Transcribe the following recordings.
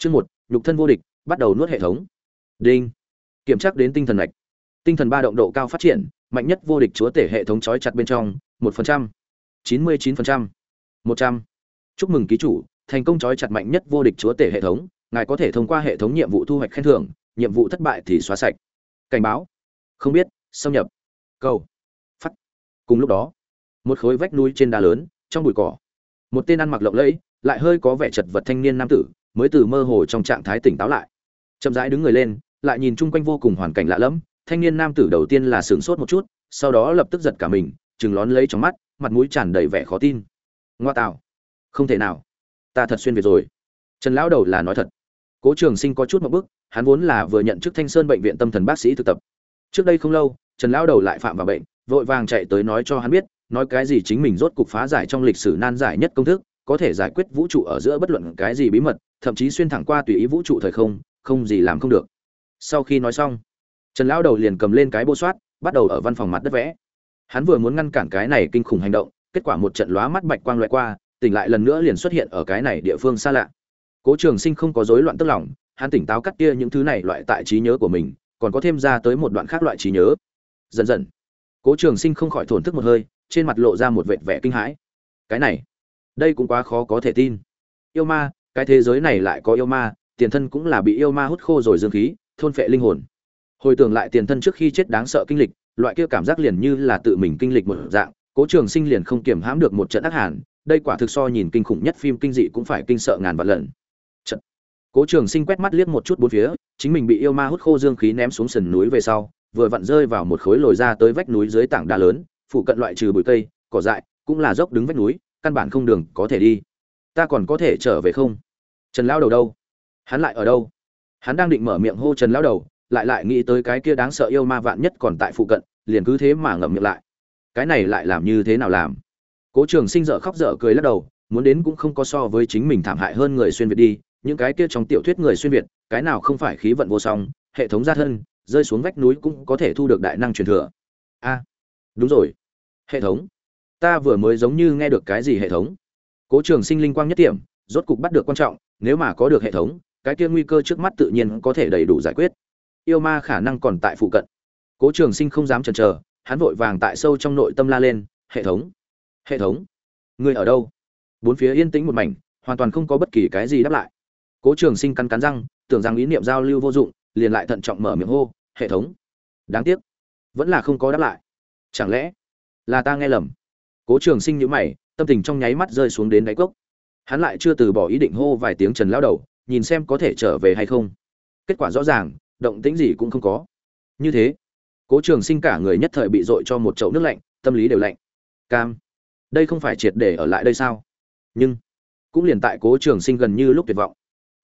Chương một, nhục thân vô địch, bắt đầu nuốt hệ thống. Đinh. Kiểm tra đến tinh thần lạch. Tinh thần ba động độ cao phát triển, mạnh nhất vô địch chúa tể hệ thống chói chặt bên trong, 1%, 99%, 100. Chúc mừng ký chủ, thành công chói chặt mạnh nhất vô địch chúa tể hệ thống, ngài có thể thông qua hệ thống nhiệm vụ thu hoạch khen thưởng, nhiệm vụ thất bại thì xóa sạch. Cảnh báo. Không biết, xâm nhập. Cầu. Phát. Cùng lúc đó, một khối vách núi trên đá lớn, trong bụi cỏ, một tên ăn mặc lộng lẫy, lại hơi có vẻ chật vật thanh niên nam tử, mới từ mơ hồ trong trạng thái tỉnh táo lại. Chậm rãi đứng người lên, lại nhìn chung quanh vô cùng hoàn cảnh lạ lẫm, thanh niên nam tử đầu tiên là sửng sốt một chút, sau đó lập tức giật cả mình chừng lón lấy trong mắt, mặt mũi tràn đầy vẻ khó tin. Ngoa tạo. Không thể nào. Ta thật xuyên việt rồi. Trần lão đầu là nói thật. Cố trường sinh có chút một bức, hắn vốn là vừa nhận chức thanh sơn bệnh viện tâm thần bác sĩ thực tập. Trước đây không lâu, trần lão đầu lại phạm vào bệnh, vội vàng chạy tới nói cho hắn biết, nói cái gì chính mình rốt cục phá giải trong lịch sử nan giải nhất công thức có thể giải quyết vũ trụ ở giữa bất luận cái gì bí mật, thậm chí xuyên thẳng qua tùy ý vũ trụ thời không không gì làm không được. Sau khi nói xong, trần lão đầu liền cầm lên cái bô soát, bắt đầu ở văn phòng mặt đất vẽ. Hắn vừa muốn ngăn cản cái này kinh khủng hành động, kết quả một trận lóa mắt bạch quang loại qua, tỉnh lại lần nữa liền xuất hiện ở cái này địa phương xa lạ. Cố trường sinh không có rối loạn tức lòng, hắn tỉnh táo cắt kia những thứ này loại tại trí nhớ của mình, còn có thêm ra tới một đoạn khác loại trí nhớ. Dần dần, cố trường sinh không khỏi thổn thức một hơi, trên mặt lộ ra một vệt vẻ kinh hãi. Cái này đây cũng quá khó có thể tin. Yêu ma, cái thế giới này lại có yêu ma, tiền thân cũng là bị yêu ma hút khô rồi dương khí, thôn phệ linh hồn. Hồi tưởng lại tiền thân trước khi chết đáng sợ kinh lịch, loại kia cảm giác liền như là tự mình kinh lịch một dạng, cố trường sinh liền không kiểm hãm được một trận ác hàn, đây quả thực so nhìn kinh khủng nhất phim kinh dị cũng phải kinh sợ ngàn vạn lần. Trận cố trường sinh quét mắt liếc một chút bốn phía, chính mình bị yêu ma hút khô dương khí ném xuống sườn núi về sau, vừa vặn rơi vào một khối lồi ra tới vách núi dưới tảng đá lớn, phụ cận loại trừ bụi cây, cỏ dại, cũng là dốc đứng vách núi căn bản không đường có thể đi. Ta còn có thể trở về không? Trần lao đầu đâu? Hắn lại ở đâu? Hắn đang định mở miệng hô trần lao đầu, lại lại nghĩ tới cái kia đáng sợ yêu ma vạn nhất còn tại phụ cận, liền cứ thế mà ngậm miệng lại. Cái này lại làm như thế nào làm? Cố trường sinh dở khóc dở cười lắc đầu, muốn đến cũng không có so với chính mình thảm hại hơn người xuyên việt đi, những cái kia trong tiểu thuyết người xuyên việt, cái nào không phải khí vận vô song, hệ thống gia thân, rơi xuống vách núi cũng có thể thu được đại năng truyền thừa. A, đúng rồi. Hệ thống ta vừa mới giống như nghe được cái gì hệ thống. Cố trường sinh linh quang nhất điểm rốt cục bắt được quan trọng, nếu mà có được hệ thống, cái kia nguy cơ trước mắt tự nhiên có thể đầy đủ giải quyết. Yêu ma khả năng còn tại phụ cận. Cố trường sinh không dám chần chờ, hắn vội vàng tại sâu trong nội tâm la lên, hệ thống hệ thống người ở đâu? Bốn phía yên tĩnh một mảnh, hoàn toàn không có bất kỳ cái gì đáp lại. Cố trường sinh cắn cắn răng, tưởng rằng ý niệm giao lưu vô dụng, liền lại thận trọng mở miệng hô, hệ thống, đáng tiếc, vẫn là không có đáp lại. Chẳng lẽ là ta nghe lầm? Cố trường sinh nhữ mày, tâm tình trong nháy mắt rơi xuống đến đáy cốc. Hắn lại chưa từ bỏ ý định hô vài tiếng trần lao đầu, nhìn xem có thể trở về hay không. Kết quả rõ ràng, động tĩnh gì cũng không có. Như thế, cố trường sinh cả người nhất thời bị dội cho một chậu nước lạnh, tâm lý đều lạnh. Cam, đây không phải triệt để ở lại đây sao? Nhưng, cũng liền tại cố trường sinh gần như lúc tuyệt vọng.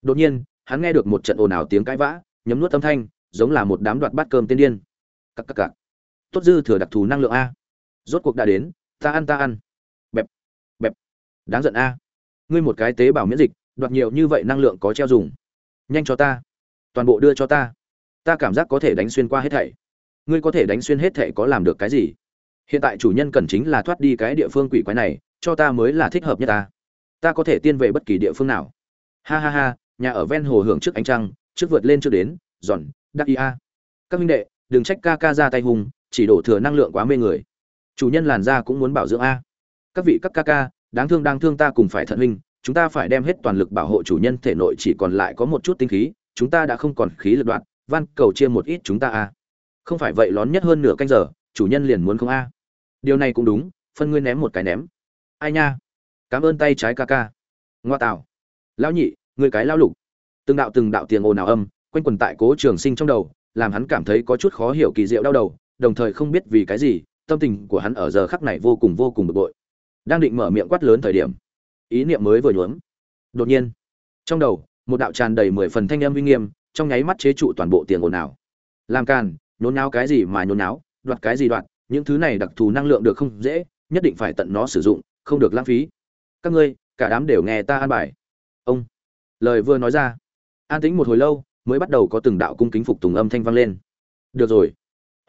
Đột nhiên, hắn nghe được một trận ồn ào tiếng cãi vã, nhấm nuốt âm thanh, giống là một đám đoạt bát cơm tiên điên. Cắc cắc cắc tốt dư thừa đặc thù năng lượng a. Rốt cuộc đã đến ta ăn ta ăn. Bẹp bẹp. Đáng giận a. Ngươi một cái tế bào miễn dịch, đoạt nhiều như vậy năng lượng có treo dùng. Nhanh cho ta. Toàn bộ đưa cho ta. Ta cảm giác có thể đánh xuyên qua hết thảy. Ngươi có thể đánh xuyên hết thảy có làm được cái gì? Hiện tại chủ nhân cần chính là thoát đi cái địa phương quỷ quái này, cho ta mới là thích hợp nhất ta. Ta có thể tiên về bất kỳ địa phương nào. Ha ha ha, nhà ở ven hồ hưởng trước ánh trăng, trước vượt lên trước đến, giòn, đắc ý a. Các minh đệ, đừng trách ca ca ra tay hùng chỉ đổ thừa năng lượng quá mê người chủ nhân làn da cũng muốn bảo dưỡng a. Các vị các ca ca, đáng thương đang thương ta cùng phải thận huynh, chúng ta phải đem hết toàn lực bảo hộ chủ nhân thể nội chỉ còn lại có một chút tinh khí, chúng ta đã không còn khí lực đoạn, van cầu chia một ít chúng ta a. Không phải vậy lón nhất hơn nửa canh giờ, chủ nhân liền muốn không a. Điều này cũng đúng, phân ngươi ném một cái ném. Ai nha? Cảm ơn tay trái ca ca. Ngoa tạo. Lão nhị người cái lao lục. Từng đạo từng đạo tiền ồn ào âm, quanh quần tại cố trường sinh trong đầu, làm hắn cảm thấy có chút khó hiểu kỳ diệu đau đầu, đồng thời không biết vì cái gì tâm tình của hắn ở giờ khắc này vô cùng vô cùng bực bội. Đang định mở miệng quát lớn thời điểm, ý niệm mới vừa nhuốm. Đột nhiên, trong đầu, một đạo tràn đầy mười phần thanh âm uy nghiêm, trong nháy mắt chế trụ toàn bộ tiền ồn ào. Làm càn, nhốn náo cái gì mà nhốn náo đoạt cái gì đoạt, những thứ này đặc thù năng lượng được không dễ, nhất định phải tận nó sử dụng, không được lãng phí. Các ngươi, cả đám đều nghe ta an bài. Ông, lời vừa nói ra, an tĩnh một hồi lâu, mới bắt đầu có từng đạo cung kính phục tùng âm thanh vang lên. Được rồi,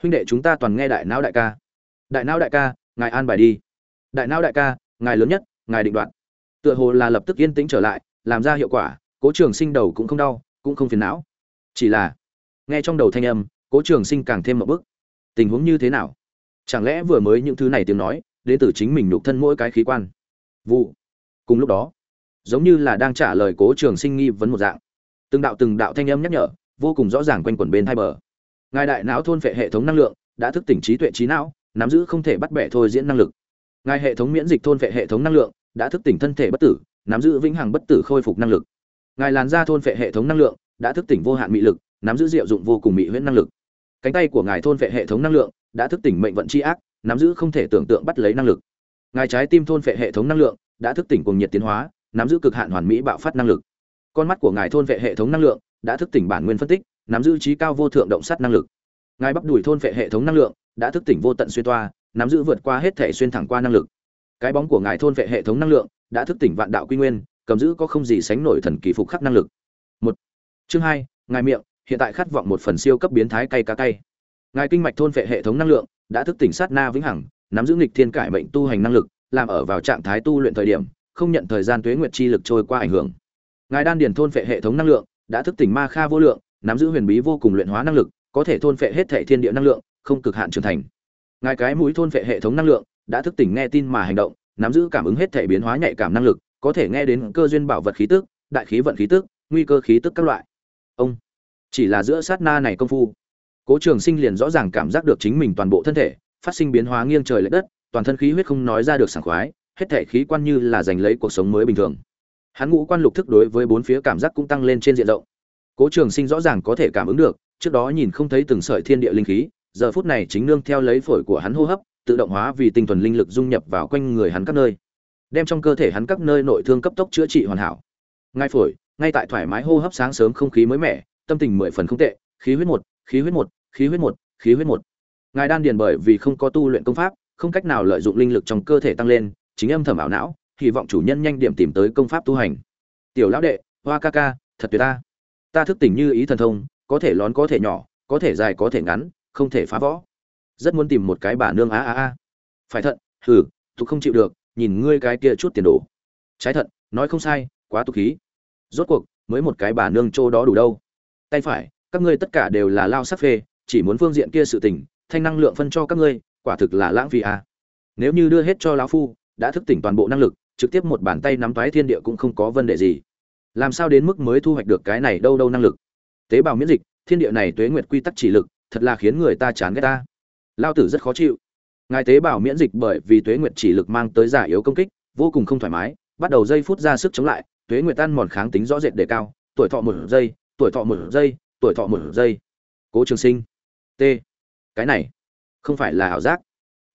huynh đệ chúng ta toàn nghe đại não đại ca đại não đại ca, ngài an bài đi. Đại não đại ca, ngài lớn nhất, ngài định đoạn. tựa hồ là lập tức yên tĩnh trở lại, làm ra hiệu quả, cố trường sinh đầu cũng không đau, cũng không phiền não. Chỉ là, nghe trong đầu thanh âm, cố trường sinh càng thêm một bức tình huống như thế nào? Chẳng lẽ vừa mới những thứ này tiếng nói, đến từ chính mình nhục thân mỗi cái khí quan? Vụ. Cùng lúc đó, giống như là đang trả lời cố trường sinh nghi vấn một dạng. Từng đạo từng đạo thanh âm nhắc nhở, vô cùng rõ ràng quanh quẩn bên hai bờ. Ngài đại não thôn phệ hệ thống năng lượng, đã thức tỉnh trí tuệ trí não nắm giữ không thể bắt bẻ thôi diễn năng lực. Ngài hệ thống miễn dịch thôn vệ hệ thống năng lượng, đã thức tỉnh thân thể bất tử, nắm giữ vĩnh hằng bất tử khôi phục năng lực. Ngài làn da thôn vệ hệ thống năng lượng, đã thức tỉnh vô hạn mị lực, nắm giữ diệu dụng vô cùng mị huyễn năng lực. Cánh tay của ngài thôn vệ hệ thống năng lượng, đã thức tỉnh mệnh vận chi ác, nắm giữ không thể tưởng tượng bắt lấy năng lực. Ngài trái tim thôn vệ hệ thống năng lượng, đã thức tỉnh cùng nhiệt tiến hóa, nắm giữ cực hạn hoàn mỹ bạo phát năng lực. Con mắt của ngài thôn vệ hệ thống năng lượng, đã thức tỉnh bản nguyên phân tích, nắm giữ trí cao vô thượng động sát năng lực. Ngài bắp đùi thôn vệ hệ thống năng lượng đã thức tỉnh vô tận xuyên toa, nắm giữ vượt qua hết thể xuyên thẳng qua năng lực. Cái bóng của ngài thôn vệ hệ thống năng lượng đã thức tỉnh vạn đạo quy nguyên, cầm giữ có không gì sánh nổi thần kỳ phục khắc năng lực. Một. Chương hai, ngài miệng, hiện tại khát vọng một phần siêu cấp biến thái cay cá cay. Ngài kinh mạch thôn vệ hệ thống năng lượng đã thức tỉnh sát na vĩnh hằng, nắm giữ nghịch thiên cải mệnh tu hành năng lực, làm ở vào trạng thái tu luyện thời điểm, không nhận thời gian tuế nguyệt chi lực trôi qua ảnh hưởng. Ngài đan điền thôn vệ hệ thống năng lượng đã thức tỉnh ma kha vô lượng, nắm giữ huyền bí vô cùng luyện hóa năng lực, có thể thôn phệ hết thể thiên địa năng lượng không cực hạn trưởng thành. Ngài cái mũi thôn vệ hệ thống năng lượng, đã thức tỉnh nghe tin mà hành động, nắm giữ cảm ứng hết thể biến hóa nhạy cảm năng lực, có thể nghe đến cơ duyên bảo vật khí tức, đại khí vận khí tức, nguy cơ khí tức các loại. Ông, chỉ là giữa sát na này công phu, cố trường sinh liền rõ ràng cảm giác được chính mình toàn bộ thân thể, phát sinh biến hóa nghiêng trời lệch đất, toàn thân khí huyết không nói ra được sảng khoái, hết thể khí quan như là giành lấy cuộc sống mới bình thường. Hắn ngũ quan lục thức đối với bốn phía cảm giác cũng tăng lên trên diện rộng. Cố trường sinh rõ ràng có thể cảm ứng được, trước đó nhìn không thấy từng sợi thiên địa linh khí giờ phút này chính nương theo lấy phổi của hắn hô hấp, tự động hóa vì tinh thuần linh lực dung nhập vào quanh người hắn các nơi, đem trong cơ thể hắn các nơi nội thương cấp tốc chữa trị hoàn hảo. Ngay phổi, ngay tại thoải mái hô hấp sáng sớm không khí mới mẻ, tâm tình mười phần không tệ, khí huyết một, khí huyết một, khí huyết một, khí huyết một. Ngài đan điền bởi vì không có tu luyện công pháp, không cách nào lợi dụng linh lực trong cơ thể tăng lên, chính âm thầm ảo não, hy vọng chủ nhân nhanh điểm tìm tới công pháp tu hành. Tiểu lão đệ, hoa ca ca, thật tuyệt ta. Ta thức tỉnh như ý thần thông, có thể lón có thể nhỏ, có thể dài có thể ngắn không thể phá võ rất muốn tìm một cái bà nương á á á. Phải thận hừ tục không chịu được, nhìn ngươi cái kia chút tiền đồ. Trái thận nói không sai, quá tục khí. Rốt cuộc, mới một cái bà nương chỗ đó đủ đâu. Tay phải, các ngươi tất cả đều là lao sắc phê, chỉ muốn phương diện kia sự tình, thanh năng lượng phân cho các ngươi, quả thực là lãng phí à. nếu như đưa hết cho lão phu, đã thức tỉnh toàn bộ năng lực, trực tiếp một bàn tay nắm toái thiên địa cũng không có vấn đề gì. Làm sao đến mức mới thu hoạch được cái này đâu đâu năng lực? Tế bào miễn dịch, thiên địa này tuế nguyệt quy tắc chỉ lực thật là khiến người ta chán ghét ta. Lao tử rất khó chịu. Ngài tế bào miễn dịch bởi vì tuế nguyệt chỉ lực mang tới giả yếu công kích, vô cùng không thoải mái, bắt đầu giây phút ra sức chống lại, tuế nguyệt tan mòn kháng tính rõ rệt đề cao, tuổi thọ một giây, tuổi thọ một giây, tuổi thọ một giây. Cố trường sinh. T. Cái này, không phải là ảo giác.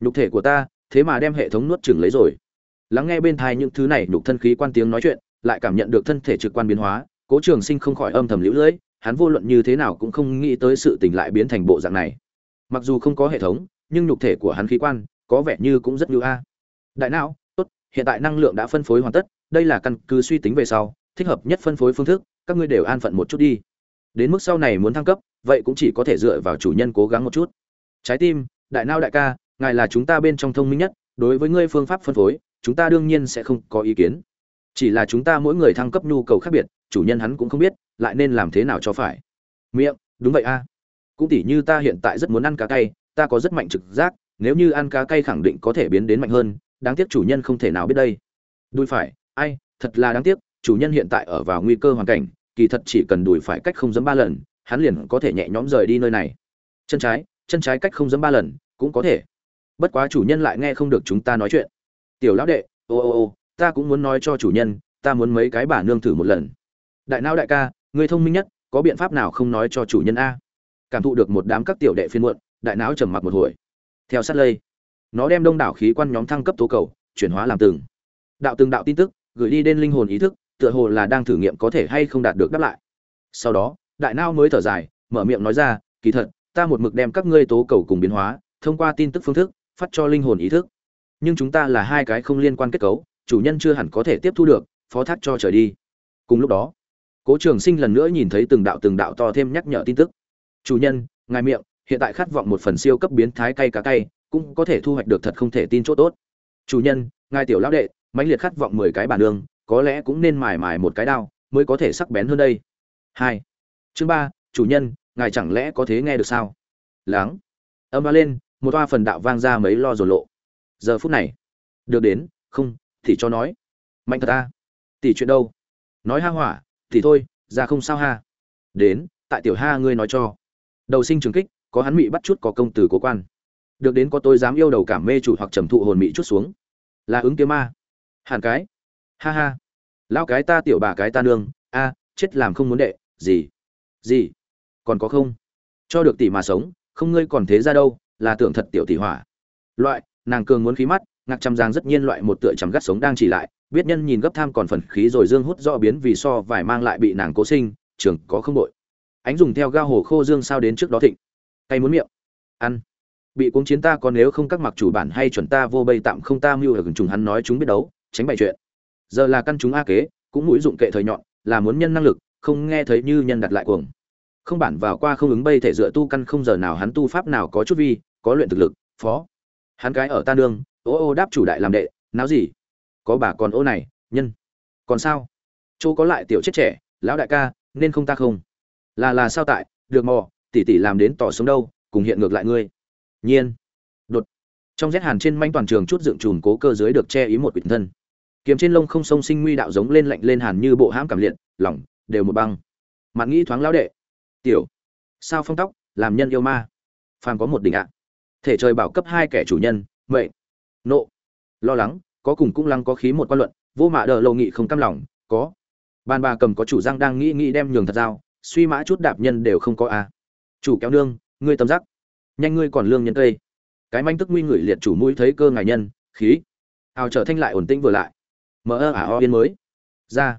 Nhục thể của ta, thế mà đem hệ thống nuốt chửng lấy rồi. Lắng nghe bên thai những thứ này, nhục thân khí quan tiếng nói chuyện, lại cảm nhận được thân thể trực quan biến hóa, cố trường sinh không khỏi âm thầm lũ lưỡi hắn vô luận như thế nào cũng không nghĩ tới sự tình lại biến thành bộ dạng này. Mặc dù không có hệ thống, nhưng nhục thể của hắn khí quan, có vẻ như cũng rất như a. Đại não, tốt, hiện tại năng lượng đã phân phối hoàn tất, đây là căn cứ suy tính về sau, thích hợp nhất phân phối phương thức, các ngươi đều an phận một chút đi. Đến mức sau này muốn thăng cấp, vậy cũng chỉ có thể dựa vào chủ nhân cố gắng một chút. Trái tim, đại não đại ca, ngài là chúng ta bên trong thông minh nhất, đối với ngươi phương pháp phân phối, chúng ta đương nhiên sẽ không có ý kiến. Chỉ là chúng ta mỗi người thăng cấp nhu cầu khác biệt, chủ nhân hắn cũng không biết lại nên làm thế nào cho phải? Miệng, đúng vậy a. Cũng tỉ như ta hiện tại rất muốn ăn cá cay, ta có rất mạnh trực giác, nếu như ăn cá cay khẳng định có thể biến đến mạnh hơn, đáng tiếc chủ nhân không thể nào biết đây. Đùi phải, ai, thật là đáng tiếc, chủ nhân hiện tại ở vào nguy cơ hoàn cảnh, kỳ thật chỉ cần đùi phải cách không dấm ba lần, hắn liền có thể nhẹ nhõm rời đi nơi này. Chân trái chân trái cách không dấm ba lần, cũng có thể. Bất quá chủ nhân lại nghe không được chúng ta nói chuyện. Tiểu lão đệ, ô ô ô, ta cũng muốn nói cho chủ nhân, ta muốn mấy cái bà nương thử một lần. Đại não đại ca người thông minh nhất, có biện pháp nào không nói cho chủ nhân a? Cảm thụ được một đám các tiểu đệ phiên muộn, đại não trầm mặc một hồi. Theo sát lây, nó đem đông đảo khí quan nhóm thăng cấp tố cầu, chuyển hóa làm từng. Đạo từng đạo tin tức, gửi đi đến linh hồn ý thức, tựa hồ là đang thử nghiệm có thể hay không đạt được đáp lại. Sau đó, đại não mới thở dài, mở miệng nói ra, kỳ thật, ta một mực đem các ngươi tố cầu cùng biến hóa, thông qua tin tức phương thức, phát cho linh hồn ý thức. Nhưng chúng ta là hai cái không liên quan kết cấu, chủ nhân chưa hẳn có thể tiếp thu được, phó thác cho trời đi. Cùng lúc đó cố trường sinh lần nữa nhìn thấy từng đạo từng đạo to thêm nhắc nhở tin tức. Chủ nhân ngài miệng hiện tại khát vọng một phần siêu cấp biến thái cay cá cay cũng có thể thu hoạch được thật không thể tin chỗ tốt. Chủ nhân ngài tiểu lão đệ mãnh liệt khát vọng mười cái bản đường có lẽ cũng nên mài mài một cái đao mới có thể sắc bén hơn đây. Hai. Chương ba chủ nhân ngài chẳng lẽ có thế nghe được sao? Láng, âm ba lên một toa phần đạo vang ra mấy lo rồi lộ. Giờ phút này được đến không thì cho nói. Mạnh thật ta tỷ chuyện đâu? Nói ha hỏa thì thôi, ra không sao ha. Đến, tại tiểu ha ngươi nói cho. Đầu sinh trường kích, có hắn mị bắt chút có công từ cố quan. Được đến có tôi dám yêu đầu cảm mê chủ hoặc trầm thụ hồn mị chút xuống. Là ứng kiếm ma. Hàn cái. Ha ha. Lao cái ta tiểu bà cái ta nương, a, chết làm không muốn đệ, gì? Gì? Còn có không? Cho được tỷ mà sống, không ngươi còn thế ra đâu, là tưởng thật tiểu tỷ hỏa loại, nàng cường muốn khí mắt, ngạc trăm giang rất nhiên loại một tựa chằm gắt sống đang chỉ lại biết nhân nhìn gấp tham còn phần khí rồi dương hút do biến vì so vải mang lại bị nàng cố sinh, trường có không đội. Ánh dùng theo ga hồ khô dương sao đến trước đó thịnh. Tay muốn miệng. Ăn. Bị cuống chiến ta còn nếu không các mặc chủ bản hay chuẩn ta vô bây tạm không ta mưu ở gần trùng hắn nói chúng biết đấu, tránh bày chuyện. Giờ là căn chúng a kế, cũng mũi dụng kệ thời nhọn, là muốn nhân năng lực, không nghe thấy như nhân đặt lại cuồng. Không bản vào qua không ứng bây thể dựa tu căn không giờ nào hắn tu pháp nào có chút vi, có luyện thực lực, phó. Hắn cái ở ta nương ô ô đáp chủ đại làm đệ, náo gì? Có bà còn ô này, nhân. Còn sao? Chỗ có lại tiểu chết trẻ, lão đại ca, nên không ta không? Là là sao tại, được mò, tỷ tỷ làm đến tỏ sống đâu, cùng hiện ngược lại ngươi. Nhiên. Đột. Trong rét hàn trên manh toàn trường chút dựng trùn cố cơ dưới được che ý một quỷ thân. Kiếm trên lông không sông sinh nguy đạo giống lên lạnh lên hàn như bộ hãm cảm liệt, lỏng, đều một băng. Mặt nghĩ thoáng lão đệ. Tiểu. Sao phong tóc, làm nhân yêu ma? Phàm có một đỉnh ạ. Thể trời bảo cấp hai kẻ chủ nhân vậy nộ. Lo lắng có cùng cũng lăng có khí một quan luận, vô mạ đờ lộ nghị không cam lòng, có. Ban bà cầm có chủ răng đang nghĩ nghĩ đem nhường thật dao suy mã chút đạp nhân đều không có a à. chủ kéo nương, ngươi tâm giác nhanh ngươi còn lương nhân tây cái manh tức nguy ngửi liệt chủ mũi thấy cơ ngài nhân, khí. Ào trở thanh lại ổn tĩnh vừa lại. Mở ơ ả o yên mới. Ra.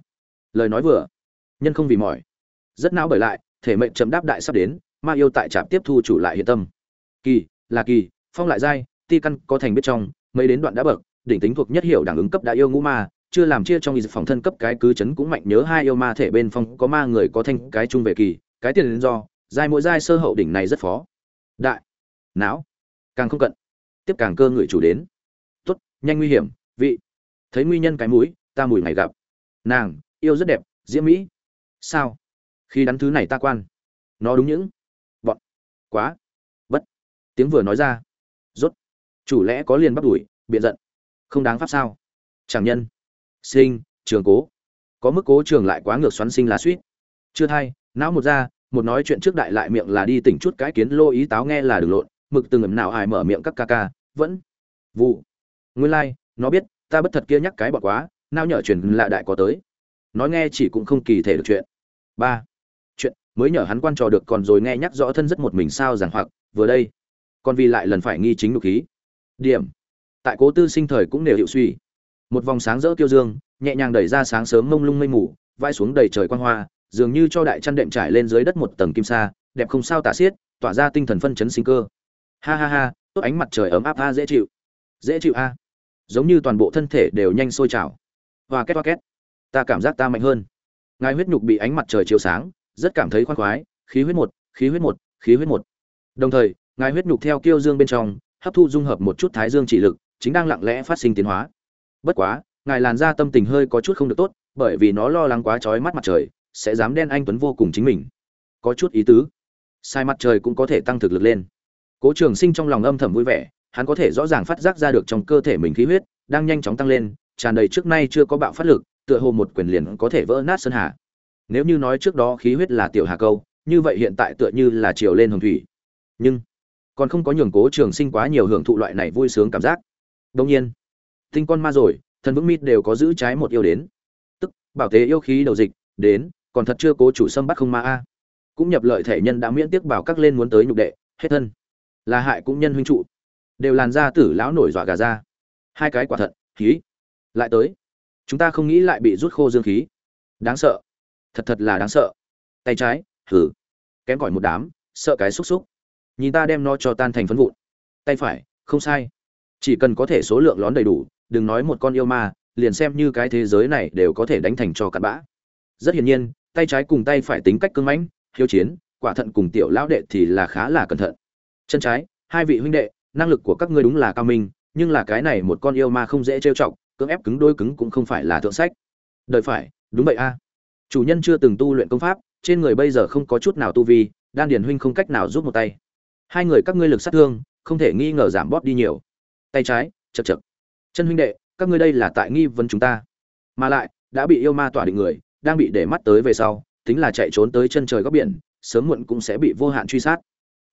Lời nói vừa. Nhân không vì mỏi. Rất não bởi lại, thể mệnh chấm đáp đại sắp đến, ma yêu tại trạm tiếp thu chủ lại hiện tâm. Kỳ, là kỳ, phong lại giai ti căn có thành biết trong, mấy đến đoạn đã bậc đỉnh tính thuộc nhất hiểu đẳng ứng cấp đã yêu ngũ ma, chưa làm chia trong y phòng thân cấp cái cứ chấn cũng mạnh nhớ hai yêu ma thể bên phong, có ma người có thanh, cái chung về kỳ, cái tiền đến do, giai mỗi giai sơ hậu đỉnh này rất phó. Đại, não, càng không cận, tiếp càng cơ người chủ đến. Tốt, nhanh nguy hiểm, vị, thấy nguy nhân cái mũi, ta mùi ngày gặp. Nàng, yêu rất đẹp, diễm mỹ. Sao? Khi đắn thứ này ta quan. Nó đúng những. Bọn. Quá. Bất. Tiếng vừa nói ra. Rốt. Chủ lẽ có liền bắt đuổi, biện giận không đáng pháp sao? Chẳng nhân. Sinh trường cố. Có mức cố trường lại quá ngược xoắn sinh là suýt. Chưa thay não một ra một nói chuyện trước đại lại miệng là đi tỉnh chút cái kiến lô ý táo nghe là đường lộn mực từng ẩm nào ai mở miệng các ca ca vẫn. Vụ. Nguyên lai like, nó biết ta bất thật kia nhắc cái bọt quá nao nhở truyền lạ đại có tới. Nói nghe chỉ cũng không kỳ thể được chuyện. Ba. Chuyện mới nhờ hắn quan trò được còn rồi nghe nhắc rõ thân rất một mình sao giảng hoặc vừa đây. Còn vì lại lần phải nghi chính đục khí. Điểm tại cố tư sinh thời cũng đều hiệu suy. Một vòng sáng rỡ kiêu dương, nhẹ nhàng đẩy ra sáng sớm mông lung mây mù vai xuống đầy trời quan hoa, dường như cho đại chăn đệm trải lên dưới đất một tầng kim sa, đẹp không sao tả xiết, tỏa ra tinh thần phân chấn sinh cơ. Ha ha ha, tốt ánh mặt trời ấm áp a dễ chịu. Dễ chịu a giống như toàn bộ thân thể đều nhanh sôi trào. Hoa két hoa két. Ta cảm giác ta mạnh hơn. Ngài huyết nhục bị ánh mặt trời chiếu sáng, rất cảm thấy khoan khoái, khí huyết một, khí huyết một, khí huyết một. Đồng thời, ngài huyết nhục theo kiêu dương bên trong, hấp thu dung hợp một chút thái dương chỉ lực chính đang lặng lẽ phát sinh tiến hóa. Bất quá, ngài làn da tâm tình hơi có chút không được tốt, bởi vì nó lo lắng quá trói mắt mặt trời, sẽ dám đen anh tuấn vô cùng chính mình. Có chút ý tứ. Sai mặt trời cũng có thể tăng thực lực lên. Cố trường sinh trong lòng âm thầm vui vẻ, hắn có thể rõ ràng phát giác ra được trong cơ thể mình khí huyết đang nhanh chóng tăng lên, tràn đầy trước nay chưa có bạo phát lực, tựa hồ một quyền liền có thể vỡ nát sơn hà. Nếu như nói trước đó khí huyết là tiểu hà câu, như vậy hiện tại tựa như là chiều lên hồng thủy. Nhưng, còn không có nhường cố trường sinh quá nhiều hưởng thụ loại này vui sướng cảm giác đồng nhiên, tinh con ma rồi, thần vững mít đều có giữ trái một yêu đến. Tức, bảo tế yêu khí đầu dịch, đến, còn thật chưa cố chủ xâm bắt không ma a. Cũng nhập lợi thể nhân đã miễn tiếc bảo các lên muốn tới nhục đệ, hết thân. Là hại cũng nhân huynh trụ. Đều làn ra tử lão nổi dọa gà ra hai cái quả thận khí. Lại tới. Chúng ta không nghĩ lại bị rút khô dương khí. Đáng sợ. Thật thật là đáng sợ. Tay trái, hử. Kém cỏi một đám, sợ cái xúc xúc. Nhìn ta đem nó cho tan thành phấn vụn. Tay phải, không sai chỉ cần có thể số lượng lón đầy đủ, đừng nói một con yêu ma, liền xem như cái thế giới này đều có thể đánh thành cho cặn bã. Rất hiển nhiên, tay trái cùng tay phải tính cách cưng mãnh, hiếu chiến, quả thận cùng tiểu lão đệ thì là khá là cẩn thận. Chân trái, hai vị huynh đệ, năng lực của các ngươi đúng là cao minh, nhưng là cái này một con yêu ma không dễ trêu chọc, cưỡng ép cứng đôi cứng cũng không phải là thượng sách. Đời phải, đúng vậy a. Chủ nhân chưa từng tu luyện công pháp, trên người bây giờ không có chút nào tu vi, đan điền huynh không cách nào giúp một tay. Hai người các ngươi lực sát thương, không thể nghi ngờ giảm bóp đi nhiều tay trái, chật chật. Chân huynh đệ, các ngươi đây là tại nghi vấn chúng ta. Mà lại, đã bị yêu ma tỏa định người, đang bị để mắt tới về sau, tính là chạy trốn tới chân trời góc biển, sớm muộn cũng sẽ bị vô hạn truy sát.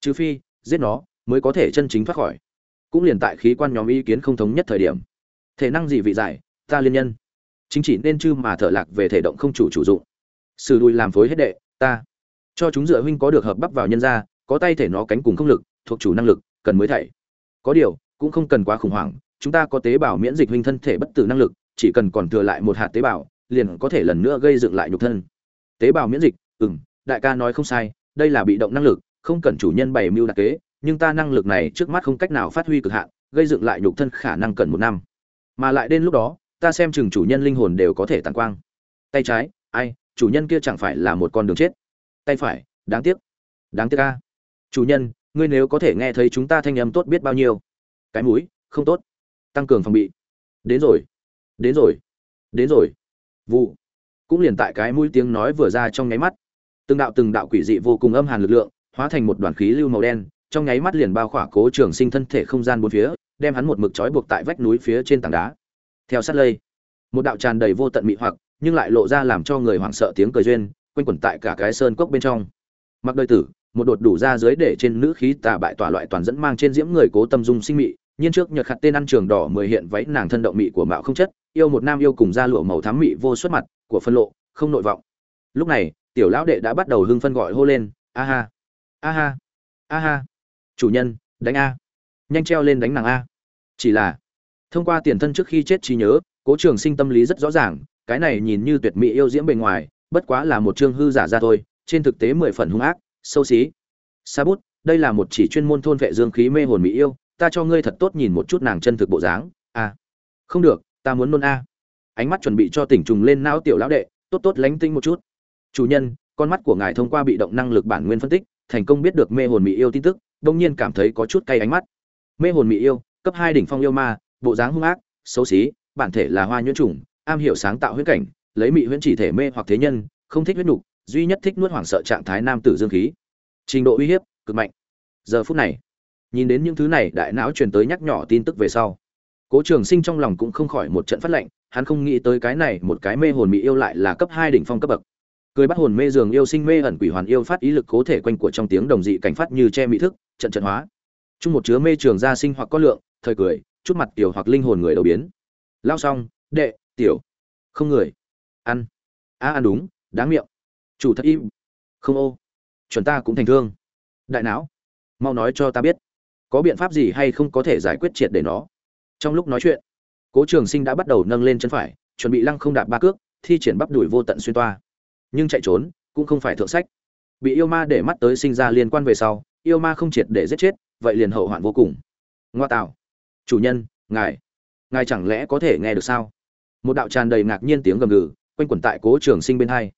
Trừ phi, giết nó, mới có thể chân chính thoát khỏi. Cũng liền tại khí quan nhóm ý kiến không thống nhất thời điểm. Thể năng gì vị giải, ta liên nhân. Chính chỉ nên chư mà thở lạc về thể động không chủ chủ dụng. Sử đùi làm phối hết đệ, ta. Cho chúng dựa huynh có được hợp bắp vào nhân ra, có tay thể nó cánh cùng không lực, thuộc chủ năng lực, cần mới thảy. Có điều cũng không cần quá khủng hoảng, chúng ta có tế bào miễn dịch huynh thân thể bất tử năng lực, chỉ cần còn thừa lại một hạt tế bào, liền có thể lần nữa gây dựng lại nhục thân. Tế bào miễn dịch, ừm, đại ca nói không sai, đây là bị động năng lực, không cần chủ nhân bày mưu đặc kế, nhưng ta năng lực này trước mắt không cách nào phát huy cực hạn, gây dựng lại nhục thân khả năng cần một năm. Mà lại đến lúc đó, ta xem chừng chủ nhân linh hồn đều có thể tàn quang. Tay trái, ai, chủ nhân kia chẳng phải là một con đường chết. Tay phải, đáng tiếc. Đáng tiếc ca chủ nhân, ngươi nếu có thể nghe thấy chúng ta thanh âm tốt biết bao nhiêu cái mũi, không tốt. Tăng cường phòng bị. Đến rồi. Đến rồi. Đến rồi. Vụ. Cũng liền tại cái mũi tiếng nói vừa ra trong nháy mắt. Từng đạo từng đạo quỷ dị vô cùng âm hàn lực lượng, hóa thành một đoàn khí lưu màu đen, trong nháy mắt liền bao khỏa cố trường sinh thân thể không gian bốn phía, đem hắn một mực trói buộc tại vách núi phía trên tảng đá. Theo sát lây, một đạo tràn đầy vô tận mị hoặc, nhưng lại lộ ra làm cho người hoảng sợ tiếng cười duyên, quanh quẩn tại cả cái sơn cốc bên trong. Mặc đời tử một đột đủ ra dưới để trên nữ khí tà bại tỏa loại toàn dẫn mang trên diễm người cố tâm dung sinh mị. Nhiên trước nhật khặt tên ăn trường đỏ mười hiện váy nàng thân động mị của mạo không chất, yêu một nam yêu cùng da lụa màu thắm mị vô xuất mặt, của phân lộ, không nội vọng. Lúc này, tiểu lão đệ đã bắt đầu hưng phân gọi hô lên, a ha a ha a ha, chủ nhân, đánh a, nhanh treo lên đánh nàng a. Chỉ là, thông qua tiền thân trước khi chết trí nhớ, cố trường sinh tâm lý rất rõ ràng, cái này nhìn như tuyệt mỹ yêu diễm bề ngoài, bất quá là một chương hư giả ra thôi, trên thực tế mười phần hung ác sâu xí. Sa bút, đây là một chỉ chuyên môn thôn vệ dương khí mê hồn mỹ yêu, ta cho ngươi thật tốt nhìn một chút nàng chân thực bộ dáng. A không được, ta muốn nôn a. Ánh mắt chuẩn bị cho tỉnh trùng lên não tiểu lão đệ, tốt tốt lánh tinh một chút. Chủ nhân, con mắt của ngài thông qua bị động năng lực bản nguyên phân tích, thành công biết được mê hồn mỹ yêu tin tức, đông nhiên cảm thấy có chút cay ánh mắt. Mê hồn mỹ yêu, cấp hai đỉnh phong yêu ma, bộ dáng hung ác, xấu xí, bản thể là hoa nhuyễn trùng, am hiểu sáng tạo huyễn cảnh, lấy mỹ huyễn chỉ thể mê hoặc thế nhân, không thích huyết nục duy nhất thích nuốt hoảng sợ trạng thái nam tử dương khí. Trình độ uy hiếp, cực mạnh. Giờ phút này, nhìn đến những thứ này, đại não truyền tới nhắc nhỏ tin tức về sau. Cố trường sinh trong lòng cũng không khỏi một trận phát lệnh, hắn không nghĩ tới cái này, một cái mê hồn mỹ yêu lại là cấp hai đỉnh phong cấp bậc. Cười bắt hồn mê giường yêu sinh mê ẩn quỷ hoàn yêu phát ý lực cố thể quanh của trong tiếng đồng dị cảnh phát như che mỹ thức, trận trận hóa. Chung một chứa mê trường gia sinh hoặc có lượng, thời cười, chút mặt tiểu hoặc linh hồn người đầu biến. Lao xong, đệ, tiểu. Không người. Ăn. A, ăn đúng, đáng miệng chủ thật im. Không ô. Chuẩn ta cũng thành thương. Đại não. Mau nói cho ta biết. Có biện pháp gì hay không có thể giải quyết triệt để nó? Trong lúc nói chuyện, cố trường sinh đã bắt đầu nâng lên chân phải, chuẩn bị lăng không đạp ba cước, thi triển bắp đuổi vô tận xuyên toa. Nhưng chạy trốn, cũng không phải thượng sách. Bị yêu ma để mắt tới sinh ra liên quan về sau, yêu ma không triệt để giết chết, vậy liền hậu hoạn vô cùng. Ngoa tạo. Chủ nhân, ngài. Ngài chẳng lẽ có thể nghe được sao? Một đạo tràn đầy ngạc nhiên tiếng gầm gừ, quanh quẩn tại cố trường sinh bên hai.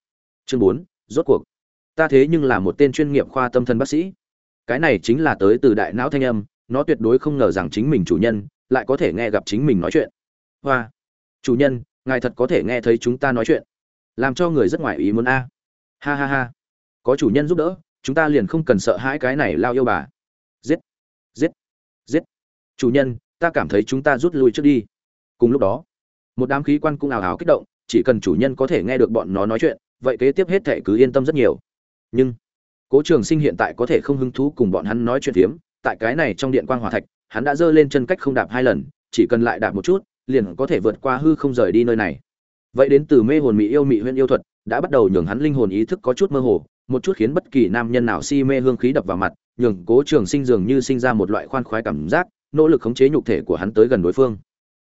Chương bốn rốt cuộc. Ta thế nhưng là một tên chuyên nghiệp khoa tâm thần bác sĩ. Cái này chính là tới từ đại não thanh âm, nó tuyệt đối không ngờ rằng chính mình chủ nhân lại có thể nghe gặp chính mình nói chuyện. Hoa, chủ nhân, ngài thật có thể nghe thấy chúng ta nói chuyện. Làm cho người rất ngoài ý muốn a. Ha ha ha. Có chủ nhân giúp đỡ, chúng ta liền không cần sợ hãi cái này lao yêu bà. Giết giết giết. Chủ nhân, ta cảm thấy chúng ta rút lui trước đi. Cùng lúc đó, một đám khí quan cũng ảo ảo kích động, chỉ cần chủ nhân có thể nghe được bọn nó nói chuyện vậy kế tiếp hết thệ cứ yên tâm rất nhiều. Nhưng, cố trường sinh hiện tại có thể không hứng thú cùng bọn hắn nói chuyện phiếm, tại cái này trong điện quang hỏa thạch, hắn đã giơ lên chân cách không đạp hai lần, chỉ cần lại đạp một chút, liền có thể vượt qua hư không rời đi nơi này. Vậy đến từ mê hồn mỹ yêu mỹ huyễn yêu thuật, đã bắt đầu nhường hắn linh hồn ý thức có chút mơ hồ, một chút khiến bất kỳ nam nhân nào si mê hương khí đập vào mặt, nhường cố trường sinh dường như sinh ra một loại khoan khoái cảm giác, nỗ lực khống chế nhục thể của hắn tới gần đối phương.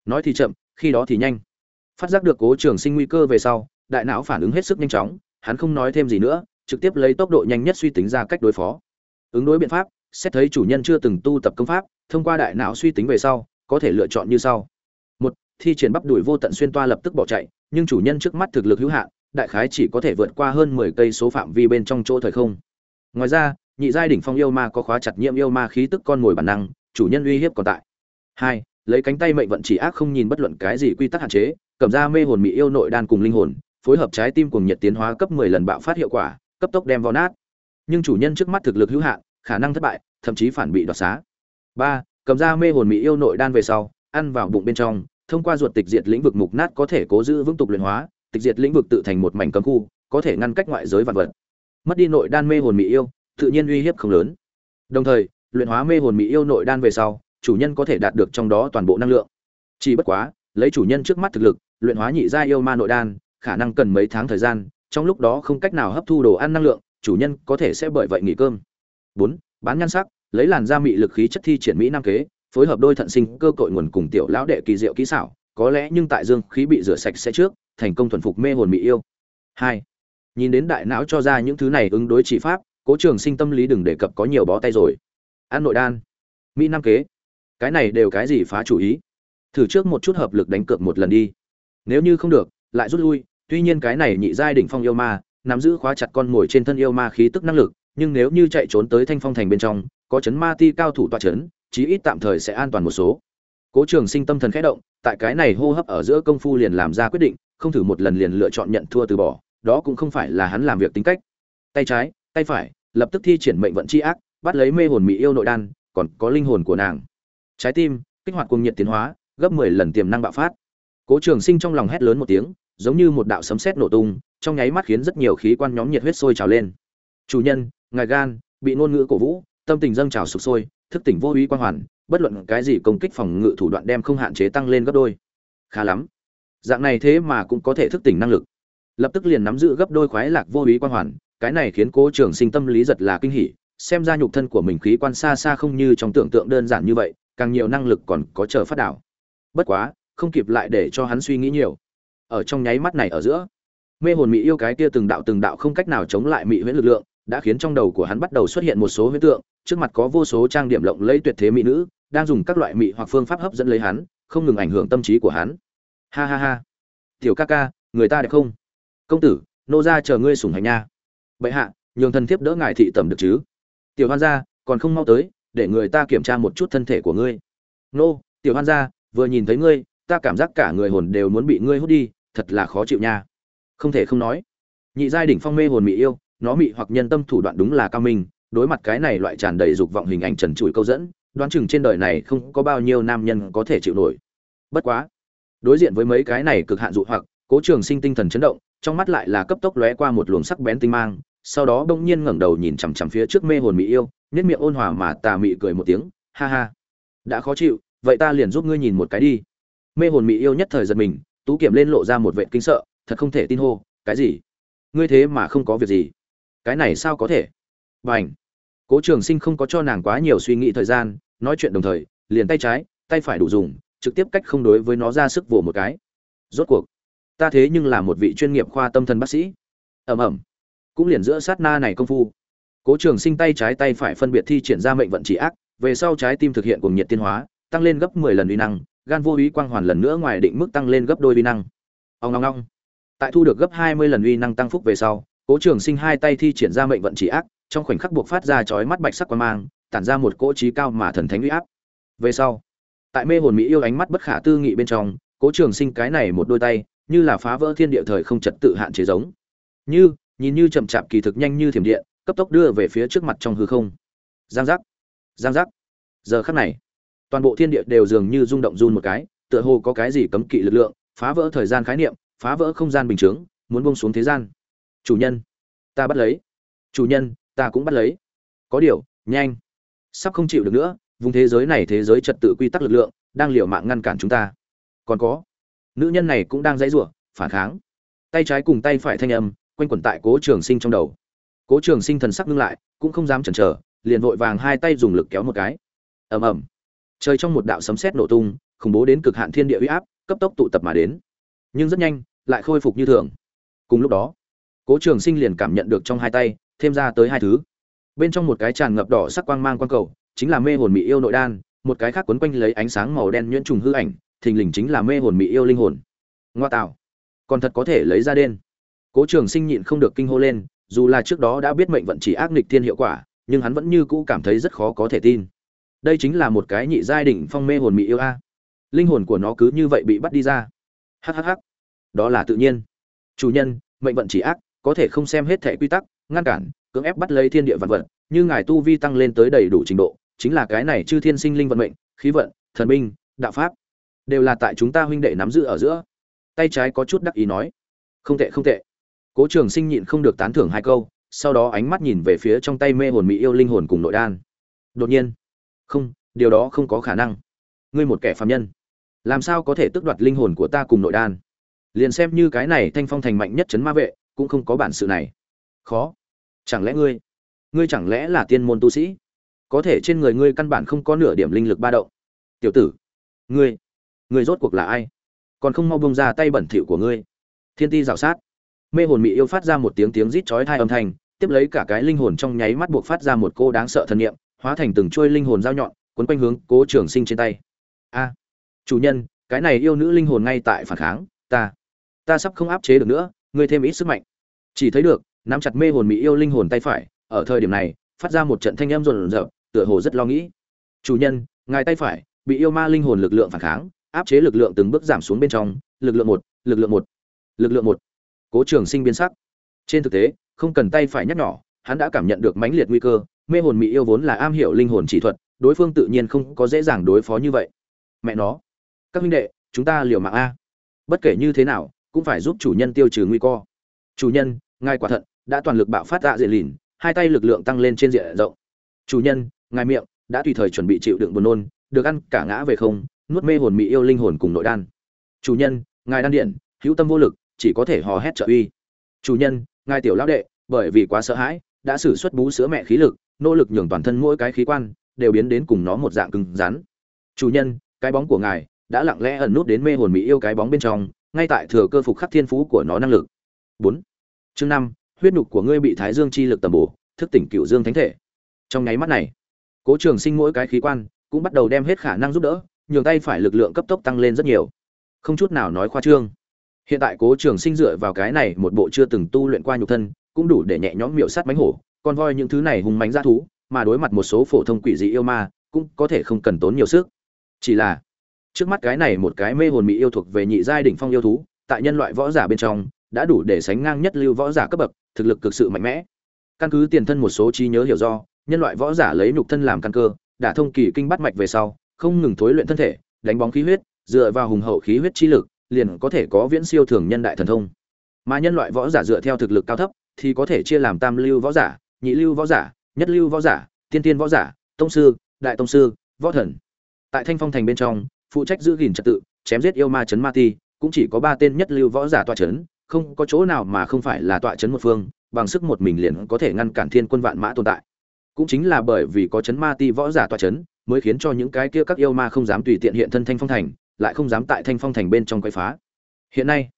Nói thì chậm, khi đó thì nhanh. Phát giác được cố trường sinh nguy cơ về sau đại não phản ứng hết sức nhanh chóng, hắn không nói thêm gì nữa, trực tiếp lấy tốc độ nhanh nhất suy tính ra cách đối phó. Ứng đối biện pháp, xét thấy chủ nhân chưa từng tu tập công pháp, thông qua đại não suy tính về sau, có thể lựa chọn như sau. Một, thi triển bắp đuổi vô tận xuyên toa lập tức bỏ chạy, nhưng chủ nhân trước mắt thực lực hữu hạn, đại khái chỉ có thể vượt qua hơn mười cây số phạm vi bên trong chỗ thời không. Ngoài ra, nhị giai đỉnh phong yêu ma có khóa chặt nhiễm yêu ma khí tức con ngồi bản năng, chủ nhân uy hiếp còn tại. Hai, lấy cánh tay mệnh vận chỉ ác không nhìn bất luận cái gì quy tắc hạn chế, cầm ra mê hồn mỹ yêu nội đan cùng linh hồn phối hợp trái tim cùng nhiệt tiến hóa cấp 10 lần bạo phát hiệu quả, cấp tốc đem vào nát. Nhưng chủ nhân trước mắt thực lực hữu hạn, khả năng thất bại, thậm chí phản bị đoạt xá. Ba, cầm ra mê hồn mỹ yêu nội đan về sau, ăn vào bụng bên trong, thông qua ruột tịch diệt lĩnh vực mục nát có thể cố giữ vững tục luyện hóa, tịch diệt lĩnh vực tự thành một mảnh cấm khu, có thể ngăn cách ngoại giới vạn vật. Mất đi nội đan mê hồn mỹ yêu, tự nhiên uy hiếp không lớn. Đồng thời, luyện hóa mê hồn mỹ yêu nội đan về sau, chủ nhân có thể đạt được trong đó toàn bộ năng lượng. Chỉ bất quá, lấy chủ nhân trước mắt thực lực, luyện hóa nhị gia yêu ma nội đan khả năng cần mấy tháng thời gian, trong lúc đó không cách nào hấp thu đồ ăn năng lượng, chủ nhân có thể sẽ bởi vậy nghỉ cơm. Bốn, bán nhan sắc, lấy làn da mị lực khí chất thi triển mỹ nam kế, phối hợp đôi thận sinh cơ cội nguồn cùng tiểu lão đệ kỳ diệu kỹ xảo, có lẽ nhưng tại dương khí bị rửa sạch sẽ trước, thành công thuần phục mê hồn mỹ yêu. Hai, nhìn đến đại não cho ra những thứ này ứng đối chỉ pháp, cố trường sinh tâm lý đừng đề cập có nhiều bó tay rồi. An nội đan, mỹ nam kế, cái này đều cái gì phá chủ ý? Thử trước một chút hợp lực đánh cược một lần đi. Nếu như không được, lại rút lui tuy nhiên cái này nhị giai đỉnh phong yêu ma, nắm giữ khóa chặt con mồi trên thân yêu ma khí tức năng lực, nhưng nếu như chạy trốn tới thanh phong thành bên trong, có chấn ma ti cao thủ tọa chấn, chí ít tạm thời sẽ an toàn một số. Cố trường sinh tâm thần khẽ động, tại cái này hô hấp ở giữa công phu liền làm ra quyết định, không thử một lần liền lựa chọn nhận thua từ bỏ, đó cũng không phải là hắn làm việc tính cách. Tay trái, tay phải, lập tức thi triển mệnh vận chi ác, bắt lấy mê hồn mỹ yêu nội đan, còn có linh hồn của nàng. Trái tim, kích hoạt cuồng nhiệt tiến hóa, gấp 10 lần tiềm năng bạo phát cố trường sinh trong lòng hét lớn một tiếng, giống như một đạo sấm sét nổ tung, trong nháy mắt khiến rất nhiều khí quan nhóm nhiệt huyết sôi trào lên. Chủ nhân, ngài gan, bị ngôn ngữ cổ vũ, tâm tình dâng trào sục sôi, thức tỉnh vô ý quan hoàn, bất luận cái gì công kích phòng ngự thủ đoạn đem không hạn chế tăng lên gấp đôi. Khá lắm. Dạng này thế mà cũng có thể thức tỉnh năng lực. Lập tức liền nắm giữ gấp đôi khoái lạc vô ý quan hoàn, cái này khiến cố trường sinh tâm lý giật là kinh hỉ, xem ra nhục thân của mình khí quan xa xa không như trong tưởng tượng đơn giản như vậy, càng nhiều năng lực còn có chờ phát đảo. Bất quá không kịp lại để cho hắn suy nghĩ nhiều. Ở trong nháy mắt này ở giữa, mê hồn mỹ yêu cái kia từng đạo từng đạo không cách nào chống lại mỹ huyễn lực lượng, đã khiến trong đầu của hắn bắt đầu xuất hiện một số huyễn tượng, trước mặt có vô số trang điểm lộng lẫy tuyệt thế mỹ nữ, đang dùng các loại mỹ hoặc phương pháp hấp dẫn lấy hắn, không ngừng ảnh hưởng tâm trí của hắn. Ha ha ha. Tiểu ca ca, người ta đẹp không? Công tử, nô ra chờ ngươi sủng hành nha. Bệ hạ, nhường thần thiếp đỡ ngài thị tẩm được chứ? Tiểu hoan gia, còn không mau tới, để người ta kiểm tra một chút thân thể của ngươi. Nô, tiểu hoan gia, vừa nhìn thấy ngươi ta cảm giác cả người hồn đều muốn bị ngươi hút đi, thật là khó chịu nha. Không thể không nói, nhị giai đỉnh phong mê hồn mỹ yêu, nó mị hoặc nhân tâm thủ đoạn đúng là cao minh, đối mặt cái này loại tràn đầy dục vọng hình ảnh trần trụi câu dẫn, đoán chừng trên đời này không có bao nhiêu nam nhân có thể chịu nổi. Bất quá, đối diện với mấy cái này cực hạn dụ hoặc, cố trường sinh tinh thần chấn động, trong mắt lại là cấp tốc lóe qua một luồng sắc bén tinh mang, sau đó bỗng nhiên ngẩng đầu nhìn chằm chằm phía trước mê hồn mỹ yêu nét miệng ôn hòa mà tà mị cười một tiếng, ha ha, đã khó chịu, vậy ta liền giúp ngươi nhìn một cái đi mê hồn mỹ yêu nhất thời giật mình, tú kiểm lên lộ ra một vệ kinh sợ, thật không thể tin hô, cái gì? Ngươi thế mà không có việc gì? Cái này sao có thể? B à ảnh cố trường sinh không có cho nàng quá nhiều suy nghĩ thời gian, nói chuyện đồng thời, liền tay trái, tay phải đủ dùng, trực tiếp cách không đối với nó ra sức vồ một cái. Rốt cuộc, ta thế nhưng là một vị chuyên nghiệp khoa tâm thần bác sĩ. Ẩm ẩm cũng liền giữa sát na này công phu, cố trường sinh tay trái tay phải phân biệt thi triển ra mệnh vận chỉ ác, về sau trái tim thực hiện cùng nhiệt tiên hóa, tăng lên gấp 10 lần uy năng gan vô ý quang hoàn lần nữa ngoài định mức tăng lên gấp đôi uy năng. Ông ngong ngong tại thu được gấp 20 lần uy năng tăng phúc về sau, cố trường sinh hai tay thi triển ra mệnh vận chỉ ác, trong khoảnh khắc buộc phát ra chói mắt bạch sắc quang mang, tản ra một cỗ trí cao mà thần thánh uy áp. Về sau, tại mê hồn mỹ yêu ánh mắt bất khả tư nghị bên trong, cố trường sinh cái này một đôi tay, như là phá vỡ thiên địa thời không trật tự hạn chế giống. Như, nhìn như chậm chạp kỳ thực nhanh như thiểm điện, cấp tốc đưa về phía trước mặt trong hư không. Giang giác giang giác. Giờ khắc này toàn bộ thiên địa đều dường như rung động run một cái, tựa hồ có cái gì cấm kỵ lực lượng, phá vỡ thời gian khái niệm, phá vỡ không gian bình chướng, muốn bông xuống thế gian. Chủ nhân, ta bắt lấy. Chủ nhân, ta cũng bắt lấy. Có điều, nhanh. Sắp không chịu được nữa, vùng thế giới này thế giới trật tự quy tắc lực lượng, đang liều mạng ngăn cản chúng ta. Còn có, nữ nhân này cũng đang dãy rủa, phản kháng. Tay trái cùng tay phải thanh âm, quanh quẩn tại cố trường sinh trong đầu. Cố trường sinh thần sắc ngưng lại, cũng không dám chần chờ, liền vội vàng hai tay dùng lực kéo một cái. Ầm ầm trời trong một đạo sấm sét nổ tung, khủng bố đến cực hạn thiên địa uy áp, cấp tốc tụ tập mà đến. Nhưng rất nhanh, lại khôi phục như thường. Cùng lúc đó, cố trường sinh liền cảm nhận được trong hai tay, thêm ra tới hai thứ. Bên trong một cái tràn ngập đỏ sắc quang mang quang cầu, chính là mê hồn mỹ yêu nội đan, một cái khác quấn quanh lấy ánh sáng màu đen nhuyễn trùng hư ảnh, thình lình chính là mê hồn mỹ yêu linh hồn. Ngoa tạo. Còn thật có thể lấy ra đen. Cố trường sinh nhịn không được kinh hô lên, dù là trước đó đã biết mệnh vận chỉ ác nghịch thiên hiệu quả, nhưng hắn vẫn như cũ cảm thấy rất khó có thể tin đây chính là một cái nhị giai đỉnh phong mê hồn mỹ yêu a. Linh hồn của nó cứ như vậy bị bắt đi ra. Hhh đó là tự nhiên. Chủ nhân, mệnh vận chỉ ác, có thể không xem hết thể quy tắc, ngăn cản, cưỡng ép bắt lấy thiên địa vạn vật như ngài tu vi tăng lên tới đầy đủ trình độ, chính là cái này chư thiên sinh linh vận mệnh, khí vận, thần binh đạo pháp, đều là tại chúng ta huynh đệ nắm giữ ở giữa. Tay trái có chút đắc ý nói. Không tệ không tệ. Cố trường sinh nhịn không được tán thưởng hai câu, sau đó ánh mắt nhìn về phía trong tay mê hồn mỹ yêu linh hồn cùng nội đan. Đột nhiên không, điều đó không có khả năng. Ngươi một kẻ phạm nhân, làm sao có thể tước đoạt linh hồn của ta cùng nội đan? Liền xem như cái này thanh phong thành mạnh nhất chấn ma vệ, cũng không có bản sự này. Khó. Chẳng lẽ ngươi ngươi chẳng lẽ là tiên môn tu sĩ? Có thể trên người ngươi căn bản không có nửa điểm linh lực ba động. Tiểu tử, ngươi ngươi rốt cuộc là ai? Còn không mau bông ra tay bẩn thỉu của ngươi. Thiên ti rào sát. Mê hồn mị yêu phát ra một tiếng tiếng rít chói thai âm thanh, tiếp lấy cả cái linh hồn trong nháy mắt buộc phát ra một cô đáng sợ thần niệm hóa thành từng trôi linh hồn dao nhọn, quấn quanh hướng cố trường sinh trên tay. A, chủ nhân, cái này yêu nữ linh hồn ngay tại phản kháng, ta ta sắp không áp chế được nữa, ngươi thêm ít sức mạnh. Chỉ thấy được, nắm chặt mê hồn mỹ yêu linh hồn tay phải, ở thời điểm này, phát ra một trận thanh âm rộn rợn tựa hồ rất lo nghĩ. Chủ nhân, ngài tay phải, bị yêu ma linh hồn lực lượng phản kháng, áp chế lực lượng từng bước giảm xuống bên trong, lực lượng một, lực lượng một, lực lượng một. Cố trường sinh biến sắc. Trên thực tế, không cần tay phải nhắc nhỏ hắn đã cảm nhận được mãnh liệt nguy cơ mê hồn mỹ yêu vốn là am hiểu linh hồn chỉ thuật, đối phương tự nhiên không có dễ dàng đối phó như vậy. Mẹ nó, các huynh đệ, chúng ta liều mạng a. Bất kể như thế nào, cũng phải giúp chủ nhân tiêu trừ nguy cơ. Chủ nhân, ngài quả thận đã toàn lực bạo phát dạ diện lìn, hai tay lực lượng tăng lên trên diện rộng. Chủ nhân, ngài miệng đã tùy thời chuẩn bị chịu đựng buồn nôn, được ăn cả ngã về không, nuốt mê hồn mỹ yêu linh hồn cùng nội đan. Chủ nhân, ngài đan điện, hữu tâm vô lực, chỉ có thể hò hét trợ uy. Chủ nhân, ngài tiểu lão đệ, bởi vì quá sợ hãi, đã sử xuất bú sữa mẹ khí lực nỗ lực nhường toàn thân mỗi cái khí quan đều biến đến cùng nó một dạng cứng rắn. Chủ nhân, cái bóng của ngài đã lặng lẽ ẩn nút đến mê hồn mỹ yêu cái bóng bên trong, ngay tại thừa cơ phục khắc thiên phú của nó năng lực. Bốn. Chương năm, huyết nhục của ngươi bị thái dương chi lực tầm bổ, thức tỉnh cựu dương thánh thể. Trong nháy mắt này, cố trường sinh mỗi cái khí quan cũng bắt đầu đem hết khả năng giúp đỡ, nhường tay phải lực lượng cấp tốc tăng lên rất nhiều. Không chút nào nói khoa trương. Hiện tại cố trường sinh dựa vào cái này một bộ chưa từng tu luyện qua nhục thân, cũng đủ để nhẹ nhõm miệu sát mánh hổ con voi những thứ này hùng mánh ra thú, mà đối mặt một số phổ thông quỷ dị yêu ma, cũng có thể không cần tốn nhiều sức. Chỉ là, trước mắt cái này một cái mê hồn mỹ yêu thuộc về nhị giai đỉnh phong yêu thú, tại nhân loại võ giả bên trong, đã đủ để sánh ngang nhất lưu võ giả cấp bậc, thực lực cực sự mạnh mẽ. Căn cứ tiền thân một số trí nhớ hiểu do, nhân loại võ giả lấy nhục thân làm căn cơ, đã thông kỳ kinh bắt mạch về sau, không ngừng thối luyện thân thể, đánh bóng khí huyết, dựa vào hùng hậu khí huyết chi lực, liền có thể có viễn siêu thường nhân đại thần thông. Mà nhân loại võ giả dựa theo thực lực cao thấp, thì có thể chia làm tam lưu võ giả nhị lưu võ giả, nhất lưu võ giả, tiên tiên võ giả, tông sư, đại tông sư, võ thần. Tại thanh phong thành bên trong, phụ trách giữ gìn trật tự, chém giết yêu ma chấn ma ti, cũng chỉ có ba tên nhất lưu võ giả tọa chấn, không có chỗ nào mà không phải là tọa chấn một phương, bằng sức một mình liền có thể ngăn cản thiên quân vạn mã tồn tại. Cũng chính là bởi vì có chấn ma ti võ giả tọa chấn, mới khiến cho những cái kia các yêu ma không dám tùy tiện hiện thân thanh phong thành, lại không dám tại thanh phong thành bên trong quay phá. Hiện nay,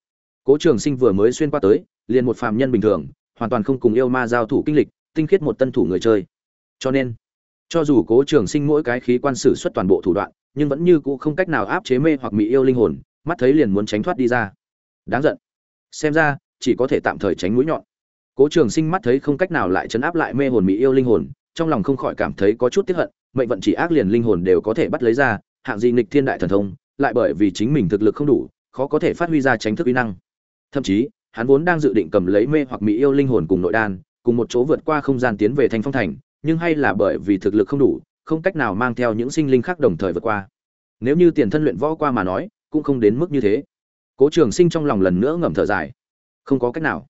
cố trường sinh vừa mới xuyên qua tới, liền một phàm nhân bình thường, hoàn toàn không cùng yêu ma giao thủ kinh lịch tinh khiết một tân thủ người chơi. Cho nên, cho dù cố trường sinh mỗi cái khí quan sử xuất toàn bộ thủ đoạn, nhưng vẫn như cũ không cách nào áp chế mê hoặc mỹ yêu linh hồn, mắt thấy liền muốn tránh thoát đi ra. Đáng giận. Xem ra, chỉ có thể tạm thời tránh mũi nhọn. Cố trường sinh mắt thấy không cách nào lại chấn áp lại mê hồn mỹ yêu linh hồn, trong lòng không khỏi cảm thấy có chút tiếc hận, mệnh vận chỉ ác liền linh hồn đều có thể bắt lấy ra, hạng gì nghịch thiên đại thần thông, lại bởi vì chính mình thực lực không đủ, khó có thể phát huy ra tránh thức uy năng. Thậm chí, hắn vốn đang dự định cầm lấy mê hoặc mỹ yêu linh hồn cùng nội đan cùng một chỗ vượt qua không gian tiến về thanh phong thành, nhưng hay là bởi vì thực lực không đủ, không cách nào mang theo những sinh linh khác đồng thời vượt qua. Nếu như tiền thân luyện võ qua mà nói, cũng không đến mức như thế. Cố trường sinh trong lòng lần nữa ngầm thở dài. Không có cách nào.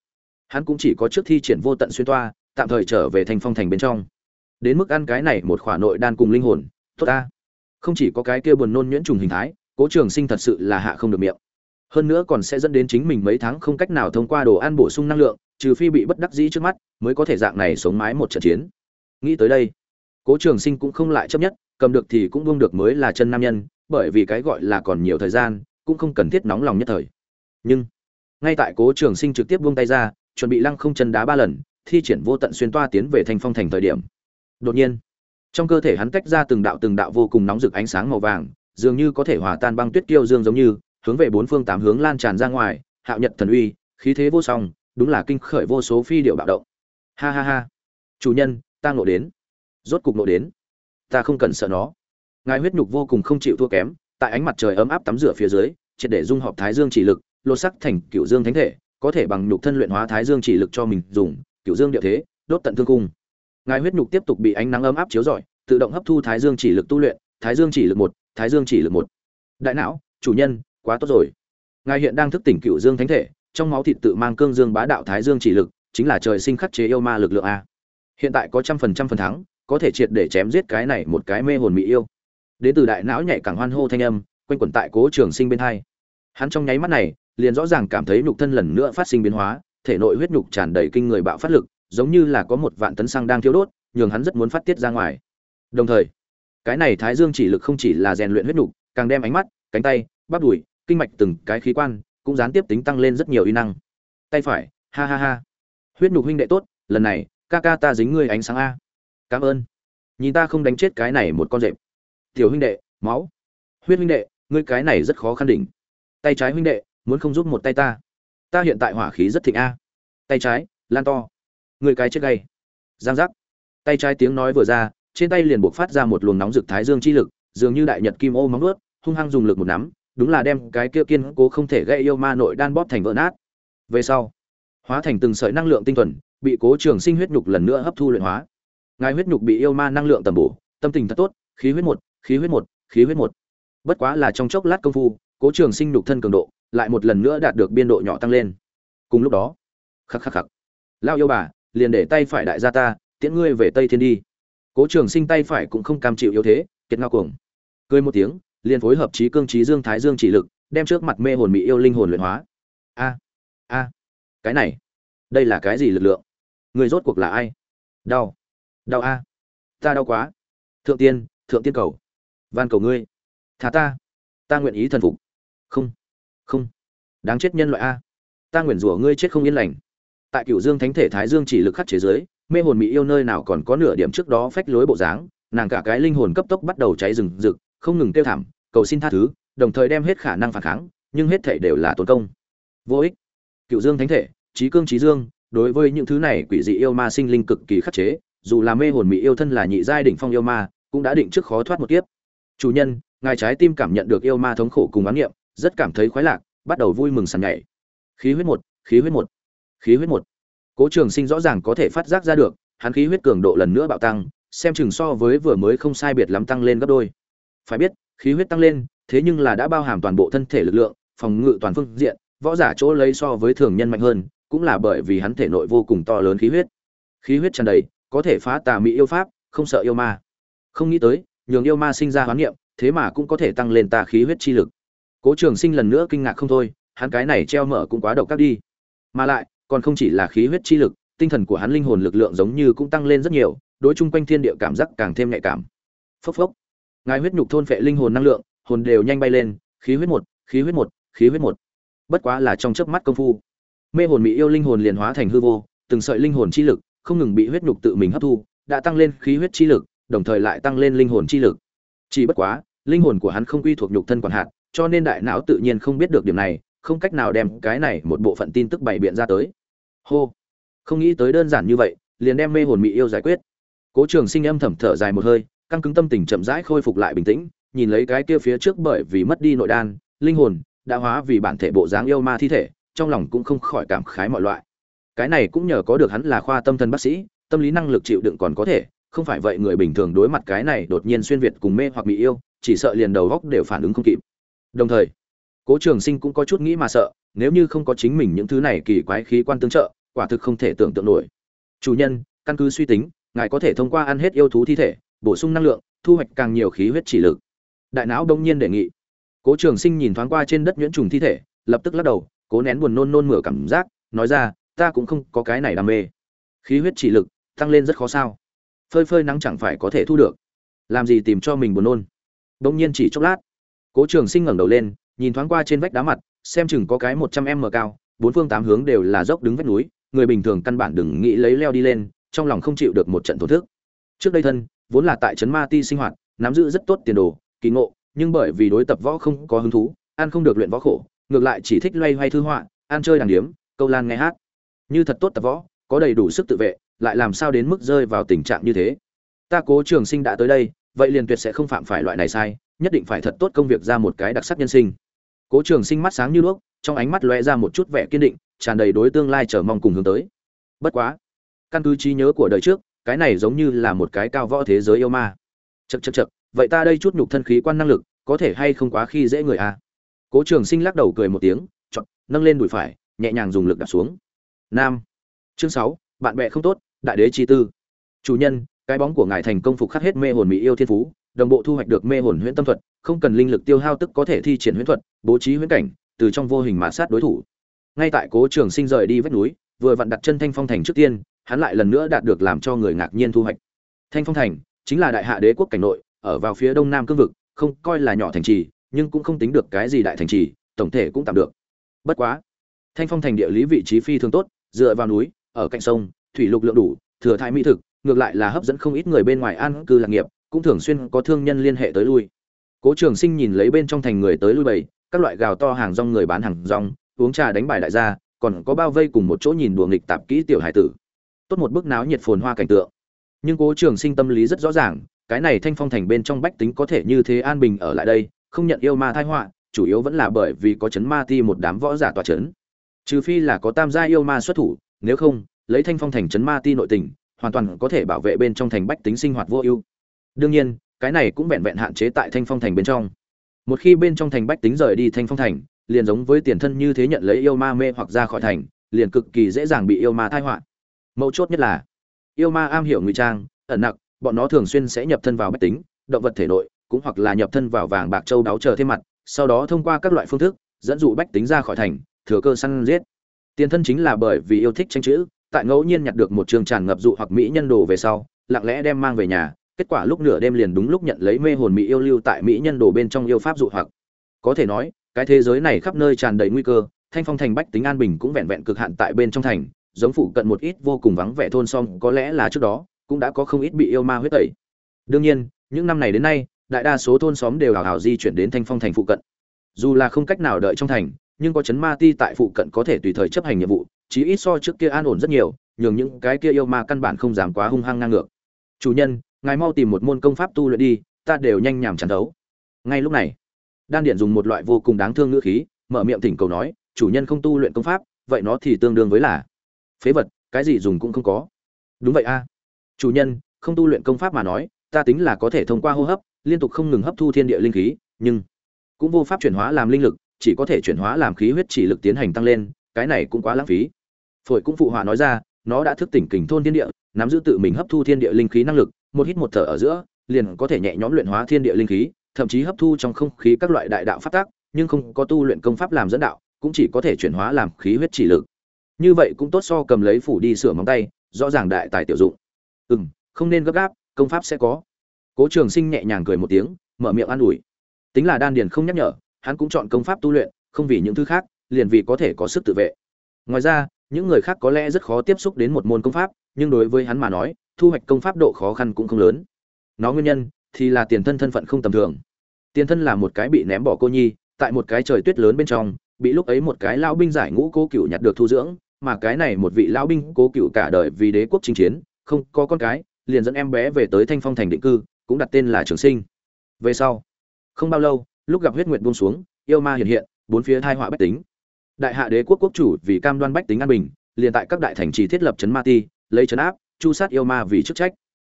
Hắn cũng chỉ có trước thi triển vô tận xuyên toa, tạm thời trở về thành phong thành bên trong. Đến mức ăn cái này một khỏa nội đan cùng linh hồn, tốt ta. Không chỉ có cái kia buồn nôn nhuyễn trùng hình thái, cố trường sinh thật sự là hạ không được miệng. Hơn nữa còn sẽ dẫn đến chính mình mấy tháng không cách nào thông qua đồ ăn bổ sung năng lượng trừ phi bị bất đắc dĩ trước mắt, mới có thể dạng này sống mái một trận chiến. Nghĩ tới đây, cố trường sinh cũng không lại chấp nhất, cầm được thì cũng buông được mới là chân nam nhân, bởi vì cái gọi là còn nhiều thời gian, cũng không cần thiết nóng lòng nhất thời. Nhưng, ngay tại cố trường sinh trực tiếp buông tay ra, chuẩn bị lăng không chân đá ba lần, thi triển vô tận xuyên toa tiến về thanh phong thành thời điểm. Đột nhiên, trong cơ thể hắn tách ra từng đạo từng đạo vô cùng nóng rực ánh sáng màu vàng, dường như có thể hòa tan băng tuyết kiêu dương giống như, hướng về bốn phương tám hướng lan tràn ra ngoài, hạo nhật thần uy, khí thế vô song đúng là kinh khởi vô số phi điệu bạo động. Ha ha ha. Chủ nhân, ta ngộ đến. Rốt cục ngộ đến. Ta không cần sợ nó. Ngài huyết nhục vô cùng không chịu thua kém, tại ánh mặt trời ấm áp tắm rửa phía dưới, triệt để dung hợp thái dương chỉ lực, lột sắc thành cựu dương thánh thể, có thể bằng nhục thân luyện hóa thái dương chỉ lực cho mình dùng, cựu dương địa thế, đốt tận thương cung. Ngài huyết nhục tiếp tục bị ánh nắng ấm áp chiếu rọi, tự động hấp thu thái dương chỉ lực tu luyện, thái dương chỉ lực một, thái dương chỉ lực một. Đại não, chủ nhân, quá tốt rồi. Ngài hiện đang thức tỉnh cựu dương thánh thể trong máu thịt tự mang cương dương bá đạo thái dương chỉ lực, chính là trời sinh khắc chế yêu ma lực lượng a. Hiện tại có trăm phần trăm phần thắng, có thể triệt để chém giết cái này một cái mê hồn mỹ yêu. Đến từ đại não nhạy càng hoan hô thanh âm, quanh quẩn tại cố trường sinh bên hai. Hắn trong nháy mắt này, liền rõ ràng cảm thấy nhục thân lần nữa phát sinh biến hóa, thể nội huyết nhục tràn đầy kinh người bạo phát lực, giống như là có một vạn tấn xăng đang thiêu đốt, nhường hắn rất muốn phát tiết ra ngoài. Đồng thời, cái này thái dương chỉ lực không chỉ là rèn luyện huyết nhục, càng đem ánh mắt, cánh tay, bắp đùi, kinh mạch từng cái khí quan cũng gián tiếp tính tăng lên rất nhiều uy năng. Tay phải, ha ha ha. Huyết nhục huynh đệ tốt, lần này, ca ca ta dính ngươi ánh sáng a. Cảm ơn. Nhìn ta không đánh chết cái này một con rệp. Tiểu huynh đệ, máu. Huyết huynh đệ, ngươi cái này rất khó khăn đỉnh. Tay trái huynh đệ, muốn không giúp một tay ta. Ta hiện tại hỏa khí rất thịnh a. Tay trái, lan to. Ngươi cái chết gay. Giang giác. Tay trái tiếng nói vừa ra, trên tay liền buộc phát ra một luồng nóng rực thái dương chi lực, dường như đại nhật kim ô móng nuốt hung hăng dùng lực một nắm đúng là đem cái kia kiên cố không thể gây yêu ma nội đan bóp thành vỡ nát. Về sau, hóa thành từng sợi năng lượng tinh thuần, bị cố trường sinh huyết nhục lần nữa hấp thu luyện hóa. Ngài huyết nhục bị yêu ma năng lượng tầm bổ, tâm tình thật tốt, khí huyết một, khí huyết một, khí huyết một. Bất quá là trong chốc lát công phu, cố trường sinh nhục thân cường độ lại một lần nữa đạt được biên độ nhỏ tăng lên. Cùng lúc đó, khắc khắc khắc lao yêu bà, liền để tay phải đại gia ta, tiễn ngươi về tây thiên đi. Cố trường sinh tay phải cũng không cam chịu yếu thế, kiệt ngao cuồng. Cười một tiếng liền phối hợp trí cương trí dương thái dương chỉ lực, đem trước mặt mê hồn mỹ yêu linh hồn luyện hóa. A a, cái này, đây là cái gì lực lượng? Người rốt cuộc là ai? Đau đau a, ta đau quá. Thượng tiên thượng tiên cầu, van cầu ngươi. Thả ta ta nguyện ý thần phục. Không không, đáng chết nhân loại a, ta nguyện rủa ngươi chết không yên lành. Tại cựu dương thánh thể thái dương chỉ lực khắc chế giới mê hồn mỹ yêu nơi nào còn có nửa điểm trước đó phách lối bộ dáng, nàng cả cái linh hồn cấp tốc bắt đầu cháy rừng rực không ngừng kêu thảm, cầu xin tha thứ, đồng thời đem hết khả năng phản kháng, nhưng hết thể đều là tốn công. Vô ích. Cựu dương thánh thể trí cương trí dương, đối với những thứ này quỷ dị yêu ma sinh linh cực kỳ khắc chế, dù là mê hồn mỹ yêu thân là nhị giai đỉnh phong yêu ma, cũng đã định trước khó thoát một kiếp. Chủ nhân, ngài trái tim cảm nhận được yêu ma thống khổ cùng ám niệm rất cảm thấy khoái lạc, bắt đầu vui mừng sàn nhảy. Khí huyết một, khí huyết một, khí huyết một. Cố trường sinh rõ ràng có thể phát giác ra được, hắn khí huyết cường độ lần nữa bạo tăng, xem chừng so với vừa mới không sai biệt lắm tăng lên gấp đôi phải biết, khí huyết tăng lên, thế nhưng là đã bao hàm toàn bộ thân thể lực lượng, phòng ngự toàn phương diện, võ giả chỗ lấy so với thường nhân mạnh hơn, cũng là bởi vì hắn thể nội vô cùng to lớn khí huyết. Khí huyết tràn đầy, có thể phá tà mỹ yêu pháp, không sợ yêu ma. Không nghĩ tới, nhường yêu ma sinh ra hoán niệm, thế mà cũng có thể tăng lên tà khí huyết chi lực. Cố trường sinh lần nữa kinh ngạc không thôi, hắn cái này treo mở cũng quá độc các đi. Mà lại, còn không chỉ là khí huyết chi lực, tinh thần của hắn linh hồn lực lượng giống như cũng tăng lên rất nhiều, đối chung quanh thiên địa cảm giác càng thêm nhạy cảm. Phốc phốc ngài huyết nhục thôn phệ linh hồn năng lượng, hồn đều nhanh bay lên, khí huyết một, khí huyết một, khí huyết một. Bất quá là trong chớp mắt công phu. Mê hồn mỹ yêu linh hồn liền hóa thành hư vô, từng sợi linh hồn chi lực không ngừng bị huyết nhục tự mình hấp thu, đã tăng lên khí huyết chi lực, đồng thời lại tăng lên linh hồn chi lực. Chỉ bất quá, linh hồn của hắn không quy thuộc nhục thân quản hạt, cho nên đại não tự nhiên không biết được điểm này, không cách nào đem cái này một bộ phận tin tức bày biện ra tới. Hô. Không nghĩ tới đơn giản như vậy, liền đem mê hồn mỹ yêu giải quyết. Cố trường sinh âm thầm thở dài một hơi căng cứng tâm tình chậm rãi khôi phục lại bình tĩnh, nhìn lấy cái kia phía trước bởi vì mất đi nội đan, linh hồn, đã hóa vì bản thể bộ dáng yêu ma thi thể, trong lòng cũng không khỏi cảm khái mọi loại. Cái này cũng nhờ có được hắn là khoa tâm thần bác sĩ, tâm lý năng lực chịu đựng còn có thể, không phải vậy người bình thường đối mặt cái này đột nhiên xuyên việt cùng mê hoặc bị yêu, chỉ sợ liền đầu góc đều phản ứng không kịp. Đồng thời, cố trường sinh cũng có chút nghĩ mà sợ, nếu như không có chính mình những thứ này kỳ quái khí quan tương trợ, quả thực không thể tưởng tượng nổi. Chủ nhân, căn cứ suy tính, ngài có thể thông qua ăn hết yêu thú thi thể bổ sung năng lượng, thu hoạch càng nhiều khí huyết chỉ lực. Đại não đông nhiên đề nghị. Cố trường sinh nhìn thoáng qua trên đất nhuyễn trùng thi thể, lập tức lắc đầu, cố nén buồn nôn nôn mửa cảm giác, nói ra, ta cũng không có cái này đam mê. Khí huyết chỉ lực tăng lên rất khó sao. Phơi phơi nắng chẳng phải có thể thu được. Làm gì tìm cho mình buồn nôn? Đông nhiên chỉ chốc lát. Cố trường sinh ngẩng đầu lên, nhìn thoáng qua trên vách đá mặt, xem chừng có cái một trăm m cao, bốn phương tám hướng đều là dốc đứng vách núi, người bình thường căn bản đừng nghĩ lấy leo đi lên, trong lòng không chịu được một trận thổ thức. Trước đây thân vốn là tại trấn ma ti sinh hoạt, nắm giữ rất tốt tiền đồ, kỳ ngộ, nhưng bởi vì đối tập võ không có hứng thú, ăn không được luyện võ khổ, ngược lại chỉ thích loay hoay thư họa, ăn chơi đàng điếm, câu lan nghe hát. Như thật tốt tập võ, có đầy đủ sức tự vệ, lại làm sao đến mức rơi vào tình trạng như thế? Ta cố trường sinh đã tới đây, vậy liền tuyệt sẽ không phạm phải loại này sai, nhất định phải thật tốt công việc ra một cái đặc sắc nhân sinh. Cố trường sinh mắt sáng như đuốc, trong ánh mắt lóe ra một chút vẻ kiên định, tràn đầy đối tương lai chờ mong cùng hướng tới. Bất quá, căn cứ trí nhớ của đời trước cái này giống như là một cái cao võ thế giới yêu ma. Chật chật chật vậy ta đây chút nhục thân khí quan năng lực, có thể hay không quá khi dễ người à cố trường sinh lắc đầu cười một tiếng chọn nâng lên đùi phải, nhẹ nhàng dùng lực đặt xuống. Nam. Chương sáu, bạn bè không tốt, đại đế chi tư. Chủ nhân, cái bóng của ngài thành công phục khắc hết mê hồn mỹ yêu thiên phú, đồng bộ thu hoạch được mê hồn huyễn tâm thuật, không cần linh lực tiêu hao tức có thể thi triển huyễn thuật, bố trí huyễn cảnh, từ trong vô hình mã sát đối thủ. Ngay tại cố trường sinh rời đi vách núi, vừa vặn đặt chân thanh phong thành trước tiên hắn lại lần nữa đạt được làm cho người ngạc nhiên thu hoạch. Thanh phong thành chính là đại hạ đế quốc cảnh nội, ở vào phía đông nam cương vực, không coi là nhỏ thành trì, nhưng cũng không tính được cái gì đại thành trì, tổng thể cũng tạm được. Bất quá, thanh phong thành địa lý vị trí phi thường tốt, dựa vào núi, ở cạnh sông, thủy lục lượng đủ, thừa thải mỹ thực, ngược lại là hấp dẫn không ít người bên ngoài an cư lạc nghiệp, cũng thường xuyên có thương nhân liên hệ tới lui. Cố trường sinh nhìn lấy bên trong thành người tới lui bầy, các loại gào to hàng rong người bán hàng rong, uống trà đánh bài đại gia, còn có bao vây cùng một chỗ nhìn đùa nghịch tạp kỹ tiểu hải tử tốt một bức náo nhiệt phồn hoa cảnh tượng. Nhưng cố trường sinh tâm lý rất rõ ràng, cái này thanh phong thành bên trong bách tính có thể như thế an bình ở lại đây, không nhận yêu ma thai họa, chủ yếu vẫn là bởi vì có chấn ma ti một đám võ giả tòa chấn. Trừ phi là có tam gia yêu ma xuất thủ, nếu không, lấy thanh phong thành chấn ma ti nội tình, hoàn toàn có thể bảo vệ bên trong thành bách tính sinh hoạt vô ưu. Đương nhiên, cái này cũng vẹn vẹn hạn chế tại thanh phong thành bên trong. Một khi bên trong thành bách tính rời đi thanh phong thành, liền giống với tiền thân như thế nhận lấy yêu ma mê hoặc ra khỏi thành, liền cực kỳ dễ dàng bị yêu ma thai họa mấu chốt nhất là, yêu ma am hiểu ngụy trang, ẩn nặc, bọn nó thường xuyên sẽ nhập thân vào bách tính, động vật thể nội, cũng hoặc là nhập thân vào vàng bạc châu đáo chờ thêm mặt, sau đó thông qua các loại phương thức, dẫn dụ bách tính ra khỏi thành, thừa cơ săn giết. Tiền thân chính là bởi vì yêu thích tranh chữ, tại ngẫu nhiên nhặt được một trường tràn ngập dụ hoặc mỹ nhân đồ về sau, lặng lẽ đem mang về nhà, kết quả lúc nửa đêm liền đúng lúc nhận lấy mê hồn mỹ yêu lưu tại mỹ nhân đồ bên trong yêu pháp dụ hoặc. Có thể nói, cái thế giới này khắp nơi tràn đầy nguy cơ, thanh phong thành bách tính an bình cũng vẹn vẹn cực hạn tại bên trong thành giống phụ cận một ít vô cùng vắng vẻ thôn xong có lẽ là trước đó, cũng đã có không ít bị yêu ma huyết tẩy. Đương nhiên, những năm này đến nay, đại đa số thôn xóm đều hào hào di chuyển đến thanh phong thành phụ cận. Dù là không cách nào đợi trong thành, nhưng có chấn ma ti tại phụ cận có thể tùy thời chấp hành nhiệm vụ, chí ít so trước kia an ổn rất nhiều, nhường những cái kia yêu ma căn bản không dám quá hung hăng ngang ngược. Chủ nhân, ngài mau tìm một môn công pháp tu luyện đi, ta đều nhanh nhảm chán đấu ngay lúc này, đan điện dùng một loại vô cùng đáng thương ngữ khí, mở miệng thỉnh cầu nói, chủ nhân không tu luyện công pháp, vậy nó thì tương đương với là phế vật, cái gì dùng cũng không có. Đúng vậy a. Chủ nhân, không tu luyện công pháp mà nói, ta tính là có thể thông qua hô hấp, liên tục không ngừng hấp thu thiên địa linh khí, nhưng cũng vô pháp chuyển hóa làm linh lực, chỉ có thể chuyển hóa làm khí huyết chỉ lực tiến hành tăng lên, cái này cũng quá lãng phí. Phổi cũng phụ họa nói ra, nó đã thức tỉnh kình thôn thiên địa, nắm giữ tự mình hấp thu thiên địa linh khí năng lực, một hít một thở ở giữa, liền có thể nhẹ nhõm luyện hóa thiên địa linh khí, thậm chí hấp thu trong không khí các loại đại đạo phát tác nhưng không có tu luyện công pháp làm dẫn đạo, cũng chỉ có thể chuyển hóa làm khí huyết chỉ lực như vậy cũng tốt so cầm lấy phủ đi sửa móng tay, rõ ràng đại tài tiểu dụng. Ừ m không nên gấp gáp, công pháp sẽ có. Cố trường sinh nhẹ nhàng cười một tiếng, mở miệng an ủi. Tính là đan điền không nhắc nhở, hắn cũng chọn công pháp tu luyện, không vì những thứ khác, liền vì có thể có sức tự vệ. Ngoài ra, những người khác có lẽ rất khó tiếp xúc đến một môn công pháp, nhưng đối với hắn mà nói, thu hoạch công pháp độ khó khăn cũng không lớn. Nó nguyên nhân thì là tiền thân thân phận không tầm thường. Tiền thân là một cái bị ném bỏ cô nhi, tại một cái trời tuyết lớn bên trong, bị lúc ấy một cái lao binh giải ngũ cố cựu nhặt được thu dưỡng mà cái này một vị lão binh cố cựu cả đời vì đế quốc chinh chiến, không có con cái, liền dẫn em bé về tới thanh phong thành định cư, cũng đặt tên là trường sinh. Về sau, không bao lâu, lúc gặp huyết nguyệt buông xuống, yêu ma hiện hiện, bốn phía thai họa bách tính. Đại hạ đế quốc quốc chủ vì cam đoan bách tính an bình, liền tại các đại thành trì thiết lập trấn ma ti, lấy trấn áp, chu sát yêu ma vì chức trách.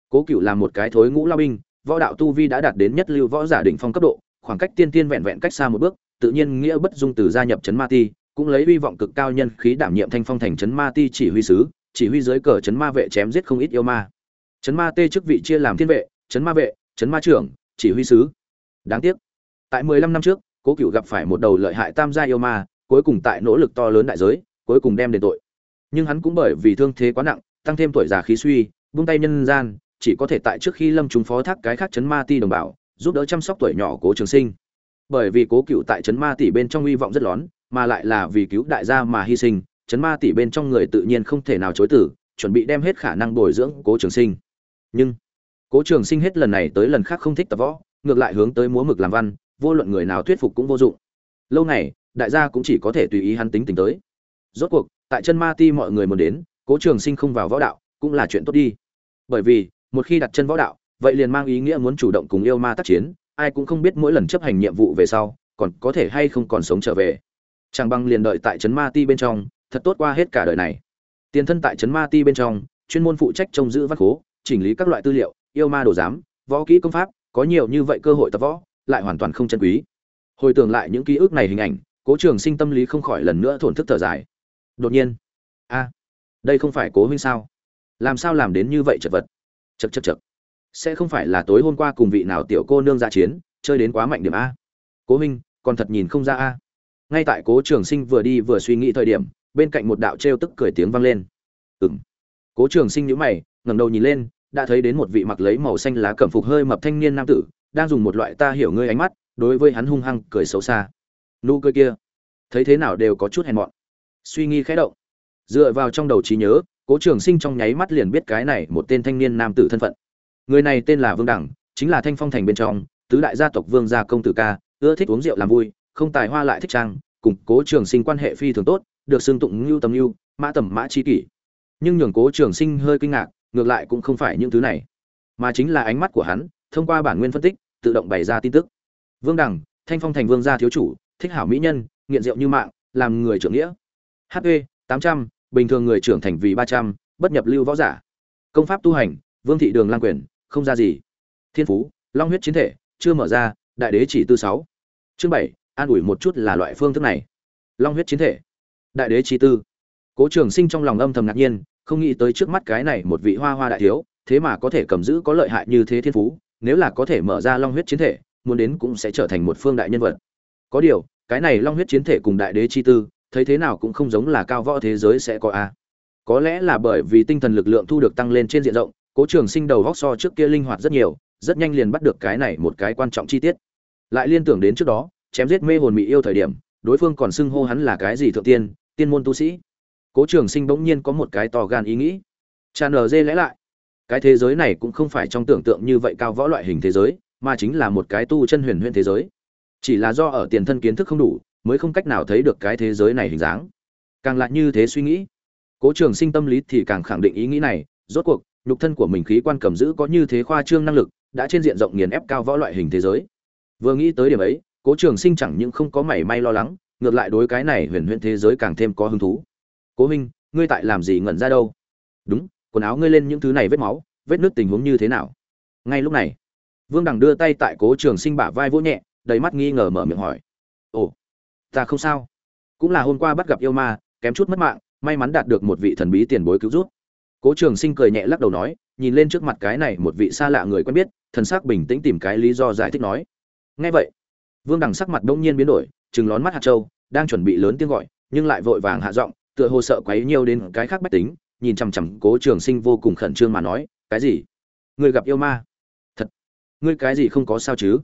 Cố cựu là một cái thối ngũ lao binh, võ đạo tu vi đã đạt đến nhất lưu võ giả đỉnh phong cấp độ, khoảng cách tiên tiên vẹn vẹn cách xa một bước, tự nhiên nghĩa bất dung từ gia nhập trấn ma ti cũng lấy hy vọng cực cao nhân khí đảm nhiệm thanh phong thành trấn ma ti chỉ huy sứ, chỉ huy dưới cờ trấn ma vệ chém giết không ít yêu ma. Trấn ma tê chức vị chia làm thiên vệ, trấn ma vệ, trấn ma trưởng, chỉ huy sứ. Đáng tiếc, tại mười lăm năm trước, cố cựu gặp phải một đầu lợi hại tam gia yêu ma, cuối cùng tại nỗ lực to lớn đại giới, cuối cùng đem đền tội. Nhưng hắn cũng bởi vì thương thế quá nặng, tăng thêm tuổi già khí suy buông tay nhân gian, chỉ có thể tại trước khi lâm chúng phó thác cái khác chấn ma ti đồng bào, giúp đỡ chăm sóc tuổi nhỏ cố trường sinh. Bởi vì cố cựu tại chấn ma tỷ bên trong hy vọng rất lớn mà lại là vì cứu đại gia mà hy sinh, chấn ma tỷ bên trong người tự nhiên không thể nào chối tử, chuẩn bị đem hết khả năng bồi dưỡng cố trường sinh. Nhưng, cố trường sinh hết lần này tới lần khác không thích tập võ, ngược lại hướng tới múa mực làm văn, vô luận người nào thuyết phục cũng vô dụng. Lâu này đại gia cũng chỉ có thể tùy ý hắn tính tình tới. Rốt cuộc, tại chân ma ti mọi người muốn đến, cố trường sinh không vào võ đạo, cũng là chuyện tốt đi. Bởi vì, một khi đặt chân võ đạo, vậy liền mang ý nghĩa muốn chủ động cùng yêu ma tác chiến, ai cũng không biết mỗi lần chấp hành nhiệm vụ về sau, còn có thể hay không còn sống trở về chàng băng liền đợi tại trấn ma ti bên trong, thật tốt qua hết cả đời này. Tiền thân tại trấn ma ti bên trong, chuyên môn phụ trách trông giữ văn khố, chỉnh lý các loại tư liệu, yêu ma đồ giám, võ kỹ công pháp, có nhiều như vậy cơ hội tập võ, lại hoàn toàn không chân quý. Hồi tưởng lại những ký ức này hình ảnh, cố trường sinh tâm lý không khỏi lần nữa thổn thức thở dài. Đột nhiên, a, đây không phải cố huynh sao? Làm sao làm đến như vậy chật vật? Chật chật chật sẽ không phải là tối hôm qua cùng vị nào tiểu cô nương ra chiến, chơi đến quá mạnh điểm a? Cố huynh, còn thật nhìn không ra a ngay tại cố trường sinh vừa đi vừa suy nghĩ thời điểm, bên cạnh một đạo trêu tức cười tiếng vang lên. Ừng cố trường sinh nhíu mày, ngẩng đầu nhìn lên, đã thấy đến một vị mặc lấy màu xanh lá cẩm phục hơi mập thanh niên nam tử, đang dùng một loại ta hiểu ngươi ánh mắt, đối với hắn hung hăng cười xấu xa. Nụ cười kia, thấy thế nào đều có chút hèn mọn. Suy nghĩ khẽ động. Dựa vào trong đầu trí nhớ, cố trường sinh trong nháy mắt liền biết cái này một tên thanh niên nam tử thân phận. Người này tên là vương đẳng, chính là thanh phong thành bên trong, tứ đại gia tộc vương gia công tử ca, ưa thích uống rượu làm vui không tài hoa lại thích trang, cùng cố trường sinh quan hệ phi thường tốt, được xưng tụng ngưu tầm ngưu, mã tầm mã chi kỷ. Nhưng nhường cố trường sinh hơi kinh ngạc, ngược lại cũng không phải những thứ này, mà chính là ánh mắt của hắn, thông qua bản nguyên phân tích, tự động bày ra tin tức. Vương đẳng thanh phong thành vương gia thiếu chủ, thích hảo mỹ nhân, nghiện rượu như mạng, làm người trưởng nghĩa. Hp tám trăm, bình thường người trưởng thành vì ba trăm, bất nhập lưu võ giả. Công pháp tu hành, vương thị đường lang quyền, không ra gì. Thiên phú, long huyết chiến thể, chưa mở ra, đại đế chỉ tư sáu. Chương bảy an ủi một chút là loại phương thức này. Long huyết chiến thể. Đại đế chi tư. Cố trường sinh trong lòng âm thầm ngạc nhiên, không nghĩ tới trước mắt cái này một vị hoa hoa đại thiếu, thế mà có thể cầm giữ có lợi hại như thế thiên phú, nếu là có thể mở ra long huyết chiến thể, muốn đến cũng sẽ trở thành một phương đại nhân vật. Có điều, cái này long huyết chiến thể cùng đại đế chi tư, thấy thế nào cũng không giống là cao võ thế giới sẽ có a. Có lẽ là bởi vì tinh thần lực lượng thu được tăng lên trên diện rộng, cố trường sinh đầu góc so trước kia linh hoạt rất nhiều, rất nhanh liền bắt được cái này một cái quan trọng chi tiết. Lại liên tưởng đến trước đó chém giết mê hồn mỹ yêu thời điểm, đối phương còn xưng hô hắn là cái gì thượng tiên tiên môn tu sĩ. Cố trường sinh bỗng nhiên có một cái to gan ý nghĩ. Tràn ở dê lẽ lại, cái thế giới này cũng không phải trong tưởng tượng như vậy cao võ loại hình thế giới, mà chính là một cái tu chân huyền huyền thế giới. Chỉ là do ở tiền thân kiến thức không đủ, mới không cách nào thấy được cái thế giới này hình dáng. Càng lại như thế suy nghĩ, cố trường sinh tâm lý thì càng khẳng định ý nghĩ này, rốt cuộc, nhục thân của mình khí quan cầm giữ có như thế khoa trương năng lực, đã trên diện rộng nghiền ép cao võ loại hình thế giới. Vừa nghĩ tới điểm ấy cố trường sinh chẳng những không có mảy may lo lắng, ngược lại đối cái này huyền huyền thế giới càng thêm có hứng thú. Cố minh ngươi tại làm gì ngẩn ra đâu? Đúng, quần áo ngươi lên những thứ này vết máu, vết nước tình huống như thế nào? Ngay lúc này, vương đằng đưa tay tại cố trường sinh bả vai vỗ nhẹ, đầy mắt nghi ngờ mở miệng hỏi. Ồ, ta không sao. Cũng là hôm qua bắt gặp yêu ma, kém chút mất mạng, may mắn đạt được một vị thần bí tiền bối cứu rút cố trường sinh cười nhẹ lắc đầu nói, nhìn lên trước mặt cái này một vị xa lạ người quen biết, thần sắc bình tĩnh tìm cái lý do giải thích nói. Ngay vậy vương đằng sắc mặt đông nhiên biến đổi chừng lón mắt hạt châu, đang chuẩn bị lớn tiếng gọi, nhưng lại vội vàng hạ giọng, tựa hồ sợ quấy nhiều đến cái khác bách tính, nhìn chằm chằm cố trường sinh vô cùng khẩn trương mà nói, cái gì? Người gặp yêu ma? Thật? Ngươi cái gì không có sao chứ?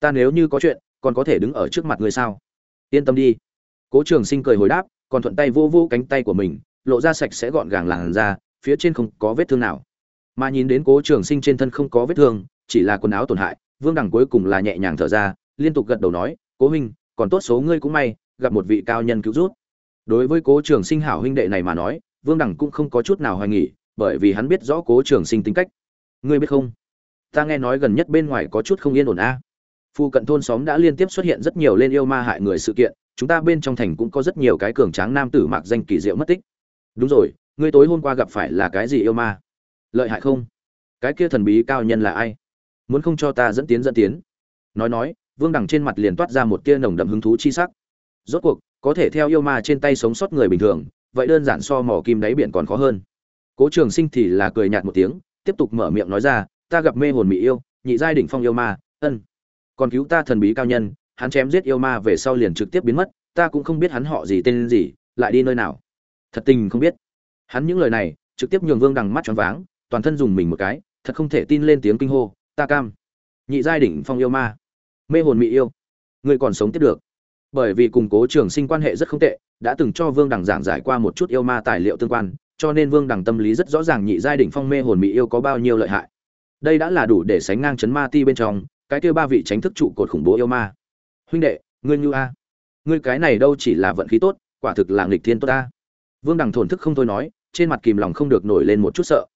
Ta nếu như có chuyện, còn có thể đứng ở trước mặt ngươi sao? Yên tâm đi. Cố trường sinh cười hồi đáp, còn thuận tay vô vô cánh tay của mình, lộ ra sạch sẽ gọn gàng làn ra phía trên không có vết thương nào. Mà nhìn đến cố trường sinh trên thân không có vết thương, chỉ là quần áo tổn hại, vương đẳng cuối cùng là nhẹ nhàng thở ra liên tục gật đầu nói, cố huynh, còn tốt số ngươi cũng may, gặp một vị cao nhân cứu rút đối với cố trường sinh hảo huynh đệ này mà nói, vương đẳng cũng không có chút nào hoài nghỉ bởi vì hắn biết rõ cố trường sinh tính cách. Ngươi biết không? Ta nghe nói gần nhất bên ngoài có chút không yên ổn a. À. phu cận thôn xóm đã liên tiếp xuất hiện rất nhiều lên yêu ma hại người sự kiện, chúng ta bên trong thành cũng có rất nhiều cái cường tráng nam tử mạc danh kỳ diệu mất tích. Đúng rồi, ngươi tối hôm qua gặp phải là cái gì yêu ma? Lợi hại không? Cái kia thần bí cao nhân là ai? Muốn không cho ta dẫn tiến dẫn tiến? Nói nói vương đằng trên mặt liền toát ra một tia nồng đậm hứng thú chi sắc. Rốt cuộc, có thể theo yêu ma trên tay sống sót người bình thường, vậy đơn giản so mỏ kim đáy biển còn khó hơn. Cố trường sinh thì là cười nhạt một tiếng, tiếp tục mở miệng nói ra, ta gặp mê hồn mỹ yêu, nhị giai đỉnh phong yêu ma, ân. Còn cứu ta thần bí cao nhân, hắn chém giết yêu ma về sau liền trực tiếp biến mất, ta cũng không biết hắn họ gì, tên gì, lại đi nơi nào. Thật tình không biết. Hắn những lời này, trực tiếp nhường vương đằng mắt choáng váng, toàn thân dùng mình một cái, thật không thể tin lên tiếng kinh hô, ta cam. Nhị giai đỉnh phong yêu ma mê hồn mỹ yêu. Người còn sống tiếp được. Bởi vì cùng cố trường sinh quan hệ rất không tệ, đã từng cho vương đằng giảng giải qua một chút yêu ma tài liệu tương quan, cho nên vương đằng tâm lý rất rõ ràng nhị giai đỉnh phong mê hồn mỹ yêu có bao nhiêu lợi hại. Đây đã là đủ để sánh ngang chấn ma ti bên trong, cái kia ba vị tránh thức trụ cột khủng bố yêu ma. Huynh đệ, ngươi như a. Ngươi cái này đâu chỉ là vận khí tốt, quả thực là nghịch thiên tốt ta. Vương đằng thổn thức không thôi nói, trên mặt kìm lòng không được nổi lên một chút sợ.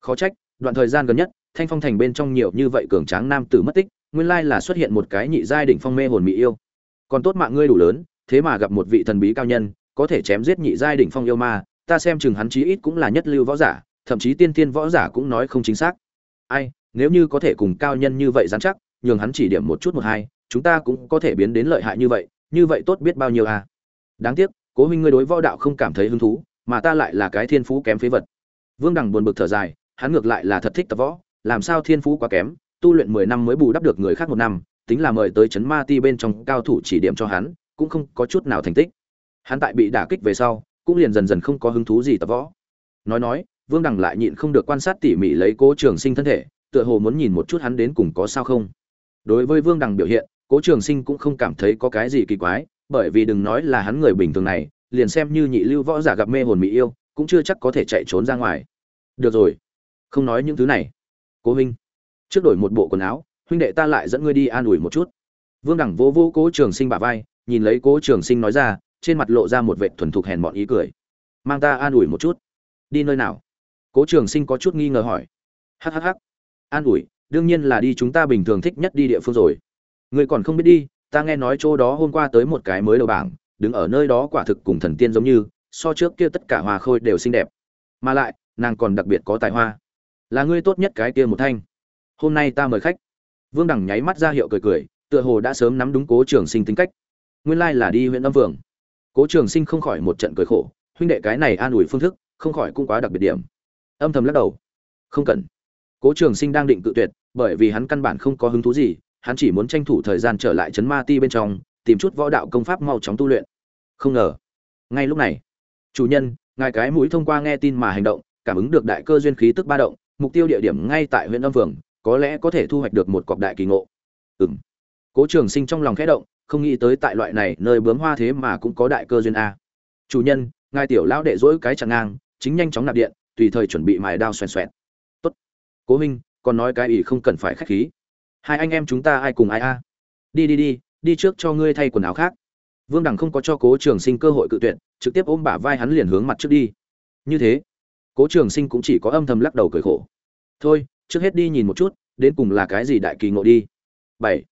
Khó trách, đoạn thời gian gần nhất, thanh phong thành bên trong nhiều như vậy cường tráng nam tử mất tích nguyên lai là xuất hiện một cái nhị giai đỉnh phong mê hồn mỹ yêu. Còn tốt mạng ngươi đủ lớn, thế mà gặp một vị thần bí cao nhân, có thể chém giết nhị giai đỉnh phong yêu ma, ta xem chừng hắn chí ít cũng là nhất lưu võ giả, thậm chí tiên tiên võ giả cũng nói không chính xác. Ai, nếu như có thể cùng cao nhân như vậy dám chắc, nhường hắn chỉ điểm một chút một hai, chúng ta cũng có thể biến đến lợi hại như vậy như vậy tốt biết bao nhiêu à. Đáng tiếc, cố huynh ngươi đối võ đạo không cảm thấy hứng thú, mà ta lại là cái thiên phú kém phế vật. Vương đằng buồn bực thở dài, hắn ngược lại là thật thích tập võ, làm sao thiên phú quá kém tu luyện mười năm mới bù đắp được người khác một năm, tính là mời tới chấn ma ti bên trong cao thủ chỉ điểm cho hắn, cũng không có chút nào thành tích. Hắn tại bị đả kích về sau, cũng liền dần dần không có hứng thú gì tập võ. Nói nói, vương đằng lại nhịn không được quan sát tỉ mỉ lấy cố trường sinh thân thể, tựa hồ muốn nhìn một chút hắn đến cùng có sao không. Đối với vương đằng biểu hiện, cố trường sinh cũng không cảm thấy có cái gì kỳ quái, bởi vì đừng nói là hắn người bình thường này, liền xem như nhị lưu võ giả gặp mê hồn mỹ yêu, cũng chưa chắc có thể chạy trốn ra ngoài. Được rồi, không nói những thứ này. Cố huynh trước đổi một bộ quần áo, huynh đệ ta lại dẫn ngươi đi an ủi một chút. Vương đẳng vô vô cố trường sinh bả vai, nhìn lấy cố trường sinh nói ra, trên mặt lộ ra một vệ thuần thục hèn mọn ý cười. Mang ta an ủi một chút. Đi nơi nào? Cố trường sinh có chút nghi ngờ hỏi. Hhh an ủi, đương nhiên là đi chúng ta bình thường thích nhất đi địa phương rồi. Ngươi còn không biết đi, ta nghe nói chỗ đó hôm qua tới một cái mới đầu bảng, đứng ở nơi đó quả thực cùng thần tiên giống như, so trước kia tất cả hoa khôi đều xinh đẹp. Mà lại, nàng còn đặc biệt có tài hoa. Là ngươi tốt nhất cái kia một thanh hôm nay ta mời khách. Vương đằng nháy mắt ra hiệu cười cười, tựa hồ đã sớm nắm đúng cố trường sinh tính cách. Nguyên lai là đi huyện âm vườn cố trường sinh không khỏi một trận cười khổ, huynh đệ cái này an ủi phương thức, không khỏi cũng quá đặc biệt điểm. Âm thầm lắc đầu. Không cần. Cố trường sinh đang định cự tuyệt, bởi vì hắn căn bản không có hứng thú gì, hắn chỉ muốn tranh thủ thời gian trở lại chấn ma ti bên trong, tìm chút võ đạo công pháp mau chóng tu luyện. Không ngờ. Ngay lúc này, chủ nhân, ngài cái mũi thông qua nghe tin mà hành động, cảm ứng được đại cơ duyên khí tức ba động, mục tiêu địa điểm ngay tại huyện âm phường có lẽ có thể thu hoạch được một cọc đại kỳ ngộ. Ừng cố trường sinh trong lòng khẽ động, không nghĩ tới tại loại này nơi bướm hoa thế mà cũng có đại cơ duyên a. Chủ nhân, ngài tiểu lão đệ dỗi cái chặn ngang, chính nhanh chóng nạp điện, tùy thời chuẩn bị mài đao xoèn xoẹn tốt. Cố minh, còn nói cái ỷ không cần phải khách khí. Hai anh em chúng ta ai cùng ai a? Đi đi đi đi trước cho ngươi thay quần áo khác. Vương đằng không có cho cố trường sinh cơ hội cự tuyệt, trực tiếp ôm bả vai hắn liền hướng mặt trước đi. Như thế, cố trường sinh cũng chỉ có âm thầm lắc đầu cười khổ. Thôi trước hết đi nhìn một chút, đến cùng là cái gì đại kỳ ngộ đi. Bảy.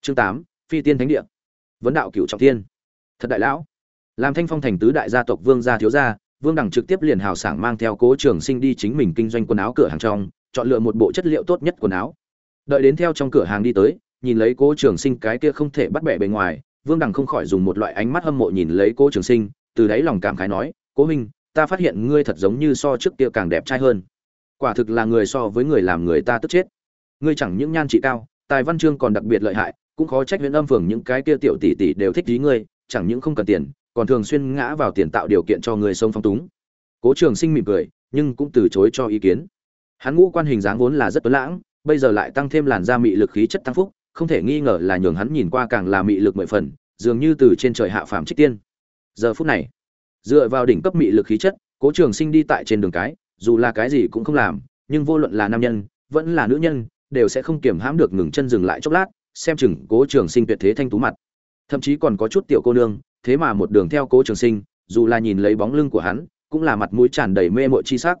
Chương tám, phi tiên thánh địa. Vấn đạo cựu trọng thiên. Thật đại lão. Làm thanh phong thành tứ đại gia tộc vương gia thiếu gia, vương đẳng trực tiếp liền hào sảng mang theo cố trường sinh đi chính mình kinh doanh quần áo cửa hàng trong, chọn lựa một bộ chất liệu tốt nhất quần áo. Đợi đến theo trong cửa hàng đi tới, nhìn lấy cố trường sinh cái kia không thể bắt bẻ bề ngoài, vương đẳng không khỏi dùng một loại ánh mắt hâm mộ nhìn lấy cố trường sinh, từ đáy lòng cảm khái nói, cố huynh, ta phát hiện ngươi thật giống như so trước kia càng đẹp trai hơn quả thực là người so với người làm người ta tức chết. Ngươi chẳng những nhan trị cao, tài văn chương còn đặc biệt lợi hại, cũng khó trách huyện âm phường những cái kia tiểu tỷ tỷ đều thích ý ngươi, chẳng những không cần tiền, còn thường xuyên ngã vào tiền tạo điều kiện cho người sống phong túng. Cố trường sinh mỉm cười, nhưng cũng từ chối cho ý kiến. Hắn ngũ quan hình dáng vốn là rất tuấn lãng, bây giờ lại tăng thêm làn da mị lực khí chất tăng phúc, không thể nghi ngờ là nhường hắn nhìn qua càng là mị lực mười phần, dường như từ trên trời hạ phàm trích tiên. Giờ phút này, dựa vào đỉnh cấp mị lực khí chất, cố trường sinh đi tại trên đường cái dù là cái gì cũng không làm, nhưng vô luận là nam nhân, vẫn là nữ nhân, đều sẽ không kiềm hãm được ngừng chân dừng lại chốc lát, xem chừng cố trường sinh tuyệt thế thanh tú mặt. Thậm chí còn có chút tiểu cô nương, thế mà một đường theo cố trường sinh, dù là nhìn lấy bóng lưng của hắn, cũng là mặt mũi tràn đầy mê mội chi sắc.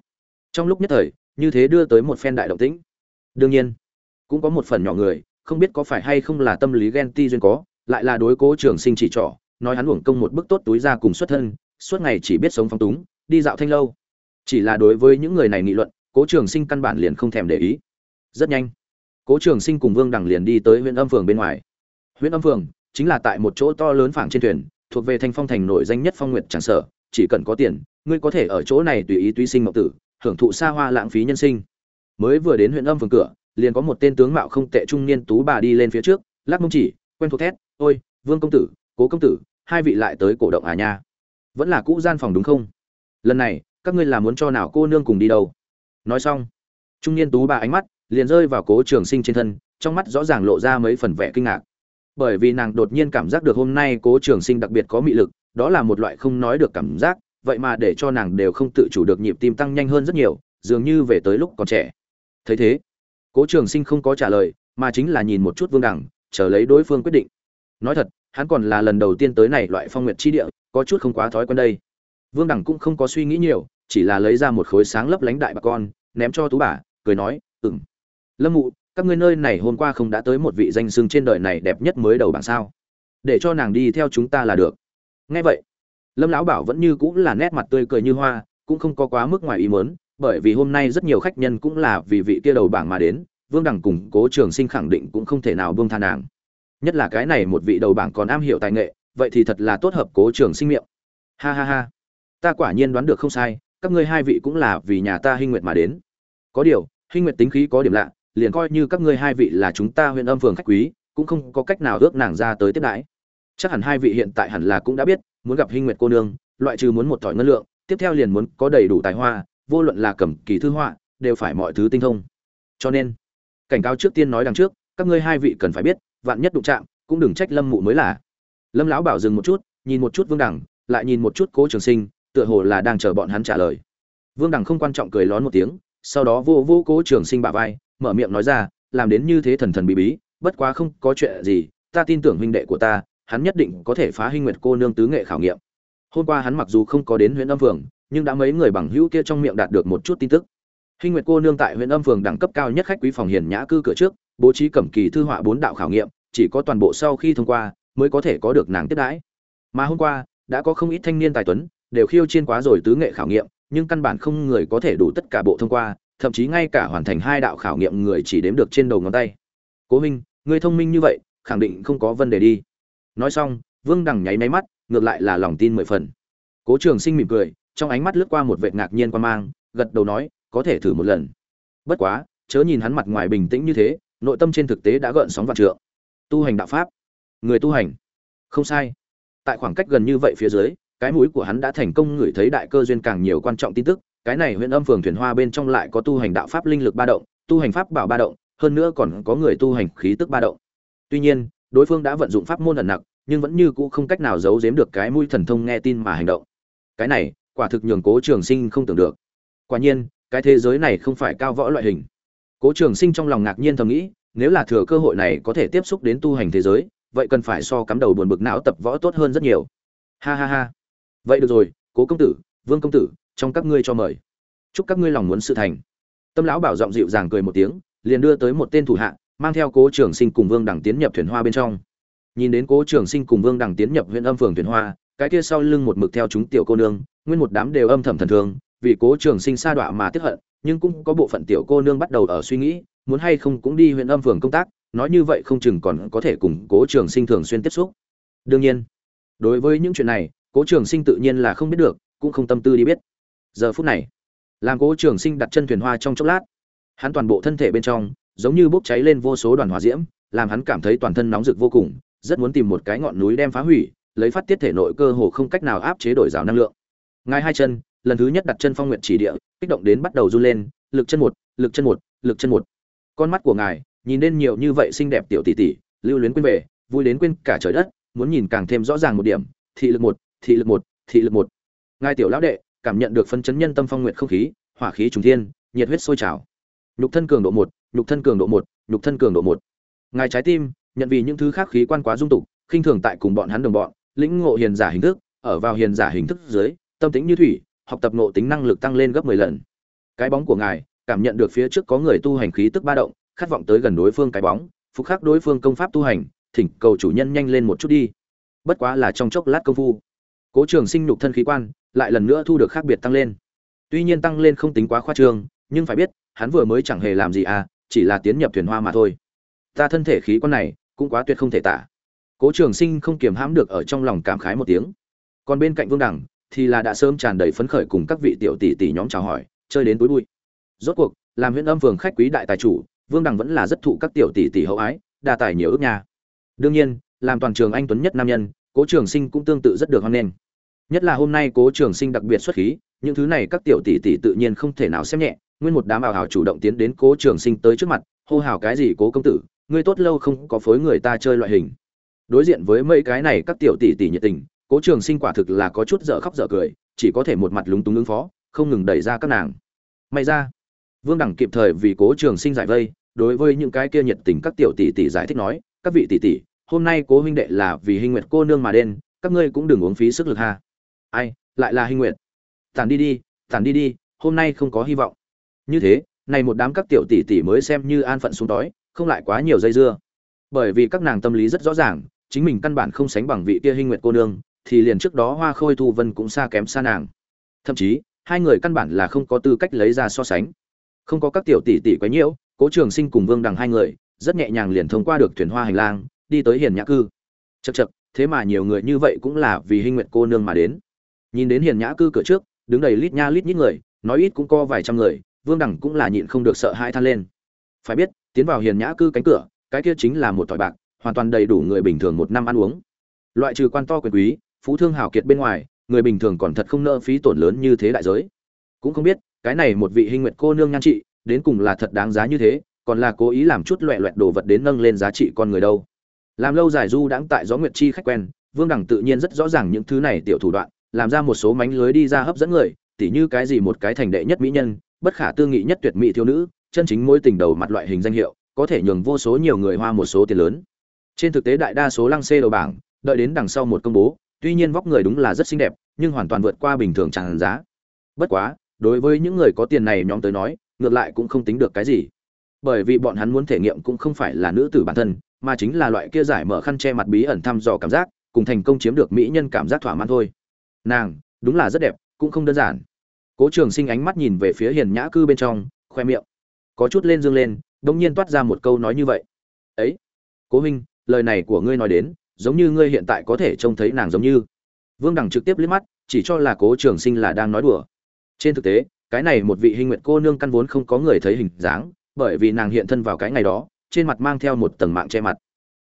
Trong lúc nhất thời, như thế đưa tới một phen đại động tĩnh. Đương nhiên, cũng có một phần nhỏ người, không biết có phải hay không là tâm lý ghen ti duyên có, lại là đối cố trường sinh chỉ trỏ, nói hắn uổng công một bức tốt túi ra cùng xuất thân, suốt ngày chỉ biết sống phong túng, đi dạo thanh lâu chỉ là đối với những người này nghị luận, cố trường sinh căn bản liền không thèm để ý. Rất nhanh, cố trường sinh cùng vương đằng liền đi tới huyện âm phường bên ngoài. Huyện âm phường chính là tại một chỗ to lớn phảng trên thuyền, thuộc về thanh phong thành nổi danh nhất phong nguyệt tràng sở, chỉ cần có tiền, ngươi có thể ở chỗ này tùy ý tùy sinh mộng tử, hưởng thụ xa hoa lãng phí nhân sinh. Mới vừa đến huyện âm phường cửa, liền có một tên tướng mạo không tệ trung niên tú bà đi lên phía trước, lắc mông chỉ, quen thuộc thét, ôi, vương công tử, cố công tử, hai vị lại tới cổ động à nha. Vẫn là cũ gian phòng đúng không? Lần này các ngươi là muốn cho nào cô nương cùng đi đâu? Nói xong, trung niên tú bà ánh mắt liền rơi vào cố trường sinh trên thân, trong mắt rõ ràng lộ ra mấy phần vẻ kinh ngạc. Bởi vì nàng đột nhiên cảm giác được hôm nay cố trường sinh đặc biệt có mị lực, đó là một loại không nói được cảm giác, vậy mà để cho nàng đều không tự chủ được nhịp tim tăng nhanh hơn rất nhiều, dường như về tới lúc còn trẻ. Thấy thế, cố trường sinh không có trả lời, mà chính là nhìn một chút vương đẳng, chờ lấy đối phương quyết định. Nói thật, hắn còn là lần đầu tiên tới này loại phong nguyệt chi địa, có chút không quá thói quen đây. Vương đẳng cũng không có suy nghĩ nhiều chỉ là lấy ra một khối sáng lấp lánh đại bà con, ném cho tú bà, cười nói ừng lâm mụ, các ngươi nơi này hôm qua không đã tới một vị danh sưng trên đời này đẹp nhất mới đầu bảng sao? Để cho nàng đi theo chúng ta là được. Nghe vậy, lâm lão bảo vẫn như cũng là nét mặt tươi cười như hoa, cũng không có quá mức ngoài ý muốn, bởi vì hôm nay rất nhiều khách nhân cũng là vì vị kia đầu bảng mà đến, vương đẳng cùng cố trường sinh khẳng định cũng không thể nào buông tha nàng. Nhất là cái này một vị đầu bảng còn am hiểu tài nghệ, vậy thì thật là tốt hợp cố trường sinh miệng. Ha ha ha. Ta quả nhiên đoán được không sai các ngươi hai vị cũng là vì nhà ta hinh nguyệt mà đến. Có điều, hinh nguyệt tính khí có điểm lạ, liền coi như các ngươi hai vị là chúng ta huyền âm phường khách quý, cũng không có cách nào ước nàng ra tới tiếp đãi. Chắc hẳn hai vị hiện tại hẳn là cũng đã biết, muốn gặp hinh nguyệt cô nương, loại trừ muốn một thỏi ngân lượng, tiếp theo liền muốn có đầy đủ tài hoa, vô luận là cầm kỳ thư họa, đều phải mọi thứ tinh thông. Cho nên, cảnh cáo trước tiên nói đằng trước, các ngươi hai vị cần phải biết, vạn nhất đụng chạm, cũng đừng trách lâm mụ mới là. Lâm lão bảo dừng một chút, nhìn một chút vương đẳng lại nhìn một chút cố trường sinh tựa hồ là đang chờ bọn hắn trả lời. Vương đẳng không quan trọng cười lón một tiếng, sau đó vô vô cố trường sinh bả vai, mở miệng nói ra, làm đến như thế thần thần bí bí, bất quá không có chuyện gì, ta tin tưởng huynh đệ của ta, hắn nhất định có thể phá hinh nguyệt cô nương tứ nghệ khảo nghiệm. Hôm qua hắn mặc dù không có đến huyện âm phường, nhưng đã mấy người bằng hữu kia trong miệng đạt được một chút tin tức. Hinh nguyệt cô nương tại huyện âm phường đẳng cấp cao nhất khách quý phòng hiền nhã cư cửa trước, bố trí cẩm kỳ thư họa bốn đạo khảo nghiệm, chỉ có toàn bộ sau khi thông qua, mới có thể có được nàng tiếp đãi. Mà hôm qua, đã có không ít thanh niên tài tuấn đều khiêu chiến quá rồi tứ nghệ khảo nghiệm, nhưng căn bản không người có thể đủ tất cả bộ thông qua, thậm chí ngay cả hoàn thành hai đạo khảo nghiệm người chỉ đếm được trên đầu ngón tay. Cố minh người thông minh như vậy, khẳng định không có vấn đề đi. Nói xong, vương đằng nháy máy mắt, ngược lại là lòng tin mười phần. Cố trường sinh mỉm cười, trong ánh mắt lướt qua một vệt ngạc nhiên quan mang, gật đầu nói, có thể thử một lần. Bất quá, chớ nhìn hắn mặt ngoài bình tĩnh như thế, nội tâm trên thực tế đã gợn sóng vạn trượng. Tu hành đạo pháp. Người tu hành. Không sai. Tại khoảng cách gần như vậy phía dưới cái mũi của hắn đã thành công ngửi thấy đại cơ duyên càng nhiều quan trọng tin tức, cái này huyện âm phường thuyền hoa bên trong lại có tu hành đạo pháp linh lực ba động, tu hành pháp bảo ba động, hơn nữa còn có người tu hành khí tức ba động. Tuy nhiên, đối phương đã vận dụng pháp môn ẩn nặc, nhưng vẫn như cũ không cách nào giấu giếm được cái mũi thần thông nghe tin mà hành động. Cái này, quả thực nhường cố trường sinh không tưởng được. Quả nhiên, cái thế giới này không phải cao võ loại hình. Cố trường sinh trong lòng ngạc nhiên thầm nghĩ, nếu là thừa cơ hội này có thể tiếp xúc đến tu hành thế giới, vậy cần phải so cắm đầu buồn bực não tập võ tốt hơn rất nhiều. Ha ha ha vậy được rồi, cố công tử, vương công tử, trong các ngươi cho mời. Chúc các ngươi lòng muốn sự thành. Tâm lão bảo giọng dịu dàng cười một tiếng, liền đưa tới một tên thủ hạ, mang theo cố trường sinh cùng vương đẳng tiến nhập thuyền hoa bên trong. Nhìn đến cố trường sinh cùng vương đẳng tiến nhập huyện âm phường thuyền hoa, cái kia sau lưng một mực theo chúng tiểu cô nương, nguyên một đám đều âm thầm thần thường vì cố trường sinh sa đọa mà tiếp hận, nhưng cũng có bộ phận tiểu cô nương bắt đầu ở suy nghĩ, muốn hay không cũng đi huyện âm phường công tác, nói như vậy không chừng còn có thể cùng cố trường sinh thường xuyên tiếp xúc. Đương nhiên, đối với những chuyện này cố trường sinh tự nhiên là không biết được, cũng không tâm tư đi biết. Giờ phút này, làm cố trường sinh đặt chân thuyền hoa trong chốc lát, hắn toàn bộ thân thể bên trong, giống như bốc cháy lên vô số đoàn hỏa diễm, làm hắn cảm thấy toàn thân nóng rực vô cùng, rất muốn tìm một cái ngọn núi đem phá hủy, lấy phát tiết thể nội cơ hồ không cách nào áp chế đổi rào năng lượng. Ngay hai chân, lần thứ nhất đặt chân phong nguyện chỉ địa, kích động đến bắt đầu run lên, lực chân một, lực chân một, lực chân một. Con mắt của ngài nhìn lên nhiều như vậy xinh đẹp tiểu tỷ tỷ, lưu luyến quên về, vui đến quên cả trời đất, muốn nhìn càng thêm rõ ràng một điểm, thị lực một thị lực một, thị lực một. Ngài tiểu lão đệ, cảm nhận được phân chấn nhân tâm phong nguyện không khí, hỏa khí trùng thiên, nhiệt huyết sôi trào. Nhục thân cường độ một, nhục thân cường độ một, nhục thân cường độ một. Ngài trái tim, nhận vì những thứ khác khí quan quá dung tục, khinh thường tại cùng bọn hắn đồng bọn, lĩnh ngộ hiền giả hình thức, ở vào hiền giả hình thức dưới, tâm tính như thủy, học tập ngộ tính năng lực tăng lên gấp 10 lần. Cái bóng của ngài, cảm nhận được phía trước có người tu hành khí tức ba động, khát vọng tới gần đối phương cái bóng, phục khắc đối phương công pháp tu hành, thỉnh cầu chủ nhân nhanh lên một chút đi. Bất quá là trong chốc lát công phu cố trường sinh nhục thân khí quan, lại lần nữa thu được khác biệt tăng lên. Tuy nhiên tăng lên không tính quá khoa trương, nhưng phải biết, hắn vừa mới chẳng hề làm gì à chỉ là tiến nhập thuyền hoa mà thôi. Ta thân thể khí quan này, cũng quá tuyệt không thể tả. Cố trường sinh không kiềm hãm được ở trong lòng cảm khái một tiếng. Còn bên cạnh vương đẳng, thì là đã sớm tràn đầy phấn khởi cùng các vị tiểu tỷ tỷ nhóm chào hỏi, chơi đến túi bụi. Rốt cuộc, làm huyện âm phường khách quý đại tài chủ, vương đằng vẫn là rất thụ các tiểu tỷ tỷ hậu ái, đa tài nhiều ước nhà. Đương nhiên, làm toàn trường anh tuấn nhất nam nhân cố trường sinh cũng tương tự rất được hoan nghênh. Nhất là hôm nay cố trường sinh đặc biệt xuất khí, những thứ này các tiểu tỷ tỷ tự nhiên không thể nào xem nhẹ. Nguyên một đám ảo hào chủ động tiến đến cố trường sinh tới trước mặt, hô hào cái gì cố công tử, ngươi tốt lâu không có phối người ta chơi loại hình. Đối diện với mấy cái này các tiểu tỷ tỷ nhiệt tình, cố trường sinh quả thực là có chút dở khóc dở cười, chỉ có thể một mặt lúng túng ứng phó, không ngừng đẩy ra các nàng. May ra, vương đẳng kịp thời vì cố trường sinh giải vây, đối với những cái kia nhiệt tình các tiểu tỷ tỷ giải thích nói, các vị tỷ tỷ hôm nay cố huynh đệ là vì hình nguyệt cô nương mà đen, các ngươi cũng đừng uống phí sức lực ha. Ai, lại là hình nguyệt. Tản đi đi, tản đi đi, hôm nay không có hy vọng. Như thế, này một đám các tiểu tỷ tỷ mới xem như an phận xuống đói, không lại quá nhiều dây dưa. Bởi vì các nàng tâm lý rất rõ ràng, chính mình căn bản không sánh bằng vị kia hình nguyệt cô nương, thì liền trước đó hoa khôi thu vân cũng xa kém xa nàng. Thậm chí, hai người căn bản là không có tư cách lấy ra so sánh. Không có các tiểu tỷ tỷ quấy nhiễu, cố trường sinh cùng vương đằng hai người, rất nhẹ nhàng liền thông qua được thuyền hoa hành lang đi tới hiền nhã cư. Chật chật thế mà nhiều người như vậy cũng là vì hinh nguyện cô nương mà đến. Nhìn đến hiền nhã cư cửa trước, đứng đầy lít nha lít nhít người, nói ít cũng có vài trăm người, vương đẳng cũng là nhịn không được sợ hãi than lên. Phải biết, tiến vào hiền nhã cư cánh cửa, cái kia chính là một tỏi bạc, hoàn toàn đầy đủ người bình thường một năm ăn uống. Loại trừ quan to quyền quý, phú thương hào kiệt bên ngoài, người bình thường còn thật không nợ phí tổn lớn như thế đại giới. Cũng không biết, cái này một vị hinh nguyệt cô nương nhan trị, đến cùng là thật đáng giá như thế, còn là cố ý làm chút loẹ loẹt đồ vật đến nâng lên giá trị con người đâu làm lâu dài du đãng tại gió nguyệt chi khách quen, vương đẳng tự nhiên rất rõ ràng những thứ này tiểu thủ đoạn, làm ra một số mánh lưới đi ra hấp dẫn người, tỉ như cái gì một cái thành đệ nhất mỹ nhân, bất khả tư nghị nhất tuyệt mỹ thiếu nữ, chân chính mối tình đầu mặt loại hình danh hiệu, có thể nhường vô số nhiều người hoa một số tiền lớn. Trên thực tế đại đa số lăng xê đầu bảng, đợi đến đằng sau một công bố, tuy nhiên vóc người đúng là rất xinh đẹp, nhưng hoàn toàn vượt qua bình thường chẳng giá. Bất quá, đối với những người có tiền này nhóm tới nói, ngược lại cũng không tính được cái gì. Bởi vì bọn hắn muốn thể nghiệm cũng không phải là nữ tử bản thân mà chính là loại kia giải mở khăn che mặt bí ẩn thăm dò cảm giác, cùng thành công chiếm được mỹ nhân cảm giác thỏa mãn thôi. Nàng, đúng là rất đẹp, cũng không đơn giản. Cố trường sinh ánh mắt nhìn về phía hiền nhã cư bên trong, khoe miệng có chút lên dương lên đông nhiên toát ra một câu nói như vậy. Ấy, cố huynh, lời này của ngươi nói đến, giống như ngươi hiện tại có thể trông thấy nàng giống như. Vương đằng trực tiếp liếc mắt, chỉ cho là cố trường sinh là đang nói đùa. Trên thực tế, cái này một vị hình nguyện cô nương căn vốn không có người thấy hình dáng, bởi vì nàng hiện thân vào cái ngày đó trên mặt mang theo một tầng mạng che mặt.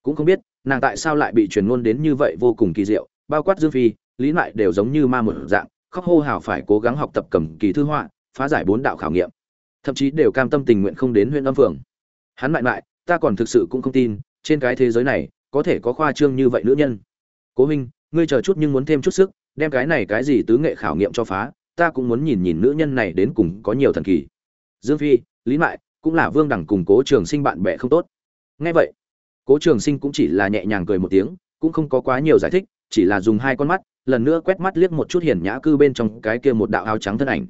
Cũng không biết, nàng tại sao lại bị truyền ngôn đến như vậy vô cùng kỳ diệu, bao quát dương phi, lý lại đều giống như ma một dạng, khóc hô hào phải cố gắng học tập cầm kỳ thư họa, phá giải bốn đạo khảo nghiệm. Thậm chí đều cam tâm tình nguyện không đến huyện âm phường. Hắn mại mại, ta còn thực sự cũng không tin, trên cái thế giới này, có thể có khoa trương như vậy nữ nhân. Cố huynh, ngươi chờ chút nhưng muốn thêm chút sức, đem cái này cái gì tứ nghệ khảo nghiệm cho phá, ta cũng muốn nhìn nhìn nữ nhân này đến cùng có nhiều thần kỳ. Dương phi, lý mại cũng là vương đẳng cùng cố trường sinh bạn bè không tốt. Ngay vậy, cố trường sinh cũng chỉ là nhẹ nhàng cười một tiếng, cũng không có quá nhiều giải thích, chỉ là dùng hai con mắt, lần nữa quét mắt liếc một chút hiền nhã cư bên trong cái kia một đạo áo trắng thân ảnh.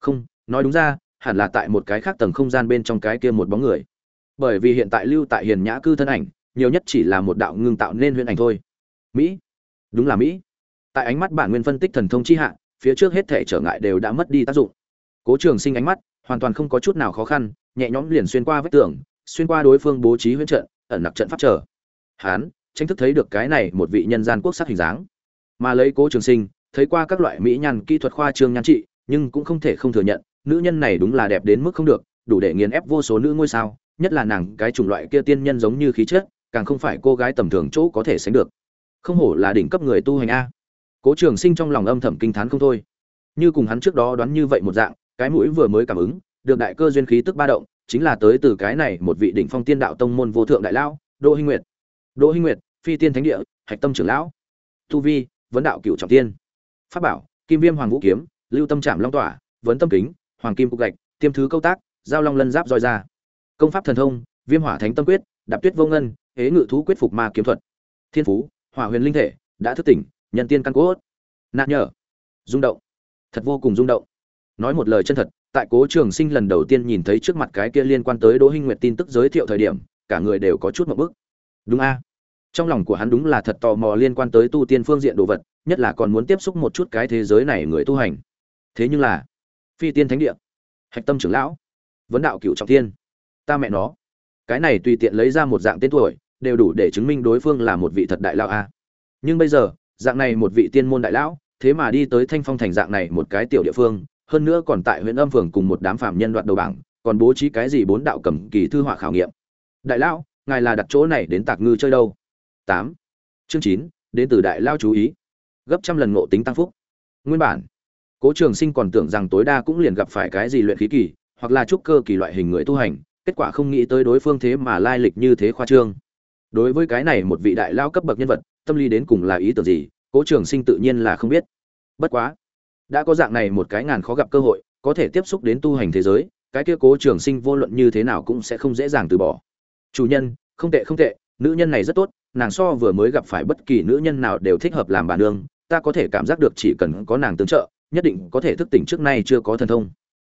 Không, nói đúng ra, hẳn là tại một cái khác tầng không gian bên trong cái kia một bóng người. Bởi vì hiện tại lưu tại hiền nhã cư thân ảnh, nhiều nhất chỉ là một đạo ngưng tạo nên huyễn ảnh thôi. Mỹ. Đúng là mỹ. Tại ánh mắt bản nguyên phân tích thần thông chi hạ, phía trước hết thể trở ngại đều đã mất đi tác dụng. Cố trường sinh ánh mắt hoàn toàn không có chút nào khó khăn, nhẹ nhõm liền xuyên qua vách tường, xuyên qua đối phương bố trí huyễn trận, ẩn nặc trận pháp trở hán, tranh thức thấy được cái này một vị nhân gian quốc sắc hình dáng. Mà lấy cố trường sinh, thấy qua các loại mỹ nhan kỹ thuật khoa trương nhan trị, nhưng cũng không thể không thừa nhận, nữ nhân này đúng là đẹp đến mức không được, đủ để nghiền ép vô số nữ ngôi sao, nhất là nàng, cái chủng loại kia tiên nhân giống như khí chất, càng không phải cô gái tầm thường chỗ có thể sánh được. Không hổ là đỉnh cấp người tu hành a. Cố trường sinh trong lòng âm thầm kinh thán không thôi. Như cùng hắn trước đó đoán như vậy một dạng cái mũi vừa mới cảm ứng, được đại cơ duyên khí tức ba động, chính là tới từ cái này một vị đỉnh phong tiên đạo tông môn vô thượng đại lão, đỗ hinh nguyệt. Đỗ hinh nguyệt, phi tiên thánh địa, hạch tâm trưởng lão. Tu vi, vấn đạo cựu trọng tiên. Pháp bảo, kim viêm hoàng vũ kiếm, lưu tâm trảm long tỏa, vấn tâm kính, hoàng kim cục gạch, tiêm thứ câu tác, giao long lân giáp roi ra. Công pháp thần thông, viêm hỏa thánh tâm quyết, đạp tuyết vô ngân, hế ngự thú quyết phục ma kiếm thuật. Thiên phú, hỏa huyền linh thể, đã thức tỉnh nhận tiên căn cốt. Nạn nhở. Rung động. Thật vô cùng rung động nói một lời chân thật, tại cố trường sinh lần đầu tiên nhìn thấy trước mặt cái kia liên quan tới đỗ hinh nguyệt tin tức giới thiệu thời điểm, cả người đều có chút một bức. Đúng a. Trong lòng của hắn đúng là thật tò mò liên quan tới tu tiên phương diện đồ vật, nhất là còn muốn tiếp xúc một chút cái thế giới này người tu hành. Thế nhưng là, phi tiên thánh địa, hạch tâm trưởng lão, vấn đạo cựu trọng tiên ta mẹ nó, cái này tùy tiện lấy ra một dạng tên tuổi, đều đủ để chứng minh đối phương là một vị thật đại lão a. Nhưng bây giờ, dạng này một vị tiên môn đại lão, thế mà đi tới thanh phong thành dạng này một cái tiểu địa phương hơn nữa còn tại huyện âm phường cùng một đám phạm nhân đoạt đầu bảng, còn bố trí cái gì bốn đạo cầm kỳ thư họa khảo nghiệm. Đại lão, ngài là đặt chỗ này đến tạc ngư chơi đâu? Tám. Chương chín, đến từ đại lao chú ý. Gấp trăm lần ngộ tính tăng phúc. Nguyên bản, cố trường sinh còn tưởng rằng tối đa cũng liền gặp phải cái gì luyện khí kỳ, hoặc là trúc cơ kỳ loại hình người tu hành, kết quả không nghĩ tới đối phương thế mà lai lịch như thế khoa trương. Đối với cái này một vị đại lao cấp bậc nhân vật, tâm lý đến cùng là ý tưởng gì, cố trường sinh tự nhiên là không biết. Bất quá đã có dạng này một cái ngàn khó gặp cơ hội, có thể tiếp xúc đến tu hành thế giới, cái kia cố trường sinh vô luận như thế nào cũng sẽ không dễ dàng từ bỏ. Chủ nhân, không tệ không tệ, nữ nhân này rất tốt, nàng so vừa mới gặp phải bất kỳ nữ nhân nào đều thích hợp làm bà nương ta có thể cảm giác được chỉ cần có nàng tương trợ, nhất định có thể thức tỉnh trước nay chưa có thần thông.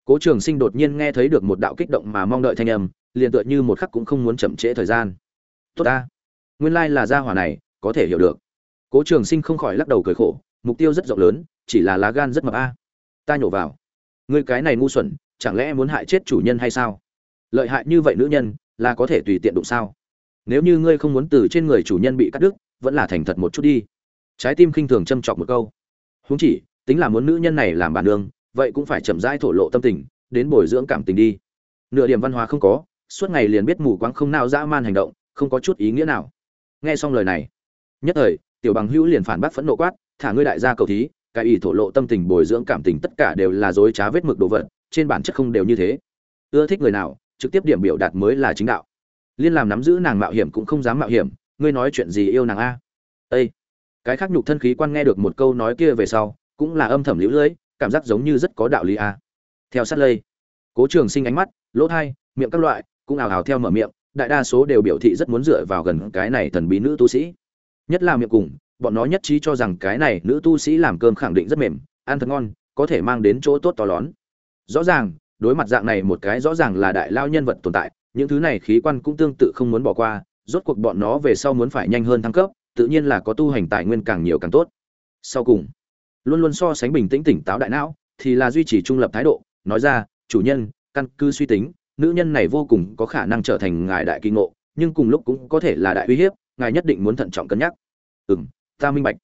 Cố trường sinh đột nhiên nghe thấy được một đạo kích động mà mong đợi thanh âm, liền tựa như một khắc cũng không muốn chậm trễ thời gian. Tốt ta. Nguyên lai là gia hỏa này, có thể hiểu được. Cố trường sinh không khỏi lắc đầu cười khổ, mục tiêu rất rộng lớn chỉ là lá gan rất mập a. À. Ta nhổ vào. Ngươi cái này ngu xuẩn, chẳng lẽ muốn hại chết chủ nhân hay sao? Lợi hại như vậy nữ nhân, là có thể tùy tiện đụng sao? Nếu như ngươi không muốn từ trên người chủ nhân bị cắt đứt, vẫn là thành thật một chút đi. Trái tim khinh thường châm chọc một câu. Huống chỉ, tính là muốn nữ nhân này làm bản đường vậy cũng phải chậm rãi thổ lộ tâm tình, đến bồi dưỡng cảm tình đi. Nửa điểm văn hóa không có, suốt ngày liền biết mù quáng không nao dã man hành động, không có chút ý nghĩa nào. Nghe xong lời này, nhất thời, tiểu bằng hữu liền phản bác phẫn nộ quát, thả ngươi đại gia cầu thí cái ý thổ lộ tâm tình, bồi dưỡng cảm tình, tất cả đều là dối trá vết mực đồ vật, trên bản chất không đều như thế. Ưa thích người nào, trực tiếp điểm biểu đạt mới là chính đạo. Liên làm nắm giữ nàng mạo hiểm cũng không dám mạo hiểm, ngươi nói chuyện gì yêu nàng a? Ây cái khác nhục thân khí quan nghe được một câu nói kia về sau, cũng là âm thầm lũ lưỡi cảm giác giống như rất có đạo lý a. Theo sát lây, cố trường sinh ánh mắt, lỗ thai, miệng các loại, cũng ào ào theo mở miệng, đại đa số đều biểu thị rất muốn dựa vào gần cái này thần bí nữ tu sĩ. Nhất là miệng cùng bọn nó nhất trí cho rằng cái này nữ tu sĩ làm cơm khẳng định rất mềm, ăn thật ngon, có thể mang đến chỗ tốt to lớn. Rõ ràng, đối mặt dạng này một cái rõ ràng là đại lao nhân vật tồn tại, những thứ này khí quan cũng tương tự không muốn bỏ qua, rốt cuộc bọn nó về sau muốn phải nhanh hơn thăng cấp, tự nhiên là có tu hành tài nguyên càng nhiều càng tốt. Sau cùng, luôn luôn so sánh bình tĩnh tỉnh táo đại não, thì là duy trì trung lập thái độ, nói ra, chủ nhân, căn cứ suy tính, nữ nhân này vô cùng có khả năng trở thành ngài đại kỳ ngộ, nhưng cùng lúc cũng có thể là đại uy hiếp, ngài nhất định muốn thận trọng cân nhắc. Ừ m ta minh bạch.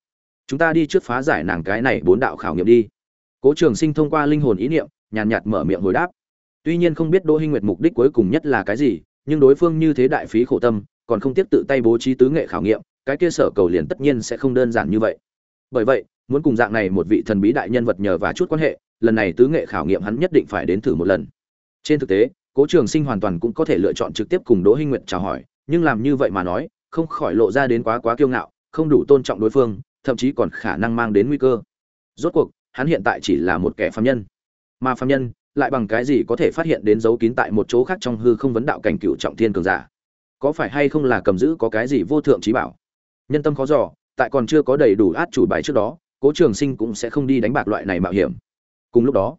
Chúng ta đi trước phá giải nàng cái này bốn đạo khảo nghiệm đi. Cố trường sinh thông qua linh hồn ý niệm, nhàn nhạt mở miệng hồi đáp. Tuy nhiên không biết đỗ hinh nguyệt mục đích cuối cùng nhất là cái gì, nhưng đối phương như thế đại phí khổ tâm, còn không tiếp tự tay bố trí tứ nghệ khảo nghiệm, cái kia sở cầu liền tất nhiên sẽ không đơn giản như vậy. Bởi vậy, muốn cùng dạng này một vị thần bí đại nhân vật nhờ và chút quan hệ, lần này tứ nghệ khảo nghiệm hắn nhất định phải đến thử một lần. Trên thực tế, cố trường sinh hoàn toàn cũng có thể lựa chọn trực tiếp cùng đỗ hinh nguyệt chào hỏi, nhưng làm như vậy mà nói, không khỏi lộ ra đến quá quá kiêu ngạo không đủ tôn trọng đối phương, thậm chí còn khả năng mang đến nguy cơ. Rốt cuộc, hắn hiện tại chỉ là một kẻ phàm nhân. Mà phàm nhân, lại bằng cái gì có thể phát hiện đến dấu kín tại một chỗ khác trong hư không vấn đạo cảnh cựu trọng thiên cường giả? Có phải hay không là cầm giữ có cái gì vô thượng trí bảo? Nhân tâm khó dò, tại còn chưa có đầy đủ át chủ bài trước đó, cố trường sinh cũng sẽ không đi đánh bạc loại này mạo hiểm. Cùng lúc đó,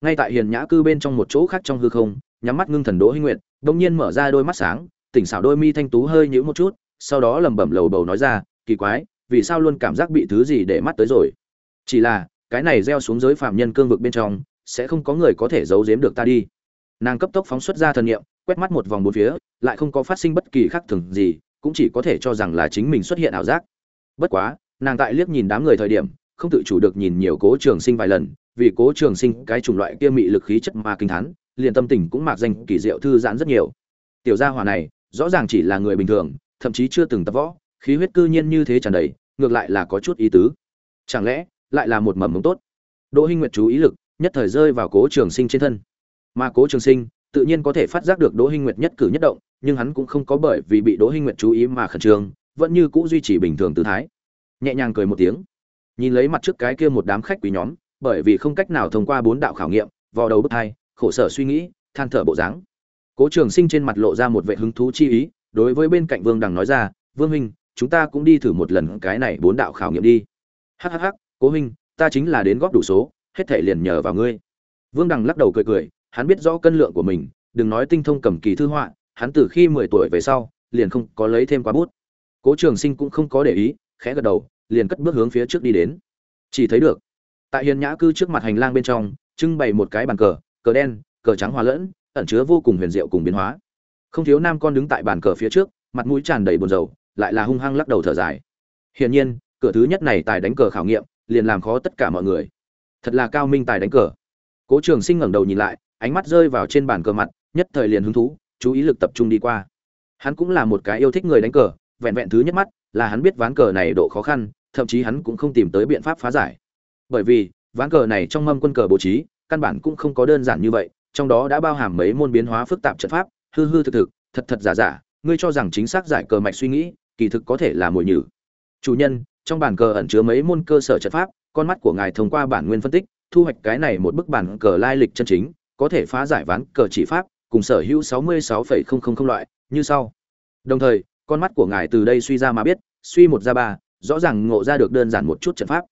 ngay tại hiền nhã cư bên trong một chỗ khác trong hư không, nhắm mắt ngưng thần đỗ hinh nguyệt, đột nhiên mở ra đôi mắt sáng, tỉnh xảo đôi mi thanh tú hơi nhíu một chút, sau đó lẩm bẩm lầu bầu nói ra kỳ quái, vì sao luôn cảm giác bị thứ gì để mắt tới rồi? Chỉ là, cái này gieo xuống giới phạm nhân cương vực bên trong, sẽ không có người có thể giấu giếm được ta đi. Nàng cấp tốc phóng xuất ra thần niệm, quét mắt một vòng bốn phía, lại không có phát sinh bất kỳ khác thường gì, cũng chỉ có thể cho rằng là chính mình xuất hiện ảo giác. Bất quá, nàng tại liếc nhìn đám người thời điểm, không tự chủ được nhìn nhiều cố trường sinh vài lần, vì cố trường sinh cái chủng loại kia mị lực khí chất mà kinh thán, liền tâm tình cũng mạc danh, kỳ diệu thư giãn rất nhiều. Tiểu gia hỏa này, rõ ràng chỉ là người bình thường, thậm chí chưa từng tập võ khí huyết cư nhiên như thế tràn đầy, ngược lại là có chút ý tứ. Chẳng lẽ, lại là một mầm mống tốt? Đỗ hinh nguyệt chú ý lực, nhất thời rơi vào cố trường sinh trên thân. Mà cố trường sinh, tự nhiên có thể phát giác được đỗ hinh nguyệt nhất cử nhất động, nhưng hắn cũng không có bởi vì bị đỗ hinh nguyệt chú ý mà khẩn trương, vẫn như cũ duy trì bình thường tư thái. Nhẹ nhàng cười một tiếng. Nhìn lấy mặt trước cái kia một đám khách quý nhóm, bởi vì không cách nào thông qua bốn đạo khảo nghiệm vào đầu bức hai, khổ sở suy nghĩ, than thở bộ dáng. Cố trường sinh trên mặt lộ ra một vẻ hứng thú chi ý, đối với bên cạnh vương đằng nói ra, vương huynh chúng ta cũng đi thử một lần cái này bốn đạo khảo nghiệm đi. Hhh cố huynh, ta chính là đến góp đủ số, hết thể liền nhờ vào ngươi. Vương đằng lắc đầu cười cười, hắn biết rõ cân lượng của mình, đừng nói tinh thông cầm kỳ thư họa, hắn từ khi mười tuổi về sau, liền không có lấy thêm quá bút. Cố trường sinh cũng không có để ý, khẽ gật đầu, liền cất bước hướng phía trước đi đến. Chỉ thấy được, tại hiền nhã cư trước mặt hành lang bên trong, trưng bày một cái bàn cờ cờ đen, cờ trắng hòa lẫn, ẩn chứa vô cùng huyền diệu cùng biến hóa. Không thiếu nam con đứng tại bàn cờ phía trước, mặt mũi tràn đầy buồn rầu lại là hung hăng lắc đầu thở dài. Hiển nhiên, cửa thứ nhất này tài đánh cờ khảo nghiệm, liền làm khó tất cả mọi người. Thật là cao minh tài đánh cờ. Cố trường sinh ngẩng đầu nhìn lại, ánh mắt rơi vào trên bàn cờ mặt, nhất thời liền hứng thú, chú ý lực tập trung đi qua. Hắn cũng là một cái yêu thích người đánh cờ, vẹn vẹn thứ nhất mắt, là hắn biết ván cờ này độ khó khăn, thậm chí hắn cũng không tìm tới biện pháp phá giải. Bởi vì, ván cờ này trong mâm quân cờ bố trí, căn bản cũng không có đơn giản như vậy, trong đó đã bao hàm mấy môn biến hóa phức tạp trận pháp, hư hư thực thực, thật thật giả giả, ngươi cho rằng chính xác giải cờ mạch suy nghĩ kỳ thực có thể là mồi nhử. Chủ nhân trong bản cờ ẩn chứa mấy môn cơ sở trận pháp con mắt của ngài thông qua bản nguyên phân tích thu hoạch cái này một bức bản cờ lai lịch chân chính có thể phá giải ván cờ chỉ pháp cùng sở hữu 66,000 loại như sau. Đồng thời con mắt của ngài từ đây suy ra mà biết suy một ra ba rõ ràng ngộ ra được đơn giản một chút trận pháp.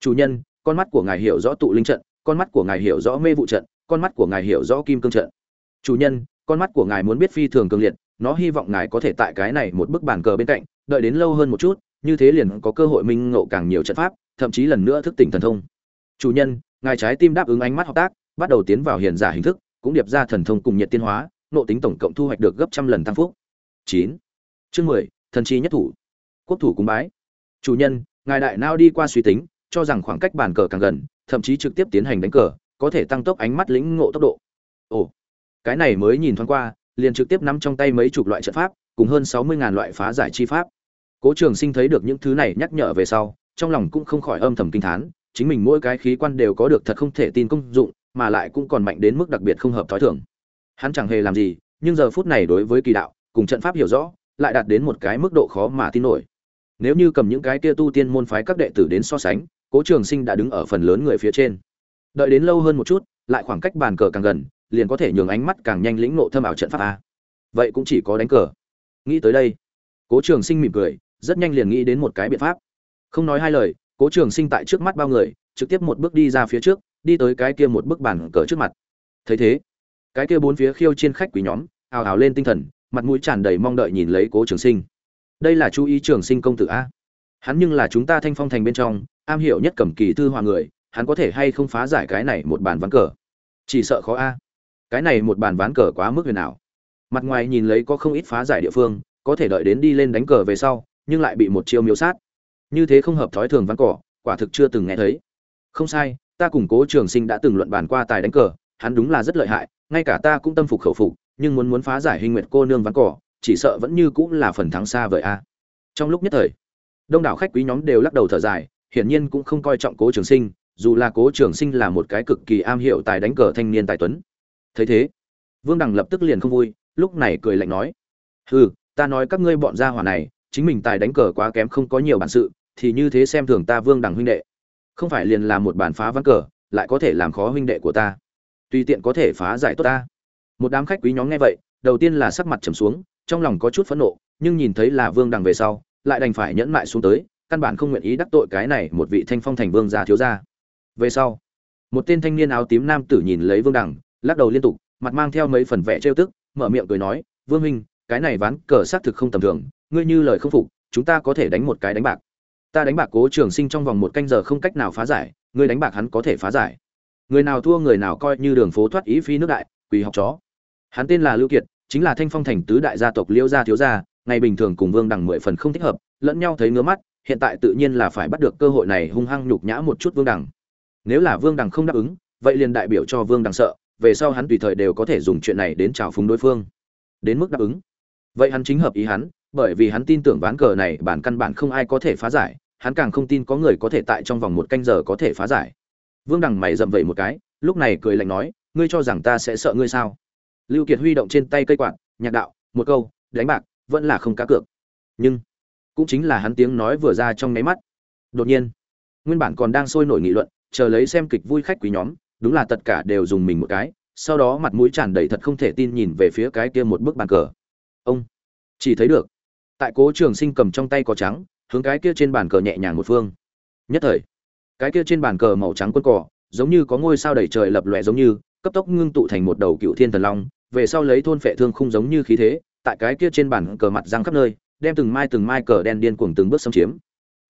Chủ nhân con mắt của ngài hiểu rõ tụ linh trận con mắt của ngài hiểu rõ mê vụ trận con mắt của ngài hiểu rõ kim cương trận. Chủ nhân con mắt của ngài muốn biết phi thường cường liệt nó hy vọng ngài có thể tại cái này một bức bàn cờ bên cạnh, đợi đến lâu hơn một chút, như thế liền có cơ hội minh ngộ càng nhiều trận pháp, thậm chí lần nữa thức tỉnh thần thông. Chủ nhân, ngài trái tim đáp ứng ánh mắt hợp tác, bắt đầu tiến vào hiền giả hình thức, cũng điệp ra thần thông cùng nhiệt tiên hóa, nộ tính tổng cộng thu hoạch được gấp trăm lần tăng phúc. Chín. Chương mười, thần chi nhất thủ. Quốc thủ cúng bái. Chủ nhân, ngài đại nao đi qua suy tính, cho rằng khoảng cách bàn cờ càng gần, thậm chí trực tiếp tiến hành đánh cờ, có thể tăng tốc ánh mắt lĩnh ngộ tốc độ. Ồ, cái này mới nhìn thoáng qua liền trực tiếp nắm trong tay mấy chục loại trận pháp, cùng hơn sáu mươi ngàn loại phá giải chi pháp. Cố trường sinh thấy được những thứ này nhắc nhở về sau, trong lòng cũng không khỏi âm thầm kinh thán, chính mình mỗi cái khí quan đều có được thật không thể tin công dụng, mà lại cũng còn mạnh đến mức đặc biệt không hợp thói thường. Hắn chẳng hề làm gì, nhưng giờ phút này đối với kỳ đạo, cùng trận pháp hiểu rõ, lại đạt đến một cái mức độ khó mà tin nổi. Nếu như cầm những cái kia tu tiên môn phái các đệ tử đến so sánh, cố trường sinh đã đứng ở phần lớn người phía trên. Đợi đến lâu hơn một chút, lại khoảng cách bàn cờ càng gần liền có thể nhường ánh mắt càng nhanh lĩnh nộ thâm ảo trận pháp a. Vậy cũng chỉ có đánh cờ. Nghĩ tới đây, cố trường sinh mỉm cười, rất nhanh liền nghĩ đến một cái biện pháp. Không nói hai lời, cố trường sinh tại trước mắt bao người, trực tiếp một bước đi ra phía trước, đi tới cái kia một bức bàn cờ trước mặt. Thấy thế, cái kia bốn phía khiêu trên khách quý nhóm, ào ào lên tinh thần, mặt mũi tràn đầy mong đợi nhìn lấy cố trường sinh. Đây là chú ý trường sinh công tử a. Hắn nhưng là chúng ta thanh phong thành bên trong, am hiểu nhất cầm kỳ thư hòa người, hắn có thể hay không phá giải cái này một bàn ván cờ? Chỉ sợ khó a cái này một bàn ván cờ quá mức huyền ảo. Mặt ngoài nhìn lấy có không ít phá giải địa phương, có thể đợi đến đi lên đánh cờ về sau, nhưng lại bị một chiêu miếu sát. Như thế không hợp thói thường ván cỏ quả thực chưa từng nghe thấy. Không sai, ta cùng cố trường sinh đã từng luận bàn qua tài đánh cờ, hắn đúng là rất lợi hại, ngay cả ta cũng tâm phục khẩu phục, nhưng muốn muốn phá giải hình nguyệt cô nương ván cỏ chỉ sợ vẫn như cũng là phần thắng xa vời a. Trong lúc nhất thời, đông đảo khách quý nhóm đều lắc đầu thở dài, hiển nhiên cũng không coi trọng cố trường sinh, dù là cố trường sinh là một cái cực kỳ am hiểu tài đánh cờ thanh niên tài tuấn thấy thế, vương đằng lập tức liền không vui, lúc này cười lạnh nói, hừ, ta nói các ngươi bọn gia hỏa này, chính mình tài đánh cờ quá kém không có nhiều bản sự, thì như thế xem thường ta vương đằng huynh đệ. Không phải liền làm một bản phá ván cờ, lại có thể làm khó huynh đệ của ta. Tùy tiện có thể phá giải tốt ta. Một đám khách quý nhóm nghe vậy, đầu tiên là sắc mặt trầm xuống, trong lòng có chút phẫn nộ, nhưng nhìn thấy là vương đằng về sau, lại đành phải nhẫn mại xuống tới, căn bản không nguyện ý đắc tội cái này một vị thanh phong thành vương gia thiếu gia. Về sau, một tên thanh niên áo tím nam tử nhìn lấy vương đằng lắc đầu liên tục, mặt mang theo mấy phần vẻ trêu tức, mở miệng cười nói, vương minh cái này ván cờ xác thực không tầm thường, ngươi như lời không phục, chúng ta có thể đánh một cái đánh bạc. Ta đánh bạc cố trường sinh trong vòng một canh giờ không cách nào phá giải, ngươi đánh bạc hắn có thể phá giải. Người nào thua người nào coi như đường phố thoát ý phi nước đại, quỳ học chó. Hắn tên là lưu kiệt, chính là thanh phong thành tứ đại gia tộc liêu gia thiếu gia, ngày bình thường cùng vương đằng mười phần không thích hợp, lẫn nhau thấy ngứa mắt, hiện tại tự nhiên là phải bắt được cơ hội này hung hăng nhục nhã một chút vương đằng. Nếu là vương đằng không đáp ứng, vậy liền đại biểu cho vương đằng sợ về sau hắn tùy thời đều có thể dùng chuyện này đến chào phúng đối phương. Đến mức đáp ứng. Vậy hắn chính hợp ý hắn, bởi vì hắn tin tưởng ván cờ này bản căn bản không ai có thể phá giải, hắn càng không tin có người có thể tại trong vòng một canh giờ có thể phá giải. Vương đằng mày dậm vậy một cái, lúc này cười lạnh nói, ngươi cho rằng ta sẽ sợ ngươi sao? Lưu kiệt huy động trên tay cây quạt, nhạc đạo, một câu, đánh bạc, vẫn là không cá cược. Nhưng, cũng chính là hắn tiếng nói vừa ra trong nháy mắt. Đột nhiên, nguyên bản còn đang sôi nổi nghị luận, chờ lấy xem kịch vui khách quý nhóm đúng là tất cả đều dùng mình một cái, sau đó mặt mũi tràn đầy thật không thể tin nhìn về phía cái kia một bức bàn cờ. Ông, chỉ thấy được, tại cố trường sinh cầm trong tay cỏ trắng, hướng cái kia trên bàn cờ nhẹ nhàng một phương. Nhất thời, cái kia trên bàn cờ màu trắng quân cỏ giống như có ngôi sao đầy trời lập lòe giống như, cấp tốc ngưng tụ thành một đầu cựu thiên thần long, về sau lấy thôn phệ thương không giống như khí thế, tại cái kia trên bàn cờ mặt răng khắp nơi, đem từng mai từng mai cờ đen điên cuồng từng bước xâm chiếm.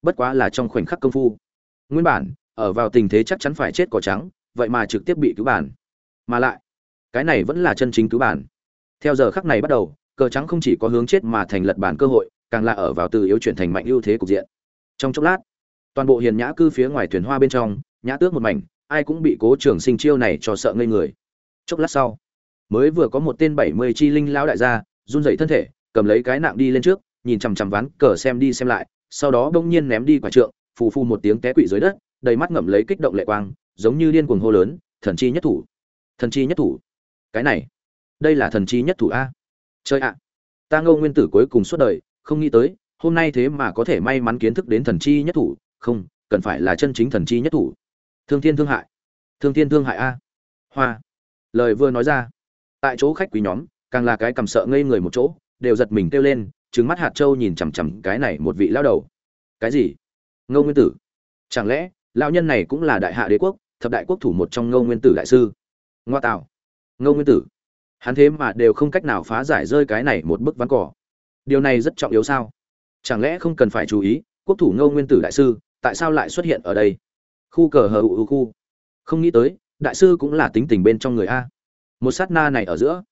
Bất quá là trong khoảnh khắc công phu. Nguyên bản, ở vào tình thế chắc chắn phải chết cỏ trắng vậy mà trực tiếp bị cứu bản mà lại, cái này vẫn là chân chính cứu bản theo giờ khắc này bắt đầu, cờ trắng không chỉ có hướng chết mà thành lật bản cơ hội, càng là ở vào từ yếu chuyển thành mạnh ưu thế cục diện. Trong chốc lát, toàn bộ hiền nhã cư phía ngoài thuyền hoa bên trong, nhã tước một mảnh, ai cũng bị cố trường sinh chiêu này cho sợ ngây người. Chốc lát sau, mới vừa có một tên bảy mươi chi linh lão đại gia, run dậy thân thể, cầm lấy cái nạng đi lên trước, nhìn chằm chằm ván cờ xem đi xem lại, sau đó bỗng nhiên ném đi quả trượng, phù phù một tiếng té quỵ dưới đất, đầy mắt ngậm lấy kích động lệ quang giống như điên cuồng hô lớn, thần chi nhất thủ! Thần chi nhất thủ! Cái này, đây là thần chi nhất thủ a! Chơi ạ! Ta ngô nguyên tử cuối cùng suốt đời, không nghĩ tới, hôm nay thế mà có thể may mắn kiến thức đến thần chi nhất thủ. Không, cần phải là chân chính thần chi nhất thủ. Thương thiên thương hại! Thương thiên thương hại a! Hoa! Lời vừa nói ra, tại chỗ khách quý nhóm, càng là cái cầm sợ ngây người một chỗ, đều giật mình kêu lên trứng mắt hạt châu nhìn chằm chằm cái này một vị lao đầu. Cái gì? Ngô nguyên tử! Chẳng lẽ, lão nhân này cũng là đại hạ đế quốc thập đại quốc thủ một trong ngô nguyên tử đại sư. Ngoa tạo. Ngô nguyên tử. Hắn thế mà đều không cách nào phá giải rơi cái này một bức ván cỏ. Điều này rất trọng yếu sao? Chẳng lẽ không cần phải chú ý, quốc thủ ngô nguyên tử đại sư, tại sao lại xuất hiện ở đây? Khu cờ hờ ụ khu. Không nghĩ tới, đại sư cũng là tính tình bên trong người a. Một sát na này ở giữa.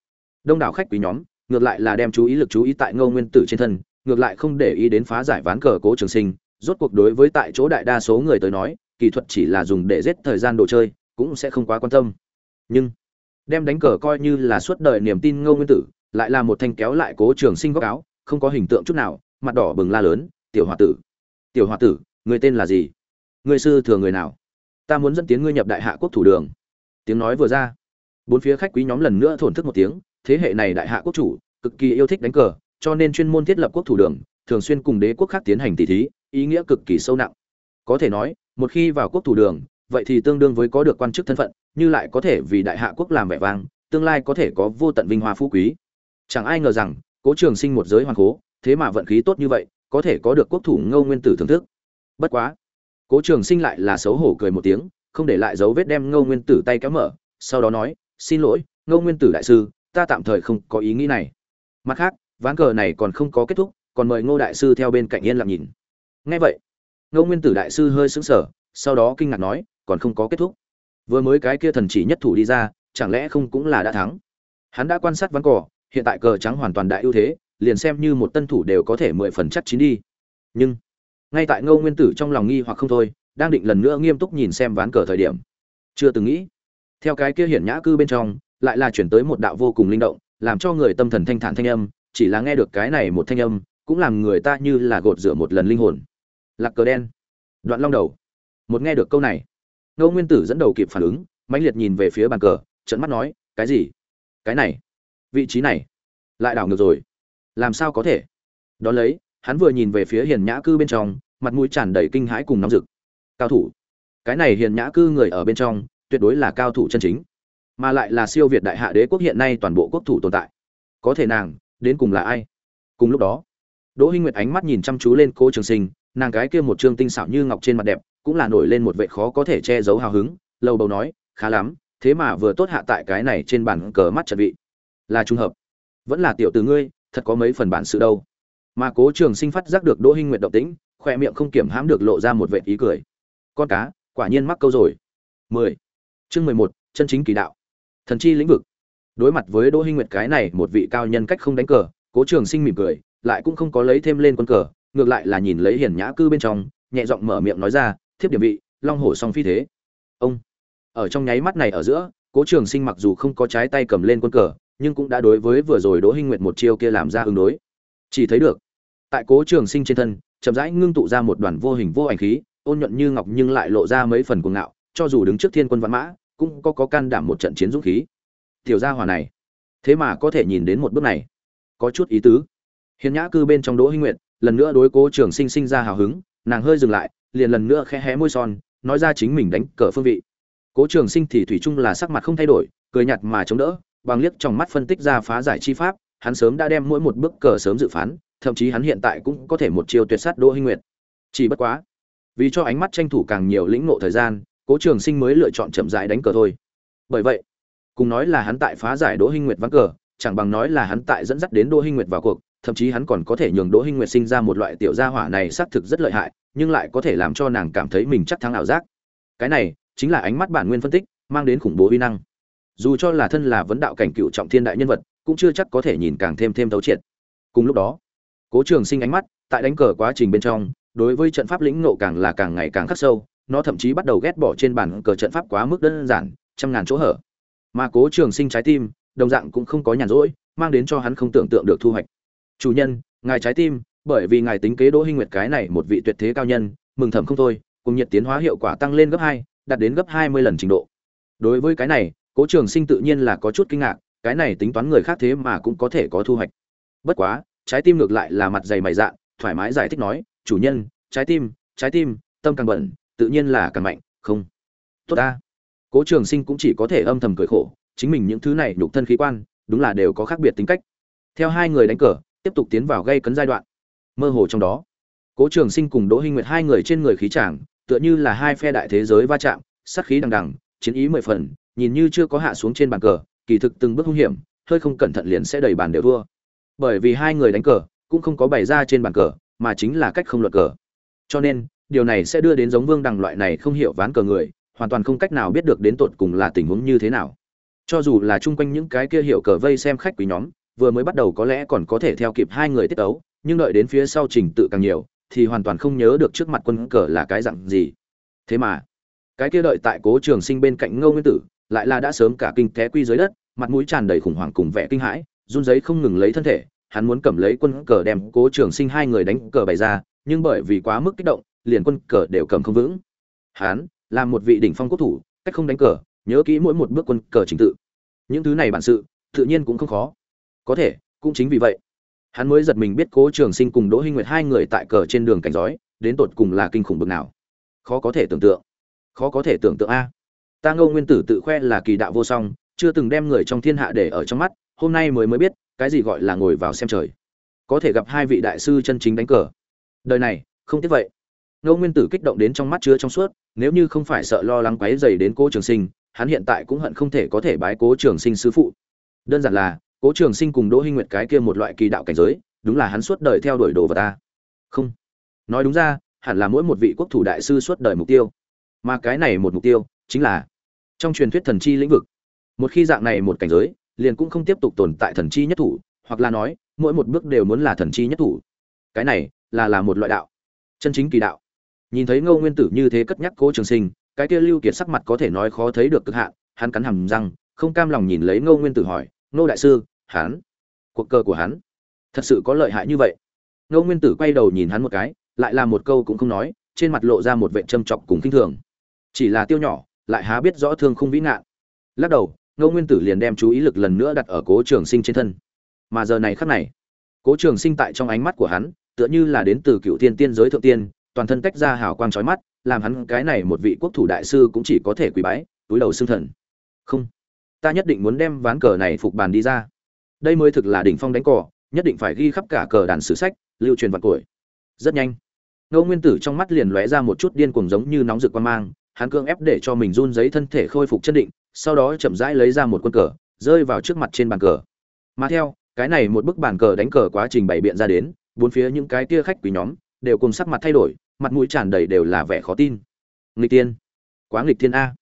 Đông đảo khách quý nhóm, ngược lại là đem chú ý lực chú ý tại ngô nguyên tử trên thân, ngược lại không để ý đến phá giải ván cờ cố trường sinh. Rốt cuộc đối với tại chỗ đại đa số người tới nói kỹ thuật chỉ là dùng để giết thời gian đồ chơi, cũng sẽ không quá quan tâm. Nhưng, đem đánh cờ coi như là suốt đời niềm tin ngô nguyên tử, lại là một thanh kéo lại cố trường sinh góc áo, không có hình tượng chút nào, mặt đỏ bừng la lớn, tiểu h tử, tiểu h tử, người tên là gì? Người sư thừa người nào? Ta muốn dẫn tiến ngươi nhập đại hạ quốc thủ đường. Tiếng nói vừa ra, bốn phía khách quý nhóm lần nữa thổn thức một tiếng, thế hệ này đại hạ quốc chủ, cực kỳ yêu thích đánh cờ, cho nên chuyên môn thiết lập quốc thủ đường, thường xuyên cùng đế quốc khác tiến hành tỷ thí, ý nghĩa cực kỳ sâu nặng. Có thể nói một khi vào quốc thủ đường, vậy thì tương đương với có được quan chức thân phận, như lại có thể vì đại hạ quốc làm vẻ vang, tương lai có thể có vô tận vinh hoa phú quý. Chẳng ai ngờ rằng, cố trường sinh một giới hoàng cố, thế mà vận khí tốt như vậy, có thể có được quốc thủ ngâu nguyên tử thưởng thức. Bất quá, cố trường sinh lại là xấu hổ cười một tiếng, không để lại dấu vết đem ngâu nguyên tử tay kéo mở, sau đó nói, xin lỗi, ngâu nguyên tử đại sư, ta tạm thời không có ý nghĩ này. Mặt khác, ván cờ này còn không có kết thúc, còn mời ngô đại sư theo bên cạnh yên lặng nhìn. Ngay vậy ngô nguyên tử đại sư hơi sững sờ, sau đó kinh ngạc nói, còn không có kết thúc. Vừa mới cái kia thần chỉ nhất thủ đi ra, chẳng lẽ không cũng là đã thắng? Hắn đã quan sát ván cờ hiện tại cờ trắng hoàn toàn đại ưu thế, liền xem như một tân thủ đều có thể mười phần chắc chín đi. Nhưng, ngay tại ngô nguyên tử trong lòng nghi hoặc không thôi, đang định lần nữa nghiêm túc nhìn xem ván cờ thời điểm. Chưa từng nghĩ, theo cái kia hiển nhã cư bên trong, lại là chuyển tới một đạo vô cùng linh động, làm cho người tâm thần thanh thản thanh âm, chỉ là nghe được cái này một thanh âm, cũng làm người ta như là gột rửa một lần linh hồn lạc cờ đen. Đoạn long đầu. Một nghe được câu này, ngô nguyên tử dẫn đầu kịp phản ứng, mãnh liệt nhìn về phía bàn cờ trận mắt nói, cái gì? Cái này? Vị trí này? Lại đảo ngược rồi. Làm sao có thể? Đ ó lấy, hắn vừa nhìn về phía hiền nhã cư bên trong, mặt mũi tràn đầy kinh hãi cùng nóng rực. Cao thủ. Cái này hiền nhã cư người ở bên trong, tuyệt đối là cao thủ chân chính. Mà lại là siêu việt đại hạ đế quốc hiện nay toàn bộ quốc thủ tồn tại. Có thể nàng, đến cùng là ai? Cùng lúc đó, đỗ hinh nguyệt ánh mắt nhìn chăm chú lên cô trường sinh nàng cái kia một trương tinh xảo như ngọc trên mặt đẹp cũng là nổi lên một vẻ khó có thể che giấu hào hứng lâu bầu nói khá lắm thế mà vừa tốt hạ tại cái này trên bàn cờ mắt trận vị. Là trung hợp. Vẫn là tiểu từ ngươi thật có mấy phần bản sự đâu. Mà cố trường sinh phát giác được đỗ hinh nguyệt động tĩnh khoe miệng không kiểm hãm được lộ ra một vẻ ý cười. Con cá quả nhiên mắc câu rồi. 10. chương 11, chân chính kỳ đạo. Thần chi lĩnh vực. Đối mặt với đỗ hinh nguyệt cái này một vị cao nhân cách không đánh cờ cố trường sinh mỉm cười lại cũng không có lấy thêm lên quân cờ ngược lại là nhìn lấy hiền nhã cư bên trong, nhẹ giọng mở miệng nói ra, thiếp điểm vị, long hổ song phi thế. Ông, ở trong nháy mắt này ở giữa, cố trường sinh mặc dù không có trái tay cầm lên quân cờ, nhưng cũng đã đối với vừa rồi đỗ hinh nguyệt một chiêu kia làm ra ứng đối. Chỉ thấy được, tại cố trường sinh trên thân, chậm rãi ngưng tụ ra một đoàn vô hình vô ảnh khí, ôn nhuận như ngọc nhưng lại lộ ra mấy phần cuồng ngạo, cho dù đứng trước thiên quân văn mã, cũng có có can đảm một trận chiến dũng khí. Tiểu gia hòa này, thế mà có thể nhìn đến một bước này. Có chút ý tứ. Hiền nhã cư bên trong đỗ hinh nguyệt lần nữa đối cố trường sinh sinh ra hào hứng, nàng hơi dừng lại, liền lần nữa khẽ hé môi son, nói ra chính mình đánh cờ phương vị. Cố trường sinh thì thủy chung là sắc mặt không thay đổi, cười nhạt mà chống đỡ, bằng liếc trong mắt phân tích ra phá giải chi pháp, hắn sớm đã đem mỗi một bước cờ sớm dự phán, thậm chí hắn hiện tại cũng có thể một chiều tuyệt sát đỗ hinh nguyệt. Chỉ bất quá, vì cho ánh mắt tranh thủ càng nhiều lĩnh ngộ thời gian, cố trường sinh mới lựa chọn chậm rãi đánh cờ thôi. Bởi vậy, cùng nói là hắn tại phá giải đỗ hinh nguyệt vắng cờ, chẳng bằng nói là hắn tại dẫn dắt đến đỗ hinh nguyệt vào cuộc thậm chí hắn còn có thể nhường đỗ hinh nguyệt sinh ra một loại tiểu gia hỏa này xác thực rất lợi hại, nhưng lại có thể làm cho nàng cảm thấy mình chắc thắng ảo giác. Cái này chính là ánh mắt bản nguyên phân tích, mang đến khủng bố uy năng. Dù cho là thân là vấn đạo cảnh cựu trọng thiên đại nhân vật, cũng chưa chắc có thể nhìn càng thêm thêm thấu triệt. Cùng lúc đó, cố trường sinh ánh mắt tại đánh cờ quá trình bên trong, đối với trận pháp lĩnh ngộ càng là càng ngày càng khắc sâu, nó thậm chí bắt đầu ghét bỏ trên bản cờ trận pháp quá mức đơn giản, trăm ngàn chỗ hở. Mà cố trường sinh trái tim, đồng dạng cũng không có nhàn rỗi, mang đến cho hắn không tưởng tượng được thu hoạch chủ nhân, ngài trái tim, bởi vì ngài tính kế đỗ hinh nguyệt cái này một vị tuyệt thế cao nhân, mừng thầm không thôi, cùng nhiệt tiến hóa hiệu quả tăng lên gấp hai, đạt đến gấp hai mươi lần trình độ. Đối với cái này, cố trường sinh tự nhiên là có chút kinh ngạc, cái này tính toán người khác thế mà cũng có thể có thu hoạch. Bất quá, trái tim ngược lại là mặt dày mày dạn, thoải mái giải thích nói, chủ nhân, trái tim trái tim, tâm càng bẩn, tự nhiên là càng mạnh, không tốt ta. Cố trường sinh cũng chỉ có thể âm thầm cười khổ, chính mình những thứ này nhục thân khí quan, đúng là đều có khác biệt tính cách. Theo hai người đánh cờ tiếp tục tiến vào gây cấn giai đoạn. Mơ hồ trong đó, cố trường sinh cùng đỗ hinh nguyệt hai người trên người khí tràng tựa như là hai phe đại thế giới va chạm, sát khí đằng đằng, chiến ý mười phần, nhìn như chưa có hạ xuống trên bàn cờ, kỳ thực từng bước hung hiểm, hơi không cẩn thận liền sẽ đầy bàn đều thua. Bởi vì hai người đánh cờ, cũng không có bày ra trên bàn cờ, mà chính là cách không luật cờ. Cho nên, điều này sẽ đưa đến giống vương đằng loại này không hiểu ván cờ người, hoàn toàn không cách nào biết được đến tột cùng là tình huống như thế nào. Cho dù là chung quanh những cái kia hiểu cờ vây xem khách quý nhóm vừa mới bắt đầu có lẽ còn có thể theo kịp hai người tiết tấu, nhưng đợi đến phía sau trình tự càng nhiều, thì hoàn toàn không nhớ được trước mặt quân cờ là cái dặn gì. Thế mà, cái kia đợi tại cố trường sinh bên cạnh ngô nguyên tử, lại là đã sớm cả kinh té quy dưới đất, mặt mũi tràn đầy khủng hoảng cùng vẻ kinh hãi, run giấy không ngừng lấy thân thể, hắn muốn cầm lấy quân cờ đem cố trường sinh hai người đánh cờ bày ra, nhưng bởi vì quá mức kích động, liền quân cờ đều cầm không vững. Hắn là một vị đỉnh phong quốc thủ, cách không đánh cờ, nhớ kỹ mỗi một bước quân cờ trình tự. Những thứ này bản sự, tự nhiên cũng không khó có thể, cũng chính vì vậy. Hắn mới giật mình biết cố trường sinh cùng đỗ hinh nguyệt hai người tại cờ trên đường cảnh giói, đến tột cùng là kinh khủng bực nào. Khó có thể tưởng tượng. Khó có thể tưởng tượng a. Ta ngô nguyên tử tự khoe là kỳ đạo vô song, chưa từng đem người trong thiên hạ để ở trong mắt, hôm nay mới mới biết, cái gì gọi là ngồi vào xem trời. Có thể gặp hai vị đại sư chân chính đánh cờ. Đời này, không tiếc vậy. Ngô nguyên tử kích động đến trong mắt chứa trong suốt, nếu như không phải sợ lo lắng quấy dày đến cố trường sinh, hắn hiện tại cũng hận không thể có thể bái cố trường sinh sư phụ. Đơn giản là cố trường sinh cùng đỗ hinh nguyệt cái kia một loại kỳ đạo cảnh giới, đúng là hắn suốt đời theo đuổi đồ vật ta. Không. Nói đúng ra, hẳn là mỗi một vị quốc thủ đại sư suốt đời mục tiêu. Mà cái này một mục tiêu, chính là trong truyền thuyết thần chi lĩnh vực. Một khi dạng này một cảnh giới, liền cũng không tiếp tục tồn tại thần chi nhất thủ, hoặc là nói, mỗi một bước đều muốn là thần chi nhất thủ. Cái này, là là một loại đạo. Chân chính kỳ đạo. Nhìn thấy ngô nguyên tử như thế cất nhắc cố trường sinh, cái kia lưu kiệt sắc mặt có thể nói khó thấy được cực hạn, hắn cắn hầm răng, không cam lòng nhìn lấy ngô nguyên tử hỏi, ngô đại sư hắn. Cuộc cờ của hắn. Thật sự có lợi hại như vậy. Ngô nguyên tử quay đầu nhìn hắn một cái, lại làm một câu cũng không nói, trên mặt lộ ra một vệ châm chọc cùng kinh thường. Chỉ là tiêu nhỏ, lại há biết rõ thương không vĩ ngạn. Lắc đầu, ngô nguyên tử liền đem chú ý lực lần nữa đặt ở cố trường sinh trên thân. Mà giờ này khắc này, cố trường sinh tại trong ánh mắt của hắn, tựa như là đến từ cựu tiên tiên giới thượng tiên, toàn thân tách ra hào quang trói mắt, làm hắn cái này một vị quốc thủ đại sư cũng chỉ có thể quỳ bái, túi đầu xương thần. Không, ta nhất định muốn đem ván cờ này phục bàn đi ra đây mới thực là đỉnh phong đánh cỏ nhất định phải ghi khắp cả cờ đàn sử sách, lưu truyền vạn tuổi. Rất nhanh, ngô nguyên tử trong mắt liền lóe ra một chút điên cuồng giống như nóng rực quan mang, hắn cương ép để cho mình run giấy thân thể khôi phục chân định, sau đó chậm rãi lấy ra một quân cờ, rơi vào trước mặt trên bàn cờ. Mà theo, cái này một bức bàn cờ đánh cờ quá trình bày biện ra đến, bốn phía những cái kia khách quý nhóm đều cùng sắc mặt thay đổi, mặt mũi tràn đầy đều là vẻ khó tin. Nghịch tiên quá nghịch thiên a.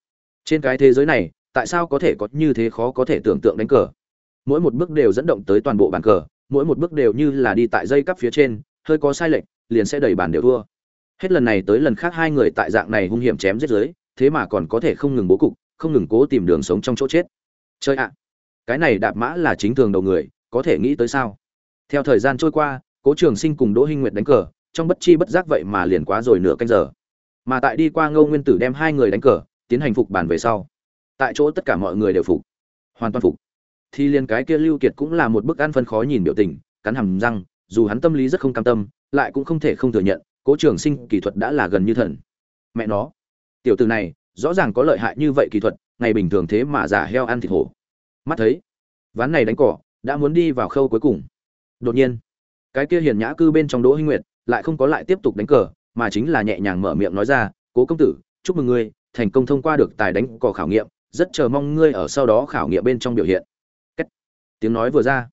Trên cái thế giới này, tại sao có thể có như thế khó có thể tưởng tượng đánh cờ? Mỗi một bước đều dẫn động tới toàn bộ bàn cờ, mỗi một bước đều như là đi tại dây cắp phía trên, hơi có sai lệch, liền sẽ đẩy bàn đều thua. Hết lần này tới lần khác hai người tại dạng này hung hiểm chém giết giới thế mà còn có thể không ngừng bố cục, không ngừng cố tìm đường sống trong chỗ chết. Chơi ạ, cái này đạp mã là chính thường đầu người, có thể nghĩ tới sao? Theo thời gian trôi qua, cố trường sinh cùng đỗ hinh nguyệt đánh cờ, trong bất chi bất giác vậy mà liền quá rồi nửa canh giờ. Mà tại đi qua ngô nguyên tử đem hai người đánh cờ, tiến hành phục bàn về sau. Tại chỗ tất cả mọi người đều phục, hoàn toàn phục thì liền cái kia lưu kiệt cũng là một bức ăn phân khó nhìn biểu tình, cắn hàm răng, dù hắn tâm lý rất không cam tâm, lại cũng không thể không thừa nhận, cố trường sinh kỹ thuật đã là gần như thần. Mẹ nó, tiểu từ này, rõ ràng có lợi hại như vậy kỹ thuật, ngày bình thường thế mà giả heo ăn thịt hổ. Mắt thấy, ván này đánh cỏ, đã muốn đi vào khâu cuối cùng. Đột nhiên, cái kia hiền nhã cư bên trong đỗ hinh nguyệt lại không có lại tiếp tục đánh cờ, mà chính là nhẹ nhàng mở miệng nói ra, cố công tử, chúc mừng ngươi, thành công thông qua được tài đánh cỏ khảo nghiệm, rất chờ mong ngươi ở sau đó khảo nghiệm bên trong biểu hiện tiếng nói vừa ra,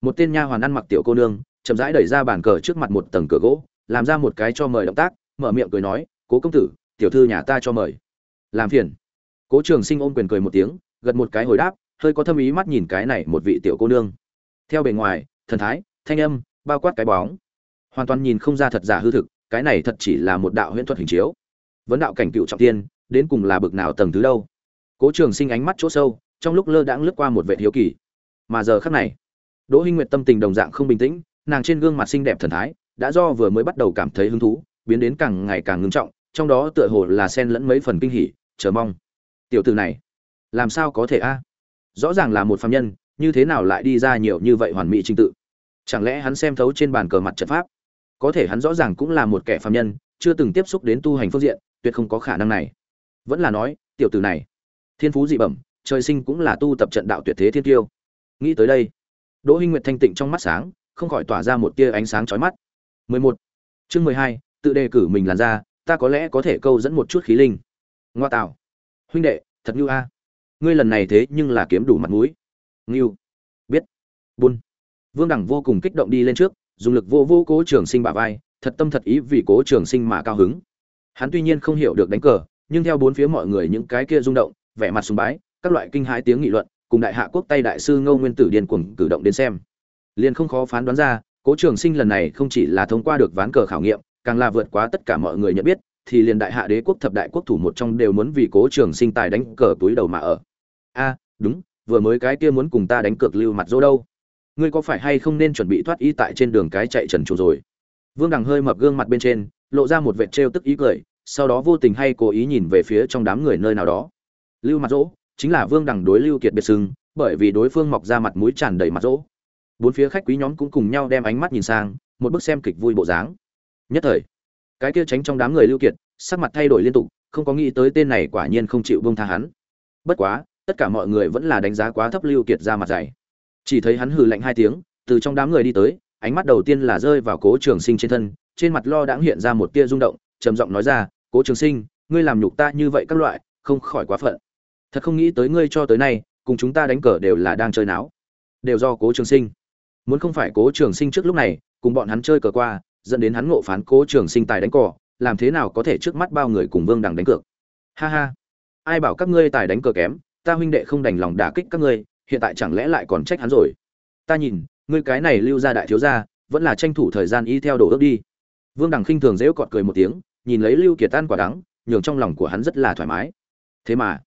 một tên nha hoàn ăn mặc tiểu cô nương, chậm rãi đẩy ra bàn cờ trước mặt một tầng cửa gỗ, làm ra một cái cho mời động tác, mở miệng cười nói, cố công tử, tiểu thư nhà ta cho mời. Làm phiền. Cố trường sinh ôm quyền cười một tiếng, gật một cái hồi đáp, hơi có thâm ý mắt nhìn cái này một vị tiểu cô nương. Theo bề ngoài, thần thái, thanh âm, bao quát cái bóng. Hoàn toàn nhìn không ra thật giả hư thực, cái này thật chỉ là một đạo huyễn thuật hình chiếu. Vấn đạo cảnh cựu trọng tiên, đến cùng là bực nào tầng thứ đâu? Cố trường sinh ánh mắt chỗ sâu, trong lúc lơ đãng lướt qua một vệ thiếu kỳ mà giờ khắc này, đỗ hinh nguyệt tâm tình đồng dạng không bình tĩnh, nàng trên gương mặt xinh đẹp thần thái đã do vừa mới bắt đầu cảm thấy hứng thú, biến đến càng ngày càng ngưng trọng, trong đó tựa hồ là xen lẫn mấy phần kinh hỉ, chờ mong. Tiểu tử này, làm sao có thể a? À? Rõ ràng là một phàm nhân, như thế nào lại đi ra nhiều như vậy hoàn mỹ trình tự? Chẳng lẽ hắn xem thấu trên bàn cờ mặt trận pháp? Có thể hắn rõ ràng cũng là một kẻ phàm nhân, chưa từng tiếp xúc đến tu hành phương diện, tuyệt không có khả năng này. Vẫn là nói, tiểu tử này, thiên phú dị bẩm, trời sinh cũng là tu tập trận đạo tuyệt thế thiên tiêu nghĩ tới đây đỗ hinh nguyệt thanh tịnh trong mắt sáng không khỏi tỏa ra một tia ánh sáng chói mắt. 11. chương 12, tự đề cử mình làn ra ta có lẽ có thể câu dẫn một chút khí linh. Ngoa tạo. Huynh đệ thật như a. Ngươi lần này thế nhưng là kiếm đủ mặt mũi. Ngưu. Biết. Buôn. Vương đẳng vô cùng kích động đi lên trước dùng lực vô vô cố trường sinh bả vai thật tâm thật ý vì cố trường sinh mà cao hứng. Hắn tuy nhiên không hiểu được đánh cờ nhưng theo bốn phía mọi người những cái kia rung động vẻ mặt sùng bái các loại kinh hãi tiếng nghị luận cùng đại hạ quốc tây đại sư ngô nguyên tử điên cuồng cử động đến xem. Liền không khó phán đoán ra, cố trường sinh lần này không chỉ là thông qua được ván cờ khảo nghiệm, càng là vượt quá tất cả mọi người nhận biết, thì liền đại hạ đế quốc thập đại quốc thủ một trong đều muốn vì cố trường sinh tài đánh cờ túi đầu mà ở. A, đúng, vừa mới cái kia muốn cùng ta đánh cược lưu mặt dỗ đâu? Ngươi có phải hay không nên chuẩn bị thoát y tại trên đường cái chạy trần trù rồi? Vương đằng hơi mập gương mặt bên trên, lộ ra một vệt trêu tức ý cười, sau đó vô tình hay cố ý nhìn về phía trong đám người nơi nào đó. Lưu mặt dỗ chính là vương đằng đối lưu kiệt biệt sưng bởi vì đối phương mọc ra mặt mũi tràn đầy mặt rỗ. bốn phía khách quý nhóm cũng cùng nhau đem ánh mắt nhìn sang, một bức xem kịch vui bộ dáng. Nhất thời, cái kia tránh trong đám người lưu kiệt, sắc mặt thay đổi liên tục, không có nghĩ tới tên này quả nhiên không chịu buông tha hắn. Bất quá, tất cả mọi người vẫn là đánh giá quá thấp lưu kiệt ra mặt dày. Chỉ thấy hắn hừ lạnh hai tiếng, từ trong đám người đi tới, ánh mắt đầu tiên là rơi vào cố trường sinh trên thân, trên mặt lo đãng hiện ra một tia rung động, trầm giọng nói ra, cố trường sinh, ngươi làm nhục ta như vậy các loại, không khỏi quá phận thật không nghĩ tới ngươi cho tới nay, cùng chúng ta đánh cờ đều là đang chơi náo. Đều do cố trường sinh. Muốn không phải cố trường sinh trước lúc này, cùng bọn hắn chơi cờ qua, dẫn đến hắn ngộ phán cố trường sinh tài đánh cờ, làm thế nào có thể trước mắt bao người cùng vương đằng đánh cược? Ha ha. Ai bảo các ngươi tài đánh cờ kém, ta huynh đệ không đành lòng đả kích các ngươi, hiện tại chẳng lẽ lại còn trách hắn rồi? Ta nhìn, ngươi cái này lưu ra đại thiếu gia, vẫn là tranh thủ thời gian y theo đồ ước đi. Vương đằng khinh thường dễu cọt cười một tiếng, nhìn lấy lưu kiệt tan quả đắng, nhường trong lòng của hắn rất là thoải mái. Thế mà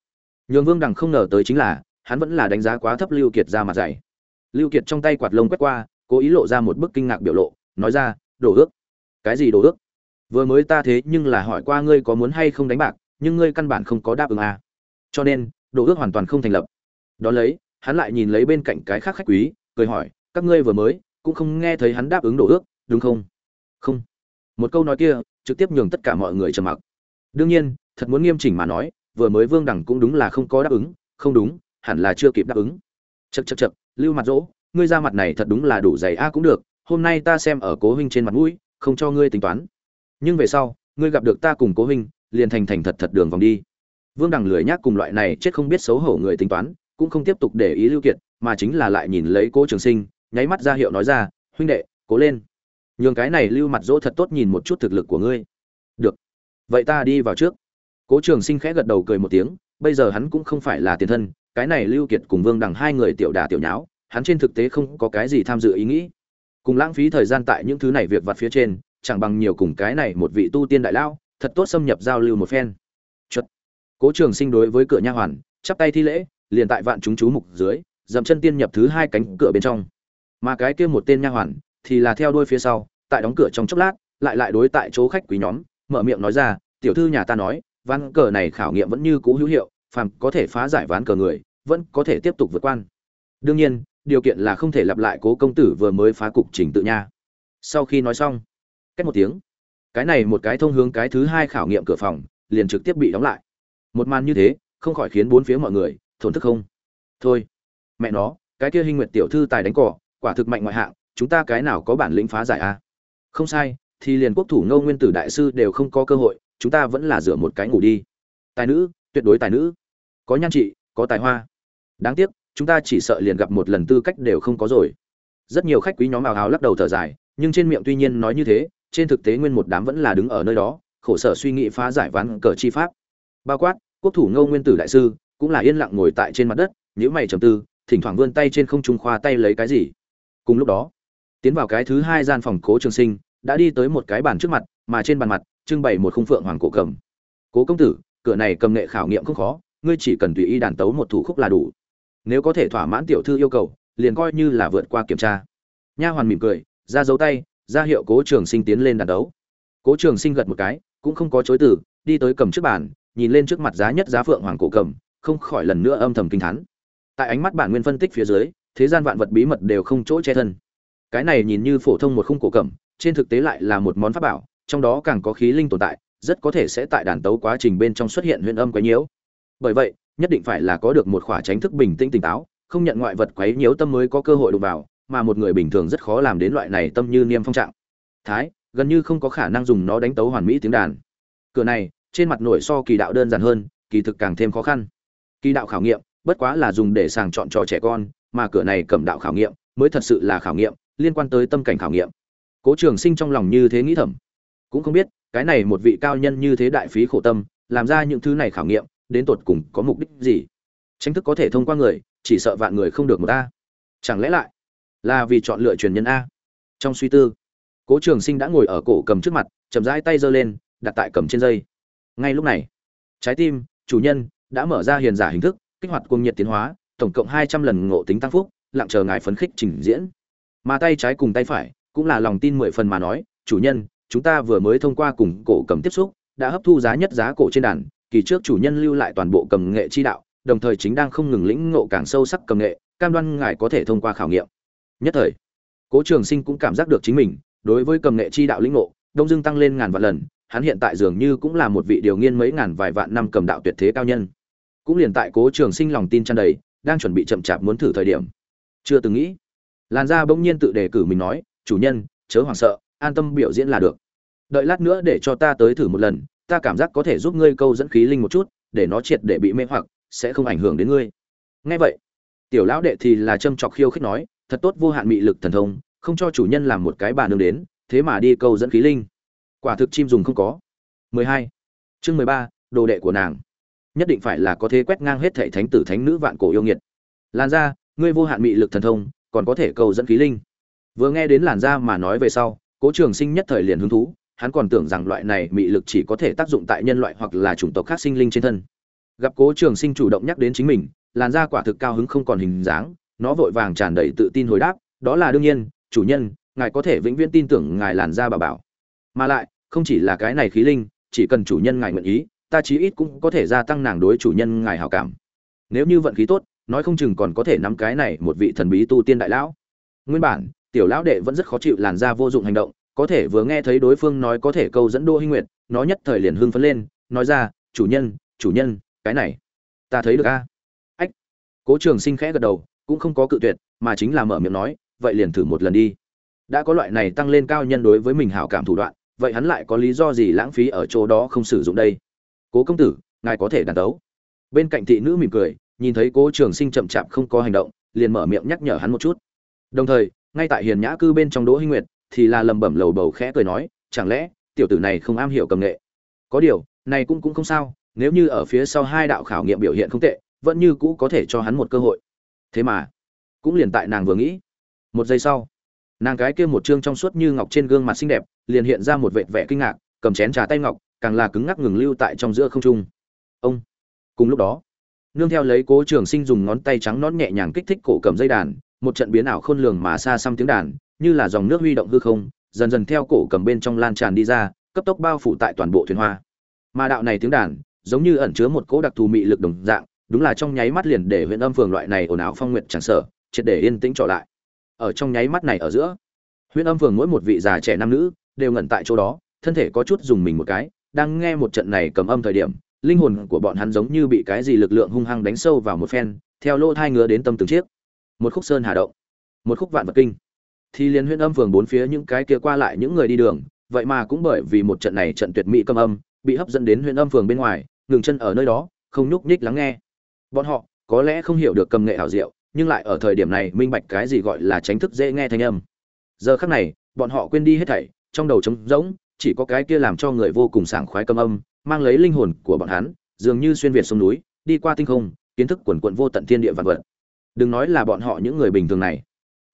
nhường vương đằng không ngờ tới chính là, hắn vẫn là đánh giá quá thấp lưu kiệt ra mặt dày. Lưu kiệt trong tay quạt lông quét qua, cố ý lộ ra một bức kinh ngạc biểu lộ, nói ra, đồ ước. Cái gì đồ ước? Vừa mới ta thế nhưng là hỏi qua ngươi có muốn hay không đánh bạc, nhưng ngươi căn bản không có đáp ứng à. cho nên, đồ ước hoàn toàn không thành lập. Đó lấy, hắn lại nhìn lấy bên cạnh cái khác khách quý, cười hỏi, các ngươi vừa mới, cũng không nghe thấy hắn đáp ứng đồ ước, đúng không? Không. Một câu nói kia, trực tiếp nhường tất cả mọi người trầm mặc. Đương nhiên, thật muốn nghiêm chỉnh mà nói vừa mới vương đẳng cũng đúng là không có đáp ứng, không đúng, hẳn là chưa kịp đáp ứng. Chật chật chật lưu mặt dỗ, ngươi ra mặt này thật đúng là đủ dày a cũng được, hôm nay ta xem ở cố huynh trên mặt mũi, không cho ngươi tính toán. Nhưng về sau, ngươi gặp được ta cùng cố huynh, liền thành thành thật thật đường vòng đi. Vương đằng lười nhác cùng loại này chết không biết xấu hổ người tính toán, cũng không tiếp tục để ý lưu kiệt, mà chính là lại nhìn lấy cố trường sinh, nháy mắt ra hiệu nói ra, huynh đệ, cố lên. Nhường cái này lưu mặt dỗ thật tốt nhìn một chút thực lực của ngươi. Được. Vậy ta đi vào trước cố trường sinh khẽ gật đầu cười một tiếng, bây giờ hắn cũng không phải là tiền thân, cái này lưu kiệt cùng vương đằng hai người tiểu đà tiểu nháo, hắn trên thực tế không có cái gì tham dự ý nghĩ. Cùng lãng phí thời gian tại những thứ này việc vặt phía trên, chẳng bằng nhiều cùng cái này một vị tu tiên đại lao thật tốt xâm nhập giao lưu một phen. Chuột cố trường sinh đối với cửa nha hoàn, chắp tay thi lễ, liền tại vạn chúng chú mục dưới, dậm chân tiên nhập thứ hai cánh cửa bên trong. Mà cái kia một tên nha hoàn, thì là theo đuôi phía sau, tại đóng cửa trong chốc lát, lại lại đối tại chỗ khách quý nhóm, mở miệng nói ra, tiểu thư nhà ta nói ván cờ này khảo nghiệm vẫn như cũ hữu hiệu, phàm có thể phá giải ván cờ người, vẫn có thể tiếp tục vượt quan. Đương nhiên, điều kiện là không thể lặp lại cố công tử vừa mới phá cục trình tự nha. Sau khi nói xong cách một tiếng, cái này một cái thông hướng cái thứ hai khảo nghiệm cửa phòng, liền trực tiếp bị đóng lại. Một màn như thế, không khỏi khiến bốn phía mọi người thổn thức không. Thôi, mẹ nó, cái kia hình nguyệt tiểu thư tài đánh cỏ, quả thực mạnh ngoại hạng, chúng ta cái nào có bản lĩnh phá giải a à? không sai, thì liền quốc thủ ngô nguyên tử đại sư đều không có cơ hội chúng ta vẫn là rửa một cái ngủ đi. Tài nữ, tuyệt đối tài nữ. Có nhan trị, có tài hoa. Đáng tiếc, chúng ta chỉ sợ liền gặp một lần tư cách đều không có rồi. Rất nhiều khách quý nhóm ảo hào lắc đầu thở dài, nhưng trên miệng tuy nhiên nói như thế, trên thực tế nguyên một đám vẫn là đứng ở nơi đó, khổ sở suy nghĩ phá giải ván cờ chi pháp. Bao quát, quốc thủ ngô nguyên tử đại sư, cũng là yên lặng ngồi tại trên mặt đất, nhíu mày trầm tư, thỉnh thoảng vươn tay trên không trung khoa tay lấy cái gì. Cùng lúc đó, tiến vào cái thứ hai gian phòng cố trường sinh, đã đi tới một cái bàn trước mặt, mà trên bàn mặt trưng bày một khung phượng hoàng cổ cầm. Cố công tử, cửa này cầm nghệ khảo nghiệm không khó, ngươi chỉ cần tùy ý đàn tấu một thủ khúc là đủ. Nếu có thể thỏa mãn tiểu thư yêu cầu, liền coi như là vượt qua kiểm tra. Nha hoàn mỉm cười, ra dấu tay, ra hiệu cố trường sinh tiến lên đàn đấu cố trường sinh gật một cái, cũng không có chối từ, đi tới cầm trước bàn, nhìn lên trước mặt giá nhất giá phượng hoàng cổ cầm, không khỏi lần nữa âm thầm kinh thán. Tại ánh mắt bản nguyên phân tích phía dưới, thế gian vạn vật bí mật đều không chỗ che thân. Cái này nhìn như phổ thông một khung cổ cầm, trên thực tế lại là một món pháp bảo trong đó càng có khí linh tồn tại, rất có thể sẽ tại đàn tấu quá trình bên trong xuất hiện huyền âm quấy nhiễu. Bởi vậy, nhất định phải là có được một khỏa tránh thức bình tĩnh tỉnh táo, không nhận ngoại vật quấy nhiễu tâm mới có cơ hội đụng vào, mà một người bình thường rất khó làm đến loại này tâm như niêm phong trạng. Thái, gần như không có khả năng dùng nó đánh tấu hoàn mỹ tiếng đàn. Cửa này, trên mặt nổi so kỳ đạo đơn giản hơn, kỳ thực càng thêm khó khăn. Kỳ đạo khảo nghiệm, bất quá là dùng để sàng chọn trò trẻ con, mà cửa này cầm đạo khảo nghiệm, mới thật sự là khảo nghiệm, liên quan tới tâm cảnh khảo nghiệm. Cố trường sinh trong lòng như thế nghĩ thầm cũng không biết, cái này một vị cao nhân như thế đại phí khổ tâm, làm ra những thứ này khảo nghiệm, đến tột cùng có mục đích gì? Tranh thức có thể thông qua người, chỉ sợ vạn người không được một a chẳng lẽ lại là vì chọn lựa truyền nhân a? Trong suy tư, cố trường sinh đã ngồi ở cổ cầm trước mặt, chậm rãi tay giơ lên, đặt tại cầm trên dây. Ngay lúc này, trái tim, chủ nhân đã mở ra hiền giả hình thức, kích hoạt cung nhiệt tiến hóa, tổng cộng hai trăm lần ngộ tính tăng phúc, lặng chờ ngài phấn khích trình diễn. Mà tay trái cùng tay phải cũng là lòng tin mười phần mà nói, chủ nhân chúng ta vừa mới thông qua cùng cổ cầm tiếp xúc, đã hấp thu giá nhất giá cổ trên đàn, kỳ trước chủ nhân lưu lại toàn bộ cầm nghệ chi đạo, đồng thời chính đang không ngừng lĩnh ngộ càng sâu sắc cầm nghệ, cam đoan ngài có thể thông qua khảo nghiệm. Nhất thời, cố trường sinh cũng cảm giác được chính mình, đối với cầm nghệ chi đạo lĩnh ngộ, đông dương tăng lên ngàn vạn lần, hắn hiện tại dường như cũng là một vị điều nghiên mấy ngàn vài vạn năm cầm đạo tuyệt thế cao nhân. Cũng liền tại cố trường sinh lòng tin tràn đầy, đang chuẩn bị chậm chạp muốn thử thời điểm. Chưa từng nghĩ, làn da bỗng nhiên tự đề cử mình nói, chủ nhân, chớ hoảng sợ, an tâm biểu diễn là được đợi lát nữa để cho ta tới thử một lần ta cảm giác có thể giúp ngươi câu dẫn khí linh một chút để nó triệt để bị mê hoặc sẽ không ảnh hưởng đến ngươi. Nghe vậy tiểu lão đệ thì là châm chọc khiêu khích nói thật tốt vô hạn mị lực thần thông không cho chủ nhân làm một cái bà nương đến thế mà đi câu dẫn khí linh. Quả thực chim dùng không có. 12. chương 13, đồ đệ của nàng. Nhất định phải là có thể quét ngang hết thảy thánh tử thánh nữ vạn cổ yêu nghiệt. Làn ra ngươi vô hạn mị lực thần thông còn có thể câu dẫn khí linh. Vừa nghe đến làn da mà nói về sau cố trường sinh nhất thời liền hứng thú hắn còn tưởng rằng loại này mị lực chỉ có thể tác dụng tại nhân loại hoặc là chủng tộc khác sinh linh trên thân. Gặp cố trường sinh chủ động nhắc đến chính mình, làn da quả thực cao hứng không còn hình dáng, nó vội vàng tràn đầy tự tin hồi đáp, đó là đương nhiên, chủ nhân, ngài có thể vĩnh viễn tin tưởng ngài làn da bà bảo. Mà lại, không chỉ là cái này khí linh, chỉ cần chủ nhân ngài nguyện ý, ta chí ít cũng có thể gia tăng nàng đối chủ nhân ngài hảo cảm. Nếu như vận khí tốt, nói không chừng còn có thể nắm cái này một vị thần bí tu tiên đại lão. Nguyên bản, tiểu lão đệ vẫn rất khó chịu làn da vô dụng hành động có thể vừa nghe thấy đối phương nói có thể câu dẫn đỗ hinh nguyệt, nó nhất thời liền hưng phấn lên, nói ra, chủ nhân chủ nhân, cái này, ta thấy được a. Ách. Cố trường sinh khẽ gật đầu, cũng không có cự tuyệt, mà chính là mở miệng nói, vậy liền thử một lần đi. Đã có loại này tăng lên cao nhân đối với mình hảo cảm thủ đoạn, vậy hắn lại có lý do gì lãng phí ở chỗ đó không sử dụng đây? Cố công tử, ngài có thể đàn đấu. bên cạnh thị nữ mỉm cười, nhìn thấy cố trường sinh chậm chạp không có hành động, liền mở miệng nhắc nhở hắn một chút. Đồng thời, ngay tại hiền nhã cư bên trong đỗ hinh nguyệt thì là lầm bẩm lầu bầu khẽ cười nói, chẳng lẽ tiểu tử này không am hiểu cầm nghệ? Có điều, này cũng cũng không sao, nếu như ở phía sau hai đạo khảo nghiệm biểu hiện không tệ, vẫn như cũ có thể cho hắn một cơ hội. Thế mà, cũng liền tại nàng vừa nghĩ, một giây sau, nàng cái kia một chương trong suốt như ngọc trên gương mặt xinh đẹp, liền hiện ra một vệt vẻ kinh ngạc, cầm chén trà tay ngọc, càng là cứng ngắc ngừng lưu tại trong giữa không trung. Ông, cùng lúc đó, nương theo lấy cố trường sinh dùng ngón tay trắng nón nhẹ nhàng kích thích cổ cầm dây đàn, một trận biến ảo khôn lường mà xa xăm tiếng đàn như là dòng nước huy động hư không, dần dần theo cổ cầm bên trong lan tràn đi ra, cấp tốc bao phủ tại toàn bộ thuyền hoa. Mà đạo này tiếng đàn, giống như ẩn chứa một cỗ đặc thù mị lực đồng dạng, đúng là trong nháy mắt liền để huyện âm phường loại này ồn ào phong nguyện chẳng sở triệt để yên tĩnh trở lại. Ở trong nháy mắt này ở giữa, huyện âm phường mỗi một vị già trẻ nam nữ đều ngẩn tại chỗ đó, thân thể có chút dùng mình một cái, đang nghe một trận này cầm âm thời điểm, linh hồn của bọn hắn giống như bị cái gì lực lượng hung hăng đánh sâu vào một phen, theo lỗ thai ngứa đến tâm từng chiếc. Một khúc sơn hà động, một khúc vạn vật kinh thì liền huyện âm phường bốn phía những cái kia qua lại những người đi đường, vậy mà cũng bởi vì một trận này trận tuyệt mỹ cầm âm, bị hấp dẫn đến huyện âm phường bên ngoài, ngừng chân ở nơi đó, không nhúc nhích lắng nghe. Bọn họ, có lẽ không hiểu được cầm nghệ hảo diệu, nhưng lại ở thời điểm này minh bạch cái gì gọi là tránh thức dễ nghe thanh âm. Giờ khắc này, bọn họ quên đi hết thảy, trong đầu trống rỗng, chỉ có cái kia làm cho người vô cùng sảng khoái cầm âm, mang lấy linh hồn của bọn hắn, dường như xuyên việt sông núi, đi qua tinh không, kiến thức quần quận vô tận thiên địa vạn vật. Đừng nói là bọn họ những người bình thường này.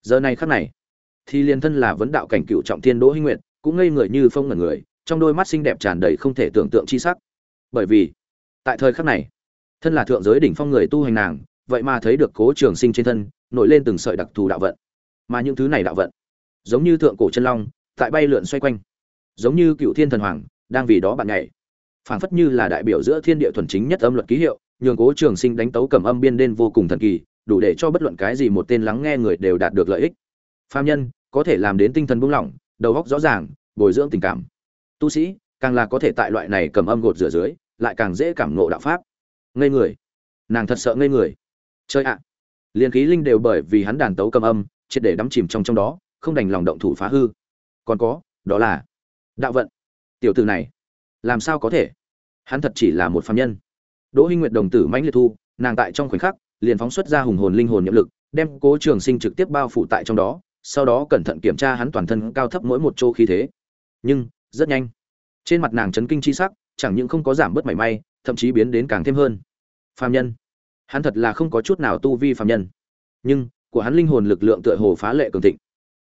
Giờ này khắc này thì liền thân là vấn đạo cảnh cựu trọng thiên đỗ hinh nguyệt, cũng ngây người như phong ngẩn người, trong đôi mắt xinh đẹp tràn đầy không thể tưởng tượng chi sắc. Bởi vì, tại thời khắc này, thân là thượng giới đỉnh phong người tu hành nàng, vậy mà thấy được cố trường sinh trên thân, nổi lên từng sợi đặc thù đạo vận. Mà những thứ này đạo vận, giống như thượng cổ chân long, tại bay lượn xoay quanh. Giống như cựu thiên thần hoàng, đang vì đó bạn nhảy. Phảng phất như là đại biểu giữa thiên địa thuần chính nhất âm luật ký hiệu, nhường cố trường sinh đánh tấu cầm âm biên đen vô cùng thần kỳ, đủ để cho bất luận cái gì một tên lắng nghe người đều đạt được lợi ích. Phàm nhân có thể làm đến tinh thần buông lỏng, đầu óc rõ ràng, bồi dưỡng tình cảm. Tu sĩ, càng là có thể tại loại này cầm âm gột rửa dưới, lại càng dễ cảm ngộ đạo pháp. Ngây người. Nàng thật sợ ngây người. Chơi ạ. Liền khí linh đều bởi vì hắn đàn tấu cầm âm, triệt để đắm chìm trong trong đó, không đành lòng động thủ phá hư. Còn có, đó là đạo vận. Tiểu tử này, làm sao có thể? Hắn thật chỉ là một phạm nhân. Đỗ hinh nguyệt đồng tử mãnh liệt thu, nàng tại trong khoảnh khắc, liền phóng xuất ra hùng hồn linh hồn nhiệm lực, đem cố trường sinh trực tiếp bao phủ tại trong đó sau đó cẩn thận kiểm tra hắn toàn thân cao thấp mỗi một chỗ khí thế. Nhưng, rất nhanh. Trên mặt nàng chấn kinh chi sắc, chẳng những không có giảm bớt mảy may, thậm chí biến đến càng thêm hơn. Phàm nhân. Hắn thật là không có chút nào tu vi phàm nhân. Nhưng, của hắn linh hồn lực lượng tựa hồ phá lệ cường thịnh.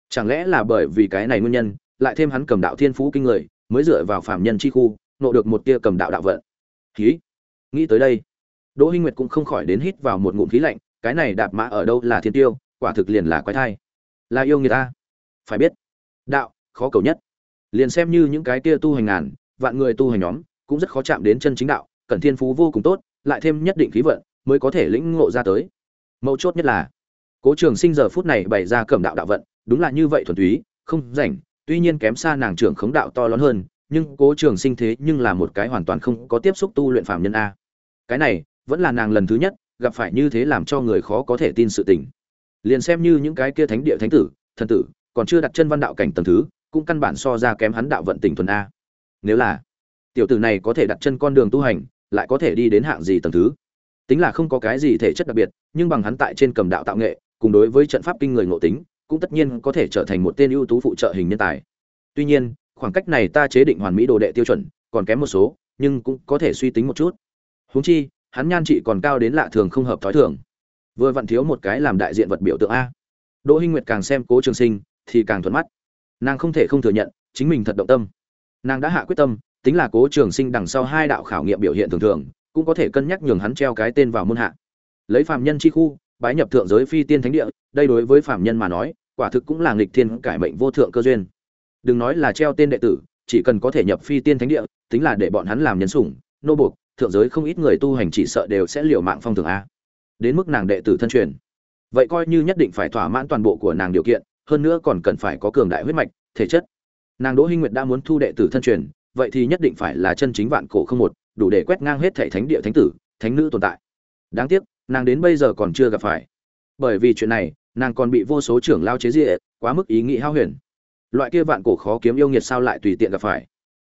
Chẳng lẽ là bởi vì cái này nguyên nhân, lại thêm hắn cầm đạo thiên phú kinh người, mới dựa vào phàm nhân chi khu, nộ được một tia cầm đạo đạo vận. Khí nghĩ tới đây, đỗ hinh nguyệt cũng không khỏi đến hít vào một ngụm khí lạnh, cái này đạp mã ở đâu là thiên tiêu, quả thực liền là quái thai là yêu người ta. Phải biết, đạo, khó cầu nhất. Liền xem như những cái tia tu hành ngàn, vạn người tu hành nhóm, cũng rất khó chạm đến chân chính đạo, cần thiên phú vô cùng tốt, lại thêm nhất định khí vận, mới có thể lĩnh ngộ ra tới. Mấu chốt nhất là, cố trường sinh giờ phút này bày ra cẩm đạo đạo vận, đúng là như vậy thuần túy, không rảnh, tuy nhiên kém xa nàng trưởng khống đạo to lớn hơn, nhưng cố trường sinh thế nhưng là một cái hoàn toàn không có tiếp xúc tu luyện phạm nhân a. Cái này, vẫn là nàng lần thứ nhất, gặp phải như thế làm cho người khó có thể tin sự tình liền xem như những cái kia thánh địa thánh tử, thần tử, còn chưa đặt chân văn đạo cảnh tầng thứ, cũng căn bản so ra kém hắn đạo vận tình thuần a. Nếu là tiểu tử này có thể đặt chân con đường tu hành, lại có thể đi đến hạng gì tầng thứ? Tính là không có cái gì thể chất đặc biệt, nhưng bằng hắn tại trên cầm đạo tạo nghệ, cùng đối với trận pháp kinh người ngộ tính, cũng tất nhiên có thể trở thành một tên ưu tú phụ trợ hình nhân tài. Tuy nhiên, khoảng cách này ta chế định hoàn mỹ đồ đệ tiêu chuẩn, còn kém một số, nhưng cũng có thể suy tính một chút. Huống chi, hắn nhan trị còn cao đến lạ thường không hợp thói thường vừa vặn thiếu một cái làm đại diện vật biểu tượng a. Đỗ hinh nguyệt càng xem cố trường sinh thì càng thuận mắt. Nàng không thể không thừa nhận, chính mình thật động tâm. Nàng đã hạ quyết tâm, tính là cố trường sinh đằng sau hai đạo khảo nghiệm biểu hiện thường thường, cũng có thể cân nhắc nhường hắn treo cái tên vào môn hạ. Lấy phạm nhân chi khu, bái nhập thượng giới phi tiên thánh địa, đây đối với phạm nhân mà nói, quả thực cũng là nghịch thiên cải mệnh vô thượng cơ duyên. Đừng nói là treo tên đệ tử, chỉ cần có thể nhập phi tiên thánh địa, tính là để bọn hắn làm nhân sủng, nô buộc, thượng giới không ít người tu hành chỉ sợ đều sẽ liều mạng phong thường a đến mức nàng đệ tử thân truyền. Vậy coi như nhất định phải thỏa mãn toàn bộ của nàng điều kiện, hơn nữa còn cần phải có cường đại huyết mạch, thể chất. Nàng đỗ hinh nguyệt đã muốn thu đệ tử thân truyền, vậy thì nhất định phải là chân chính vạn cổ không một, đủ để quét ngang hết thảy thánh địa thánh tử, thánh nữ tồn tại. Đáng tiếc, nàng đến bây giờ còn chưa gặp phải. Bởi vì chuyện này, nàng còn bị vô số trưởng lao chế diệ quá mức ý nghĩ hao huyền. Loại kia vạn cổ khó kiếm yêu nghiệt sao lại tùy tiện gặp phải?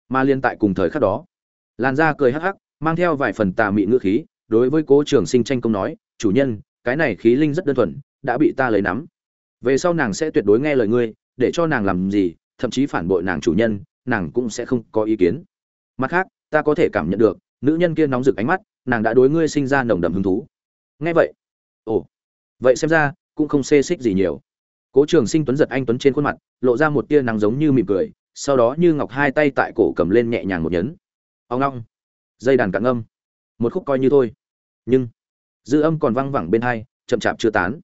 Mà liên tại cùng thời khắc đó, làn da cười hắc hắc, mang theo vài phần tà mị ngữ khí, đối với cố trường sinh tranh công nói chủ nhân, cái này khí linh rất đơn thuần, đã bị ta lấy nắm. Về sau nàng sẽ tuyệt đối nghe lời ngươi, để cho nàng làm gì, thậm chí phản bội nàng chủ nhân, nàng cũng sẽ không có ý kiến. Mặt khác, ta có thể cảm nhận được, nữ nhân kia nóng rực ánh mắt, nàng đã đối ngươi sinh ra nồng đậm hứng thú. Nghe vậy, ồ, vậy xem ra, cũng không xê xích gì nhiều. Cố trường sinh tuấn giật anh tuấn trên khuôn mặt, lộ ra một tia nắng giống như mỉm cười, sau đó như ngọc hai tay tại cổ cầm lên nhẹ nhàng một nhấn. Ông long, dây đàn cạn âm một khúc coi như thôi. Nhưng dư âm còn văng vẳng bên hai chậm chạp chưa tán.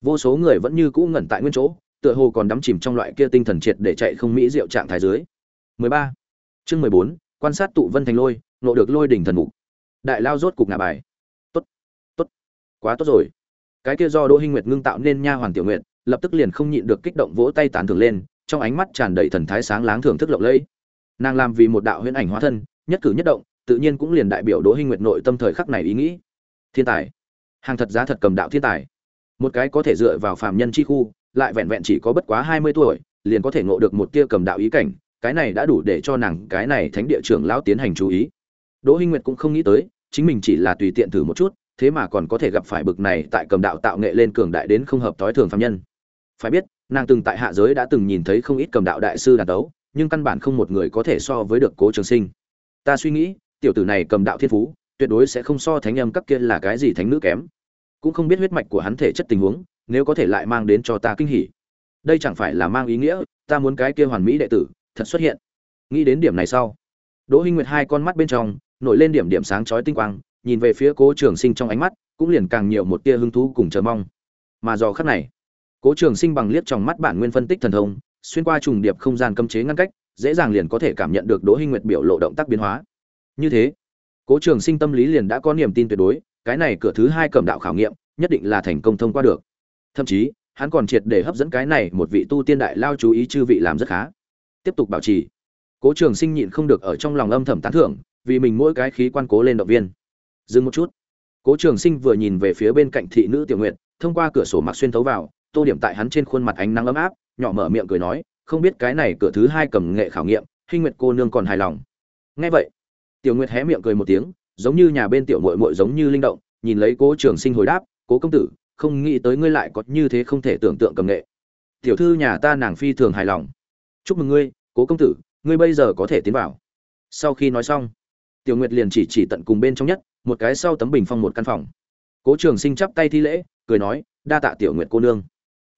Vô số người vẫn như cũ ngẩn tại nguyên chỗ tựa hồ còn đắm chìm trong loại kia tinh thần triệt để chạy không mỹ diệu trạng thái dưới. 13. chương 14, quan sát tụ vân thành lôi nộ được lôi đỉnh thần mục. Đại lao rốt cục ngả bài. Tốt tốt quá tốt rồi. Cái kia do đỗ hinh nguyệt ngưng tạo nên nha hoàn tiểu nguyệt lập tức liền không nhịn được kích động vỗ tay tán thưởng lên trong ánh mắt tràn đầy thần thái sáng láng thưởng thức lộng lẫy. Nàng làm vì một đạo huyễn ảnh hóa thân nhất cử nhất động tự nhiên cũng liền đại biểu đỗ hinh nguyệt nội tâm thời khắc này ý nghĩ thiên tài. Hàng thật giá thật cầm đạo thiên tài. Một cái có thể dựa vào phàm nhân chi khu, lại vẹn vẹn chỉ có bất quá hai mươi tuổi, liền có thể ngộ được một tia cầm đạo ý cảnh, cái này đã đủ để cho nàng, cái này thánh địa trưởng lão tiến hành chú ý. Đỗ hinh nguyệt cũng không nghĩ tới, chính mình chỉ là tùy tiện thử một chút, thế mà còn có thể gặp phải bực này tại cầm đạo tạo nghệ lên cường đại đến không hợp thói thường phàm nhân. Phải biết, nàng từng tại hạ giới đã từng nhìn thấy không ít cầm đạo đại sư đàn đấu, nhưng căn bản không một người có thể so với được cố trường sinh. Ta suy nghĩ, tiểu tử này cầm đạo thiên phú tuyệt đối sẽ không so thánh âm các kia là cái gì thánh nữ kém. Cũng không biết huyết mạch của hắn thể chất tình huống, nếu có thể lại mang đến cho ta kinh hỉ. Đây chẳng phải là mang ý nghĩa, ta muốn cái kia hoàn mỹ đệ tử, thật xuất hiện. Nghĩ đến điểm này sau, đỗ hinh nguyệt hai con mắt bên trong, nổi lên điểm điểm sáng chói tinh quang, nhìn về phía cố trường sinh trong ánh mắt, cũng liền càng nhiều một tia hứng thú cùng chờ mong. Mà do khắc này, cố trường sinh bằng liếc trong mắt bản nguyên phân tích thần thông, xuyên qua trùng điệp không gian cấm chế ngăn cách, dễ dàng liền có thể cảm nhận được đỗ hinh nguyệt biểu lộ động tác biến hóa. Như thế cố trường sinh tâm lý liền đã có niềm tin tuyệt đối, cái này cửa thứ hai cầm đạo khảo nghiệm, nhất định là thành công thông qua được. Thậm chí, hắn còn triệt để hấp dẫn cái này một vị tu tiên đại lao chú ý chư vị làm rất khá. Tiếp tục bảo trì. Cố trường sinh nhịn không được ở trong lòng âm thầm tán thưởng, vì mình mỗi cái khí quan cố lên động viên. Dừng một chút. Cố trường sinh vừa nhìn về phía bên cạnh thị nữ tiểu nguyện thông qua cửa sổ mặc xuyên thấu vào, tô điểm tại hắn trên khuôn mặt ánh nắng ấm áp, nhỏ mở miệng cười nói, không biết cái này cửa thứ hai cầm nghệ khảo nghiệm, hinh nguyệt cô nương còn hài lòng. Nghe vậy tiểu nguyệt hé miệng cười một tiếng, giống như nhà bên tiểu muội muội giống như linh động, nhìn lấy cố trường sinh hồi đáp, cố công tử, không nghĩ tới ngươi lại có như thế không thể tưởng tượng cầm nghệ. Tiểu thư nhà ta nàng phi thường hài lòng. Chúc mừng ngươi, cố công tử, ngươi bây giờ có thể tiến vào. Sau khi nói xong, tiểu nguyệt liền chỉ chỉ tận cùng bên trong nhất, một cái sau tấm bình phong một căn phòng. Cố trường sinh chắp tay thi lễ, cười nói, đa tạ tiểu nguyệt cô nương.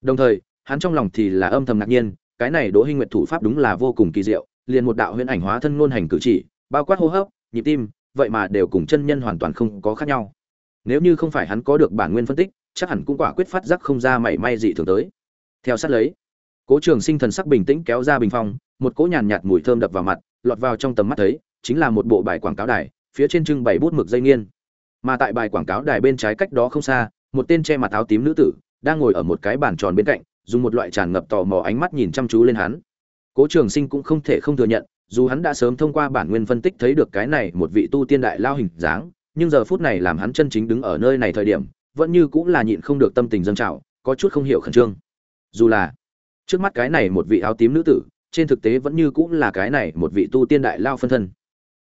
Đồng thời, hắn trong lòng thì là âm thầm ngạc nhiên, cái này đỗ hinh nguyệt thủ pháp đúng là vô cùng kỳ diệu, liền một đạo huyền ảnh hóa thân luôn hành cử chỉ bao quát hô hấp, nhịp tim, vậy mà đều cùng chân nhân hoàn toàn không có khác nhau. Nếu như không phải hắn có được bản nguyên phân tích, chắc hẳn cũng quả quyết phát giác không ra mảy may gì thường tới. Theo sát lấy, cố trường sinh thần sắc bình tĩnh kéo ra bình phong, một cỗ nhàn nhạt mùi thơm đập vào mặt, lọt vào trong tầm mắt thấy, chính là một bộ bài quảng cáo đài, phía trên trưng bày bút mực dây nghiên. Mà tại bài quảng cáo đài bên trái cách đó không xa, một tên che mặt áo tím nữ tử, đang ngồi ở một cái bàn tròn bên cạnh, dùng một loại tràn ngập tò mò ánh mắt nhìn chăm chú lên hắn. Cố trường sinh cũng không thể không thừa nhận dù hắn đã sớm thông qua bản nguyên phân tích thấy được cái này một vị tu tiên đại lao hình dáng, nhưng giờ phút này làm hắn chân chính đứng ở nơi này thời điểm, vẫn như cũng là nhịn không được tâm tình dâng trào, có chút không hiểu khẩn trương. Dù là, trước mắt cái này một vị áo tím nữ tử, trên thực tế vẫn như cũng là cái này một vị tu tiên đại lao phân thân.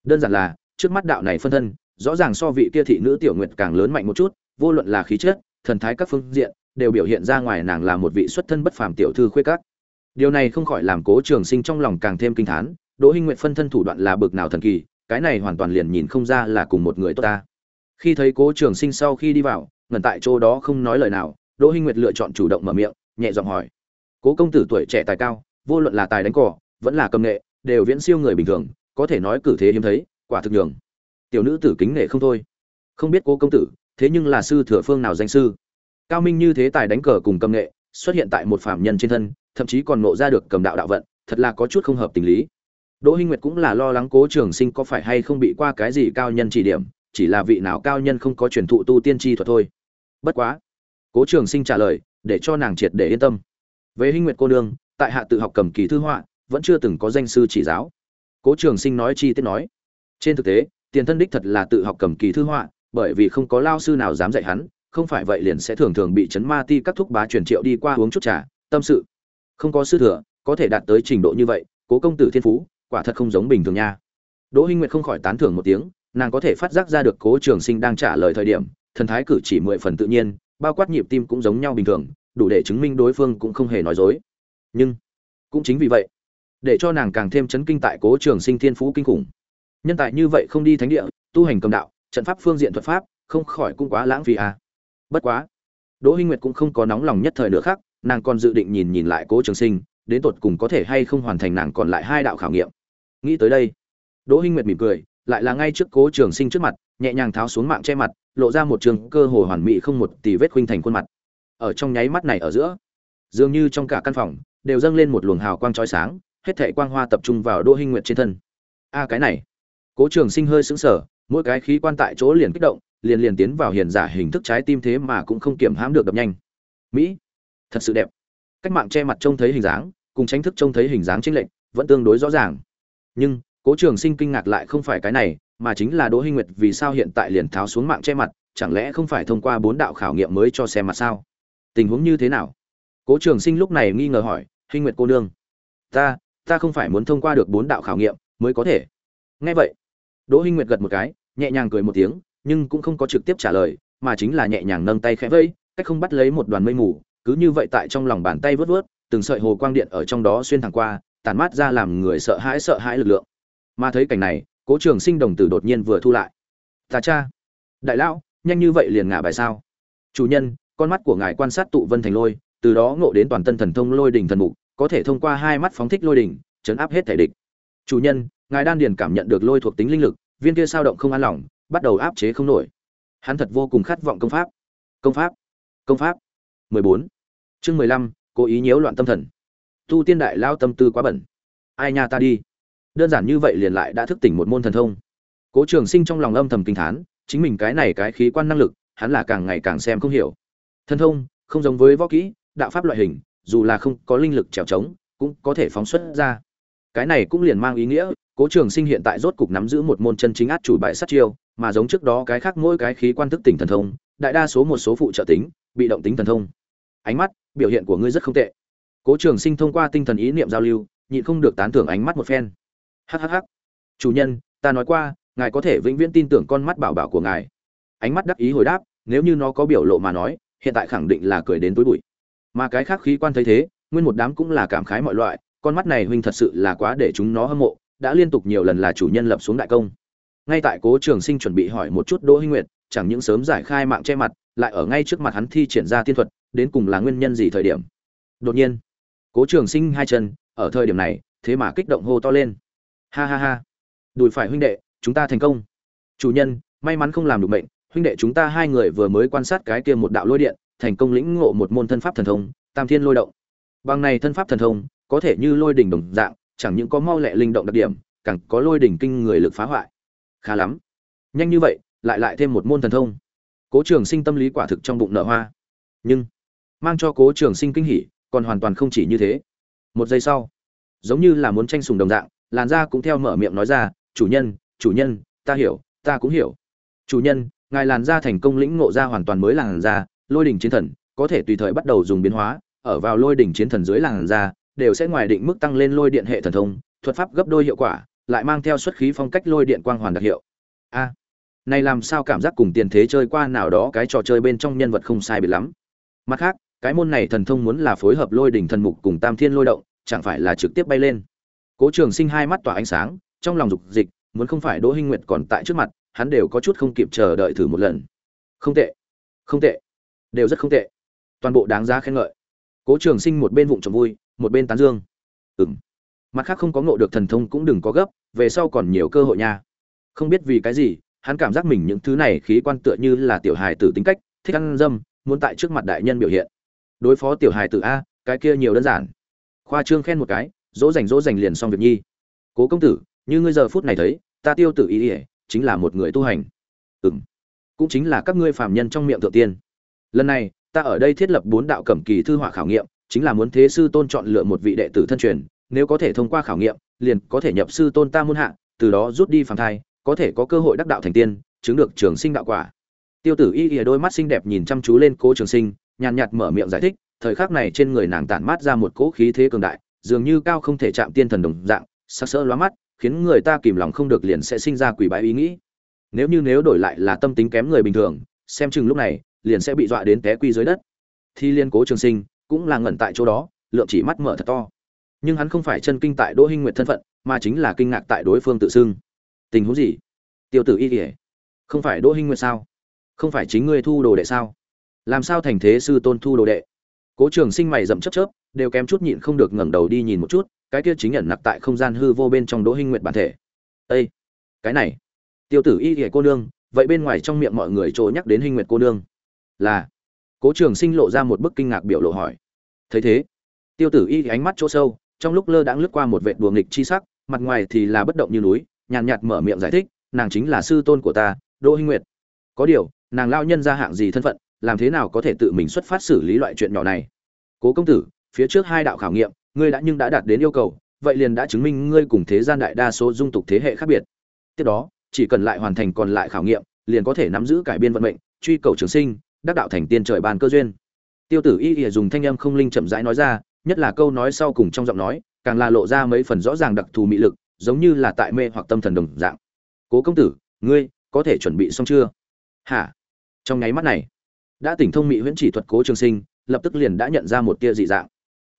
Đơn giản là, trước mắt đạo này phân thân, rõ ràng so vị kia thị nữ tiểu nguyệt càng lớn mạnh một chút, vô luận là khí chất, thần thái các phương diện, đều biểu hiện ra ngoài nàng là một vị xuất thân bất phàm tiểu thư khuê các. Điều này không khỏi làm cố trường sinh trong lòng càng thêm kinh thán đỗ hinh nguyệt phân thân thủ đoạn là bực nào thần kỳ, cái này hoàn toàn liền nhìn không ra là cùng một người tốt ta. Khi thấy cố trường sinh sau khi đi vào, ngẩn tại chỗ đó không nói lời nào, đỗ hinh nguyệt lựa chọn chủ động mở miệng, nhẹ giọng hỏi. Cố công tử tuổi trẻ tài cao, vô luận là tài đánh cỏ, vẫn là công nghệ, đều viễn siêu người bình thường, có thể nói cử thế hiếm thấy, quả thực nhường. Tiểu nữ tử kính nghệ không thôi. Không biết cố công tử, thế nhưng là sư thừa phương nào danh sư? Cao minh như thế tài đánh cờ cùng công nghệ, xuất hiện tại một phạm nhân trên thân, thậm chí còn ngộ ra được cầm đạo đạo vận, thật là có chút không hợp tình lý đỗ hinh nguyệt cũng là lo lắng cố trường sinh có phải hay không bị qua cái gì cao nhân chỉ điểm, chỉ là vị nào cao nhân không có truyền thụ tu tiên chi thuật thôi. Bất quá, cố trường sinh trả lời, để cho nàng triệt để yên tâm. Về hinh nguyệt cô nương, tại hạ tự học cầm kỳ thư họa, vẫn chưa từng có danh sư chỉ giáo. Cố trường sinh nói chi tiết nói. Trên thực tế, tiền thân đích thật là tự học cầm kỳ thư họa, bởi vì không có lao sư nào dám dạy hắn, không phải vậy liền sẽ thường thường bị chấn ma ti các thúc bá truyền triệu đi qua uống chút trà, tâm sự. Không có sư thừa, có thể đạt tới trình độ như vậy, cố công tử thiên phú quả thật không giống bình thường nha. Đỗ hinh nguyệt không khỏi tán thưởng một tiếng, nàng có thể phát giác ra được cố trường sinh đang trả lời thời điểm, thần thái cử chỉ mười phần tự nhiên, bao quát nhịp tim cũng giống nhau bình thường, đủ để chứng minh đối phương cũng không hề nói dối. Nhưng, cũng chính vì vậy, để cho nàng càng thêm chấn kinh tại cố trường sinh thiên phú kinh khủng. Nhân tài như vậy không đi thánh địa, tu hành cầm đạo, trận pháp phương diện thuật pháp, không khỏi cũng quá lãng phí à. bất quá, đỗ hinh nguyệt cũng không có nóng lòng nhất thời nữa khác nàng còn dự định nhìn nhìn lại cố trường sinh đến tột cùng có thể hay không hoàn thành nàng còn lại hai đạo khảo nghiệm. Nghĩ tới đây, đỗ hinh nguyệt mỉm cười, lại là ngay trước cố trường sinh trước mặt, nhẹ nhàng tháo xuống mạng che mặt, lộ ra một trường cơ hồ hoàn mỹ không một tỷ vết khuynh thành khuôn mặt. Ở trong nháy mắt này ở giữa, dường như trong cả căn phòng, đều dâng lên một luồng hào quang chói sáng, hết thảy quang hoa tập trung vào đỗ hinh nguyệt trên thân. A, cái này. Cố trường sinh hơi sững sờ, mỗi cái khí quan tại chỗ liền kích động, liền liền tiến vào hiền giả hình thức trái tim thế mà cũng không kiểm hãm được đập nhanh. Mỹ, thật sự đẹp cách mạng che mặt trông thấy hình dáng, cùng tránh thức trông thấy hình dáng chính lệnh vẫn tương đối rõ ràng. Nhưng, cố trường sinh kinh ngạc lại không phải cái này, mà chính là đỗ hinh nguyệt vì sao hiện tại liền tháo xuống mạng che mặt, chẳng lẽ không phải thông qua bốn đạo khảo nghiệm mới cho xem mặt sao? Tình huống như thế nào? Cố trường sinh lúc này nghi ngờ hỏi, hinh nguyệt cô nương, ta ta không phải muốn thông qua được bốn đạo khảo nghiệm mới có thể? Nghe vậy, đỗ hinh nguyệt gật một cái, nhẹ nhàng cười một tiếng, nhưng cũng không có trực tiếp trả lời, mà chính là nhẹ nhàng nâng tay khẽ vây cách không bắt lấy một đoàn mây mù cứ như vậy tại trong lòng bàn tay vớt vớt, từng sợi hồ quang điện ở trong đó xuyên thẳng qua tàn mát ra làm người sợ hãi sợ hãi lực lượng. Mà thấy cảnh này, cố trường sinh đồng tử đột nhiên vừa thu lại. Tà cha, đại lão, nhanh như vậy liền ngả bài sao? Chủ nhân, con mắt của ngài quan sát tụ vân thành lôi, từ đó ngộ đến toàn tân thần thông lôi đỉnh thần mục, có thể thông qua hai mắt phóng thích lôi đỉnh, chấn áp hết thể địch. Chủ nhân, ngài đan điền cảm nhận được lôi thuộc tính linh lực, viên kia sao động không an lòng, bắt đầu áp chế không nổi. Hắn thật vô cùng khát vọng công pháp. Công pháp công pháp. 14 chương 15, cố ý nhiễu loạn tâm thần. Tu tiên đại lao tâm tư quá bẩn. Ai nha ta đi? Đơn giản như vậy liền lại đã thức tỉnh một môn thần thông. Cố trường sinh trong lòng âm thầm kinh thán chính mình cái này cái khí quan năng lực hắn là càng ngày càng xem không hiểu. Thần thông không giống với võ kỹ đạo pháp loại hình dù là không có linh lực trèo trống cũng có thể phóng xuất ra. Cái này cũng liền mang ý nghĩa cố trường sinh hiện tại rốt cục nắm giữ một môn chân chính át chủ bại sát chiêu mà giống trước đó cái khác mỗi cái khí quan thức tỉnh thần thông đại đa số một số phụ trợ tính bị động tính thần thông. Ánh mắt biểu hiện của ngươi rất không tệ. Cố trường sinh thông qua tinh thần ý niệm giao lưu, nhịn không được tán thưởng ánh mắt một phen. Hhh chủ nhân, ta nói qua, ngài có thể vĩnh viễn tin tưởng con mắt bảo bảo của ngài. Ánh mắt đắc ý hồi đáp, nếu như nó có biểu lộ mà nói, hiện tại khẳng định là cười đến tối bụi. Mà cái khác khí quan thấy thế, nguyên một đám cũng là cảm khái mọi loại, con mắt này huynh thật sự là quá để chúng nó hâm mộ, đã liên tục nhiều lần là chủ nhân lập xuống đại công. Ngay tại cố trường sinh chuẩn bị hỏi một chút đỗ hinh nguyệt, chẳng những sớm giải khai mạng che mặt, lại ở ngay trước mặt hắn thi triển ra tiên thuật đến cùng là nguyên nhân gì thời điểm? Đột nhiên, cố trường sinh hai chân, ở thời điểm này, thế mà kích động hô to lên. Ha ha ha. Đùi phải huynh đệ, chúng ta thành công. Chủ nhân, may mắn không làm được mệnh, huynh đệ chúng ta hai người vừa mới quan sát cái kia một đạo lôi điện, thành công lĩnh ngộ một môn thân pháp thần thông, tam thiên lôi động. Bằng này thân pháp thần thông, có thể như lôi đỉnh đồng dạng, chẳng những có mau lẹ linh động đặc điểm, càng có lôi đỉnh kinh người lực phá hoại. Khá lắm. Nhanh như vậy, lại lại thêm một môn thần thông. Cố trường sinh tâm lý quả thực trong bụng nở hoa. Nhưng mang cho cố trường sinh kinh hỉ, còn hoàn toàn không chỉ như thế. Một giây sau, giống như là muốn tranh sùng đồng dạng, làn da cũng theo mở miệng nói ra, chủ nhân chủ nhân, ta hiểu, ta cũng hiểu. Chủ nhân, ngài làn da thành công lĩnh ngộ ra hoàn toàn mới làn da, lôi đỉnh chiến thần, có thể tùy thời bắt đầu dùng biến hóa, ở vào lôi đỉnh chiến thần dưới làn da, đều sẽ ngoài định mức tăng lên lôi điện hệ thần thông, thuật pháp gấp đôi hiệu quả, lại mang theo xuất khí phong cách lôi điện quang hoàn đặc hiệu. A, này làm sao cảm giác cùng tiền thế chơi qua nào đó cái trò chơi bên trong nhân vật không sai biệt lắm. Mặt khác cái môn này thần thông muốn là phối hợp lôi đỉnh thần mục cùng tam thiên lôi động, chẳng phải là trực tiếp bay lên. Cố trường sinh hai mắt tỏa ánh sáng, trong lòng dục dịch, muốn không phải đỗ hinh nguyệt còn tại trước mặt, hắn đều có chút không kịp chờ đợi thử một lần. Không tệ không tệ, đều rất không tệ. Toàn bộ đáng giá khen ngợi. Cố trường sinh một bên vụng trộm vui, một bên tán dương. Ừm. Mặt khác không có ngộ được thần thông cũng đừng có gấp, về sau còn nhiều cơ hội nha. Không biết vì cái gì, hắn cảm giác mình những thứ này khí quan tựa như là tiểu hài tử tính cách, thích ăn dâm, muốn tại trước mặt đại nhân biểu hiện đối phó tiểu hài tử a, cái kia nhiều đơn giản. Khoa trương khen một cái, dỗ dành dỗ dành liền xong việc nhi. Cố công tử, như ngươi giờ phút này thấy, ta tiêu tử ý ỉa chính là một người tu hành. Ừ m cũng chính là các ngươi phạm nhân trong miệng thượng tiên. Lần này, ta ở đây thiết lập bốn đạo cẩm kỳ thư họa khảo nghiệm, chính là muốn thế sư tôn chọn lựa một vị đệ tử thân truyền, nếu có thể thông qua khảo nghiệm, liền có thể nhập sư tôn ta muôn hạ, từ đó rút đi phàm thai, có thể có cơ hội đắc đạo thành tiên, chứng được trường sinh đạo quả. Tiêu tử y ỉa đôi mắt xinh đẹp nhìn chăm chú lên cố trường sinh nhàn nhạt mở miệng giải thích, thời khắc này trên người nàng tản mát ra một cỗ khí thế cường đại, dường như cao không thể chạm tiên thần đồng dạng sắc sỡ lóa mắt, khiến người ta kìm lòng không được liền sẽ sinh ra quỷ bái ý nghĩ. Nếu như nếu đổi lại là tâm tính kém người bình thường, xem chừng lúc này, liền sẽ bị dọa đến té quy dưới đất. Thi liên cố trường sinh cũng là ngẩn tại chỗ đó, lượng chỉ mắt mở thật to. Nhưng hắn không phải chân kinh tại đỗ hinh nguyệt thân phận, mà chính là kinh ngạc tại đối phương tự xưng. Tình huống gì? Tiêu tử y kỉa không phải đỗ hinh nguyệt sao? Không phải chính ngươi thu đồ đệ sao? Làm sao thành thế sư tôn thu đồ đệ? Cố trường sinh mày rậm chấp chớp, đều kém chút nhịn không được ngẩng đầu đi nhìn một chút, cái kia chính nhận nặc tại không gian hư vô bên trong đỗ hinh nguyệt bản thể. Ây cái này tiêu tử y kỉa cô nương, vậy bên ngoài trong miệng mọi người trồ nhắc đến hinh nguyệt cô nương. Là, cố trường sinh lộ ra một bức kinh ngạc biểu lộ hỏi. Thấy thế? Tiêu tử y ánh mắt chỗ sâu, trong lúc lơ đãng lướt qua một vệ đùa nghịch chi sắc, mặt ngoài thì là bất động như núi, nhàn nhạt mở miệng giải thích, nàng chính là sư tôn của ta, đỗ hinh nguyệt. Có điều, nàng lao nhân ra hạng gì thân phận làm thế nào có thể tự mình xuất phát xử lý loại chuyện nhỏ này? Cố công tử, phía trước hai đạo khảo nghiệm, ngươi đã nhưng đã đạt đến yêu cầu, vậy liền đã chứng minh ngươi cùng thế gian đại đa số dung tục thế hệ khác biệt. Tiếp đó, chỉ cần lại hoàn thành còn lại khảo nghiệm, liền có thể nắm giữ cải biên vận mệnh, truy cầu trường sinh, đắc đạo thành tiên trời ban cơ duyên. Tiêu tử y ỉa dùng thanh âm không linh chậm rãi nói ra, nhất là câu nói sau cùng trong giọng nói, càng là lộ ra mấy phần rõ ràng đặc thù mị lực, giống như là tại mê hoặc tâm thần đồng dạng. Cố công tử, ngươi có thể chuẩn bị xong chưa? Hả? Trong nháy mắt này đã tỉnh thông mỹ huyễn chỉ thuật cố trường sinh, lập tức liền đã nhận ra một tia dị dạng.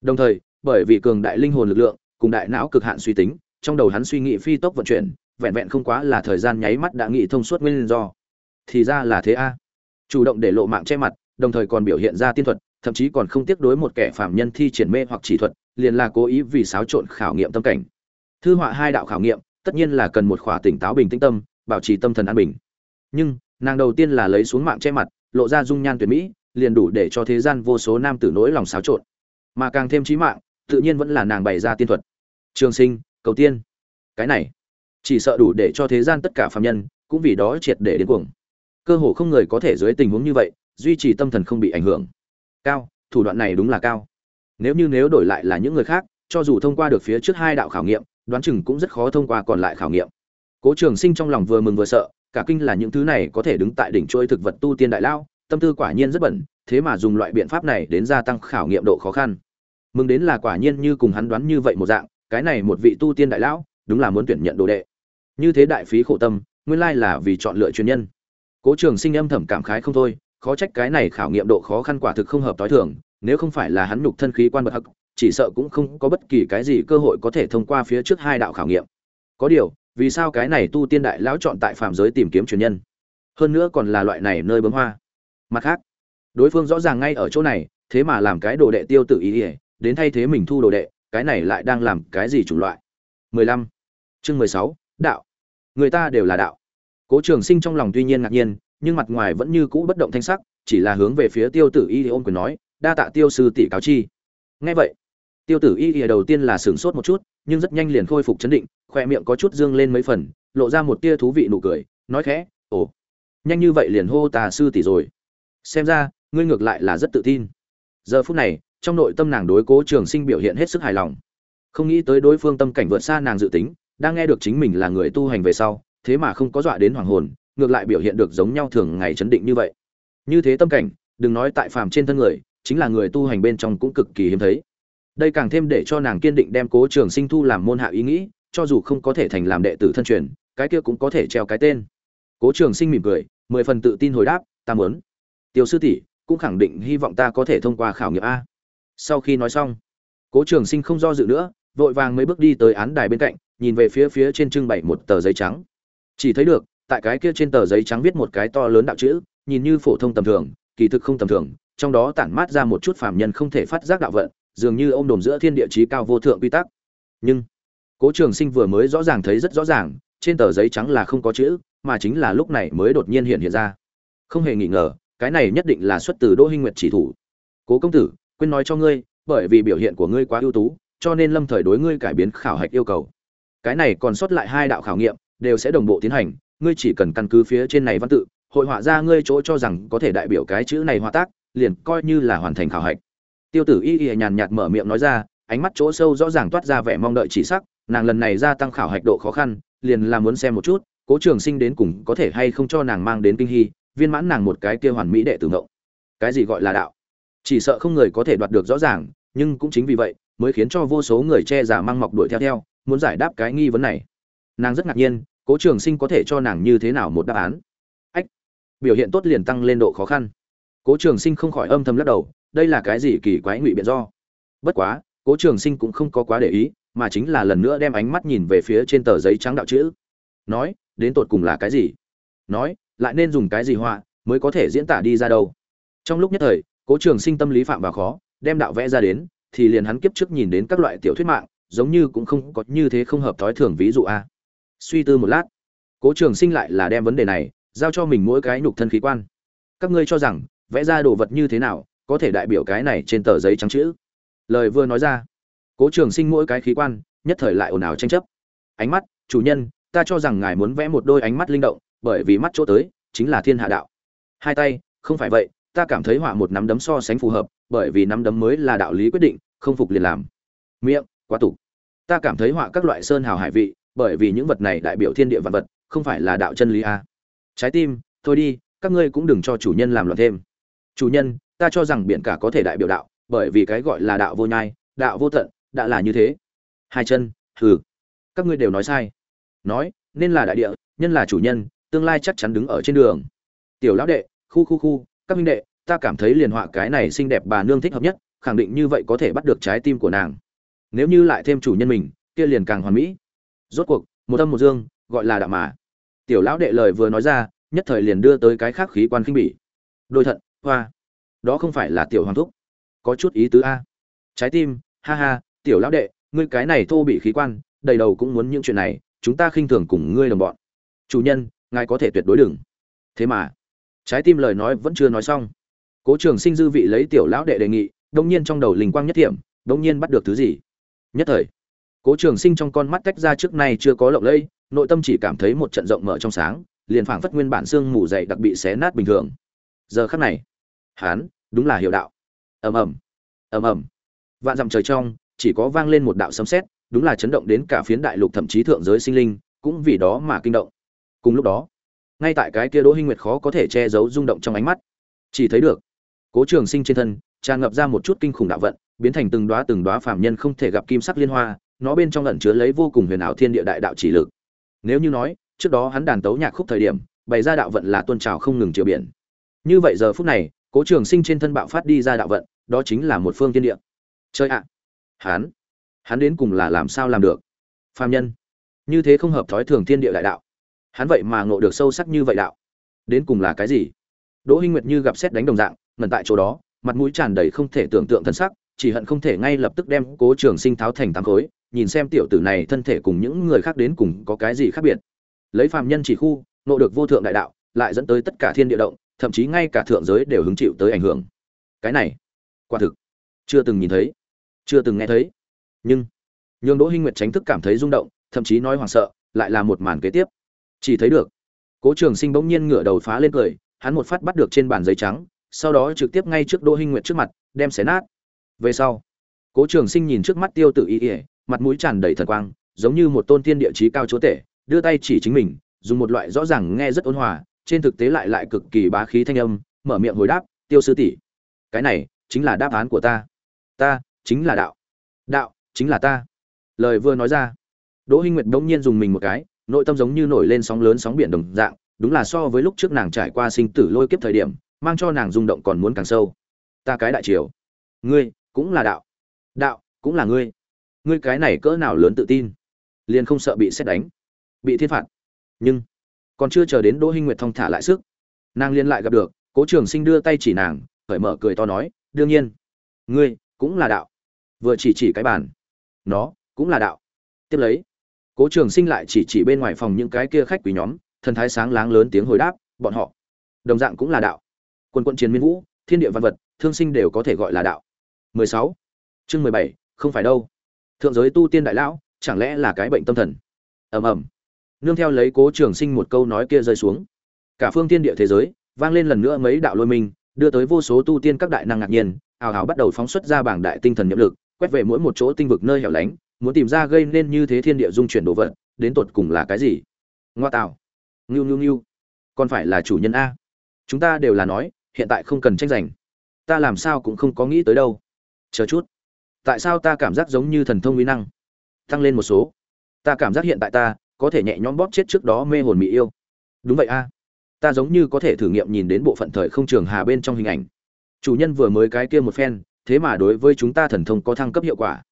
Đồng thời, bởi vì cường đại linh hồn lực lượng, cùng đại não cực hạn suy tính, trong đầu hắn suy nghĩ phi tốc vận chuyển, vẹn vẹn không quá là thời gian nháy mắt đã nghĩ thông suốt nguyên do. Thì ra là thế a. Chủ động để lộ mạng che mặt, đồng thời còn biểu hiện ra tiên thuật, thậm chí còn không tiếc đối một kẻ phạm nhân thi triển mê hoặc chỉ thuật, liền là cố ý vì xáo trộn khảo nghiệm tâm cảnh. Thư họa hai đạo khảo nghiệm, tất nhiên là cần một khỏa tỉnh táo bình tĩnh tâm, bảo trì tâm thần an bình. Nhưng, nàng đầu tiên là lấy xuống mạng che mặt lộ ra dung nhan tuyệt mỹ, liền đủ để cho thế gian vô số nam tử nỗi lòng xáo trộn. Mà càng thêm trí mạng, tự nhiên vẫn là nàng bày ra tiên thuật. Trường sinh, cầu tiên. Cái này, chỉ sợ đủ để cho thế gian tất cả phạm nhân cũng vì đó triệt để đến cuồng. Cơ hồ không người có thể dưới tình huống như vậy, duy trì tâm thần không bị ảnh hưởng. Cao, thủ đoạn này đúng là cao. Nếu như nếu đổi lại là những người khác, cho dù thông qua được phía trước hai đạo khảo nghiệm, đoán chừng cũng rất khó thông qua còn lại khảo nghiệm. Cố trường sinh trong lòng vừa mừng vừa sợ cả kinh là những thứ này có thể đứng tại đỉnh trôi thực vật tu tiên đại lao, tâm tư quả nhiên rất bẩn, thế mà dùng loại biện pháp này đến gia tăng khảo nghiệm độ khó khăn. Mừng đến là quả nhiên như cùng hắn đoán như vậy một dạng, cái này một vị tu tiên đại lão, đúng là muốn tuyển nhận đồ đệ. Như thế đại phí khổ tâm, nguyên lai là vì chọn lựa chuyên nhân. Cố trường sinh âm thầm cảm khái không thôi, khó trách cái này khảo nghiệm độ khó khăn quả thực không hợp tối thường, nếu không phải là hắn nhục thân khí quan bậc hắc, chỉ sợ cũng không có bất kỳ cái gì cơ hội có thể thông qua phía trước hai đạo khảo nghiệm. Có điều vì sao cái này tu tiên đại lão chọn tại phạm giới tìm kiếm truyền nhân? Hơn nữa còn là loại này nơi bấm hoa. Mặt khác đối phương rõ ràng ngay ở chỗ này thế mà làm cái đồ đệ tiêu tự ý ỉa đến thay thế mình thu đồ đệ cái này lại đang làm cái gì chủng loại? 15. chương 16, đạo. Người ta đều là đạo. Cố trường sinh trong lòng tuy nhiên ngạc nhiên nhưng mặt ngoài vẫn như cũ bất động thanh sắc chỉ là hướng về phía tiêu tử y ôm quyền nói đa tạ tiêu sư tỷ cáo chi. Nghe vậy tiêu tử y đầu tiên là sửng sốt một chút nhưng rất nhanh liền khôi phục chấn định, khoe miệng có chút dương lên mấy phần, lộ ra một tia thú vị nụ cười, nói khẽ, ồ, nhanh như vậy liền hô tà sư tỷ rồi. Xem ra, ngươi ngược lại là rất tự tin. Giờ phút này, trong nội tâm nàng đối cố trường sinh biểu hiện hết sức hài lòng. Không nghĩ tới đối phương tâm cảnh vượt xa nàng dự tính, đang nghe được chính mình là người tu hành về sau, thế mà không có dọa đến hoàng hồn, ngược lại biểu hiện được giống nhau thường ngày chấn định như vậy. Như thế tâm cảnh, đừng nói tại phàm trên thân người, chính là người tu hành bên trong cũng cực kỳ hiếm thấy đây càng thêm để cho nàng kiên định đem cố trường sinh thu làm môn hạ ý nghĩ, cho dù không có thể thành làm đệ tử thân truyền, cái kia cũng có thể treo cái tên. Cố trường sinh mỉm cười, mười phần tự tin hồi đáp, ta muốn. Tiêu sư tỷ, cũng khẳng định hy vọng ta có thể thông qua khảo nghiệm a. Sau khi nói xong, cố trường sinh không do dự nữa, vội vàng mấy bước đi tới án đài bên cạnh, nhìn về phía phía trên trưng bày một tờ giấy trắng. Chỉ thấy được, tại cái kia trên tờ giấy trắng viết một cái to lớn đạo chữ, nhìn như phổ thông tầm thường, kỳ thực không tầm thường, trong đó tản mát ra một chút phàm nhân không thể phát giác đạo vận dường như ôm đồm giữa thiên địa chí cao vô thượng quy tắc. Nhưng, cố trường sinh vừa mới rõ ràng thấy rất rõ ràng, trên tờ giấy trắng là không có chữ, mà chính là lúc này mới đột nhiên hiện hiện ra. Không hề nghi ngờ, cái này nhất định là xuất từ đỗ hinh nguyệt chỉ thủ. Cố công tử, quên nói cho ngươi, bởi vì biểu hiện của ngươi quá ưu tú, cho nên lâm thời đối ngươi cải biến khảo hạch yêu cầu. Cái này còn sót lại hai đạo khảo nghiệm, đều sẽ đồng bộ tiến hành, ngươi chỉ cần căn cứ phía trên này văn tự, hội họa ra ngươi chỗ cho rằng có thể đại biểu cái chữ này hòa tác, liền coi như là hoàn thành khảo hạch tiêu tử y y nhàn nhạt mở miệng nói ra, ánh mắt chỗ sâu rõ ràng toát ra vẻ mong đợi chỉ sắc, nàng lần này gia tăng khảo hạch độ khó khăn, liền là muốn xem một chút, cố trường sinh đến cùng có thể hay không cho nàng mang đến kinh hy, viên mãn nàng một cái kia hoàn mỹ đệ tử ngộng cái gì gọi là đạo? Chỉ sợ không người có thể đoạt được rõ ràng, nhưng cũng chính vì vậy, mới khiến cho vô số người che giả mang mọc đuổi theo theo, muốn giải đáp cái nghi vấn này. Nàng rất ngạc nhiên, cố trường sinh có thể cho nàng như thế nào một đáp án? Ách! Biểu hiện tốt liền tăng lên độ khó khăn. Cố trường sinh không khỏi âm thầm lắc đầu đây là cái gì kỳ quái ngụy biện do? Bất quá, cố trường sinh cũng không có quá để ý, mà chính là lần nữa đem ánh mắt nhìn về phía trên tờ giấy trắng đạo chữ. Nói, đến tột cùng là cái gì? Nói, lại nên dùng cái gì họa mới có thể diễn tả đi ra đâu? Trong lúc nhất thời, cố trường sinh tâm lý phạm vào khó, đem đạo vẽ ra đến, thì liền hắn kiếp trước nhìn đến các loại tiểu thuyết mạng, giống như cũng không có như thế không hợp thói thường ví dụ a. Suy tư một lát, cố trường sinh lại là đem vấn đề này giao cho mình mỗi cái nhục thân khí quan. Các ngươi cho rằng, vẽ ra đồ vật như thế nào có thể đại biểu cái này trên tờ giấy trắng chữ. Lời vừa nói ra, cố trường sinh mỗi cái khí quan, nhất thời lại ồn ào tranh chấp. Ánh mắt, chủ nhân, ta cho rằng ngài muốn vẽ một đôi ánh mắt linh động, bởi vì mắt chỗ tới, chính là thiên hạ đạo. Hai tay, không phải vậy, ta cảm thấy họa một nắm đấm so sánh phù hợp, bởi vì nắm đấm mới là đạo lý quyết định, không phục liền làm. Miệng, quá tục ta cảm thấy họa các loại sơn hào hải vị, bởi vì những vật này đại biểu thiên địa vật vật, không phải là đạo chân lý a. Trái tim, thôi đi, các ngươi cũng đừng cho chủ nhân làm loạn thêm. Chủ nhân ta cho rằng biển cả có thể đại biểu đạo, bởi vì cái gọi là đạo vô nhai, đạo vô tận, đã là như thế. Hai chân, hừ. Các ngươi đều nói sai. Nói, nên là đại địa, nhân là chủ nhân, tương lai chắc chắn đứng ở trên đường. Tiểu lão đệ, khu khu khu, các minh đệ, ta cảm thấy liền họa cái này xinh đẹp bà nương thích hợp nhất, khẳng định như vậy có thể bắt được trái tim của nàng. Nếu như lại thêm chủ nhân mình, kia liền càng hoàn mỹ. Rốt cuộc, một âm một dương, gọi là đạo mà. Tiểu lão đệ lời vừa nói ra, nhất thời liền đưa tới cái khác khí quan khinh bỉ. Đôi thận, hoa đó không phải là tiểu hoàng thúc. Có chút ý tứ a. Trái tim, ha ha, tiểu lão đệ, ngươi cái này thô bị khí quan, đầy đầu cũng muốn những chuyện này, chúng ta khinh thường cùng ngươi đồng bọn. Chủ nhân, ngài có thể tuyệt đối đừng. Thế mà, trái tim lời nói vẫn chưa nói xong. Cố trường sinh dư vị lấy tiểu lão đệ đề nghị, đông nhiên trong đầu linh quang nhất thiểm đông nhiên bắt được thứ gì? Nhất thời, cố trường sinh trong con mắt tách ra trước nay chưa có lộng lẫy, nội tâm chỉ cảm thấy một trận rộng mở trong sáng, liền phảng phất nguyên bản xương mù dày đặc bị xé nát bình thường. Giờ khắc này hán đúng là hiệu đạo. Ầm ầm ầm ầm. Vạn dặm trời trong, chỉ có vang lên một đạo sấm sét, đúng là chấn động đến cả phiến đại lục thậm chí thượng giới sinh linh, cũng vì đó mà kinh động. Cùng lúc đó, ngay tại cái kia đỗ hinh nguyệt khó có thể che giấu rung động trong ánh mắt, chỉ thấy được, cố trường sinh trên thân, tràn ngập ra một chút kinh khủng đạo vận, biến thành từng đóa từng đóa phàm nhân không thể gặp kim sắc liên hoa, nó bên trong ẩn chứa lấy vô cùng huyền ảo thiên địa đại đạo chỉ lực. Nếu như nói, trước đó hắn đàn tấu nhạc khúc thời điểm, bày ra đạo vận là tuôn trào không ngừng chiều biển. Như vậy giờ phút này cố trường sinh trên thân bạo phát đi ra đạo vận, đó chính là một phương thiên địa. Chơi ạ! Hắn hắn đến cùng là làm sao làm được? Phàm nhân! Như thế không hợp thói thường thiên địa đại đạo. Hắn vậy mà ngộ được sâu sắc như vậy đạo. Đến cùng là cái gì? Đỗ hinh nguyệt như gặp xét đánh đồng dạng, ngẩn tại chỗ đó, mặt mũi tràn đầy không thể tưởng tượng thân sắc, chỉ hận không thể ngay lập tức đem cố trường sinh tháo thành tám khối, nhìn xem tiểu tử này thân thể cùng những người khác đến cùng có cái gì khác biệt. Lấy phàm nhân chỉ khu, ngộ được vô thượng đại đạo, lại dẫn tới tất cả thiên địa động thậm chí ngay cả thượng giới đều hứng chịu tới ảnh hưởng. Cái này, quả thực, chưa từng nhìn thấy, chưa từng nghe thấy. Nhưng, nhường đỗ hinh nguyệt tránh thức cảm thấy rung động, thậm chí nói hoảng sợ, lại là một màn kế tiếp. Chỉ thấy được, cố trường sinh bỗng nhiên ngửa đầu phá lên cười, hắn một phát bắt được trên bàn giấy trắng, sau đó trực tiếp ngay trước đỗ hinh nguyệt trước mặt, đem xé nát. Về sau, cố trường sinh nhìn trước mắt tiêu tự y ỉa mặt mũi tràn đầy thần quang, giống như một tôn tiên địa chí cao chúa tể, đưa tay chỉ chính mình, dùng một loại rõ ràng nghe rất ôn hòa trên thực tế lại lại cực kỳ bá khí thanh âm, mở miệng hồi đáp, tiêu sư tỷ, cái này chính là đáp án của ta. Ta chính là đạo. Đạo chính là ta. Lời vừa nói ra, đỗ hinh nguyệt đống nhiên dùng mình một cái, nội tâm giống như nổi lên sóng lớn sóng biển đồng dạng, đúng là so với lúc trước nàng trải qua sinh tử lôi kiếp thời điểm, mang cho nàng rung động còn muốn càng sâu. Ta cái đại triều, ngươi cũng là đạo đạo cũng là ngươi ngươi cái này cỡ nào lớn tự tin, liền không sợ bị xét đánh, bị thiên phạt. Nhưng còn chưa chờ đến đỗ hinh nguyệt thong thả lại sức nàng liên lại gặp được cố trường sinh đưa tay chỉ nàng khởi mở cười to nói đương nhiên ngươi cũng là đạo. Vừa chỉ chỉ cái bàn nó cũng là đạo. Tiếp lấy cố trường sinh lại chỉ chỉ bên ngoài phòng những cái kia khách quý nhóm thần thái sáng láng lớn tiếng hồi đáp bọn họ đồng dạng cũng là đạo. Quân quân chiến miên vũ thiên địa văn vật thương sinh đều có thể gọi là đạo. 16. chương 17, không phải đâu. Thượng giới tu tiên đại lão chẳng lẽ là cái bệnh tâm thần? Ầm ầm nương theo lấy cố trường sinh một câu nói kia rơi xuống. Cả phương tiên địa thế giới, vang lên lần nữa mấy đạo lôi minh, đưa tới vô số tu tiên các đại năng ngạc nhiên, ào ào bắt đầu phóng xuất ra bảng đại tinh thần nhiệm lực, quét về mỗi một chỗ tinh vực nơi hẻo lánh, muốn tìm ra gây nên như thế thiên địa dung chuyển đồ vật, đến tột cùng là cái gì? Ngoa tạo. Ngưu ngưu ngưu. Còn phải là chủ nhân a. Chúng ta đều là nói, hiện tại không cần tranh giành. Ta làm sao cũng không có nghĩ tới đâu. Chờ chút. Tại sao ta cảm giác giống như thần thông uy năng? Tăng lên một số. Ta cảm giác hiện tại ta có thể nhẹ nhõm bóp chết trước đó mê hồn mỹ yêu. Đúng vậy a. Ta giống như có thể thử nghiệm nhìn đến bộ phận thời không trường hà bên trong hình ảnh. Chủ nhân vừa mới cái kia một phen, thế mà đối với chúng ta thần thông có thăng cấp hiệu quả.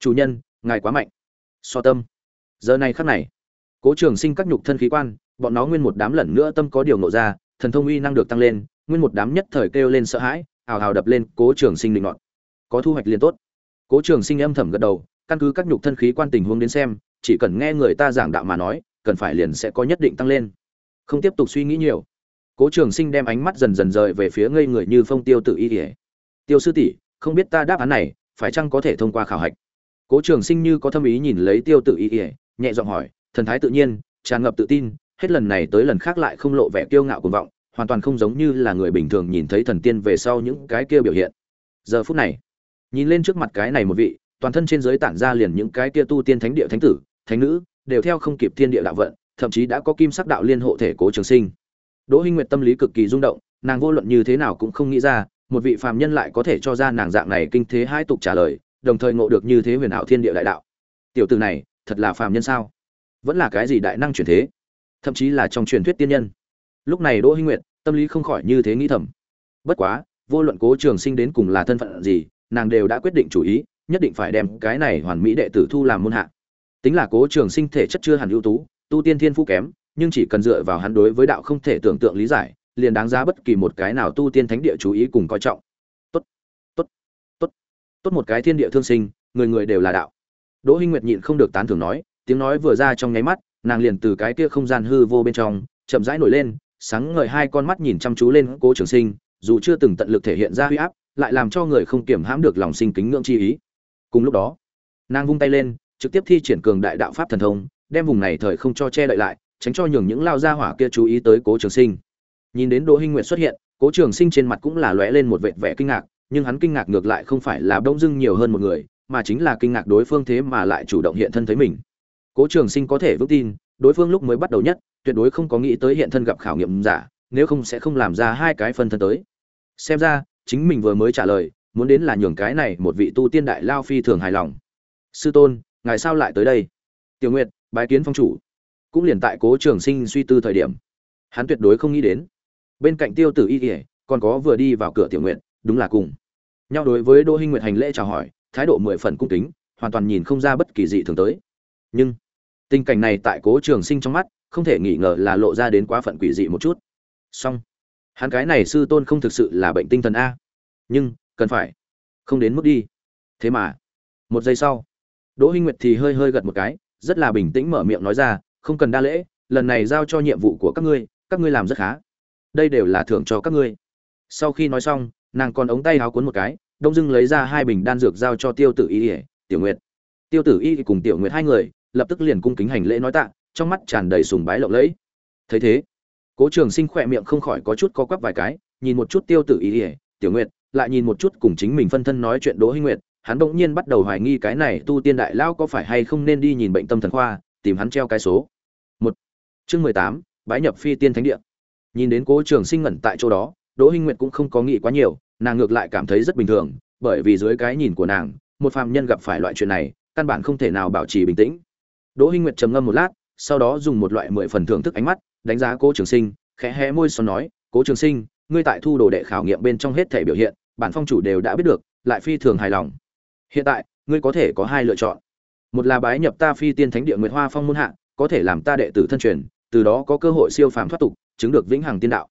Chủ nhân, ngài quá mạnh. So tâm. Giờ này khắc này, cố trường sinh các nhục thân khí quan, bọn nó nguyên một đám lần nữa tâm có điều nộ ra, thần thông uy năng được tăng lên, nguyên một đám nhất thời kêu lên sợ hãi ào ào đập lên cố trường sinh định ngọn có thu hoạch liền tốt. Cố trường sinh âm thầm gật đầu, căn cứ các nhục thân khí quan tình huống đến xem chỉ cần nghe người ta giảng đạo mà nói, cần phải liền sẽ có nhất định tăng lên. Không tiếp tục suy nghĩ nhiều. Cố trường sinh đem ánh mắt dần dần rời về phía ngây người như phong tiêu tự y ỉa tiêu sư tỷ, không biết ta đáp án này, phải chăng có thể thông qua khảo hạch? Cố trường sinh như có thâm ý nhìn lấy tiêu tự y ỉa nhẹ giọng hỏi, thần thái tự nhiên, tràn ngập tự tin, hết lần này tới lần khác lại không lộ vẻ kiêu ngạo cuồng vọng, hoàn toàn không giống như là người bình thường nhìn thấy thần tiên về sau những cái kia biểu hiện. Giờ phút này, nhìn lên trước mặt cái này một vị, toàn thân trên giới tản ra liền những cái kia tu tiên thánh địa thánh tử thánh nữ, đều theo không kịp thiên địa đạo vận, thậm chí đã có kim sắc đạo liên hộ thể cố trường sinh. Đỗ hinh nguyệt tâm lý cực kỳ rung động, nàng vô luận như thế nào cũng không nghĩ ra, một vị phàm nhân lại có thể cho ra nàng dạng này kinh thế hai tục trả lời, đồng thời ngộ được như thế huyền ảo thiên địa đại đạo. Tiểu tử này, thật là phàm nhân sao? Vẫn là cái gì đại năng truyền thế? Thậm chí là trong truyền thuyết tiên nhân. Lúc này đỗ hinh nguyệt, tâm lý không khỏi như thế nghĩ thầm. Bất quá, vô luận cố trường sinh đến cùng là thân phận gì, nàng đều đã quyết định chủ ý, nhất định phải đem cái này hoàn mỹ đệ tử thu làm môn hạ tính là cố trường sinh thể chất chưa hẳn ưu tú, tu tiên thiên phú kém, nhưng chỉ cần dựa vào hắn đối với đạo không thể tưởng tượng lý giải, liền đáng giá bất kỳ một cái nào tu tiên thánh địa chú ý cùng coi trọng. Tốt tốt tốt tốt một cái thiên địa thương sinh, người người đều là đạo. Đỗ hinh nguyệt nhịn không được tán thưởng nói, tiếng nói vừa ra trong nháy mắt, nàng liền từ cái kia không gian hư vô bên trong, chậm rãi nổi lên, sáng ngời hai con mắt nhìn chăm chú lên cố trường sinh, dù chưa từng tận lực thể hiện ra huy áp, lại làm cho người không kiểm hãm được lòng sinh kính ngưỡng chi ý. Cùng lúc đó, nàng vung tay lên trực tiếp thi triển cường đại đạo pháp thần thông, đem vùng này thời không cho che đậy lại, tránh cho nhường những lao gia hỏa kia chú ý tới cố trường sinh. Nhìn đến đỗ hinh nguyệt xuất hiện, cố trường sinh trên mặt cũng là lóe lên một vệt vẻ kinh ngạc, nhưng hắn kinh ngạc ngược lại không phải là đông dưng nhiều hơn một người, mà chính là kinh ngạc đối phương thế mà lại chủ động hiện thân thấy mình. Cố trường sinh có thể vững tin, đối phương lúc mới bắt đầu nhất, tuyệt đối không có nghĩ tới hiện thân gặp khảo nghiệm giả, nếu không sẽ không làm ra hai cái phân thân tới. Xem ra, chính mình vừa mới trả lời, muốn đến là nhường cái này một vị tu tiên đại lao phi thường hài lòng. Sư tôn ngài sao lại tới đây? Tiểu nguyệt, bái kiến phong chủ. Cũng liền tại cố trường sinh suy tư thời điểm, hắn tuyệt đối không nghĩ đến. Bên cạnh tiêu tử y ỉa còn có vừa đi vào cửa tiểu nguyện đúng là cùng. Nhau đối với đỗ hinh nguyệt hành lễ chào hỏi, thái độ mười phần cung kính, hoàn toàn nhìn không ra bất kỳ gì thường tới. Nhưng, tình cảnh này tại cố trường sinh trong mắt, không thể nghi ngờ là lộ ra đến quá phận quỷ dị một chút. Song hắn cái này sư tôn không thực sự là bệnh tinh thần a. Nhưng, cần phải. Không đến mức đi. Thế mà, một giây sau đỗ hinh nguyệt thì hơi hơi gật một cái, rất là bình tĩnh mở miệng nói ra, không cần đa lễ, lần này giao cho nhiệm vụ của các ngươi các ngươi làm rất khá. Đây đều là thưởng cho các ngươi. Sau khi nói xong, nàng còn ống tay áo cuốn một cái, đông dưng lấy ra hai bình đan dược giao cho tiêu tử y, tiểu nguyệt. Tiêu tử y cùng tiểu nguyệt hai người, lập tức liền cung kính hành lễ nói tạ, trong mắt tràn đầy sùng bái lộng lẫy. Thấy thế, cố trường sinh khẽ miệng không khỏi có chút co quắp vài cái, nhìn một chút tiêu tử y, tiểu nguyệt, lại nhìn một chút cùng chính mình phân thân nói chuyện đỗ hinh nguyệt hắn bỗng nhiên bắt đầu hoài nghi cái này tu tiên đại lao có phải hay không nên đi nhìn bệnh tâm thần khoa, tìm hắn treo cái số. Một. Chương mười tám, bái nhập phi tiên thánh địa. Nhìn đến cố trường sinh ngẩn tại chỗ đó, đỗ hinh nguyệt cũng không có nghĩ quá nhiều, nàng ngược lại cảm thấy rất bình thường, bởi vì dưới cái nhìn của nàng, một phàm nhân gặp phải loại chuyện này, căn bản không thể nào bảo trì bình tĩnh. Đỗ hinh nguyệt trầm ngâm một lát, sau đó dùng một loại mười phần thưởng thức ánh mắt, đánh giá cố trường sinh, khẽ hé môi son nói, cố trường sinh, ngươi tại thu đồ đệ khảo nghiệm bên trong hết thể biểu hiện, bản phong chủ đều đã biết được, lại phi thường hài lòng hiện tại, ngươi có thể có hai lựa chọn. Một là bái nhập ta phi tiên thánh địa nguyệt hoa phong môn hạ, có thể làm ta đệ tử thân truyền, từ đó có cơ hội siêu phàm thoát tục, chứng được vĩnh hằng tiên đạo.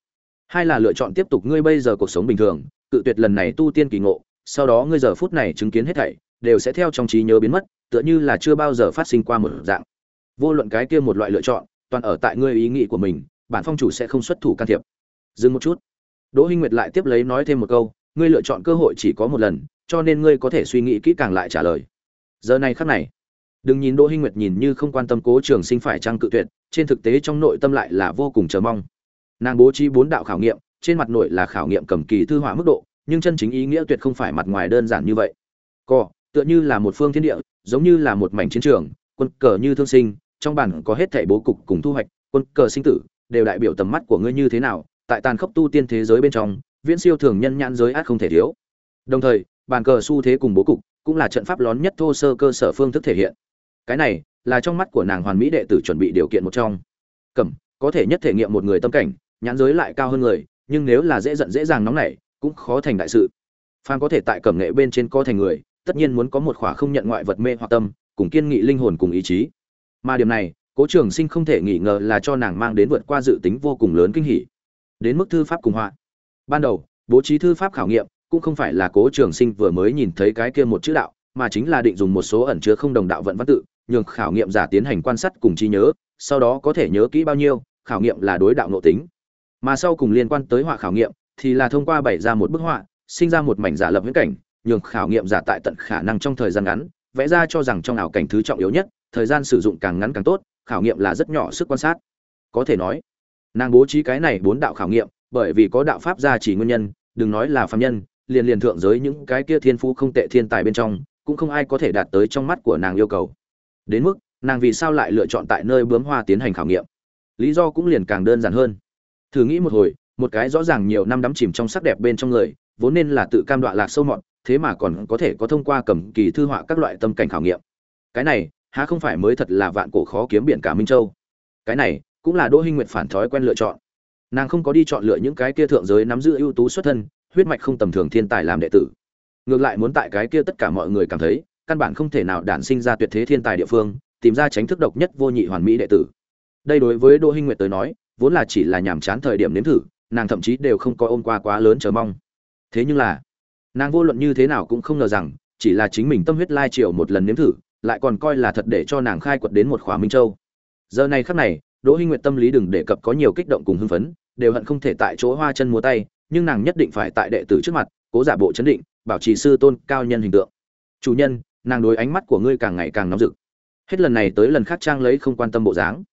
Hai là lựa chọn tiếp tục ngươi bây giờ cuộc sống bình thường, cự tuyệt lần này tu tiên kỳ ngộ, sau đó ngươi giờ phút này chứng kiến hết thảy, đều sẽ theo trong trí nhớ biến mất, tựa như là chưa bao giờ phát sinh qua một dạng. Vô luận cái kia một loại lựa chọn, toàn ở tại ngươi ý nghĩ của mình, bản phong chủ sẽ không xuất thủ can thiệp. Dừng một chút. Đỗ hinh nguyệt lại tiếp lấy nói thêm một câu, ngươi lựa chọn cơ hội chỉ có một lần cho nên ngươi có thể suy nghĩ kỹ càng lại trả lời. Giờ này khắc này, đừng nhìn đỗ hinh nguyệt nhìn như không quan tâm cố trường sinh phải trang cự tuyệt, trên thực tế trong nội tâm lại là vô cùng chờ mong. Nàng bố trí bốn đạo khảo nghiệm, trên mặt nội là khảo nghiệm cầm kỳ thư họa mức độ, nhưng chân chính ý nghĩa tuyệt không phải mặt ngoài đơn giản như vậy. Co tựa như là một phương thiên địa, giống như là một mảnh chiến trường, quân cờ như thương sinh, trong bản có hết thảy bố cục cùng thu hoạch, quân cờ sinh tử, đều đại biểu tầm mắt của ngươi như thế nào, tại tàn khốc tu tiên thế giới bên trong, viễn siêu thường nhân nhãn giới át không thể thiếu. Đồng thời bàn cờ xu thế cùng bố cục cũng là trận pháp lón nhất thô sơ cơ sở phương thức thể hiện. Cái này là trong mắt của nàng hoàn mỹ đệ tử chuẩn bị điều kiện một trong. Cẩm, có thể nhất thể nghiệm một người tâm cảnh, nhãn giới lại cao hơn người, nhưng nếu là dễ giận dễ dàng nóng nảy, cũng khó thành đại sự. Phan có thể tại cẩm nghệ bên trên co thành người, tất nhiên muốn có một khỏa không nhận ngoại vật mê hoặc tâm, cùng kiên nghị linh hồn cùng ý chí. Mà điểm này, cố trường sinh không thể nghi ngờ là cho nàng mang đến vượt qua dự tính vô cùng lớn kinh hỉ. Đến mức thư pháp cùng họa. Ban đầu, bố trí thư pháp khảo nghiệm cũng không phải là cố trường sinh vừa mới nhìn thấy cái kia một chữ đạo, mà chính là định dùng một số ẩn chứa không đồng đạo vận văn tự, nhường khảo nghiệm giả tiến hành quan sát cùng trí nhớ, sau đó có thể nhớ kỹ bao nhiêu, khảo nghiệm là đối đạo nội tính. Mà sau cùng liên quan tới họa khảo nghiệm, thì là thông qua bày ra một bức họa, sinh ra một mảnh giả lập viễn cảnh, nhường khảo nghiệm giả tại tận khả năng trong thời gian ngắn, vẽ ra cho rằng trong ảo cảnh thứ trọng yếu nhất, thời gian sử dụng càng ngắn càng tốt, khảo nghiệm là rất nhỏ sức quan sát. Có thể nói, nàng bố trí cái này bốn đạo khảo nghiệm, bởi vì có đạo pháp gia chỉ nguyên nhân, đừng nói là phạm nhân liền liền thượng giới những cái kia thiên phú không tệ thiên tài bên trong, cũng không ai có thể đạt tới trong mắt của nàng yêu cầu. Đến mức, nàng vì sao lại lựa chọn tại nơi bướm hoa tiến hành khảo nghiệm? Lý do cũng liền càng đơn giản hơn. Thử nghĩ một hồi, một cái rõ ràng nhiều năm đắm chìm trong sắc đẹp bên trong người, vốn nên là tự cam đoạ lạc sâu mọt, thế mà còn có thể có thông qua cầm kỳ thư họa các loại tâm cảnh khảo nghiệm. Cái này, há không phải mới thật là vạn cổ khó kiếm biển cả minh châu? Cái này, cũng là đỗ hinh nguyệt phản thói quen lựa chọn. Nàng không có đi chọn lựa những cái kia thượng giới nắm giữ ưu tú xuất thân huyết mạch không tầm thường thiên tài làm đệ tử. Ngược lại muốn tại cái kia tất cả mọi người cảm thấy, căn bản không thể nào đản sinh ra tuyệt thế thiên tài địa phương, tìm ra tránh thức độc nhất vô nhị hoàn mỹ đệ tử. Đây đối với đỗ hinh nguyệt tới nói, vốn là chỉ là nhàm chán thời điểm nếm thử, nàng thậm chí đều không có ôm qua quá lớn chờ mong. Thế nhưng là, nàng vô luận như thế nào cũng không ngờ rằng, chỉ là chính mình tâm huyết lai triều một lần nếm thử, lại còn coi là thật để cho nàng khai quật đến một khóa minh châu. Giờ này khắc này, đỗ hinh nguyệt tâm lý đừng đề cập có nhiều kích động cùng hưng phấn, đều hận không thể tại chỗ hoa chân múa tay nhưng nàng nhất định phải tại đệ tử trước mặt, cố giả bộ chấn định, bảo trì sư tôn cao nhân hình tượng. Chủ nhân, nàng đối ánh mắt của ngươi càng ngày càng nóng rực. Hết lần này tới lần khác trang lấy không quan tâm bộ dáng.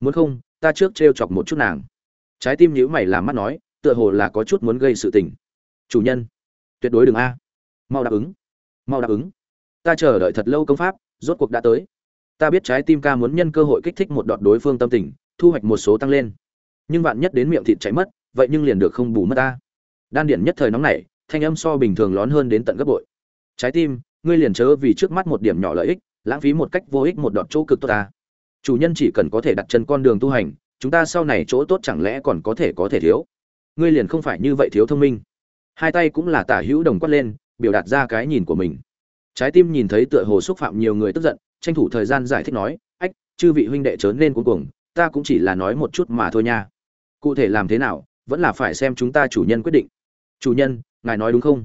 Muốn không, ta trước t chọc một chút nàng. Trái tim nhữ mày làm mắt nói, tựa hồ là có chút muốn gây sự tình. Chủ nhân, tuyệt đối đừng a. Mau đáp ứng. Mau đáp ứng. Ta chờ đợi thật lâu công pháp, rốt cuộc đã tới. Ta biết trái tim ca muốn nhân cơ hội kích thích một đoạn đối phương tâm tình, thu hoạch một số tăng lên. Nhưng vạn nhất đến miệng thịt cháy mất, vậy nhưng liền được không bù mất ta đan điển nhất thời nóng nảy, thanh âm so bình thường lón hơn đến tận gấp bội. Trái tim, ngươi liền chớ vì trước mắt một điểm nhỏ lợi ích, lãng phí một cách vô ích một đoạn chỗ cực tốt ta. Chủ nhân chỉ cần có thể đặt chân con đường tu hành, chúng ta sau này chỗ tốt chẳng lẽ còn có thể có thể thiếu? Ngươi liền không phải như vậy thiếu thông minh. Hai tay cũng là tả hữu đồng quát lên, biểu đạt ra cái nhìn của mình. Trái tim nhìn thấy tựa hồ xúc phạm nhiều người tức giận, tranh thủ thời gian giải thích nói, ách, chư vị huynh đệ trớn lên cuối cùng ta cũng chỉ là nói một chút mà thôi nha. Cụ thể làm thế nào, vẫn là phải xem chúng ta chủ nhân quyết định chủ nhân, ngài nói đúng không?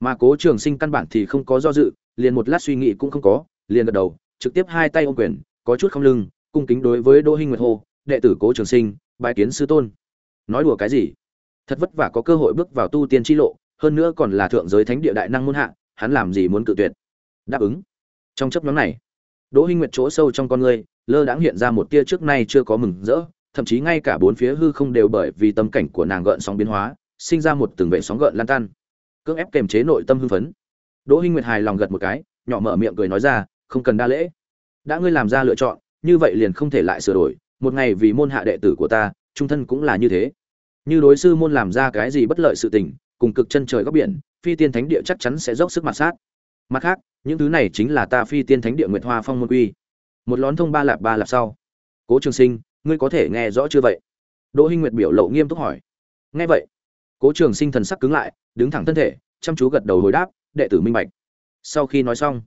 Mà cố trường sinh căn bản thì không có do dự, liền một lát suy nghĩ cũng không có, liền gật đầu, trực tiếp hai tay ôm quyền, có chút không lưng, cung kính đối với đỗ hinh nguyệt hồ đệ tử cố trường sinh bài kiến sư tôn. Nói đùa cái gì? Thật vất vả có cơ hội bước vào tu tiên chi lộ, hơn nữa còn là thượng giới thánh địa đại năng môn hạ, hắn làm gì muốn cự tuyệt? Đáp ứng. Trong chấp nhóm này, đỗ hinh nguyệt chỗ sâu trong con người, lơ đãng hiện ra một tia trước nay chưa có mừng rỡ, thậm chí ngay cả bốn phía hư không đều bởi vì tâm cảnh của nàng gợn sóng biến hóa sinh ra một từng vệ sóng gợn lan tan. Cưỡng ép kềm chế nội tâm hưng phấn. Đỗ hinh nguyệt hài lòng gật một cái, nhỏ mở miệng cười nói ra, không cần đa lễ. Đã ngươi làm ra lựa chọn, như vậy liền không thể lại sửa đổi. Một ngày vì môn hạ đệ tử của ta, trung thân cũng là như thế. Như đối sư môn làm ra cái gì bất lợi sự tình, cùng cực chân trời góc biển, phi tiên thánh địa chắc chắn sẽ dốc sức mặt sát. Mặt khác, những thứ này chính là ta phi tiên thánh địa nguyệt hoa phong môn quy. Một lón thông ba lạp ba lạp sau. Cố trường sinh, ngươi có thể nghe rõ chưa vậy? Đỗ hinh nguyệt biểu lộ nghiêm túc hỏi. Nghe vậy cố trường sinh thần sắc cứng lại đứng thẳng thân thể chăm chú gật đầu hồi đáp đệ tử minh bạch. Sau khi nói xong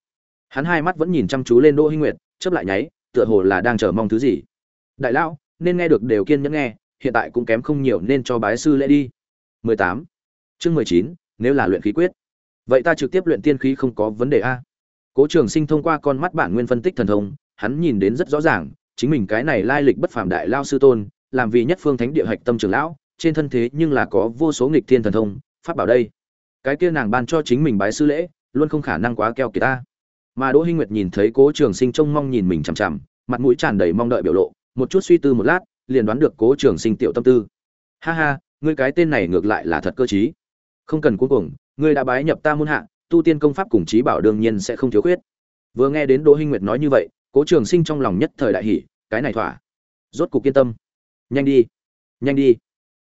hắn hai mắt vẫn nhìn chăm chú lên đỗ hinh nguyệt chớp lại nháy tựa hồ là đang chờ mong thứ gì. Đại lão nên nghe được đều kiên nhẫn nghe hiện tại cũng kém không nhiều nên cho bái sư lễ đi. 18. chương 19, nếu là luyện khí quyết. Vậy ta trực tiếp luyện tiên khí không có vấn đề a. Cố trường sinh thông qua con mắt bản nguyên phân tích thần thông hắn nhìn đến rất rõ ràng chính mình cái này lai lịch bất phàm đại lao sư tôn làm vì nhất phương thánh địa hạch tâm trưởng lão trên thân thế nhưng là có vô số nghịch thiên thần thông, pháp bảo đây. Cái kia nàng ban cho chính mình bái sư lễ, luôn không khả năng quá keo kiệt ta. Mà đỗ hinh nguyệt nhìn thấy cố trường sinh trông mong nhìn mình chằm chằm, mặt mũi tràn đầy mong đợi biểu lộ, một chút suy tư một lát, liền đoán được cố trường sinh tiểu tâm tư. Ha ha, ngươi cái tên này ngược lại là thật cơ trí không cần cuối cùng ngươi đã bái nhập ta môn hạ, tu tiên công pháp cùng trí bảo đương nhiên sẽ không thiếu khuyết. Vừa nghe đến đỗ hinh nguyệt nói như vậy, cố trường sinh trong lòng nhất thời đại hỉ, cái này thỏa. Rốt cục kiên tâm. Nhanh đi nhanh đi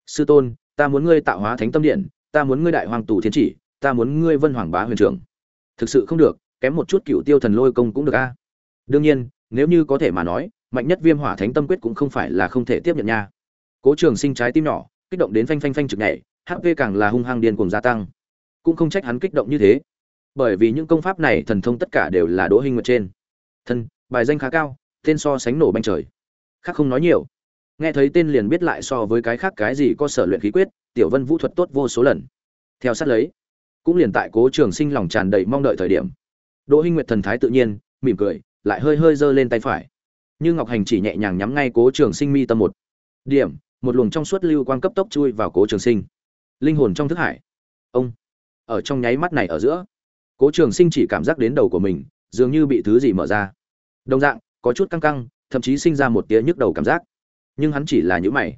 sư tôn, ta muốn ngươi tạo hóa thánh tâm điện, ta muốn ngươi đại hoàng tù thiên chỉ, ta muốn ngươi vân hoàng bá huyền trưởng. Thực sự không được, kém một chút cựu tiêu thần lôi công cũng được a. Đương nhiên, nếu như có thể mà nói, mạnh nhất viêm hỏa thánh tâm quyết cũng không phải là không thể tiếp nhận nha. Cố trường sinh trái tim nhỏ, kích động đến phanh phanh phanh trực nhảy hp càng là hung hăng điên cùng gia tăng. Cũng không trách hắn kích động như thế. Bởi vì những công pháp này thần thông tất cả đều là đỗ hình nguyệt trên. Thân, bài danh khá cao, tên so sánh nổ banh trời. Khác không nói nhiều nghe thấy tên liền biết lại so với cái khác cái gì có sở luyện khí quyết, tiểu vân vũ thuật tốt vô số lần. Theo sát lấy, cũng liền tại cố trường sinh lòng tràn đầy mong đợi thời điểm. Đỗ hinh nguyệt thần thái tự nhiên, mỉm cười, lại hơi hơi giơ lên tay phải. Như ngọc hành chỉ nhẹ nhàng nhắm ngay cố trường sinh mi tâm một điểm, một luồng trong suốt lưu quang cấp tốc chui vào cố trường sinh. Linh hồn trong thức hải. Ông, ở trong nháy mắt này ở giữa, cố trường sinh chỉ cảm giác đến đầu của mình, dường như bị thứ gì mở ra. Đồng dạng, có chút căng căng, thậm chí sinh ra một tía nhức đầu cảm giác nhưng hắn chỉ là những mày.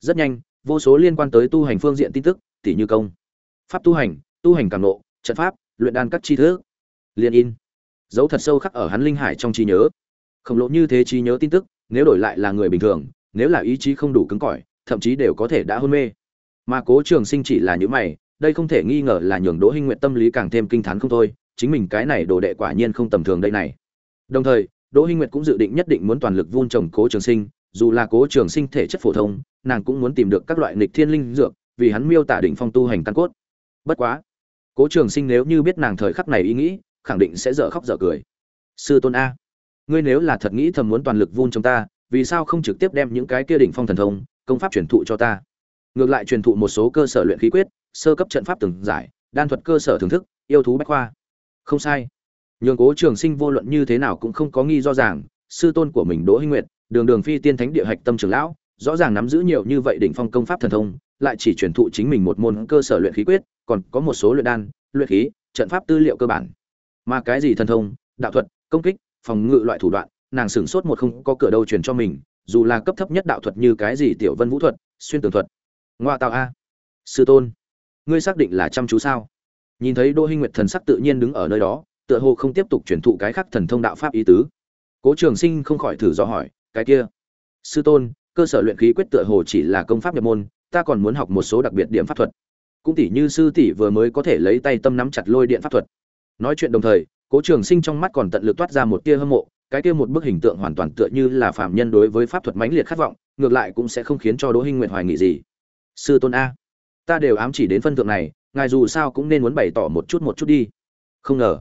Rất nhanh, vô số liên quan tới tu hành phương diện tin tức tỷ như công, pháp tu hành tu hành càng nộ trận pháp, luyện đan các chi thức, liên in. Dấu thật sâu khắc ở hắn linh hải trong trí nhớ. Khổng lồ như thế trí nhớ tin tức, nếu đổi lại là người bình thường, nếu là ý chí không đủ cứng cỏi, thậm chí đều có thể đã hôn mê. Mà cố trường sinh chỉ là những mày, đây không thể nghi ngờ là nhường đỗ hinh nguyện tâm lý càng thêm kinh thán không thôi, chính mình cái này đồ đệ quả nhiên không tầm thường đây này. Đồng thời, đỗ hinh nguyệt cũng dự định nhất định muốn toàn lực vun trồng cố trường sinh dù là cố trường sinh thể chất phổ thông, nàng cũng muốn tìm được các loại nghịch thiên linh dược, vì hắn miêu tả đỉnh phong tu hành căn cốt. Bất quá, cố trường sinh nếu như biết nàng thời khắc này ý nghĩ, khẳng định sẽ dở khóc dở cười. Sư tôn a, ngươi nếu là thật nghĩ thầm muốn toàn lực vun trong ta, vì sao không trực tiếp đem những cái kia đỉnh phong thần thông, công pháp truyền thụ cho ta? Ngược lại truyền thụ một số cơ sở luyện khí quyết, sơ cấp trận pháp từng giải, đan thuật cơ sở thưởng thức, yêu thú bách khoa. Không sai. Nhường cố trường sinh vô luận như thế nào cũng không có nghi do rằng sư tôn của mình đỗ hinh nguyệt đường đường phi tiên thánh địa hạch tâm trưởng lão, rõ ràng nắm giữ nhiều như vậy đỉnh phong công pháp thần thông, lại chỉ truyền thụ chính mình một môn cơ sở luyện khí quyết, còn có một số luyện đan, luyện khí, trận pháp tư liệu cơ bản. Mà cái gì thần thông, đạo thuật, công kích, phòng ngự loại thủ đoạn, nàng sửng sốt một không có cửa đâu truyền cho mình, dù là cấp thấp nhất đạo thuật như cái gì tiểu vân vũ thuật, xuyên tường thuật, ngoa tạo a, sư tôn, ngươi xác định là chăm chú sao? Nhìn thấy đỗ hinh nguyệt thần sắc tự nhiên đứng ở nơi đó, tựa hồ không tiếp tục truyền thụ cái khác thần thông đạo pháp ý tứ. Cố trường sinh không khỏi thử do hỏi cái kia. Sư tôn, cơ sở luyện khí quyết tựa hồ chỉ là công pháp nhập môn, ta còn muốn học một số đặc biệt điểm pháp thuật. Cũng tỷ như sư tỷ vừa mới có thể lấy tay tâm nắm chặt lôi điện pháp thuật. Nói chuyện đồng thời, cố trường sinh trong mắt còn tận lực toát ra một tia hâm mộ, cái kia một bức hình tượng hoàn toàn tựa như là phạm nhân đối với pháp thuật mãnh liệt khát vọng, ngược lại cũng sẽ không khiến cho đỗ hinh nguyện hoài nghị gì. Sư tôn a, ta đều ám chỉ đến phân thượng này, ngài dù sao cũng nên muốn bày tỏ một chút một chút đi. Không ngờ,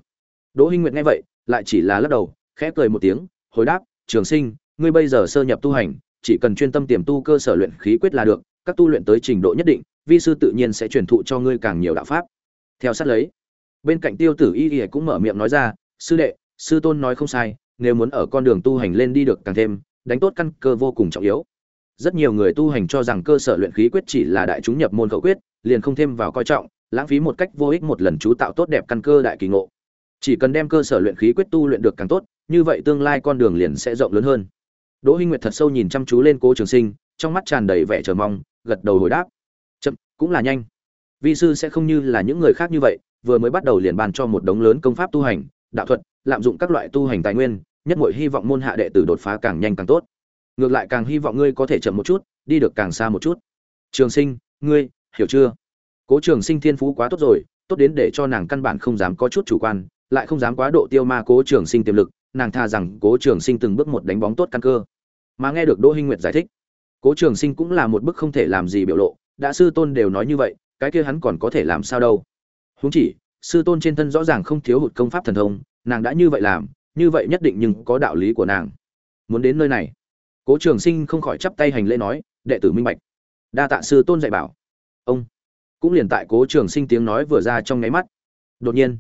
đỗ hinh nguyện nghe vậy, lại chỉ là lắc đầu, khẽ cười một tiếng, hồi đáp, trường sinh ngươi bây giờ sơ nhập tu hành, chỉ cần chuyên tâm tiềm tu cơ sở luyện khí quyết là được, các tu luyện tới trình độ nhất định, vi sư tự nhiên sẽ truyền thụ cho ngươi càng nhiều đạo pháp. Theo sát lấy, bên cạnh tiêu tử y y cũng mở miệng nói ra, sư đệ, sư tôn nói không sai, nếu muốn ở con đường tu hành lên đi được càng thêm, đánh tốt căn cơ vô cùng trọng yếu. Rất nhiều người tu hành cho rằng cơ sở luyện khí quyết chỉ là đại chúng nhập môn khẩu quyết, liền không thêm vào coi trọng, lãng phí một cách vô ích một lần chú tạo tốt đẹp căn cơ đại kỳ ngộ. Chỉ cần đem cơ sở luyện khí quyết tu luyện được càng tốt, như vậy tương lai con đường liền sẽ rộng lớn hơn đỗ hinh nguyệt thật sâu nhìn chăm chú lên cố trường sinh, trong mắt tràn đầy vẻ chờ mong, gật đầu hồi đáp. Chậm, cũng là nhanh. Vi sư sẽ không như là những người khác như vậy, vừa mới bắt đầu liền bàn cho một đống lớn công pháp tu hành, đạo thuật, lạm dụng các loại tu hành tài nguyên, nhất muội hy vọng môn hạ đệ tử đột phá càng nhanh càng tốt. Ngược lại càng hy vọng ngươi có thể chậm một chút, đi được càng xa một chút. Trường sinh, ngươi, hiểu chưa? Cố trường sinh thiên phú quá tốt rồi, tốt đến để cho nàng căn bản không dám có chút chủ quan, lại không dám quá độ tiêu ma cố trường sinh tiềm lực nàng tha rằng cố trường sinh từng bước một đánh bóng tốt căn cơ. Mà nghe được đỗ hinh nguyệt giải thích, cố trường sinh cũng là một bức không thể làm gì biểu lộ, đã sư tôn đều nói như vậy, cái kia hắn còn có thể làm sao đâu. Huống chỉ, sư tôn trên thân rõ ràng không thiếu hụt công pháp thần thông, nàng đã như vậy làm, như vậy nhất định nhưng có đạo lý của nàng. Muốn đến nơi này, cố trường sinh không khỏi chắp tay hành lễ nói, đệ tử minh bạch. Đa tạ sư tôn dạy bảo. Ông cũng liền tại cố trường sinh tiếng nói vừa ra trong nháy mắt. Đột nhiên,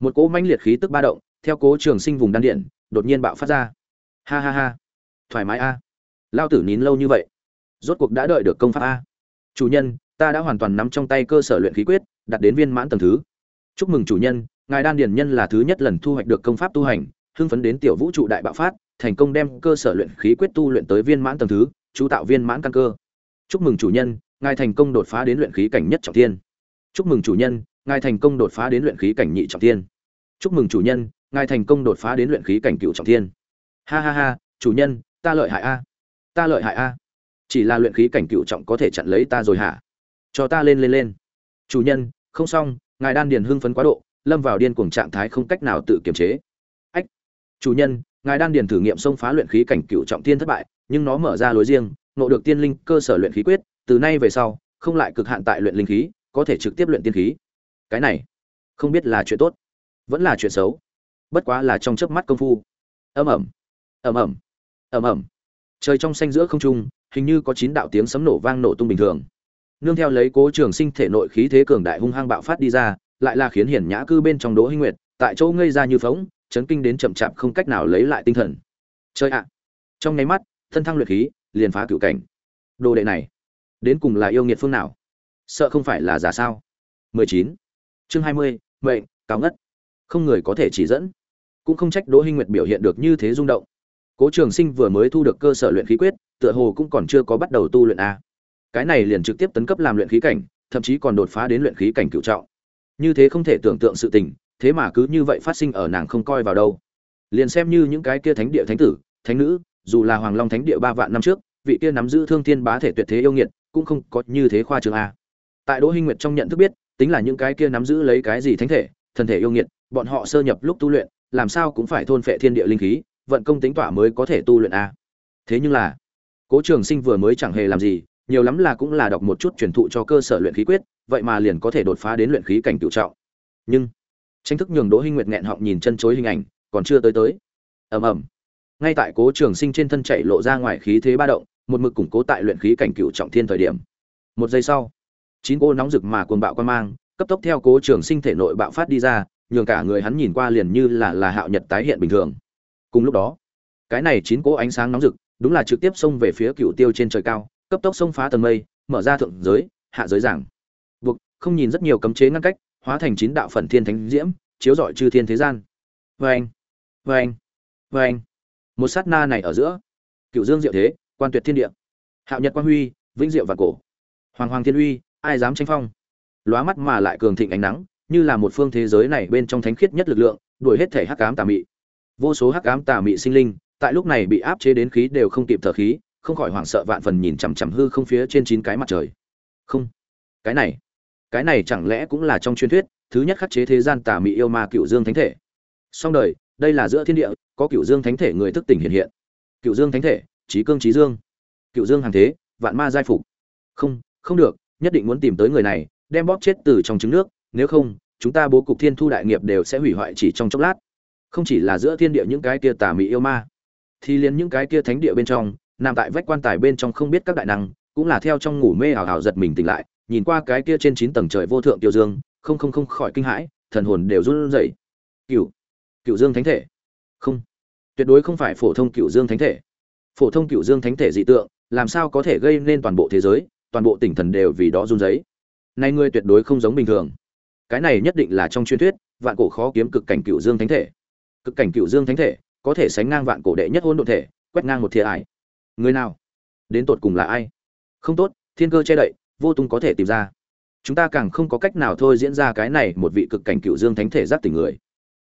một cỗ mãnh liệt khí tức ba động theo cố trường sinh vùng đan điện, đột nhiên bạo phát ra. Ha ha ha. Thoải mái a. Lao tử nín lâu như vậy. Rốt cuộc đã đợi được công pháp a. Chủ nhân, ta đã hoàn toàn nắm trong tay cơ sở luyện khí quyết, đặt đến viên mãn tầng thứ. Chúc mừng chủ nhân, ngài đan điển nhân là thứ nhất lần thu hoạch được công pháp tu hành, hưng phấn đến tiểu vũ trụ đại bạo phát, thành công đem cơ sở luyện khí quyết tu luyện tới viên mãn tầng thứ, chú tạo viên mãn căn cơ. Chúc mừng chủ nhân, ngài thành công đột phá đến luyện khí cảnh nhất trọng thiên. Chúc mừng chủ nhân, ngài thành công đột phá đến luyện khí cảnh nhị trọng thiên. Chúc mừng chủ nhân ngài thành công đột phá đến luyện khí cảnh cựu trọng thiên. Ha ha ha, chủ nhân, ta lợi hại a. Ta lợi hại a. Chỉ là luyện khí cảnh cựu trọng có thể chặn lấy ta rồi hả? Cho ta lên lên lên. Chủ nhân, không xong, ngài đan điền hưng phấn quá độ, lâm vào điên cuồng trạng thái không cách nào tự kiềm chế. Ách. Chủ nhân, ngài đan điền thử nghiệm xông phá luyện khí cảnh cựu trọng thiên thất bại, nhưng nó mở ra lối riêng nộ được tiên linh cơ sở luyện khí quyết, từ nay về sau, không lại cực hạn tại luyện linh khí, có thể trực tiếp luyện tiên khí. Cái này, không biết là chuyện tốt, vẫn là chuyện xấu bất quá là trong chớp mắt công phu. Ầm ầm ầm ầm ầm ầm. Trời trong xanh giữa không trung hình như có chín đạo tiếng sấm nổ vang nổ tung bình thường. Nương theo lấy cố trường sinh thể nội khí thế cường đại hung hăng bạo phát đi ra lại là khiến hiển nhã cư bên trong đỗ hinh nguyệt tại chỗ ngây ra như phóng chấn kinh đến chậm chạp không cách nào lấy lại tinh thần. Chơi ạ! Trong nháy mắt thân thăng luyện khí liền phá cựu cảnh. Đồ đệ này đến cùng là yêu nghiệt phương nào? Sợ không phải là giả sao? 19. chương 20, mệnh cao ngất. Không người có thể chỉ dẫn cũng không trách đỗ hinh nguyệt biểu hiện được như thế rung động. Cố trường sinh vừa mới thu được cơ sở luyện khí quyết, tựa hồ cũng còn chưa có bắt đầu tu luyện a. Cái này liền trực tiếp tấn cấp làm luyện khí cảnh, thậm chí còn đột phá đến luyện khí cảnh cửu trọng. Như thế không thể tưởng tượng sự tình, thế mà cứ như vậy phát sinh ở nàng không coi vào đâu. Liền xem như những cái kia thánh địa thánh tử, thánh nữ, dù là hoàng long thánh địa ba vạn năm trước, vị kia nắm giữ thương thiên bá thể tuyệt thế yêu nghiệt, cũng không có như thế khoa trương a. Tại đỗ hinh nguyệt trong nhận thức biết, tính là những cái kia nắm giữ lấy cái gì thánh thể, thần thể yêu nghiệt bọn họ sơ nhập lúc tu luyện, làm sao cũng phải thôn phệ thiên địa linh khí, vận công tính tỏa mới có thể tu luyện a. Thế nhưng là, cố trường sinh vừa mới chẳng hề làm gì, nhiều lắm là cũng là đọc một chút truyền thụ cho cơ sở luyện khí quyết, vậy mà liền có thể đột phá đến luyện khí cảnh cửu trọng. Nhưng, tranh thức nhường đỗ hinh nguyệt nghẹn họng nhìn chân chối hình ảnh, còn chưa tới tới. Ầm ầm. Ngay tại cố trường sinh trên thân chạy lộ ra ngoài khí thế ba động, một mực củng cố tại luyện khí cảnh cửu trọng thiên thời điểm. Một giây sau, chín cô nóng rực mà cuồng bạo quan mang, cấp tốc theo cố trường sinh thể nội bạo phát đi ra nhường cả người hắn nhìn qua liền như là là hạo nhật tái hiện bình thường. Cùng lúc đó, cái này chín cỗ ánh sáng nóng rực, đúng là trực tiếp xông về phía cựu tiêu trên trời cao, cấp tốc xông phá tầng mây, mở ra thượng giới, hạ giới giảng. Buộc, không nhìn rất nhiều cấm chế ngăn cách, hóa thành chín đạo phần thiên thánh diễm, chiếu rọi chư thiên thế gian. Vê anh vê anh vê anh một sát na này ở giữa, cựu dương diệu thế, quan tuyệt thiên địa. Hạo nhật quang huy, vĩnh diệu và cổ. Hoàng hoàng thiên uy, ai dám tranh phong? Lóa mắt mà lại cường thịnh ánh nắng như là một phương thế giới này bên trong thánh khiết nhất lực lượng, đuổi hết thể hắc ám tà mị. Vô số hắc ám tà mị sinh linh, tại lúc này bị áp chế đến khí đều không kịp thở khí, không khỏi hoảng sợ vạn phần nhìn chằm chằm hư không phía trên chín cái mặt trời. Không, cái này cái này chẳng lẽ cũng là trong truyền thuyết, thứ nhất khắc chế thế gian tà mị yêu ma cửu dương thánh thể. Song đời, đây là giữa thiên địa, có cửu dương thánh thể người thức tỉnh hiện hiện. Cửu dương thánh thể, trí cương trí dương. Cửu dương hàng thế, vạn ma giai phục. Không không được, nhất định muốn tìm tới người này, đem bóp chết từ trong trứng nước nếu không, chúng ta bố cục thiên thu đại nghiệp đều sẽ hủy hoại chỉ trong chốc lát. Không chỉ là giữa thiên địa những cái kia tà mị yêu ma, thì liền những cái kia thánh địa bên trong, nằm tại vách quan tài bên trong không biết các đại năng, cũng là theo trong ngủ mê ảo ảo giật mình tỉnh lại, nhìn qua cái kia trên chín tầng trời vô thượng tiêu dương, không không không khỏi kinh hãi, thần hồn đều run rẩy. Cựu cựu dương thánh thể. Không, tuyệt đối không phải phổ thông cựu dương thánh thể. Phổ thông cựu dương thánh thể dị tượng, làm sao có thể gây nên toàn bộ thế giới, toàn bộ tỉnh thần đều vì đó run rẩy. nay ngươi tuyệt đối không giống bình thường cái này nhất định là trong truyền thuyết, vạn cổ khó kiếm cực cảnh cựu dương thánh thể. Cực cảnh cựu dương thánh thể, có thể sánh ngang vạn cổ đệ nhất hôn đ ộ thể, quét ngang một thiệt ải. Người nào? Đến tột cùng là ai? Không tốt, thiên cơ che đậy, vô tung có thể tìm ra. Chúng ta càng không có cách nào thôi diễn ra cái này một vị cực cảnh cựu dương thánh thể giác tỉnh người.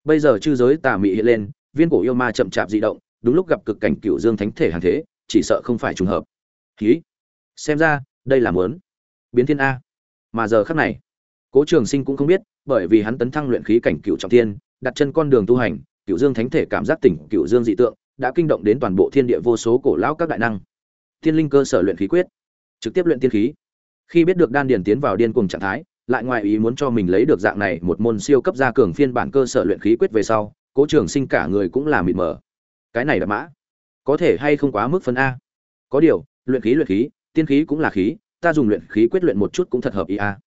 Bây giờ chư giới tà mị hiện lên, viên cổ yêu ma chậm chạp di động, đúng lúc gặp cực cảnh cựu dương thánh thể hàng thế, chỉ sợ không phải trùng hợp. Ký xem ra, đây là muốn biến thiên a. Mà giờ khắc này cố trường sinh cũng không biết, bởi vì hắn tấn thăng luyện khí cảnh cựu trọng thiên, đặt chân con đường tu hành, cựu dương thánh thể cảm giác tỉnh, cựu dương dị tượng, đã kinh động đến toàn bộ thiên địa vô số cổ lão các đại năng. Thiên linh cơ sở luyện khí quyết, trực tiếp luyện tiên khí. Khi biết được đan điền tiến vào điên cuồng trạng thái, lại ngoài ý muốn cho mình lấy được dạng này một môn siêu cấp gia cường phiên bản cơ sở luyện khí quyết về sau, cố trường sinh cả người cũng là mịt mờ. Cái này là mã. Có thể hay không quá mức phân a? Có điều, luyện khí luyện khí, tiên khí cũng là khí, ta dùng luyện khí quyết luyện một chút cũng thật hợp ý a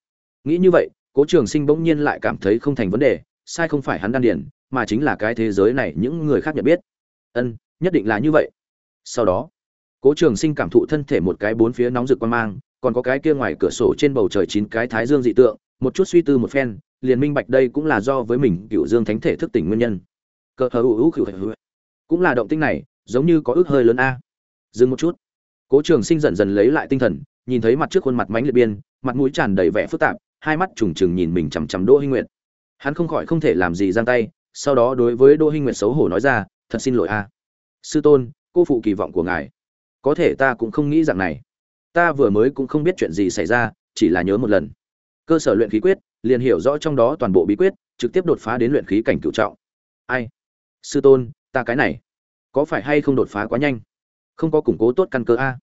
nghĩ như vậy, cố trường sinh bỗng nhiên lại cảm thấy không thành vấn đề, sai không phải hắn đan điền, mà chính là cái thế giới này những người khác nhận biết. Ân, nhất định là như vậy. Sau đó, cố trường sinh cảm thụ thân thể một cái bốn phía nóng rực quan mang, còn có cái kia ngoài cửa sổ trên bầu trời chín cái thái dương dị tượng, một chút suy tư một phen, liền minh bạch đây cũng là do với mình cựu dương thánh thể thức tỉnh nguyên nhân. Cờ hờ ưu cựu hữu cũng là động tinh này, giống như có ước hơi lớn a. Dừng một chút. Cố trường sinh dần dần lấy lại tinh thần, nhìn thấy mặt trước khuôn mặt mánh liệt biên, mặt mũi tràn đầy vẻ phức tạp hai mắt trùng trừng nhìn mình chằm chằm đỗ hinh nguyệt. Hắn không khỏi không thể làm gì giang tay, sau đó đối với đỗ hinh nguyệt xấu hổ nói ra, thật xin lỗi a. Sư tôn, cô phụ kỳ vọng của ngài. Có thể ta cũng không nghĩ rằng này. Ta vừa mới cũng không biết chuyện gì xảy ra, chỉ là nhớ một lần. Cơ sở luyện khí quyết, liền hiểu rõ trong đó toàn bộ bí quyết, trực tiếp đột phá đến luyện khí cảnh cửu trọng. Ai? Sư tôn, ta cái này, có phải hay không đột phá quá nhanh? Không có củng cố tốt căn cơ a?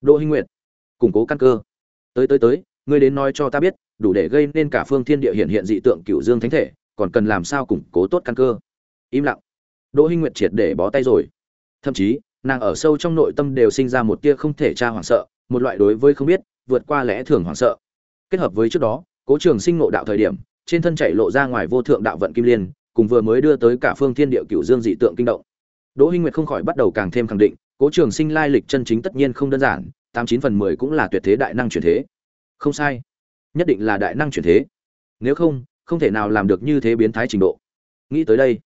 Đỗ hinh nguyệt, củng cố căn cơ. Tới tới tới ngươi đến nói cho ta biết, đủ để gây nên cả phương thiên địa hiện hiện dị tượng cửu dương thánh thể, còn cần làm sao củng cố tốt căn cơ? Im lặng. Đỗ hinh nguyệt triệt để bó tay rồi. Thậm chí, nàng ở sâu trong nội tâm đều sinh ra một tia không thể tra hoảng sợ, một loại đối với không biết, vượt qua lẽ thường hoảng sợ. Kết hợp với trước đó, cố trường sinh ngộ đạo thời điểm, trên thân chảy lộ ra ngoài vô thượng đạo vận kim liên, cùng vừa mới đưa tới cả phương thiên địa cửu dương dị tượng kinh động. Đỗ hinh nguyệt không khỏi bắt đầu càng thêm khẳng định, cố trường sinh lai lịch chân chính tất nhiên không đơn giản, tám chín phần mười cũng là tuyệt thế đại năng chuyển thế không sai. Nhất định là đại năng chuyển thế. Nếu không không thể nào làm được như thế biến thái trình độ. Nghĩ tới đây,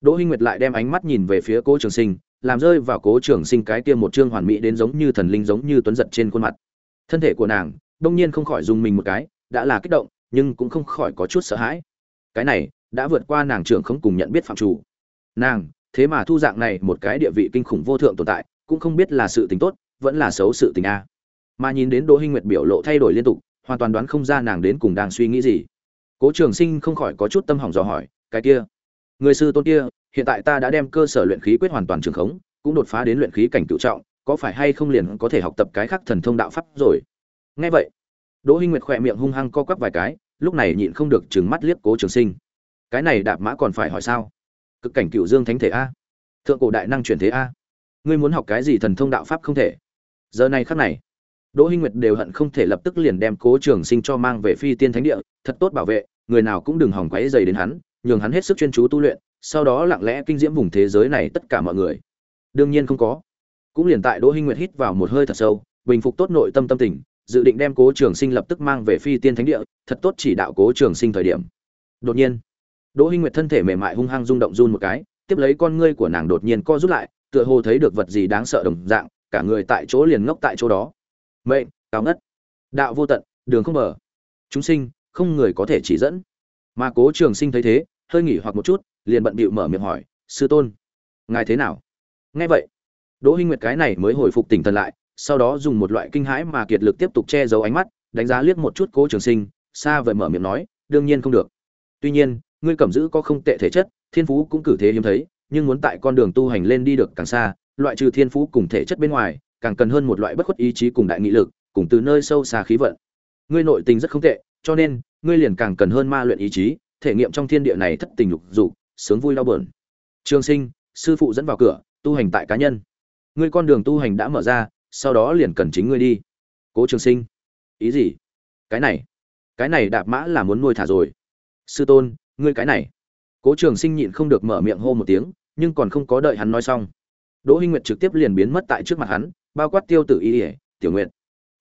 đỗ hinh nguyệt lại đem ánh mắt nhìn về phía cố trường sinh, làm rơi vào cố trường sinh cái kia một trương hoàn mỹ đến giống như thần linh giống như tuấn giật trên khuôn mặt. Thân thể của nàng, đông nhiên không khỏi dùng mình một cái, đã là kích động, nhưng cũng không khỏi có chút sợ hãi. Cái này, đã vượt qua nàng trưởng không cùng nhận biết phạm chủ. Nàng, thế mà thu dạng này một cái địa vị kinh khủng vô thượng tồn tại, cũng không biết là sự tình tốt, vẫn là xấu sự tình a mà nhìn đến đỗ hinh nguyệt biểu lộ thay đổi liên tục, hoàn toàn đoán không ra nàng đến cùng đang suy nghĩ gì. Cố trường sinh không khỏi có chút tâm hỏng dò hỏi, cái kia, người sư tôn kia, hiện tại ta đã đem cơ sở luyện khí quyết hoàn toàn trường khống, cũng đột phá đến luyện khí cảnh cựu trọng, có phải hay không liền có thể học tập cái khác thần thông đạo pháp rồi? Nghe vậy, đỗ hinh nguyệt khỏe miệng hung hăng co quắp vài cái, lúc này nhịn không được trừng mắt liếc cố trường sinh. Cái này đạp mã còn phải hỏi sao? Cực cảnh cựu dương thánh thể a? Thượng cổ đại năng chuyển thế a? Ngươi muốn học cái gì thần thông đạo pháp không thể? Giờ này khắc này đỗ hinh nguyệt đều hận không thể lập tức liền đem cố trường sinh cho mang về phi tiên thánh địa, thật tốt bảo vệ, người nào cũng đừng hỏng quấy rầy đến hắn, nhường hắn hết sức chuyên chú tu luyện, sau đó lặng lẽ kinh diễm vùng thế giới này tất cả mọi người. Đương nhiên không có. Cũng liền tại đỗ hinh nguyệt hít vào một hơi thật sâu, bình phục tốt nội tâm tâm tình, dự định đem cố trường sinh lập tức mang về phi tiên thánh địa, thật tốt chỉ đạo cố trường sinh thời điểm. Đột nhiên, đỗ hinh nguyệt thân thể mềm mại hung hăng rung động run một cái, tiếp lấy con ngươi của nàng đột nhiên co rút lại, tựa hồ thấy được vật gì đáng sợ đồng dạng, cả người tại chỗ liền ngốc tại chỗ đó mệnh cao ngất. Đạo vô tận, đường không mở chúng sinh, không người có thể chỉ dẫn. Mà cố trường sinh thấy thế, hơi nghỉ hoặc một chút, liền bận bịu mở miệng hỏi, sư tôn, ngài thế nào? Nghe vậy, đỗ hinh nguyệt cái này mới hồi phục tỉnh thần lại, sau đó dùng một loại kinh hãi mà kiệt lực tiếp tục che giấu ánh mắt, đánh giá liếc một chút cố trường sinh, xa vời mở miệng nói, đương nhiên không được. Tuy nhiên, ngươi cẩm giữ có không tệ thể chất, thiên phú cũng cử thế hiếm thấy, nhưng muốn tại con đường tu hành lên đi được càng xa, loại trừ thiên phú cùng thể chất bên ngoài càng cần hơn một loại bất khuất ý chí cùng đại nghị lực, cùng từ nơi sâu xa khí vận. Ngươi nội tình rất không tệ, cho nên, ngươi liền càng cần hơn ma luyện ý chí, thể nghiệm trong thiên địa này thất tình lục dục, sướng vui đau buồn. trường sinh, sư phụ dẫn vào cửa, tu hành tại cá nhân. Ngươi con đường tu hành đã mở ra, sau đó liền cần chính ngươi đi. Cố trường sinh. Ý gì? Cái này. Cái này đạp mã là muốn nuôi thả rồi. Sư tôn, ngươi cái này. Cố trường sinh nhịn không được mở miệng hô một tiếng, nhưng còn không có đợi hắn nói xong. Đỗ hinh nguyệt trực tiếp liền biến mất tại trước mặt hắn bao quát tiêu tử y ỉa tiểu nguyện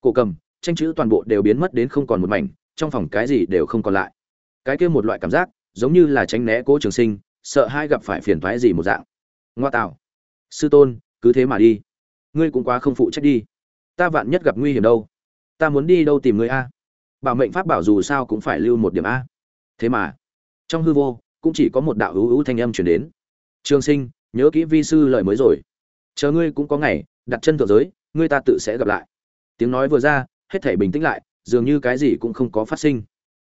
cổ cầm, tranh chữ toàn bộ đều biến mất đến không còn một mảnh, trong phòng cái gì đều không còn lại. Cái kia một loại cảm giác, giống như là tránh né cố trường sinh, sợ hai gặp phải phiền toái gì một dạng. Ngoa tạo. Sư tôn, cứ thế mà đi. Ngươi cũng quá không phụ trách đi. Ta vạn nhất gặp nguy hiểm đâu. Ta muốn đi đâu tìm ngươi a? Bảo mệnh pháp bảo dù sao cũng phải lưu một điểm a. Thế mà, trong hư vô, cũng chỉ có một đạo hữu hữu thanh âm chuyển đến. Trường sinh, nhớ kỹ vi sư lời mới rồi. Chờ ngươi cũng có ngày đặt chân thượng giới, ngươi ta tự sẽ gặp lại. Tiếng nói vừa ra, hết thảy bình tĩnh lại, dường như cái gì cũng không có phát sinh.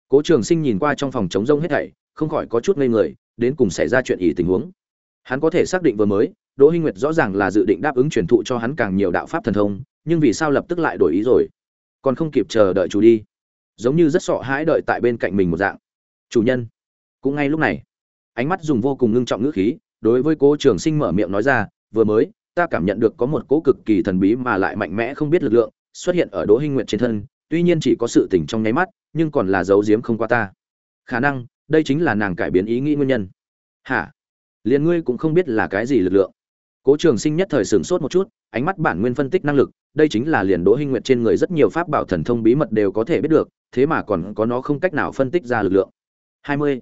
Cố trường sinh nhìn qua trong phòng chống rông hết thảy, không khỏi có chút ngây người, đến cùng xảy ra chuyện ý tình huống. Hắn có thể xác định vừa mới, đỗ hinh nguyệt rõ ràng là dự định đáp ứng truyền thụ cho hắn càng nhiều đạo pháp thần thông, nhưng vì sao lập tức lại đổi ý rồi? Còn không kịp chờ đợi chủ đi. Giống như rất sợ hãi đợi tại bên cạnh mình một dạng. Chủ nhân. Cũng ngay lúc này, ánh mắt dùng vô cùng ngưng trọng ngữ khí, đối với cố trường sinh mở miệng nói ra, vừa mới ta cảm nhận được có một cỗ cực kỳ thần bí mà lại mạnh mẽ không biết lực lượng xuất hiện ở đỗ hinh nguyệt trên thân tuy nhiên chỉ có sự tỉnh trong nháy mắt nhưng còn là dấu diếm không qua ta. Khả năng đây chính là nàng cải biến ý nghĩ nguyên nhân. Hả? Liên ngươi cũng không biết là cái gì lực lượng. Cố trường sinh nhất thời sửng sốt một chút ánh mắt bản nguyên phân tích năng lực đây chính là liền đỗ hinh nguyệt trên người rất nhiều pháp bảo thần thông bí mật đều có thể biết được thế mà còn có nó không cách nào phân tích ra lực lượng. 20.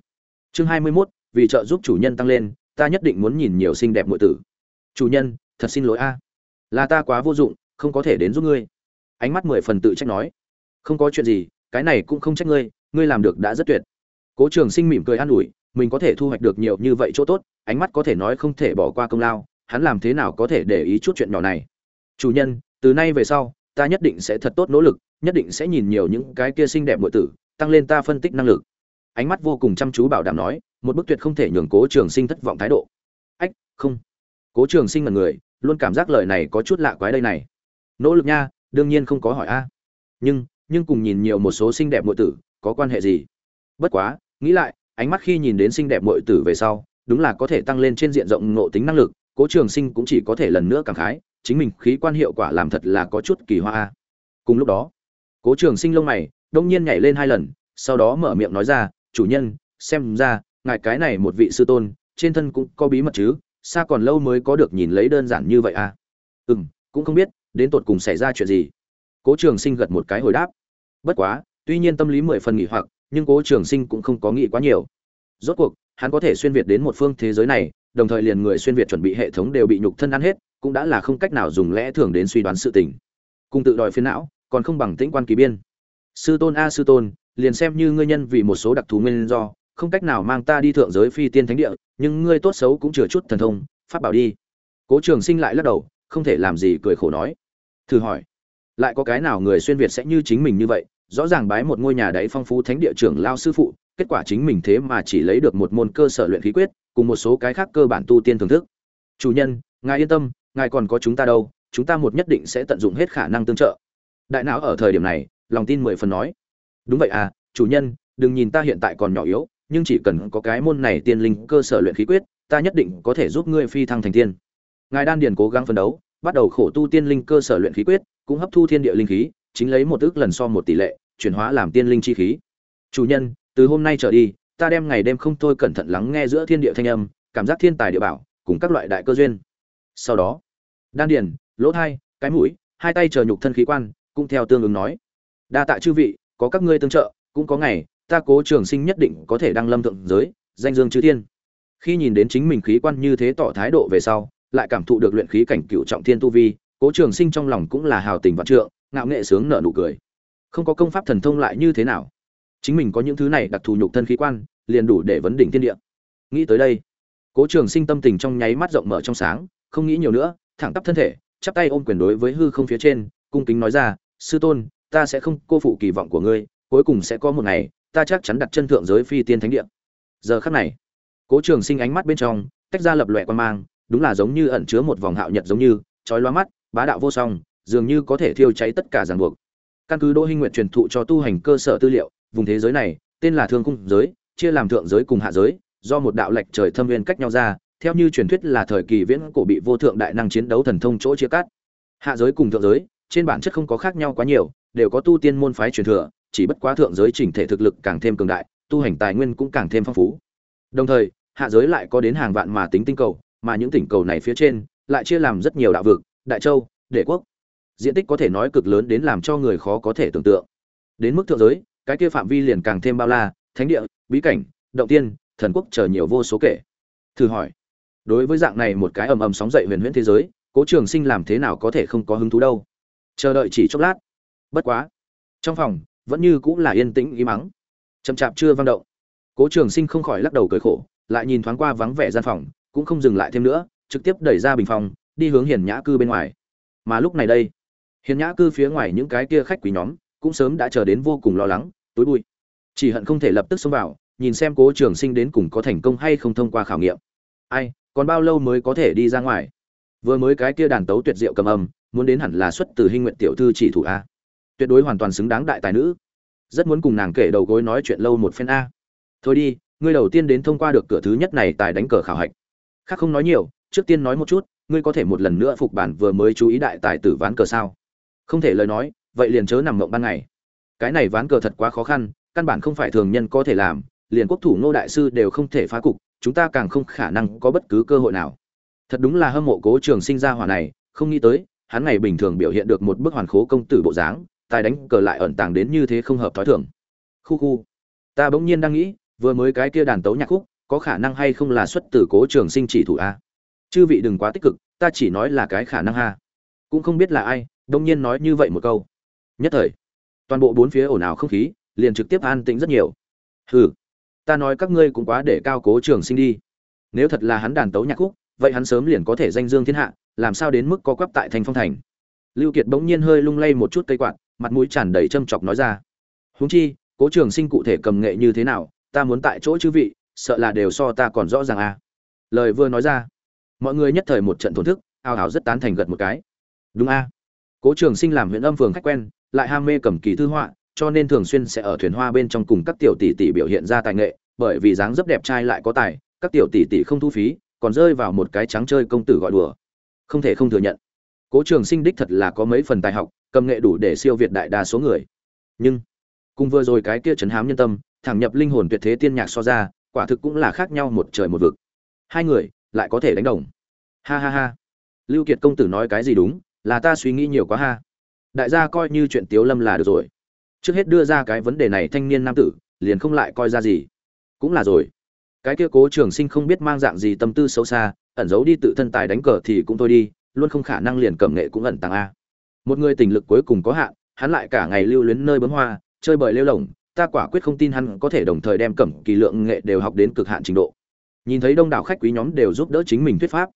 chương 21, vì trợ giúp chủ nhân tăng lên ta nhất định muốn nhìn nhiều xinh đẹp muội tử. Chủ nhân thật xin lỗi a. Là ta quá vô dụng, không có thể đến giúp ngươi. Ánh mắt mười phần tự trách nói. Không có chuyện gì, cái này cũng không trách ngươi ngươi làm được đã rất tuyệt. Cố trường sinh mỉm cười an ủi, mình có thể thu hoạch được nhiều như vậy chỗ tốt, ánh mắt có thể nói không thể bỏ qua công lao, hắn làm thế nào có thể để ý chút chuyện nhỏ này? Chủ nhân, từ nay về sau, ta nhất định sẽ thật tốt nỗ lực, nhất định sẽ nhìn nhiều những cái kia xinh đẹp ngụy tử, tăng lên ta phân tích năng lực. Ánh mắt vô cùng chăm chú bảo đảm nói, một bức tuyệt không thể nhường cố trường sinh thất vọng thái độ. Ách, không. Cố trường sinh là người luôn cảm giác lời này có chút lạ quái đây này. Nỗ lực nha, đương nhiên không có hỏi a. Nhưng nhưng cùng nhìn nhiều một số xinh đẹp muội tử, có quan hệ gì? Bất quá, nghĩ lại, ánh mắt khi nhìn đến xinh đẹp muội tử về sau, đúng là có thể tăng lên trên diện rộng ngộ tính năng lực, cố trường sinh cũng chỉ có thể lần nữa cảm khái, chính mình khí quan hiệu quả làm thật là có chút kỳ hoa a. cùng lúc đó, cố trường sinh lông mày, đông nhiên nhảy lên hai lần, sau đó mở miệng nói ra, chủ nhân, xem ra, ngài cái này một vị sư tôn, trên thân cũng có bí mật chứ xa còn lâu mới có được nhìn lấy đơn giản như vậy à? Ừ m cũng không biết, đến tột cùng xảy ra chuyện gì. Cố trường sinh gật một cái hồi đáp. Bất quá, tuy nhiên tâm lý mười phần nghỉ hoặc, nhưng cố trường sinh cũng không có nghĩ quá nhiều. Rốt cuộc, hắn có thể xuyên việt đến một phương thế giới này, đồng thời liền người xuyên việt chuẩn bị hệ thống đều bị nhục thân ăn hết, cũng đã là không cách nào dùng lẽ thường đến suy đoán sự tình. Cùng tự đòi phiến não, còn không bằng tĩnh quan kỳ biên. Sư tôn a sư tôn, liền xem như ngươi nhân vì một số đặc thù nguyên do không cách nào mang ta đi thượng giới phi tiên thánh địa, nhưng ngươi tốt xấu cũng chừa chút thần thông phát bảo đi. Cố trường sinh lại lắc đầu, không thể làm gì cười khổ nói. Thử hỏi, lại có cái nào người xuyên việt sẽ như chính mình như vậy? Rõ ràng bái một ngôi nhà đấy phong phú thánh địa trưởng lao sư phụ, kết quả chính mình thế mà chỉ lấy được một môn cơ sở luyện khí quyết, cùng một số cái khác cơ bản tu tiên thưởng thức. Chủ nhân, ngài yên tâm, ngài còn có chúng ta đâu, chúng ta một nhất định sẽ tận dụng hết khả năng tương trợ. Đại não ở thời điểm này, lòng tin mười phần nói. Đúng vậy à chủ nhân, đừng nhìn ta hiện tại còn nhỏ yếu nhưng chỉ cần có cái môn này tiên linh cơ sở luyện khí quyết, ta nhất định có thể giúp ngươi phi thăng thành tiên. Ngài đan điền cố gắng phấn đấu, bắt đầu khổ tu tiên linh cơ sở luyện khí quyết, cũng hấp thu thiên địa linh khí, chính lấy một ước lần so một tỷ lệ, chuyển hóa làm tiên linh chi khí. Chủ nhân, từ hôm nay trở đi, ta đem ngày đêm không thôi cẩn thận lắng nghe giữa thiên địa thanh âm, cảm giác thiên tài địa bảo, cùng các loại đại cơ duyên. Sau đó, đan điền, lỗ thai, cái mũi, hai tay chờ nhục thân khí quan, cũng theo tương ứng nói. Đa tạ chư vị, có các ngươi tương trợ, cũng có ngày ta cố trường sinh nhất định có thể đăng lâm thượng giới, danh dương chư thiên. Khi nhìn đến chính mình khí quan như thế tỏ thái độ về sau, lại cảm thụ được luyện khí cảnh cựu trọng thiên tu vi, cố trường sinh trong lòng cũng là hào tình vạn trượng, ngạo nghệ sướng nở nụ cười. Không có công pháp thần thông lại như thế nào? Chính mình có những thứ này đặc thù nhục thân khí quan, liền đủ để vấn đỉnh thiên địa. Nghĩ tới đây, cố trường sinh tâm tình trong nháy mắt rộng mở trong sáng, không nghĩ nhiều nữa, thẳng tắp thân thể, chắp tay ôm quyền đối với hư không phía trên, cung kính nói ra, sư tôn, ta sẽ không cô phụ kỳ vọng của ngươi, cuối cùng sẽ có một ngày ta chắc chắn đặt chân thượng giới phi tiên thánh địa. Giờ khắc này, cố trường sinh ánh mắt bên trong, tách ra lập lòe quan mang, đúng là giống như ẩn chứa một vòng hạo nhật giống như, chói lóa mắt, bá đạo vô song, dường như có thể thiêu cháy tất cả ràng buộc. Căn cứ đỗ hinh nguyệt truyền thụ cho tu hành cơ sở tư liệu, vùng thế giới này, tên là thương cung giới, chia làm thượng giới cùng hạ giới, do một đạo lệch trời thâm viên cách nhau ra, theo như truyền thuyết là thời kỳ viễn cổ bị vô thượng đại năng chiến đấu thần thông chỗ chia cắt. Hạ giới cùng thượng giới, trên bản chất không có khác nhau quá nhiều, đều có tu tiên môn phái truyền thừa chỉ bất quá thượng giới chỉnh thể thực lực càng thêm cường đại, tu hành tài nguyên cũng càng thêm phong phú. Đồng thời, hạ giới lại có đến hàng vạn mà tính tinh cầu, mà những tỉnh cầu này phía trên lại chia làm rất nhiều đạo vực, đại châu, đệ quốc. Diện tích có thể nói cực lớn đến làm cho người khó có thể tưởng tượng. Đến mức thượng giới, cái kia phạm vi liền càng thêm bao la, thánh địa, bí cảnh, động tiên, thần quốc chờ nhiều vô số kể. Thử hỏi, đối với dạng này một cái ầm ầm sóng dậy huyền huyễn thế giới, cố trường sinh làm thế nào có thể không có hứng thú đâu? Chờ đợi chỉ chốc lát. Bất quá, trong phòng vẫn như cũng là yên tĩnh ý mắng chậm chạp chưa vang động. Cố trường sinh không khỏi lắc đầu cười khổ, lại nhìn thoáng qua vắng vẻ gian phòng, cũng không dừng lại thêm nữa, trực tiếp đẩy ra bình phòng, đi hướng hiền nhã cư bên ngoài. Mà lúc này đây, hiền nhã cư phía ngoài những cái kia khách quý nhóm, cũng sớm đã chờ đến vô cùng lo lắng tối bụi. Chỉ hận không thể lập tức xông vào, nhìn xem cố trường sinh đến cùng có thành công hay không thông qua khảo nghiệm. Ai, còn bao lâu mới có thể đi ra ngoài? Vừa mới cái kia đàn tấu tuyệt diệu cầm âm, muốn đến hẳn là xuất từ hinh nguyện tiểu thư chỉ thủ a tuyệt đối hoàn toàn xứng đáng đại tài nữ. Rất muốn cùng nàng kể đầu gối nói chuyện lâu một phen a. Thôi đi, ngươi đầu tiên đến thông qua được cửa thứ nhất này tài đánh cờ khảo hạch. Khác không nói nhiều, trước tiên nói một chút, ngươi có thể một lần nữa phục bản vừa mới chú ý đại tài tử ván cờ sao? Không thể lời nói, vậy liền chớ nằm mộng ban ngày. Cái này ván cờ thật quá khó khăn, căn bản không phải thường nhân có thể làm, liền quốc thủ nô đại sư đều không thể phá cục, chúng ta càng không khả năng có bất cứ cơ hội nào. Thật đúng là hâm mộ cố trường sinh ra hỏa này, không nghĩ tới, hắn ngày bình thường biểu hiện được một bức hoàn khố công tử bộ dáng tài đánh cờ lại ẩn tàng đến như thế không hợp thói thường. Khu khu. Ta bỗng nhiên đang nghĩ, vừa mới cái kia đàn tấu nhạc khúc, có khả năng hay không là xuất từ cố trường sinh chỉ thủ a. Chư vị đừng quá tích cực, ta chỉ nói là cái khả năng ha cũng không biết là ai đông nhiên nói như vậy một câu. Nhất thời, toàn bộ bốn phía ồn ào không khí, liền trực tiếp an tĩnh rất nhiều. Hừ, ta nói các ngươi cũng quá để cao cố trường sinh đi. Nếu thật là hắn đàn tấu nhạc khúc, vậy hắn sớm liền có thể danh dương thiên hạ, làm sao đến mức có quắp tại thành phong thành. Lưu kiệt bỗng nhiên hơi lung lay một chút cây quạt mặt mũi tràn đầy châm chọc nói ra. Huống chi, cố trường sinh cụ thể cầm nghệ như thế nào, ta muốn tại chỗ chư vị, sợ là đều so ta còn rõ ràng à. Lời vừa nói ra, mọi người nhất thời một trận thổn thức ao ào rất tán thành gật một cái. Đúng a cố trường sinh làm huyện âm phường khách quen, lại ham mê cầm kỳ thư họa, cho nên thường xuyên sẽ ở thuyền hoa bên trong cùng các tiểu tỷ tỷ biểu hiện ra tài nghệ, bởi vì dáng dấp đẹp trai lại có tài, các tiểu tỷ tỷ không thu phí, còn rơi vào một cái trắng chơi công tử gọi đùa. Không thể không thừa nhận, cố trường sinh đích thật là có mấy phần tài học cầm nghệ đủ để siêu việt đại đa số người. Nhưng, cùng vừa rồi cái kia chấn hám nhân tâm, thẳng nhập linh hồn tuyệt thế tiên nhạc so ra, quả thực cũng là khác nhau một trời một vực. Hai người, lại có thể đánh đồng. Ha ha ha. Lưu kiệt công tử nói cái gì đúng, là ta suy nghĩ nhiều quá ha. Đại gia coi như chuyện tiếu lâm là được rồi. Trước hết đưa ra cái vấn đề này thanh niên nam tử, liền không lại coi ra gì. Cũng là rồi. Cái kia cố trường sinh không biết mang dạng gì tâm tư xấu xa, ẩn giấu đi tự thân tài đánh cờ thì cũng thôi đi, luôn không khả năng liền cẩm nghệ cũng ẩn tàng a một người tình lực cuối cùng có hạn, hắn lại cả ngày lưu luyến nơi bấm hoa, chơi bời lêu lồng ta quả quyết không tin hắn có thể đồng thời đem cẩm kỳ lượng nghệ đều học đến cực hạn trình độ. Nhìn thấy đông đảo khách quý nhóm đều giúp đỡ chính mình thuyết pháp,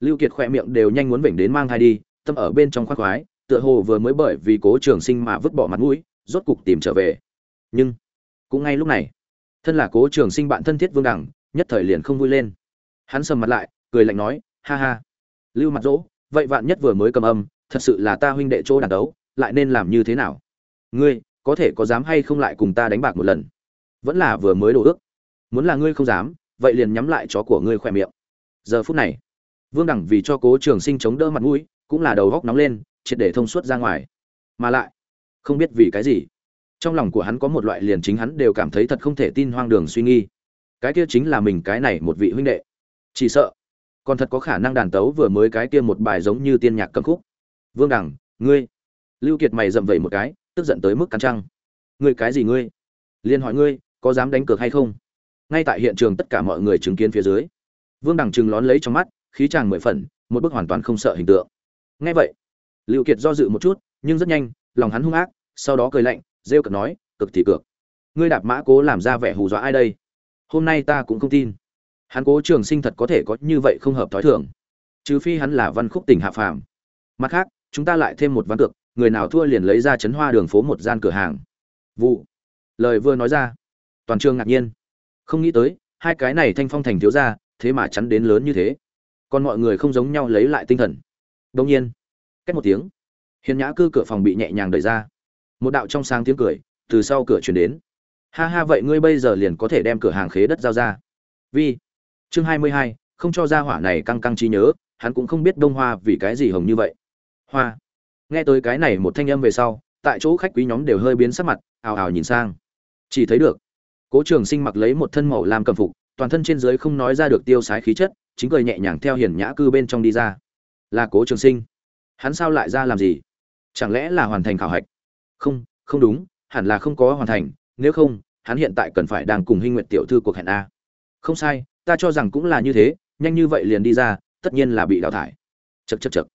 lưu kiệt khoe miệng đều nhanh muốn vểnh đến mang thai đi, tâm ở bên trong khoác khoái, tựa hồ vừa mới bởi vì cố trường sinh mà vứt bỏ mặt mũi, rốt cục tìm trở về. Nhưng, cũng ngay lúc này, thân là cố trường sinh bạn thân thiết vương đẳng, nhất thời liền không vui lên. Hắn sầm mặt lại, cười lạnh nói, ha ha. Lưu mặt dỗ, vậy vạn nhất vừa mới cầm âm thật sự là ta huynh đệ chỗ đàn đấu, lại nên làm như thế nào? Ngươi, có thể có dám hay không lại cùng ta đánh bạc một lần? Vẫn là vừa mới đổ ước. Muốn là ngươi không dám, vậy liền nhắm lại chó của ngươi khỏe miệng. Giờ phút này, vương đẳng vì cho cố trường sinh chống đỡ mặt mũi, cũng là đầu góc nóng lên, triệt để thông suốt ra ngoài. Mà lại, không biết vì cái gì, trong lòng của hắn có một loại liền chính hắn đều cảm thấy thật không thể tin hoang đường suy nghi. Cái kia chính là mình cái này một vị huynh đệ. Chỉ sợ, còn thật có khả năng đàn tấu vừa mới cái kia một bài giống như tiên nhạc cầm khúc vương đẳng ngươi. Lưu kiệt mày dậm vẩy một cái, tức giận tới mức cắn trăng. Ngươi cái gì ngươi? Liên hỏi ngươi, có dám đánh cược hay không? Ngay tại hiện trường tất cả mọi người chứng kiến phía dưới, vương đẳng chừng lón lấy trong mắt, khí chàng mười phần, một bức hoàn toàn không sợ hình tượng. Ngay vậy, lưu kiệt do dự một chút, nhưng rất nhanh, lòng hắn hung ác, sau đó cười lạnh, rêu cực nói, cực thì cược. Ngươi đạp mã cố làm ra vẻ hù dọa ai đây? Hôm nay ta cũng không tin. Hắn cố trường sinh thật có thể có như vậy không hợp thói thường. Trừ phi hắn là văn khúc tỉnh hạ phàm. Mặt khác chúng ta lại thêm một ván cược, người nào thua liền lấy ra chấn hoa đường phố một gian cửa hàng. Vụ. Lời vừa nói ra, toàn trường ngạc nhiên. Không nghĩ tới, hai cái này thanh phong thành thiếu ra thế mà chắn đến lớn như thế. Còn mọi người không giống nhau lấy lại tinh thần. Đông nhiên, cách một tiếng, hiền nhã cư cửa phòng bị nhẹ nhàng đẩy ra. Một đạo trong sáng tiếng cười, từ sau cửa chuyển đến. Ha ha, vậy ngươi bây giờ liền có thể đem cửa hàng khế đất giao ra. Vi. Chương hai mươi hai, không cho ra hỏa này căng căng trí nhớ, hắn cũng không biết đông hoa vì cái gì hồng như vậy hoa. Nghe tới cái này một thanh âm về sau, tại chỗ khách quý nhóm đều hơi biến sắc mặt, ào ào nhìn sang. Chỉ thấy được, cố trường sinh mặc lấy một thân màu làm cầm phục, toàn thân trên dưới không nói ra được tiêu sái khí chất, chính cười nhẹ nhàng theo hiển nhã cư bên trong đi ra. Là cố trường sinh. Hắn sao lại ra làm gì? Chẳng lẽ là hoàn thành khảo hạch? Không không đúng, hẳn là không có hoàn thành, nếu không, hắn hiện tại cần phải đang cùng hinh nguyện tiểu thư cuộc hẹn a. Không sai, ta cho rằng cũng là như thế, nhanh như vậy liền đi ra, tất nhiên là bị đào thải. Chật chật chật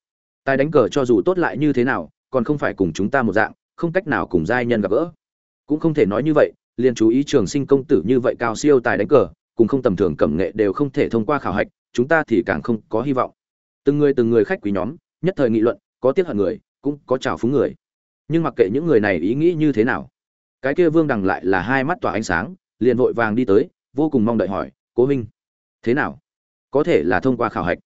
tài đánh cờ cho dù tốt lại như thế nào, còn không phải cùng chúng ta một dạng, không cách nào cùng giai nhân gặp gỡ. Cũng không thể nói như vậy, liền chú ý trường sinh công tử như vậy cao siêu tài đánh cờ, cùng không tầm thường cẩm nghệ đều không thể thông qua khảo hạch, chúng ta thì càng không có hy vọng. Từng người từng người khách quý nhóm, nhất thời nghị luận, có tiếc hận người, cũng có trào phúng người. Nhưng mặc kệ những người này ý nghĩ như thế nào, cái kia vương đằng lại là hai mắt tỏa ánh sáng, liền vội vàng đi tới, vô cùng mong đợi hỏi, cố minh thế nào? Có thể là thông qua khảo hạch?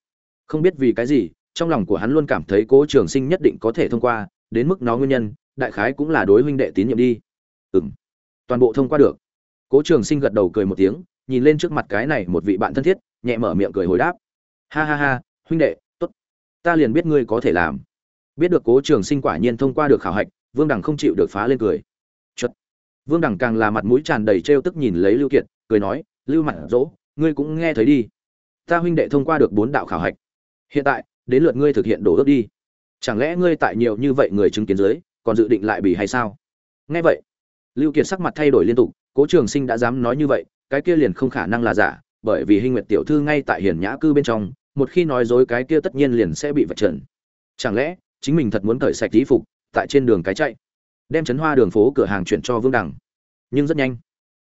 Không biết vì cái gì trong lòng của hắn luôn cảm thấy cố trường sinh nhất định có thể thông qua, đến mức nó nguyên nhân, đại khái cũng là đối huynh đệ tín nhiệm đi. Ừ m toàn bộ thông qua được. Cố trường sinh gật đầu cười một tiếng, nhìn lên trước mặt cái này một vị bạn thân thiết, nhẹ mở miệng cười hồi đáp. Ha ha ha, huynh đệ t ố t ta liền biết ngươi có thể làm. Biết được cố trường sinh quả nhiên thông qua được khảo hạch, vương đằng không chịu được phá lên cười. Chật vương đằng càng là mặt mũi tràn đầy trêu tức nhìn lấy lưu kiệt, cười nói, lưu mặt dỗ, ngươi cũng nghe thấy đi. Ta huynh đệ thông qua được bốn đạo khảo hạch. Hiện tại đến lượt ngươi thực hiện đổ ước đi. Chẳng lẽ ngươi tại nhiều như vậy người chứng kiến dưới còn dự định lại bỉ hay sao? Nghe vậy, lưu kiệt sắc mặt thay đổi liên tục, cố trường sinh đã dám nói như vậy, cái kia liền không khả năng là giả, bởi vì hình nguyệt tiểu thư ngay tại hiền nhã cư bên trong, một khi nói dối cái kia tất nhiên liền sẽ bị vạch trần. Chẳng lẽ, chính mình thật muốn cởi sạch tí phục, tại trên đường cái chạy, đem chấn hoa đường phố cửa hàng chuyển cho vương đằng. Nhưng rất nhanh,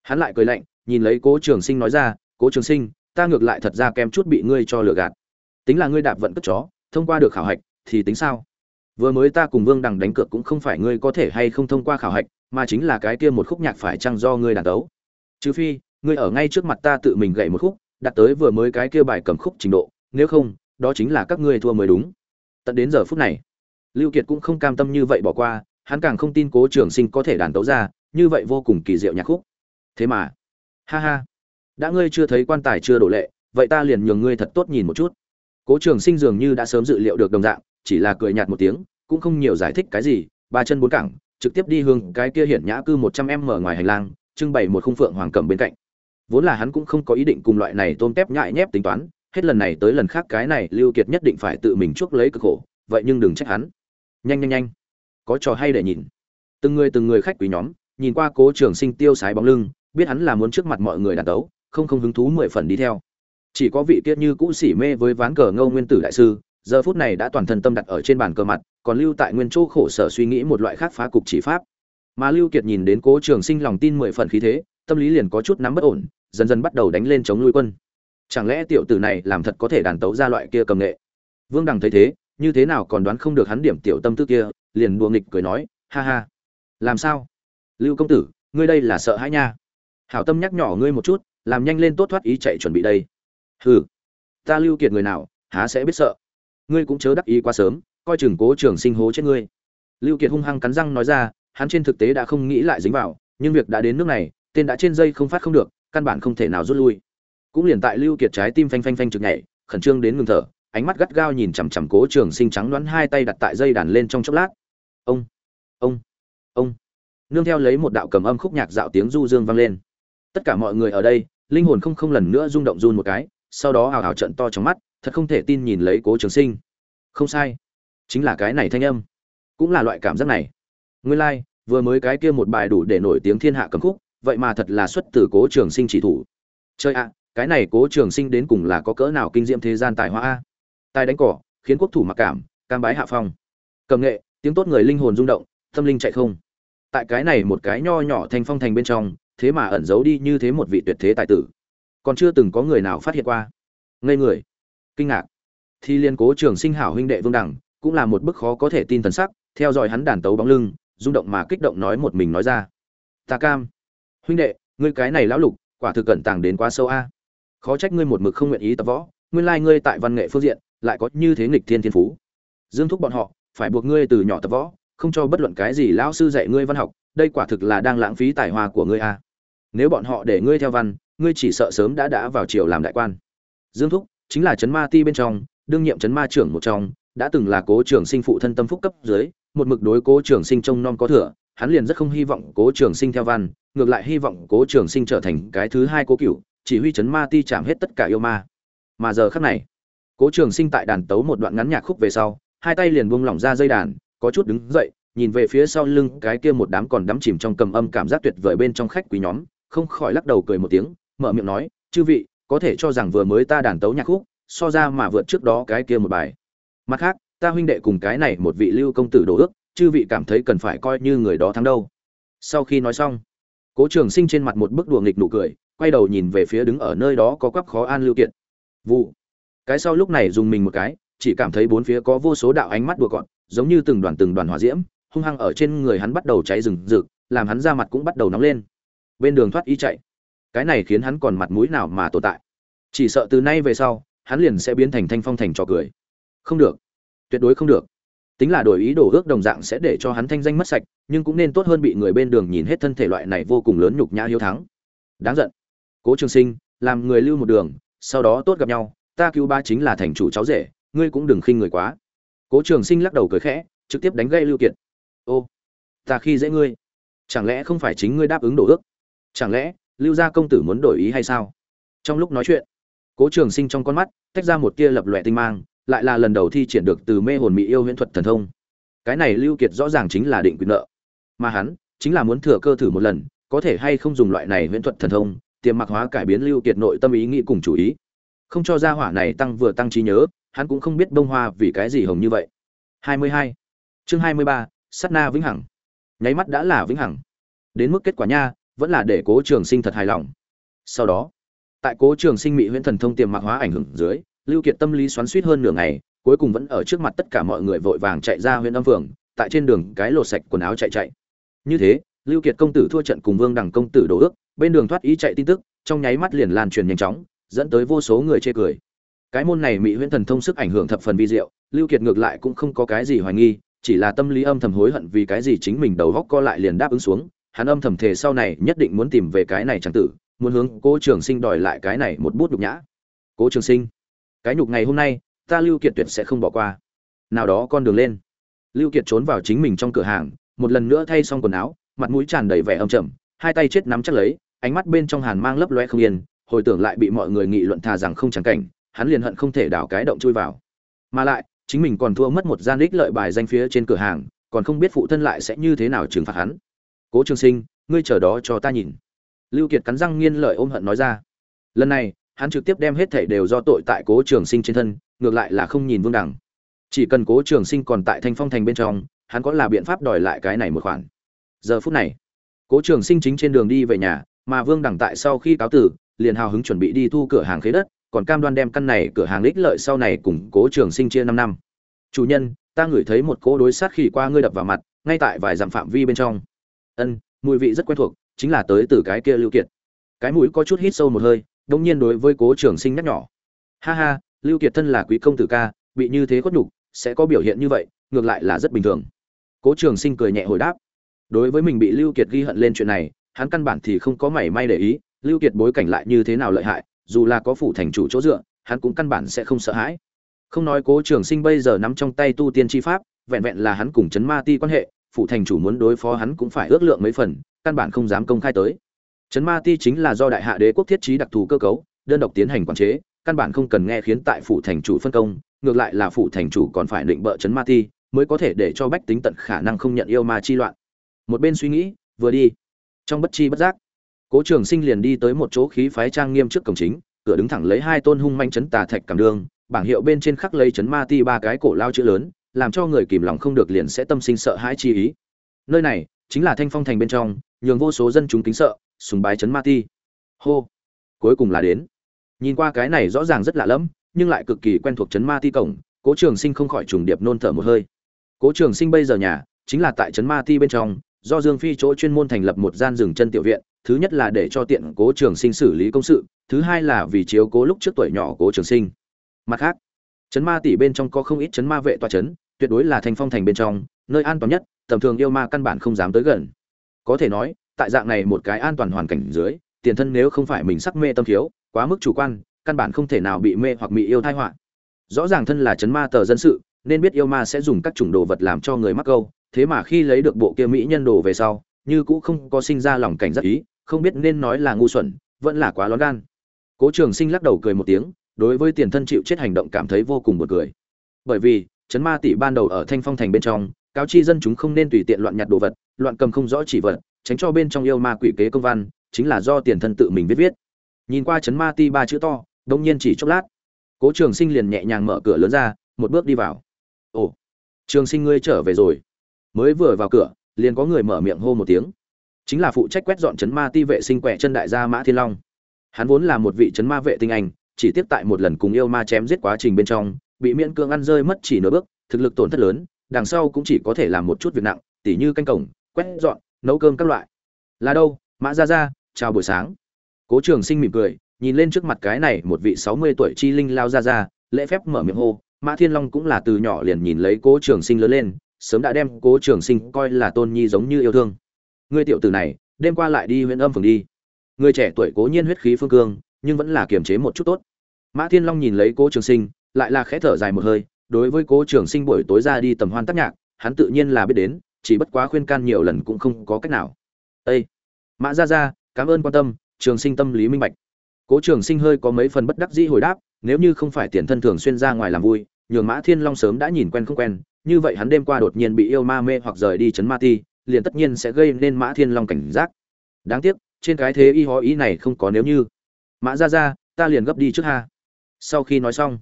hắn lại cười lạnh, nhìn lấy cố trường sinh nói ra, cố trường sinh, ta ngược lại thật ra kém chút bị ngươi cho lừa gạt tính là ngươi đạp vận cất chó, thông qua được khảo hạch, thì tính sao? Vừa mới ta cùng vương đằng đánh cược cũng không phải ngươi có thể hay không thông qua khảo hạch, mà chính là cái kia một khúc nhạc phải chăng do ngươi đàn tấu trừ phi, ngươi ở ngay trước mặt ta tự mình gậy một khúc đặt tới vừa mới cái kia bài cầm khúc trình độ, nếu không, đó chính là các ngươi thua mới đúng. Tận đến giờ phút này, lưu kiệt cũng không cam tâm như vậy bỏ qua, hắn càng không tin cố trường sinh có thể đàn tấu ra, như vậy vô cùng kỳ diệu nhạc khúc. Thế mà, ha ha, đã ngươi chưa thấy quan tài chưa đổ lệ, vậy ta liền nhường ngươi thật tốt nhìn một chút cố trường sinh dường như đã sớm dự liệu được đồng dạng, chỉ là cười nhạt một tiếng, cũng không nhiều giải thích cái gì, ba chân bốn cẳng, trực tiếp đi hướng cái kia hiển nhã cư một trăm em mở ngoài hành lang, trưng bày một khung phượng hoàng cầm bên cạnh. Vốn là hắn cũng không có ý định cùng loại này tôm tép nhại nhép tính toán, hết lần này tới lần khác cái này lưu kiệt nhất định phải tự mình chuốc lấy cực khổ, vậy nhưng đừng trách hắn. Nhanh nhanh nhanh. Có trò hay để nhìn. Từng người từng người khách quý nhóm, nhìn qua cố trường sinh tiêu sái bóng lưng, biết hắn là muốn trước mặt mọi người đàn tấu không không hứng thú mười phần đi theo chỉ có vị tiết như cũ xỉ mê với ván cờ ngâu nguyên tử đại sư, giờ phút này đã toàn thân tâm đặt ở trên bàn cờ mặt, còn lưu tại nguyên chỗ khổ sở suy nghĩ một loại khác phá cục chỉ pháp. Mà lưu kiệt nhìn đến cố trường sinh lòng tin mười phần khí thế, tâm lý liền có chút nắm bất ổn, dần dần bắt đầu đánh lên chống nuôi quân. Chẳng lẽ tiểu tử này làm thật có thể đàn tấu ra loại kia cầm nghệ? Vương đằng thấy thế, như thế nào còn đoán không được hắn điểm tiểu tâm tư kia, liền đùa nghịch cười nói, ha ha, làm sao? Lưu công tử, ngươi đây là sợ hãi nha. Hảo tâm nhắc nhỏ ngươi một chút, làm nhanh lên tốt thoát ý chạy chuẩn bị đây hừ, ta lưu kiệt người nào, há sẽ biết sợ. Ngươi cũng chớ đắc ý quá sớm, coi chừng cố trường sinh hố chết ngươi. Lưu kiệt hung hăng cắn răng nói ra, hắn trên thực tế đã không nghĩ lại dính vào, nhưng việc đã đến nước này, tên đã trên dây không phát không được, căn bản không thể nào rút lui. Cũng liền tại lưu kiệt trái tim phanh phanh phanh trực nhảy, khẩn trương đến ngừng thở, ánh mắt gắt gao nhìn chằm chằm cố trường sinh trắng đoán hai tay đặt tại dây đàn lên trong chốc lát. Ông ông ông. Nương theo lấy một đạo cầm âm khúc nhạc dạo tiếng du dương vang lên. Tất cả mọi người ở đây, linh hồn không không lần nữa rung động run một cái sau đó hào hào trận to trong mắt thật không thể tin nhìn lấy cố trường sinh. Không sai chính là cái này thanh âm. Cũng là loại cảm giác này. Nguyên lai、like, vừa mới cái kia một bài đủ để nổi tiếng thiên hạ cầm khúc vậy mà thật là xuất từ cố trường sinh chỉ thủ. Chơi ạ cái này cố trường sinh đến cùng là có cỡ nào kinh diệm thế gian tài hoa a? Tài đánh cỏ khiến quốc thủ mặc cảm cam bái hạ phong. Cầm nghệ tiếng tốt người linh hồn rung động tâm linh chạy không. Tại cái này một cái nho nhỏ thành phong thành bên trong thế mà ẩn giấu đi như thế một vị tuyệt thế tài tử còn chưa từng có người nào phát hiện qua. Ngây người. Kinh ngạc. Thì liên cố trường sinh hảo huynh đệ vương đẳng cũng là một bức khó có thể tin thần sắc, theo dõi hắn đàn tấu bóng lưng, rung động mà kích động nói một mình nói ra. Ta cam. Huynh đệ, ngươi cái này lão lục, quả thực cẩn tàng đến quá sâu a. Khó trách ngươi một mực không nguyện ý tập võ, nguyên lai ngươi tại văn nghệ phương diện, lại có như thế nghịch thiên thiên phú. Dương thúc bọn họ, phải buộc ngươi từ nhỏ tập võ, không cho bất luận cái gì lão sư dạy ngươi văn học, đây quả thực là đang lãng phí tài hoa của ngươi a. Nếu bọn họ để ngươi theo văn ngươi chỉ sợ sớm đã đã vào triều làm đại quan. Dương thúc, chính là chấn ma ti bên trong, đương nhiệm chấn ma trưởng một trong, đã từng là cố trường sinh phụ thân tâm phúc cấp dưới, một mực đối cố trường sinh trông non có thừa, hắn liền rất không hy vọng cố trường sinh theo văn, ngược lại hy vọng cố trường sinh trở thành cái thứ hai cố cựu chỉ huy chấn ma ti chạm hết tất cả yêu ma. Mà giờ khắc này, cố trường sinh tại đàn tấu một đoạn ngắn nhạc khúc về sau, hai tay liền buông lỏng ra dây đàn, có chút đứng dậy, nhìn về phía sau lưng cái kia một đám còn đắm chìm trong cầm âm cảm giác tuyệt vời bên trong khách quý nhóm, không khỏi lắc đầu cười một tiếng mở miệng nói, chư vị, có thể cho rằng vừa mới ta đàn tấu nhạc khúc, so ra mà vượt trước đó cái kia một bài. Mặt khác, ta huynh đệ cùng cái này một vị lưu công tử đồ ước, chư vị cảm thấy cần phải coi như người đó thắng đâu. Sau khi nói xong, cố trường sinh trên mặt một bức đùa nghịch nụ cười, quay đầu nhìn về phía đứng ở nơi đó có quắp khó an lưu kiện vụ. Cái sau lúc này dùng mình một cái, chỉ cảm thấy bốn phía có vô số đạo ánh mắt đùa cọn giống như từng đoàn từng đoàn hỏa diễm, hung hăng ở trên người hắn bắt đầu cháy rừng rực, làm hắn da mặt cũng bắt đầu nóng lên. Bên đường thoát y chạy cái này khiến hắn còn mặt mũi nào mà tồn tại. Chỉ sợ từ nay về sau, hắn liền sẽ biến thành thanh phong thành trò cười. Không được. Tuyệt đối không được. Tính là đổi ý đồ ước đồng dạng sẽ để cho hắn thanh danh mất sạch, nhưng cũng nên tốt hơn bị người bên đường nhìn hết thân thể loại này vô cùng lớn nhục nhã hiếu thắng. Đáng giận. Cố trường sinh, làm người lưu một đường, sau đó tốt gặp nhau, ta cứu ba chính là thành chủ cháu rể, ngươi cũng đừng khinh người quá. Cố trường sinh lắc đầu cười khẽ, trực tiếp đánh gây lưu kiệt. Ô, ta khi dễ ngươi, chẳng lẽ không phải chính ngươi đáp ứng đồ ước? Chẳng lẽ lưu gia công tử muốn đổi ý hay sao? Trong lúc nói chuyện cố trường sinh trong con mắt tách ra một tia lập lòe tinh mang lại là lần đầu thi triển được từ mê hồn mỹ yêu huyễn thuật thần thông. Cái này lưu kiệt rõ ràng chính là định quyền nợ. Mà hắn chính là muốn thừa cơ thử một lần có thể hay không dùng loại này huyễn thuật thần thông tiềm mặc hóa cải biến lưu kiệt nội tâm ý nghĩ cùng chủ ý. Không cho gia hỏa này tăng vừa tăng trí nhớ hắn cũng không biết bông hoa vì cái gì hồng như vậy. 22. chương 23, sát na vĩnh hằng. Nháy mắt đã là vĩnh hằng. Đến mức kết quả nha vẫn là để cố trường sinh thật hài lòng. Sau đó, tại cố trường sinh mỹ huyễn thần thông tiềm mặc hóa ảnh hưởng dưới, lưu kiệt tâm lý xoắn suýt hơn nửa ngày, cuối cùng vẫn ở trước mặt tất cả mọi người vội vàng chạy ra huyện âm phường, tại trên đường cái lột sạch quần áo chạy chạy. Như thế, lưu kiệt công tử thua trận cùng vương đằng công tử đổ ước, bên đường thoát ý chạy tin tức, trong nháy mắt liền lan truyền nhanh chóng, dẫn tới vô số người chê cười. Cái môn này mỹ huyễn thần thông sức ảnh hưởng thập phần vi diệu, lưu kiệt ngược lại cũng không có cái gì hoài nghi, chỉ là tâm lý âm thầm hối hận vì cái gì chính mình đầu góc co lại liền đáp ứng xuống hắn âm thầm thề sau này nhất định muốn tìm về cái này chẳng tử, muốn hướng cố trường sinh đòi lại cái này một bút nhục nhã. Cố trường sinh, cái nhục ngày hôm nay, ta lưu kiệt tuyệt sẽ không bỏ qua. Nào đó con đường lên. Lưu kiệt trốn vào chính mình trong cửa hàng, một lần nữa thay xong quần áo, mặt mũi tràn đầy vẻ âm trầm, hai tay chết nắm chắc lấy, ánh mắt bên trong hàn mang lấp loé không yên, hồi tưởng lại bị mọi người nghị luận thà rằng không chẳng cảnh, hắn liền hận không thể đảo cái động chui vào. Mà lại, chính mình còn thua mất một gian đích lợi bài danh phía trên cửa hàng, còn không biết phụ thân lại sẽ như thế nào trừng phạt hắn cố trường sinh, ngươi chờ đó cho ta nhìn. Lưu kiệt cắn răng nghiên lợi ôm hận nói ra. Lần này, hắn trực tiếp đem hết thảy đều do tội tại cố trường sinh trên thân, ngược lại là không nhìn vương đẳng chỉ cần cố trường sinh còn tại thanh phong thành bên trong, hắn có là biện pháp đòi lại cái này một khoản. Giờ phút này, cố trường sinh chính trên đường đi về nhà, mà vương đẳng tại sau khi cáo tử, liền hào hứng chuẩn bị đi thu cửa hàng khế đất, còn cam đoan đem căn này cửa hàng ích lợi sau này cùng cố trường sinh chia năm năm. Chủ nhân, ta ngửi thấy một cỗ đối sát khi qua ngươi đập vào mặt, ngay tại vài dặm phạm vi bên trong ân, mùi vị rất quen thuộc, chính là tới từ cái kia lưu kiệt. Cái mũi có chút hít sâu một hơi đông nhiên đối với cố trường sinh nhắc nhỏ ha ha, lưu kiệt thân là quý công tử ca, bị như thế khuất nhục, sẽ có biểu hiện như vậy, ngược lại là rất bình thường. Cố trường sinh cười nhẹ hồi đáp. Đối với mình bị lưu kiệt ghi hận lên chuyện này, hắn căn bản thì không có mảy may để ý, lưu kiệt bối cảnh lại như thế nào lợi hại, dù là có phủ thành chủ chỗ dựa, hắn cũng căn bản sẽ không sợ hãi. Không nói cố trường sinh bây giờ nắm trong tay tu tiên chi pháp, vẹn vẹn là hắn cùng chấn ma ti quan hệ Phụ thành chủ muốn đối phó hắn cũng phải ước lượng mấy phần, căn bản không dám công khai tới. Chấn ma ti chính là do đại hạ đế quốc thiết trí đặc thù cơ cấu, đơn độc tiến hành quản chế, căn bản không cần nghe khiến tại phủ thành chủ phân công, ngược lại là phủ thành chủ còn phải định bợ chấn ma ti, mới có thể để cho bách tính tận khả năng không nhận yêu ma chi loạn. Một bên suy nghĩ, vừa đi. Trong bất chi bất giác, cố trường sinh liền đi tới một chỗ khí phái trang nghiêm trước cổng chính, cửa đứng thẳng lấy hai tôn hung manh chấn tà thạch cảm đường, bảng hiệu bên trên khắc lấy chấn ma ti ba cái cổ lao chữ lớn làm cho người kìm lòng không được liền sẽ tâm sinh sợ hãi chi ý. Nơi này chính là thanh phong thành bên trong, nhường vô số dân chúng kính sợ, sùng bái chấn ma ti. Hô! Cuối cùng là đến. Nhìn qua cái này rõ ràng rất lạ lẫm, nhưng lại cực kỳ quen thuộc chấn ma ti cổng, cố trường sinh không khỏi trùng điệp nôn thở một hơi. Cố trường sinh bây giờ nhà chính là tại chấn ma ti bên trong, do dương phi chỗ chuyên môn thành lập một gian rừng chân tiểu viện, thứ nhất là để cho tiện cố trường sinh xử lý công sự, thứ hai là vì chiếu cố lúc trước tuổi nhỏ cố trường sinh. Mặt khác, chấn ma tỷ bên trong có không ít chấn ma vệ toa chấn tuyệt đối là thành phong thành bên trong, nơi an toàn nhất, tầm thường yêu ma căn bản không dám tới gần. Có thể nói, tại dạng này một cái an toàn hoàn cảnh dưới, tiền thân nếu không phải mình sắc mê tâm thiếu, quá mức chủ quan, căn bản không thể nào bị mê hoặc bị yêu thai họa. Rõ ràng thân là chấn ma tờ dân sự, nên biết yêu ma sẽ dùng các chủng đồ vật làm cho người mắc câu, thế mà khi lấy được bộ kia mỹ nhân đồ về sau, như cũ không có sinh ra lòng cảnh giác ý, không biết nên nói là ngu xuẩn, vẫn là quá lón gan. Cố trường sinh lắc đầu cười một tiếng, đối với tiền thân chịu chết hành động cảm thấy vô cùng buồn cười. Bởi vì chấn ma tỷ ban đầu ở thanh phong thành bên trong, cáo chi dân chúng không nên tùy tiện loạn nhặt đồ vật, loạn cầm không rõ chỉ vật, tránh cho bên trong yêu ma quỷ kế công văn, chính là do tiền thân tự mình viết viết. Nhìn qua chấn ma ti ba chữ to đông nhiên chỉ chốc lát, cố trường sinh liền nhẹ nhàng mở cửa lớn ra, một bước đi vào. Ồ, trường sinh ngươi trở về rồi. Mới vừa vào cửa, liền có người mở miệng hô một tiếng. Chính là phụ trách quét dọn chấn ma ti vệ sinh quẹ chân đại gia mã thiên long. Hắn vốn là một vị chấn ma vệ tinh anh, chỉ tiếp tại một lần cùng yêu ma chém giết quá trình bên trong bị miễn cương ăn rơi mất chỉ nửa bước, thực lực tổn thất lớn, đằng sau cũng chỉ có thể làm một chút việc nặng, tỉ như canh cổng, quét dọn, nấu cơm các loại. Là đâu? Mã ra ra chào buổi sáng. Cố trường sinh mỉm cười, nhìn lên trước mặt cái này một vị sáu mươi tuổi chi linh lao ra ra lễ phép mở miệng hô. Mã thiên long cũng là từ nhỏ liền nhìn lấy cố trường sinh lớn lên, sớm đã đem cố trường sinh coi là tôn nhi giống như yêu thương. Ngươi tiểu tử này, đêm qua lại đi huyện âm phường đi. Người trẻ tuổi cố nhiên huyết khí phương cương, nhưng vẫn là kiềm chế một chút tốt. Mã thiên long nhìn lấy cố trường sinh lại là khẽ thở dài một hơi, đối với cố trường sinh buổi tối ra đi tầm hoan tác nhạc, hắn tự nhiên là biết đến, chỉ bất quá khuyên can nhiều lần cũng không có cách nào. Ê! mã ra ra cảm ơn quan tâm, trường sinh tâm lý minh bạch. Cố trường sinh hơi có mấy phần bất đắc dĩ hồi đáp, nếu như không phải tiền thân thường xuyên ra ngoài làm vui, nhường mã thiên long sớm đã nhìn quen không quen, như vậy hắn đêm qua đột nhiên bị yêu ma mê hoặc rời đi chấn ma ti, liền tất nhiên sẽ gây nên mã thiên long cảnh giác. Đáng tiếc, trên cái thế y hó ý này không có nếu như. Mã ra ra ta liền gấp đi trước ha. Sau khi nói xong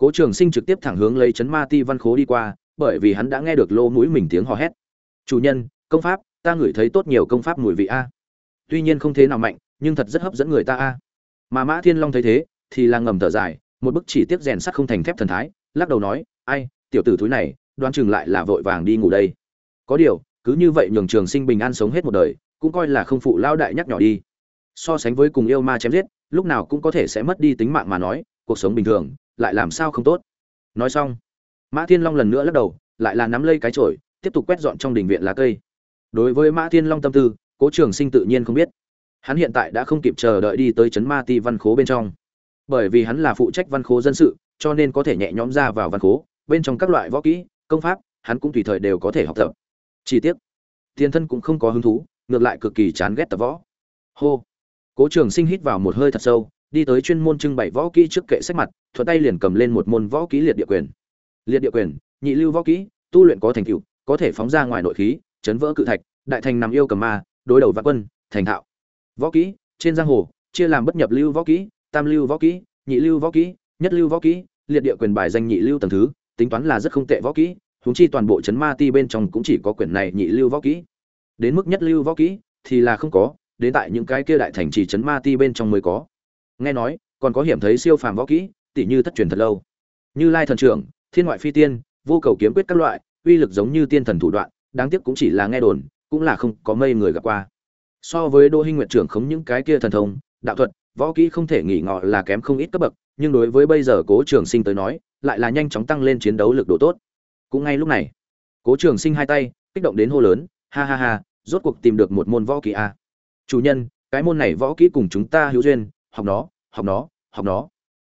cố trường sinh trực tiếp thẳng hướng lấy chấn ma ti văn khố đi qua, bởi vì hắn đã nghe được lô mũi mình tiếng hò hét. Chủ nhân, công pháp, ta ngửi thấy tốt nhiều công pháp mùi vị a. Tuy nhiên không thế nào mạnh, nhưng thật rất hấp dẫn người ta a. Mà mã thiên long thấy thế, thì là ngầm thở dài, một bức chỉ tiếc rèn sắt không thành thép thần thái, lắc đầu nói, ai, tiểu tử thúi này, đoan chừng lại là vội vàng đi ngủ đây. Có điều, cứ như vậy nhường trường sinh bình an sống hết một đời, cũng coi là không phụ lao đại nhắc nhỏ đi. So sánh với cùng yêu ma chém giết, lúc nào cũng có thể sẽ mất đi tính mạng mà nói, cuộc sống bình thường lại làm sao không tốt? Nói xong, mã thiên long lần nữa lắc đầu, lại là nắm lấy cái chổi, tiếp tục quét dọn trong đình viện lá cây. Đối với mã thiên long tâm tư, cố trường sinh tự nhiên không biết. Hắn hiện tại đã không kịp chờ đợi đi tới chấn ma ti văn khố bên trong. Bởi vì hắn là phụ trách văn khố dân sự, cho nên có thể nhẹ nhõm ra vào văn khố, bên trong các loại võ kỹ, công pháp, hắn cũng tùy thời đều có thể học tập. Chi tiết tiền thân cũng không có hứng thú, ngược lại cực kỳ chán ghét tập võ. Hô! Cố trường sinh hít vào một hơi thật sâu đi tới chuyên môn trưng bày võ kỹ trước kệ sách mặt, thuận tay liền cầm lên một môn võ kỹ liệt địa quyền. Liệt địa quyền, nhị lưu võ kỹ, tu luyện có thành tựu, có thể phóng ra ngoài nội khí, chấn vỡ cự thạch, đại thành nằm yêu cầm ma, đối đầu vạn quân, thành thạo. Võ kỹ, trên giang hồ, chia làm bất nhập lưu võ kỹ, tam lưu võ kỹ, nhị lưu võ kỹ, nhất lưu võ kỹ, liệt địa quyền bài danh nhị lưu tầng thứ, tính toán là rất không tệ võ kỹ, huống chi toàn bộ chấn ma ti bên trong cũng chỉ có quyển này nhị lưu võ kỹ. Đến mức nhất lưu võ kỹ thì là không có, đến tại những cái kia đại thành trì chấn ma ti bên trong mới có nghe nói, còn có hiểm thấy siêu phàm võ kỹ tỷ như thất truyền thật lâu. Như lai thần trưởng, thiên ngoại phi tiên, vô cầu kiếm quyết các loại, uy lực giống như tiên thần thủ đoạn, đáng tiếc cũng chỉ là nghe đồn, cũng là không có mây người gặp qua. So với đô hinh nguyện trưởng khống những cái kia thần thông, đạo thuật, võ kỹ không thể nghỉ ngọ là kém không ít cấp bậc, nhưng đối với bây giờ cố trường sinh tới nói, lại là nhanh chóng tăng lên chiến đấu lực độ tốt. Cũng ngay lúc này, cố trường sinh hai tay, kích động đến hô lớn, ha ha ha, rốt cuộc tìm được một môn võ kỹ a chủ nhân, cái môn này võ kỹ cùng chúng ta hữu duyên học nó học nó học nó.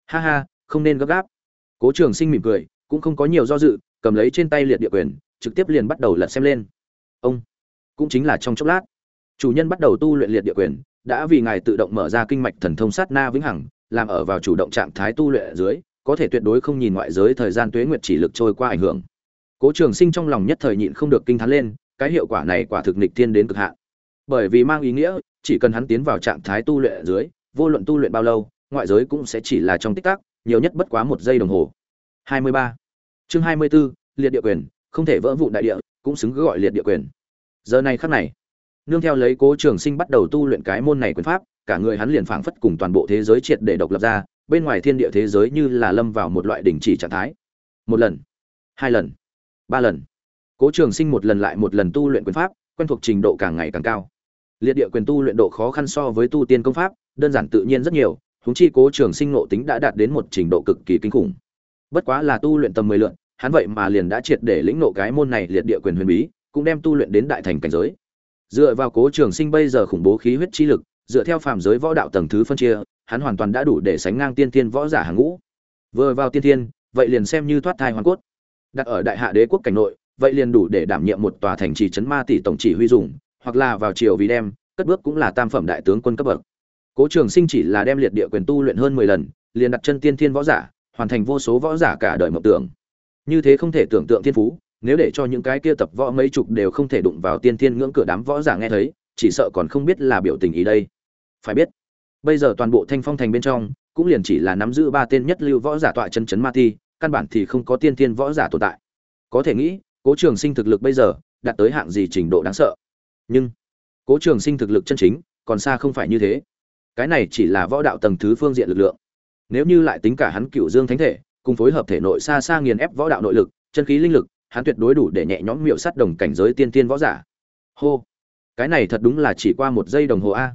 Ha ha, không nên gấp gáp. Cố trường sinh mỉm cười, cũng không có nhiều do dự, cầm lấy trên tay liệt địa quyền, trực tiếp liền bắt đầu lật xem lên. Ông, cũng chính là trong chốc lát. Chủ nhân bắt đầu tu luyện liệt địa quyền, đã vì ngài tự động mở ra kinh mạch thần thông sát na vĩnh hằng, làm ở vào chủ động trạng thái tu luyện ở dưới, có thể tuyệt đối không nhìn ngoại giới thời gian tuế nguyệt chỉ lực trôi qua ảnh hưởng. Cố trường sinh trong lòng nhất thời nhịn không được kinh thán lên, cái hiệu quả này quả thực nịch tiên đến cực hạn. Bởi vì mang ý nghĩa, chỉ cần hắn tiến vào trạng thái tu luyện ở dưới vô luận tu luyện bao lâu ngoại giới cũng sẽ chỉ là trong tích tắc nhiều nhất bất quá một giây đồng hồ. 23. chương 24, liệt địa quyền không thể vỡ vụn đại địa cũng xứng gọi liệt địa quyền. Giờ này khắc này nương theo lấy cố trường sinh bắt đầu tu luyện cái môn này quyền pháp cả người hắn liền phảng phất cùng toàn bộ thế giới triệt để độc lập ra bên ngoài thiên địa thế giới như là lâm vào một loại đỉnh chỉ trạng thái. Một lần hai lần ba lần. Cố trường sinh một lần lại một lần tu luyện quyền pháp quen thuộc trình độ càng ngày càng cao liệt địa quyền tu luyện độ khó khăn so với tu tiên công pháp, đơn giản tự nhiên rất nhiều húng chi cố trường sinh nộ tính đã đạt đến một trình độ cực kỳ kinh khủng. Bất quá là tu luyện tầm mười lượn, hắn vậy mà liền đã triệt để lĩnh nộ cái môn này liệt địa quyền huyền bí, cũng đem tu luyện đến đại thành cảnh giới. Dựa vào cố trường sinh bây giờ khủng bố khí huyết chi lực, dựa theo phàm giới võ đạo tầng thứ phân chia, hắn hoàn toàn đã đủ để sánh ngang tiên thiên võ giả hàng ngũ. Vừa vào tiên thiên, vậy liền xem như thoát thai hoàn cốt. Đặt ở đại hạ đế quốc cảnh nội, vậy liền đủ để đảm nhiệm một tòa thành trì chấn ma tỷ tổng chỉ huy dùng hoặc là vào triều vì đem, cất bước cũng là tam phẩm đại tướng quân cấp bậc. Cố trường sinh chỉ là đem liệt địa quyền tu luyện hơn mười lần, liền đặt chân tiên thiên võ giả, hoàn thành vô số võ giả cả đời mộng tưởng. Như thế không thể tưởng tượng thiên phú, nếu để cho những cái kia tập võ mấy chục đều không thể đụng vào tiên thiên ngưỡng cửa đám võ giả nghe thấy, chỉ sợ còn không biết là biểu tình ý đây. Phải biết, bây giờ toàn bộ thanh phong thành bên trong, cũng liền chỉ là nắm giữ ba tên nhất lưu võ giả tọa chân chấn ma ti căn bản thì không có tiên thiên võ giả tồn tại. Có thể nghĩ, cố trường sinh thực lực bây giờ, đạt tới hạng gì trình độ đáng sợ? Nhưng cố trường sinh thực lực chân chính còn xa không phải như thế. Cái này chỉ là võ đạo tầng thứ phương diện lực lượng. Nếu như lại tính cả hắn cựu dương thánh thể, cùng phối hợp thể nội xa xa nghiền ép võ đạo nội lực, chân khí linh lực, hắn tuyệt đối đủ để nhẹ nhõm miệu sắt đồng cảnh giới tiên tiên võ giả. Hô, cái này thật đúng là chỉ qua một giây đồng hồ a.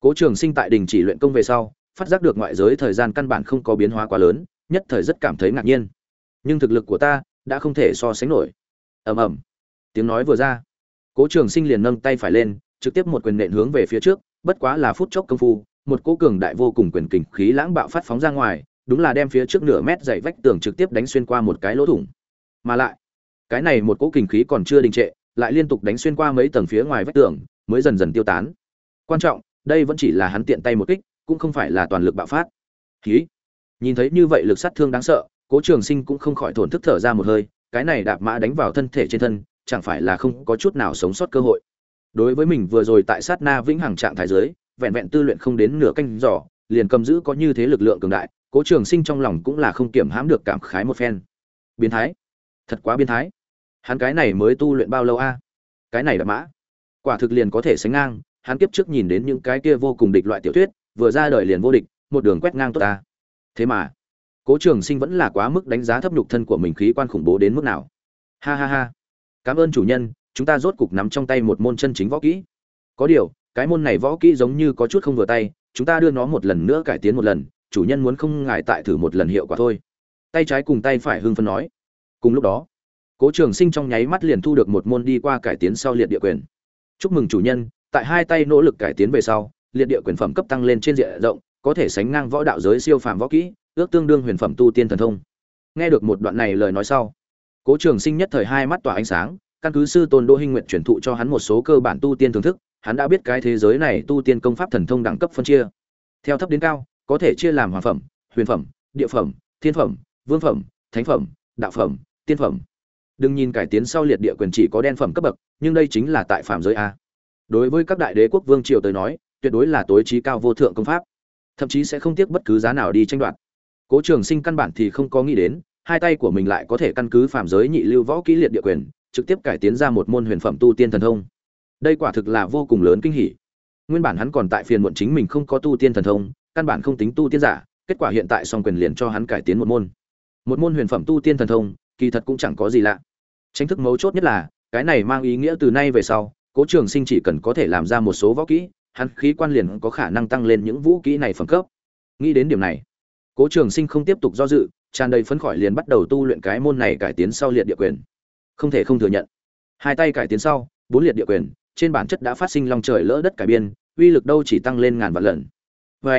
Cố trường sinh tại đình chỉ luyện công về sau, phát giác được ngoại giới thời gian căn bản không có biến hóa quá lớn, nhất thời rất cảm thấy ngạc nhiên. Nhưng thực lực của ta đã không thể so sánh nổi. Ầm ầm. Tiếng nói vừa ra cố trường sinh liền nâng tay phải lên, trực tiếp một quyền nện hướng về phía trước, bất quá là phút chốc công phu, một cỗ cường đại vô cùng quyền kình khí lãng bạo phát phóng ra ngoài, đúng là đem phía trước nửa mét dày vách tường trực tiếp đánh xuyên qua một cái lỗ thủng. Mà lại, cái này một cỗ kình khí còn chưa đình trệ, lại liên tục đánh xuyên qua mấy tầng phía ngoài vách tường, mới dần dần tiêu tán. Quan trọng, đây vẫn chỉ là hắn tiện tay một kích, cũng không phải là toàn lực bạo phát. Khí. Nhìn thấy như vậy lực sát thương đáng sợ, cố trường sinh cũng không khỏi thổn thức thở ra một hơi, cái này đạp mã đánh vào thân thể trên thân chẳng phải là không có chút nào sống sót cơ hội. Đối với mình vừa rồi tại sát na vĩnh hằng trạng thái giới vẹn vẹn tư luyện không đến nửa canh giỏ liền cầm giữ có như thế lực lượng cường đại, cố trường sinh trong lòng cũng là không kiểm hãm được cảm khái một phen. Biến thái. Thật quá biến thái. Hắn cái này mới tu luyện bao lâu a? Cái này là mã. Quả thực liền có thể sánh ngang, hắn kiếp trước nhìn đến những cái kia vô cùng địch loại tiểu thuyết, vừa ra đời liền vô địch, một đường quét ngang tốt ta. Thế mà, cố trường sinh vẫn là quá mức đánh giá thấp nhục thân của mình khí quan khủng bố đến mức nào. Ha ha ha cảm ơn chủ nhân, chúng ta rốt cục nắm trong tay một môn chân chính võ kỹ. Có điều, cái môn này võ kỹ giống như có chút không vừa tay, chúng ta đưa nó một lần nữa cải tiến một lần, chủ nhân muốn không ngại tại thử một lần hiệu quả thôi. Tay trái cùng tay phải hưng phân nói. Cùng lúc đó, cố trường sinh trong nháy mắt liền thu được một môn đi qua cải tiến sau liệt địa quyền. Chúc mừng chủ nhân, tại hai tay nỗ lực cải tiến về sau, liệt địa quyền phẩm cấp tăng lên trên diện rộng, có thể sánh ngang võ đạo giới siêu phàm võ kỹ, ước tương đương huyền phẩm tu tiên thần thông. Nghe được một đoạn này lời nói sau cố trường sinh nhất thời hai mắt tỏa ánh sáng, căn cứ sư tôn đỗ hinh nguyện truyền thụ cho hắn một số cơ bản tu tiên thưởng thức, hắn đã biết cái thế giới này tu tiên công pháp thần thông đẳng cấp phân chia. Theo thấp đến cao, có thể chia làm hoàng phẩm, huyền phẩm, địa phẩm, thiên phẩm, vương phẩm, thánh phẩm, đạo phẩm, tiên phẩm. Đừng nhìn cải tiến sau liệt địa quyền chỉ có đen phẩm cấp bậc, nhưng đây chính là tại phạm giới a. Đối với các đại đế quốc vương triều tới nói, tuyệt đối là tối trí cao vô thượng công pháp. Thậm chí sẽ không tiếc bất cứ giá nào đi tranh đoạt. Cố trường sinh căn bản thì không có nghĩ đến hai tay của mình lại có thể căn cứ phạm giới nhị lưu võ kỹ liệt địa quyền, trực tiếp cải tiến ra một môn huyền phẩm tu tiên thần thông. Đây quả thực là vô cùng lớn kinh hỉ. Nguyên bản hắn còn tại phiền muộn chính mình không có tu tiên thần thông, căn bản không tính tu tiên giả, kết quả hiện tại song quyền liền cho hắn cải tiến một môn. Một môn huyền phẩm tu tiên thần thông, kỳ thật cũng chẳng có gì lạ. Tranh thức mấu chốt nhất là, cái này mang ý nghĩa từ nay về sau, cố trường sinh chỉ cần có thể làm ra một số võ kỹ, hắn khí quan liền có khả năng tăng lên những vũ kỹ này phẩm cấp. Nghĩ đến điểm này, cố trường sinh không tiếp tục do dự tràn đầy phấn khởi liền bắt đầu tu luyện cái môn này cải tiến sau liệt địa quyền. Không thể không thừa nhận, hai tay cải tiến sau, bốn liệt địa quyền, trên bản chất đã phát sinh long trời lỡ đất cải biên, uy lực đâu chỉ tăng lên ngàn vạn lần. Vê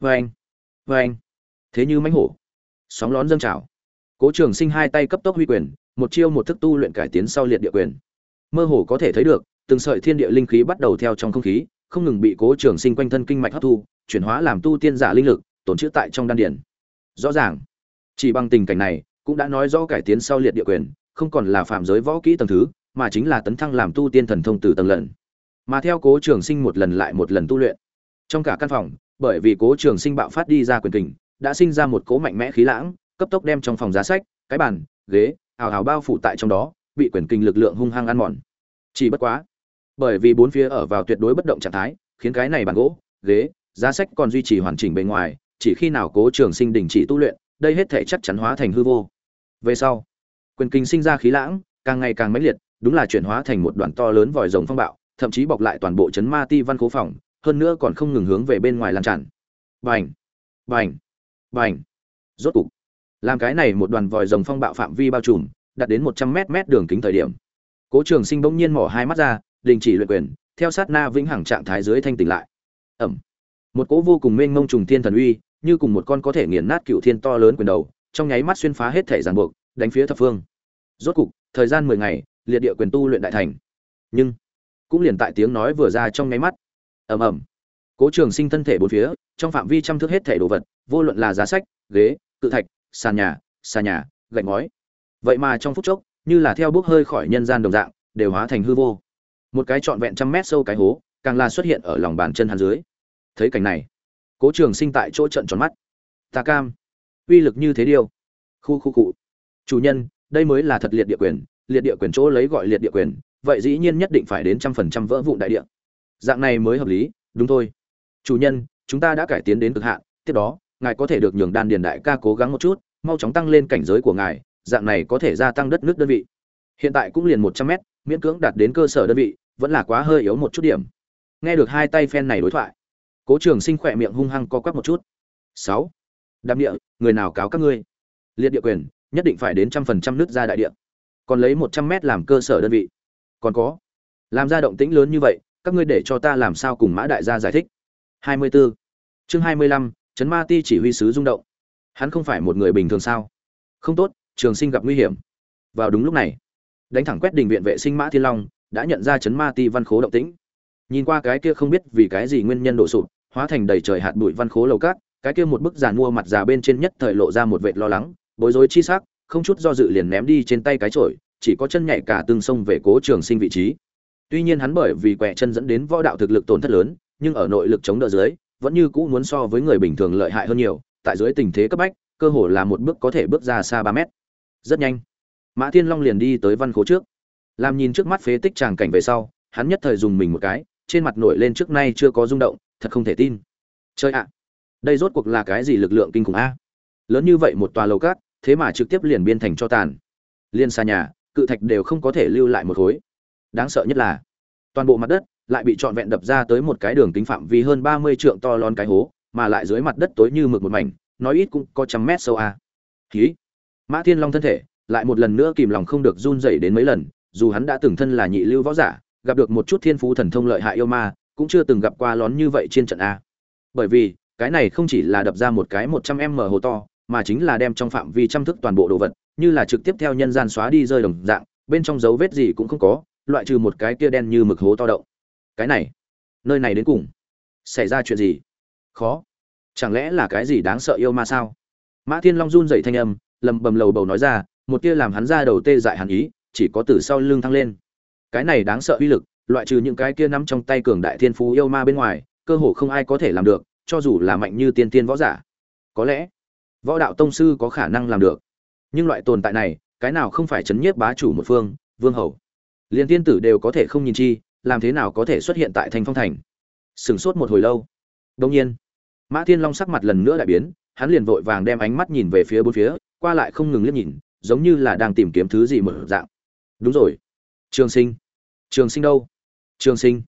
anh vê thế như mãnh hổ, sóng lón dâng trào. Cố trường sinh hai tay cấp tốc huy quyền, một chiêu một thức tu luyện cải tiến sau liệt địa quyền. Mơ hồ có thể thấy được, từng sợi thiên địa linh khí bắt đầu theo trong không khí, không ngừng bị cố trường sinh quanh thân kinh mạch hấp thu, chuyển hóa làm tu tiên giả linh lực, tổn chữ tại trong đan điền. Rõ ràng chỉ bằng tình cảnh này, cũng đã nói rõ cải tiến sau liệt địa quyền, không còn là phạm giới võ kỹ tầng thứ, mà chính là tấn thăng làm tu tiên thần thông từ tầng lần. Mà theo cố trường sinh một lần lại một lần tu luyện. Trong cả căn phòng, bởi vì cố trường sinh bạo phát đi ra quyền kình, đã sinh ra một cố mạnh mẽ khí lãng, cấp tốc đem trong phòng giá sách, cái bàn, ghế hào hào bao phủ tại trong đó, bị quyền kình lực lượng hung hăng ăn mòn. Chỉ bất quá, bởi vì bốn phía ở vào tuyệt đối bất động trạng thái, khiến cái này bàn gỗ, ghế, giá sách còn duy trì hoàn chỉnh bề ngoài, chỉ khi nào cố trường sinh đình chỉ tu luyện đây hết thể chắc chắn hóa thành hư vô. Về sau, quyền kinh sinh ra khí lãng, càng ngày càng mãnh liệt, đúng là chuyển hóa thành một đoàn to lớn vòi rồng phong bạo, thậm chí bọc lại toàn bộ chấn ma ti văn cố phòng, hơn nữa còn không ngừng hướng về bên ngoài lan tràn. Bành! Bành! Bành! Rốt cục, làm cái này một đoàn vòi rồng phong bạo phạm vi bao trùm, đạt đến một trăm mét mét đường kính thời điểm. Cố trường sinh bỗng nhiên mỏ hai mắt ra, đình chỉ luyện quyền, theo sát na vĩnh hằng trạng thái dưới thanh tỉnh lại. Ẩm! Một cỗ vô cùng mênh mông trùng thiên thần uy như cùng một con có thể nghiền nát cựu thiên to lớn quyền đầu, trong nháy mắt xuyên phá hết thể giàn buộc, đánh phía thập phương. Rốt cục, thời gian mười ngày, liệt địa quyền tu luyện đại thành. Nhưng, cũng liền tại tiếng nói vừa ra trong nháy mắt. Ầm ầm. Cố trường sinh thân thể bốn phía, trong phạm vi chăm thước hết thể đồ vật, vô luận là giá sách, ghế, cự thạch, sàn nhà xà nhà, gạch ngói. Vậy mà trong phút chốc, như là theo bước hơi khỏi nhân gian đồng dạng, đều hóa thành hư vô. Một cái trọn vẹn trăm mét sâu cái hố, càng là xuất hiện ở lòng bàn chân hắn dưới. Thấy cảnh này cố trường sinh tại chỗ trận tròn mắt. Ta cam. Uy lực như thế điêu. Khu khu cụ chủ nhân, đây mới là thật liệt địa quyền. Liệt địa quyền chỗ lấy gọi liệt địa quyền, vậy dĩ nhiên nhất định phải đến trăm phần trăm vỡ vụn đại địa. Dạng này mới hợp lý, đúng thôi. Chủ nhân, chúng ta đã cải tiến đến cực hạn, tiếp đó, ngài có thể được nhường đan điền đại ca cố gắng một chút, mau chóng tăng lên cảnh giới của ngài, dạng này có thể gia tăng đất nước đơn vị. Hiện tại cũng liền một trăm mét, miễn cưỡng đạt đến cơ sở đơn vị, vẫn là quá hơi yếu một chút điểm. Nghe được hai tay phen này đối thoại cố trường sinh khỏe miệng hung hăng co quắp một chút. Sáu. Đạp địa, người nào cáo các ngươi? Liệt địa quyền, nhất định phải đến trăm phần trăm nước ra đại địa. Còn lấy một trăm mét làm cơ sở đơn vị. Còn có. Làm ra động tĩnh lớn như vậy, các ngươi để cho ta làm sao cùng mã đại gia giải thích? Hai mươi 24. chương hai mươi lăm, Trấn ma ti chỉ huy sứ rung động. Hắn không phải một người bình thường sao? Không tốt, trường sinh gặp nguy hiểm. Vào đúng lúc này, đánh thẳng quét đình viện vệ sinh mã thiên long, đã nhận ra Trấn ma ti văn khố động tĩnh nhìn qua cái kia không biết vì cái gì nguyên nhân đổ sụp, hóa thành đầy trời hạt bụi văn khố lầu cát, cái kia một bức giàn mua mặt già bên trên nhất thời lộ ra một vệt lo lắng, bối rối chi sắc, không chút do dự liền ném đi trên tay cái chổi, chỉ có chân nhảy cả tương sông về cố trường sinh vị trí. Tuy nhiên hắn bởi vì quẹ chân dẫn đến võ đạo thực lực tổn thất lớn, nhưng ở nội lực chống đỡ dưới, vẫn như cũ muốn so với người bình thường lợi hại hơn nhiều, tại dưới tình thế cấp bách, cơ hồ là một bước có thể bước ra xa ba mét. Rất nhanh, mã thiên long liền đi tới văn khố trước. Làm nhìn trước mắt phế tích tràng cảnh về sau, hắn nhất thời dùng mình một cái trên mặt nổi lên trước nay chưa có rung động, thật không thể tin. Chơi ạ, đây rốt cuộc là cái gì lực lượng kinh khủng a? Lớn như vậy một tòa lầu cát, thế mà trực tiếp liền biên thành cho tàn. Liên xa nhà, cự thạch đều không có thể lưu lại một khối. Đáng sợ nhất là, toàn bộ mặt đất lại bị trọn vẹn đập ra tới một cái đường kính phạm vi hơn ba mươi trượng to lon cái hố, mà lại dưới mặt đất tối như mực một mảnh, nói ít cũng có trăm mét sâu a. Ký mã thiên long thân thể lại một lần nữa kìm lòng không được run rẩy đến mấy lần, dù hắn đã từng thân là nhị lưu võ giả gặp được một chút thiên phú thần thông lợi hại yêu ma, cũng chưa từng gặp qua lón như vậy trên trận a. Bởi vì, cái này không chỉ là đập ra một cái một trăm m hồ to, mà chính là đem trong phạm vi chăm thức toàn bộ đồ vật, như là trực tiếp theo nhân gian xóa đi rơi đồng dạng, bên trong dấu vết gì cũng không có, loại trừ một cái kia đen như mực hố to đậu. Cái này, nơi này đến cùng, xảy ra chuyện gì? Khó. Chẳng lẽ là cái gì đáng sợ yêu ma sao? Mã thiên long run dậy thanh âm, lầm bầm lầu bầu nói ra, một kia làm hắn ra đầu tê dại hàn ý, chỉ có từ sau lưng thăng lên cái này đáng sợ uy lực, loại trừ những cái kia nắm trong tay cường đại thiên phú yêu ma bên ngoài, cơ hồ không ai có thể làm được, cho dù là mạnh như tiên tiên võ giả. Có lẽ, võ đạo tông sư có khả năng làm được. Nhưng loại tồn tại này, cái nào không phải chấn nhiếp bá chủ một phương, vương hầu. Liền tiên tử đều có thể không nhìn chi, làm thế nào có thể xuất hiện tại thành phong thành? Sửng sốt một hồi lâu. Đông nhiên, mã thiên long sắc mặt lần nữa đại biến, hắn liền vội vàng đem ánh mắt nhìn về phía bốn phía, qua lại không ngừng liếc nhìn, giống như là đang tìm kiếm thứ gì mở dạng. Đúng rồi. Trường sinh trường sinh đâu? Trường sinh.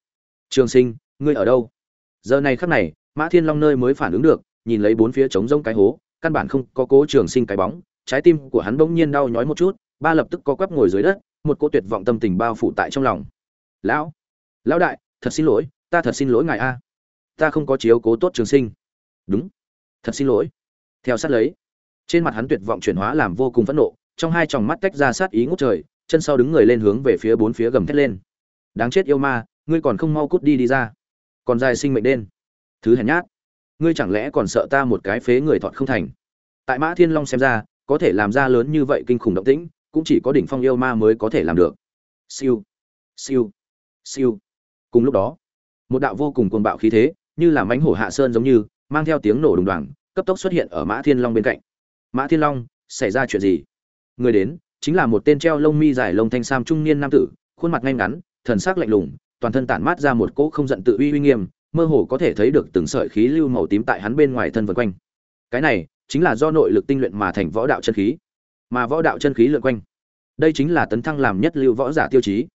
Trường sinh, ngươi ở đâu? Giờ này khắc này, mã thiên long nơi mới phản ứng được, nhìn lấy bốn phía trống rông cái hố, căn bản không có cố trường sinh cái bóng. Trái tim của hắn bỗng nhiên đau nhói một chút, ba lập tức có quắp ngồi dưới đất, một cô tuyệt vọng tâm tình bao phủ tại trong lòng. Lão lão đại, thật xin lỗi, ta thật xin lỗi ngài a. Ta không có chiếu cố tốt trường sinh. Đúng, thật xin lỗi. Theo sát lấy, trên mặt hắn tuyệt vọng chuyển hóa làm vô cùng phẫn nộ, trong hai tròng mắt tách ra sát ý ngút trời, chân sau đứng người lên hướng về phía bốn phía gầm thét lên đáng chết yêu ma, ngươi còn không mau cút đi đi ra. Còn dài sinh mệnh đen. Thứ hèn nhát. Ngươi chẳng lẽ còn sợ ta một cái phế người thọt không thành? Tại mã thiên long xem ra, có thể làm ra lớn như vậy kinh khủng động tĩnh, cũng chỉ có đỉnh phong yêu ma mới có thể làm được. Siêu. Siêu. Siêu. Cùng lúc đó, một đạo vô cùng cuồng bạo khí thế, như là mánh hổ hạ sơn giống như, mang theo tiếng nổ đùng đoàng, cấp tốc xuất hiện ở mã thiên long bên cạnh. Mã thiên long, xảy ra chuyện gì? Người đến, chính là một tên treo lông mi dài lông thanh sam trung niên nam tử, khuôn mặt ngay ngắn thần sắc lạnh lùng, toàn thân tản mát ra một cỗ không giận tự uy uy nghiêm, mơ hồ có thể thấy được từng sợi khí lưu màu tím tại hắn bên ngoài thân vần quanh. Cái này chính là do nội lực tinh luyện mà thành võ đạo chân khí, mà võ đạo chân khí lượn quanh. Đây chính là tấn thăng làm nhất lưu võ giả tiêu chí.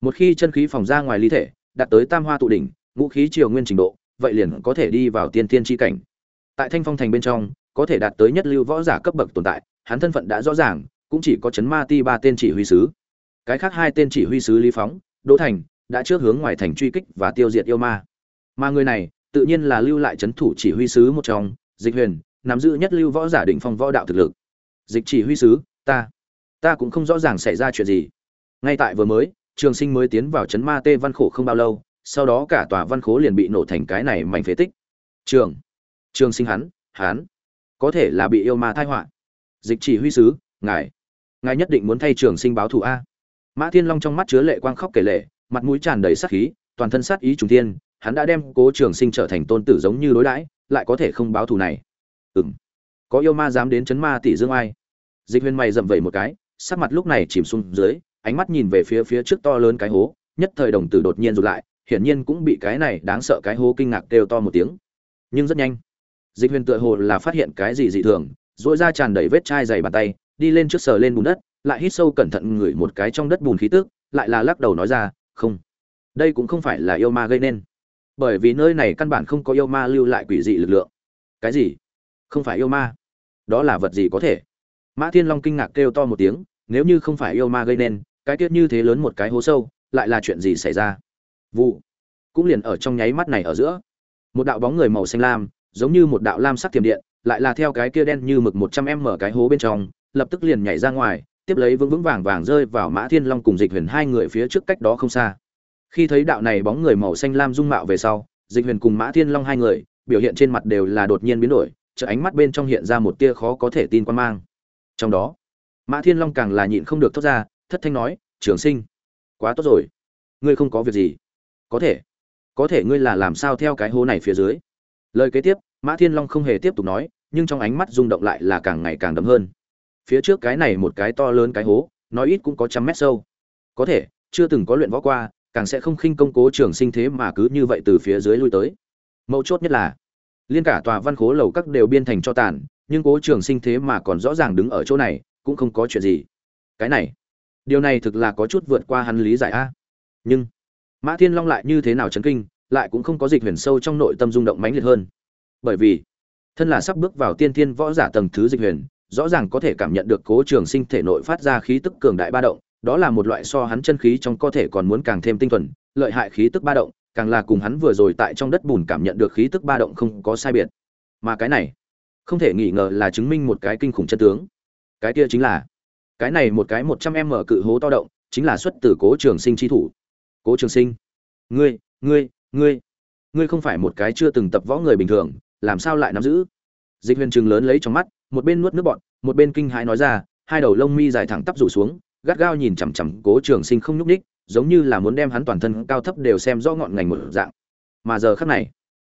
Một khi chân khí phòng ra ngoài lý thể, đạt tới tam hoa tụ đỉnh, ngũ khí triều nguyên trình độ, vậy liền có thể đi vào tiên tiên chi cảnh. Tại thanh phong thành bên trong, có thể đạt tới nhất lưu võ giả cấp bậc tồn tại, hắn thân phận đã rõ ràng, cũng chỉ có chấn ma ti ba tên chỉ huy sứ. Cái khác hai tên chỉ huy sứ lý phóng đỗ thành đã trước hướng ngoài thành truy kích và tiêu diệt yêu ma. Mà người này tự nhiên là lưu lại trấn thủ chỉ huy sứ một trong, dịch huyền, nắm giữ nhất lưu võ giả đỉnh phong võ đạo thực lực. Dịch chỉ huy sứ, ta ta cũng không rõ ràng xảy ra chuyện gì. Ngay tại vừa mới, trường sinh mới tiến vào trấn ma tê văn khổ không bao lâu, sau đó cả tòa văn khố liền bị nổ thành cái này mảnh phế tích. Trường trường sinh hắn hắn, có thể là bị yêu ma tai họa. Dịch chỉ huy sứ, ngài ngài nhất định muốn thay trường sinh báo thù a mã thiên long trong mắt chứa lệ quang khóc kể lệ, mặt mũi tràn đầy sát khí, toàn thân sát ý trùng thiên, hắn đã đem cố trường sinh trở thành tôn tử giống như đối đãi, lại có thể không báo thù này. Ừng có yêu ma dám đến chấn ma tỷ dương ai? Dịch huyền mày dậm vẩy một cái, sắc mặt lúc này chìm xuống dưới, ánh mắt nhìn về phía phía trước to lớn cái hố, nhất thời đồng tử đột nhiên rụt lại, hiển nhiên cũng bị cái này đáng sợ cái hố kinh ngạc kêu to một tiếng. Nhưng rất nhanh, dịch huyền tựa hồ là phát hiện cái gì dị thường dỗi ra tràn đầy vết chai dày bàn tay, đi lên trước sờ lên bùn đất lại hít sâu cẩn thận ngửi một cái trong đất bùn khí tức, lại là lắc đầu nói ra, không, đây cũng không phải là yêu ma gây nên. Bởi vì nơi này căn bản không có yêu ma lưu lại quỷ dị lực lượng. Cái gì? Không phải yêu ma? Đó là vật gì có thể? Mã thiên long kinh ngạc kêu to một tiếng, nếu như không phải yêu ma gây nên, cái tiết như thế lớn một cái hố sâu, lại là chuyện gì xảy ra? Vụ cũng liền ở trong nháy mắt này ở giữa. Một đạo bóng người màu xanh lam, giống như một đạo lam sắc tiềm điện, lại là theo cái kia đen như mực một trăm mở cái hố bên trong, lập tức liền nhảy ra ngoài tiếp lấy vững vững vàng vàng rơi vào mã thiên long cùng dịch huyền hai người phía trước cách đó không xa. Khi thấy đạo này bóng người màu xanh lam dung mạo về sau, dịch huyền cùng mã thiên long hai người, biểu hiện trên mặt đều là đột nhiên biến đổi chợ ánh mắt bên trong hiện ra một tia khó có thể tin quan mang. Trong đó, mã thiên long càng là nhịn không được thốt ra, thất thanh nói, trường sinh, quá tốt rồi. Ngươi không có việc gì. Có thể có thể ngươi là làm sao theo cái hố này phía dưới? Lời kế tiếp, mã thiên long không hề tiếp tục nói, nhưng trong ánh mắt rung động lại là càng ngày càng đậm hơn phía trước cái này một cái to lớn cái hố, nói ít cũng có trăm mét sâu. Có thể, chưa từng có luyện võ qua, càng sẽ không khinh công cố trường sinh thế mà cứ như vậy từ phía dưới lui tới. Mấu chốt nhất là, liên cả tòa văn khố lầu các đều biên thành cho tàn, nhưng cố trường sinh thế mà còn rõ ràng đứng ở chỗ này, cũng không có chuyện gì. Cái này, điều này thực là có chút vượt qua hắn lý giải a. Nhưng, mã thiên long lại như thế nào chấn kinh, lại cũng không có dịch huyền sâu trong nội tâm rung động mãnh liệt hơn. Bởi vì, thân là sắp bước vào tiên thiên võ giả tầng thứ dịch huyền rõ ràng có thể cảm nhận được cố trường sinh thể nội phát ra khí tức cường đại ba động, đó là một loại so hắn chân khí trong cơ thể còn muốn càng thêm tinh thuần, lợi hại khí tức ba động, càng là cùng hắn vừa rồi tại trong đất bùn cảm nhận được khí tức ba động không có sai biệt. Mà cái này, không thể nghi ngờ là chứng minh một cái kinh khủng chân tướng. Cái kia chính là, cái này một cái một trăm em mở cự hố to động, chính là xuất từ cố trường sinh chi thủ. Cố trường sinh, ngươi ngươi ngươi ngươi không phải một cái chưa từng tập võ người bình thường, làm sao lại nắm giữ? Dịch huyền trường lớn lấy trong mắt một bên nuốt nước bọn một bên kinh hãi nói ra hai đầu lông mi dài thẳng tắp rủ xuống gắt gao nhìn chằm chằm cố trường sinh không nhúc ních giống như là muốn đem hắn toàn thân cao thấp đều xem rõ ngọn ngành một dạng. Mà giờ khắc này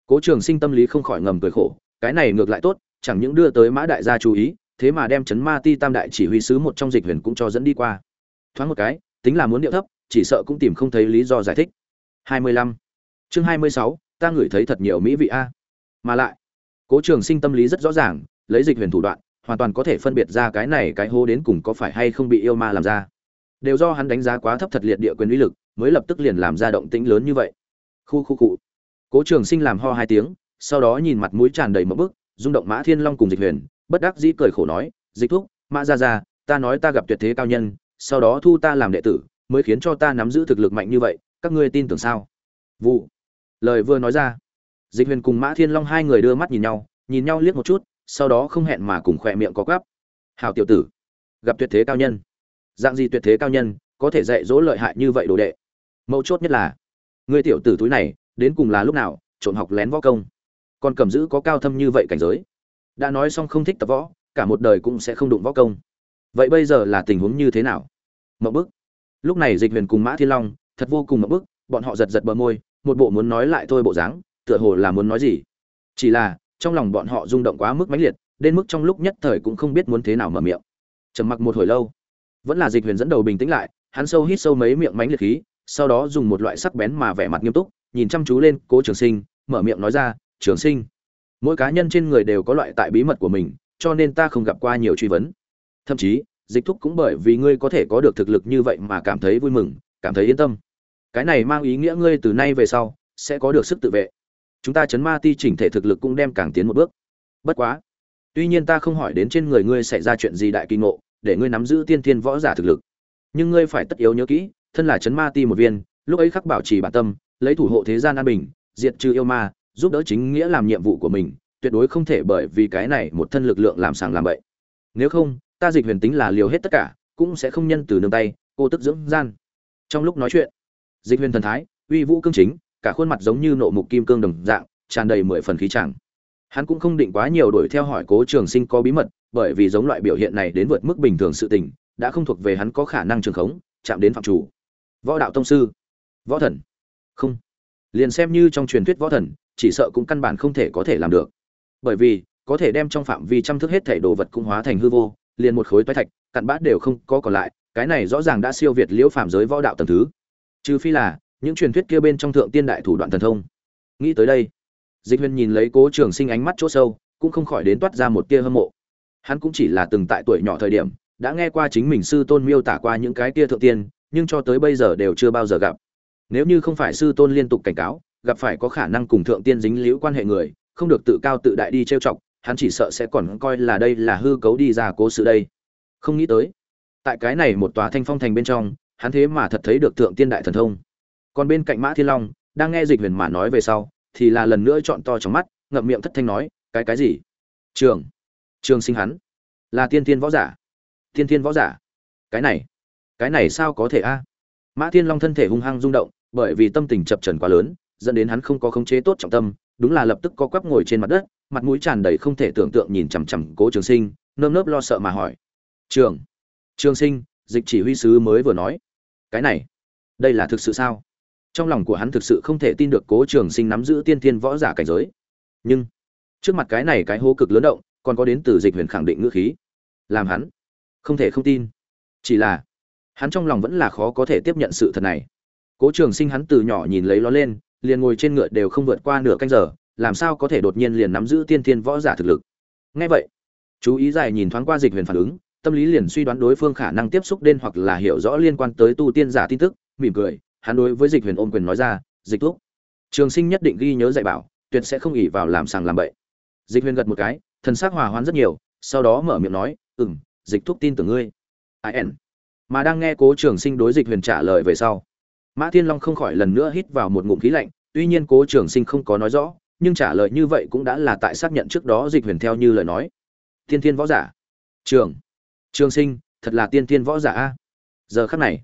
cố trường sinh tâm lý không khỏi ngầm cười khổ cái này ngược lại tốt chẳng những đưa tới mã đại gia chú ý thế mà đem chấn ma ti tam đại chỉ huy sứ một trong dịch huyền cũng cho dẫn đi qua. Thoáng một cái tính là muốn điệu thấp chỉ sợ cũng tìm không thấy lý do giải thích. 25. chương 26, ta ngửi thấy thật nhiều mỹ vị a. Mà lại cố trường sinh tâm lý rất rõ ràng lấy dịch huyền thủ đoạn, hoàn toàn có thể phân biệt ra cái này cái hô đến cùng có phải hay không bị yêu ma làm ra. Đều do hắn đánh giá quá thấp thật liệt địa quyền uy lực, mới lập tức liền làm ra động tĩnh lớn như vậy. Khu khu cụ cố trường sinh làm ho hai tiếng, sau đó nhìn mặt mũi tràn đầy mẫu bức, rung động mã thiên long cùng dịch huyền, bất đắc dĩ cười khổ nói, dịch thúc, mã ra ra ta nói ta gặp tuyệt thế cao nhân, sau đó thu ta làm đệ tử, mới khiến cho ta nắm giữ thực lực mạnh như vậy, các ngươi tin tưởng sao? Vụ. Lời vừa nói ra, dịch huyền cùng mã thiên long hai người đưa mắt nhìn nhau nhìn nhau liếc một chút sau đó không hẹn mà cùng khỏe miệng có gắp hào tiểu tử, gặp tuyệt thế cao nhân. Dạng gì tuyệt thế cao nhân có thể dạy dỗ lợi hại như vậy đồ đệ? Mấu chốt nhất là, người tiểu tử túi này đến cùng là lúc nào, trộn học lén võ công? Còn cầm giữ có cao thâm như vậy cảnh giới. Đã nói xong không thích tập võ, cả một đời cũng sẽ không đụng võ công. Vậy bây giờ là tình huống như thế nào? Mậu bức. Lúc này dịch huyền cùng mã thiên long, thật vô cùng mậu bức, bọn họ giật giật bờ môi, một bộ muốn nói lại thôi bộ dáng, tựa hồ là muốn nói gì. Chỉ là trong lòng bọn họ rung động quá mức mãnh liệt, đến mức trong lúc nhất thời cũng không biết muốn thế nào mở miệng. Trầm mặc một hồi lâu, vẫn là dịch huyền dẫn đầu bình tĩnh lại, hắn sâu hít sâu mấy miệng mánh liệt khí, sau đó dùng một loại sắc bén mà vẻ mặt nghiêm túc, nhìn chăm chú lên cố trường sinh, mở miệng nói ra, trường sinh, mỗi cá nhân trên người đều có loại tại bí mật của mình, cho nên ta không gặp qua nhiều truy vấn. Thậm chí, dịch thúc cũng bởi vì ngươi có thể có được thực lực như vậy mà cảm thấy vui mừng, cảm thấy yên tâm. Cái này mang ý nghĩa ngươi từ nay về sau sẽ có được sức tự vệ chúng ta chấn ma ti chỉnh thể thực lực cũng đem càng tiến một bước. Bất quá, tuy nhiên ta không hỏi đến trên người ngươi xảy ra chuyện gì đại kinh ngộ, để ngươi nắm giữ tiên thiên võ giả thực lực. Nhưng ngươi phải tất yếu nhớ kỹ, thân là chấn ma ti một viên, lúc ấy khắc bảo trì bản tâm, lấy thủ hộ thế gian an bình, diệt trừ yêu ma, giúp đỡ chính nghĩa làm nhiệm vụ của mình, tuyệt đối không thể bởi vì cái này một thân lực lượng làm sàng làm bậy. Nếu không, ta dịch huyền tính là liều hết tất cả, cũng sẽ không nhân từ nương tay, cô tức dưỡng gian. Trong lúc nói chuyện, dịch huyền thần thái, uy vũ cương chính cả khuôn mặt giống như nộ mục kim cương đồng dạng, tràn đầy mười phần khí chẳng hắn cũng không định quá nhiều đuổi theo hỏi cố trường sinh có bí mật, bởi vì giống loại biểu hiện này đến vượt mức bình thường sự tình, đã không thuộc về hắn có khả năng trường khống, chạm đến phạm chủ. Võ đạo tông sư. Võ thần. Không. Liền xem như trong truyền thuyết võ thần, chỉ sợ cũng căn bản không thể có thể làm được. Bởi vì, có thể đem trong phạm vi chăm thức hết thể đồ vật cũng hóa thành hư vô, liền một khối toái thạch, cặn bát đều không có còn lại, cái này rõ ràng đã siêu việt liễu phạm giới võ đạo tầng thứ. Trừ phi là những truyền thuyết kia bên trong thượng tiên đại thủ đoạn thần thông. Nghĩ tới đây, dịch huyền nhìn lấy cố trường sinh ánh mắt chỗ sâu, cũng không khỏi đến toát ra một tia hâm mộ. Hắn cũng chỉ là từng tại tuổi nhỏ thời điểm, đã nghe qua chính mình sư tôn miêu tả qua những cái tia thượng tiên, nhưng cho tới bây giờ đều chưa bao giờ gặp. Nếu như không phải sư tôn liên tục cảnh cáo, gặp phải có khả năng cùng thượng tiên dính liễu quan hệ người, không được tự cao tự đại đi trêu chọc, hắn chỉ sợ sẽ còn coi là đây là hư cấu đi ra cố sự đây. Không nghĩ tới, tại cái này một tòa thanh phong thành bên trong, hắn thế mà thật thấy được thượng tiên đại thần thông còn bên cạnh mã thiên long, đang nghe dịch huyền mà nói về sau, thì là lần nữa chọn to trong mắt, ngậm miệng thất thanh nói, cái cái gì? Trường trường sinh hắn, là tiên thiên võ giả. Tiên thiên võ giả? Cái này cái này sao có thể a? Mã thiên long thân thể hung hăng rung động, bởi vì tâm tình chập trần quá lớn, dẫn đến hắn không có khống chế tốt trọng tâm, đúng là lập tức có quắp ngồi trên mặt đất, mặt mũi tràn đầy không thể tưởng tượng nhìn chằm chằm cố trường sinh, nơm nớp lo sợ mà hỏi, trường trường sinh, dịch chỉ huy sứ mới vừa nói, cái này, đây là thực sự sao? Trong lòng của hắn thực sự không thể tin được cố trường sinh nắm giữ tiên thiên võ giả cảnh giới. Nhưng, trước mặt cái này cái hố cực lớn động, còn có đến từ dịch huyền khẳng định ngữ khí. Làm hắn, không thể không tin. Chỉ là, hắn trong lòng vẫn là khó có thể tiếp nhận sự thật này. Cố trường sinh hắn từ nhỏ nhìn lấy nó lên, liền ngồi trên ngựa đều không vượt qua nửa canh giờ, làm sao có thể đột nhiên liền nắm giữ tiên thiên võ giả thực lực? Ngay vậy, chú ý dài nhìn thoáng qua dịch huyền phản ứng, tâm lý liền suy đoán đối phương khả năng tiếp xúc đến hoặc là hiểu rõ liên quan tới tu tiên giả tin tức, mỉm cười hắn đối với dịch huyền ôm quyền nói ra, dịch thuốc trường sinh nhất định ghi nhớ dạy bảo, tuyệt sẽ không ỉ vào làm sàng làm bậy. Dịch huyền gật một cái, thần s ắ c hòa hoãn rất nhiều, sau đó mở miệng nói ừ m dịch thuốc tin tưởng ngươi. Ai in mà đang nghe cố trường sinh đối dịch huyền trả lời về sau, mã thiên long không khỏi lần nữa hít vào một ngụm khí lạnh, tuy nhiên cố trường sinh không có nói rõ, nhưng trả lời như vậy cũng đã là tại xác nhận trước đó dịch huyền theo như lời nói. Tiên thiên võ giả. Trường trường sinh, thật là tiên thiên võ giả a. Giờ khắc này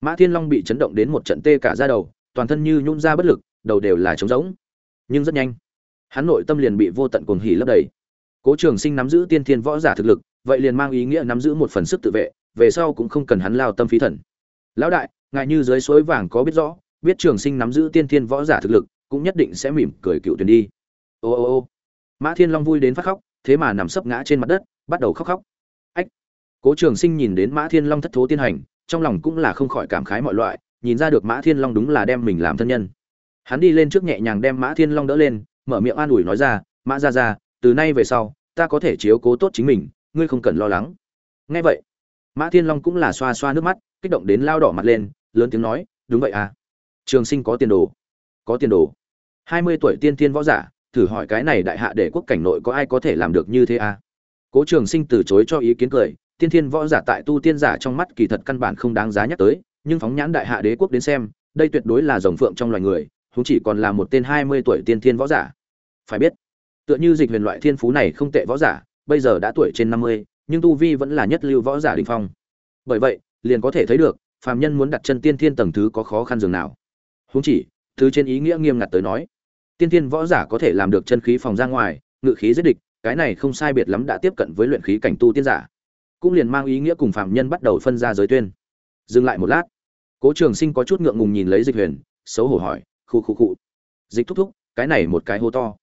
mã thiên long bị chấn động đến một trận tê cả ra đầu, toàn thân như nhún ra bất lực, đầu đều là trống rỗng. Nhưng rất nhanh, hắn nội tâm liền bị vô tận cuồng hỉ lấp đầy. Cố trường sinh nắm giữ tiên thiên võ giả thực lực, vậy liền mang ý nghĩa nắm giữ một phần sức tự vệ, về sau cũng không cần hắn lao tâm phí thần. Lão đại, ngài như dưới suối vàng có biết rõ, biết trường sinh nắm giữ tiên thiên võ giả thực lực, cũng nhất định sẽ mỉm cười cựu tuyển đi. Ô ô ô. Mã thiên long vui đến phát khóc, thế mà nằm sấp ngã trên mặt đất, bắt đầu khóc khóc. Ách. Cố trường sinh nhìn đến mã thiên long thất thố tiên hành trong lòng cũng là không khỏi cảm khái mọi loại, nhìn ra được mã thiên long đúng là đem mình làm thân nhân. Hắn đi lên trước nhẹ nhàng đem mã thiên long đỡ lên, mở miệng an ủi nói ra, mã ra ra từ nay về sau, ta có thể chiếu cố tốt chính mình, ngươi không cần lo lắng. Nghe vậy, mã thiên long cũng là xoa xoa nước mắt, kích động đến lao đỏ mặt lên, lớn tiếng nói, đúng vậy à. Trường sinh có tiền đồ, có tiền đồ. Hai mươi tuổi tiên tiên võ giả, thử hỏi cái này đại hạ để quốc cảnh nội có ai có thể làm được như thế à? Cố trường sinh từ chối cho ý kiến cười tiên thiên võ giả tại tu tiên giả trong mắt kỳ thật căn bản không đáng giá nhắc tới, nhưng phóng nhãn đại hạ đế quốc đến xem, đây tuyệt đối là dòng phượng trong loài người chúng chỉ còn là một tên hai mươi tuổi tiên thiên võ giả. Phải biết, tựa như dịch huyền loại thiên phú này không tệ võ giả, bây giờ đã tuổi trên năm mươi, nhưng tu vi vẫn là nhất lưu võ giả đình phong. Bởi vậy, liền có thể thấy được, phàm nhân muốn đặt chân tiên thiên tầng thứ có khó khăn dường nào. Huống chỉ, thứ trên ý nghĩa nghiêm ngặt tới nói, tiên thiên võ giả có thể làm được chân khí phòng ra ngoài, ngự khí giết địch, cái này không sai biệt lắm đã tiếp cận với luyện khí cảnh tu tiên giả cũng liền mang ý nghĩa cùng phạm nhân bắt đầu phân ra giới tuyên. Dừng lại một lát, cố trường sinh có chút ngượng ngùng nhìn lấy dịch huyền, xấu hổ hỏi, khu khu khu. Dịch thúc thúc, cái này một cái hô to.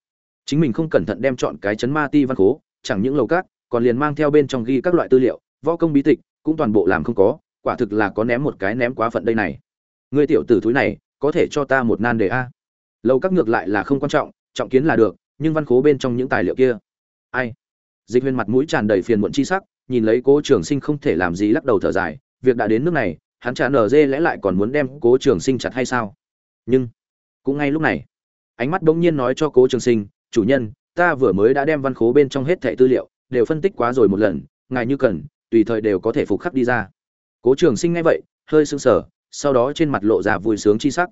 Chính mình không cẩn thận đem chọn cái chấn ma ti văn cố chẳng những lầu cát, còn liền mang theo bên trong ghi các loại tư liệu, võ công bí tịch, cũng toàn bộ làm không có, quả thực là có ném một cái ném quá phận đây này. Người tiểu tử thúi này, có thể cho ta một nan đề a? Lầu các ngược lại là không quan trọng trọng kiến là được, nhưng văn khố bên trong những tài liệu kia. Ai? Dịch huyền mặt mũi tràn đầy phiền muộn chi sắc nhìn lấy cố trường sinh không thể làm gì lắc đầu thở dài, việc đã đến nước này, hắn trả nở dê lẽ lại còn muốn đem cố trường sinh chặt hay sao? Nhưng, cũng ngay lúc này, ánh mắt bỗng nhiên nói cho cố trường sinh, chủ nhân, ta vừa mới đã đem văn khố bên trong hết thẻ tư liệu, đều phân tích quá rồi một lần, ngài như cần, tùy thời đều có thể phục khắc đi ra. Cố trường sinh ngay vậy, hơi sững sờ, sau đó trên mặt lộ ra vui sướng chi sắc.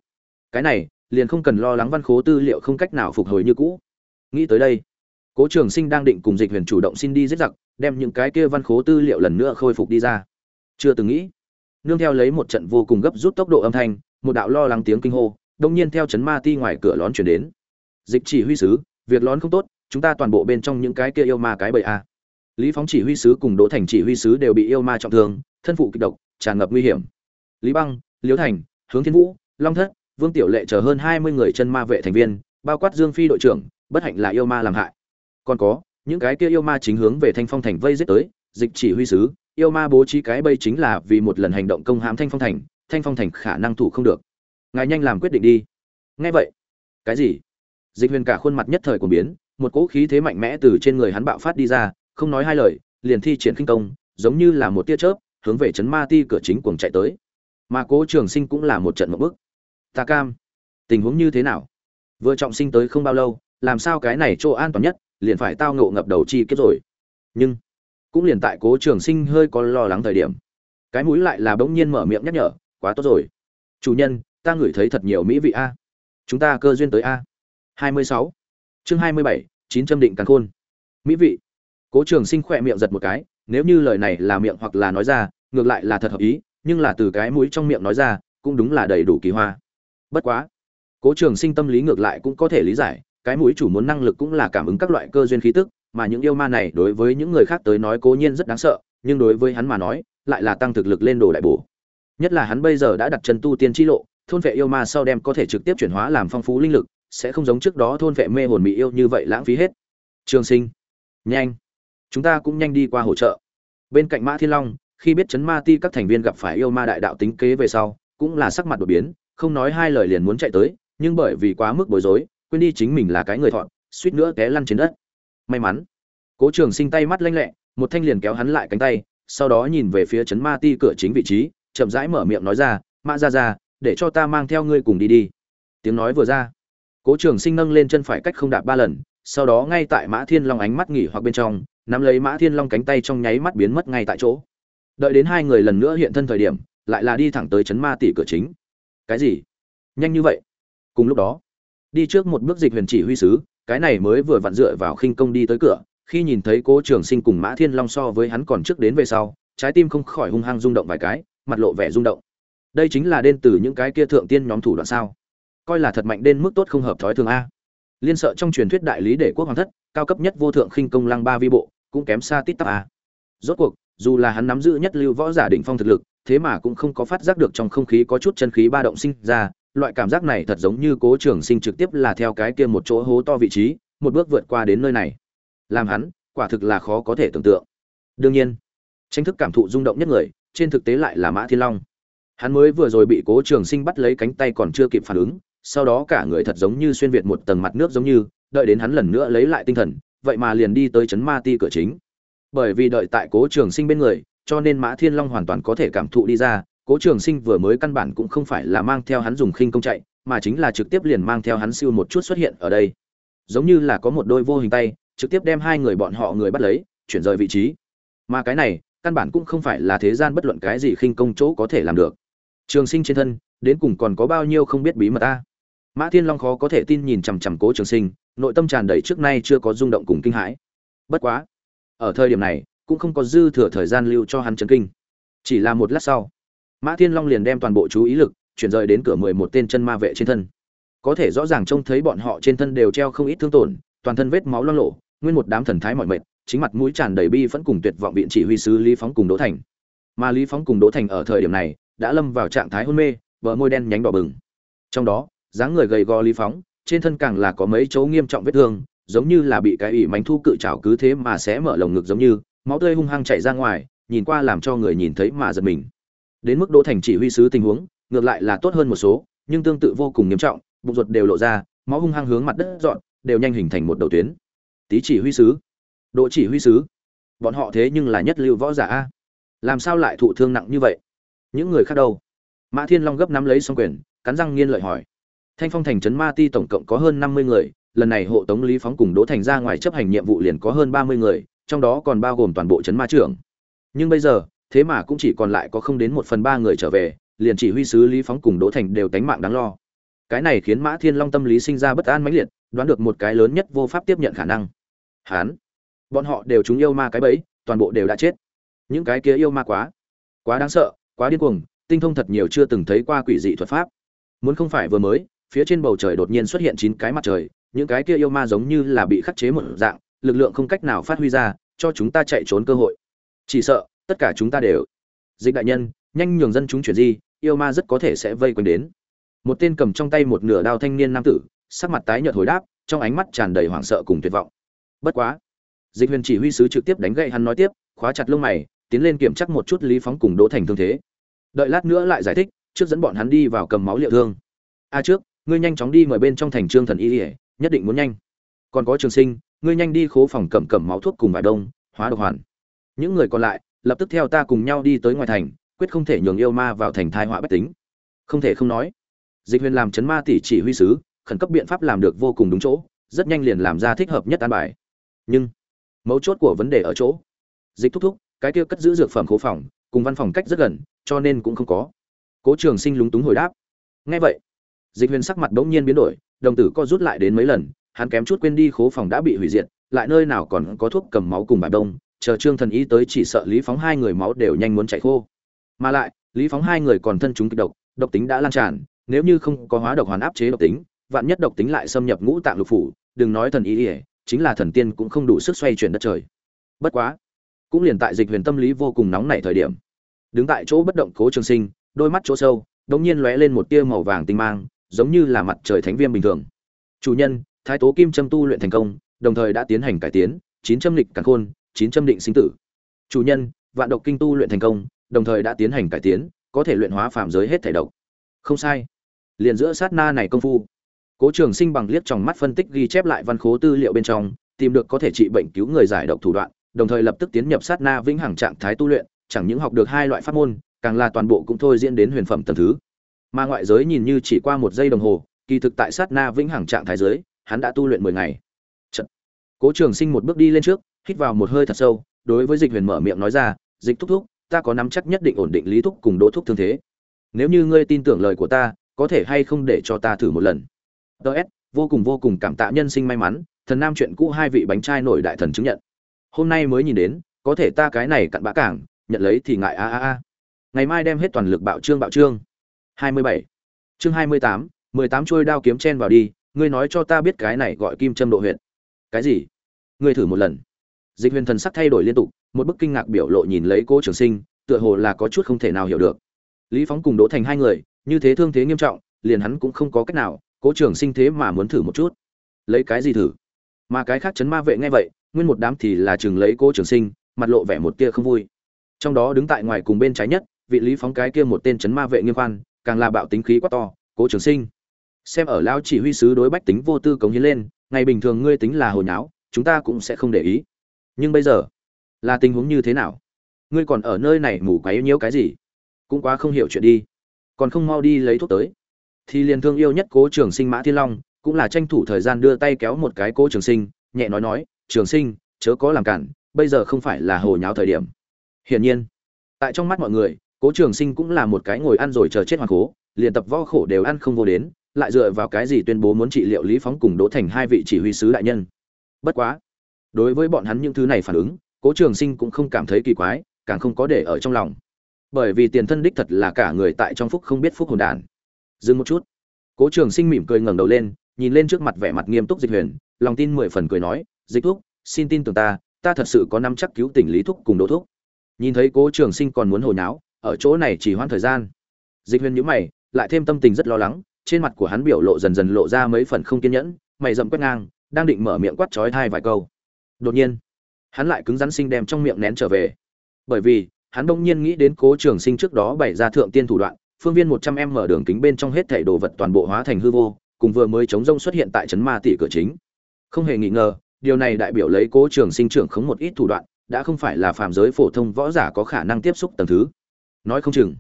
Cái này, liền không cần lo lắng văn khố tư liệu không cách nào phục hồi như cũ. Nghĩ tới đây cố trường sinh đang định cùng dịch huyền chủ động xin đi giết giặc, đem những cái kia văn khố tư liệu lần nữa khôi phục đi ra. Chưa từng nghĩ, nương theo lấy một trận vô cùng gấp rút tốc độ âm thanh, một đạo lo lắng tiếng kinh hô đông nhiên theo chấn ma ti ngoài cửa lón chuyển đến. Dịch chỉ huy sứ, việc lón không tốt, chúng ta toàn bộ bên trong những cái kia yêu ma cái bầy a. Lý phóng chỉ huy sứ cùng đỗ thành chỉ huy sứ đều bị yêu ma trọng thương, thân phụ kịch độc, tràn ngập nguy hiểm. Lý băng, liễu thành, hướng thiên vũ, long thất, vương tiểu lệ chờ hơn hai mươi người chân ma vệ thành viên, bao quát dương phi đội trưởng, bất hạnh là yêu ma làm hại còn có, những cái kia yêu ma chính hướng về thanh phong thành vây giết tới, dịch chỉ huy sứ, yêu ma bố trí cái bây chính là vì một lần hành động công hãm thanh phong thành, thanh phong thành khả năng thủ không được. Ngài nhanh làm quyết định đi. Ngay vậy, cái gì? Dịch huyền cả khuôn mặt nhất thời của biến, một cỗ khí thế mạnh mẽ từ trên người hắn bạo phát đi ra, không nói hai lời, liền thi triển khinh công, giống như là một tia chớp, hướng về chấn ma ti cửa chính cuồng chạy tới. Mà cố trường sinh cũng là một trận một bức. Ta cam, tình huống như thế nào? Vừa trọng sinh tới không bao lâu, làm sao cái này chỗ an toàn nhất? Liền phải tao ngộ ngập đầu chi kiếp rồi. Nhưng, cũng liền tại cố trường sinh hơi có lo lắng thời điểm, cái mũi lại là bỗng nhiên mở miệng nhắc nhở, quá tốt rồi. Chủ nhân, ta ngửi thấy thật nhiều mỹ vị a. Chúng ta cơ duyên tới a. Hai mươi sáu. Chương hai mươi bảy, chín trăm định càng khôn. Mỹ vị. Cố trường sinh khỏe miệng giật một cái, nếu như lời này là miệng hoặc là nói ra, ngược lại là thật hợp ý, nhưng là từ cái mũi trong miệng nói ra, cũng đúng là đầy đủ kỳ hoa. Bất quá, cố trường sinh tâm lý ngược lại cũng có thể lý giải cái mũi chủ muốn năng lực cũng là cảm ứng các loại cơ duyên khí tức, mà những yêu ma này đối với những người khác tới nói cố nhiên rất đáng sợ, nhưng đối với hắn mà nói, lại là tăng thực lực lên đồ đại bổ. Nhất là hắn bây giờ đã đặt chân tu tiên chi lộ, thôn vệ yêu ma sau đem có thể trực tiếp chuyển hóa làm phong phú linh lực, sẽ không giống trước đó thôn vệ mê hồn mỹ yêu như vậy lãng phí hết. Trường sinh. Nhanh. Chúng ta cũng nhanh đi qua hỗ trợ. Bên cạnh mã thiên long, khi biết chấn ma ti các thành viên gặp phải yêu ma đại đạo tính kế về sau, cũng là sắc mặt đột biến, không nói hai lời liền muốn chạy tới, nhưng bởi vì quá mức bối rối quên đi chính mình là cái người thọn, suýt nữa té lăn trên đất. May mắn. Cố trường sinh tay mắt lanh lẹ, một thanh liền kéo hắn lại cánh tay, sau đó nhìn về phía trấn ma ti cửa chính vị trí, chậm rãi mở miệng nói ra, mã ra ra để cho ta mang theo ngươi cùng đi đi. Tiếng nói vừa ra, cố trường sinh nâng lên chân phải cách không đạp ba lần, sau đó ngay tại mã thiên long ánh mắt nghỉ hoặc bên trong, nắm lấy mã thiên long cánh tay trong nháy mắt biến mất ngay tại chỗ. Đợi đến hai người lần nữa hiện thân thời điểm, lại là đi thẳng tới trấn ma tỷ cửa chính. Cái gì? Nhanh như vậy? Cùng lúc đó đi trước một bước dịch huyền chỉ huy sứ, cái này mới vừa vặn dựa vào khinh công đi tới cửa, khi nhìn thấy cố trường sinh cùng mã thiên long so với hắn còn trước đến về sau, trái tim không khỏi hung hăng rung động vài cái, mặt lộ vẻ rung động. Đây chính là đen từ những cái kia thượng tiên nhóm thủ đoạn sao? Coi là thật mạnh đến mức tốt không hợp thói thường a. Liên sợ trong truyền thuyết đại lý để quốc hoàng thất, cao cấp nhất vô thượng khinh công lăng ba vi bộ, cũng kém xa tít tắp a. Rốt cuộc, dù là hắn nắm giữ nhất lưu võ giả đỉnh phong thực lực, thế mà cũng không có phát giác được trong không khí có chút chân khí ba động sinh ra loại cảm giác này thật giống như cố trường sinh trực tiếp là theo cái kia một chỗ hố to vị trí, một bước vượt qua đến nơi này. Làm hắn, quả thực là khó có thể tưởng tượng. Đương nhiên, tranh thức cảm thụ rung động nhất người, trên thực tế lại là mã thiên long. Hắn mới vừa rồi bị cố trường sinh bắt lấy cánh tay còn chưa kịp phản ứng, sau đó cả người thật giống như xuyên việt một tầng mặt nước giống như, đợi đến hắn lần nữa lấy lại tinh thần, vậy mà liền đi tới chấn ma ti cửa chính. Bởi vì đợi tại cố trường sinh bên người, cho nên mã thiên long hoàn toàn có thể cảm thụ đi ra cố trường sinh vừa mới căn bản cũng không phải là mang theo hắn dùng khinh công chạy, mà chính là trực tiếp liền mang theo hắn siêu một chút xuất hiện ở đây. Giống như là có một đôi vô hình tay, trực tiếp đem hai người bọn họ người bắt lấy, chuyển rời vị trí. Mà cái này, căn bản cũng không phải là thế gian bất luận cái gì khinh công chỗ có thể làm được. Trường sinh trên thân, đến cùng còn có bao nhiêu không biết bí mật ta? Mã thiên long khó có thể tin nhìn chằm chằm cố trường sinh, nội tâm tràn đầy trước nay chưa có rung động cùng kinh hãi. Bất quá, ở thời điểm này, cũng không có dư thừa thời gian lưu cho hắn chấn kinh. Chỉ là một lát sau mã thiên long liền đem toàn bộ chú ý lực chuyển rời đến cửa mười một tên chân ma vệ trên thân. Có thể rõ ràng trông thấy bọn họ trên thân đều treo không ít thương tổn toàn thân vết máu loang lổ, nguyên một đám thần thái mọi mệt chính mặt mũi tràn đầy bi vẫn cùng tuyệt vọng viện chỉ huy sứ lý phóng cùng đỗ thành. Mà lý phóng cùng đỗ thành ở thời điểm này đã lâm vào trạng thái hôn mê bờ môi đen nhánh đỏ bừng. Trong đó dáng người gầy gò lý phóng trên thân càng là có mấy chỗ nghiêm trọng vết thương giống như là bị cái ủy mánh thu cự trảo cứ thế mà sẽ mở lồng ngực giống như máu tươi hung hăng chảy ra ngoài nhìn qua làm cho người nhìn thấy mà giật mình đến mức đỗ thành chỉ huy sứ tình huống, ngược lại là tốt hơn một số, nhưng tương tự vô cùng nghiêm trọng, bụng ruột đều lộ ra, máu hung hăng hướng mặt đất dọn, đều nhanh hình thành một đầu tuyến. Tý chỉ huy sứ. Đỗ chỉ huy sứ. Bọn họ thế nhưng là nhất lưu võ giả a. Làm sao lại thụ thương nặng như vậy? Những người khác đâu? Mã thiên long gấp nắm lấy xong quyền, cắn răng nghiên lợi hỏi. Thanh phong thành trấn ma ti tổng cộng có hơn năm mươi người, lần này hộ tống lý phóng cùng đỗ thành ra ngoài chấp hành nhiệm vụ liền có hơn ba mươi người, trong đó còn bao gồm toàn bộ trấn ma trưởng. Nhưng bây giờ thế mà cũng chỉ còn lại có không đến một phần ba người trở về, liền chỉ huy sứ lý phóng cùng đỗ thành đều tánh mạng đáng lo. Cái này khiến mã thiên long tâm lý sinh ra bất an mãnh liệt, đoán được một cái lớn nhất vô pháp tiếp nhận khả năng. Hán, bọn họ đều chúng yêu ma cái bẫy, toàn bộ đều đã chết. Những cái kia yêu ma quá quá đáng sợ, quá điên cuồng, tinh thông thật nhiều chưa từng thấy qua quỷ dị thuật pháp. Muốn không phải vừa mới, phía trên bầu trời đột nhiên xuất hiện chín cái mặt trời, những cái kia yêu ma giống như là bị khắc chế một dạng, lực lượng không cách nào phát huy ra, cho chúng ta chạy trốn cơ hội. Chỉ sợ tất cả chúng ta đều. Dịch đại nhân, nhanh nhường dân chúng chuyển di, yêu ma rất có thể sẽ vây quanh đến. Một tên cầm trong tay một nửa đao thanh niên nam tử, sắc mặt tái nhợt hồi đáp, trong ánh mắt tràn đầy hoảng sợ cùng tuyệt vọng. Bất quá, dịch huyền chỉ huy sứ trực tiếp đánh gậy hắn nói tiếp, khóa chặt lông mày, tiến lên kiểm chắc một chút lý phóng cùng đỗ thành thương thế. Đợi lát nữa lại giải thích, trước dẫn bọn hắn đi vào cầm máu liệu thương. A trước, ngươi nhanh chóng đi mời bên trong thành trương thần y ỉa nhất định muốn nhanh. Còn có trường sinh, ngươi nhanh đi khố phòng cầm cầm máu thuốc cùng vài đông, hóa độc hoàn. Những người còn lại lập tức theo ta cùng nhau đi tới ngoài thành, quyết không thể nhường yêu ma vào thành thai họa bất tính. Không thể không nói, dịch huyền làm chấn ma tỷ chỉ huy sứ, khẩn cấp biện pháp làm được vô cùng đúng chỗ, rất nhanh liền làm ra thích hợp nhất an bài. Nhưng, mấu chốt của vấn đề ở chỗ, dịch thúc thúc, cái kia cất giữ dược phẩm khố phòng, cùng văn phòng cách rất gần, cho nên cũng không có. Cố trường sinh lúng túng hồi đáp. Ngay vậy, dịch huyền sắc mặt bỗng nhiên biến đổi, đồng tử co rút lại đến mấy lần, hắn kém chút quên đi khố phòng đã bị hủy diệt, lại nơi nào còn có thuốc cầm máu cùng bài đông chờ trương thần ý tới chỉ sợ lý phóng hai người máu đều nhanh muốn chảy khô. Mà lại, lý phóng hai người còn thân chúng kịch độc độc tính đã lan tràn, nếu như không có hóa độc hoàn áp chế độc tính, vạn nhất độc tính lại xâm nhập ngũ tạng lục phủ, đừng nói thần ý ỉa chính là thần tiên cũng không đủ sức xoay chuyển đất trời. Bất quá, cũng liền tại dịch huyền tâm lý vô cùng nóng nảy thời điểm, đứng tại chỗ bất động cố trường sinh, đôi mắt chỗ sâu, đống nhiên lóe lên một tia màu vàng tinh mang, giống như là mặt trời thánh viêm bình thường. Chủ nhân, thái tố kim châm tu luyện thành công, đồng thời đã tiến hành cải tiến, chín châm lịch càn khôn chín châm định sinh tử. Chủ nhân, vạn độc kinh tu luyện thành công, đồng thời đã tiến hành cải tiến, có thể luyện hóa phạm giới hết thể độc. Không sai. Liền giữa sát na này công phu. Cố trường sinh bằng liếc trong mắt phân tích ghi chép lại văn khố tư liệu bên trong, tìm được có thể trị bệnh cứu người giải độc thủ đoạn, đồng thời lập tức tiến nhập sát na vĩnh hằng trạng thái tu luyện, chẳng những học được hai loại pháp môn, càng là toàn bộ cũng thôi diễn đến huyền phẩm tầm thứ. Mà ngoại giới nhìn như chỉ qua một giây đồng hồ, kỳ thực tại sát na vĩnh hằng trạng thái giới, hắn đã tu luyện mười ngày. Cố trường sinh một bước đi lên trước hít vào một hơi thật sâu đối với dịch huyền mở miệng nói ra dịch thúc thúc ta có nắm chắc nhất định ổn định lý thúc cùng đỗ thúc thương thế. Nếu như ngươi tin tưởng lời của ta có thể hay không để cho ta thử một lần? Ts vô cùng vô cùng cảm tạ nhân sinh may mắn thần nam chuyện cũ hai vị bánh trai nổi đại thần chứng nhận. Hôm nay mới nhìn đến có thể ta cái này cặn bã cảng nhận lấy thì ngại a a a. Ngày mai đem hết toàn lực bạo trương bạo trương. 27. chương 28, 18 chuôi đao kiếm chen vào đi ngươi nói cho ta biết cái này gọi kim châm độ huyện cái gì? Ngươi thử một lần dịch huyền thần sắc thay đổi liên tục, một bức kinh ngạc biểu lộ nhìn lấy cô trường sinh, tựa hồ là có chút không thể nào hiểu được. Lý phóng cùng đỗ thành hai người, như thế thương thế nghiêm trọng, liền hắn cũng không có cách nào, cố trường sinh thế mà muốn thử một chút. Lấy cái gì thử? Mà cái khác chấn ma vệ nghe vậy, nguyên một đám thì là chừng lấy cố trường sinh, mặt lộ vẻ một tia không vui. Trong đó đứng tại ngoài cùng bên trái nhất, vị lý phóng cái kia một tên chấn ma vệ nghiêm khoan, càng là bạo tính khí quá to, cố trường sinh, xem ở lao chỉ huy sứ đối bách tính vô tư cống hiến lên, ngày bình thường ngươi tính là hồi nháo, chúng ta cũng sẽ không để ý nhưng bây giờ, là tình huống như thế nào? Ngươi còn ở nơi này mù quấy nhiễu cái gì? Cũng quá không hiểu chuyện đi. Còn không mau đi lấy thuốc tới. Thì liền thương yêu nhất cố trường sinh mã thiên long, cũng là tranh thủ thời gian đưa tay kéo một cái cố trường sinh, nhẹ nói nói, trường sinh, chớ có làm cản, bây giờ không phải là hồ nháo thời điểm. Hiển nhiên, tại trong mắt mọi người, cố trường sinh cũng là một cái ngồi ăn rồi chờ chết hoàng cố, liền tập võ khổ đều ăn không vô đến, lại dựa vào cái gì tuyên bố muốn trị liệu lý phóng cùng đỗ thành hai vị chỉ huy sứ đại nhân. Bất quá đối với bọn hắn những thứ này phản ứng cố trường sinh cũng không cảm thấy kỳ quái càng không có để ở trong lòng. Bởi vì tiền thân đích thật là cả người tại trong phúc không biết phúc hồn đản dừng một chút. Cố trường sinh mỉm cười ngẩng đầu lên nhìn lên trước mặt vẻ mặt nghiêm túc dịch huyền lòng tin mười phần cười nói dịch Thuốc, xin tin tưởng ta ta thật sự có năm chắc cứu tỉnh lý thúc cùng đỗ Thuốc. nhìn thấy cố trường sinh còn muốn hồi náo ở chỗ này chỉ hoãn thời gian. Dịch huyền nhíu mày lại thêm tâm tình rất lo lắng trên mặt của hắn biểu lộ dần dần lộ ra mấy phần không kiên nhẫn mày dậm quét ngang đang định mở miệng quát chói thai vài câu đột nhiên, hắn lại cứng rắn sinh đem trong miệng nén trở về. Bởi vì, hắn đông nhiên nghĩ đến cố trường sinh trước đó bày ra thượng tiên thủ đoạn, phương viên một trăm em mở đường kính bên trong hết thảy đồ vật toàn bộ hóa thành hư vô, cùng vừa mới chống rông xuất hiện tại trấn ma tỷ cửa chính. Không hề nghi ngờ, điều này đại biểu lấy cố trường sinh trưởng khống một ít thủ đoạn, đã không phải là phàm giới phổ thông võ giả có khả năng tiếp xúc tầng thứ. Nói không chừng,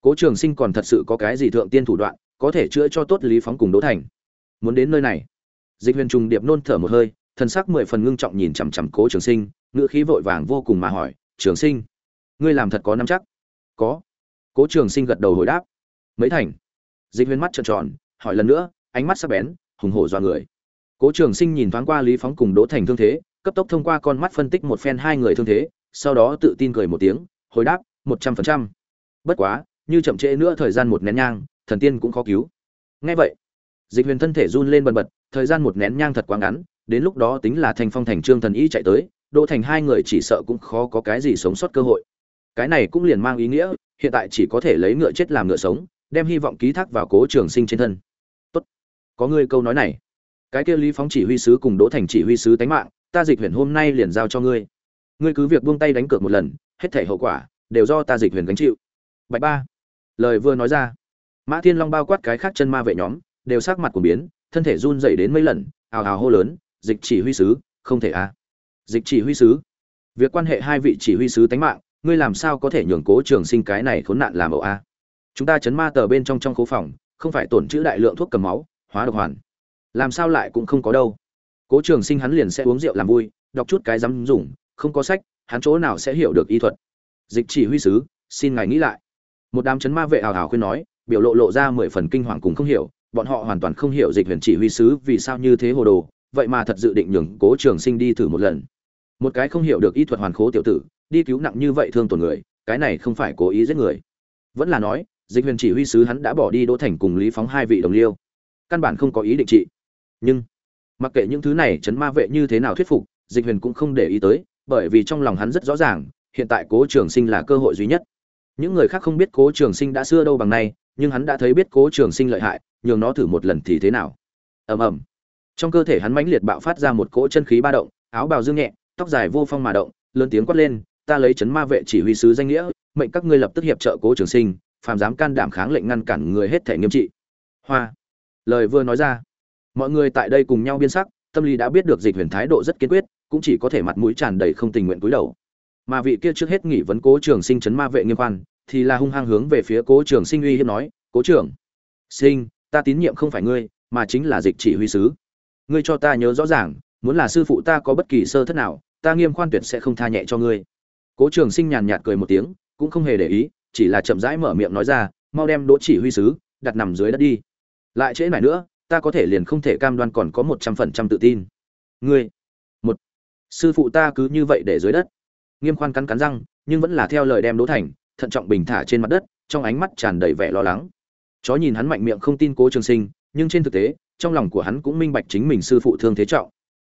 cố trường sinh còn thật sự có cái gì thượng tiên thủ đoạn, có thể chữa cho tốt lý phóng cùng đỗ thành. Muốn đến nơi này, dịch huyền trùng điệp nôn thở một hơi thần sắc mười phần ngưng trọng nhìn chằm chằm cố trường sinh, ngữ khí vội vàng vô cùng mà hỏi, trường sinh, ngươi làm thật có nắm chắc? Có. Cố trường sinh gật đầu hồi đáp, mấy thành? Dịch huyền mắt trợn tròn, hỏi lần nữa, ánh mắt sắc bén, hùng hổ dọa người. Cố trường sinh nhìn thoáng qua lý phóng cùng đỗ thành thương thế, cấp tốc thông qua con mắt phân tích một phen hai người thương thế, sau đó tự tin cười một tiếng, hồi đáp, một trăm phần trăm. Bất quá, như chậm trễ nữa thời gian một nén nhang, thần tiên cũng khó cứu. Ngay vậy. Dịch huyền thân thể run lên bần bật, thời gian một nén nhang thật quá ngắn đến lúc đó tính là thành phong thành trương thần y chạy tới, đỗ thành hai người chỉ sợ cũng khó có cái gì sống sót cơ hội. Cái này cũng liền mang ý nghĩa, hiện tại chỉ có thể lấy ngựa chết làm ngựa sống, đem hy vọng ký thác vào cố trường sinh trên thân. Tốt. Có ngươi câu nói này. Cái kia lý phóng chỉ huy sứ cùng đỗ thành chỉ huy sứ tánh mạng, ta dịch huyền hôm nay liền giao cho ngươi. Ngươi cứ việc buông tay đánh cược một lần, hết thể hậu quả, đều do ta dịch huyền gánh chịu. Bạch ba. Lời vừa nói ra, mã thiên long bao quát cái khác chân ma vệ nhóm, đều sắc mặt của biến, thân thể run dậy đến mấy lần ào ào hô lớn dịch chỉ huy sứ, không thể à? Dịch chỉ huy sứ? Việc quan hệ hai vị chỉ huy sứ tánh mạng, ngươi làm sao có thể nhường cố trường sinh cái này khốn nạn làm ẩu a? Chúng ta chấn ma tờ bên trong trong khố phòng, không phải tổn trữ đại lượng thuốc cầm máu, hóa độc hoàn. Làm sao lại cũng không có đâu. Cố trường sinh hắn liền sẽ uống rượu làm vui, đọc chút cái dám dùng, không có sách, hắn chỗ nào sẽ hiểu được y thuật. Dịch chỉ huy sứ, xin ngài nghĩ lại. Một đám chấn ma vệ hào hào khuyên nói, biểu lộ lộ ra mười phần kinh hoàng cùng không hiểu, bọn họ hoàn toàn không hiểu dịch huyền chỉ huy sứ vì sao như thế hồ đồ vậy mà thật dự định nhường cố trường sinh đi thử một lần. Một cái không hiểu được y thuật hoàn khố tiểu tử, đi cứu nặng như vậy thương tổn người, cái này không phải cố ý giết người. Vẫn là nói, dịch huyền chỉ huy sứ hắn đã bỏ đi đỗ thành cùng lý phóng hai vị đồng liêu. Căn bản không có ý định trị. Nhưng, mặc kệ những thứ này chấn ma vệ như thế nào thuyết phục, dịch huyền cũng không để ý tới, bởi vì trong lòng hắn rất rõ ràng, hiện tại cố trường sinh là cơ hội duy nhất. Những người khác không biết cố trường sinh đã xưa đâu bằng nay, nhưng hắn đã thấy biết cố trường sinh lợi hại, nhường nó thử một lần thì thế nào. Ầm ầm trong cơ thể hắn mãnh liệt bạo phát ra một cỗ chân khí ba động, áo bào dương nhẹ, tóc dài vô phong mà động, lớn tiếng quát lên, ta lấy chấn ma vệ chỉ huy sứ danh nghĩa, mệnh các ngươi lập tức hiệp trợ cố trường sinh, phàm dám can đảm kháng lệnh ngăn cản người hết thể nghiêm trị. Hoa. Lời vừa nói ra, mọi người tại đây cùng nhau biên sắc, tâm lý đã biết được dịch huyền thái độ rất kiên quyết, cũng chỉ có thể mặt mũi tràn đầy không tình nguyện cúi đầu. Mà vị kia trước hết nghỉ vấn cố trường sinh chấn ma vệ nghiêm quan thì là hung hăng hướng về phía cố trường sinh uy hiếp nói, cố trưởng, sinh, ta tín nhiệm không phải ngươi, mà chính là dịch chỉ huy sứ ngươi cho ta nhớ rõ ràng, muốn là sư phụ ta có bất kỳ sơ thất nào, ta nghiêm khoan tuyệt sẽ không tha nhẹ cho ngươi. Cố trường sinh nhàn nhạt cười một tiếng, cũng không hề để ý, chỉ là chậm rãi mở miệng nói ra, mau đem đỗ chỉ huy sứ, đặt nằm dưới đất đi. Lại trễ này nữa, ta có thể liền không thể cam đoan còn có một trăm phần trăm tự tin. Ngươi, một, sư phụ ta cứ như vậy để dưới đất. Nghiêm khoan cắn cắn răng, nhưng vẫn là theo lời đem đỗ thành, thận trọng bình thả trên mặt đất, trong ánh mắt tràn đầy vẻ lo lắng. Chó nhìn hắn mạnh miệng không tin cố trường sinh, nhưng trên thực tế trong lòng của hắn cũng minh bạch chính mình sư phụ thương thế trọng.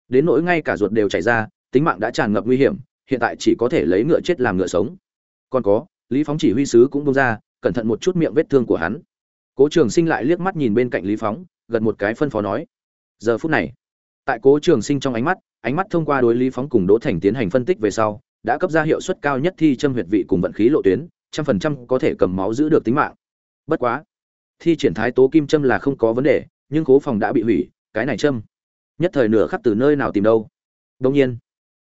Đến nỗi ngay cả ruột đều chảy ra, tính mạng đã tràn ngập nguy hiểm, hiện tại chỉ có thể lấy ngựa chết làm ngựa sống. Còn có, lý phóng chỉ huy sứ cũng bông ra, cẩn thận một chút miệng vết thương của hắn. Cố trường sinh lại liếc mắt nhìn bên cạnh lý phóng, gật một cái phân phó nói, giờ phút này, tại cố trường sinh trong ánh mắt ánh mắt thông qua đối lý phóng cùng đỗ thành tiến hành phân tích về sau, đã cấp ra hiệu suất cao nhất thi châm huyệt vị cùng vận khí lộ tuyến, trăm phần trăm có thể cầm máu giữ được tính mạng. Bất quá, thi triển thái tố kim châm là không có vấn đề nhưng cố phòng đã bị hủy, cái này châm. Nhất thời nửa khắc từ nơi nào tìm đâu. Đông nhiên,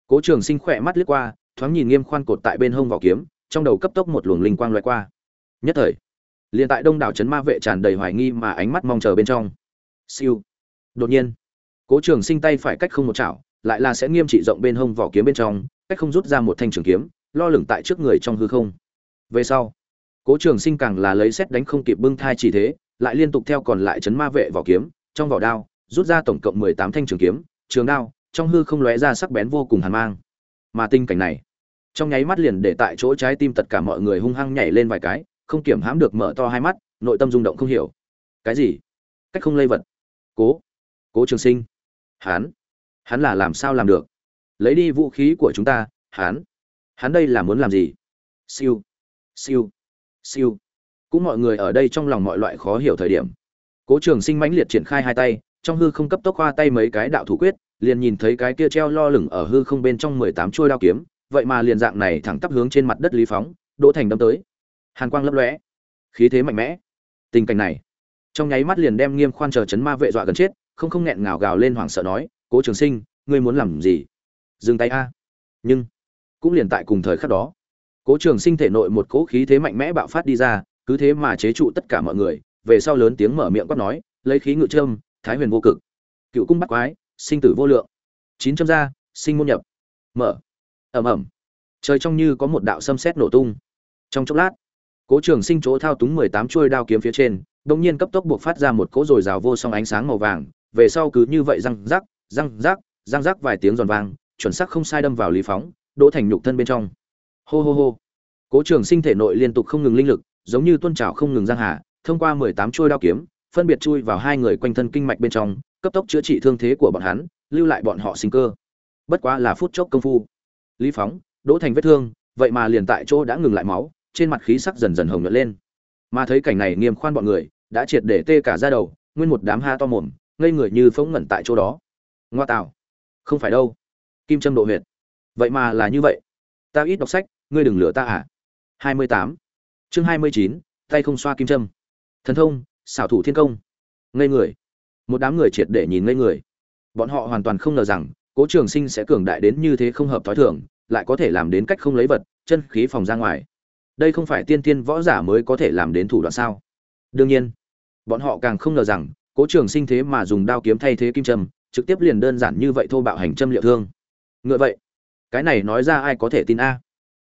cố trường sinh khỏe mắt liếc qua, thoáng nhìn nghiêm khoan cột tại bên hông vỏ kiếm, trong đầu cấp tốc một luồng linh quang loại qua. Nhất thời, liền tại đông đảo trấn ma vệ tràn đầy hoài nghi mà ánh mắt mong chờ bên trong. Siêu. Đột nhiên, cố trường sinh tay phải cách không một chảo, lại là sẽ nghiêm trị rộng bên hông vỏ kiếm bên trong, cách không rút ra một thanh trường kiếm, lo lửng tại trước người trong hư không. Về sau, cố trường sinh càng là lấy xét đánh không kịp bưng thai chỉ thế lại liên tục theo còn lại chấn ma vệ vỏ kiếm, trong vỏ đao, rút ra tổng cộng mười tám thanh trường kiếm, trường đao, trong hư không lóe ra sắc bén vô cùng hàn mang. Mà tình cảnh này, trong nháy mắt liền để tại chỗ trái tim tất cả mọi người hung hăng nhảy lên vài cái, không kiểm hãm được mở to hai mắt, nội tâm rung động không hiểu. Cái gì? Cách không lây vật. Cố. Cố trường sinh. Hắn hắn là làm sao làm được? Lấy đi vũ khí của chúng ta hắn hắn đây là muốn làm gì? Siêu. Siêu. Siêu cũng mọi người ở đây trong lòng mọi loại khó hiểu thời điểm. Cố trường sinh mãnh liệt triển khai hai tay, trong hư không cấp tốc hoa tay mấy cái đạo thủ quyết, liền nhìn thấy cái kia treo lo lửng ở hư không bên trong mười tám chuôi đao kiếm, vậy mà liền dạng này thẳng tắp hướng trên mặt đất lý phóng, đỗ thành đâm tới. Hàn quang lấp lóe. Khí thế mạnh mẽ. Tình cảnh này, trong nháy mắt liền đem nghiêm khoan chờ chấn ma vệ dọa gần chết, không không nghẹn ngào gào lên hoảng sợ nói, cố trường sinh, ngươi muốn làm gì? Dừng tay a. Nhưng, cũng liền tại cùng thời khắc đó, cố trường sinh thể nội một cỗ khí thế mạnh mẽ bạo phát đi ra cứ thế mà chế trụ tất cả mọi người về sau lớn tiếng mở miệng quát nói lấy khí ngự trâm thái huyền vô cực cựu cung bắt quái sinh tử vô lượng. Chín trăm gia sinh môn nhập. Mở. Ẩm ẩm trời trong như có một đạo xâm xét nổ tung. Trong chốc lát cố trường sinh chỗ thao túng mười tám chuôi đao kiếm phía trên đột nhiên cấp tốc buộc phát ra một cỗ rồi rào vô song ánh sáng màu vàng, về sau cứ như vậy răng rắc, răng rắc, răng rắc vài tiếng giòn vang, chuẩn xác không sai đâm vào Lý Phóng, đỗ thành nhục thân bên trong. Hô hô hô. Cố Trường Sinh thể nội liên tục không ngừng linh lực, giống như tuôn trào không ngừng giang hà, thông qua 18 chuôi đao kiếm, phân biệt chui vào hai người quanh thân kinh mạch bên trong, cấp tốc chữa trị thương thế của bọn hắn, lưu lại bọn họ sinh cơ. Bất quá là phút chốc công phu. Lý Phóng, đỗ thành vết thương, vậy mà liền tại chỗ đã ngừng lại máu, trên mặt khí sắc dần dần hồng nhuận lên. Mà thấy cảnh này, Nghiêm Khoan bọn người đã triệt để tê cả da đầu, nguyên một đám ha to mồm, ngây người như phỗng ngẩn tại chỗ đó. Ngoa tạo, không phải đâu. Kim châm độ huyệt. Vậy mà là như vậy. Ta ít đọc sách, ngươi đừng lừa ta à? 28. Chương 29, tay không xoa kim châm. Thần thông, xảo thủ thiên công. Ngây người. Một đám người triệt để nhìn ngây người. Bọn họ hoàn toàn không ngờ rằng, Cố Trường Sinh sẽ cường đại đến như thế không hợp thói thường, lại có thể làm đến cách không lấy vật, chân khí phòng ra ngoài. Đây không phải tiên tiên võ giả mới có thể làm đến thủ đoạn sao? Đương nhiên, bọn họ càng không ngờ rằng, Cố Trường Sinh thế mà dùng đao kiếm thay thế kim châm, trực tiếp liền đơn giản như vậy thô bạo hành châm liệu thương. Ngựa vậy, cái này nói ra ai có thể tin a?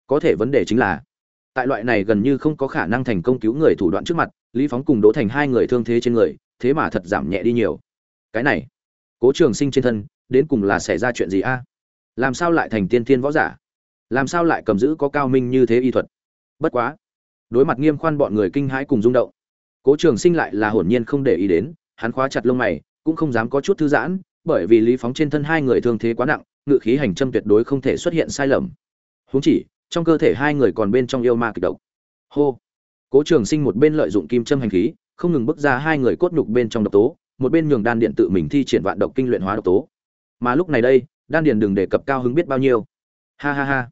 Có thể vấn đề chính là, tại loại này gần như không có khả năng thành công cứu người thủ đoạn trước mặt, Lý Phóng cùng Đỗ Thành hai người thương thế trên người, thế mà thật giảm nhẹ đi nhiều. Cái này, Cố Trường Sinh trên thân, đến cùng là xảy ra chuyện gì a? Làm sao lại thành tiên thiên võ giả? Làm sao lại cầm giữ có cao minh như thế y thuật? Bất quá, đối mặt Nghiêm Khoan bọn người kinh hãi cùng rung động, Cố Trường Sinh lại là hồn nhiên không để ý đến, hắn khóa chặt lông mày, cũng không dám có chút thư giãn, bởi vì Lý Phóng trên thân hai người thương thế quá nặng, ngự khí hành châm tuyệt đối không thể xuất hiện sai lầm. Huống chỉ, trong cơ thể hai người còn bên trong yêu ma kịch độc. Hô. Cố Trường Sinh một bên lợi dụng kim châm hành khí, không ngừng bức ra hai người cốt nhục bên trong độc tố, một bên nhường đan điện tự mình thi triển vạn độc kinh luyện hóa độc tố. Mà lúc này đây, đan điện đừng đề cập cao hứng biết bao nhiêu. Ha ha ha.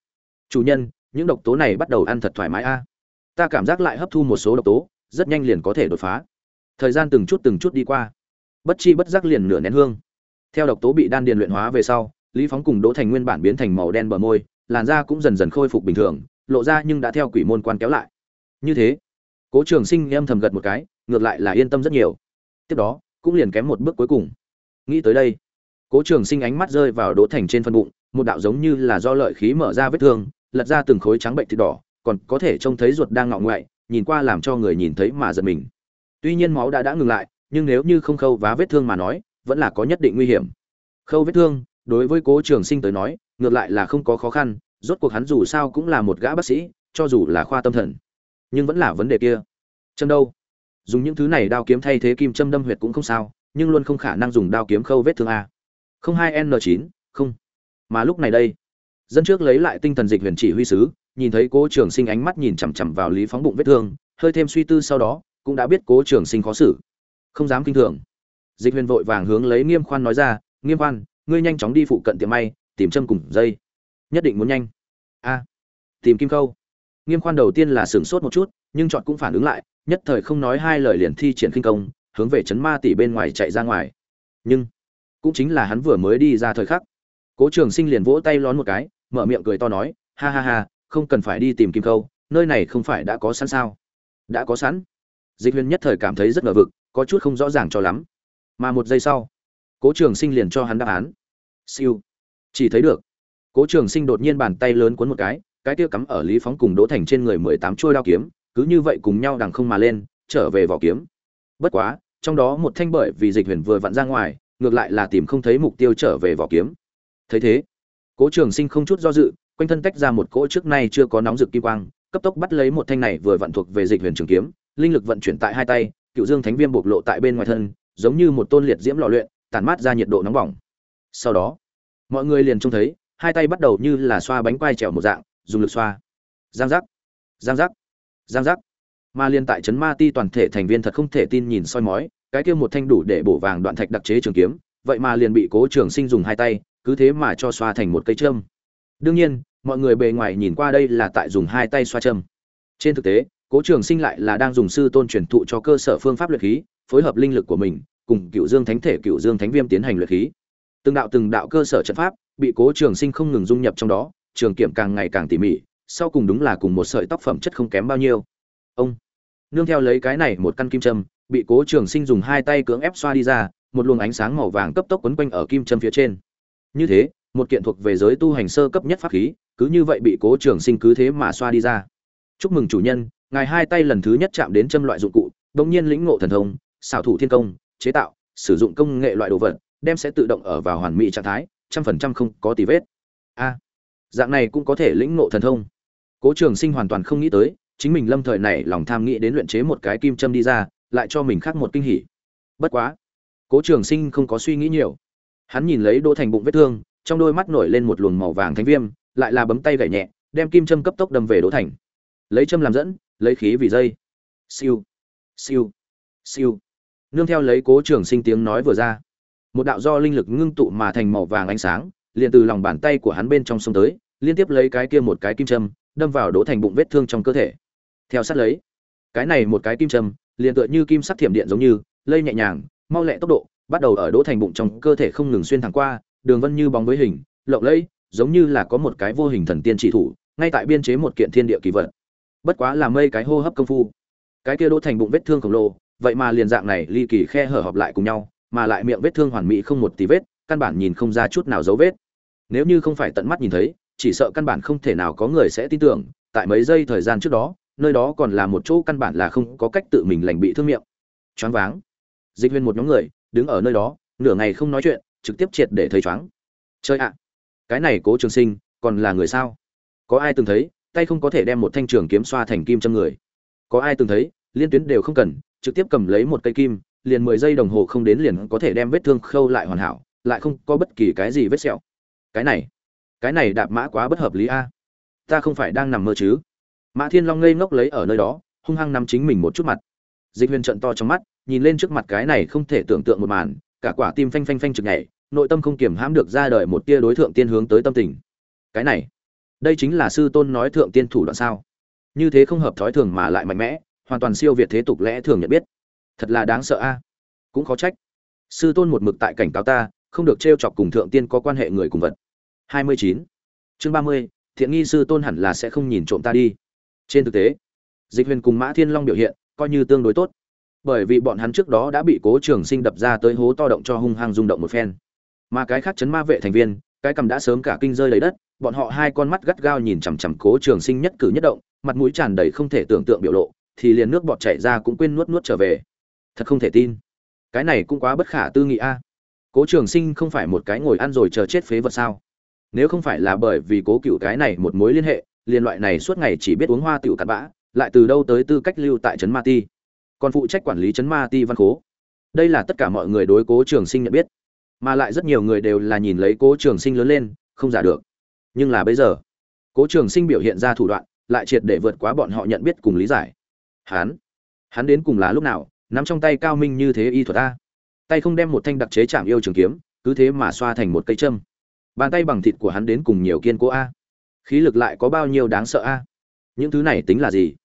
Chủ nhân, những độc tố này bắt đầu ăn thật thoải mái a. Ta cảm giác lại hấp thu một số độc tố, rất nhanh liền có thể đột phá. Thời gian từng chút từng chút đi qua, bất chi bất giác liền nửa nén hương. Theo độc tố bị đan điện luyện hóa về sau, Lý Phóng cùng Đỗ Thành nguyên bản biến thành màu đen bờ môi, làn da cũng dần dần khôi phục bình thường, lộ ra nhưng đã theo quỷ môn quan kéo lại. Như thế, Cố Trường Sinh âm thầm gật một cái, ngược lại là yên tâm rất nhiều. Tiếp đó, cũng liền kém một bước cuối cùng. Nghĩ tới đây, Cố Trường Sinh ánh mắt rơi vào Đỗ Thành trên phân bụng, một đạo giống như là do lợi khí mở ra vết thương, lật ra từng khối trắng bệnh thịt đỏ, còn có thể trông thấy ruột đang ngọ ngoại, nhìn qua làm cho người nhìn thấy mà giật mình. Tuy nhiên máu đã đã ngừng lại, nhưng nếu như không khâu vá vết thương mà nói, vẫn là có nhất định nguy hiểm. Khâu vết thương, đối với Cố Trường Sinh tới nói, ngược lại là không có khó khăn, rốt cuộc hắn dù sao cũng là một gã bác sĩ, cho dù là khoa tâm thần, nhưng vẫn là vấn đề kia. Châm đâu? Dùng những thứ này đao kiếm thay thế kim châm đâm huyệt cũng không sao, nhưng luôn không khả năng dùng đao kiếm khâu vết thương a. Không hai n chín không. Mà lúc này đây, dân trước lấy lại tinh thần dịch huyền chỉ huy sứ, nhìn thấy Cố Trường Sinh ánh mắt nhìn chằm chằm vào Lý Phóng bụng vết thương, hơi thêm suy tư sau đó, cũng đã biết Cố Trường Sinh khó xử, không dám kinh thường. Dịch Huyền vội vàng hướng lấy Nghiêm Khoan nói ra, "Nghiêm Khoan, ngươi nhanh chóng đi phụ cận tiệm may, tìm châm cùng dây. Nhất định muốn nhanh." "A, à, tìm kim câu." Nghiêm Khoan đầu tiên là sửng sốt một chút, nhưng chọn cũng phản ứng lại, nhất thời không nói hai lời liền thi triển khinh công, hướng về chấn ma tỷ bên ngoài chạy ra ngoài. Nhưng, cũng chính là hắn vừa mới đi ra thời khắc, Cố Trường Sinh liền vỗ tay lón một cái, mở miệng cười to nói, "Ha ha ha, không cần phải đi tìm kim câu, nơi này không phải đã có sẵn sao?" "Đã có sẵn?" Dịch Huyền nhất thời cảm thấy rất ngờ vực, có chút không rõ ràng cho lắm. Mà một giây sau, Cố Trường Sinh liền cho hắn đáp án. Siêu. Chỉ thấy được. Cố Trường Sinh đột nhiên bàn tay lớn cuốn một cái, cái tiêu cắm ở Lý Phóng cùng Đỗ Thành trên người mười tám chuôi đao kiếm, cứ như vậy cùng nhau đằng không mà lên, trở về vỏ kiếm. Bất quá, trong đó một thanh bởi vì Dịch Huyền vừa vặn ra ngoài, ngược lại là tìm không thấy mục tiêu trở về vỏ kiếm. Thấy thế, Cố Trường Sinh không chút do dự, quanh thân tách ra một cỗ trước nay chưa có nóng rực kim quang, cấp tốc bắt lấy một thanh này vừa vặn thuộc về Dịch Huyền trường kiếm, linh lực vận chuyển tại hai tay, Cựu Dương Thánh Viêm bộc lộ tại bên ngoài thân, giống như một tôn liệt diễm lò luyện, tản mát ra nhiệt độ nóng bỏng. Sau đó, mọi người liền trông thấy, hai tay bắt đầu như là xoa bánh quai trèo một dạng, dùng lực xoa. Giang giác, giang giác, giang giác. Mà liên tại chấn ma ti toàn thể thành viên thật không thể tin nhìn soi mói, cái kia một thanh đủ để bổ vàng đoạn thạch đặc chế trường kiếm, vậy mà liền bị Cố Trường Sinh dùng hai tay, cứ thế mà cho xoa thành một cây châm. Đương nhiên, mọi người bề ngoài nhìn qua đây là tại dùng hai tay xoa châm. Trên thực tế, Cố Trường Sinh lại là đang dùng sư tôn truyền thụ cho cơ sở phương pháp luyện khí, phối hợp linh lực của mình, cùng Cựu Dương Thánh thể Cựu Dương Thánh Viêm tiến hành luyện khí. Từng đạo từng đạo cơ sở trận pháp, bị Cố Trường Sinh không ngừng dung nhập trong đó, trường kiểm càng ngày càng tỉ mỉ, sau cùng đúng là cùng một sợi tóc phẩm chất không kém bao nhiêu. Ông nương theo lấy cái này một căn kim châm, bị Cố Trường Sinh dùng hai tay cưỡng ép xoa đi ra, một luồng ánh sáng màu vàng cấp tốc quấn quanh ở kim châm phía trên. Như thế, một kiện thuộc về giới tu hành sơ cấp nhất pháp khí, cứ như vậy bị Cố Trường Sinh cứ thế mà xoa đi ra. Chúc mừng chủ nhân, ngài hai tay lần thứ nhất chạm đến châm loại dụng cụ, bỗng nhiên lĩnh ngộ thần thông xảo thủ thiên công chế tạo, sử dụng công nghệ loại đồ vật, đem sẽ tự động ở vào hoàn mỹ trạng thái, trăm phần trăm không có tì vết. A, dạng này cũng có thể lĩnh ngộ thần thông. Cố trường sinh hoàn toàn không nghĩ tới, chính mình lâm thời này lòng tham nghĩ đến luyện chế một cái kim châm đi ra, lại cho mình khác một kinh hỉ. Bất quá, cố trường sinh không có suy nghĩ nhiều. Hắn nhìn lấy đỗ thành bụng vết thương, trong đôi mắt nổi lên một luồng màu vàng thánh viêm, lại là bấm tay gảy nhẹ, đem kim châm cấp tốc đâm về đỗ thành. Lấy châm làm dẫn, lấy khí vì dây. Siêu. Siêu. Siêu nương theo lấy cố trường sinh tiếng nói vừa ra. Một đạo do linh lực ngưng tụ mà thành màu vàng ánh sáng, liền từ lòng bàn tay của hắn bên trong sông tới, liên tiếp lấy cái kia một cái kim châm, đâm vào đỗ thành bụng vết thương trong cơ thể. Theo sát lấy, cái này một cái kim châm, liền tựa như kim sắc thiểm điện giống như, lây nhẹ nhàng, mau lẹ tốc độ, bắt đầu ở đỗ thành bụng trong cơ thể không ngừng xuyên thẳng qua, đường vân như bóng với hình, lộng lẫy, giống như là có một cái vô hình thần tiên chỉ thủ, ngay tại biên chế một kiện thiên địa kỳ vật. Bất quá là mây cái hô hấp công phu. Cái kia đỗ thành bụng vết thương khổng lồ vậy mà liền dạng này ly kỳ khe hở hợp lại cùng nhau, mà lại miệng vết thương hoàn mỹ không một tí vết, căn bản nhìn không ra chút nào dấu vết. Nếu như không phải tận mắt nhìn thấy, chỉ sợ căn bản không thể nào có người sẽ tin tưởng, tại mấy giây thời gian trước đó, nơi đó còn là một chỗ căn bản là không có cách tự mình lành bị thương miệng. Choáng váng. Dịch huyên một nhóm người, đứng ở nơi đó, nửa ngày không nói chuyện, trực tiếp triệt để thấy choáng. Chơi ạ! Cái này cố trường sinh, còn là người sao? Có ai từng thấy, tay không có thể đem một thanh trường kiếm xoa thành kim châm người? Có ai từng thấy, liên tuyến đều không cần trực tiếp cầm lấy một cây kim, liền mười giây đồng hồ không đến liền có thể đem vết thương khâu lại hoàn hảo, lại không có bất kỳ cái gì vết sẹo. Cái này cái này đạp mã quá bất hợp lý a. Ta không phải đang nằm mơ chứ. Mã thiên long ngây ngốc lấy ở nơi đó, hung hăng nắm chính mình một chút mặt. Dịch huyền trận to trong mắt, nhìn lên trước mặt cái này không thể tưởng tượng một màn, cả quả tim phanh phanh phanh trực nhảy, nội tâm không kiểm hãm được ra đời một tia đối thượng tiên hướng tới tâm tình. Cái này, đây chính là sư tôn nói thượng tiên thủ đoạn sao? Như thế không hợp thói thường mà lại mạnh mẽ hoàn toàn siêu việt thế tục lẽ thường nhận biết. Thật là đáng sợ a. Cũng khó trách. Sư tôn một mực tại cảnh cáo ta không được t chọc cùng thượng tiên có quan hệ người cùng vật. 29. chương 30, thiện nghi sư tôn hẳn là sẽ không nhìn trộm ta đi. Trên thực tế dịch huyền cùng mã thiên long biểu hiện coi như tương đối tốt. Bởi vì bọn hắn trước đó đã bị cố trường sinh đập ra tới hố to động cho hung hăng rung động một phen. Mà cái khác chấn ma vệ thành viên cái cầm đã sớm cả kinh rơi lấy đất bọn họ hai con mắt gắt gao nhìn chằm chằm cố trường sinh nhất cử nhất động mặt mũi tràn đầy không thể tưởng tượng biểu lộ thì liền nước bọt chảy ra cũng quên nuốt nuốt trở về. Thật không thể tin. Cái này cũng quá bất khả tư nghị a. Cố trường sinh không phải một cái ngồi ăn rồi chờ chết phế vật sao? Nếu không phải là bởi vì cố cựu cái này một mối liên hệ liên loại này suốt ngày chỉ biết uống hoa tiểu cặn bã, lại từ đâu tới tư cách lưu tại trấn ma ti. Còn phụ trách quản lý trấn ma ti văn khố đây là tất cả mọi người đối cố trường sinh nhận biết. Mà lại rất nhiều người đều là nhìn lấy cố trường sinh lớn lên, không giả được. Nhưng là bây giờ, cố trường sinh biểu hiện ra thủ đoạn, lại triệt để vượt quá bọn họ nhận biết cùng lý giải hắn? Hắn đến cùng là lúc nào? Nắm trong tay cao minh như thế y thuật a? Tay không đem một thanh đặc chế chạm yêu trường kiếm, cứ thế mà xoa thành một cây châm. Bàn tay bằng thịt của hắn đến cùng nhiều kiên cố a? Khí lực lại có bao nhiêu đáng sợ a? Những thứ này tính là gì?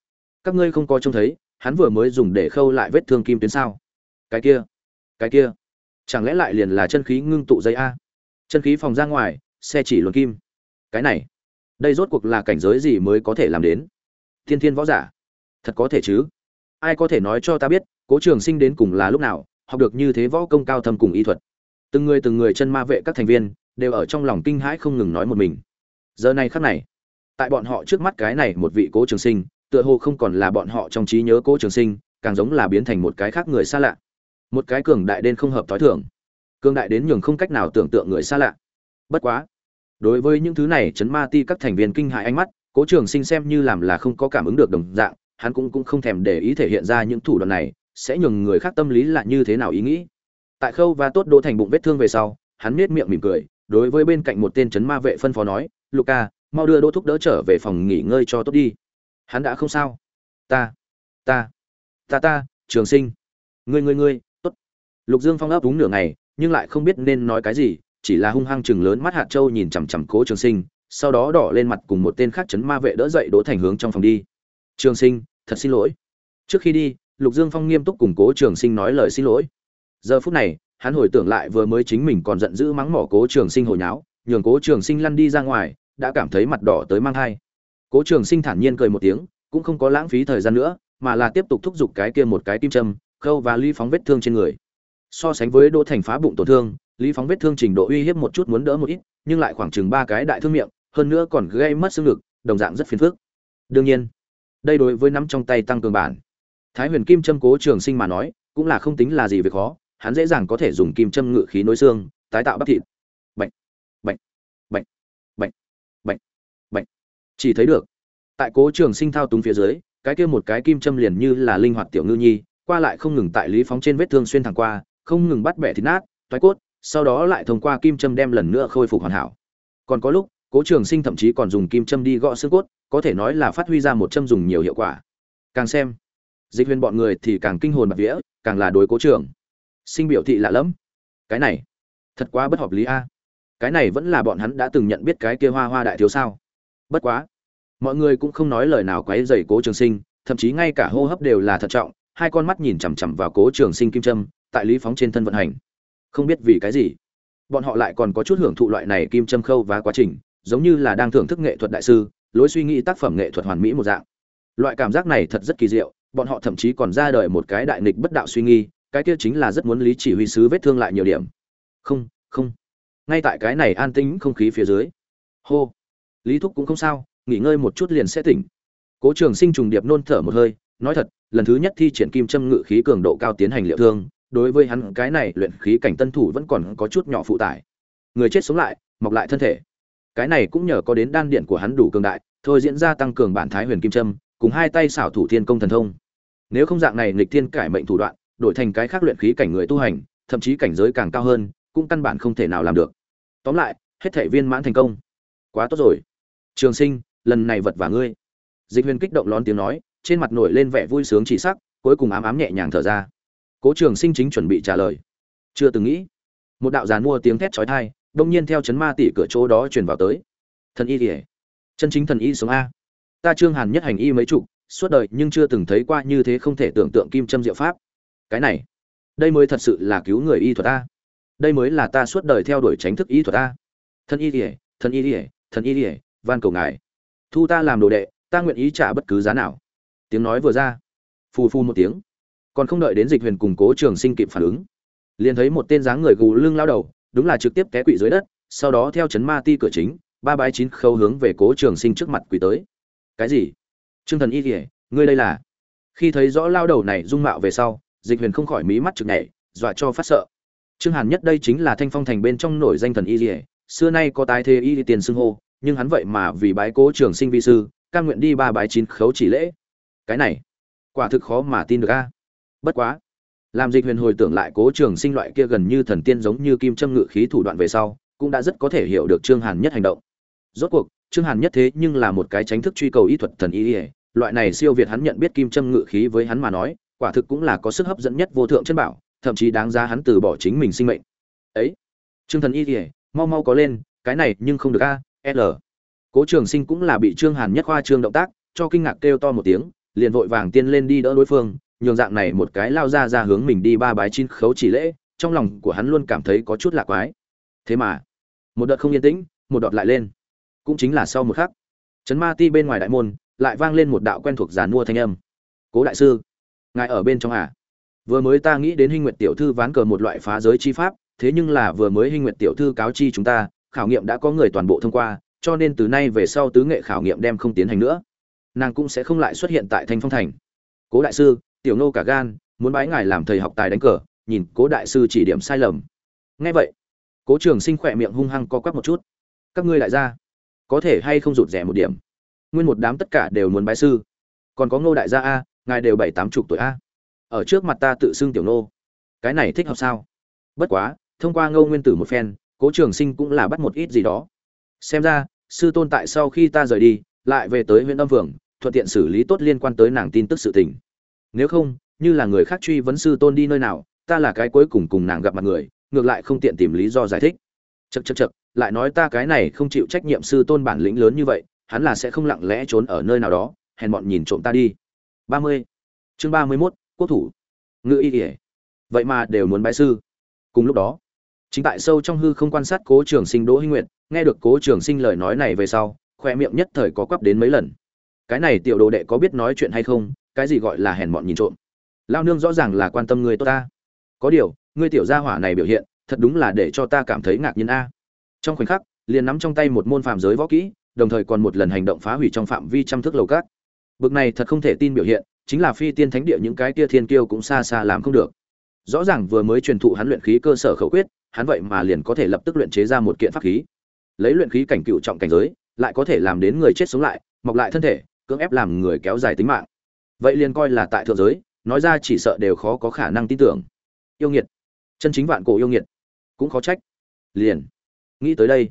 Các ngươi không có trông thấy, hắn vừa mới dùng để khâu lại vết thương kim tuyến sao? Cái kia cái kia, chẳng lẽ lại liền là chân khí ngưng tụ dây a? Chân khí phòng ra ngoài, xe chỉ luồn kim. Cái này, đây rốt cuộc là cảnh giới gì mới có thể làm đến? Thiên thiên võ giả thật có thể chứ? Ai có thể nói cho ta biết, cố trường sinh đến cùng là lúc nào, học được như thế võ công cao thâm cùng y thuật? Từng người từng người chân ma vệ các thành viên, đều ở trong lòng kinh hãi không ngừng nói một mình. Giờ này khắc này, tại bọn họ trước mắt cái này một vị cố trường sinh, tựa hồ không còn là bọn họ trong trí nhớ cố trường sinh, càng giống là biến thành một cái khác người xa lạ. Một cái cường đại đến không hợp t h ó i thưởng cường đại đến nhường không cách nào tưởng tượng người xa lạ. Bất quá, đối với những thứ này chấn ma ti các thành viên kinh hại ánh mắt, cố trường sinh xem như làm là không có cảm ứng được đồng dạng hắn cũng cũng không thèm để ý thể hiện ra những thủ đoạn này, sẽ nhường người khác tâm lý là như thế nào ý nghĩ. Tại khâu và tốt đỗ thành bụng vết thương về sau, hắn nết miệng mỉm cười, đối với bên cạnh một tên chấn ma vệ phân phó nói luca mau đưa đỗ thúc đỡ trở về phòng nghỉ ngơi cho tốt đi. Hắn đã không sao. Ta ta ta ta, trường sinh. Ngươi ngươi ngươi, tốt. Lục dương phong ấp đúng nửa ngày, nhưng lại không biết nên nói cái gì, chỉ là hung hăng chừng lớn mắt hạt châu nhìn chằm chằm cố trường sinh, sau đó đỏ lên mặt cùng một tên khác chấn ma vệ đỡ dậy đỗ thành hướng trong phòng đi trường sinh, thật xin lỗi. Trước khi đi, lục dương phong nghiêm túc củng cố trường sinh nói lời xin lỗi. Giờ phút này, hắn hồi tưởng lại vừa mới chính mình còn giận dữ mắng mỏ cố trường sinh hồi nháo, nhường cố trường sinh lăn đi ra ngoài, đã cảm thấy mặt đỏ tới mang thai. Cố trường sinh thản nhiên cười một tiếng, cũng không có lãng phí thời gian nữa, mà là tiếp tục thúc giục cái kia một cái kim châm, khâu và ly phóng vết thương trên người. So sánh với đỗ thành phá bụng tổn thương lý phóng vết thương trình độ uy hiếp một chút muốn đỡ một ít, nhưng lại khoảng chừng ba cái đại thương miệng, hơn nữa còn gây mất xương ngực, đồng dạng rất phiền phức. Đương nhiên đây đối với nắm trong tay tăng cường bản. Thái huyền kim châm cố trường sinh mà nói, cũng là không tính là gì việc khó, hắn dễ dàng có thể dùng kim châm ngự khí nối xương, tái tạo bắp thịt. Bệnh bệnh bệnh bệnh bệnh bệnh chỉ thấy được, tại cố trường sinh thao túng phía dưới, cái kia một cái kim châm liền như là linh hoạt tiểu ngư nhi, qua lại không ngừng tại lý phóng trên vết thương xuyên thẳng qua, không ngừng bắt bẻ thịt nát, toái cốt, sau đó lại thông qua kim châm đem lần nữa khôi phục hoàn hảo. Còn có lúc, cố trường sinh thậm chí còn dùng kim châm đi gõ xương cốt có thể nói là phát huy ra một châm dùng nhiều hiệu quả. Càng xem, dịch huyền bọn người thì càng kinh hồn bạc vía, càng là đối cố trường. Sinh biểu thị lạ lẫm. Cái này, thật quá bất hợp lý a. Cái này vẫn là bọn hắn đã từng nhận biết cái kia hoa hoa đại thiếu sao. Bất quá, mọi người cũng không nói lời nào quấy dày cố trường sinh, thậm chí ngay cả hô hấp đều là thận trọng, hai con mắt nhìn chằm chằm vào cố trường sinh kim trâm tại lý phóng trên thân vận hành. Không biết vì cái gì, bọn họ lại còn có chút hưởng thụ loại này kim châm khâu và quá trình, giống như là đang thưởng thức nghệ thuật đại sư lối suy nghĩ tác phẩm nghệ thuật hoàn mỹ một dạng. Loại cảm giác này thật rất kỳ diệu, bọn họ thậm chí còn ra đời một cái đại nghịch bất đạo suy nghi cái kia chính là rất muốn lý chỉ huy sứ vết thương lại nhiều điểm. Không không. Ngay tại cái này an tĩnh không khí phía dưới. Hô. Lý thúc cũng không sao, nghỉ ngơi một chút liền sẽ tỉnh. Cố trường sinh trùng điệp nôn thở một hơi, nói thật, lần thứ nhất thi triển kim châm ngự khí cường độ cao tiến hành liệu thương, đối với hắn cái này luyện khí cảnh tân thủ vẫn còn có chút nhỏ phụ tải. Người chết sống lại, mọc lại thân thể cái này cũng nhờ có đến đan điện của hắn đủ cường đại, thôi diễn ra tăng cường bản thái huyền kim trâm cùng hai tay xảo thủ thiên công thần thông. Nếu không dạng này nghịch thiên cải mệnh thủ đoạn, đổi thành cái khác luyện khí cảnh người tu hành, thậm chí cảnh giới càng cao hơn, cũng căn bản không thể nào làm được. Tóm lại, hết thể viên mãn thành công. Quá tốt rồi. Trường sinh, lần này vật và ngươi. Dịch huyền kích động lón tiếng nói, trên mặt nổi lên vẻ vui sướng chỉ sắc, cuối cùng ám ám nhẹ nhàng thở ra. Cố trường sinh chính chuẩn bị trả lời. Chưa từng nghĩ. Một đạo giàn mua tiếng thét trói thai đông nhiên theo chấn ma tỷ cửa chỗ đó truyền vào tới. Thần y kỉa chân chính thần y sống a. Ta trương hàn nhất hành y mấy chục, suốt đời nhưng chưa từng thấy qua như thế không thể tưởng tượng kim châm diệu pháp. Cái này, đây mới thật sự là cứu người y thuật ta đây mới là ta suốt đời theo đuổi tránh thức y thuật ta thần y kỉa thần y kỉa thần y kỉa van cầu ngài. Thu ta làm đồ đệ, ta nguyện ý trả bất cứ giá nào. Tiếng nói vừa ra, phù phu một tiếng. Còn không đợi đến dịch huyền cùng cố trường sinh kịp phản ứng, liền thấy một tên dáng người gù lưng lao đầu đúng là trực tiếp té quỵ dưới đất, sau đó theo chấn ma ti cửa chính, ba bái chín khâu hướng về cố trường sinh trước mặt quỳ tới. Cái gì? Trương thần y kỉa ngươi đây là? Khi thấy rõ lao đầu này dung mạo về sau, dịch huyền không khỏi mí mắt chực nhảy, dọa cho phát sợ. Trương hàn nhất đây chính là thanh phong thành bên trong nổi danh thần y kỉa xưa nay có tái thế y tiền xưng hô, nhưng hắn vậy mà vì bái cố trường sinh vi sư, cam nguyện đi ba bái chín khấu chỉ lễ. Cái này, quả thực khó mà tin được a. Bất quá làm dịch huyền hồi tưởng lại cố trường sinh loại kia gần như thần tiên giống như kim châm ngự khí thủ đoạn về sau, cũng đã rất có thể hiểu được trương hàn nhất hành động. Rốt cuộc, trương hàn nhất thế nhưng là một cái tránh thức truy cầu ý thuật thần y ỉa loại này siêu việt hắn nhận biết kim châm ngự khí với hắn mà nói, quả thực cũng là có sức hấp dẫn nhất vô thượng chân bảo, thậm chí đáng giá hắn từ bỏ chính mình sinh mệnh. Ấy, trương thần y ỉa mau mau có lên, cái này nhưng không được a, l. Cố trường sinh cũng là bị trương hàn nhất khoa trương động tác, cho kinh ngạc kêu to một tiếng, liền vội vàng tiên lên đi đỡ đối phương nhường dạng này một cái lao ra ra hướng mình đi ba bái chín khấu chỉ lễ, trong lòng của hắn luôn cảm thấy có chút lạ quái. Thế mà, một đợt không yên tĩnh, một đợt lại lên. Cũng chính là sau một khắc chấn ma ti bên ngoài đại môn, lại vang lên một đạo quen thuộc giàn mua thanh âm. Cố đại sư, ngài ở bên trong à? Vừa mới ta nghĩ đến hinh nguyệt tiểu thư ván cờ một loại phá giới chi pháp, thế nhưng là vừa mới hinh nguyệt tiểu thư cáo chi chúng ta, khảo nghiệm đã có người toàn bộ thông qua, cho nên từ nay về sau tứ nghệ khảo nghiệm đem không tiến hành nữa. Nàng cũng sẽ không lại xuất hiện tại thanh phong thành. Cố đại sư tiểu nô cả gan, muốn bái ngài làm thầy học tài đánh cờ, nhìn cố đại sư chỉ điểm sai lầm. Nghe vậy, cố trường sinh khỏe miệng hung hăng co quắp một chút. Các ngươi đại gia, có thể hay không rụt rẻ một điểm? Nguyên một đám tất cả đều muốn bái sư. Còn có ngô đại gia a, ngài đều bảy tám chục tuổi a. Ở trước mặt ta tự xưng tiểu nô. Cái này thích hợp sao? Bất quá, thông qua ngô nguyên tử một phen, cố trường sinh cũng là bắt một ít gì đó. Xem ra, sư tôn tại sau khi ta rời đi, lại về tới huyện âm phường, thuận tiện xử lý tốt liên quan tới nàng tin tức sự tình nếu không, như là người khác truy vấn sư tôn đi nơi nào, ta là cái cuối cùng cùng nàng gặp mặt người, ngược lại không tiện tìm lý do giải thích. Chật chật chật lại nói ta cái này không chịu trách nhiệm sư tôn bản lĩnh lớn như vậy, hắn là sẽ không lặng lẽ trốn ở nơi nào đó, hèn bọn nhìn trộm ta đi. Ba mươi. Chương ba mươi mốt, quốc thủ. Ngự y ỉa vậy mà đều muốn bái sư. Cùng lúc đó, chính tại sâu trong hư không quan sát cố trường sinh đỗ hinh nguyệt, nghe được cố trường sinh lời nói này về sau, khoe miệng nhất thời có quắp đến mấy lần. Cái này tiểu đồ đệ có biết nói chuyện hay không cái gì gọi là hèn mọn nhìn trộm? Lao nương rõ ràng là quan tâm người tốt ta. Có điều, ngươi tiểu gia hỏa này biểu hiện, thật đúng là để cho ta cảm thấy ngạc nhiên a. Trong khoảnh khắc, liền nắm trong tay một môn phạm giới võ kỹ, đồng thời còn một lần hành động phá hủy trong phạm vi trăm thước lầu cát. Bực này thật không thể tin biểu hiện, chính là phi tiên thánh địa những cái kia thiên kiêu cũng xa xa làm không được. Rõ ràng vừa mới truyền thụ hắn luyện khí cơ sở khẩu quyết, hắn vậy mà liền có thể lập tức luyện chế ra một kiện pháp khí. Lấy luyện khí cảnh cựu trọng cảnh giới, lại có thể làm đến người chết sống lại, mọc lại thân thể, cưỡng ép làm người kéo dài tính mạng vậy liền coi là tại thượng giới, nói ra chỉ sợ đều khó có khả năng tin tưởng. Yêu nghiệt. Chân chính vạn cổ yêu nghiệt. Cũng khó trách. Liền. Nghĩ tới đây,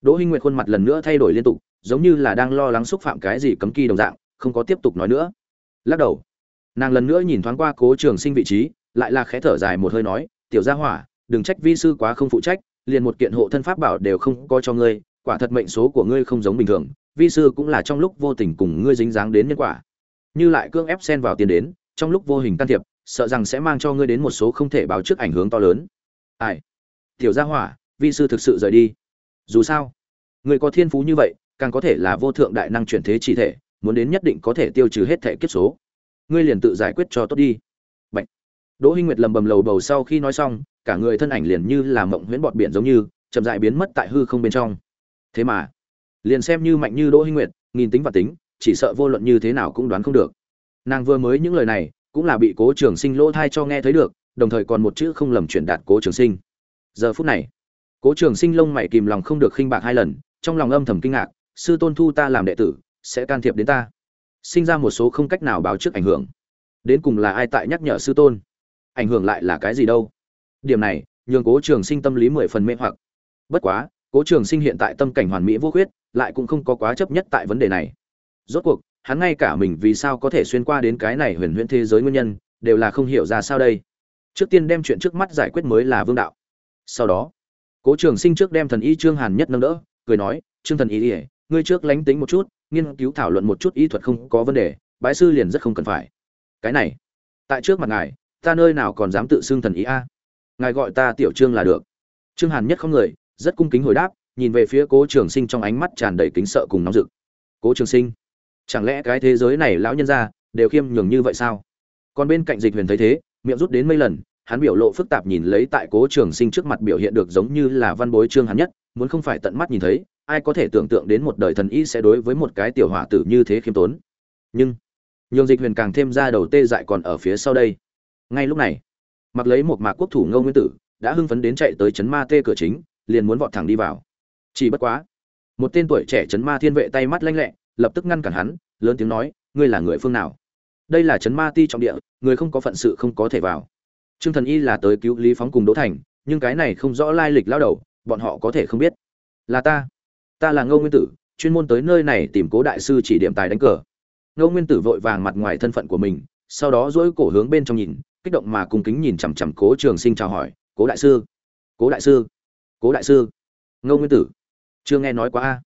đỗ hinh nguyệt khuôn mặt lần nữa thay đổi liên tục, giống như là đang lo lắng xúc phạm cái gì cấm kỵ đồng dạng, không có tiếp tục nói nữa. Lắc đầu. Nàng lần nữa nhìn thoáng qua cố trường sinh vị trí, lại là khẽ thở dài một hơi nói, tiểu gia hỏa, đừng trách vi sư quá không phụ trách, liền một kiện hộ thân pháp bảo đều không có cho ngươi, quả thật mệnh số của ngươi không giống bình thường, vi sư cũng là trong lúc vô tình cùng ngươi dính dáng đến nhân quả như lại cương ép xen vào tiền đến, trong lúc vô hình can thiệp, sợ rằng sẽ mang cho ngươi đến một số không thể báo trước ảnh hưởng to lớn. Ai? Tiểu gia hỏa, vi sư thực sự rời đi. Dù sao, người có thiên phú như vậy, càng có thể là vô thượng đại năng chuyển thế chỉ thể, muốn đến nhất định có thể tiêu trừ hết thể kiếp số. Ngươi liền tự giải quyết cho tốt đi. Bạch. đỗ hinh nguyệt lầm bầm lầu bầu sau khi nói xong, cả người thân ảnh liền như là mộng huyễn bọt biển giống như, chậm rãi biến mất tại hư không bên trong. Thế mà, liền xem như mạnh như đỗ hinh nguyệt, nghìn tính và tính chỉ sợ vô luận như thế nào cũng đoán không được. Nàng vừa mới những lời này, cũng là bị cố trường sinh lỗ thai cho nghe thấy được, đồng thời còn một chữ không lầm chuyển đạt cố trường sinh. Giờ phút này, cố trường sinh lông mày kìm lòng không được khinh bạc hai lần, trong lòng âm thầm kinh ngạc, sư tôn thu ta làm đệ tử, sẽ can thiệp đến ta. Sinh ra một số không cách nào báo trước ảnh hưởng. Đến cùng là ai tại nhắc nhở sư tôn? Ảnh hưởng lại là cái gì đâu? Điểm này, nhường cố trường sinh tâm lý mười phần mê hoặc. Bất quá, cố trường sinh hiện tại tâm cảnh hoàn mỹ vô khuyết, lại cũng không có quá chấp nhất tại vấn đề này rốt cuộc, hắn ngay cả mình vì sao có thể xuyên qua đến cái này huyền huyễn thế giới nguyên nhân, đều là không hiểu ra sao đây. Trước tiên đem chuyện trước mắt giải quyết mới là vương đạo. Sau đó, cố trường sinh trước đem thần y trương hàn nhất nâng đỡ, cười nói, trương thần y ỉa ngươi trước lánh tính một chút, nghiên cứu thảo luận một chút y thuật không có vấn đề, bái sư liền rất không cần phải. Cái này, tại trước mặt ngài, ta nơi nào còn dám tự xưng thần ý a? Ngài gọi ta tiểu trương là được. Trương hàn nhất không người, rất cung kính hồi đáp, nhìn về phía cố trường sinh trong ánh mắt tràn đầy kính sợ cùng nóng rực. Cố trường sinh chẳng lẽ cái thế giới này lão nhân gia đều khiêm nhường như vậy sao? Còn bên cạnh dịch huyền thấy thế, miệng rút đến mấy lần, hắn biểu lộ phức tạp nhìn lấy tại cố trường sinh trước mặt biểu hiện được giống như là văn bối trương hắn nhất, muốn không phải tận mắt nhìn thấy, ai có thể tưởng tượng đến một đời thần y sẽ đối với một cái tiểu hỏa tử như thế khiêm tốn. Nhưng, nhường dịch huyền càng thêm ra đầu tê dại còn ở phía sau đây. Ngay lúc này, mặc lấy một mạc quốc thủ ngô nguyên tử đã hưng phấn đến chạy tới chấn ma tê cửa chính, liền muốn vọt thẳng đi vào. Chỉ bất quá, một tên tuổi trẻ chấn ma thiên vệ tay mắt lanh lẹ lập tức ngăn cản hắn, lớn tiếng nói, ngươi là người phương nào? Đây là chấn ma ti trọng địa, người không có phận sự không có thể vào. Trương thần y là tới cứu lý phóng cùng đỗ thành, nhưng cái này không rõ lai lịch lao đầu, bọn họ có thể không biết. Là ta ta là ngô nguyên tử, chuyên môn tới nơi này tìm cố đại sư chỉ điểm tài đánh cờ. Ngô nguyên tử vội vàng mặt ngoài thân phận của mình, sau đó dỗi cổ hướng bên trong nhìn, kích động mà cung kính nhìn chằm chằm cố trường sinh chào hỏi, cố đại sư, cố đại sư, cố đại sư. Ngô nguyên tử, chưa nghe nói quá a.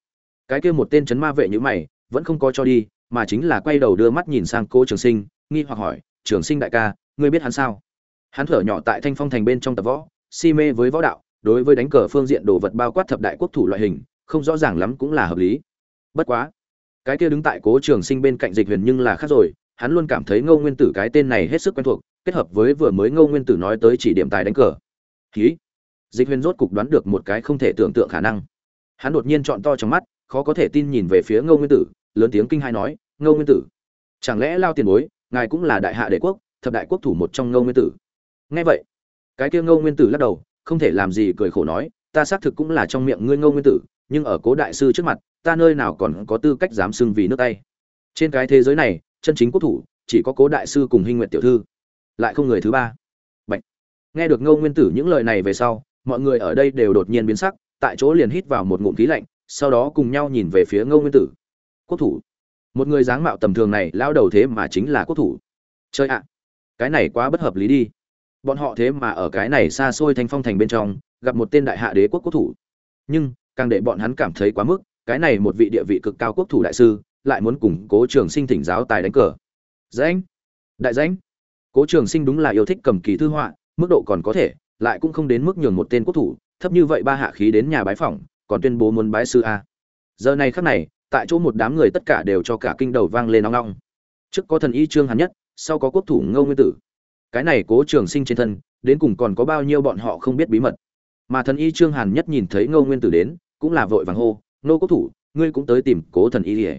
Cái kia một tên chấn ma vệ như mày vẫn không có cho đi, mà chính là quay đầu đưa mắt nhìn sang cô trường sinh, nghi hoặc hỏi, trường sinh đại ca, ngươi biết hắn sao? Hắn thở nhỏ tại thanh phong thành bên trong tập võ, si mê với võ đạo, đối với đánh cờ phương diện đồ vật bao quát thập đại quốc thủ loại hình, không rõ ràng lắm cũng là hợp lý. Bất quá, cái kia đứng tại cố trường sinh bên cạnh dịch huyền nhưng là khác rồi, hắn luôn cảm thấy ngô nguyên tử cái tên này hết sức quen thuộc, kết hợp với vừa mới ngô nguyên tử nói tới chỉ điểm tài đánh cờ. Ký dịch huyền rốt cục đoán được một cái không thể tưởng tượng khả năng. Hắn đột nhiên chọn to trong mắt, khó có thể tin nhìn về phía ngô nguyên tử lớn tiếng kinh hai nói, ngô nguyên tử, chẳng lẽ lao tiền bối, ngài cũng là đại hạ đệ quốc, thập đại quốc thủ một trong ngô nguyên tử? Nghe vậy, cái kia ngô nguyên tử lắc đầu, không thể làm gì cười khổ nói, ta xác thực cũng là trong miệng ngươi ngô nguyên tử, nhưng ở cố đại sư trước mặt, ta nơi nào còn có tư cách dám xưng vì nước tay? Trên cái thế giới này, chân chính quốc thủ, chỉ có cố đại sư cùng hinh nguyện tiểu thư, lại không người thứ ba. Bạch. nghe được ngô nguyên tử những lời này về sau, mọi người ở đây đều đột nhiên biến sắc, tại chỗ liền hít vào một ngụm khí lạnh, sau đó cùng nhau nhìn về phía ngô nguyên tử quốc thủ. Một người dáng mạo tầm thường này lao đầu thế mà chính là quốc thủ. Chơi ạ, cái này quá bất hợp lý đi. Bọn họ thế mà ở cái này xa xôi thanh phong thành bên trong, gặp một tên đại hạ đế quốc quốc thủ. Nhưng, càng để bọn hắn cảm thấy quá mức, cái này một vị địa vị cực cao quốc thủ đại sư, lại muốn củng cố trường sinh thỉnh giáo tài đánh cờ. Danh đại danh cố trường sinh đúng là yêu thích cầm kỳ thư họa, mức độ còn có thể, lại cũng không đến mức nhường một tên quốc thủ, thấp như vậy ba hạ khí đến nhà bái phỏng, còn tuyên bố muốn bái sư a. Giờ này khắc này tại chỗ một đám người tất cả đều cho cả kinh đầu vang lên nóng nóng trước có thần y trương hàn nhất, sau có quốc thủ ngô nguyên tử. Cái này cố trường sinh trên thân, đến cùng còn có bao nhiêu bọn họ không biết bí mật. Mà thần y trương hàn nhất nhìn thấy ngô nguyên tử đến, cũng là vội vàng hô nô quốc thủ, ngươi cũng tới tìm cố thần y ỉa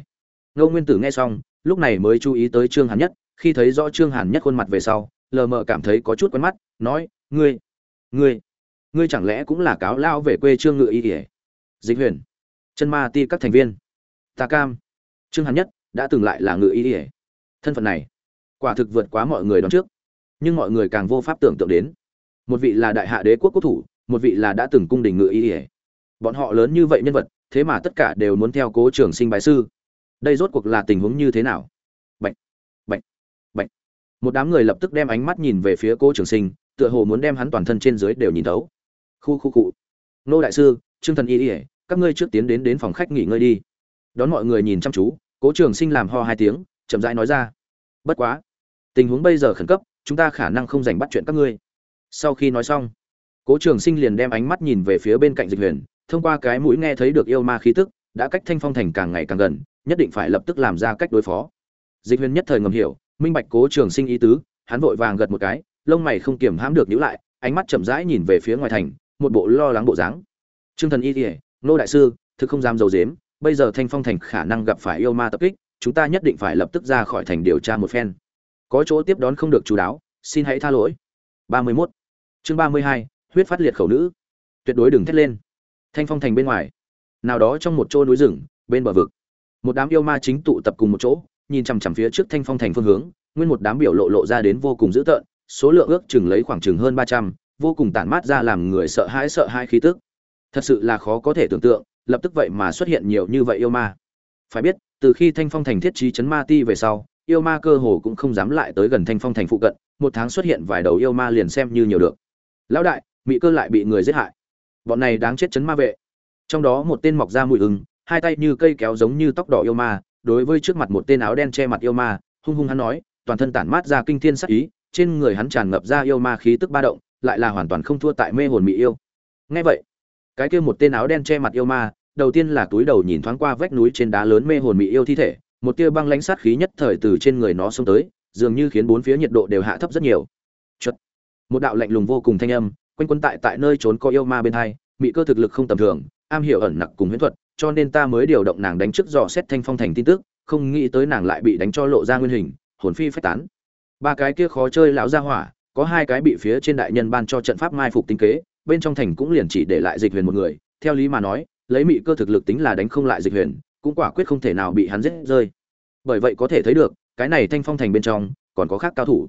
ngô nguyên tử nghe xong, lúc này mới chú ý tới trương hàn nhất, khi thấy rõ trương hàn nhất khuôn mặt về sau, lờ mờ cảm thấy có chút quen mắt, nói, ngươi ngươi ngươi chẳng lẽ cũng là cáo lao về quê trương ngự y ỉa dịch huyền, chân ma ti các thành viên ta cam. Trương hàn nhất đã từng lại là ngự y ỉa thân phận này, quả thực vượt quá mọi người đón trước. Nhưng mọi người càng vô pháp tưởng tượng đến. Một vị là đại hạ đế quốc quốc thủ, một vị là đã từng cung đình ngự y ỉa bọn họ lớn như vậy nhân vật, thế mà tất cả đều muốn theo cố trường sinh bái sư. Đây rốt cuộc là tình huống như thế nào? Bệnh bệnh bệnh một đám người lập tức đem ánh mắt nhìn về phía cố trường sinh, tựa hồ muốn đem hắn toàn thân trên dưới đều nhìn thấu. Khu khu cụ nô đại sư, trương thần y ỉa các ngươi trước tiến đến đến phòng khách nghỉ ngơi đi đón mọi người nhìn chăm chú, cố trường sinh làm ho hai tiếng, chậm rãi nói ra. Bất quá, tình huống bây giờ khẩn cấp, chúng ta khả năng không dành bắt chuyện các ngươi. Sau khi nói xong, cố trường sinh liền đem ánh mắt nhìn về phía bên cạnh dịch huyền, thông qua cái mũi nghe thấy được yêu ma khí tức, đã cách thanh phong thành càng ngày càng gần, nhất định phải lập tức làm ra cách đối phó. Dịch huyền nhất thời ngầm hiểu, minh bạch cố trường sinh ý tứ, hắn vội vàng gật một cái, lông mày không kiềm hãm được nhữ lại, ánh mắt chậm rãi nhìn về phía ngoài thành, một bộ lo lắng bộ dáng. Trương thần y kỉa nô đại sư, thực không dám dầu dếm bây giờ thanh phong thành khả năng gặp phải yêu ma tập kích, chúng ta nhất định phải lập tức ra khỏi thành điều tra một phen. Có chỗ tiếp đón không được chú đáo, xin hãy tha lỗi. Ba mươi 31. chương ba mươi hai, huyết phát liệt khẩu nữ. Tuyệt đối đừng thét lên. Thanh phong thành bên ngoài. Nào đó trong một chỗ núi rừng, bên bờ vực. Một đám yêu ma chính tụ tập cùng một chỗ, nhìn chằm chằm phía trước thanh phong thành phương hướng, nguyên một đám biểu lộ lộ ra đến vô cùng dữ tợn, số lượng ước chừng lấy khoảng chừng hơn ba trăm, vô cùng tản mát ra làm người sợ hãi sợ hai khí tức. Thật sự là khó có thể tưởng tượng lập tức vậy mà xuất hiện nhiều như vậy yêu ma. Phải biết, từ khi thanh phong thành thiết trí chấn ma ti về sau, yêu ma cơ hồ cũng không dám lại tới gần thanh phong thành phụ cận, một tháng xuất hiện vài đầu yêu ma liền xem như nhiều được. Lão đại mỹ cơ lại bị người giết hại. Bọn này đáng chết chấn ma vệ. Trong đó một tên mọc ra mùi ưng hai tay như cây kéo giống như tóc đỏ yêu ma, đối với trước mặt một tên áo đen che mặt yêu ma, hung hung hắn nói, toàn thân tản mát ra kinh thiên sắc ý, trên người hắn tràn ngập ra yêu ma khí tức ba động, lại là hoàn toàn không thua tại mê hồn mỹ yêu. Ngay vậy cái kia một tên áo đen che mặt yêu ma, đầu tiên là túi đầu nhìn thoáng qua vách núi trên đá lớn mê hồn mị yêu thi thể, một tia băng lãnh sát khí nhất thời từ trên người nó xông tới, dường như khiến bốn phía nhiệt độ đều hạ thấp rất nhiều Chật. một đạo lạnh lùng vô cùng thanh âm, quanh quân tại tại nơi trốn có yêu ma bên hai, mị cơ thực lực không tầm thường, am hiểu ẩn nặc cùng huyễn thuật, cho nên ta mới điều động nàng đánh trước dò xét thanh phong thành tin tức, không nghĩ tới nàng lại bị đánh cho lộ ra nguyên hình, hồn phi phách tán ba cái kia khó chơi lão ra hỏa, có hai cái bị phía trên đại nhân ban cho trận pháp mai phục tinh kế bên trong thành cũng liền chỉ để lại dịch huyền một người. Theo lý mà nói, lấy mị cơ thực lực tính là đánh không lại dịch huyền, cũng quả quyết không thể nào bị hắn giết rơi. Bởi vậy có thể thấy được, cái này thanh phong thành bên trong, còn có khác cao thủ.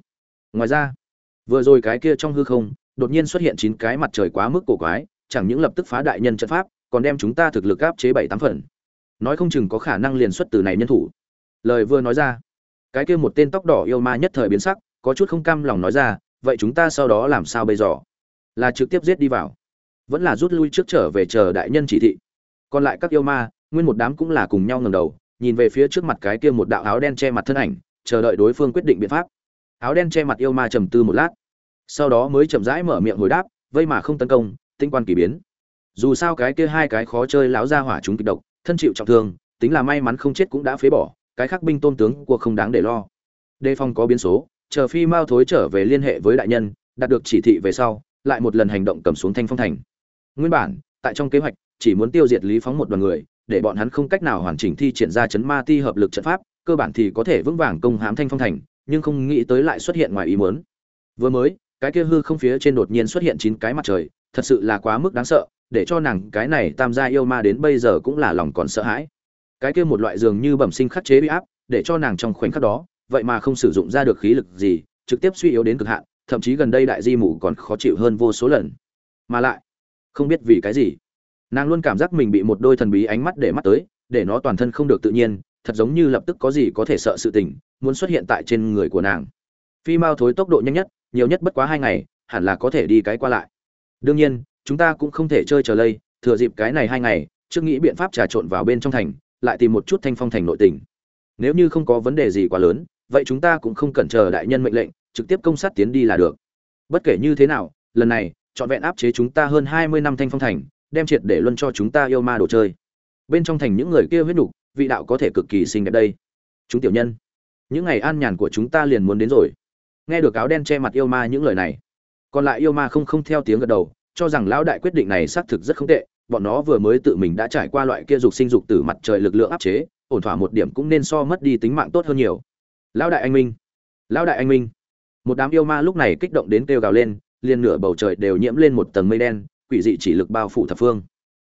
Ngoài ra, vừa rồi cái kia trong hư không, đột nhiên xuất hiện chín cái mặt trời quá mức cổ quái, chẳng những lập tức phá đại nhân trận pháp, còn đem chúng ta thực lực áp chế bảy tám phần. Nói không chừng có khả năng liền xuất từ này nhân thủ. Lời vừa nói ra, cái kia một tên tóc đỏ yêu ma nhất thời biến sắc, có chút không cam lòng nói ra, vậy chúng ta sau đó làm sao bây giờ? Là trực tiếp giết đi vào. Vẫn là rút lui trước trở về chờ đại nhân chỉ thị. Còn lại các yêu ma, nguyên một đám cũng là cùng nhau ngẩng đầu, nhìn về phía trước mặt cái kia một đạo áo đen che mặt thân ảnh, chờ đợi đối phương quyết định biện pháp. Áo đen che mặt yêu ma trầm tư một lát, sau đó mới chậm rãi mở miệng hồi đáp, vây mà không tấn công, tinh quan kỳ biến. Dù sao cái kia hai cái khó chơi láo ra hỏa chúng kịch độc, thân chịu trọng thương, tính là may mắn không chết cũng đã phế bỏ, cái khác binh tôn tướng của không đáng để lo. Đề phòng có biến số, chờ phi mao thối trở về liên hệ với đại nhân, đạt được chỉ thị về sau lại một lần hành động cầm xuống thanh phong thành. Nguyên bản, tại trong kế hoạch, chỉ muốn tiêu diệt lý phóng một đoàn người, để bọn hắn không cách nào hoàn chỉnh thi triển ra chấn ma ti hợp lực trận pháp, cơ bản thì có thể vững vàng công hãm thanh phong thành, nhưng không nghĩ tới lại xuất hiện ngoài ý muốn. Vừa mới, cái kia hư không phía trên đột nhiên xuất hiện chín cái mặt trời, thật sự là quá mức đáng sợ, để cho nàng cái này tam gia yêu ma đến bây giờ cũng là lòng còn sợ hãi. Cái kia một loại dường như bẩm sinh khắc chế bị áp, để cho nàng trong khoảnh khắc đó, vậy mà không sử dụng ra được khí lực gì, trực tiếp suy yếu đến cực hạn thậm chí gần đây đại di mụ còn khó chịu hơn vô số lần. Mà lại, không biết vì cái gì, nàng luôn cảm giác mình bị một đôi thần bí ánh mắt để mắt tới, để nó toàn thân không được tự nhiên, thật giống như lập tức có gì có thể sợ sự tình, muốn xuất hiện tại trên người của nàng. Phi mao thối tốc độ nhanh nhất, nhiều nhất bất quá hai ngày, hẳn là có thể đi cái qua lại. Đương nhiên, chúng ta cũng không thể chơi chờ lây, thừa dịp cái này hai ngày, trước nghĩ biện pháp trà trộn vào bên trong thành, lại tìm một chút thanh phong thành nội tình. Nếu như không có vấn đề gì quá lớn, vậy chúng ta cũng không cần chờ đại nhân mệnh lệnh trực tiếp công sát tiến đi là được. Bất kể như thế nào, lần này, trọn vẹn áp chế chúng ta hơn hai mươi năm thanh phong thành, đem triệt để luân cho chúng ta yêu ma đồ chơi. Bên trong thành những người kia huyết nục, vị đạo có thể cực kỳ xinh đẹp đây. Chúng tiểu nhân, những ngày an nhàn của chúng ta liền muốn đến rồi. Nghe được áo đen che mặt yêu ma những lời này, còn lại yêu ma không không theo tiếng gật đầu, cho rằng lão đại quyết định này xác thực rất không tệ, bọn nó vừa mới tự mình đã trải qua loại kia dục sinh dục từ mặt trời lực lượng áp chế, ổn thỏa một điểm cũng nên so mất đi tính mạng tốt hơn nhiều. Lão đại anh minh, lão đại anh minh một đám yêu ma lúc này kích động đến kêu gào lên, liền nửa bầu trời đều nhiễm lên một tầng mây đen, quỷ dị chỉ lực bao phủ thập phương.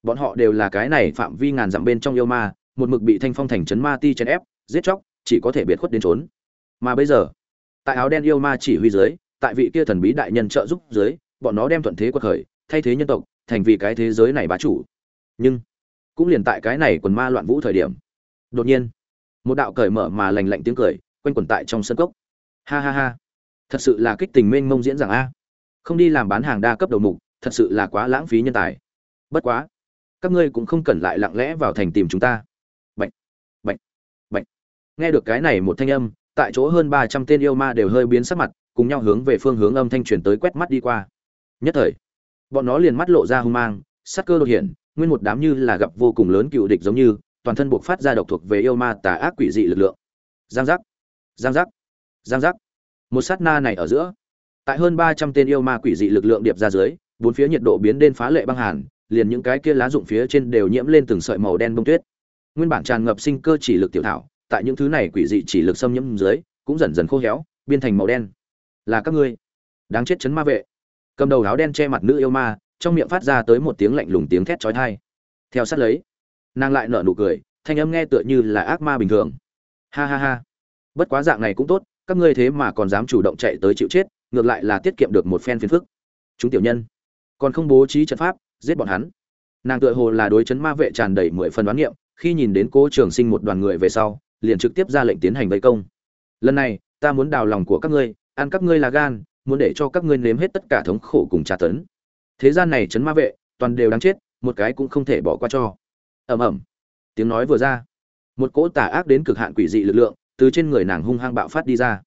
Bọn họ đều là cái này phạm vi ngàn dặm bên trong yêu ma, một mực bị thanh phong thành trấn ma ti chèn ép, giết chóc, chỉ có thể biệt khuất đến trốn. Mà bây giờ, tại áo đen yêu ma chỉ huy dưới, tại vị kia thần bí đại nhân trợ giúp dưới, bọn nó đem thuận thế quật khởi, thay thế nhân tộc, thành vì cái thế giới này bá chủ. Nhưng, cũng liền tại cái này quần ma loạn vũ thời điểm, đột nhiên, một đạo cởi mở mà lành lạnh tiếng cười, quanh quẩn tại trong sân cốc. Ha ha ha thật sự là kích tình mênh mông diễn rằng a. Không đi làm bán hàng đa cấp đầu mục, thật sự là quá lãng phí nhân tài. Bất quá, các ngươi cũng không cần lại lặng lẽ vào thành tìm chúng ta. Bệnh bệnh bệnh nghe được cái này một thanh âm, tại chỗ hơn ba trăm tên yêu ma đều hơi biến sắc mặt, cùng nhau hướng về phương hướng âm thanh truyền tới quét mắt đi qua. Nhất thời, bọn nó liền mắt lộ ra hung mang, sắc cơ đột hiện, nguyên một đám như là gặp vô cùng lớn cựu địch giống như, toàn thân buộc phát ra độc thuộc về yêu ma tà ác quỷ dị lực lượng. Giang giác giang giác giang giác một sát na này ở giữa. Tại hơn ba trăm tên yêu ma quỷ dị lực lượng điệp ra dưới, bốn phía nhiệt độ biến đến phá lệ băng hàn, liền những cái kia lá rụng phía trên đều nhiễm lên từng sợi màu đen bông tuyết. Nguyên bản tràn ngập sinh cơ chỉ lực tiểu thảo, tại những thứ này quỷ dị chỉ lực xâm nhiễm dưới, cũng dần dần khô héo biên thành màu đen. Là các ngươi. Đáng chết chấn ma vệ. Cầm đầu áo đen che mặt nữ yêu ma, trong miệng phát ra tới một tiếng lạnh lùng tiếng thét chói tai. Theo sát lấy, nàng lại nở nụ cười, thanh âm nghe tựa như là ác ma bình thường. Ha ha ha. Bất quá dạng này cũng tốt các ngươi thế mà còn dám chủ động chạy tới chịu chết ngược lại là tiết kiệm được một phen phiền phức. Chúng tiểu nhân còn không bố trí trận pháp giết bọn hắn. Nàng tựa hồ là đối chấn ma vệ tràn đầy mười phần đoán nghiệm, khi nhìn đến cố trường sinh một đoàn người về sau liền trực tiếp ra lệnh tiến hành vây công. Lần này ta muốn đào lòng của các ngươi ăn các ngươi là gan muốn để cho các ngươi nếm hết tất cả thống khổ cùng tra tấn. Thế gian này chấn ma vệ toàn đều đáng chết một cái cũng không thể bỏ qua cho. Ầm ầm. Tiếng nói vừa ra một cỗ tà ác đến cực hạn quỷ dị lực lượng từ trên người nàng hung hăng bạo phát đi ra.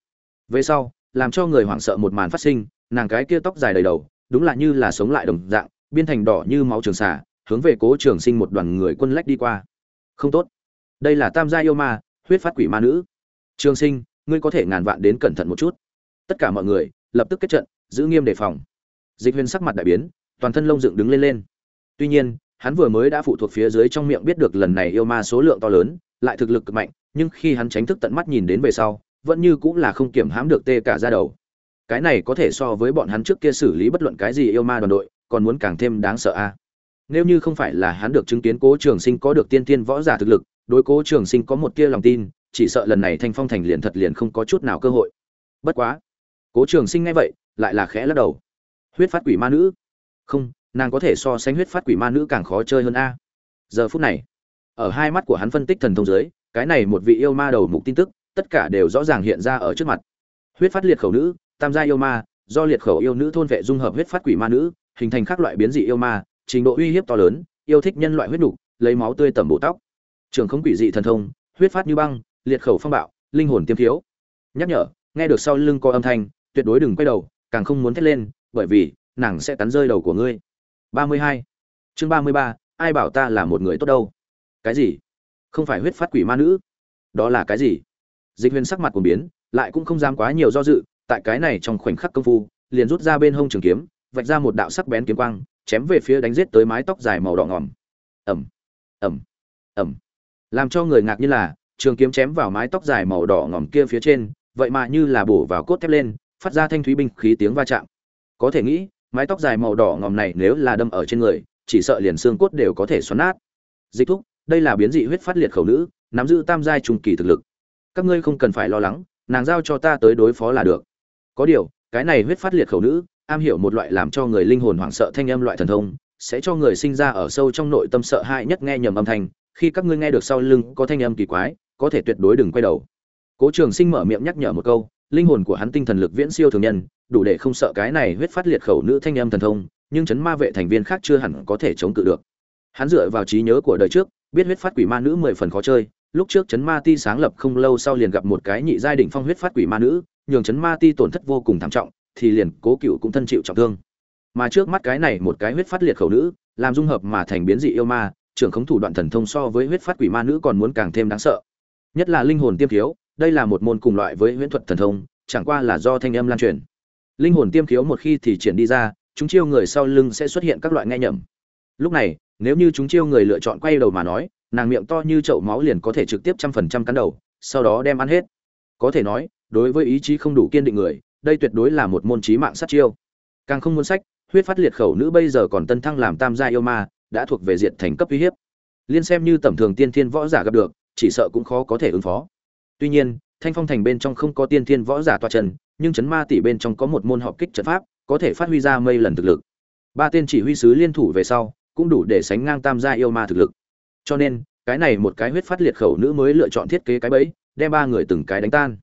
Về sau, làm cho người hoảng sợ một màn phát sinh, nàng cái kia tóc dài đầy đầu, đúng là như là sống lại đồng dạng, biên thành đỏ như máu trường xả hướng về cố trường sinh một đoàn người quân lách đi qua. Không tốt. Đây là tam gia yêu ma, huyết phát quỷ ma nữ. Trường sinh, ngươi có thể ngàn vạn đến cẩn thận một chút. Tất cả mọi người, lập tức kết trận, giữ nghiêm đề phòng. Dịch huyền sắc mặt đại biến, toàn thân lông dựng đứng lên lên. Tuy nhiên, hắn vừa mới đã phụ thuộc phía dưới trong miệng biết được lần này yêu ma số lượng to lớn lại thực lực cực mạnh, nhưng khi hắn tránh thức tận mắt nhìn đến về sau, vẫn như cũng là không kiểm hãm được tê cả ra đầu. Cái này có thể so với bọn hắn trước kia xử lý bất luận cái gì yêu ma đoàn đội, còn muốn càng thêm đáng sợ a. Nếu như không phải là hắn được chứng kiến cố trường sinh có được tiên tiên võ giả thực lực, đối cố trường sinh có một tia lòng tin, chỉ sợ lần này thanh phong thành liền thật liền không có chút nào cơ hội. Bất quá, cố trường sinh nghe vậy, lại là khẽ lắc đầu. Huyết phát quỷ ma nữ. Không, nàng có thể so sánh huyết phát quỷ ma nữ càng khó chơi hơn a. Giờ phút này ở hai mắt của hắn phân tích thần thông giới cái này một vị yêu ma đầu mục tin tức, tất cả đều rõ ràng hiện ra ở trước mặt. Huyết phát liệt khẩu nữ, tam gia yêu ma, do liệt khẩu yêu nữ thôn vệ dung hợp huyết phát quỷ ma nữ, hình thành các loại biến dị yêu ma, trình độ uy hiếp to lớn, yêu thích nhân loại huyết nục, lấy máu tươi tẩm bộ tóc. Trường không quỷ dị thần thông, huyết phát như băng, liệt khẩu phong bạo, linh hồn tiêm thiếu. Nhắc nhở, nghe được sau lưng có âm thanh, tuyệt đối đừng quay đầu, càng không muốn thét lên, bởi vì, nàng sẽ cắn rơi đầu của ngươi. Ba mươi hai. Chương ba mươi ba, ai bảo ta là một người tốt đâu? Cái gì? Không phải huyết phát quỷ ma nữ? Đó là cái gì? Dịch huyền sắc mặt của biến, lại cũng không dám quá nhiều do dự, tại cái này trong khoảnh khắc công phu, liền rút ra bên hông trường kiếm, vạch ra một đạo sắc bén kiếm quang, chém về phía đánh giết tới mái tóc dài màu đỏ ngòm. Ẩm ẩm ẩm làm cho người ngạc như là, trường kiếm chém vào mái tóc dài màu đỏ ngòm kia phía trên, vậy mà như là bổ vào cốt thép lên, phát ra thanh thúy binh khí tiếng va chạm. Có thể nghĩ, mái tóc dài màu đỏ ngòm này nếu là đâm ở trên người, chỉ sợ liền xương cốt đều có thể xoắn nát. Dịch thúc đây là biến dị huyết phát liệt khẩu nữ, nắm giữ tam giai trung kỳ thực lực. Các ngươi không cần phải lo lắng, nàng giao cho ta tới đối phó là được. Có điều, cái này huyết phát liệt khẩu nữ, am hiểu một loại làm cho người linh hồn hoảng sợ thanh âm loại thần thông, sẽ cho người sinh ra ở sâu trong nội tâm sợ hãi nhất nghe nhầm âm thanh, khi các ngươi nghe được sau lưng có thanh âm kỳ quái, có thể tuyệt đối đừng quay đầu. Cố trường sinh mở miệng nhắc nhở một câu, linh hồn của hắn tinh thần lực viễn siêu thường nhân, đủ để không sợ cái này huyết phát liệt khẩu nữ thanh âm thần thông, nhưng chấn ma vệ thành viên khác chưa hẳn có thể chống cự được. Hắn dựa vào trí nhớ của đời trước biết huyết phát quỷ ma nữ mười phần khó chơi, lúc trước chấn ma ti sáng lập không lâu sau liền gặp một cái nhị giai đỉnh phong huyết phát quỷ ma nữ, nhường chấn ma ti tổn thất vô cùng thảm trọng, thì liền cố cựu cũng thân chịu trọng thương. Mà trước mắt cái này một cái huyết phát liệt khẩu nữ, làm dung hợp mà thành biến dị yêu ma, trưởng khống thủ đoạn thần thông so với huyết phát quỷ ma nữ còn muốn càng thêm đáng sợ. Nhất là linh hồn tiêm khiếu, đây là một môn cùng loại với huyễn thuật thần thông, chẳng qua là do thanh âm lan truyền. Linh hồn tiêm khiếu một khi thì triển đi ra, chúng chiêu người sau lưng sẽ xuất hiện các loại nghe nhầm lúc này, nếu như chúng chiêu người lựa chọn quay đầu mà nói, nàng miệng to như chậu máu liền có thể trực tiếp trăm phần trăm cắn đầu, sau đó đem ăn hết. Có thể nói, đối với ý chí không đủ kiên định người, đây tuyệt đối là một môn chí mạng sát chiêu. Càng không muốn sách, huyết phát liệt khẩu nữ bây giờ còn tân thăng làm tam gia yêu ma, đã thuộc về diện thành cấp uy hiếp. Liên xem như tầm thường tiên thiên võ giả gặp được, chỉ sợ cũng khó có thể ứng phó. Tuy nhiên, thanh phong thành bên trong không có tiên thiên võ giả toa trần, nhưng chấn ma tỷ bên trong có một môn họp kích trận pháp, có thể phát huy ra mây lần thực lực. Ba tên chỉ huy sứ liên thủ về sau cũng đủ để sánh ngang tam gia yêu ma thực lực. Cho nên, cái này một cái huyết phát liệt khẩu nữ mới lựa chọn thiết kế cái bẫy, đem ba người từng cái đánh tan.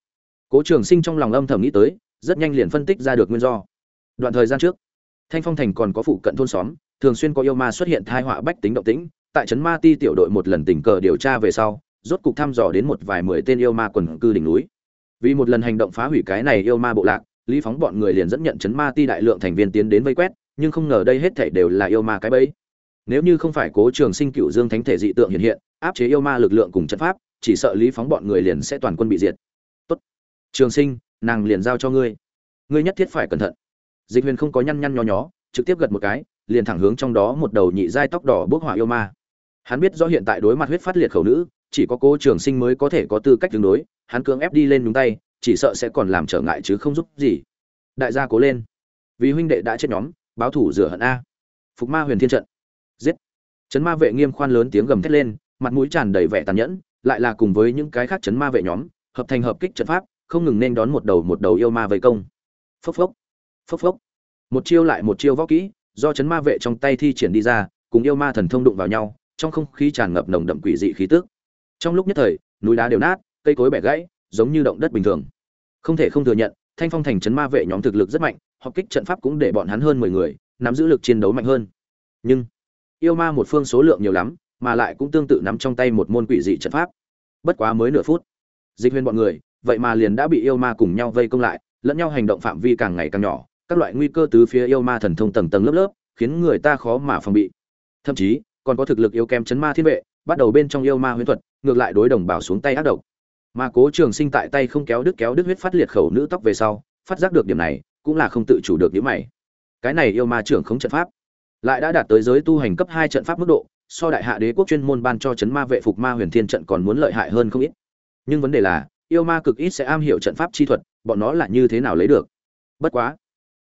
Cố trường sinh trong lòng âm thầm nghĩ tới, rất nhanh liền phân tích ra được nguyên do. Đoạn thời gian trước, thanh phong thành còn có phụ cận thôn xóm, thường xuyên có yêu ma xuất hiện thai họa bách tính động tĩnh, tại trấn ma ti tiểu đội một lần tình cờ điều tra về sau, rốt cục thăm dò đến một vài mười tên yêu ma quần cư đỉnh núi. Vì một lần hành động phá hủy cái này yêu ma bộ lạc, lý phóng bọn người liền dẫn nhận trấn ma ti đại lượng thành viên tiến đến vây quét, nhưng không ngờ đây hết thảy đều là yêu ma cái bẫy nếu như không phải cố trường sinh cựu dương thánh thể dị tượng hiện hiện, áp chế yêu ma lực lượng cùng trận pháp, chỉ sợ lý phóng bọn người liền sẽ toàn quân bị diệt. Tốt. Trường sinh, nàng liền giao cho ngươi. Ngươi nhất thiết phải cẩn thận. Dịch huyền không có nhăn nhăn nho nhó, trực tiếp gật một cái, liền thẳng hướng trong đó một đầu nhị giai tóc đỏ bước hỏa yêu ma. Hắn biết rõ hiện tại đối mặt huyết phát liệt khẩu nữ, chỉ có cố trường sinh mới có thể có tư cách tương đối, hắn cưỡng ép đi lên đúng tay, chỉ sợ sẽ còn làm trở ngại chứ không giúp gì. Đại gia cố lên. Vì huynh đệ đã chết nhóm, báo thủ rửa hận a. Phục ma huyền thiên trận giết. Chấn ma vệ nghiêm khoan lớn tiếng gầm thét lên, mặt mũi tràn đầy vẻ tàn nhẫn, lại là cùng với những cái khác chấn ma vệ nhóm, hợp thành hợp kích trận pháp, không ngừng nên đón một đầu một đầu yêu ma vây công. Phốc phốc. Phốc phốc. Một chiêu lại một chiêu võ kỹ, do chấn ma vệ trong tay thi triển đi ra, cùng yêu ma thần thông đụng vào nhau, trong không khí tràn ngập nồng đậm quỷ dị khí tức. Trong lúc nhất thời, núi đá đều nát, cây cối bẻ gãy, giống như động đất bình thường. Không thể không thừa nhận, thanh phong thành chấn ma vệ nhóm thực lực rất mạnh họ kích trận pháp cũng để bọn hắn hơn mười người, nắm giữ lực chiến đấu mạnh hơn. Nhưng yêu ma một phương số lượng nhiều lắm, mà lại cũng tương tự nắm trong tay một môn quỷ dị trận pháp. Bất quá mới nửa phút, dịch huyền bọn người, vậy mà liền đã bị yêu ma cùng nhau vây công lại, lẫn nhau hành động phạm vi càng ngày càng nhỏ, các loại nguy cơ từ phía yêu ma thần thông tầng tầng lớp lớp, khiến người ta khó mà phòng bị. Thậm chí, còn có thực lực yếu kém chấn ma thiên vệ, bắt đầu bên trong yêu ma huyễn thuật, ngược lại đối đồng bào xuống tay ác độc. Mà cố trường sinh tại tay không kéo đứt kéo đứt huyết phát liệt khẩu nữ tóc về sau, phát giác được điểm này, cũng là không tự chủ được điểm mày. Cái này yêu ma trưởng không trận pháp lại đã đạt tới giới tu hành cấp hai trận pháp mức độ, so đại hạ đế quốc chuyên môn ban cho chấn ma vệ phục ma huyền thiên trận còn muốn lợi hại hơn không ít. Nhưng vấn đề là, yêu ma cực ít sẽ am hiểu trận pháp chi thuật, bọn nó là như thế nào lấy được? Bất quá,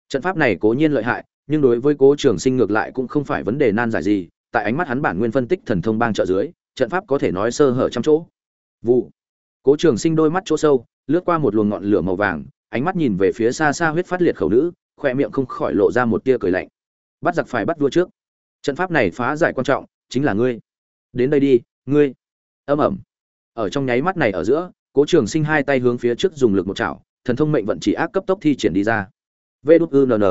trận pháp này cố nhiên lợi hại, nhưng đối với cố trường sinh ngược lại cũng không phải vấn đề nan giải gì, tại ánh mắt hắn bản nguyên phân tích thần thông bang trợ dưới, trận pháp có thể nói sơ hở trăm chỗ. Vụ, cố trường sinh đôi mắt chỗ sâu, lướt qua một luồng ngọn lửa màu vàng, ánh mắt nhìn về phía xa xa huyết phát liệt khẩu nữ, khoe miệng không khỏi lộ ra một tia cười lạnh bắt giặc phải bắt vua trước. Trận pháp này phá giải quan trọng, chính là ngươi. Đến đây đi, ngươi. Âm ẩm. Ở trong nháy mắt này ở giữa, cố trường sinh hai tay hướng phía trước dùng lực một chảo, thần thông mệnh vận chỉ ác cấp tốc thi triển đi ra. Vê đút ư nn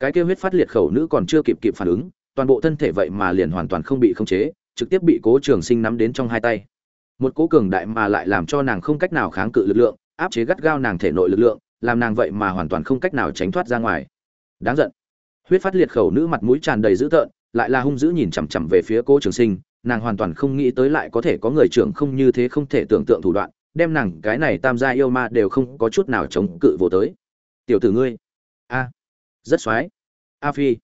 cái kêu huyết phát liệt khẩu nữ còn chưa kịp kịp phản ứng, toàn bộ thân thể vậy mà liền hoàn toàn không bị khống chế, trực tiếp bị cố trường sinh nắm đến trong hai tay. Một cố cường đại mà lại làm cho nàng không cách nào kháng cự lực lượng, áp chế gắt gao nàng thể nội lực lượng, làm nàng vậy mà hoàn toàn không cách nào tránh thoát ra ngoài. Đáng giận huyết phát liệt khẩu nữ mặt mũi tràn đầy dữ tợn, lại là hung dữ nhìn chằm chằm về phía cố trường sinh, nàng hoàn toàn không nghĩ tới lại có thể có người trưởng không như thế không thể tưởng tượng thủ đoạn, đem nàng cái này tam gia yêu ma đều không có chút nào chống cự vô tới. Tiểu tử ngươi, a, rất xoái. A phi,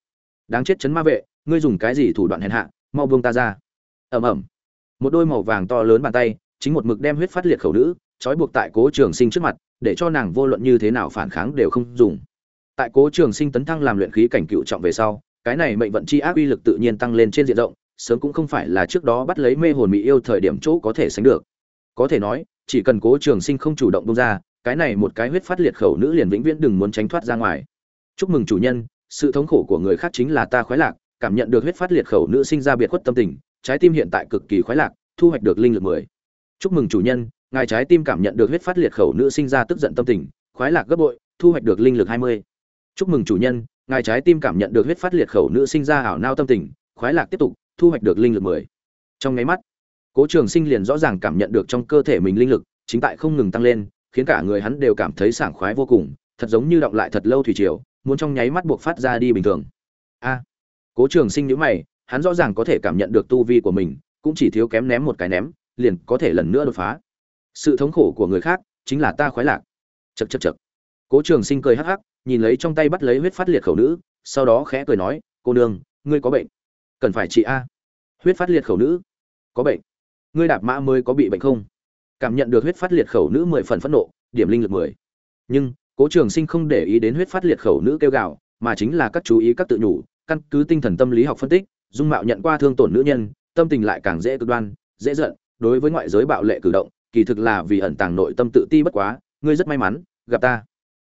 đáng chết chấn ma vệ, ngươi dùng cái gì thủ đoạn hèn hạ, mau buông ta ra. Ầm ầm. Một đôi màu vàng to lớn bàn tay, chính một mực đem huyết phát liệt khẩu nữ trói buộc tại cố trường sinh trước mặt, để cho nàng vô luận như thế nào phản kháng đều không dùng tại cố trường sinh tấn thăng làm luyện khí cảnh cựu trọng về sau, cái này mệnh vận chi ác uy lực tự nhiên tăng lên trên diện rộng, sớm cũng không phải là trước đó bắt lấy mê hồn mỹ yêu thời điểm chỗ có thể sánh được. Có thể nói, chỉ cần cố trường sinh không chủ động bông ra, cái này một cái huyết phát liệt khẩu nữ liền vĩnh viễn đừng muốn tránh thoát ra ngoài. Chúc mừng chủ nhân, sự thống khổ của người khác chính là ta khoái lạc, cảm nhận được huyết phát liệt khẩu nữ sinh ra biệt khuất tâm tình, trái tim hiện tại cực kỳ khoái lạc, thu hoạch được linh lực mười. Chúc mừng chủ nhân, ngài trái tim cảm nhận được huyết phát liệt khẩu nữ sinh ra tức giận tâm tình, khoái lạc gấp bội, thu hoạch được linh lực hai mươi chúc mừng chủ nhân, ngài trái tim cảm nhận được huyết phát liệt khẩu nữ sinh ra ảo nao tâm tình, khoái lạc tiếp tục, thu hoạch được linh lực mười. Trong nháy mắt, cố trường sinh liền rõ ràng cảm nhận được trong cơ thể mình linh lực, chính tại không ngừng tăng lên, khiến cả người hắn đều cảm thấy sảng khoái vô cùng, thật giống như động lại thật lâu thủy triều, muốn trong nháy mắt buộc phát ra đi bình thường. A! Cố trường sinh nhíu mày, hắn rõ ràng có thể cảm nhận được tu vi của mình, cũng chỉ thiếu kém ném một cái ném, liền có thể lần nữa đột phá. Sự thống khổ của người khác chính là ta khoái lạc. Chật chật chật cố trường sinh cười hắc hắc nhìn lấy trong tay bắt lấy huyết phát liệt khẩu nữ, sau đó khẽ cười nói, cô nương, ngươi có bệnh. Cần phải trị a. Huyết phát liệt khẩu nữ? Có bệnh. Ngươi đạp mã mới có bị bệnh không? Cảm nhận được huyết phát liệt khẩu nữ mười phần phẫn nộ, điểm linh lực mười. Nhưng, cố trường sinh không để ý đến huyết phát liệt khẩu nữ kêu gào, mà chính là các chú ý các tự nhủ, căn cứ tinh thần tâm lý học phân tích, dung mạo nhận qua thương tổn nữ nhân, tâm tình lại càng dễ cực đoan, dễ giận, đối với ngoại giới bạo lệ cử động, kỳ thực là vì ẩn tàng nội tâm tự ti bất quá, ngươi rất may mắn, gặp ta.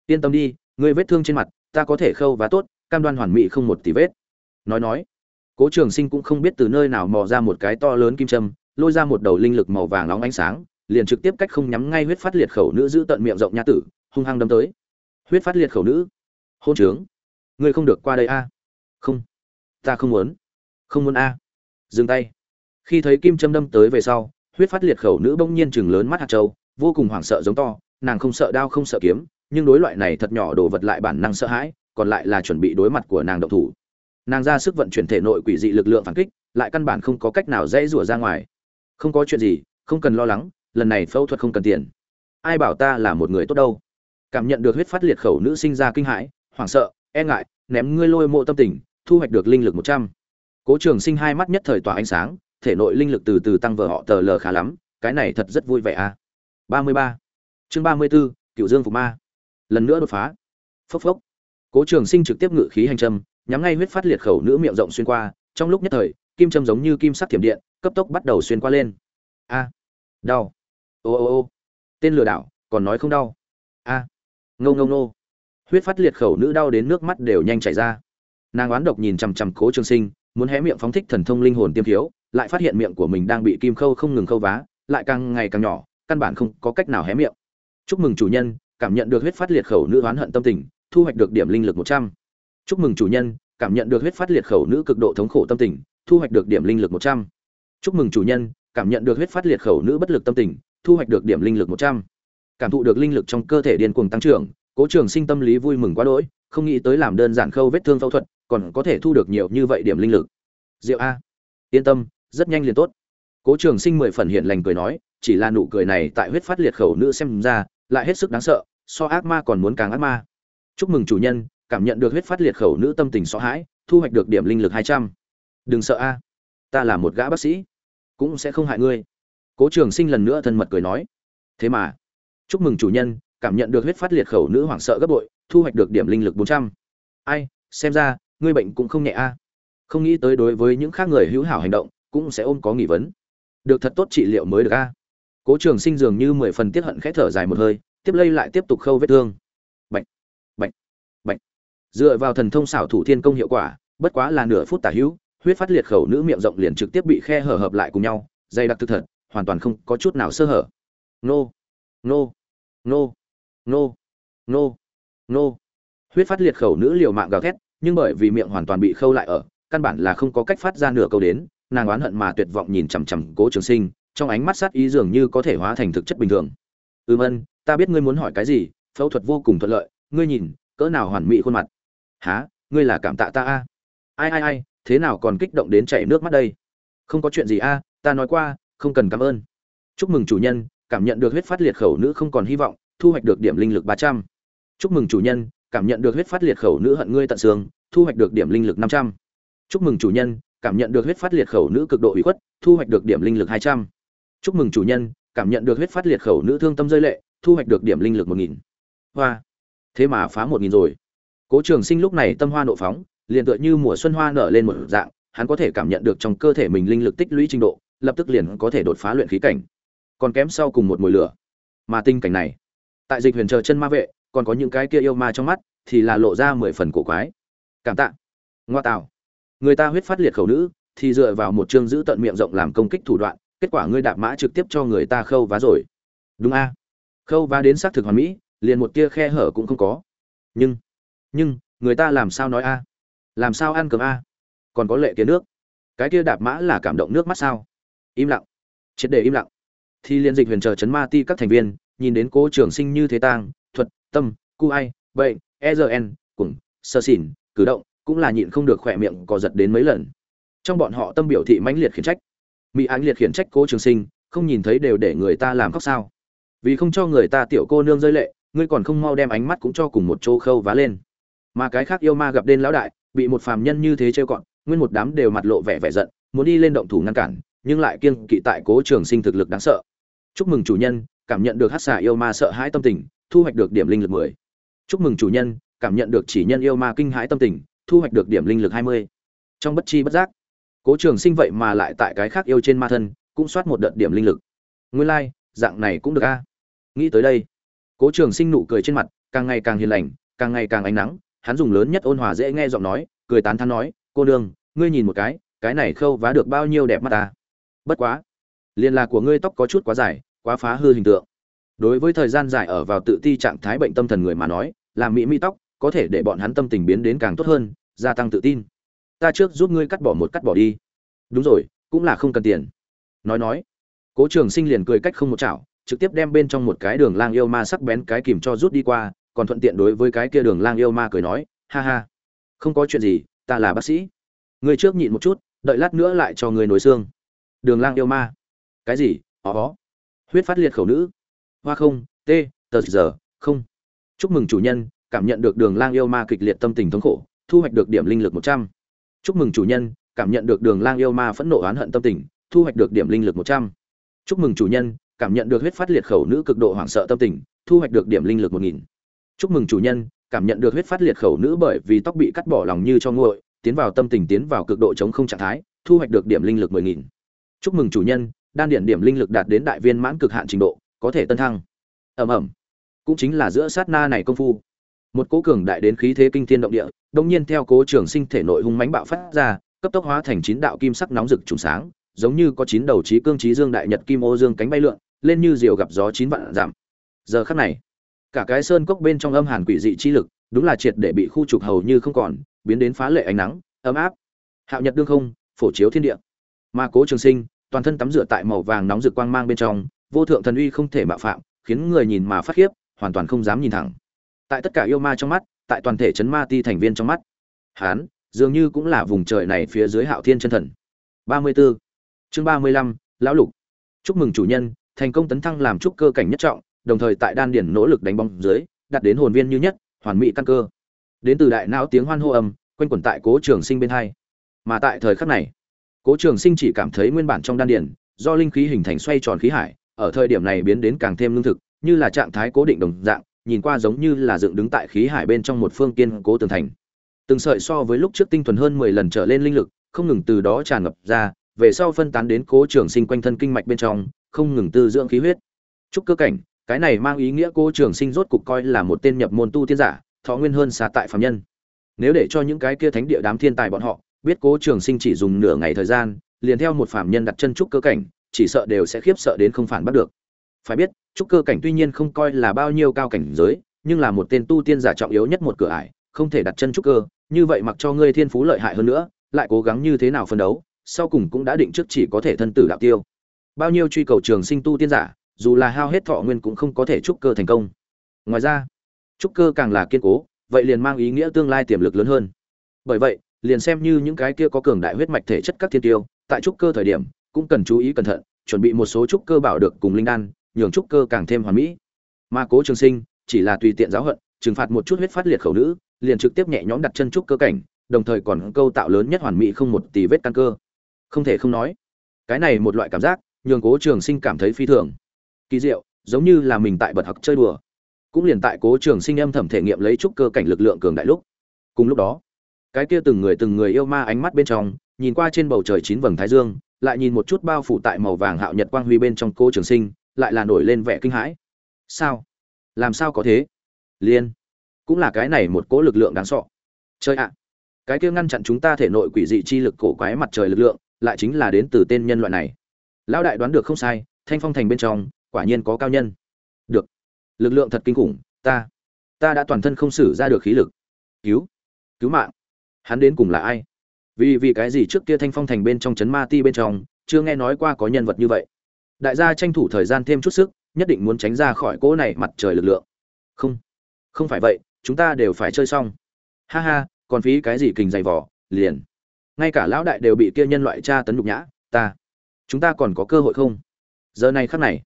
Yên tâm đi ngươi vết thương trên mặt, ta có thể khâu và tốt, cam đoan hoàn mỹ không một tí vết. Nói nói, cố trường sinh cũng không biết từ nơi nào mò ra một cái to lớn kim châm, lôi ra một đầu linh lực màu vàng nóng ánh sáng, liền trực tiếp cách không nhắm ngay huyết phát liệt khẩu nữ giữ tận miệng rộng nha tử, hung hăng đâm tới. Huyết phát liệt khẩu nữ, hôn trướng. Ngươi không được qua đây a. À? Không, ta không muốn. Không muốn a. À? Dừng tay. Khi thấy kim châm đâm tới về sau, huyết phát liệt khẩu nữ bỗng nhiên chừng lớn mắt hạt trâu vô cùng hoảng sợ giống to, nàng không sợ đao không sợ kiếm nhưng đối loại này thật nhỏ đồ vật lại bản năng sợ hãi, còn lại là chuẩn bị đối mặt của nàng động thủ. Nàng ra sức vận chuyển thể nội quỷ dị lực lượng phản kích, lại căn bản không có cách nào dễ rủa ra ngoài. Không có chuyện gì, không cần lo lắng, lần này phẫu thuật không cần tiền. Ai bảo ta là một người tốt đâu? Cảm nhận được huyết phát liệt khẩu nữ sinh ra kinh hãi, hoảng sợ e ngại, ném ngươi lôi mộ tâm tình, thu hoạch được linh lực một trăm. Cố trường sinh hai mắt nhất thời tỏa ánh sáng, thể nội linh lực từ từ tăng vờ họ tờ lờ khá lắm, cái này thật rất vui vẻ a ba mươi ba. Chương ba mươi b ố cựu dương phục ma lần nữa đột phá. Phốc phốc. Cố trường sinh trực tiếp ngự khí hành trâm, nhắm ngay huyết phát liệt khẩu nữ miệng rộng xuyên qua trong lúc nhất thời kim châm giống như kim sắc thiểm điện cấp tốc bắt đầu xuyên qua lên. A. Đau. Ô ô ô. Tên lừa đảo còn nói không đau. A. À. ngâu ngâu nô huyết phát liệt khẩu nữ đau đến nước mắt đều nhanh chảy ra. Nàng oán độc nhìn chằm chằm cố trường sinh muốn hé miệng phóng thích thần thông linh hồn tiêm thiếu lại phát hiện miệng của mình đang bị kim khâu không ngừng khâu vá lại càng ngày càng nhỏ căn bản không có cách nào hé miệng. Chúc mừng chủ nhân cảm nhận được huyết phát liệt khẩu nữ oán hận tâm tình, thu hoạch được điểm linh lực một trăm. Chúc mừng chủ nhân, cảm nhận được huyết phát liệt khẩu nữ cực độ thống khổ tâm tình, thu hoạch được điểm linh lực một trăm. Chúc mừng chủ nhân, cảm nhận được huyết phát liệt khẩu nữ bất lực tâm tình, thu hoạch được điểm linh lực một trăm. Cảm thụ được linh lực trong cơ thể điên cuồng tăng trưởng, cố trường sinh tâm lý vui mừng quá đỗi, không nghĩ tới làm đơn giản khâu vết thương phẫu thuật, còn có thể thu được nhiều như vậy điểm linh lực. Diệu a. Yên tâm, rất nhanh liền tốt. Cố trường sinh mười phần hiện lành cười nói, chỉ là nụ cười này tại huyết phát liệt khẩu nữ xem ra lại hết sức đáng sợ, so ác ma còn muốn càng ác ma. Chúc mừng chủ nhân, cảm nhận được huyết phát liệt khẩu nữ tâm tình sợ hãi, thu hoạch được điểm linh lực hai trăm. Đừng sợ a, ta là một gã bác sĩ, cũng sẽ không hại ngươi. Cố trường sinh lần nữa thân mật cười nói. Thế mà, chúc mừng chủ nhân, cảm nhận được huyết phát liệt khẩu nữ hoảng sợ gấp bội, thu hoạch được điểm linh lực bốn trăm. Ai, xem ra, ngươi bệnh cũng không nhẹ a. Không nghĩ tới đối với những khác người hữu hảo hành động, cũng sẽ ôm có nghi vấn. Được thật tốt trị liệu mới được a cố trường sinh dường như mười phần tiết hận khẽ thở dài một hơi, tiếp lây lại tiếp tục khâu vết thương. Bệnh bệnh bệnh dựa vào thần thông xảo thủ thiên công hiệu quả, bất quá là nửa phút tả hữu, huyết phát liệt khẩu nữ miệng rộng liền trực tiếp bị khe hở hợp lại cùng nhau, dày đặc thực thật, hoàn toàn không có chút nào sơ hở. Nô nô nô nô nô nô. Huyết phát liệt khẩu nữ liều mạng gào thét, nhưng bởi vì miệng hoàn toàn bị khâu lại ở, căn bản là không có cách phát ra nửa câu đến, nàng oán hận mà tuyệt vọng nhìn chằm chằm cố trường sinh trong ánh mắt sát ý dường như có thể hóa thành thực chất bình thường. Ừm ân, ta biết ngươi muốn hỏi cái gì, phẫu thuật vô cùng thuận lợi, ngươi nhìn, cỡ nào hoàn mỹ khuôn mặt? Há ngươi là cảm tạ ta a? Ai ai ai, thế nào còn kích động đến chảy nước mắt đây? Không có chuyện gì a, ta nói qua, không cần cảm ơn. Chúc mừng chủ nhân, cảm nhận được huyết phát liệt khẩu nữ không còn hy vọng, thu hoạch được điểm linh lực ba trăm. Chúc mừng chủ nhân, cảm nhận được huyết phát liệt khẩu nữ hận ngươi tận xương, thu hoạch được điểm linh lực năm trăm. Chúc mừng chủ nhân, cảm nhận được huyết phát liệt khẩu nữ cực độ ủy khuất, thu hoạch được điểm linh lực hai trăm chúc mừng chủ nhân, cảm nhận được huyết phát liệt khẩu nữ thương tâm rơi lệ, thu hoạch được điểm linh lực một nghìn. Hoa. Thế mà phá một nghìn rồi. Cố trường sinh lúc này tâm hoa nộ phóng, liền tựa như mùa xuân hoa nở lên một dạng, hắn có thể cảm nhận được trong cơ thể mình linh lực tích lũy trình độ, lập tức liền có thể đột phá luyện khí cảnh. Còn kém sau cùng một mùi lửa. Mà tinh cảnh này, tại dịch huyền chờ chân ma vệ, còn có những cái kia yêu ma trong mắt, thì là lộ ra mười phần cổ quái. Cảm tạ. Ngoa tạo người ta huyết phát liệt khẩu nữ, thì dựa vào một chương giữ tận miệng rộng làm công kích thủ đoạn kết quả ngươi đạp mã trực tiếp cho người ta khâu vá rồi. Đúng a. Khâu vá đến xác thực hoàn mỹ, liền một tia khe hở cũng không có. Nhưng nhưng, người ta làm sao nói a? Làm sao ăn cơm a? Còn có lệ kia nước. Cái kia đạp mã là cảm động nước mắt sao? Im lặng. Triệt để im lặng. Thì liên dịch huyền chờ chấn ma ti các thành viên, nhìn đến cố trường sinh như thế tang, thuật, tâm, cu ai, bệnh ezn cùng sơ xỉn, cử động, cũng là nhịn không được khỏe miệng có giật đến mấy lần. Trong bọn họ tâm biểu thị mãnh liệt khiển trách mỹ ánh liệt khiển trách cố trường sinh không nhìn thấy đều để người ta làm khóc sao vì không cho người ta tiểu cô nương rơi lệ ngươi còn không mau đem ánh mắt cũng cho cùng một chỗ khâu vá lên mà cái khác yêu ma gặp đên lão đại bị một phàm nhân như thế trêu cọn nguyên một đám đều mặt lộ vẻ vẻ giận muốn đi lên động thủ ngăn cản nhưng lại kiêng kỵ tại cố trường sinh thực lực đáng sợ chúc mừng chủ nhân cảm nhận được hát xà yêu ma sợ hãi tâm tình thu hoạch được điểm linh lực 10. Chúc mừng chủ nhân, cảm nhận được chỉ nhân yêu ma kinh hãi tâm tình, thu hoạch được điểm linh lực 20. Trong bất chi bất giác, Cố Trường Sinh vậy mà lại tại cái khác yêu trên ma thân, cũng soát một đợt điểm linh lực. Nguyên lai、like, dạng này cũng được a. Nghĩ tới đây, Cố Trường Sinh nụ cười trên mặt càng ngày càng hiền lành, càng ngày càng ánh nắng, hắn dùng lớn nhất ôn hòa dễ nghe giọng nói, cười tán thắn nói, "Cô nương, ngươi nhìn một cái, cái này khâu vá được bao nhiêu đẹp mắt ta." Bất quá, liên là của ngươi tóc có chút quá dài, quá phá hư hình tượng. Đối với thời gian dài ở vào tự ti trạng thái bệnh tâm thần người mà nói, làm mỹ mỹ tóc có thể để bọn hắn tâm tình biến đến càng tốt hơn, gia tăng tự tin. Ta trước giúp ngươi cắt bỏ một cắt bỏ đi. Đúng rồi, cũng là không cần tiền. Nói nói, Cố Trường Sinh liền cười cách không một chảo, trực tiếp đem bên trong một cái đường lang yêu ma sắc bén cái kìm cho rút đi qua, còn thuận tiện đối với cái kia đường lang yêu ma cười nói, ha ha, không có chuyện gì, ta là bác sĩ. Ngươi trước nhịn một chút, đợi lát nữa lại cho ngươi nổi xương. Đường lang yêu ma, cái gì? Ó, huyết phát liệt khẩu nữ, hoa không, t, tờ giờ, không. Chúc mừng chủ nhân, cảm nhận được đường lang yêu ma kịch liệt tâm tình thống khổ, thu hoạch được điểm linh lực một trăm. Chúc mừng chủ nhân, cảm nhận được đường lang yêu ma phẫn nộ oán hận tâm tình, thu hoạch được điểm linh lực một trăm. Chúc mừng chủ nhân, cảm nhận được huyết phát liệt khẩu nữ cực độ hoảng sợ tâm tình, thu hoạch được điểm linh lực một nghìn. Chúc mừng chủ nhân, cảm nhận được huyết phát liệt khẩu nữ bởi vì tóc bị cắt bỏ lòng như cho nguội, tiến vào tâm tình tiến vào cực độ chống không trạng thái, thu hoạch được điểm linh lực mười nghìn. Chúc mừng chủ nhân, đan điện điểm linh lực đạt đến đại viên mãn cực hạn trình độ, có thể tân thăng. ẩm ầm. Cũng chính là giữa sát na này công phu, một cố cường đại đến khí thế kinh thiên động địa, đông nhiên theo cố trường sinh thể nội hung mãnh bạo phát ra, cấp tốc hóa thành chín đạo kim sắc nóng rực trùng sáng, giống như có chín đầu trí cương trí dương đại nhật kim ô dương cánh bay lượn, lên như diều gặp gió chín vạn giảm. Giờ khắc này, cả cái sơn cốc bên trong âm hàn quỷ dị chi lực, đúng là triệt để bị khu trục hầu như không còn, biến đến phá lệ ánh nắng, ấm áp. Hạo nhật đương không, phổ chiếu thiên địa. mà Cố Trường Sinh, toàn thân tắm rửa tại màu vàng nóng rực quang mang bên trong, vô thượng thần uy không thể mạo phạm, khiến người nhìn mà phát khiếp, hoàn toàn không dám nhìn thẳng. Tại tất cả yêu ma trong mắt, tại toàn thể chấn ma ti thành viên trong mắt, hắn dường như cũng là vùng trời này phía dưới Hạo Thiên chân thần. 34. Chương 35, lão lục. Chúc mừng chủ nhân, thành công tấn thăng làm trúc cơ cảnh nhất trọng, đồng thời tại đan điển nỗ lực đánh bóng dưới, đạt đến hồn viên như nhất, hoàn mỹ căn cơ. Đến từ đại não tiếng hoan hô âm, quanh quẩn tại Cố Trường Sinh bên hai. Mà tại thời khắc này, Cố Trường Sinh chỉ cảm thấy nguyên bản trong đan điển, do linh khí hình thành xoay tròn khí hải, ở thời điểm này biến đến càng thêm lương thực, như là trạng thái cố định đồng dạng, nhìn qua giống như là dựng đứng tại khí hải bên trong một phương kiên cố tường thành. Từng sợi so với lúc trước tinh thuần hơn 10 lần trở lên linh lực, không ngừng từ đó tràn ngập ra, về sau phân tán đến Cố Trường Sinh quanh thân kinh mạch bên trong, không ngừng tư dưỡng khí huyết. Chúc cơ cảnh, cái này mang ý nghĩa Cố Trường Sinh rốt cục coi là một tên nhập môn tu tiên giả, thọ nguyên hơn xa tại phàm nhân. Nếu để cho những cái kia thánh địa đám thiên tài bọn họ biết Cố Trường Sinh chỉ dùng nửa ngày thời gian, liền theo một phàm nhân đặt chân trúc cơ cảnh, chỉ sợ đều sẽ khiếp sợ đến không phản bắt được. Phải biết, trúc cơ cảnh tuy nhiên không coi là bao nhiêu cao cảnh giới, nhưng là một tên tu tiên giả trọng yếu nhất một cửa ải, không thể đặt chân trúc cơ, như vậy mặc cho ngươi thiên phú lợi hại hơn nữa, lại cố gắng như thế nào phân đấu, sau cùng cũng đã định trước chỉ có thể thân tử đạo tiêu. Bao nhiêu truy cầu trường sinh tu tiên giả, dù là hao hết thọ nguyên cũng không có thể trúc cơ thành công. Ngoài ra, trúc cơ càng là kiên cố, vậy liền mang ý nghĩa tương lai tiềm lực lớn hơn. Bởi vậy, liền xem như những cái kia có cường đại huyết mạch thể chất các thiên tiêu, tại trúc cơ thời điểm, cũng cần chú ý cẩn thận, chuẩn bị một số trúc cơ bảo được cùng linh đan, nhường trúc cơ càng thêm hoàn mỹ. Mà Cố Trường Sinh chỉ là tùy tiện giáo hận, trừng phạt một chút huyết phát liệt khẩu nữ, liền trực tiếp nhẹ nhõm đặt chân trúc cơ cảnh, đồng thời còn câu tạo lớn nhất hoàn mỹ không một tì vết căn cơ. Không thể không nói, cái này một loại cảm giác, nhường Cố Trường Sinh cảm thấy phi thường kỳ diệu, giống như là mình tại bật học chơi đùa. Cũng liền tại Cố Trường Sinh âm thầm thể nghiệm lấy trúc cơ cảnh lực lượng cường đại lúc. Cùng lúc đó, cái kia từng người từng người yêu ma ánh mắt bên trong, nhìn qua trên bầu trời chín vầng thái dương, lại nhìn một chút bao phủ tại màu vàng hạo nhật quang huy bên trong cố trường sinh lại là nổi lên vẻ kinh hãi. Sao? Làm sao có thế? Liên, cũng là cái này một cỗ lực lượng đáng sọ chơi ạ! Cái kia ngăn chặn chúng ta thể nội quỷ dị chi lực cổ quái mặt trời lực lượng, lại chính là đến từ tên nhân loại này. Lão đại đoán được không sai, thanh phong thành bên trong, quả nhiên có cao nhân. Được. Lực lượng thật kinh khủng, ta ta đã toàn thân không xử ra được khí lực. Cứu cứu mạng. Hắn đến cùng là ai? Vì vì cái gì trước kia thanh phong thành bên trong trấn ma ti bên trong, chưa nghe nói qua có nhân vật như vậy? Đại gia tranh thủ thời gian thêm chút sức, nhất định muốn tránh ra khỏi cỗ này mặt trời lực lượng. Không không phải vậy, chúng ta đều phải chơi xong. Ha ha, còn phí cái gì kình dày vỏ liền. Ngay cả lão đại đều bị kia nhân loại tra tấn nhục nhã, ta. Chúng ta còn có cơ hội không? Giờ này khắc này,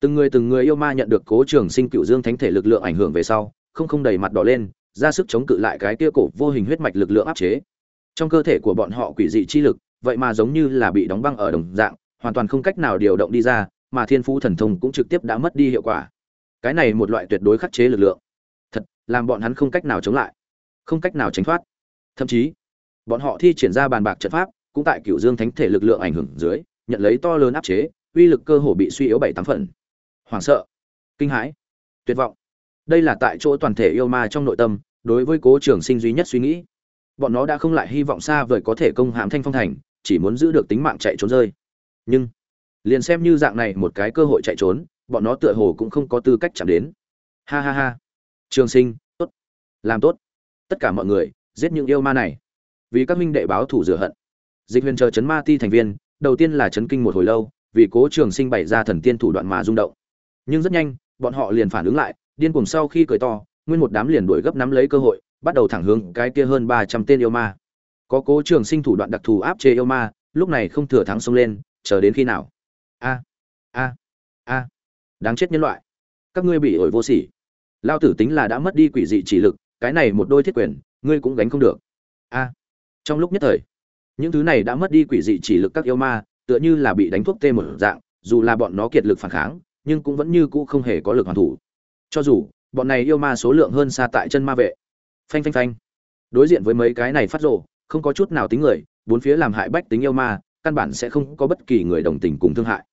từng người từng người yêu ma nhận được cố trường sinh cựu dương thánh thể lực lượng ảnh hưởng về sau, không không đầy mặt đỏ lên, ra sức chống cự lại cái kia cổ vô hình huyết mạch lực lượng áp chế. Trong cơ thể của bọn họ quỷ dị chi lực, vậy mà giống như là bị đóng băng ở đồng dạng hoàn toàn không cách nào điều động đi ra, mà thiên phú thần thông cũng trực tiếp đã mất đi hiệu quả. Cái này một loại tuyệt đối khắc chế lực lượng. Thật, làm bọn hắn không cách nào chống lại, không cách nào tránh thoát. Thậm chí, bọn họ thi triển ra bàn bạc trận pháp, cũng tại cựu dương thánh thể lực lượng ảnh hưởng dưới, nhận lấy to lớn áp chế, uy lực cơ hồ bị suy yếu bảy tám phần. Hoảng sợ, kinh hãi, tuyệt vọng. Đây là tại chỗ toàn thể yêu ma trong nội tâm, đối với cố trường sinh duy nhất suy nghĩ. Bọn nó đã không lại hy vọng xa vời có thể công hãm thanh phong thành, chỉ muốn giữ được tính mạng chạy trốn rơi nhưng, liền xem như dạng này một cái cơ hội chạy trốn, bọn nó tựa hồ cũng không có tư cách chạm đến. Ha ha ha. Trường sinh, tốt. Làm tốt. Tất cả mọi người, giết những yêu ma này. Vì các minh đệ báo thủ rửa hận. Dịch huyền chờ chấn ma ti thành viên, đầu tiên là chấn kinh một hồi lâu, vì cố trường sinh bày ra thần tiên thủ đoạn mà rung động. Nhưng rất nhanh, bọn họ liền phản ứng lại, điên cuồng sau khi cười to, nguyên một đám liền đuổi gấp nắm lấy cơ hội, bắt đầu thẳng hướng cái kia hơn ba trăm tên yêu ma. Có cố trường sinh thủ đoạn đặc thù áp chế yêu ma, lúc này không thừa thắng xông lên chờ đến khi nào? A a a, đáng chết nhân loại. Các ngươi bị ổi vô sỉ. Lao tử tính là đã mất đi quỷ dị chỉ lực, cái này một đôi thiết quyền, ngươi cũng gánh không được. A, trong lúc nhất thời, những thứ này đã mất đi quỷ dị chỉ lực các yêu ma, tựa như là bị đánh thuốc tê một dạng, dù là bọn nó kiệt lực phản kháng, nhưng cũng vẫn như cũ không hề có lực hoàn thủ. Cho dù, bọn này yêu ma số lượng hơn xa tại chân ma vệ. Phanh phanh phanh. Đối diện với mấy cái này phát rộ không có chút nào tính người, bốn phía làm hại bách tính yêu ma căn bản sẽ không có bất kỳ người đồng tình cùng thương hại.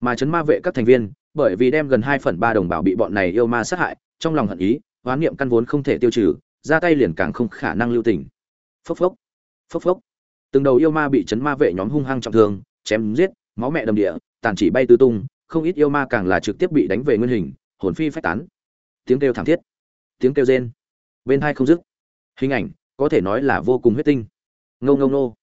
Mà chấn ma vệ các thành viên, bởi vì đem gần hai phần ba đồng bào bị bọn này yêu ma sát hại, trong lòng hận ý, hoán niệm căn vốn không thể tiêu trừ, ra tay liền càng không khả năng lưu tình. Phốc phốc phốc phốc. Từng đầu yêu ma bị chấn ma vệ nhóm hung hăng trọng thương, chém giết, máu mẹ đầm địa, tàn chỉ bay tứ tung, không ít yêu ma càng là trực tiếp bị đánh về nguyên hình, hồn phi phách tán. Tiếng kêu thảm thiết, tiếng kêu rên. Bên hai không dứt. Hình ảnh, có thể nói là vô cùng huyết tinh. Ngâu ngâu nô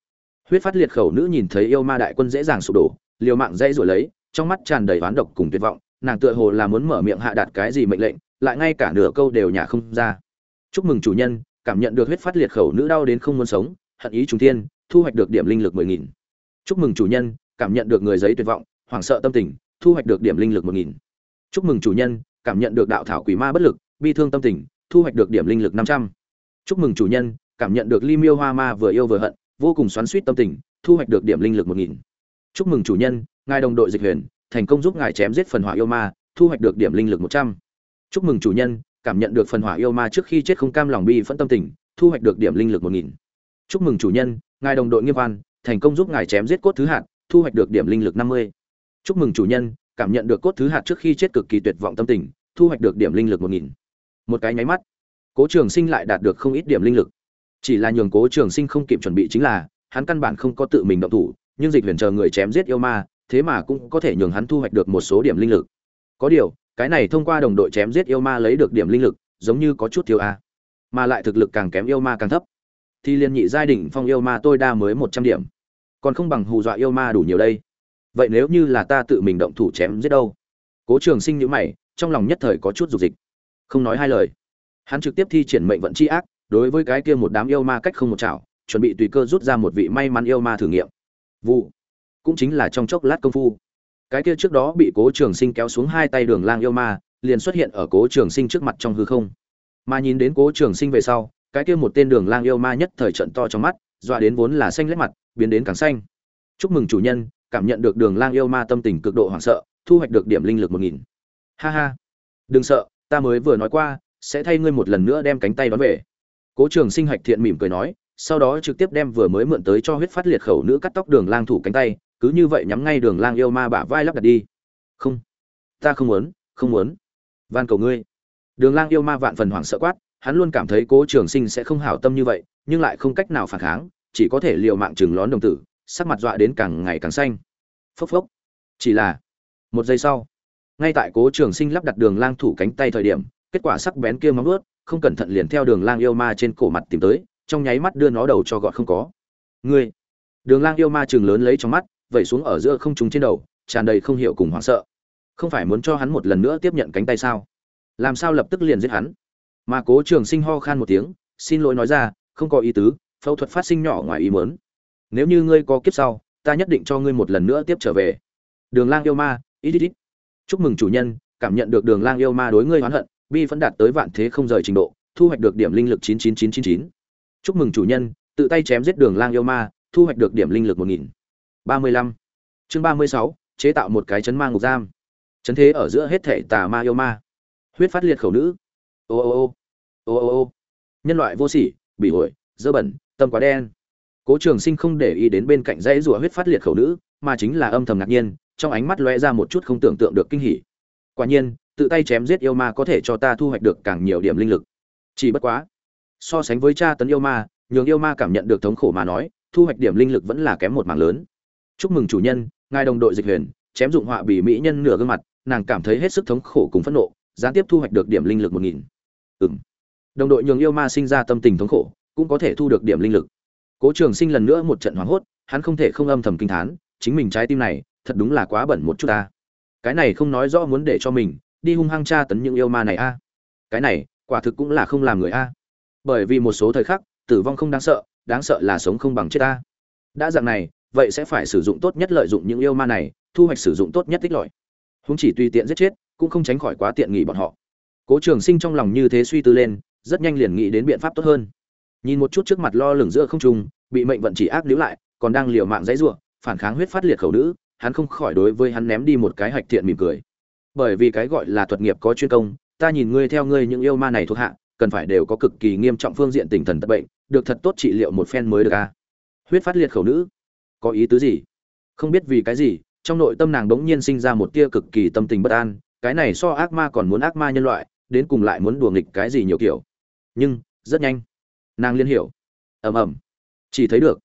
huyết phát liệt khẩu nữ nhìn thấy yêu ma đại quân dễ dàng sụp đổ, liều mạng dây rồi lấy, trong mắt tràn đầy oán độc cùng tuyệt vọng, nàng tựa hồ là muốn mở miệng hạ đạt cái gì mệnh lệnh, lại ngay cả nửa câu đều nhả không ra. Chúc mừng chủ nhân, cảm nhận được huyết phát liệt khẩu nữ đau đến không muốn sống, hận ý trùng thiên, thu hoạch được điểm linh lực mười nghìn. Chúc mừng chủ nhân, cảm nhận được người giấy tuyệt vọng, hoảng sợ tâm tình, thu hoạch được điểm linh lực một nghìn. Chúc mừng chủ nhân, cảm nhận được đạo thảo quỷ ma bất lực, bi thương tâm tình, thu hoạch được điểm linh lực năm trăm. Chúc mừng chủ nhân, cảm nhận được ly miêu hoa ma vừa yêu vừa hận vô cùng xoắn suýt tâm tình, thu hoạch được điểm linh lực một nghìn. Chúc mừng chủ nhân, ngài đồng đội dịch huyền, thành công giúp ngài chém giết phần hỏa yêu ma, thu hoạch được điểm linh lực một trăm. Chúc mừng chủ nhân, cảm nhận được phần hỏa yêu ma trước khi chết không cam lòng bi phẫn tâm tình, thu hoạch được điểm linh lực một nghìn. Chúc mừng chủ nhân, ngài đồng đội nghiêm văn thành công giúp ngài chém giết cốt thứ hạt, thu hoạch được điểm linh lực năm mươi. Chúc mừng chủ nhân, cảm nhận được cốt thứ hạt trước khi chết cực kỳ tuyệt vọng tâm tình, thu hoạch được điểm linh lực một nghìn. Một cái nháy mắt, cố trường sinh lại đạt được không ít điểm linh lực chỉ là nhường cố trường sinh không kịp chuẩn bị chính là, hắn căn bản không có tự mình động thủ, nhưng dịch huyền chờ người chém giết yêu ma, thế mà cũng có thể nhường hắn thu hoạch được một số điểm linh lực. Có điều, cái này thông qua đồng đội chém giết yêu ma lấy được điểm linh lực, giống như có chút thiếu a. Mà lại thực lực càng kém yêu ma càng thấp. Thì liên nhị giai đỉnh phong yêu ma tôi đa mới một trăm điểm. Còn không bằng hù dọa yêu ma đủ nhiều đây. Vậy nếu như là ta tự mình động thủ chém giết đâu? Cố trường sinh nhữ mày, trong lòng nhất thời có chút dục dịch. Không nói hai lời. Hắn trực tiếp thi triển mệnh vận c h i ác đối với cái kia một đám yêu ma cách không một chảo, chuẩn bị tùy cơ rút ra một vị may mắn yêu ma thử nghiệm. Vụ. Cũng chính là trong chốc lát công phu. Cái kia trước đó bị cố trường sinh kéo xuống hai tay đường lang yêu ma, liền xuất hiện ở cố trường sinh trước mặt trong hư không. Mà nhìn đến cố trường sinh về sau, cái kia một tên đường lang yêu ma nhất thời trận to trong mắt, dọa đến vốn là xanh lét mặt, biến đến càng xanh. Chúc mừng chủ nhân, cảm nhận được đường lang yêu ma tâm tình cực độ hoảng sợ, thu hoạch được điểm linh lực một nghìn. Ha ha. Đừng sợ, ta mới vừa nói qua, sẽ thay ngươi một lần nữa đem cánh tay đón về cố trường sinh hạch thiện mỉm cười nói, sau đó trực tiếp đem vừa mới mượn tới cho huyết phát liệt khẩu nữ cắt tóc đường lang thủ cánh tay, cứ như vậy nhắm ngay đường lang yêu ma bả vai lắp đặt đi. Không, ta không muốn không muốn. Van cầu ngươi. Đường lang yêu ma vạn phần hoảng sợ quát, hắn luôn cảm thấy cố trường sinh sẽ không hảo tâm như vậy, nhưng lại không cách nào phản kháng, chỉ có thể liều mạng chừng lón đồng tử, sắc mặt dọa đến càng ngày càng xanh. Phốc phốc. Chỉ là, một giây sau, ngay tại cố trường sinh lắp đặt đường lang thủ cánh tay thời điểm, kết quả sắc bén kia móng ướt không cẩn thận liền theo đường lang yêu ma trên cổ mặt tìm tới, trong nháy mắt đưa nó đầu cho gọn không có. Ngươi! Đường lang yêu ma chừng lớn lấy trong mắt, vẩy xuống ở giữa không trùng trên đầu, tràn đầy không hiểu cùng hoảng sợ. Không phải muốn cho hắn một lần nữa tiếp nhận cánh tay sao? Làm sao lập tức liền giết hắn? Mà cố trường sinh ho khan một tiếng, xin lỗi nói ra, không có ý tứ, phẫu thuật phát sinh nhỏ ngoài ý muốn. Nếu như ngươi có kiếp sau, ta nhất định cho ngươi một lần nữa tiếp trở về. Đường lang yêu ma, ít ít ít. Chúc mừng chủ nhân, cảm nhận được đường lang yêu ma đối ngươi oán hận bi vẫn đạt tới vạn thế không rời trình độ, thu hoạch được điểm linh lực chín chín chín chín chín. Chúc mừng chủ nhân, tự tay chém giết đường lang yêu ma, thu hoạch được điểm linh lực một nghìn ba mươi lăm. Chương ba mươi sáu, chế tạo một cái chấn ma ngục giam. Chấn thế ở giữa hết thể tà ma yêu ma. Huyết phát liệt khẩu nữ. Ô ô ô. Ô ô ô. Nhân loại vô sỉ bỉ ổi dơ bẩn, tâm quá đen. Cố trường sinh không để ý đến bên cạnh dãy rùa huyết phát liệt khẩu nữ, mà chính là âm thầm ngạc nhiên, trong ánh mắt lóe ra một chút không tưởng tượng được kinh hỉ. Quả nhiên tự tay chém giết yêu ma có thể cho ta thu hoạch được càng nhiều điểm linh lực. Chỉ bất quá, so sánh với cha tấn yêu ma, nhường yêu ma cảm nhận được thống khổ mà nói, thu hoạch điểm linh lực vẫn là kém một mảng lớn. Chúc mừng chủ nhân, ngài đồng đội dịch huyền, chém dụng họa bị mỹ nhân nửa gương mặt, nàng cảm thấy hết sức thống khổ cùng phẫn nộ, gián tiếp thu hoạch được điểm linh lực một nghìn. Ừng đồng đội nhường yêu ma sinh ra tâm tình thống khổ, cũng có thể thu được điểm linh lực. Cố trường sinh lần nữa một trận hoảng hốt, hắn không thể không âm thầm kinh thán, chính mình trái tim này, thật đúng là quá bẩn một chút ta. Cái này không nói rõ muốn để cho mình đi hung hăng tra tấn những yêu ma này a. Cái này, quả thực cũng là không làm người a. Bởi vì một số thời khắc, tử vong không đáng sợ đáng sợ là sống không bằng chết ta đã dạng này, vậy sẽ phải sử dụng tốt nhất lợi dụng những yêu ma này, thu hoạch sử dụng tốt nhất tích lợi húng chỉ tùy tiện giết chết, cũng không tránh khỏi quá tiện nghỉ bọn họ. Cố trường sinh trong lòng như thế suy tư lên, rất nhanh liền nghĩ đến biện pháp tốt hơn. Nhìn một chút trước mặt lo lửng giữa không trung, bị mệnh vận chỉ ác níu lại, còn đang liều mạng dãy ruộng phản kháng huyết phát liệt khẩu nữ, hắn không khỏi đối với hắn ném đi một cái hạch thiện mỉm cười bởi vì cái gọi là thuật nghiệp có chuyên công, ta nhìn ngươi theo ngươi những yêu ma này thuộc hạ, cần phải đều có cực kỳ nghiêm trọng phương diện tinh thần tật bệnh, được thật tốt trị liệu một phen mới được a huyết phát liệt khẩu nữ, có ý tứ gì? Không biết vì cái gì, trong nội tâm nàng đống nhiên sinh ra một tia cực kỳ tâm tình bất an, cái này so ác ma còn muốn ác ma nhân loại, đến cùng lại muốn đùa nghịch cái gì nhiều kiểu. Nhưng, rất nhanh, nàng liên hiểu. Ầm ầm, chỉ thấy được,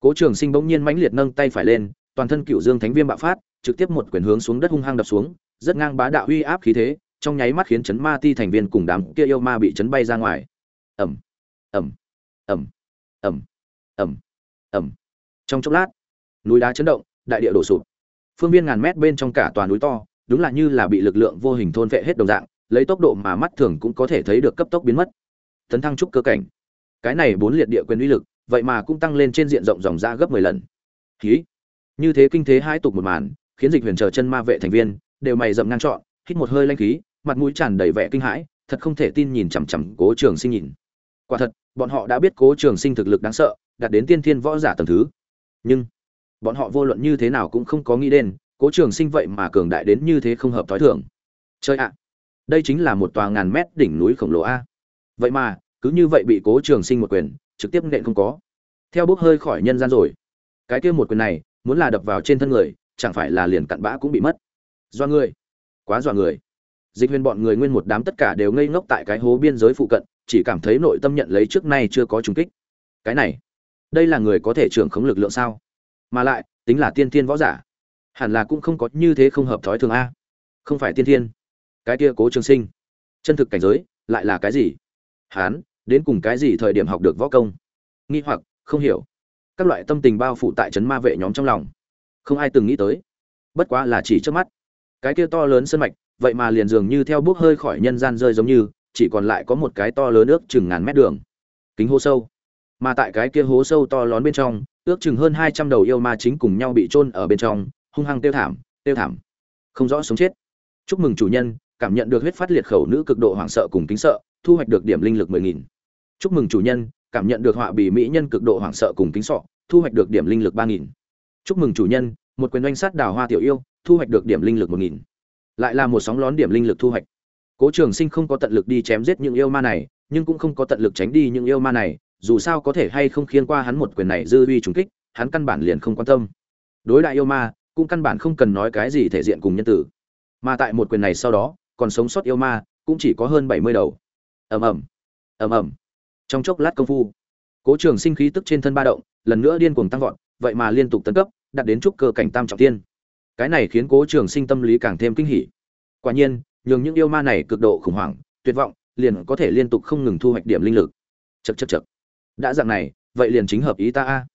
cố trường sinh bỗng nhiên mãnh liệt nâng tay phải lên, toàn thân cựu dương thánh viêm bạo phát trực tiếp một quyền hướng xuống đất hung hăng đập xuống rất ngang bá đạo uy áp khí thế trong nháy mắt khiến chấn ma ti thành viên cùng đám kia yêu ma bị chấn bay ra ngoài. Ầm, ầm, ầm, ầm, ầm, ầm, trong chốc lát núi đá chấn động đại địa đổ sụp. Phương viên ngàn mét bên trong cả toàn núi to đúng là như là bị lực lượng vô hình thôn vệ hết đồng dạng lấy tốc độ mà mắt thường cũng có thể thấy được cấp tốc biến mất. Tấn thăng trúc cơ cảnh. Cái này bốn liệt địa quyền uy lực vậy mà cũng tăng lên trên diện rộng dòng ra gấp mười lần. Khí như thế kinh thế hai tục một màn khiến dịch huyền chờ chân ma vệ thành viên, đều mày dậm ngang trọn, hít một hơi lanh khí, mặt mũi tràn đầy vẻ kinh hãi, thật không thể tin nhìn chằm chằm cố trường sinh nhìn. Quả thật, bọn họ đã biết cố trường sinh thực lực đáng sợ, đạt đến tiên thiên võ giả tầm thứ. Nhưng, bọn họ vô luận như thế nào cũng không có nghĩ đến, cố trường sinh vậy mà cường đại đến như thế không hợp thói thường. Chơi ạ, đây chính là một tòa ngàn mét đỉnh núi khổng lồ a. Vậy mà, cứ như vậy bị cố trường sinh một quyền, trực tiếp nện không có. Theo bốc hơi khỏi nhân gian rồi. Cái kia một quyền này, muốn là đập vào trên thân người chẳng phải là liền cặn bã cũng bị mất. Do người. Quá dọa người. Dịch huyền bọn người nguyên một đám tất cả đều ngây ngốc tại cái hố biên giới phụ cận, chỉ cảm thấy nội tâm nhận lấy trước nay chưa có trùng kích. Cái này, đây là người có thể trưởng khống lực lượng sao? Mà lại, tính là tiên thiên võ giả, hẳn là cũng không có như thế không hợp thói thường a. Không phải tiên thiên. Cái kia cố trường sinh. Chân thực cảnh giới, lại là cái gì? Hán, đến cùng cái gì thời điểm học được võ công? Nghi hoặc, không hiểu. Các loại tâm tình bao phủ tại trấn ma vệ nhóm trong lòng không ai từng nghĩ tới. Bất quá là chỉ trước mắt. Cái kia to lớn sân mạch, vậy mà liền dường như theo bước hơi khỏi nhân gian rơi giống như, chỉ còn lại có một cái to lớn ước chừng ngàn mét đường. Kính hố sâu. Mà tại cái kia hố sâu to lớn bên trong, ước chừng hơn hai trăm đầu yêu ma chính cùng nhau bị chôn ở bên trong, hung hăng tiêu thảm tiêu thảm. Không rõ sống chết. Chúc mừng chủ nhân, cảm nhận được huyết phát liệt khẩu nữ cực độ hoảng sợ cùng kính sợ, thu hoạch được điểm linh lực mười nghìn. Chúc mừng chủ nhân, cảm nhận được họa bì mỹ nhân cực độ hoảng sợ cùng kính sọ thu hoạch được điểm linh lực ba nghìn chúc mừng chủ nhân, một quyền oanh sát đào hoa tiểu yêu, thu hoạch được điểm linh lực một nghìn. Lại là một sóng lón điểm linh lực thu hoạch. Cố trường sinh không có tận lực đi chém giết những yêu ma này, nhưng cũng không có tận lực tránh đi những yêu ma này, dù sao có thể hay không khiến qua hắn một quyền này dư uy trùng kích, hắn căn bản liền không quan tâm. Đối đại yêu ma, cũng căn bản không cần nói cái gì thể diện cùng nhân tử. Mà tại một quyền này sau đó, còn sống sót yêu ma, cũng chỉ có hơn bảy mươi đầu. Ầm ầm. Ầm ầm. Trong chốc lát công phu, cố trường sinh khí tức trên thân ba động, lần nữa điên cuồng tăng vọt vậy mà liên tục tấn cấp, đạt đến trúc cơ cảnh tam trọng thiên. Cái này khiến cố trường sinh tâm lý càng thêm kinh hỉ. Quả nhiên, nhường những yêu ma này cực độ khủng hoảng, tuyệt vọng, liền có thể liên tục không ngừng thu hoạch điểm linh lực. Chật chật chật đã dạng này, vậy liền chính hợp ý ta a.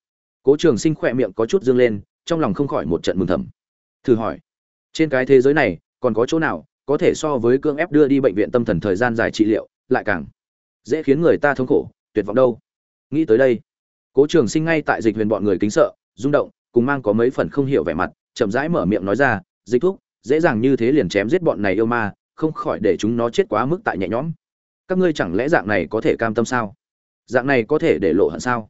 Cố trường sinh khỏe miệng có chút dương lên, trong lòng không khỏi một trận mừng thầm. Thử hỏi, trên cái thế giới này, còn có chỗ nào có thể so với cương ép đưa đi bệnh viện tâm thần thời gian dài trị liệu, lại càng dễ khiến người ta thống khổ, tuyệt vọng đâu. Nghĩ tới đây cố trường sinh ngay tại dịch huyền bọn người kính sợ, rung động, cùng mang có mấy phần không hiểu vẻ mặt, chậm rãi mở miệng nói ra, dịch thuốc dễ dàng như thế liền chém giết bọn này yêu ma, không khỏi để chúng nó chết quá mức tại nhẹ nhõm. Các ngươi chẳng lẽ dạng này có thể cam tâm sao? Dạng này có thể để lộ hận sao?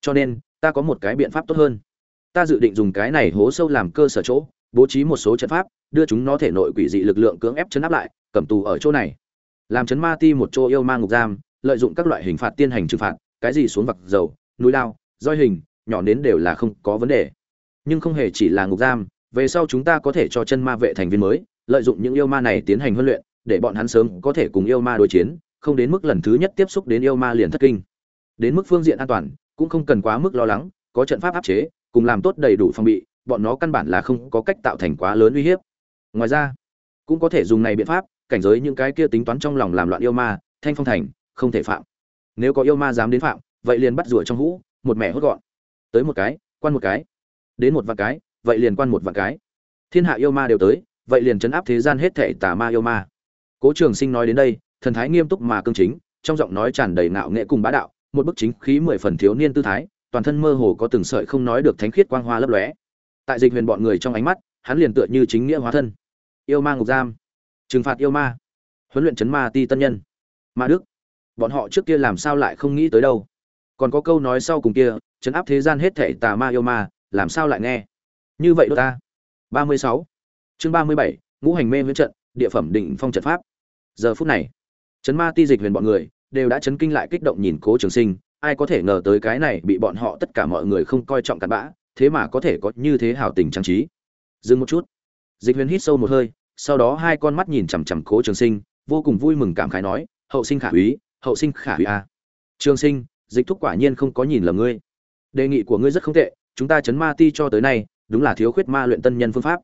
Cho nên, ta có một cái biện pháp tốt hơn. Ta dự định dùng cái này hố sâu làm cơ sở chỗ, bố trí một số trận pháp, đưa chúng nó thể nội quỷ dị lực lượng cưỡng ép chấn áp lại, cầm tù ở chỗ này. Làm chấn ma ti một chỗ yêu ma ngục giam, lợi dụng các loại hình phạt tiên hành trừng phạt, cái gì xuống vặc dầu núi lao, roi hình, nhỏ đến đều là không có vấn đề. Nhưng không hề chỉ là ngục giam, về sau chúng ta có thể cho chân ma vệ thành viên mới, lợi dụng những yêu ma này tiến hành huấn luyện, để bọn hắn sớm có thể cùng yêu ma đối chiến, không đến mức lần thứ nhất tiếp xúc đến yêu ma liền thất kinh. Đến mức phương diện an toàn, cũng không cần quá mức lo lắng, có trận pháp áp chế, cùng làm tốt đầy đủ phòng bị, bọn nó căn bản là không có cách tạo thành quá lớn uy hiếp. Ngoài ra, cũng có thể dùng này biện pháp, cảnh giới những cái kia tính toán trong lòng làm loạn yêu ma, thanh phong thành, không thể phạm. Nếu có yêu ma dám đến phạm vậy liền bắt rủa trong hũ, một mẹ hốt gọn. Tới một cái, quan một cái. Đến một vạn cái, vậy liền quan một vạn cái. Thiên hạ yêu ma đều tới, vậy liền chấn áp thế gian hết thệ tà ma yêu ma. Cố trường sinh nói đến đây, thần thái nghiêm túc mà cương chính, trong giọng nói tràn đầy ngạo nghệ cùng bá đạo, một bức chính khí mười phần thiếu niên tư thái, toàn thân mơ hồ có từng sợi không nói được thánh khiết quang hoa lấp lóe. Tại dịch huyền bọn người trong ánh mắt, hắn liền tựa như chính nghĩa hóa thân. Yêu ma ngục giam. Trừng phạt yêu ma. Huấn luyện chấn ma ti tân nhân. Ma đức. Bọn họ trước kia làm sao lại không nghĩ tới đâu? Còn có câu nói sau cùng kia, chấn áp thế gian hết thảy tà ma yêu ma, làm sao lại nghe? Như vậy đôi ta. Ba mươi sáu. Chương ba mươi bảy, ngũ hành mê viễn trận, địa phẩm định phong trận pháp. Giờ phút này, chấn ma ti dịch huyền bọn người đều đã chấn kinh lại kích động nhìn cố trường sinh, ai có thể ngờ tới cái này bị bọn họ tất cả mọi người không coi trọng cặn bã, thế mà có thể có như thế hào tình trang trí. Dừng một chút. Dịch huyền hít sâu một hơi, sau đó hai con mắt nhìn chằm chằm cố trường sinh, vô cùng vui mừng cảm khái nói, hậu sinh khả úy, hậu sinh khả úy a. Trường sinh dịch thúc quả nhiên không có nhìn lầm ngươi. Đề nghị của ngươi rất không tệ, chúng ta chấn ma ti cho tới nay, đúng là thiếu khuyết ma luyện tân nhân phương pháp.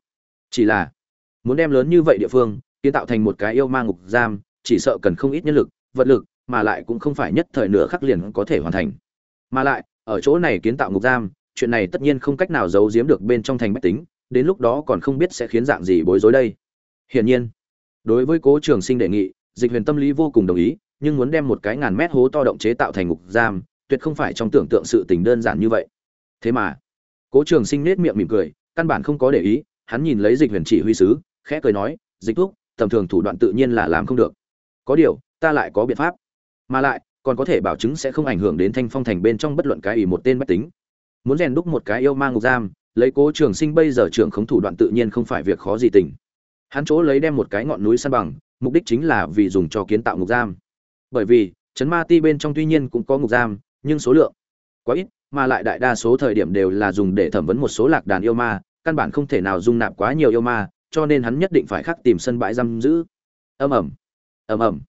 Chỉ là, muốn đem lớn như vậy địa phương, kiến tạo thành một cái yêu ma ngục giam, chỉ sợ cần không ít nhân lực, vật lực, mà lại cũng không phải nhất thời nửa khắc liền có thể hoàn thành. Mà lại, ở chỗ này kiến tạo ngục giam, chuyện này tất nhiên không cách nào giấu giếm được bên trong thành bách tính, đến lúc đó còn không biết sẽ khiến dạng gì bối rối đây. Hiển nhiên, đối với cố trường sinh đề nghị, dịch huyền tâm lý vô cùng đồng ý nhưng muốn đem một cái ngàn mét hố to động chế tạo thành ngục giam, tuyệt không phải trong tưởng tượng sự tình đơn giản như vậy. Thế mà, cố trường sinh nết miệng mỉm cười, căn bản không có để ý, hắn nhìn lấy dịch huyền chỉ huy sứ, khẽ cười nói, dịch thúc, tầm thường thủ đoạn tự nhiên là làm không được. Có điều, ta lại có biện pháp. Mà lại, còn có thể bảo chứng sẽ không ảnh hưởng đến thanh phong thành bên trong bất luận cái ý một tên bất tính. Muốn rèn đúc một cái yêu mang ngục giam, lấy cố trường sinh bây giờ trưởng khống thủ đoạn tự nhiên không phải việc khó gì tình. Hắn chỗ lấy đem một cái ngọn núi san bằng, mục đích chính là vì dùng cho kiến tạo ngục giam bởi vì, chấn ma ti bên trong tuy nhiên cũng có ngục giam, nhưng số lượng quá ít, mà lại đại đa số thời điểm đều là dùng để thẩm vấn một số lạc đàn yêu ma, căn bản không thể nào dung nạp quá nhiều yêu ma, cho nên hắn nhất định phải khắc tìm sân bãi giam giữ. Ầm ầm ầm ầm.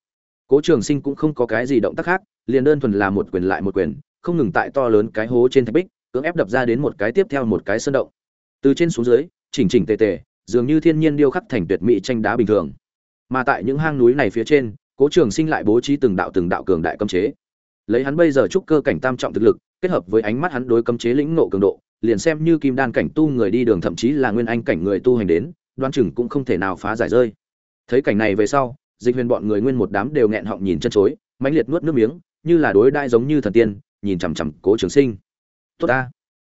Cố trường sinh cũng không có cái gì động tác khác, liền đơn thuần là một quyền lại một quyền, không ngừng tại to lớn cái hố trên thạch bích, cưỡng ép đập ra đến một cái tiếp theo một cái sơn động. Từ trên xuống dưới, chỉnh chỉnh tề tề, dường như thiên nhiên điêu khắc thành tuyệt mỹ tranh đá bình thường. Mà tại những hang núi này phía trên cố trường sinh lại bố trí từng đạo từng đạo cường đại cấm chế. Lấy hắn bây giờ trúc cơ cảnh tam trọng thực lực, kết hợp với ánh mắt hắn đối cấm chế lĩnh nộ cường độ, liền xem như kim đan cảnh tu người đi đường thậm chí là nguyên anh cảnh người tu hành đến đoan chừng cũng không thể nào phá giải rơi. Thấy cảnh này về sau, dịch huyền bọn người nguyên một đám đều nghẹn họng nhìn chân chối, mãnh liệt nuốt nước miếng, như là đối đai giống như thần tiên, nhìn chằm chằm cố trường sinh. Tốt ta.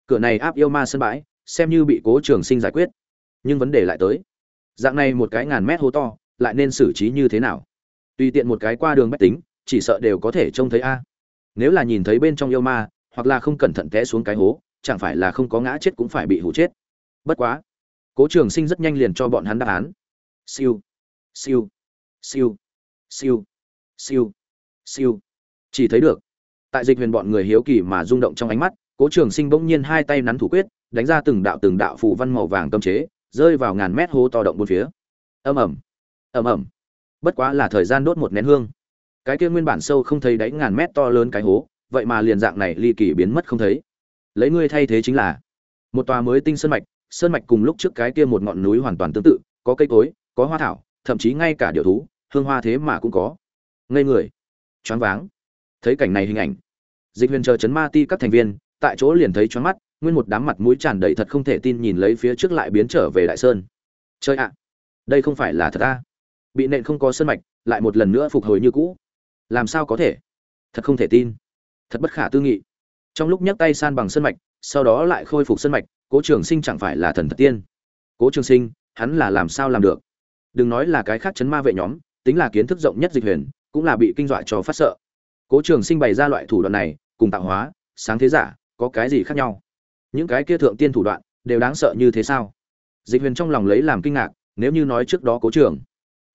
Cửa này áp yêu ma sân bãi, xem như bị cố trường sinh giải quyết. Nhưng vấn đề lại tới. Dạng này một cái ngàn mét hố to, lại nên xử trí như thế nào? Tùy tiện một cái qua đường bách tính, chỉ sợ đều có thể trông thấy a. Nếu là nhìn thấy bên trong yêu ma, hoặc là không cẩn thận té xuống cái hố, chẳng phải là không có ngã chết cũng phải bị hụ chết. Bất quá, cố trường sinh rất nhanh liền cho bọn hắn đáp án. Siêu siêu siêu siêu siêu siêu. Chỉ thấy được, tại dịch huyền bọn người hiếu kỳ mà rung động trong ánh mắt, cố trường sinh bỗng nhiên hai tay nắn thủ quyết, đánh ra từng đạo từng đạo phù văn màu vàng cấm chế, rơi vào ngàn mét hố to động bốn phía. Ầm ầm ầm ầm bất quá là thời gian đốt một nén hương. Cái kia nguyên bản sâu không thấy đáy ngàn mét to lớn cái hố, vậy mà liền dạng này ly kỳ biến mất không thấy. Lấy ngươi thay thế chính là, một tòa mới tinh sơn mạch sơn mạch cùng lúc trước cái kia một ngọn núi hoàn toàn tương tự, có cây cối, có hoa thảo, thậm chí ngay cả điệu thú, hương hoa thế mà cũng có. Ngây người, choáng váng. Thấy cảnh này hình ảnh, dịch huyền chờ chấn ma ti các thành viên, tại chỗ liền thấy choáng mắt, nguyên một đám mặt mũi tràn đầy thật không thể tin nhìn lấy phía trước lại biến trở về đại sơn. Chơi ạ, đây không phải là thật ta bị nện không có sơn mạch, lại một lần nữa phục hồi như cũ. Làm sao có thể? Thật không thể tin. Thật bất khả tư nghị. Trong lúc nhấc tay san bằng sơn mạch, sau đó lại khôi phục sơn mạch, cố trường sinh chẳng phải là thần thật tiên. Cố trường sinh, hắn là làm sao làm được? Đừng nói là cái khác chấn ma vệ nhóm, tính là kiến thức rộng nhất dịch huyền, cũng là bị kinh dọa cho phát sợ. Cố trường sinh bày ra loại thủ đoạn này, cùng tạo hóa, sáng thế giả, có cái gì khác nhau? Những cái kia thượng tiên thủ đoạn, đều đáng sợ như thế sao? Dịch huyền trong lòng lấy làm kinh ngạc, nếu như nói trước đó cố trường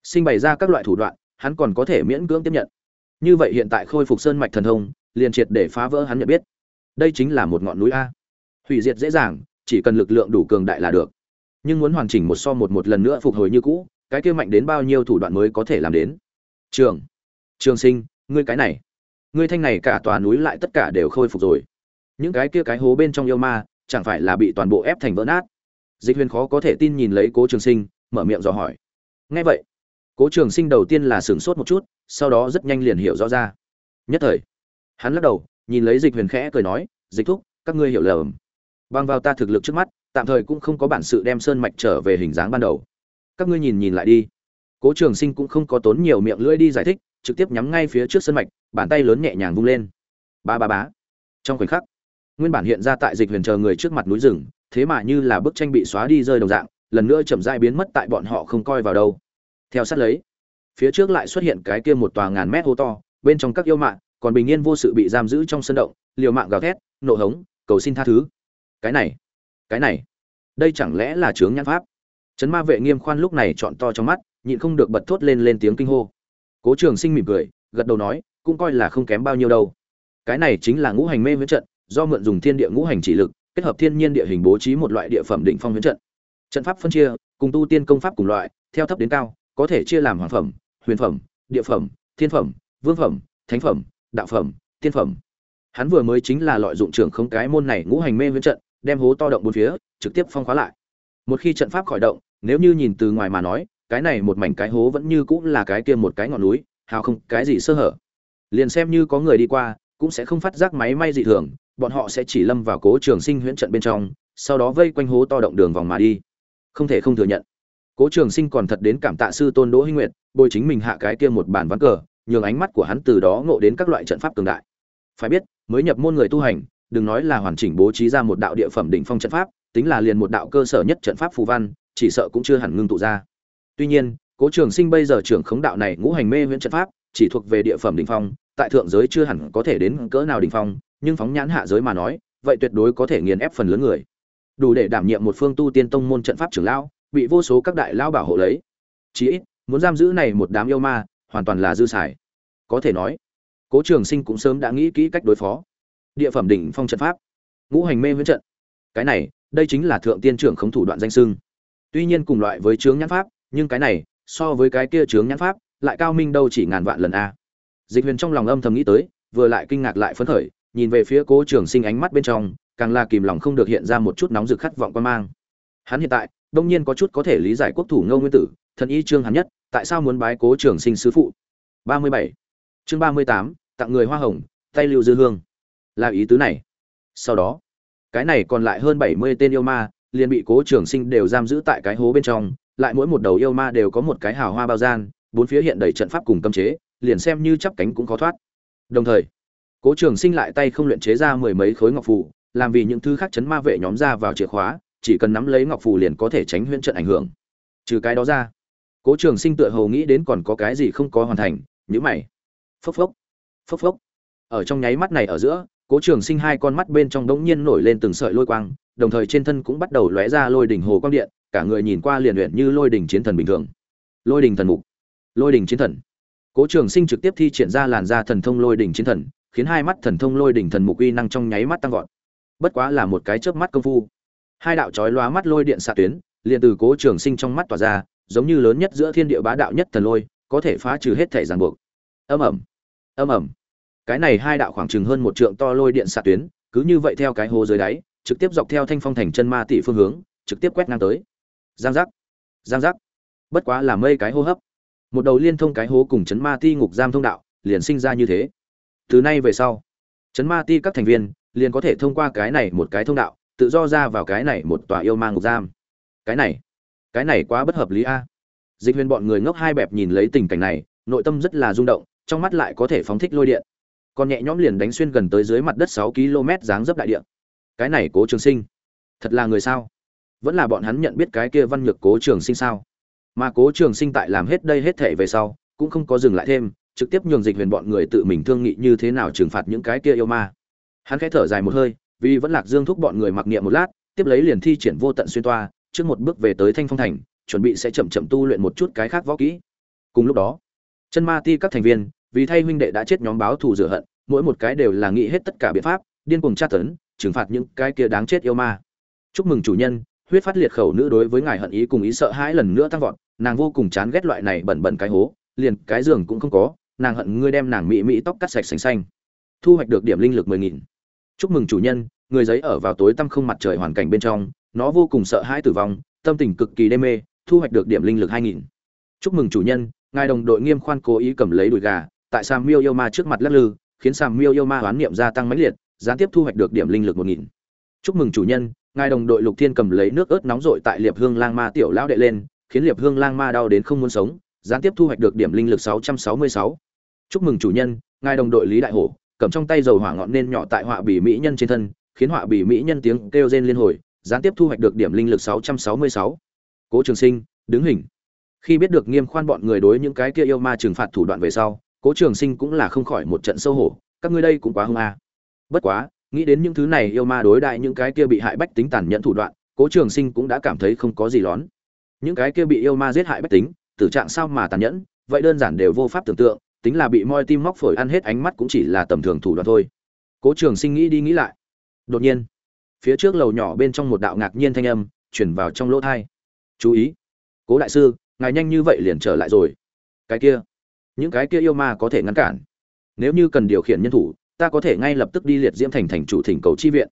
sinh bày ra các loại thủ đoạn, hắn còn có thể miễn cưỡng tiếp nhận. Như vậy hiện tại khôi phục sơn mạch thần thông, liền triệt để phá vỡ hắn nhận biết. Đây chính là một ngọn núi a. Hủy diệt dễ dàng, chỉ cần lực lượng đủ cường đại là được. Nhưng muốn hoàn chỉnh một so một một lần nữa phục hồi như cũ, cái kia mạnh đến bao nhiêu thủ đoạn mới có thể làm đến? Trường. Trường sinh, ngươi cái này. Ngươi thanh này cả tòa núi lại tất cả đều khôi phục rồi. Những cái kia cái hố bên trong yêu ma, chẳng phải là bị toàn bộ ép thành vỡ nát? Dịch huyền khó có thể tin nhìn lấy cố trường sinh, mở miệng dò hỏi. Ngay vậy cố trường sinh đầu tiên là sửng sốt một chút, sau đó rất nhanh liền hiểu rõ ra. Nhất thời, hắn lắc đầu, nhìn lấy dịch huyền khẽ cười nói, dịch thúc, các ngươi hiểu lầm. Bằng vào ta thực lực trước mắt, tạm thời cũng không có bản sự đem sơn mạch trở về hình dáng ban đầu. Các ngươi nhìn nhìn lại đi. Cố trường sinh cũng không có tốn nhiều miệng lưỡi đi giải thích, trực tiếp nhắm ngay phía trước sơn mạch, bàn tay lớn nhẹ nhàng vung lên. Ba ba bá trong khoảnh khắc, nguyên bản hiện ra tại dịch huyền chờ người trước mặt núi rừng, thế mà như là bức tranh bị xóa đi rơi đồng dạng, lần nữa chậm rãi biến mất tại bọn họ không coi vào đâu theo sát lấy. Phía trước lại xuất hiện cái kia một tòa ngàn mét hố to, bên trong các yêu mạng, còn bình yên vô sự bị giam giữ trong sân động, liều mạng gào thét, nộ hống, cầu xin tha thứ. Cái này cái này, đây chẳng lẽ là chướng nhãn pháp? Trấn ma vệ nghiêm khoan lúc này chọn to trong mắt, nhịn không được bật thốt lên lên tiếng kinh hô. Cố trường sinh mỉm cười, gật đầu nói, cũng coi là không kém bao nhiêu đâu. Cái này chính là ngũ hành mê huyễn trận, do mượn dùng thiên địa ngũ hành chỉ lực, kết hợp thiên nhiên địa hình bố trí một loại địa phẩm định phong huyễn trận. Trận pháp phân chia, cùng tu tiên công pháp cùng loại, theo thấp đến cao có thể chia làm hoàng phẩm, huyền phẩm, địa phẩm, thiên phẩm, vương phẩm, thánh phẩm, đạo phẩm, tiên phẩm. Hắn vừa mới chính là lợi dụng trưởng không cái môn này ngũ hành mê huyễn trận, đem hố to động bốn phía, trực tiếp phong khóa lại. Một khi trận pháp khởi động, nếu như nhìn từ ngoài mà nói, cái này một mảnh cái hố vẫn như cũng là cái kia một cái ngọn núi, hào không, cái gì sơ hở. Liền xem như có người đi qua, cũng sẽ không phát giác máy may dị thường, bọn họ sẽ chỉ lâm vào cố trường sinh huyễn trận bên trong, sau đó vây quanh hố to động đường vòng mà đi. Không thể không thừa nhận cố trường sinh còn thật đến cảm tạ sư tôn đỗ hinh nguyệt, bồi chính mình hạ cái kia một bản ván cờ, nhường ánh mắt của hắn từ đó ngộ đến các loại trận pháp cường đại. Phải biết, mới nhập môn người tu hành, đừng nói là hoàn chỉnh bố trí ra một đạo địa phẩm đỉnh phong trận pháp, tính là liền một đạo cơ sở nhất trận pháp phù văn, chỉ sợ cũng chưa hẳn ngưng tụ ra. Tuy nhiên, cố trường sinh bây giờ trưởng khống đạo này ngũ hành mê huyễn trận pháp, chỉ thuộc về địa phẩm đỉnh phong, tại thượng giới chưa hẳn có thể đến cỡ nào đỉnh phong, nhưng phóng nhãn hạ giới mà nói, vậy tuyệt đối có thể nghiền ép phần lớn người. Đủ để đảm nhiệm một phương tu tiên tông môn trận pháp trưởng lão bị vô số các đại lao bảo hộ lấy. Chí ít, muốn giam giữ này một đám yêu ma, hoàn toàn là dư xài. Có thể nói, cố trường sinh cũng sớm đã nghĩ kỹ cách đối phó. Địa phẩm đỉnh phong trận pháp, ngũ hành mê viễn trận. Cái này, đây chính là thượng tiên trưởng khống thủ đoạn danh sưng tuy nhiên cùng loại với chướng nhãn pháp, nhưng cái này, so với cái kia chướng nhãn pháp, lại cao minh đâu chỉ ngàn vạn lần a. Dịch huyền trong lòng âm thầm nghĩ tới, vừa lại kinh ngạc lại phấn khởi, nhìn về phía cố trường sinh ánh mắt bên trong, càng là kìm lòng không được hiện ra một chút nóng rực khát vọng quan mang. Hắn hiện tại đông nhiên có chút có thể lý giải quốc thủ ngô nguyên tử thần y trương hàn nhất tại sao muốn bái cố trường sinh sư phụ? Ba mươi bảy. Chương ba mươi tám tặng người hoa hồng tay lưu dư hương. Là ý tứ này. Sau đó cái này còn lại hơn bảy mươi tên yêu ma liền bị cố trường sinh đều giam giữ tại cái hố bên trong lại mỗi một đầu yêu ma đều có một cái hào hoa bao gian bốn phía hiện đầy trận pháp cùng cấm chế liền xem như chắp cánh cũng khó thoát. Đồng thời cố trường sinh lại tay không luyện chế ra mười mấy khối ngọc phủ, làm vì những thứ khác chấn ma vệ nhóm ra vào chìa khóa chỉ cần nắm lấy ngọc phù liền có thể tránh huyễn trận ảnh hưởng. Trừ cái đó ra, cố trường sinh tựa hồ nghĩ đến còn có cái gì không có hoàn thành nhữ mày. Phốc phốc phốc phốc. Ở trong nháy mắt này ở giữa, cố trường sinh hai con mắt bên trong đống nhiên nổi lên từng sợi lôi quang, đồng thời trên thân cũng bắt đầu lóe ra lôi đỉnh hồ quang điện, cả người nhìn qua liền luyện như lôi đỉnh chiến thần bình thường. Lôi đỉnh thần mục, lôi đỉnh chiến thần. Cố trường sinh trực tiếp thi triển ra làn da thần thông lôi đỉnh chiến thần, khiến hai mắt thần thông lôi đỉnh thần mục uy năng trong nháy mắt tăng vọt. Bất quá là một cái chớp mắt công phu hai đạo chói lóa mắt lôi điện xạ tuyến, liền từ cố trường sinh trong mắt tỏa ra, giống như lớn nhất giữa thiên địa bá đạo nhất thần lôi, có thể phá trừ hết thể ràng buộc. Âm ẩm âm ẩm cái này hai đạo khoảng chừng hơn một trượng to lôi điện xạ tuyến, cứ như vậy theo cái hồ dưới đáy, trực tiếp dọc theo thanh phong thành chân ma tỷ phương hướng, trực tiếp quét ngang tới. Giang giác giang giác. Bất quá là mây cái hô hấp. Một đầu liên thông cái hố cùng chấn ma ti ngục giam thông đạo, liền sinh ra như thế. Từ nay về sau, chấn ma ti các thành viên, liền có thể thông qua cái này một cái thông đạo tự do ra vào cái này một tòa yêu ma ngục giam. Cái này cái này quá bất hợp lý a. Dịch huyền bọn người ngốc hai bẹp nhìn lấy tình cảnh này, nội tâm rất là rung động, trong mắt lại có thể phóng thích lôi điện. Còn nhẹ nhõm liền đánh xuyên gần tới dưới mặt đất sáu km dáng dấp đại địa. Cái này cố trường sinh, thật là người sao? Vẫn là bọn hắn nhận biết cái kia văn nhược cố trường sinh sao? Mà cố trường sinh tại làm hết đây hết thể về sau, cũng không có dừng lại thêm, trực tiếp nhường dịch huyền bọn người tự mình thương nghị như thế nào trừng phạt những cái kia yêu ma. Hắn khẽ thở dài một hơi vì vẫn lạc dương thúc bọn người mặc niệm một lát, tiếp lấy liền thi triển vô tận xuyên toa, trước một bước về tới thanh phong thành, chuẩn bị sẽ chậm chậm tu luyện một chút cái khác võ kỹ. Cùng lúc đó, chân ma ti các thành viên, vì thay huynh đệ đã chết nhóm báo thù rửa hận, mỗi một cái đều là nghĩ hết tất cả biện pháp, điên cuồng tra tấn, trừng phạt những cái kia đáng chết yêu ma. Chúc mừng chủ nhân, huyết phát liệt khẩu nữ đối với ngài hận ý cùng ý sợ hãi lần nữa tăng vọt, nàng vô cùng chán ghét loại này bẩn bẩn cái hố, liền cái giường cũng không có, nàng hận ngươi đem nàng mỹ mỹ tóc cắt sạch xanh xanh. Thu hoạch được điểm linh lực mười nghìn chúc mừng chủ nhân, người giấy ở vào tối tăm không mặt trời hoàn cảnh bên trong, nó vô cùng sợ hãi tử vong, tâm tình cực kỳ đê mê, thu hoạch được điểm linh lực hai nghìn chúc mừng chủ nhân, ngài đồng đội nghiêm khoan cố ý cầm lấy đùi gà, tại sàm miêu yêu ma trước mặt lắc lư, khiến sàm miêu yêu ma hoán niệm gia tăng mãnh liệt, gián tiếp thu hoạch được điểm linh lực một nghìn chúc mừng chủ nhân, ngài đồng đội lục thiên cầm lấy nước ớt nóng rội tại liệp hương lang ma tiểu lão đệ lên, khiến liệp hương lang ma đau đến không muốn sống, gián tiếp thu hoạch được điểm linh lực 666. chúc mừng chủ nhân, ngài đồng đội lý đại hổ cầm trong tay dầu hỏa ngọn nên nhỏ tại họa bỉ mỹ nhân trên thân, khiến họa bỉ mỹ nhân tiếng kêu rên liên hồi, gián tiếp thu hoạch được điểm linh lực 666. cố trường sinh, đứng hình. Khi biết được nghiêm khoan bọn người đối những cái kia yêu ma trừng phạt thủ đoạn về sau, cố trường sinh cũng là không khỏi một trận sâu hổ, các ngươi đây cũng quá hung a. Bất quá, nghĩ đến những thứ này yêu ma đối đại những cái kia bị hại bách tính tàn nhẫn thủ đoạn, cố trường sinh cũng đã cảm thấy không có gì lón. Những cái kia bị yêu ma giết hại bách tính, tử trạng sao mà tàn nhẫn, vậy đơn giản đều vô pháp tưởng tượng tính là bị moi tim móc phổi ăn hết ánh mắt cũng chỉ là tầm thường thủ đoạn thôi. Cố trường sinh nghĩ đi nghĩ lại. Đột nhiên, phía trước lầu nhỏ bên trong một đạo ngạc nhiên thanh âm chuyển vào trong lỗ thai. Chú ý, cố đại sư, ngài nhanh như vậy liền trở lại rồi. Cái kia, những cái kia yêu ma có thể ngăn cản. Nếu như cần điều khiển nhân thủ, ta có thể ngay lập tức đi liệt diễm thành thành chủ thỉnh cầu chi viện.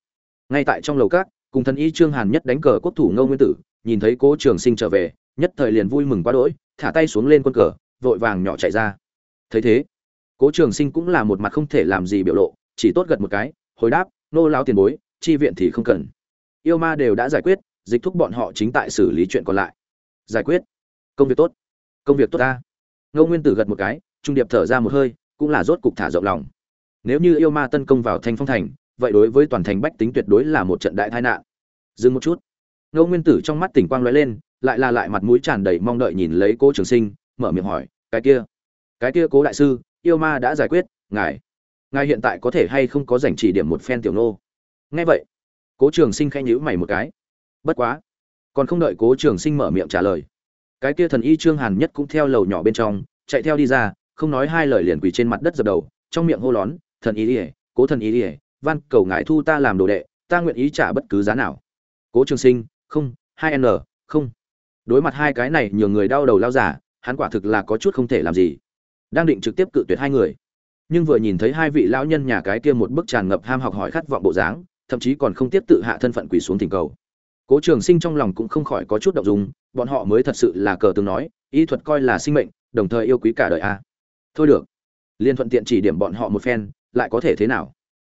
Ngay tại trong lầu cát cùng thần y trương hàn nhất đánh cờ quốc thủ ngô nguyên tử, nhìn thấy cố trường sinh trở về, nhất thời liền vui mừng quá đỗi, thả tay xuống lên quân cờ, vội vàng nhỏ chạy ra thấy thế, cố trường sinh cũng là một mặt không thể làm gì biểu lộ, chỉ tốt gật một cái, hồi đáp, nô lao tiền bối, chi viện thì không cần. Yêu ma đều đã giải quyết, dịch thúc bọn họ chính tại xử lý chuyện còn lại. Giải quyết? Công việc tốt. Công việc tốt ta. Ngô nguyên tử gật một cái, trung điệp thở ra một hơi, cũng là rốt cục thả rộng lòng. Nếu như yêu ma tấn công vào thanh phong thành, vậy đối với toàn thành bách tính tuyệt đối là một trận đại tai nạn. Dừng một chút. Ngô nguyên tử trong mắt tỉnh quang lóe lên, lại là lại mặt mũi tràn đầy mong đợi nhìn lấy cố trường sinh, mở miệng hỏi, cái kia? Cái kia cố đại sư, yêu ma đã giải quyết, ngài ngài hiện tại có thể hay không có dành chỉ điểm một phen tiểu nô? Nghe vậy, cố trường sinh khẽ nhữ mày một cái. Bất quá, còn không đợi cố trường sinh mở miệng trả lời, cái kia thần y trương hàn nhất cũng theo lầu nhỏ bên trong, chạy theo đi ra, không nói hai lời liền quỳ trên mặt đất dập đầu, trong miệng hô lón, thần y ỉa cố thần y ỉa van cầu ngài thu ta làm đồ đệ, ta nguyện ý trả bất cứ giá nào. Cố trường sinh, không, hai n, không. Đối mặt hai cái này, nhường người đau đầu lao giả, hắn quả thực là có chút không thể làm gì đang định trực tiếp cự tuyệt hai người. Nhưng vừa nhìn thấy hai vị lão nhân nhà cái kia một bức tràn ngập ham học hỏi khát vọng bộ dáng, thậm chí còn không tiếp tự hạ thân phận quỳ xuống thỉnh cầu. Cố trường sinh trong lòng cũng không khỏi có chút động dung, bọn họ mới thật sự là cờ từng nói, y thuật coi là sinh mệnh, đồng thời yêu quý cả đời a. Thôi được, liên thuận tiện chỉ điểm bọn họ một phen, lại có thể thế nào?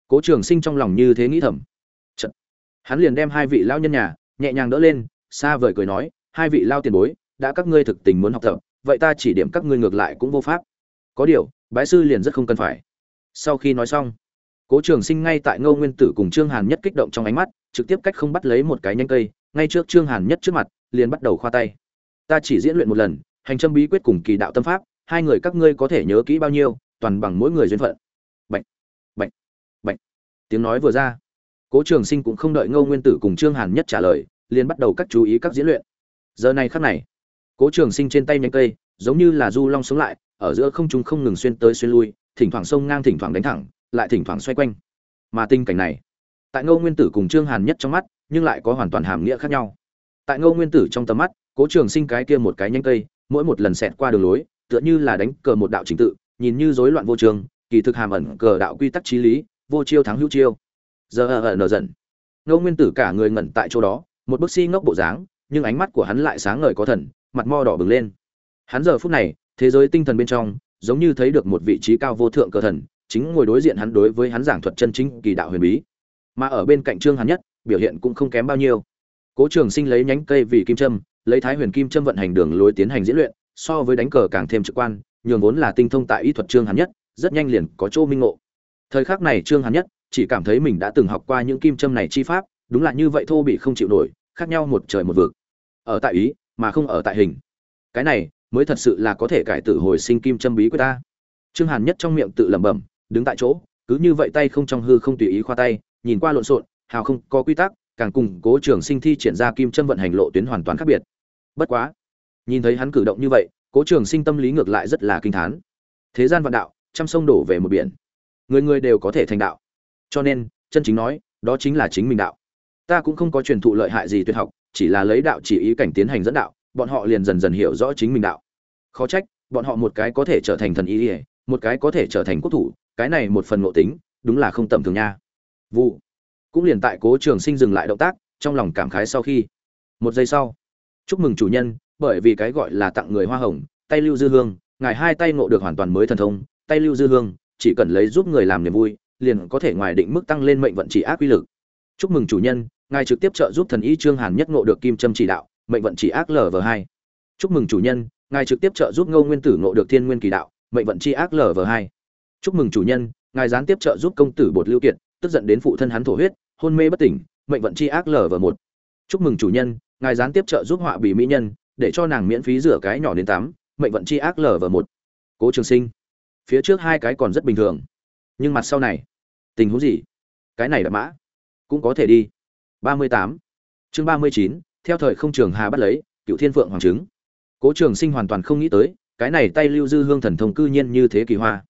Cố trường sinh trong lòng như thế nghĩ thầm. Chật. hắn liền đem hai vị lao nhân nhà, nhẹ nhàng đỡ lên, xa vời cười nói, hai vị lao tiền bối, đã các ngươi thực tình muốn học tập, vậy ta chỉ điểm các ngươi ngược lại cũng vô pháp có điều, bái sư liền rất không cần phải. Sau khi nói xong, cố trường sinh ngay tại ngô nguyên tử cùng trương hàn nhất kích động trong ánh mắt, trực tiếp cách không bắt lấy một cái nhanh cây, ngay trước trương hàn nhất trước mặt, liền bắt đầu khoa tay. Ta chỉ diễn luyện một lần, hành trâm bí quyết cùng kỳ đạo tâm pháp, hai người các ngươi có thể nhớ kỹ bao nhiêu, toàn bằng mỗi người duyên phận. Bệnh bệnh bệnh tiếng nói vừa ra, cố trường sinh cũng không đợi ngô nguyên tử cùng trương hàn nhất trả lời, liền bắt đầu các chú ý các diễn luyện. Giờ này khắc này, cố trường sinh trên tay nhanh cây, giống như là du long sống lại ở giữa không trung không ngừng xuyên tới xuyên lui, thỉnh thoảng sông ngang, thỉnh thoảng đánh thẳng, lại thỉnh thoảng xoay quanh. Mà tình cảnh này, tại ngô nguyên tử cùng trương hàn nhất trong mắt, nhưng lại có hoàn toàn hàm nghĩa khác nhau. Tại ngô nguyên tử trong tầm mắt, cố trường sinh cái kia một cái nhánh cây, mỗi một lần xẹt qua đường lối, tựa như là đánh cờ một đạo chính tự, nhìn như rối loạn vô trường, kỳ thực hàm ẩn cờ đạo quy tắc trí lý, vô chiêu thắng hữu chiêu. Giờ ở nở dần ngô nguyên tử cả người ngẩn tại chỗ đó, một bức si ngốc bộ dáng, nhưng ánh mắt của hắn lại sáng ngời có thần, mặt mo đỏ bừng lên. Hắn giờ phút này thế giới tinh thần bên trong, giống như thấy được một vị trí cao vô thượng cờ thần, chính ngồi đối diện hắn đối với hắn giảng thuật chân chính kỳ đạo huyền bí. Mà ở bên cạnh trương hắn nhất, biểu hiện cũng không kém bao nhiêu. Cố trường sinh lấy nhánh cây vì kim trâm lấy thái huyền kim trâm vận hành đường lối tiến hành diễn luyện, so với đánh cờ càng thêm trực quan, nhường vốn là tinh thông tại y thuật trương hắn nhất, rất nhanh liền có chỗ minh ngộ. Thời khắc này trương hắn nhất chỉ cảm thấy mình đã từng học qua những kim trâm này chi pháp, đúng là như vậy thô bị không chịu nổi, khác nhau một trời một vực. Ở tại ý, mà không ở tại hình. Cái này mới thật sự là có thể cải tử hồi sinh kim châm bí của ta. Trương hàn nhất trong miệng tự lẩm bẩm, đứng tại chỗ, cứ như vậy tay không trong hư không tùy ý khoa tay, nhìn qua lộn xộn, hào không có quy tắc, càng cùng cố trường sinh thi triển ra kim châm vận hành lộ tuyến hoàn toàn khác biệt. Bất quá, nhìn thấy hắn cử động như vậy, cố trường sinh tâm lý ngược lại rất là kinh thán. Thế gian vạn đạo, trăm sông đổ về một biển. Người người đều có thể thành đạo. Cho nên, chân chính nói, đó chính là chính mình đạo. Ta cũng không có truyền thụ lợi hại gì tuyệt học, chỉ là lấy đạo chỉ ý cảnh tiến hành dẫn đạo bọn họ liền dần dần hiểu rõ chính mình đạo. Khó trách, bọn họ một cái có thể trở thành thần y ỉa một cái có thể trở thành quốc thủ, cái này một phần ngộ tính, đúng là không tầm thường nha. Vụ. Cũng liền tại cố trường sinh dừng lại động tác, trong lòng cảm khái sau khi. Một giây sau, chúc mừng chủ nhân, bởi vì cái gọi là tặng người hoa hồng, tay lưu dư hương, ngài hai tay ngộ được hoàn toàn mới thần thông, tay lưu dư hương, chỉ cần lấy giúp người làm niềm vui, liền có thể ngoài định mức tăng lên mệnh vận chỉ ác uy lực. Chúc mừng chủ nhân, ngài trực tiếp trợ giúp thần y trương hàn nhất ngộ được kim trâm chỉ đạo mệnh vận chỉ ác lv hai. Chúc mừng chủ nhân, ngài trực tiếp trợ giúp ngô nguyên tử ngộ được thiên nguyên kỳ đạo, mệnh vận chi ác lv hai. Chúc mừng chủ nhân, ngài gián tiếp trợ giúp công tử bột lưu kiệt, tức giận đến phụ thân hắn thổ huyết, hôn mê bất tỉnh, mệnh vận chi ác lv một. Chúc mừng chủ nhân, ngài gián tiếp trợ giúp họa bì mỹ nhân, để cho nàng miễn phí rửa cái nhỏ đến tám, mệnh vận chi ác lv một. Cố trường sinh, phía trước hai cái còn rất bình thường. Nhưng mặt sau này, tình huống gì? Cái này là mã, cũng có thể đi. Ba mươi tám, chương ba mươi chín theo thời không trường hà bắt lấy, cựu thiên phượng hoàng trứng cố trường sinh hoàn toàn không nghĩ tới, cái này tay lưu dư hương thần thông cư nhiên như thế kỳ hoa.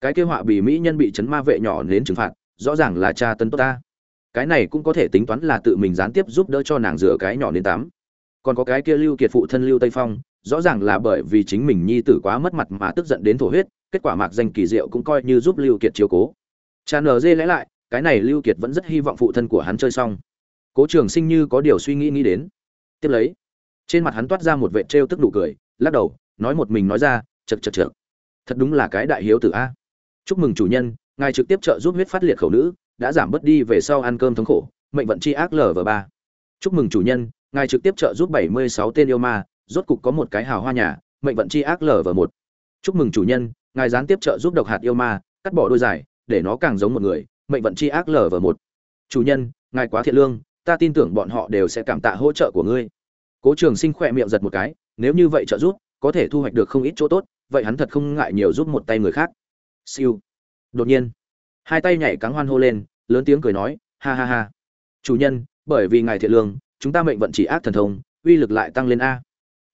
Cái kế họa bị mỹ nhân bị chấn ma vệ nhỏ đến trừng phạt, rõ ràng là cha tân tốt ta. Cái này cũng có thể tính toán là tự mình gián tiếp giúp đỡ cho nàng rửa cái nhỏ đến tám còn có cái kia lưu kiệt phụ thân lưu tây phong, rõ ràng là bởi vì chính mình nhi tử quá mất mặt mà tức giận đến thổ huyết, kết quả mạc danh kỳ diệu cũng coi như giúp lưu kiệt chiếu cố. Cha nở dê lẽ lại, cái này lưu kiệt vẫn rất hy vọng phụ thân của hắn chơi xong. Cố trường sinh như có điều suy nghĩ nghĩ đến tiếp lấy. Trên mặt hắn toát ra một vệ trêu tức nụ cười, lắc đầu, nói một mình nói ra chật chật chật thật đúng là cái đại hiếu tử a. Chúc mừng chủ nhân, ngài trực tiếp trợ giúp huyết phát liệt khẩu nữ, đã giảm bớt đi về sau ăn cơm thống khổ, mệnh vận chi ác lv ba. Chúc mừng chủ nhân, ngài trực tiếp trợ giúp bảy mươi sáu tên yêu ma, rốt cục có một cái hào hoa nhà, mệnh vận chi ác lv một. Chúc mừng chủ nhân, ngài gián tiếp trợ giúp độc hạt yêu ma, cắt bỏ đôi giải để nó càng giống một người, mệnh vận chi ác lv một. Chủ nhân, ngài quá thiện lương ta tin tưởng bọn họ đều sẽ cảm tạ hỗ trợ của ngươi. Cố trường sinh khỏe miệng giật một cái, nếu như vậy trợ giúp, có thể thu hoạch được không ít chỗ tốt, vậy hắn thật không ngại nhiều giúp một tay người khác. Siêu. Đột nhiên, hai tay nhảy cắn hoan hô lên, lớn tiếng cười nói, ha ha ha. Chủ nhân, bởi vì ngài thiện lương, chúng ta mệnh vận chỉ ác thần thông, uy lực lại tăng lên a.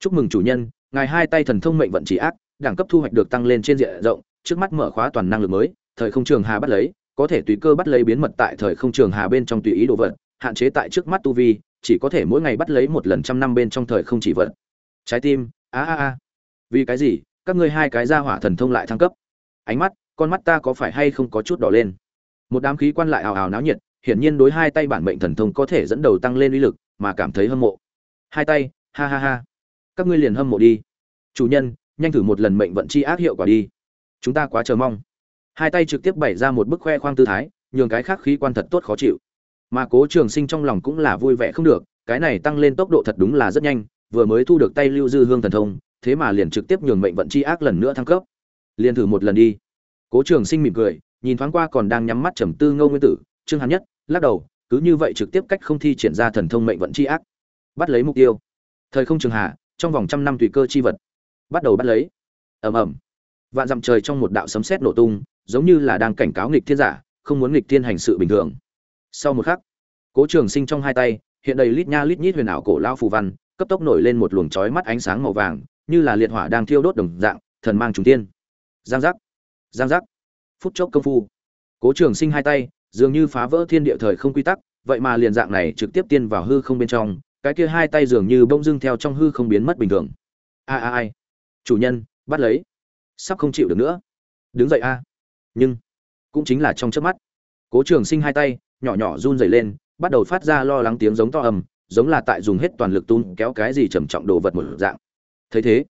Chúc mừng chủ nhân, ngài hai tay thần thông mệnh vận chỉ ác, đẳng cấp thu hoạch được tăng lên trên diện rộng, trước mắt mở khóa toàn năng lực mới, thời không trường hà bắt lấy, có thể tùy cơ bắt lấy biến mật tại thời không trường hà bên trong tùy ý đồ vật hạn chế tại trước mắt tu vi, chỉ có thể mỗi ngày bắt lấy một lần trăm năm bên trong thời không chỉ vật. Trái tim, a a a. Vì cái gì, các ngươi hai cái ra hỏa thần thông lại thăng cấp? Ánh mắt, con mắt ta có phải hay không có chút đỏ lên? Một đám khí quan lại ào ào náo nhiệt, hiển nhiên đối hai tay bản mệnh thần thông có thể dẫn đầu tăng lên uy lực, mà cảm thấy hâm mộ. Hai tay, ha ha ha. Các ngươi liền hâm mộ đi. Chủ nhân, nhanh thử một lần mệnh vận chi ác hiệu quả đi. Chúng ta quá chờ mong. Hai tay trực tiếp bày ra một bức khoe khoang tư thái, nhường cái khác khí quan thật tốt khó chịu mà cố trường sinh trong lòng cũng là vui vẻ không được, cái này tăng lên tốc độ thật đúng là rất nhanh, vừa mới thu được tay lưu dư hương thần thông, thế mà liền trực tiếp nhường mệnh vận chi ác lần nữa thăng cấp. Liền thử một lần đi. Cố trường sinh mỉm cười, nhìn thoáng qua còn đang nhắm mắt trầm tư ngâu nguyên tử, trương hán nhất, lắc đầu, cứ như vậy trực tiếp cách không thi triển ra thần thông mệnh vận chi ác. Bắt lấy mục tiêu. Thời không trường hạ, trong vòng trăm năm tùy cơ chi vật. Bắt đầu bắt lấy. Ầm ầm. Vạn dặm trời trong một đạo sấm sét nổ tung, giống như là đang cảnh cáo nghịch thiên giả, không muốn nghịch thiên hành sự bình thường sau một khắc, cố trường sinh trong hai tay, hiện đầy lít nha lít nhít huyền ảo cổ lao phù văn, cấp tốc nổi lên một luồng chói mắt ánh sáng màu vàng, như là liệt hỏa đang thiêu đốt đồng dạng, thần mang trùng tiên giang giác giang giác. Phút chốc công phu, cố trường sinh hai tay, dường như phá vỡ thiên địa thời không quy tắc, vậy mà liền dạng này trực tiếp tiên vào hư không bên trong, cái kia hai tay dường như bông dưng theo trong hư không biến mất bình thường. A a ai? Chủ nhân, bắt lấy. Sắp không chịu được nữa. Đứng dậy a. Nhưng, cũng chính là trong chớp mắt cố trường sinh hai tay, nhỏ nhỏ run rẩy lên, bắt đầu phát ra lo lắng tiếng giống to ầm, giống là tại dùng hết toàn lực tung kéo cái gì trầm trọng đồ vật một dạng. Thấy thế,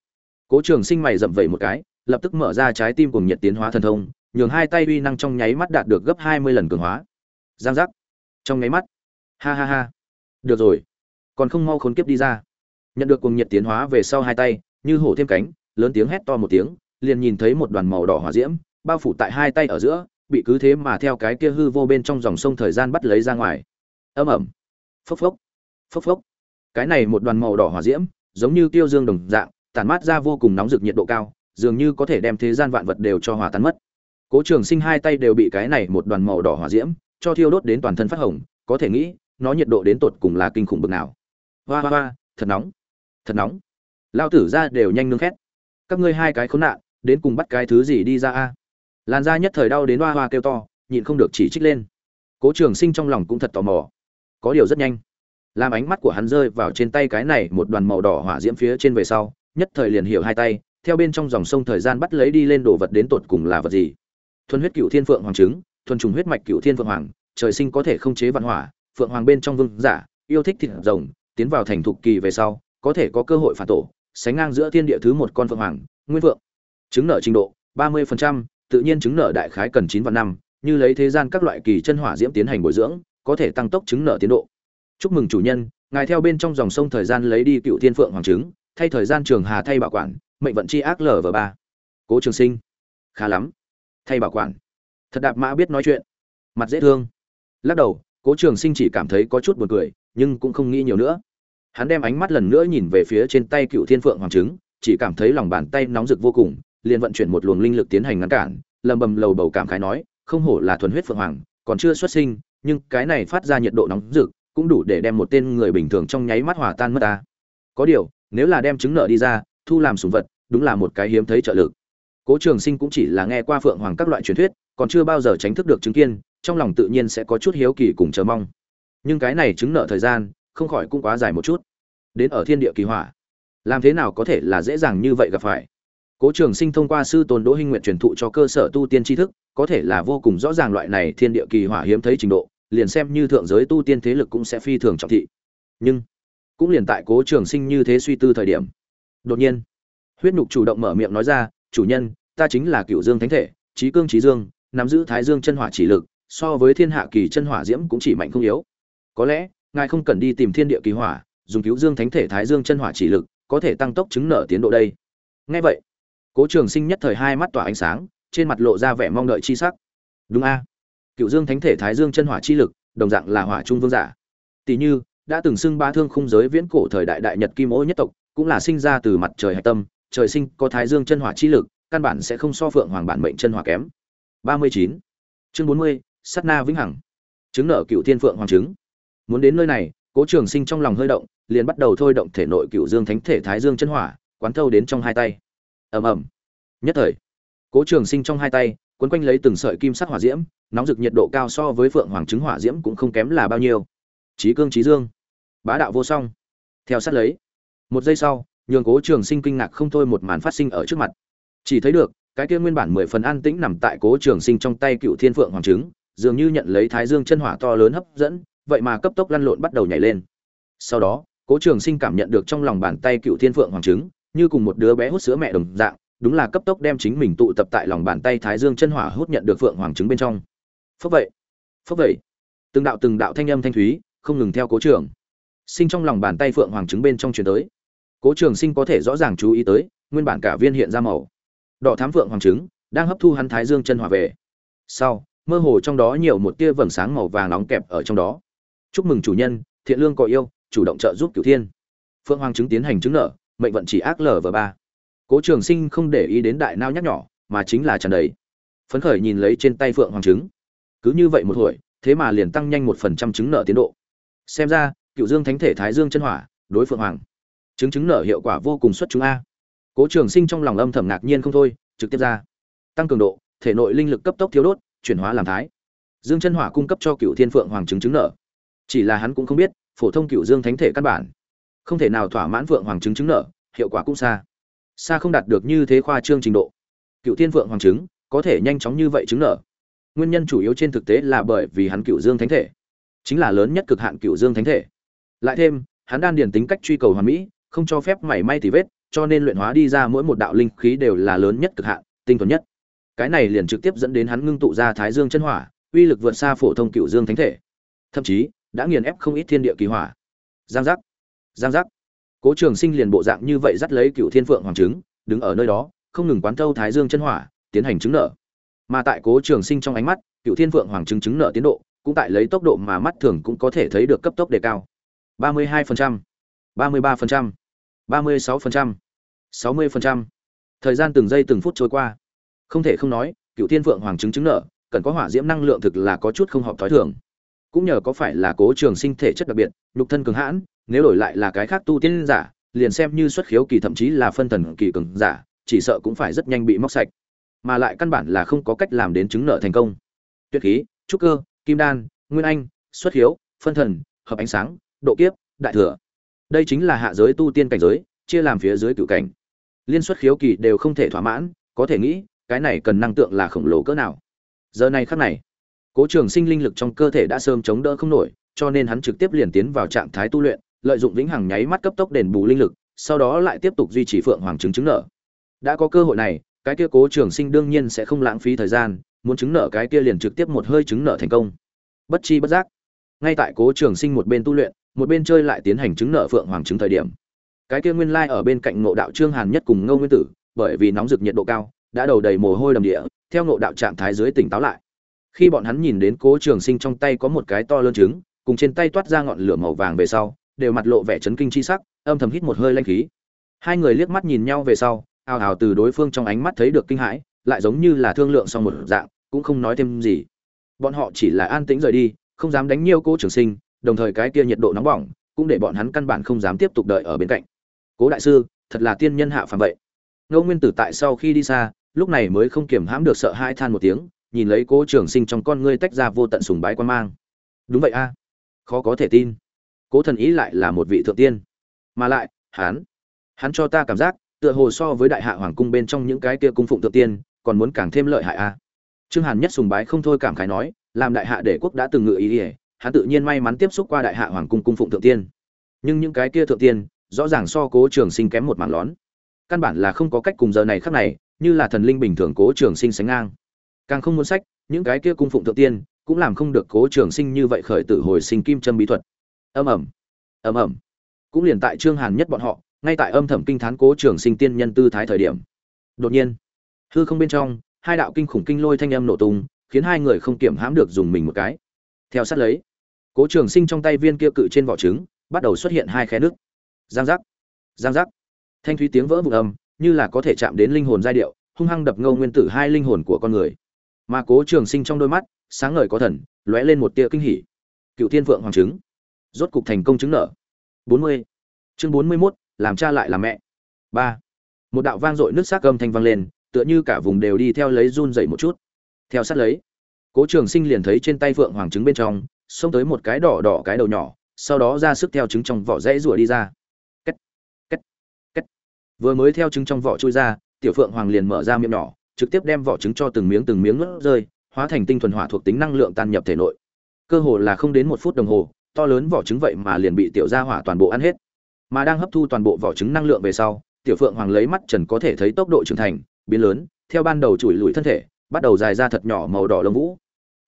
cố trường sinh mày rậm vẩy một cái, lập tức mở ra trái tim cùng nhiệt tiến hóa thần thông, nhường hai tay uy năng trong nháy mắt đạt được gấp hai mươi lần cường hóa. Giang giác. Trong nháy mắt. Ha ha ha. Được rồi. Còn không mau khốn kiếp đi ra. Nhận được cùng nhiệt tiến hóa về sau hai tay, như hổ thêm cánh, lớn tiếng hét to một tiếng, liền nhìn thấy một đoàn màu đỏ hỏa diễm, bao phủ tại hai tay ở giữa bị cứ thế mà theo cái kia hư vô bên trong dòng sông thời gian bắt lấy ra ngoài. Âm ẩm phốc phốc. Phốc phốc. Cái này một đoàn màu đỏ hỏa diễm, giống như tiêu dương đồng dạng, tản mát ra vô cùng nóng rực nhiệt độ cao, dường như có thể đem thế gian vạn vật đều cho hỏa tan mất. Cố trường sinh hai tay đều bị cái này một đoàn màu đỏ hỏa diễm cho thiêu đốt đến toàn thân phát hồng, có thể nghĩ, nó nhiệt độ đến tột cùng là kinh khủng bực nào. Hoa hoa hoa, thật nóng. Thật nóng. Lao tử ra đều nhanh nương khét. Các ngươi hai cái khốn nạn, đến cùng bắt cái thứ gì đi ra a? Làn da nhất thời đau đến hoa hoa kêu to nhịn không được chỉ trích lên. Cố trường sinh trong lòng cũng thật tò mò. Có điều rất nhanh làm ánh mắt của hắn rơi vào trên tay cái này một đoàn màu đỏ hỏa diễm phía trên về sau nhất thời liền hiểu hai tay theo bên trong dòng sông thời gian bắt lấy đi lên đồ vật đến tột cùng là vật gì. Thuần huyết cựu thiên phượng hoàng trứng thuần trùng huyết mạch cựu thiên phượng hoàng trời sinh có thể không chế văn hỏa phượng hoàng bên trong vương giả yêu thích thịt rồng tiến vào thành thục kỳ về sau có thể có cơ hội phản tổ sánh ngang giữa thiên địa thứ một con phượng hoàng nguyên vượng chứng nợ trình độ ba 30%, tự nhiên chứng nợ đại khái cần chín vạn năm, như lấy thế gian các loại kỳ chân hỏa diễm tiến hành bồi dưỡng, có thể tăng tốc chứng nợ tiến độ. Chúc mừng chủ nhân, ngài theo bên trong dòng sông thời gian lấy đi cựu thiên phượng hoàng trứng thay thời gian trường hà thay bảo quản, mệnh vận chi ác lở v ba. Cố trường sinh. Khá lắm. Thay bảo quản. Thật đạp mã biết nói chuyện. Mặt dễ thương. Lắc đầu, cố trường sinh chỉ cảm thấy có chút buồn cười, nhưng cũng không nghĩ nhiều nữa. Hắn đem ánh mắt lần nữa nhìn về phía trên tay cựu thiên phượng hoàng trứng chỉ cảm thấy lòng bàn tay nóng rực vô cùng liền vận chuyển một luồng linh lực tiến hành ngăn cản, lầm bầm lầu bầu cảm khái nói, không hổ là thuần huyết phượng hoàng, còn chưa xuất sinh, nhưng cái này phát ra nhiệt độ nóng rực, cũng đủ để đem một tên người bình thường trong nháy mắt hòa tan mất ta. Có điều, nếu là đem trứng nợ đi ra, thu làm sủng vật, đúng là một cái hiếm thấy trợ lực. Cố trường sinh cũng chỉ là nghe qua phượng hoàng các loại truyền thuyết, còn chưa bao giờ tránh thức được chứng kiến, trong lòng tự nhiên sẽ có chút hiếu kỳ cùng chờ mong. Nhưng cái này chứng nợ thời gian, không khỏi cũng quá dài một chút. Đến ở thiên địa kỳ hỏa làm thế nào có thể là dễ dàng như vậy gặp phải? Cố trường sinh thông qua sư tôn đỗ hinh nguyện truyền thụ cho cơ sở tu tiên tri thức, có thể là vô cùng rõ ràng loại này thiên địa kỳ hỏa hiếm thấy trình độ, liền xem như thượng giới tu tiên thế lực cũng sẽ phi thường trọng thị. Nhưng, cũng liền tại cố trường sinh như thế suy tư thời điểm, đột nhiên, huyết nhục chủ động mở miệng nói ra, chủ nhân, ta chính là cựu dương thánh thể trí cương trí dương, nắm giữ thái dương chân hỏa chỉ lực, so với thiên hạ kỳ chân hỏa diễm cũng chỉ mạnh không yếu. Có lẽ, ngài không cần đi tìm thiên địa kỳ hỏa, dùng cứu dương thánh thể thái dương chân hỏa chỉ lực, có thể tăng tốc chứng nợ tiến độ đây. Ngay vậy cố trường sinh nhất thời hai mắt tỏa ánh sáng, trên mặt lộ ra vẻ mong đợi chi sắc. Đúng a. Cựu dương thánh thể thái dương chân hỏa chi lực, đồng dạng là hỏa trung vương giả. Tỷ như, đã từng xưng ba thương khung giới viễn cổ thời đại đại nhật kim ô nhất tộc, cũng là sinh ra từ mặt trời hạch tâm, trời sinh có thái dương chân hỏa chi lực, căn bản sẽ không so phượng hoàng bản mệnh chân hỏa kém. Ba mươi chín. Chương bốn mươi sắt na vĩnh hằng. Chứng nợ cựu thiên phượng hoàng chứng. Muốn đến nơi này, cố trường sinh trong lòng hơi động, liền bắt đầu thôi động thể nội cựu dương thánh thể thái dương chân hỏa, quán thâu đến trong hai tay ầm ầm. Nhất thời, cố trường sinh trong hai tay, quấn quanh lấy từng sợi kim sắc hỏa diễm, nóng rực nhiệt độ cao so với phượng hoàng trứng hỏa diễm cũng không kém là bao nhiêu. Trí cương trí dương. Bá đạo vô song. Theo sát lấy, một giây sau, nhường cố trường sinh kinh ngạc không thôi một màn phát sinh ở trước mặt. Chỉ thấy được, cái kia nguyên bản mười phần an tĩnh nằm tại cố trường sinh trong tay cựu thiên phượng hoàng trứng, dường như nhận lấy thái dương chân hỏa to lớn hấp dẫn, vậy mà cấp tốc lăn lộn bắt đầu nhảy lên. Sau đó, cố trường sinh cảm nhận được trong lòng bàn tay cựu thiên phượng hoàng trứng như cùng một đứa bé hút sữa mẹ đồng dạng, đúng là cấp tốc đem chính mình tụ tập tại lòng bàn tay thái dương chân hỏa hút nhận được phượng hoàng trứng bên trong. Phúc vậy phúc vậy. Từng đạo từng đạo thanh âm thanh thúy, không ngừng theo cố trường. Sinh trong lòng bàn tay phượng hoàng trứng bên trong truyền tới. Cố trường sinh có thể rõ ràng chú ý tới, nguyên bản cả viên hiện ra màu. Đỏ thám phượng hoàng trứng, đang hấp thu hắn thái dương chân hỏa về. Sau, mơ hồ trong đó nhiều một tia vầng sáng màu vàng nóng kẹp ở trong đó. Chúc mừng chủ nhân, thiện lương có yêu, chủ động trợ giúp cửu thiên. Phượng hoàng Trứng tiến hành chứng nở mệnh vận chỉ ác lở vở ba. Cố trường sinh không để ý đến đại nao nhắc nhỏ mà chính là tràn đầy. Phấn khởi nhìn lấy trên tay phượng hoàng trứng, cứ như vậy một hồi thế mà liền tăng nhanh một phần trăm trứng nợ tiến độ. Xem ra cựu dương thánh thể thái dương chân hỏa đối phượng hoàng chứng chứng nợ hiệu quả vô cùng xuất chúng a. Cố trường sinh trong lòng âm thầm ngạc nhiên không thôi trực tiếp ra. Tăng cường độ thể nội linh lực cấp tốc thiếu đốt chuyển hóa làm thái. Dương chân hỏa cung cấp cho cựu thiên phượng hoàng chứng chứng nợ. Chỉ là hắn cũng không biết phổ thông cựu dương thánh thể căn bản không thể nào thỏa mãn phượng hoàng chứng chứng nợ hiệu quả cũng xa. Xa không đạt được như thế khoa trương trình độ. Cựu thiên phượng hoàng chứng, có thể nhanh chóng như vậy chứng nở. nguyên nhân chủ yếu trên thực tế là bởi vì hắn cựu dương thánh thể. Chính là lớn nhất cực hạn cựu dương thánh thể. Lại thêm, hắn đan điền tính cách truy cầu hoàn mỹ, không cho phép mảy may thì vết, cho nên luyện hóa đi ra mỗi một đạo linh khí đều là lớn nhất cực hạn, tinh thuần nhất. Cái này liền trực tiếp dẫn đến hắn ngưng tụ ra thái dương chân hỏa, uy lực vượt xa phổ thông cựu dương thánh thể. Thậm chí, đã nghiền ép không ít thiên địa kỳ hỏa. Giang giác. Giang giác cố trường sinh liền bộ dạng như vậy dắt lấy cựu thiên phượng hoàng trứng đứng ở nơi đó không ngừng quán thâu thái dương chân hỏa tiến hành chứng nợ. Mà tại cố trường sinh trong ánh mắt cựu thiên phượng hoàng trứng chứng nợ tiến độ cũng tại lấy tốc độ mà mắt thường cũng có thể thấy được cấp tốc đề cao. 32%, 33%, 36%, 60%. thời gian từng giây từng phút trôi qua. Không thể không nói cựu thiên phượng hoàng trứng chứng nợ cần có hỏa diễm năng lượng thực là có chút không hợp thói thường cũng nhờ có phải là cố trường sinh thể chất đặc biệt, nhục thân cường hãn, nếu đổi lại là cái khác tu tiên giả, liền xem như xuất khiếu kỳ thậm chí là phân thần kỳ cường giả, chỉ sợ cũng phải rất nhanh bị móc sạch. Mà lại căn bản là không có cách làm đến chứng nợ thành công. Tuyệt khí, trúc cơ, kim đan, nguyên anh, xuất khiếu, phân thần, hợp ánh sáng, độ kiếp, đại thừa. Đây chính là hạ giới tu tiên cảnh giới, chia làm phía dưới cựu cảnh. Liên xuất khiếu kỳ đều không thể thỏa mãn, có thể nghĩ, cái này cần năng tượng là khổng lồ cỡ nào. Giờ này khắc này cố trường sinh linh lực trong cơ thể đã sớm chống đỡ không nổi, cho nên hắn trực tiếp liền tiến vào trạng thái tu luyện, lợi dụng vĩnh hằng nháy mắt cấp tốc đền bù linh lực, sau đó lại tiếp tục duy trì phượng hoàng chứng chứng nợ. Đã có cơ hội này, cái kia cố trường sinh đương nhiên sẽ không lãng phí thời gian, muốn chứng nợ cái kia liền trực tiếp một hơi chứng nợ thành công. Bất chi bất giác, ngay tại cố trường sinh một bên tu luyện, một bên chơi lại tiến hành chứng nợ phượng hoàng chứng thời điểm. Cái kia nguyên lai ở bên cạnh ngộ đạo trương hàn nhất cùng ngô nguyên tử, bởi vì nóng rực nhiệt độ cao, đã đầu đầy mồ hôi đầm địa, theo ngộ đạo trạng thái dưới tỉnh táo lại khi bọn hắn nhìn đến cố trường sinh trong tay có một cái to lớn trứng, cùng trên tay toát ra ngọn lửa màu vàng về sau, đều mặt lộ vẻ chấn kinh chi sắc, âm thầm hít một hơi lanh khí. Hai người liếc mắt nhìn nhau về sau, ào ào từ đối phương trong ánh mắt thấy được kinh hãi, lại giống như là thương lượng xong một dạng, cũng không nói thêm gì. Bọn họ chỉ là an tĩnh rời đi, không dám đánh nhiêu cố trường sinh, đồng thời cái kia nhiệt độ nóng bỏng, cũng để bọn hắn căn bản không dám tiếp tục đợi ở bên cạnh. Cố đại sư, thật là tiên nhân hạ phàm vậy. Ngô nguyên tử tại sau khi đi xa, lúc này mới không kiềm hãm được sợ hai than một tiếng nhìn lấy cố trường sinh trong con ngươi tách ra vô tận sùng bái quan mang. Đúng vậy a, khó có thể tin. Cố thần ý lại là một vị thượng tiên. Mà lại, hắn hắn cho ta cảm giác, tựa hồ so với đại hạ hoàng cung bên trong những cái kia cung phụng thượng tiên, còn muốn càng thêm lợi hại a. Trương hàn nhất sùng bái không thôi cảm khái nói, làm đại hạ để quốc đã từng ngự ý ỉa hắn tự nhiên may mắn tiếp xúc qua đại hạ hoàng cung cung phụng thượng tiên. Nhưng những cái kia thượng tiên, rõ ràng so cố trường sinh kém một mảng lón. Căn bản là không có cách cùng giờ này khác này, như là thần linh bình thường cố trường sinh sánh ngang càng không muốn sách, những cái kia cung phụng thượng tiên, cũng làm không được cố trường sinh như vậy khởi tử hồi sinh kim châm bí thuật. Âm ẩm âm ẩm. Cũng liền tại trương hàn nhất bọn họ, ngay tại âm thầm kinh thán cố trường sinh tiên nhân tư thái thời điểm. Đột nhiên, hư không bên trong, hai đạo kinh khủng kinh lôi thanh âm nổ tung, khiến hai người không kiểm hãm được dùng mình một cái. Theo sát lấy, cố trường sinh trong tay viên kia cự trên vỏ trứng, bắt đầu xuất hiện hai khe nước. Giang giác giang giác. Thanh thúy tiếng vỡ vụn âm, như là có thể chạm đến linh hồn giai điệu, hung hăng đập ngâu nguyên tử hai linh hồn của con người mà cố trường sinh trong đôi mắt sáng ngời có thần lóe lên một tia kinh hỉ. Cựu thiên vượng hoàng trứng. Rốt cục thành công chứng nở bốn mươi. Chương bốn mươi mốt làm cha lại làm mẹ. Ba. Một đạo vang dội nước xác âm thanh vang lên tựa như cả vùng đều đi theo lấy run dậy một chút. Theo sát lấy cố trường sinh liền thấy trên tay phượng hoàng trứng bên trong xông tới một cái đỏ đỏ cái đầu nhỏ sau đó ra sức theo trứng trong vỏ rẽ rủa đi ra. Kết, kết, kết. vừa mới theo trứng trong vỏ chui ra tiểu phượng hoàng liền mở ra miệng nhỏ trực tiếp đem vỏ trứng cho từng miếng từng miếng nuốt rơi, hóa thành tinh thuần hỏa thuộc tính năng lượng tan nhập thể nội. Cơ hồ là không đến một phút đồng hồ, to lớn vỏ trứng vậy mà liền bị tiểu gia hỏa toàn bộ ăn hết. Mà đang hấp thu toàn bộ vỏ trứng năng lượng về sau, tiểu phượng hoàng lấy mắt trần có thể thấy tốc độ trưởng thành, biến lớn, theo ban đầu chùi lùi thân thể, bắt đầu dài ra thật nhỏ màu đỏ lông vũ.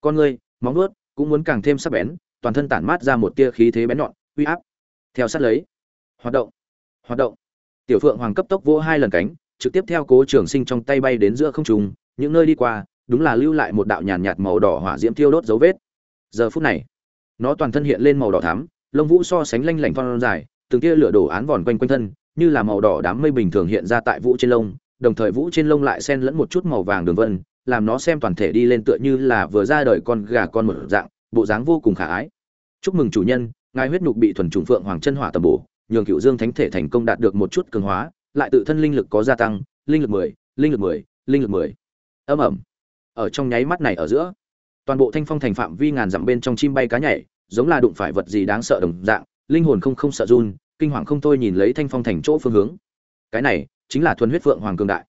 Con ngươi móng nuốt cũng muốn càng thêm sắc bén, toàn thân tản mát ra một tia khí thế bén nhọn, uy áp. Theo sát lấy, hoạt động hoạt động. Tiểu phượng hoàng cấp tốc vỗ hai lần cánh trực tiếp theo cố trường sinh trong tay bay đến giữa không trung, những nơi đi qua, đúng là lưu lại một đạo nhàn nhạt màu đỏ hỏa diễm thiêu đốt dấu vết. Giờ phút này, nó toàn thân hiện lên màu đỏ thắm, lông vũ so sánh lanh lảnh phong dài, từng tia lửa đổ án vòn quanh quanh thân, như là màu đỏ đám mây bình thường hiện ra tại vũ trên lông, đồng thời vũ trên lông lại xen lẫn một chút màu vàng đường vân, làm nó xem toàn thể đi lên tựa như là vừa ra đời con gà con một dạng, bộ dáng vô cùng khả ái. Chúc mừng chủ nhân, ngài huyết nhục bị thuần trùng phượng hoàng chân hỏa tầm bổ, nhường cựu dương thánh thể thành công đạt được một chút cường hóa lại tự thân linh lực có gia tăng linh lực mười linh lực mười linh lực mười. Ầm ầm, ở trong nháy mắt này ở giữa toàn bộ thanh phong thành phạm vi ngàn dặm bên trong chim bay cá nhảy giống là đụng phải vật gì đáng sợ đồng dạng linh hồn không không sợ run kinh hoàng không thôi nhìn lấy thanh phong thành chỗ phương hướng. Cái này chính là thuần huyết vượng hoàng cường đại.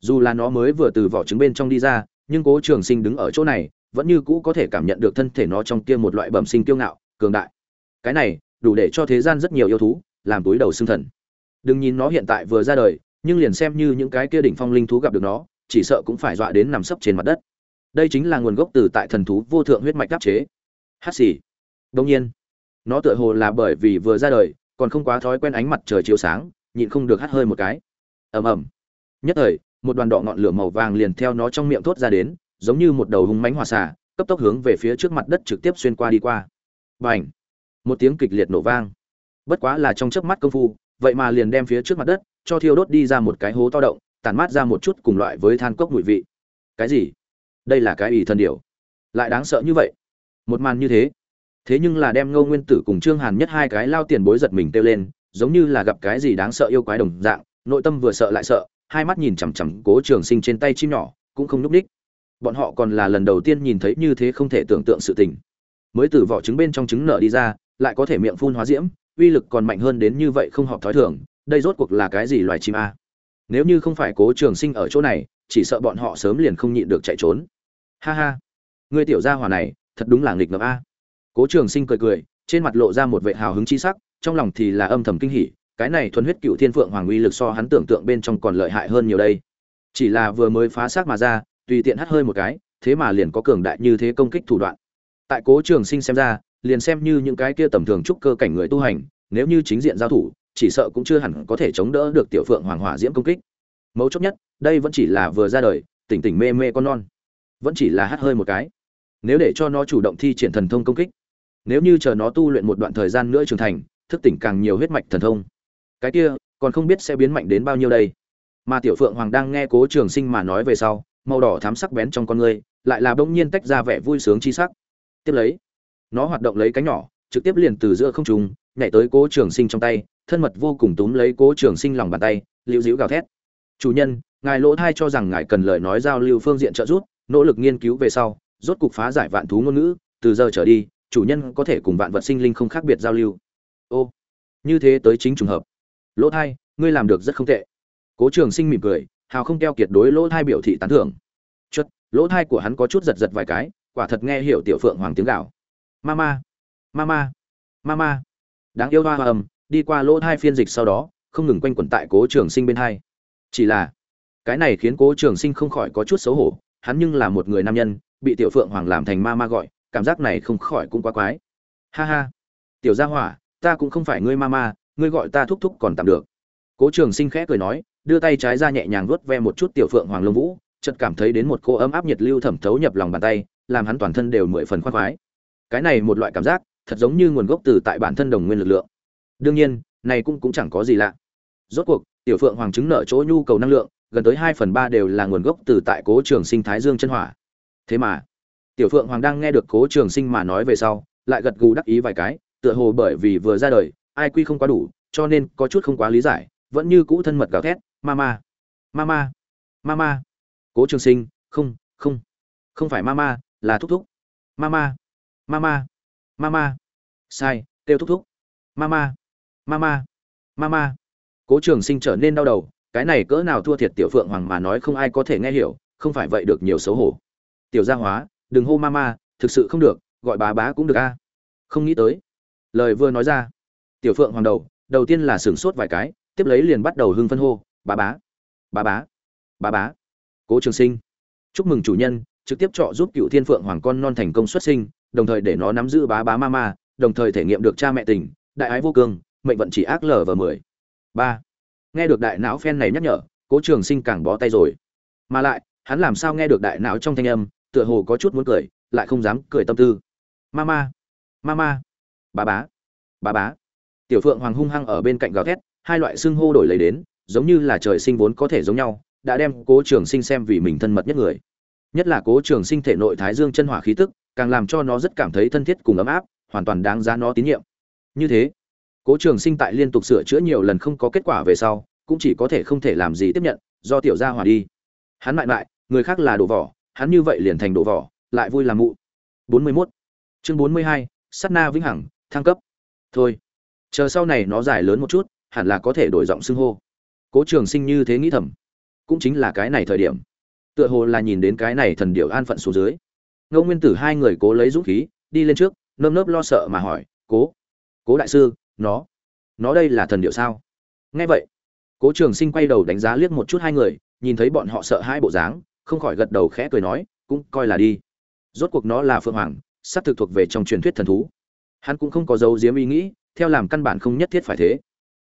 Dù là nó mới vừa từ vỏ trứng bên trong đi ra nhưng cố trường sinh đứng ở chỗ này vẫn như cũ có thể cảm nhận được thân thể nó trong kia một loại bẩm sinh kiêu ngạo cường đại. Cái này đủ để cho thế gian rất nhiều yêu thú làm túi đầu xương thần đừng nhìn nó hiện tại vừa ra đời, nhưng liền xem như những cái kia đỉnh phong linh thú gặp được nó, chỉ sợ cũng phải dọa đến nằm sấp trên mặt đất. Đây chính là nguồn gốc từ tại thần thú vô thượng huyết mạch đáp chế. Hát xì. Đông nhiên, nó tựa hồ là bởi vì vừa ra đời, còn không quá thói quen ánh mặt trời chiếu sáng, nhịn không được hắt hơi một cái. Ầm ầm. Nhất thời, một đoàn đỏ ngọn lửa màu vàng liền theo nó trong miệng thốt ra đến, giống như một đầu hung mánh hòa xả cấp tốc hướng về phía trước mặt đất trực tiếp xuyên qua đi qua. B à n h một tiếng kịch liệt nổ vang. Bất quá là trong chớp mắt công phu vậy mà liền đem phía trước mặt đất, cho thiêu đốt đi ra một cái hố to động, tản mát ra một chút cùng loại với than cốc mùi vị. Cái gì? Đây là cái ỷ thần điểu. Lại đáng sợ như vậy. Một màn như thế. Thế nhưng là đem ngô nguyên tử cùng trương hàn nhất hai cái lao tiền bối giật mình kêu lên, giống như là gặp cái gì đáng sợ yêu quái đồng dạng, nội tâm vừa sợ lại sợ, hai mắt nhìn chằm chằm cố trường sinh trên tay chim nhỏ, cũng không núp ních. Bọn họ còn là lần đầu tiên nhìn thấy như thế không thể tưởng tượng sự tình. Mới từ vỏ trứng bên trong trứng nở đi ra, lại có thể miệng phun hóa diễm uy lực còn mạnh hơn đến như vậy không hợp thói thường, đây rốt cuộc là cái gì loài chim a? Nếu như không phải cố trường sinh ở chỗ này, chỉ sợ bọn họ sớm liền không nhịn được chạy trốn. Ha ha. Ngươi tiểu gia hỏa này, thật đúng là nghịch ngợm a. Cố trường sinh cười cười, trên mặt lộ ra một vệ hào hứng chi sắc, trong lòng thì là âm thầm kinh hỉ, cái này thuần huyết cựu thiên phượng hoàng uy lực so hắn tưởng tượng bên trong còn lợi hại hơn nhiều đây. Chỉ là vừa mới phá xác mà ra, tùy tiện hắt hơi một cái, thế mà liền có cường đại như thế công kích thủ đoạn. Tại cố trường sinh xem ra liền xem như những cái kia tầm thường trúc cơ cảnh người tu hành, nếu như chính diện giao thủ, chỉ sợ cũng chưa hẳn có thể chống đỡ được tiểu phượng hoàng hỏa diễm công kích. Mấu chốt nhất, đây vẫn chỉ là vừa ra đời, tỉnh tỉnh mê mê con non. Vẫn chỉ là hát hơi một cái. Nếu để cho nó chủ động thi triển thần thông công kích, nếu như chờ nó tu luyện một đoạn thời gian nữa trưởng thành, thức tỉnh càng nhiều huyết mạch thần thông. Cái kia, còn không biết sẽ biến mạnh đến bao nhiêu đây. Mà tiểu phượng hoàng đang nghe cố trường sinh mà nói về sau, màu đỏ thắm sắc bén trong con người, lại là bỗng nhiên tách ra vẻ vui sướng chi sắc. Tiếp lấy nó hoạt động lấy cánh nhỏ, trực tiếp liền từ giữa không trung, nhảy tới cố trường sinh trong tay, thân mật vô cùng túm lấy cố trường sinh lòng bàn tay, liễu dĩu gào thét. Chủ nhân, ngài lỗ thai cho rằng ngài cần lời nói giao lưu phương diện trợ giúp, nỗ lực nghiên cứu về sau, rốt cục phá giải vạn thú ngôn ngữ, từ giờ trở đi, chủ nhân có thể cùng vạn vật sinh linh không khác biệt giao lưu. Ô, như thế tới chính trùng hợp. Lỗ thai, ngươi làm được rất không tệ. Cố trường sinh mỉm cười, hào không keo kiệt đối lỗ thai biểu thị tán thưởng. Chất lỗ thai của hắn có chút giật giật vài cái, quả thật nghe hiểu tiểu phượng hoàng tiếng gạo mama mama mama đáng yêu hoa hoa ầm, đi qua lỗ hai phiên dịch sau đó, không ngừng quanh quẩn tại cố trường sinh bên hai. Chỉ là, cái này khiến cố trường sinh không khỏi có chút xấu hổ, hắn nhưng là một người nam nhân, bị tiểu phượng hoàng làm thành ma ma gọi, cảm giác này không khỏi cũng quá quái. Ha ha. Tiểu gia hỏa, ta cũng không phải ngươi ma ma, ngươi gọi ta thúc thúc còn tạm được. Cố trường sinh khẽ cười nói, đưa tay trái ra nhẹ nhàng vuốt ve một chút tiểu phượng hoàng lông vũ, chợt cảm thấy đến một cô ấm áp nhiệt lưu thẩm thấu nhập lòng bàn tay, làm hắn toàn thân đều mười phần khoan khoái cái này một loại cảm giác, thật giống như nguồn gốc từ tại bản thân đồng nguyên lực lượng. Đương nhiên, này cũng cũng chẳng có gì lạ. Rốt cuộc, tiểu phượng hoàng chứng nợ chỗ nhu cầu năng lượng, gần tới hai phần ba đều là nguồn gốc từ tại cố trường sinh thái dương chân hỏa. Thế mà, tiểu phượng hoàng đang nghe được cố trường sinh mà nói về sau, lại gật gù đắc ý vài cái, tựa hồ bởi vì vừa ra đời, ai quy không quá đủ, cho nên có chút không quá lý giải, vẫn như cũ thân mật gào thét mama mama mama cố trường sinh, không không không phải mama là thúc thúc mama mama ma sai, kêu thúc thúc. Mama mama mama cố trường sinh trở nên đau đầu, cái này cỡ nào thua thiệt tiểu phượng hoàng mà nói không ai có thể nghe hiểu, không phải vậy được nhiều xấu hổ. Tiểu gia hóa, đừng hô mama thực sự không được, gọi bá bá cũng được a. Không nghĩ tới. Lời vừa nói ra. Tiểu phượng hoàng đầu đầu tiên là sửng sốt vài cái, tiếp lấy liền bắt đầu hưng phân hô, bá bá. Bá bá. Bá bá. Cố trường sinh. Chúc mừng chủ nhân, trực tiếp trọ giúp cựu thiên phượng hoàng con non thành công xuất sinh đồng thời để nó nắm giữ bá bá ma ma, đồng thời thể nghiệm được cha mẹ tình, đại ái vô cương, mệnh vận chỉ ác lở và mười. Ba. Nghe được đại não phen này nhắc nhở, cố trường sinh càng bó tay rồi. Mà lại, hắn làm sao nghe được đại não trong thanh âm, tựa hồ có chút muốn cười, lại không dám cười tâm tư. Mama mama bá bá. Bá bá. Tiểu phượng hoàng hung hăng ở bên cạnh gào thét, hai loại xưng hô đổi lấy đến, giống như là trời sinh vốn có thể giống nhau, đã đem cố trường sinh xem vì mình thân mật nhất người. Nhất là cố trường sinh thể nội thái dương chân hỏa khí tức càng làm cho nó rất cảm thấy thân thiết cùng ấm áp hoàn toàn đáng giá nó tín nhiệm. Như thế cố trường sinh tại liên tục sửa chữa nhiều lần không có kết quả về sau cũng chỉ có thể không thể làm gì tiếp nhận do tiểu gia hỏa đi. Hắn lại lại người khác là đổ vỏ hắn như vậy liền thành đổ vỏ lại vui làm mụ. 41. chương 42, sát na vĩnh hằng thăng cấp. Thôi chờ sau này nó dài lớn một chút hẳn là có thể đổi giọng xưng hô. Cố trường sinh như thế nghĩ thầm. Cũng chính là cái này thời điểm. Tựa hồ là nhìn đến cái này thần điệu an phận xuống dưới ngô nguyên tử hai người cố lấy dũng khí, đi lên trước, nơm nớp lo sợ mà hỏi, cố cố đại sư, nó nó đây là thần điệu sao? Nghe vậy, cố trường sinh quay đầu đánh giá liếc một chút hai người, nhìn thấy bọn họ sợ hai bộ dáng, không khỏi gật đầu khẽ cười nói, cũng coi là đi. Rốt cuộc nó là phượng hoàng, sắp thực thuộc về trong truyền thuyết thần thú. Hắn cũng không có dấu diếm ý nghĩ, theo làm căn bản không nhất thiết phải thế.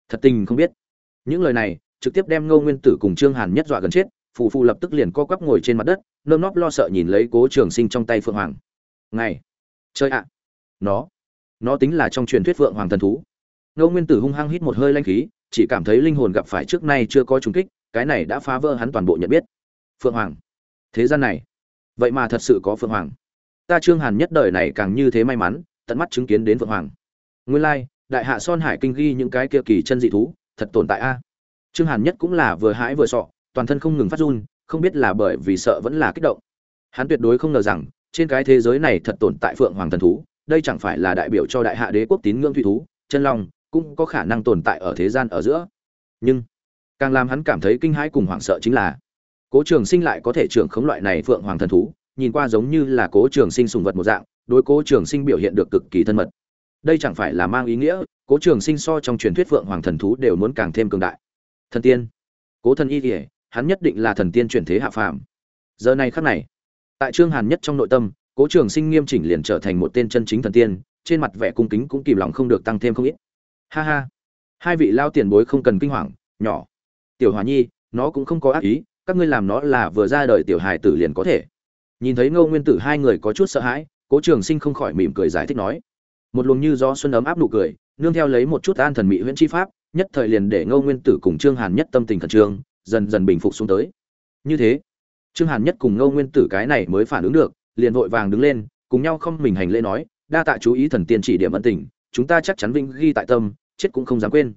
Thật tình không biết. Những lời này, trực tiếp đem ngô nguyên tử cùng trương hàn nhất dọa gần chết, phù phù lập tức liền co quắp ngồi trên mặt đất nơm nóp lo sợ nhìn lấy cố trường sinh trong tay phượng hoàng. Ngày. Chơi ạ. Nó. Nó tính là trong truyền thuyết phượng hoàng thần thú. Ngô nguyên tử hung hăng hít một hơi lanh khí, chỉ cảm thấy linh hồn gặp phải trước nay chưa có trùng kích, cái này đã phá vỡ hắn toàn bộ nhận biết. Phượng hoàng. Thế gian này. Vậy mà thật sự có phượng hoàng. Ta trương hàn nhất đời này càng như thế may mắn, tận mắt chứng kiến đến phượng hoàng. Nguyên lai, đại hạ son hải kinh ghi những cái kia kỳ chân dị thú, thật tồn tại a. Trương hàn nhất cũng là vừa hãi vừa sọ toàn thân không ngừng phát run không biết là bởi vì sợ vẫn là kích động. Hắn tuyệt đối không ngờ rằng, trên cái thế giới này thật tồn tại phượng hoàng thần thú, đây chẳng phải là đại biểu cho đại hạ đế quốc tín ngưỡng thủy thú, chân long, cũng có khả năng tồn tại ở thế gian ở giữa. Nhưng, càng làm hắn cảm thấy kinh hãi cùng hoảng sợ chính là, cố trường sinh lại có thể trưởng khống loại này phượng hoàng thần thú, nhìn qua giống như là cố trường sinh sùng vật một dạng, đối cố trường sinh biểu hiện được cực kỳ thân mật. Đây chẳng phải là mang ý nghĩa, cố trường sinh so trong truyền thuyết phượng hoàng thần thú đều muốn càng thêm cường đại. Thần tiên, cố thần y kỉa hắn nhất định là thần tiên chuyển thế hạ phàm. Giờ này khắc này, tại trương hàn nhất trong nội tâm, cố trường sinh nghiêm chỉnh liền trở thành một tên chân chính thần tiên, trên mặt vẻ cung kính cũng kìm lòng không được tăng thêm không ít. Ha ha, hai vị lao tiền bối không cần kinh hoàng, nhỏ. Tiểu hòa nhi, nó cũng không có ác ý, các ngươi làm nó là vừa ra đời tiểu hài tử liền có thể. Nhìn thấy ngô nguyên tử hai người có chút sợ hãi, cố trường sinh không khỏi mỉm cười giải thích nói. Một luồng như gió xuân ấm áp nụ cười, nương theo lấy một chút an thần mỹ huyễn chi pháp, nhất thời liền để ngô nguyên tử cùng trương hàn nhất tâm tình thần trương dần dần bình phục xuống tới. Như thế, trương hàn nhất cùng ngô nguyên tử cái này mới phản ứng được, liền vội vàng đứng lên, cùng nhau không mình hành lễ nói, đa tạ chú ý thần tiên chỉ điểm ân tình, chúng ta chắc chắn vinh ghi tại tâm, chết cũng không dám quên.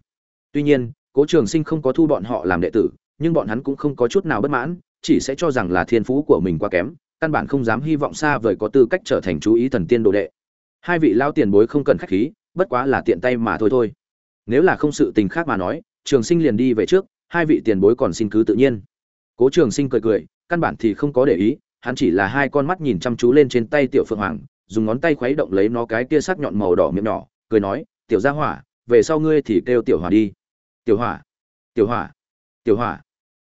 Tuy nhiên, cố trường sinh không có thu bọn họ làm đệ tử, nhưng bọn hắn cũng không có chút nào bất mãn, chỉ sẽ cho rằng là thiên phú của mình quá kém, căn bản không dám hy vọng xa vời có tư cách trở thành chú ý thần tiên đồ đệ. Hai vị lao tiền bối không cần khách khí, bất quá là tiện tay mà thôi thôi. Nếu là không sự tình khác mà nói, trường sinh liền đi về trước hai vị tiền bối còn xin cứ tự nhiên. Cố trường sinh cười cười, căn bản thì không có để ý, hắn chỉ là hai con mắt nhìn chăm chú lên trên tay tiểu phượng hoàng, dùng ngón tay khuấy động lấy nó cái kia sắc nhọn màu đỏ miệng nhỏ, cười nói, tiểu gia hỏa, về sau ngươi thì kêu tiểu hỏa đi. Tiểu hỏa? Tiểu hỏa? Tiểu hỏa?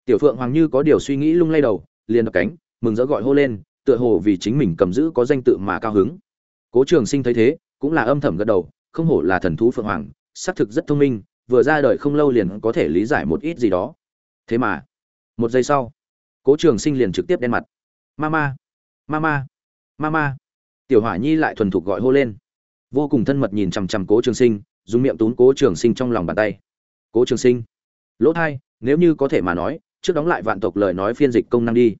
Tiểu phượng hoàng như có điều suy nghĩ lung lay đầu, liền đập cánh, mừng rỡ gọi hô lên, tựa hồ vì chính mình cầm giữ có danh tự mà cao hứng. Cố trường sinh thấy thế, cũng là âm thầm gật đầu, không hổ là thần thú phượng hoàng, xác thực rất thông minh vừa ra đời không lâu liền có thể lý giải một ít gì đó. Thế mà, một giây sau, cố trường sinh liền trực tiếp đen mặt. Mama mama mama. Tiểu hỏa nhi lại thuần thục gọi hô lên. Vô cùng thân mật nhìn chằm chằm cố trường sinh, dùng miệng tún cố trường sinh trong lòng bàn tay. Cố trường sinh, lỗ thai, nếu như có thể mà nói, trước đóng lại vạn tộc lời nói phiên dịch công năng đi.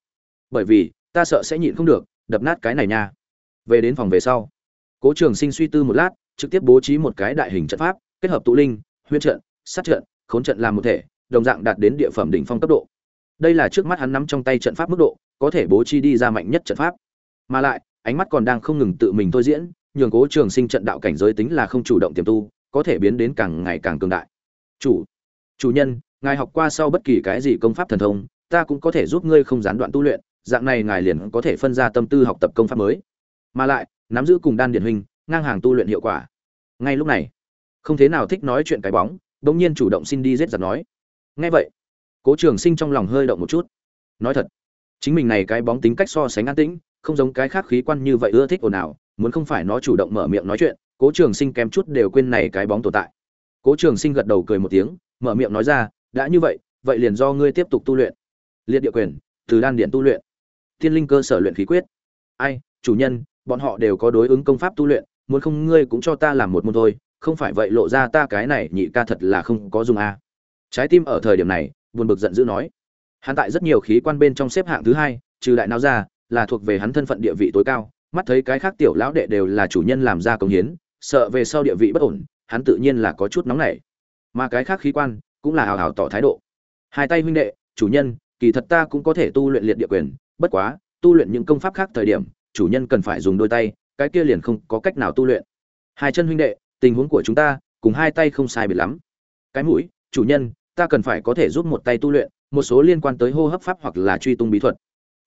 Bởi vì, ta sợ sẽ nhịn không được, đập nát cái này nha. Về đến phòng về sau, cố trường sinh suy tư một lát, trực tiếp bố trí một cái đại hình trận pháp, kết hợp tụ linh huyễn trận sát trận khốn trận làm một thể đồng dạng đạt đến địa phẩm đỉnh phong cấp độ. Đây là trước mắt hắn nắm trong tay trận pháp mức độ có thể bố trí đi ra mạnh nhất trận pháp. Mà lại ánh mắt còn đang không ngừng tự mình thôi diễn nhường cố trường sinh trận đạo cảnh giới tính là không chủ động tiềm tu có thể biến đến càng ngày càng cường đại. Chủ chủ nhân ngài học qua sau bất kỳ cái gì công pháp thần thông ta cũng có thể giúp ngươi không gián đoạn tu luyện dạng này ngài liền có thể phân ra tâm tư học tập công pháp mới. Mà lại nắm giữ cùng đan điển hình, ngang hàng tu luyện hiệu quả. Ngay lúc này không thế nào thích nói chuyện cái bóng, bỗng nhiên chủ động xin đi giết giặc nói. Ngay vậy, cố trường sinh trong lòng hơi động một chút. Nói thật, chính mình này cái bóng tính cách so sánh an tĩnh, không giống cái khác khí quan như vậy ưa thích ồn ào, muốn không phải nó chủ động mở miệng nói chuyện, cố trường sinh kém chút đều quên này cái bóng tồn tại. Cố trường sinh gật đầu cười một tiếng, mở miệng nói ra, đã như vậy vậy liền do ngươi tiếp tục tu luyện. Liệt địa quyền, từ đan điện tu luyện. Tiên linh cơ sở luyện khí quyết. Ai, chủ nhân, bọn họ đều có đối ứng công pháp tu luyện, muốn không ngươi cũng cho ta làm một môn thôi không phải vậy lộ ra ta cái này nhị ca thật là không có dùng a. Trái tim ở thời điểm này, buồn bực giận dữ nói. Hắn tại rất nhiều khí quan bên trong xếp hạng thứ hai, trừ đại não ra, là thuộc về hắn thân phận địa vị tối cao, mắt thấy cái khác tiểu lão đệ đều là chủ nhân làm ra công hiến, sợ về sau địa vị bất ổn, hắn tự nhiên là có chút nóng nảy. Mà cái khác khí quan cũng là hào hào tỏ thái độ. Hai tay huynh đệ, chủ nhân, kỳ thật ta cũng có thể tu luyện liệt địa quyền, bất quá, tu luyện những công pháp khác thời điểm, chủ nhân cần phải dùng đôi tay, cái kia liền không có cách nào tu luyện. Hai chân huynh đệ tình huống của chúng ta, cùng hai tay không sai biệt lắm. Cái mũi, chủ nhân, ta cần phải có thể giúp một tay tu luyện, một số liên quan tới hô hấp pháp hoặc là truy tung bí thuật.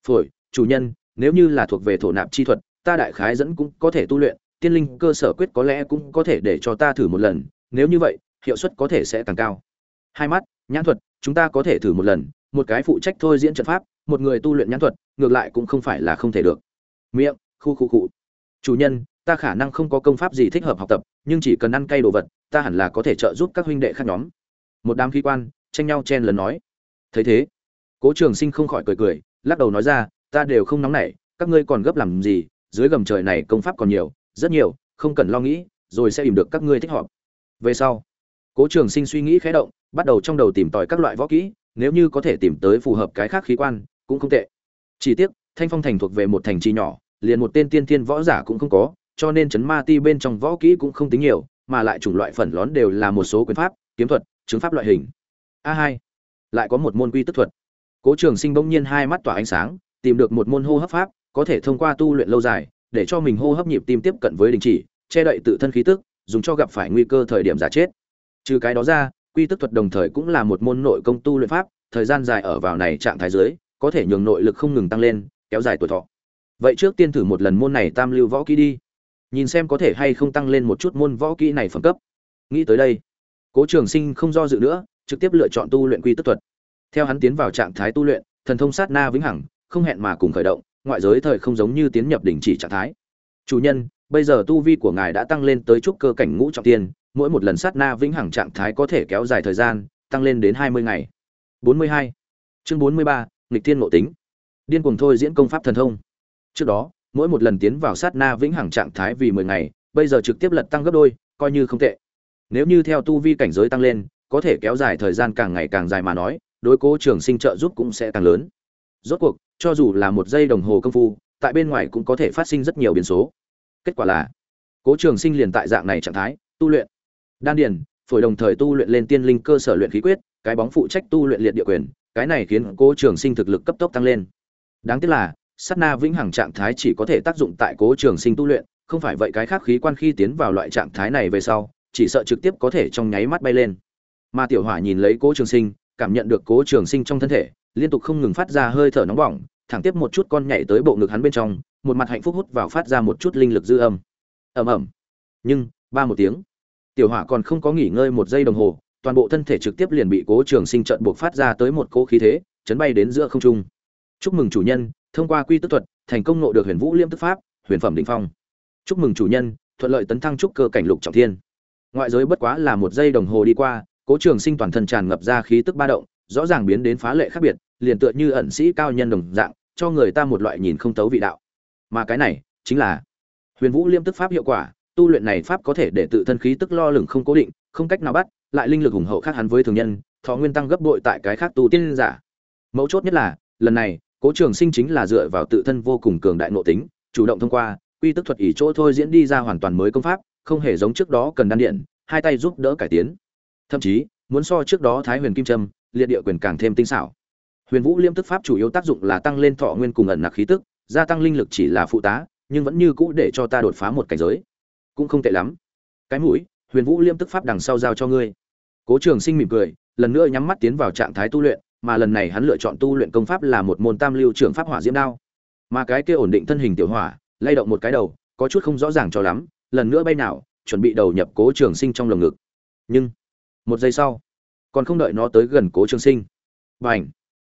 Phổi, chủ nhân, nếu như là thuộc về thổ nạp chi thuật, ta đại khái dẫn cũng có thể tu luyện, tiên linh cơ sở quyết có lẽ cũng có thể để cho ta thử một lần, nếu như vậy, hiệu suất có thể sẽ càng cao. Hai mắt, nhãn thuật, chúng ta có thể thử một lần, một cái phụ trách thôi diễn trận pháp, một người tu luyện nhãn thuật, ngược lại cũng không phải là không thể được. Miệng, khu khu cụ chủ nhân ta khả năng không có công pháp gì thích hợp học tập, nhưng chỉ cần ăn cay đồ vật, ta hẳn là có thể trợ giúp các huynh đệ khác nhóm. Một đám khí quan, tranh nhau chen lần nói. Thấy thế, cố trường sinh không khỏi cười cười, lắc đầu nói ra, ta đều không nóng nảy, các ngươi còn gấp làm gì, dưới gầm trời này công pháp còn nhiều, rất nhiều, không cần lo nghĩ, rồi sẽ tìm được các ngươi thích họp về sau, cố trường sinh suy nghĩ khé động, bắt đầu trong đầu tìm tòi các loại võ kỹ, nếu như có thể tìm tới phù hợp cái khác khí quan, cũng không tệ. Chỉ tiếc, thanh phong thành thuộc về một thành trì nhỏ, liền một tên tiên thiên võ giả cũng không có cho nên chấn ma ti bên trong võ kỹ cũng không tính nhiều, mà lại chủng loại phần lón đều là một số quyền pháp, kiếm thuật, chứng pháp loại hình. A hai, lại có một môn quy tức thuật. Cố trường sinh bỗng nhiên hai mắt tỏa ánh sáng, tìm được một môn hô hấp pháp, có thể thông qua tu luyện lâu dài, để cho mình hô hấp nhịp tim tiếp cận với đình chỉ, che đậy tự thân khí tức, dùng cho gặp phải nguy cơ thời điểm giả chết. Trừ cái đó ra, quy tức thuật đồng thời cũng là một môn nội công tu luyện pháp, thời gian dài ở vào này trạng thái dưới, có thể nhường nội lực không ngừng tăng lên, kéo dài tuổi thọ. Vậy trước tiên thử một lần môn này tam lưu võ kỹ đi nhìn xem có thể hay không tăng lên một chút môn võ kỹ này phẩm cấp. Nghĩ tới đây cố trường sinh không do dự nữa trực tiếp lựa chọn tu luyện quy tức thuật. Theo hắn tiến vào trạng thái tu luyện thần thông sát na vĩnh hằng không hẹn mà cùng khởi động ngoại giới thời không giống như tiến nhập đỉnh chỉ trạng thái. Chủ nhân bây giờ tu vi của ngài đã tăng lên tới trúc cơ cảnh ngũ trọng tiên mỗi một lần sát na vĩnh hằng trạng thái có thể kéo dài thời gian tăng lên đến hai mươi ngày. 42. chương 43, nghịch thiên ngộ tính. Điên cuồng thôi diễn công pháp thần thông. Trước đó mỗi một lần tiến vào sát na vĩnh hằng trạng thái vì 10 ngày, bây giờ trực tiếp lật tăng gấp đôi, coi như không tệ. Nếu như theo tu vi cảnh giới tăng lên, có thể kéo dài thời gian càng ngày càng dài mà nói, đối cố trường sinh trợ giúp cũng sẽ càng lớn. Rốt cuộc, cho dù là một giây đồng hồ công phu, tại bên ngoài cũng có thể phát sinh rất nhiều biến số. Kết quả là, cố trường sinh liền tại dạng này trạng thái, tu luyện. Đan điền, phổi đồng thời tu luyện lên tiên linh cơ sở luyện khí quyết, cái bóng phụ trách tu luyện liệt địa quyền, cái này khiến cố trường sinh thực lực cấp tốc tăng lên. Đáng tiếc là sát na vĩnh hằng trạng thái chỉ có thể tác dụng tại cố trường sinh tu luyện, không phải vậy cái khác khí quan khi tiến vào loại trạng thái này về sau, chỉ sợ trực tiếp có thể trong nháy mắt bay lên. Mà tiểu hỏa nhìn lấy cố trường sinh, cảm nhận được cố trường sinh trong thân thể, liên tục không ngừng phát ra hơi thở nóng bỏng, thẳng tiếp một chút con nhảy tới bộ ngực hắn bên trong, một mặt hạnh phúc hút vào phát ra một chút linh lực dư âm. Ầm ầm. Nhưng, ba một tiếng. Tiểu hỏa còn không có nghỉ ngơi một giây đồng hồ, toàn bộ thân thể trực tiếp liền bị cố trường sinh trận buộc phát ra tới một cỗ khí thế, chấn bay đến giữa không trung. Chúc mừng chủ nhân thông qua quy tức thuật, thành công nộ được huyền vũ liêm tức pháp, huyền phẩm định phong. Chúc mừng chủ nhân, thuận lợi tấn thăng trúc cơ cảnh lục trọng thiên. Ngoại giới bất quá là một giây đồng hồ đi qua, cố trường sinh toàn thân tràn ngập ra khí tức ba động, rõ ràng biến đến phá lệ khác biệt, liền tựa như ẩn sĩ cao nhân đồng dạng, cho người ta một loại nhìn không tấu vị đạo. Mà cái này, chính là huyền vũ liêm tức pháp hiệu quả, tu luyện này pháp có thể để tự thân khí tức lo lửng không cố định, không cách nào bắt, lại linh lực hùng hậu khác hắn với thường nhân, thọ nguyên tăng gấp bội tại cái khác tu tiên giả. Mấu chốt nhất là, lần này cố trường sinh chính là dựa vào tự thân vô cùng cường đại nội tính, chủ động thông qua, quy tức thuật ỷ chỗ thôi diễn đi ra hoàn toàn mới công pháp, không hề giống trước đó cần đan điện, hai tay giúp đỡ cải tiến. Thậm chí, muốn so trước đó thái huyền kim trâm liệt địa quyền càng thêm tinh xảo. Huyền vũ liêm tức pháp chủ yếu tác dụng là tăng lên thọ nguyên cùng ẩn nặc khí tức, gia tăng linh lực chỉ là phụ tá, nhưng vẫn như cũ để cho ta đột phá một cảnh giới. Cũng không tệ lắm. Cái mũi, huyền vũ liêm tức pháp đằng sau giao cho ngươi. Cố trường sinh mỉm cười, lần nữa nhắm mắt tiến vào trạng thái tu luyện mà lần này hắn lựa chọn tu luyện công pháp là một môn tam lưu trưởng pháp hỏa diễm đao. Mà cái kia ổn định thân hình tiểu hỏa, lay động một cái đầu, có chút không rõ ràng cho lắm, lần nữa bay nào, chuẩn bị đầu nhập cố trường sinh trong lồng ngực. Nhưng, một giây sau, còn không đợi nó tới gần cố trường sinh. B à n h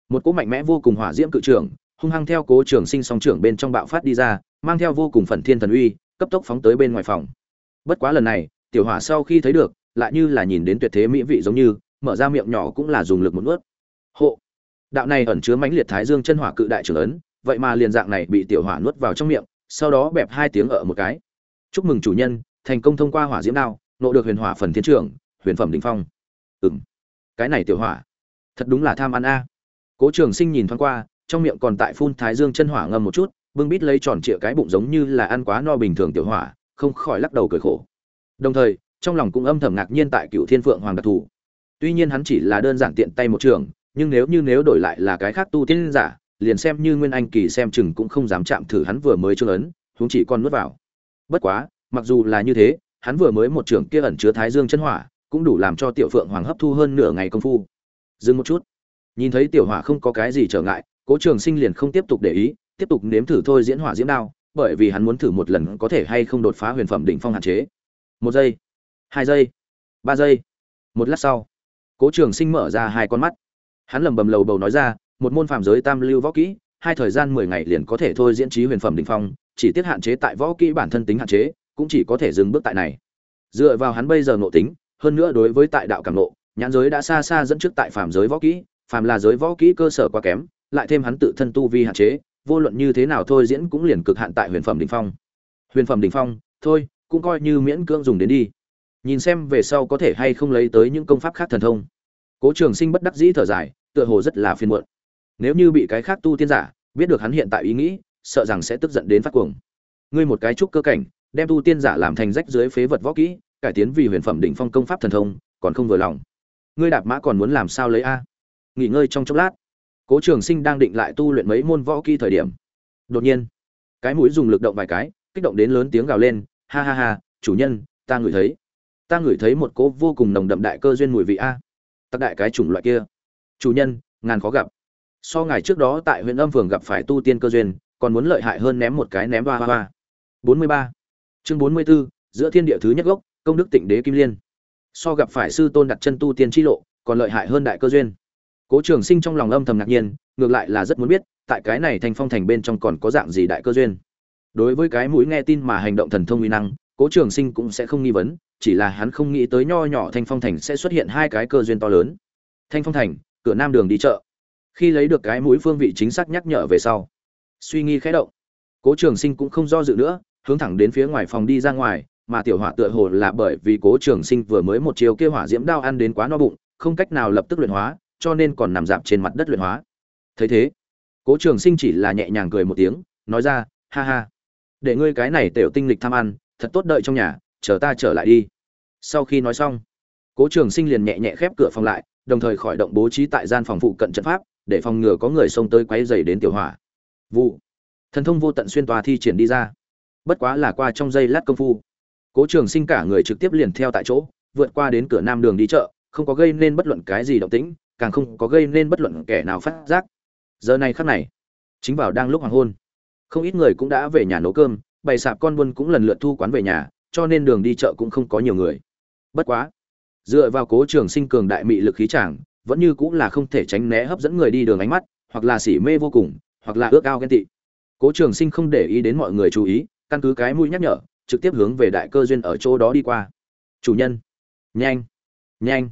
một cỗ mạnh mẽ vô cùng hỏa diễm cự trưởng, hung hăng theo cố trường sinh song trưởng bên trong bạo phát đi ra, mang theo vô cùng phần thiên thần uy, cấp tốc phóng tới bên ngoài phòng. Bất quá lần này, tiểu hỏa sau khi thấy được, lại như là nhìn đến tuyệt thế mỹ vị giống như, mở ra miệng nhỏ cũng là dùng lực một nuốt hộ. Đạo này ẩn chứa mãnh liệt thái dương chân hỏa cự đại trưởng ấn, vậy mà liền dạng này bị tiểu hỏa nuốt vào trong miệng, sau đó bẹp hai tiếng ở một cái. Chúc mừng chủ nhân, thành công thông qua hỏa diễm đao, nộ được huyền hỏa phần thiên trưởng, huyền phẩm đình phong. Ừng cái này tiểu hỏa, thật đúng là tham ăn a. Cố trường sinh nhìn thoáng qua, trong miệng còn tại phun thái dương chân hỏa ngâm một chút, bưng bít lấy tròn trịa cái bụng giống như là ăn quá no bình thường tiểu hỏa, không khỏi lắc đầu cười khổ. Đồng thời, trong lòng cũng âm thầm ngạc nhiên tại cựu thiên phượng hoàng đặc thù. Tuy nhiên hắn chỉ là đơn giản tiện tay một trường nhưng nếu như nếu đổi lại là cái khác tu tiên giả, liền xem như nguyên anh kỳ xem chừng cũng không dám chạm thử hắn vừa mới trương ấn chúng chỉ con nuốt vào. Bất quá, mặc dù là như thế, hắn vừa mới một trường kia ẩn chứa thái dương chân hỏa, cũng đủ làm cho tiểu phượng hoàng hấp thu hơn nửa ngày công phu. Dừng một chút. Nhìn thấy tiểu hỏa không có cái gì trở ngại, cố trường sinh liền không tiếp tục để ý, tiếp tục nếm thử thôi diễn hỏa diễm đao, bởi vì hắn muốn thử một lần có thể hay không đột phá huyền phẩm đỉnh phong hạn chế. Một giây, hai giây, ba giây, một lát sau, cố trường sinh mở ra hai con mắt hắn lầm bầm lầu bầu nói ra, một môn phàm giới tam lưu võ kỹ, hai thời gian mười ngày liền có thể thôi diễn trí huyền phẩm đỉnh phong, chỉ tiết hạn chế tại võ kỹ bản thân tính hạn chế, cũng chỉ có thể dừng bước tại này. Dựa vào hắn bây giờ nộ tính, hơn nữa đối với tại đạo cảm nộ nhãn giới đã xa xa dẫn trước tại phàm giới võ kỹ, phàm là giới võ kỹ cơ sở quá kém, lại thêm hắn tự thân tu vi hạn chế, vô luận như thế nào thôi diễn cũng liền cực hạn tại huyền phẩm đỉnh phong. Huyền phẩm đỉnh phong, thôi, cũng coi như miễn cưỡng dùng đến đi. Nhìn xem về sau có thể hay không lấy tới những công pháp khác thần thông. Cố trường sinh bất đắc dĩ thở dài tựa hồ rất là phiền muộn. Nếu như bị cái khác tu tiên giả biết được hắn hiện tại ý nghĩ, sợ rằng sẽ tức giận đến phát cuồng. Ngươi một cái trúc cơ cảnh, đem tu tiên giả làm thành rách dưới phế vật võ kỹ, cải tiến vì huyền phẩm đỉnh phong công pháp thần thông, còn không vừa lòng. Ngươi đạp mã còn muốn làm sao lấy a? Nghỉ ngơi trong chốc lát. Cố trường sinh đang định lại tu luyện mấy môn võ kỹ thời điểm, đột nhiên, cái mũi dùng lực động vài cái, kích động đến lớn tiếng gào lên, ha ha ha, chủ nhân, ta ngửi thấy, ta ngửi thấy một cỗ vô cùng nồng đậm đại cơ duyên mùi vị a. Tắc đại cái chủng loại kia chủ nhân, ngàn khó gặp. So ngày trước đó tại huyện âm phường gặp phải tu tiên cơ duyên, còn muốn lợi hại hơn ném một cái ném ba ba ba bốn mươi ba. Chương bốn mươi b ố giữa thiên địa thứ nhất gốc, công đức tịnh đế kim liên. So gặp phải sư tôn đặt chân tu tiên tri lộ, còn lợi hại hơn đại cơ duyên. Cố trường sinh trong lòng âm thầm ngạc nhiên, ngược lại là rất muốn biết, tại cái này thành phong thành bên trong còn có dạng gì đại cơ duyên. Đối với cái mũi nghe tin mà hành động thần thông uy năng, cố trường sinh cũng sẽ không nghi vấn, chỉ là hắn không nghĩ tới nho nhỏ thanh phong thành sẽ xuất hiện hai cái cơ duyên to lớn. Thanh phong thành cửa nam đường đi chợ. Khi lấy được cái mũi phương vị chính xác nhắc nhở về sau, suy nghi khẽ động. Cố trường sinh cũng không do dự nữa, hướng thẳng đến phía ngoài phòng đi ra ngoài, mà tiểu hỏa tựa hồ là bởi vì cố trường sinh vừa mới một chiều kêu hỏa diễm đao ăn đến quá no bụng, không cách nào lập tức luyện hóa, cho nên còn nằm dạp trên mặt đất luyện hóa. Thấy thế, cố trường sinh chỉ là nhẹ nhàng cười một tiếng, nói ra, ha ha, để ngươi cái này tiểu tinh lịch tham ăn, thật tốt đợi trong nhà, chờ ta trở lại đi. Sau khi nói xong, cố trường sinh liền nhẹ nhẹ khép cửa phòng lại đồng thời khỏi động bố trí tại gian phòng phụ cận trận pháp, để phòng ngừa có người xông tới quấy dày đến tiểu hỏa. Vụ. Thần thông vô tận xuyên tòa thi triển đi ra. Bất quá là qua trong giây lát công phu. Cố trường sinh cả người trực tiếp liền theo tại chỗ, vượt qua đến cửa nam đường đi chợ, không có gây nên bất luận cái gì động tĩnh, càng không có gây nên bất luận kẻ nào phát giác. Giờ này khắc này, chính vào đang lúc hoàng hôn, không ít người cũng đã về nhà nấu cơm, bày sạp con buôn cũng lần lượt thu quán về nhà, cho nên đường đi chợ cũng không có nhiều người. Bất quá dựa vào cố trường sinh cường đại mị lực khí chàng, vẫn như cũng là không thể tránh né hấp dẫn người đi đường ánh mắt, hoặc là xỉ mê vô cùng, hoặc là ước ao ghen tị. Cố trường sinh không để ý đến mọi người chú ý, căn cứ cái mũi nhắc nhở, trực tiếp hướng về đại cơ duyên ở chỗ đó đi qua. Chủ nhân. Nhanh. Nhanh.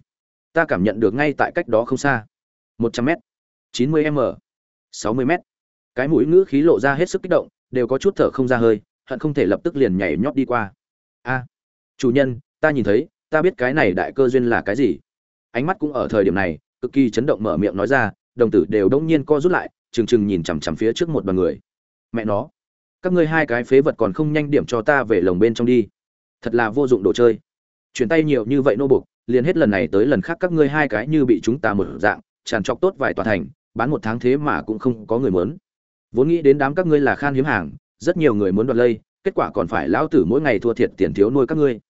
Ta cảm nhận được ngay tại cách đó không xa. Một trăm m chín mươi m. sáu mươi m cái mũi ngữ khí lộ ra hết sức kích động, đều có chút thở không ra hơi, hận không thể lập tức liền nhảy nhót đi qua. A. Chủ nhân, ta nhìn thấy ta biết cái này đại cơ duyên là cái gì. Ánh mắt cũng ở thời điểm này, cực kỳ chấn động mở miệng nói ra, đồng tử đều đông nhiên co rút lại, trừng trừng nhìn chằm chằm phía trước một đoàn người. Mẹ nó, các ngươi hai cái phế vật còn không nhanh điểm cho ta về lồng bên trong đi. Thật là vô dụng đồ chơi. Chuyển tay nhiều như vậy nô bục liền hết lần này tới lần khác các ngươi hai cái như bị chúng ta một dạng, tràn trọc tốt vài tòa thành, bán một tháng thế mà cũng không có người muốn. Vốn nghĩ đến đám các ngươi là khan hiếm hàng, rất nhiều người muốn đoạt lây, kết quả còn phải lão tử mỗi ngày thua thiệt tiền thiếu nuôi các ngươi.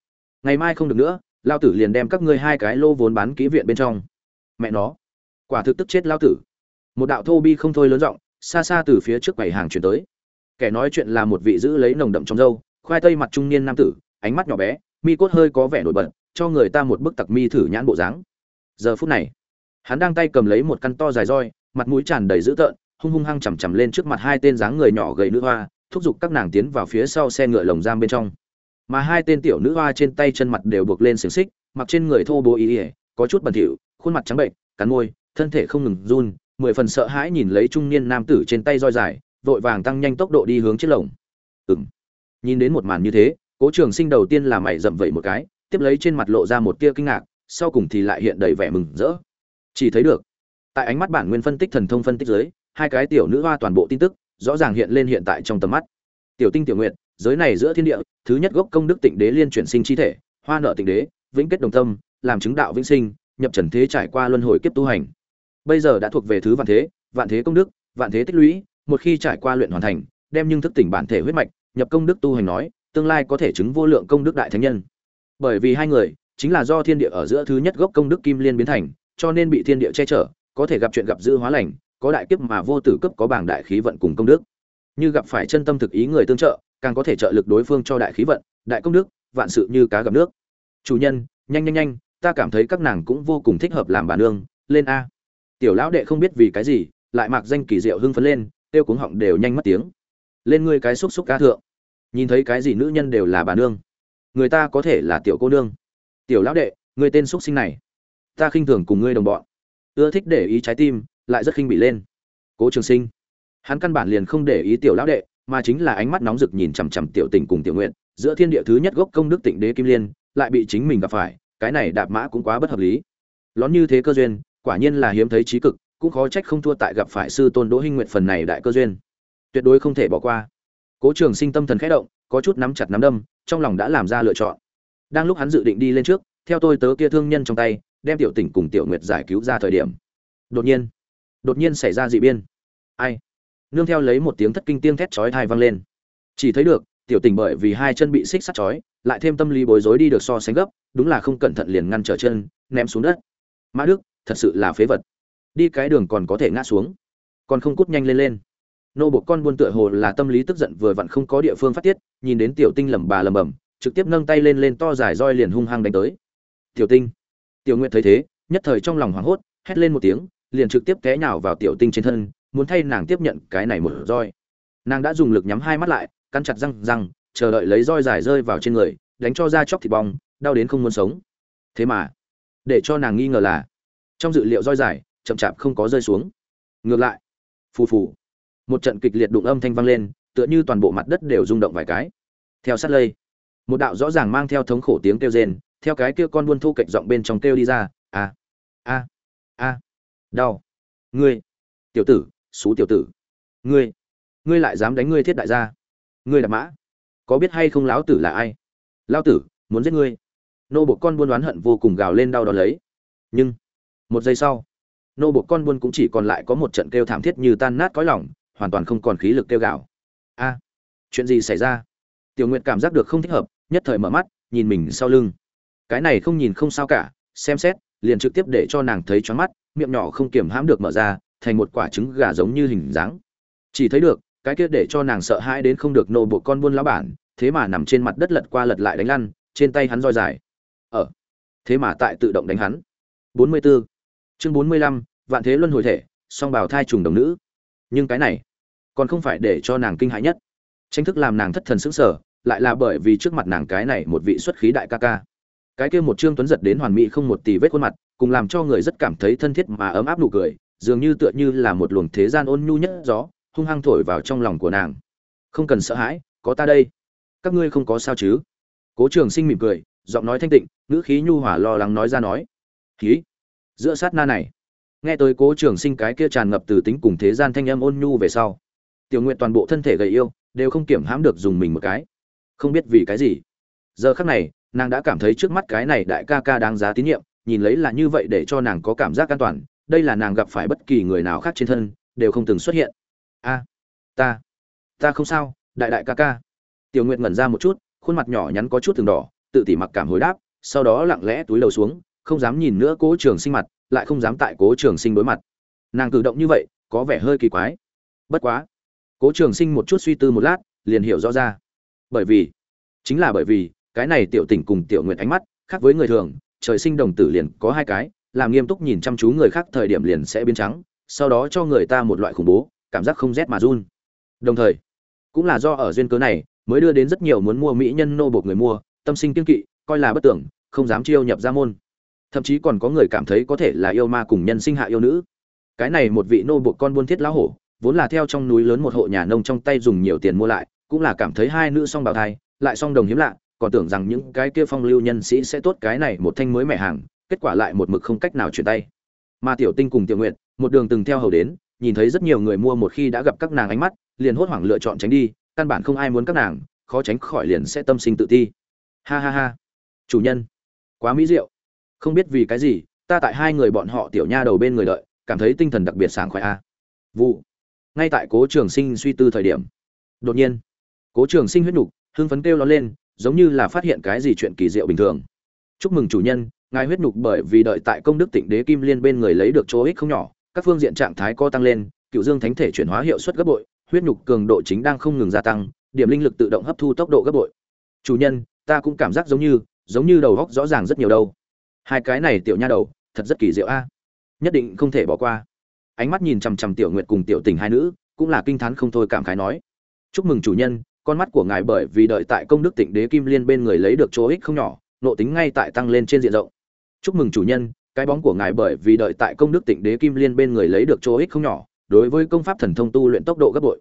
Ngày mai không được nữa lao tử liền đem các ngươi hai cái lô vốn bán kỹ viện bên trong. Mẹ nó. Quả thực tức chết lao tử. Một đạo thô bi không thôi lớn giọng, xa xa từ phía trước quầy hàng chuyển tới. Kẻ nói chuyện là một vị giữ lấy nồng đậm trong dâu khoai tây mặt trung niên nam tử, ánh mắt nhỏ bé, mi cốt hơi có vẻ nổi bật, cho người ta một bức tặc mi thử nhãn bộ dáng. Giờ phút này, hắn đang tay cầm lấy một căn to dài roi, mặt mũi tràn đầy dữ tợn, hung hung hăng chằm chằm lên trước mặt hai tên dáng người nhỏ gầy nữ hoa, thúc giục các nàng tiến vào phía sau xe ngựa lồng giam bên trong mà hai tên tiểu nữ hoa trên tay chân mặt đều buộc lên xiềng xích, mặc trên người thô bố ý ỉa có chút bẩn thỉu, khuôn mặt trắng bệnh, cắn môi, thân thể không ngừng run, mười phần sợ hãi nhìn lấy trung niên nam tử trên tay roi dài, vội vàng tăng nhanh tốc độ đi hướng chiếc lồng. Ừng nhìn đến một màn như thế, cố trường sinh đầu tiên là mày rậm vậy một cái, tiếp lấy trên mặt lộ ra một tia kinh ngạc, sau cùng thì lại hiện đầy vẻ mừng rỡ. Chỉ thấy được, tại ánh mắt bản nguyên phân tích thần thông phân tích dưới, hai cái tiểu nữ hoa toàn bộ tin tức, rõ ràng hiện lên hiện tại trong tầm mắt. Tiểu tinh tiểu nguyện giới này giữa thiên địa, thứ nhất gốc công đức tịnh đế liên chuyển sinh chi thể, hoa nợ tịnh đế, vĩnh kết đồng tâm, làm chứng đạo vĩnh sinh, nhập trần thế trải qua luân hồi kiếp tu hành. Bây giờ đã thuộc về thứ vạn thế vạn thế công đức, vạn thế tích lũy, một khi trải qua luyện hoàn thành, đem nhưng thức tỉnh bản thể huyết mạch, nhập công đức tu hành nói, tương lai có thể chứng vô lượng công đức đại thánh nhân. Bởi vì hai người, chính là do thiên địa ở giữa thứ nhất gốc công đức kim liên biến thành, cho nên bị thiên địa che chở, có thể gặp chuyện gặp dữ hóa lành, có đại kiếp mà vô tử cấp có bảng đại khí vận cùng công đức. Như gặp phải chân tâm thực ý người tương trợ càng có thể trợ lực đối phương cho đại khí vận, đại công đức, vạn sự như cá gặp nước. Chủ nhân, nhanh nhanh nhanh, ta cảm thấy các nàng cũng vô cùng thích hợp làm bà nương, lên a. Tiểu lão đệ không biết vì cái gì, lại mặc danh kỳ diệu hưng phấn lên, tiêu cuống họng đều nhanh mất tiếng. Lên ngươi cái xúc xúc cá thượng. Nhìn thấy cái gì nữ nhân đều là bà nương. Người ta có thể là tiểu cô nương. Tiểu lão đệ người tên xúc sinh này. Ta khinh thường cùng ngươi đồng bọn. Ưa thích để ý trái tim, lại rất khinh bị lên. Cố trường sinh. Hắn căn bản liền không để ý tiểu lão đệ mà chính là ánh mắt nóng rực nhìn chằm chằm tiểu tình cùng tiểu nguyện, giữa thiên địa thứ nhất gốc công đức tịnh đế kim liên, lại bị chính mình gặp phải, cái này đạp mã cũng quá bất hợp lý. Lón như thế cơ duyên, quả nhiên là hiếm thấy trí cực, cũng khó trách không thua tại gặp phải sư tôn đỗ hinh nguyện phần này đại cơ duyên. Tuyệt đối không thể bỏ qua. Cố trường sinh tâm thần khẽ động, có chút nắm chặt nắm đâm, trong lòng đã làm ra lựa chọn. Đang lúc hắn dự định đi lên trước, theo tôi tớ kia thương nhân trong tay, đem tiểu tỉnh cùng tiểu nguyệt giải cứu ra thời điểm. Đột nhiên đột nhiên xảy ra dị biên ai? Nương theo lấy một tiếng thất kinh tiếng thét chói tai vang lên. Chỉ thấy được, tiểu tình bởi vì hai chân bị xích sắt chói, lại thêm tâm lý bối rối đi được so sánh gấp, đúng là không cẩn thận liền ngăn trở chân, ném xuống đất. Mã đức, thật sự là phế vật. Đi cái đường còn có thể ngã xuống, còn không cút nhanh lên lên. Nô bộ con buôn tựa hồ là tâm lý tức giận vừa vặn không có địa phương phát tiết, nhìn đến tiểu tinh lẩm bà lẩm bẩm, trực tiếp nâng tay lên lên to dài roi liền hung hăng đánh tới. Tiểu tinh. Tiểu nguyệt thấy thế, nhất thời trong lòng hoảng hốt, hét lên một tiếng, liền trực tiếp té nhào vào tiểu tinh trên thân muốn thay nàng tiếp nhận cái này một roi. Nàng đã dùng lực nhắm hai mắt lại, cắn chặt răng răng, chờ đợi lấy roi dài rơi vào trên người, đánh cho da chóc thịt bong, đau đến không muốn sống. Thế mà, để cho nàng nghi ngờ là, trong dự liệu roi dài, chậm chạp không có rơi xuống. Ngược lại, phù phù, một trận kịch liệt đụng âm thanh vang lên, tựa như toàn bộ mặt đất đều rung động vài cái. Theo sát lây, một đạo rõ ràng mang theo thống khổ tiếng kêu rên, theo cái kia con buôn thu cạnh giọng bên trong kêu đi ra, a a a, đau. Ngươi, tiểu tử xú tiểu tử. Ngươi ngươi lại dám đánh ngươi thiết đại gia. Ngươi đạp mã. Có biết hay không lão tử là ai? Lão tử, muốn giết ngươi. Nô bộ con buôn đoán hận vô cùng gào lên đau đớn lấy. Nhưng, một giây sau, nô bộ con buôn cũng chỉ còn lại có một trận kêu thảm thiết như tan nát cõi lòng, hoàn toàn không còn khí lực kêu gào. A, chuyện gì xảy ra? Tiểu nguyệt cảm giác được không thích hợp, nhất thời mở mắt, nhìn mình sau lưng. Cái này không nhìn không sao cả, xem xét, liền trực tiếp để cho nàng thấy choáng mắt, miệng nhỏ không kiểm hãm được mở ra thành một quả trứng gà giống như hình dáng. Chỉ thấy được cái kia để cho nàng sợ hãi đến không được nô bộ con buôn lão bản thế mà nằm trên mặt đất lật qua lật lại đánh lăn trên tay hắn roi dài. Ở thế mà tại tự động đánh hắn. 44. chương 45, vạn thế luân hồi thể song bào thai trùng đồng nữ. Nhưng cái này còn không phải để cho nàng kinh hãi nhất. Tranh thức làm nàng thất thần sững sờ lại là bởi vì trước mặt nàng cái này một vị xuất khí đại ca ca. Cái kia một trương tuấn giật đến hoàn mỹ không một tì vết khuôn mặt cùng làm cho người rất cảm thấy thân thiết mà ấm áp nụ cười dường như tựa như là một luồng thế gian ôn nhu nhất gió, hung hăng thổi vào trong lòng của nàng. Không cần sợ hãi, có ta đây. Các ngươi không có sao chứ? Cố trường sinh mỉm cười, giọng nói thanh tịnh, ngữ khí nhu hòa lo lắng nói ra nói. Khí giữa sát na này. Nghe tới cố trường sinh cái kia tràn ngập từ tính cùng thế gian thanh âm ôn nhu về sau, tiểu nguyện toàn bộ thân thể gầy yêu, đều không kiểm hãm được dùng mình một cái. Không biết vì cái gì. Giờ khắc này, nàng đã cảm thấy trước mắt cái này đại ca ca đáng giá tín nhiệm, nhìn lấy là như vậy để cho nàng có cảm giác an toàn đây là nàng gặp phải bất kỳ người nào khác trên thân, đều không từng xuất hiện. A, ta ta không sao, đại đại ca ca. Tiểu nguyệt ngẩn ra một chút, khuôn mặt nhỏ nhắn có chút từng đỏ, tự tỉ mặc cảm hối đáp, sau đó lặng lẽ túi đầu xuống, không dám nhìn nữa cố trường sinh mặt, lại không dám tại cố trường sinh đối mặt. Nàng cử động như vậy, có vẻ hơi kỳ quái. Bất quá, cố trường sinh một chút suy tư một lát, liền hiểu rõ ra. Bởi vì, chính là bởi vì, cái này tiểu tỉnh cùng tiểu nguyện ánh mắt, khác với người thường, trời sinh đồng tử liền có hai cái làm nghiêm túc nhìn chăm chú người khác thời điểm liền sẽ biến trắng, sau đó cho người ta một loại khủng bố, cảm giác không rét mà run. Đồng thời, cũng là do ở duyên cớ này, mới đưa đến rất nhiều muốn mua mỹ nhân nô bột người mua, tâm sinh kiên kỵ, coi là bất tưởng, không dám chiêu nhập ra môn. Thậm chí còn có người cảm thấy có thể là yêu ma cùng nhân sinh hạ yêu nữ. Cái này một vị nô bột con buôn thiết lão hổ, vốn là theo trong núi lớn một hộ nhà nông trong tay dùng nhiều tiền mua lại, cũng là cảm thấy hai nữ song bào thai, lại song đồng hiếm lạ, còn tưởng rằng những cái kia phong lưu nhân sĩ sẽ tốt cái này một thanh mới mẹ hàng kết quả lại một mực không cách nào chuyển tay. Mà tiểu tinh cùng tiểu nguyện một đường từng theo hầu đến, nhìn thấy rất nhiều người mua một khi đã gặp các nàng ánh mắt, liền hốt hoảng lựa chọn tránh đi, căn bản không ai muốn các nàng, khó tránh khỏi liền sẽ tâm sinh tự ti. Ha ha ha. Chủ nhân, quá mỹ diệu. Không biết vì cái gì, ta tại hai người bọn họ tiểu nha đầu bên người đợi, cảm thấy tinh thần đặc biệt sáng khoái a. Vụ. Ngay tại cố trường sinh suy tư thời điểm. Đột nhiên, cố trường sinh huyết nục hưng phấn kêu nó lên, giống như là phát hiện cái gì chuyện kỳ diệu bình thường. Chúc mừng chủ nhân ngài huyết nhục bởi vì đợi tại công đức tịnh đế kim liên bên người lấy được chỗ ích không nhỏ, các phương diện trạng thái co tăng lên, cựu dương thánh thể chuyển hóa hiệu suất gấp bội, huyết nhục cường độ chính đang không ngừng gia tăng, điểm linh lực tự động hấp thu tốc độ gấp bội. Chủ nhân, ta cũng cảm giác giống như giống như đầu góc rõ ràng rất nhiều đâu. Hai cái này tiểu nha đầu, thật rất kỳ diệu a. Nhất định không thể bỏ qua. Ánh mắt nhìn chằm chằm tiểu nguyệt cùng tiểu tình hai nữ, cũng là kinh t h á n không thôi cảm khái nói. Chúc mừng chủ nhân, con mắt của ngài bởi vì đợi tại công đức tịnh đế kim liên bên người lấy được chỗ ích không nhỏ nộ tính ngay tại tăng lên trên diện rộng chúc mừng chủ nhân, cái bóng của ngài bởi vì đợi tại công đức tịnh đế kim liên bên người lấy được chỗ ích không nhỏ, đối với công pháp thần thông tu luyện tốc độ gấp bội.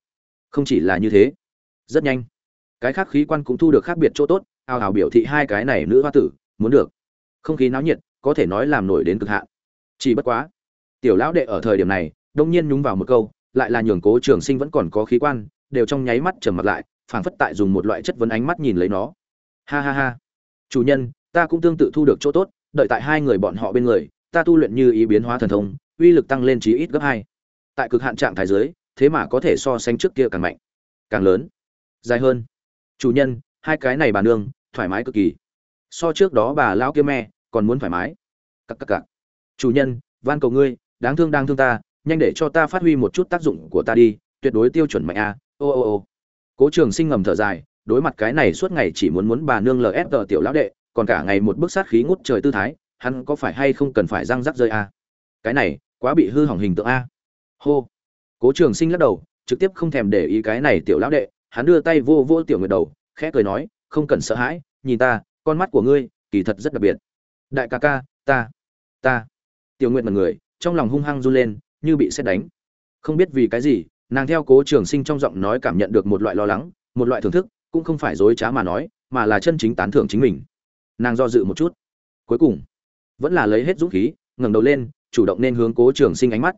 Không chỉ là như thế, rất nhanh. Cái khác khí quan cũng thu được khác biệt chỗ tốt ao ào biểu thị hai cái này nữ hoa tử, muốn được. Không khí náo nhiệt, có thể nói làm nổi đến cực hạn. Chỉ bất quá, tiểu lão đệ ở thời điểm này, đông nhiên nhúng vào một câu, lại là nhường cố trường sinh vẫn còn có khí quan, đều trong nháy mắt trầm mặt lại, phảng phất tại dùng một loại chất vấn ánh mắt nhìn lấy nó. Ha ha ha. Chủ nhân, ta cũng tương tự thu được chỗ tốt đợi tại hai người bọn họ bên người, ta tu luyện như ý biến hóa thần thông, uy lực tăng lên chí ít gấp hai. Tại cực hạn trạng thái dưới, thế mà có thể so sánh trước kia càng mạnh, càng lớn, dài hơn. Chủ nhân, hai cái này bà nương, thoải mái cực kỳ. So trước đó bà lão kia me còn muốn thoải mái. Cắc cắc cắc chủ nhân, van cầu ngươi, đáng thương đang thương ta, nhanh để cho ta phát huy một chút tác dụng của ta đi, tuyệt đối tiêu chuẩn mạnh a, ô ô ô. Cố trường sinh ngầm thở dài, đối mặt cái này suốt ngày chỉ muốn muốn bà nương lf tiểu lão đệ còn cả ngày một bức sát khí ngút trời tư thái, hắn có phải hay không cần phải răng rắc rơi a? Cái này, quá bị hư hỏng hình tượng a. Hô. Cố trường sinh lắc đầu, trực tiếp không thèm để ý cái này tiểu lão đệ, hắn đưa tay vô vô tiểu nguyệt đầu, khẽ cười nói, không cần sợ hãi, nhìn ta, con mắt của ngươi, kỳ thật rất đặc biệt. Đại ca ca, ta ta. Tiểu nguyệt mật người, trong lòng hung hăng run lên, như bị xét đánh. Không biết vì cái gì, nàng theo cố trường sinh trong giọng nói cảm nhận được một loại lo lắng, một loại thưởng thức, cũng không phải dối trá mà nói, mà là chân chính tán thưởng chính mình nàng do dự một chút. Cuối cùng, vẫn là lấy hết dũng khí, ngẩng đầu lên, chủ động nên hướng cố trường sinh ánh mắt.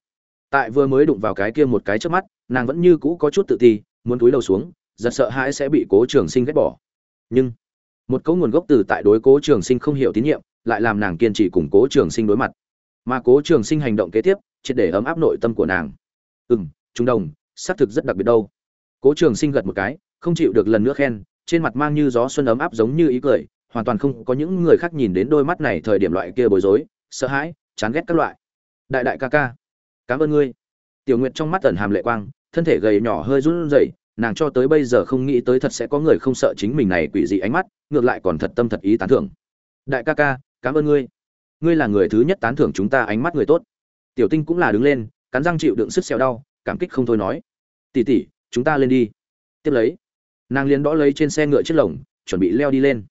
Tại vừa mới đụng vào cái kia một cái trước mắt, nàng vẫn như cũ có chút tự ti, muốn túi đầu xuống, giật sợ hãi sẽ bị cố trường sinh ghét bỏ. Nhưng, một cấu nguồn gốc từ tại đối cố trường sinh không hiểu tín nhiệm, lại làm nàng kiên trì cùng cố trường sinh đối mặt. Mà cố trường sinh hành động kế tiếp, triệt để ấm áp nội tâm của nàng. Ừ m trung đồng, xác thực rất đặc biệt đâu. Cố trường sinh gật một cái, không chịu được lần nữa khen, trên mặt mang như gió xuân ấm áp giống như ý cười hoàn toàn không có những người khác nhìn đến đôi mắt này thời điểm loại kia bối rối, sợ hãi, chán ghét các loại. Đại đại ca ca, cảm ơn ngươi. Tiểu nguyệt trong mắt tẩn hàm lệ quang, thân thể gầy nhỏ hơi run rẩy, nàng cho tới bây giờ không nghĩ tới thật sẽ có người không sợ chính mình này quỷ dị ánh mắt, ngược lại còn thật tâm thật ý tán thưởng. Đại ca ca, cảm ơn ngươi. Ngươi là người thứ nhất tán thưởng chúng ta ánh mắt người tốt. Tiểu tinh cũng là đứng lên, cắn răng chịu đựng sức xẹo đau, cảm kích không thôi nói. Tỉ tỉ chúng ta lên đi. Tiếp lấy, nàng liền đõ lấy trên xe ngựa chiếc lồng, chuẩn bị leo đi lên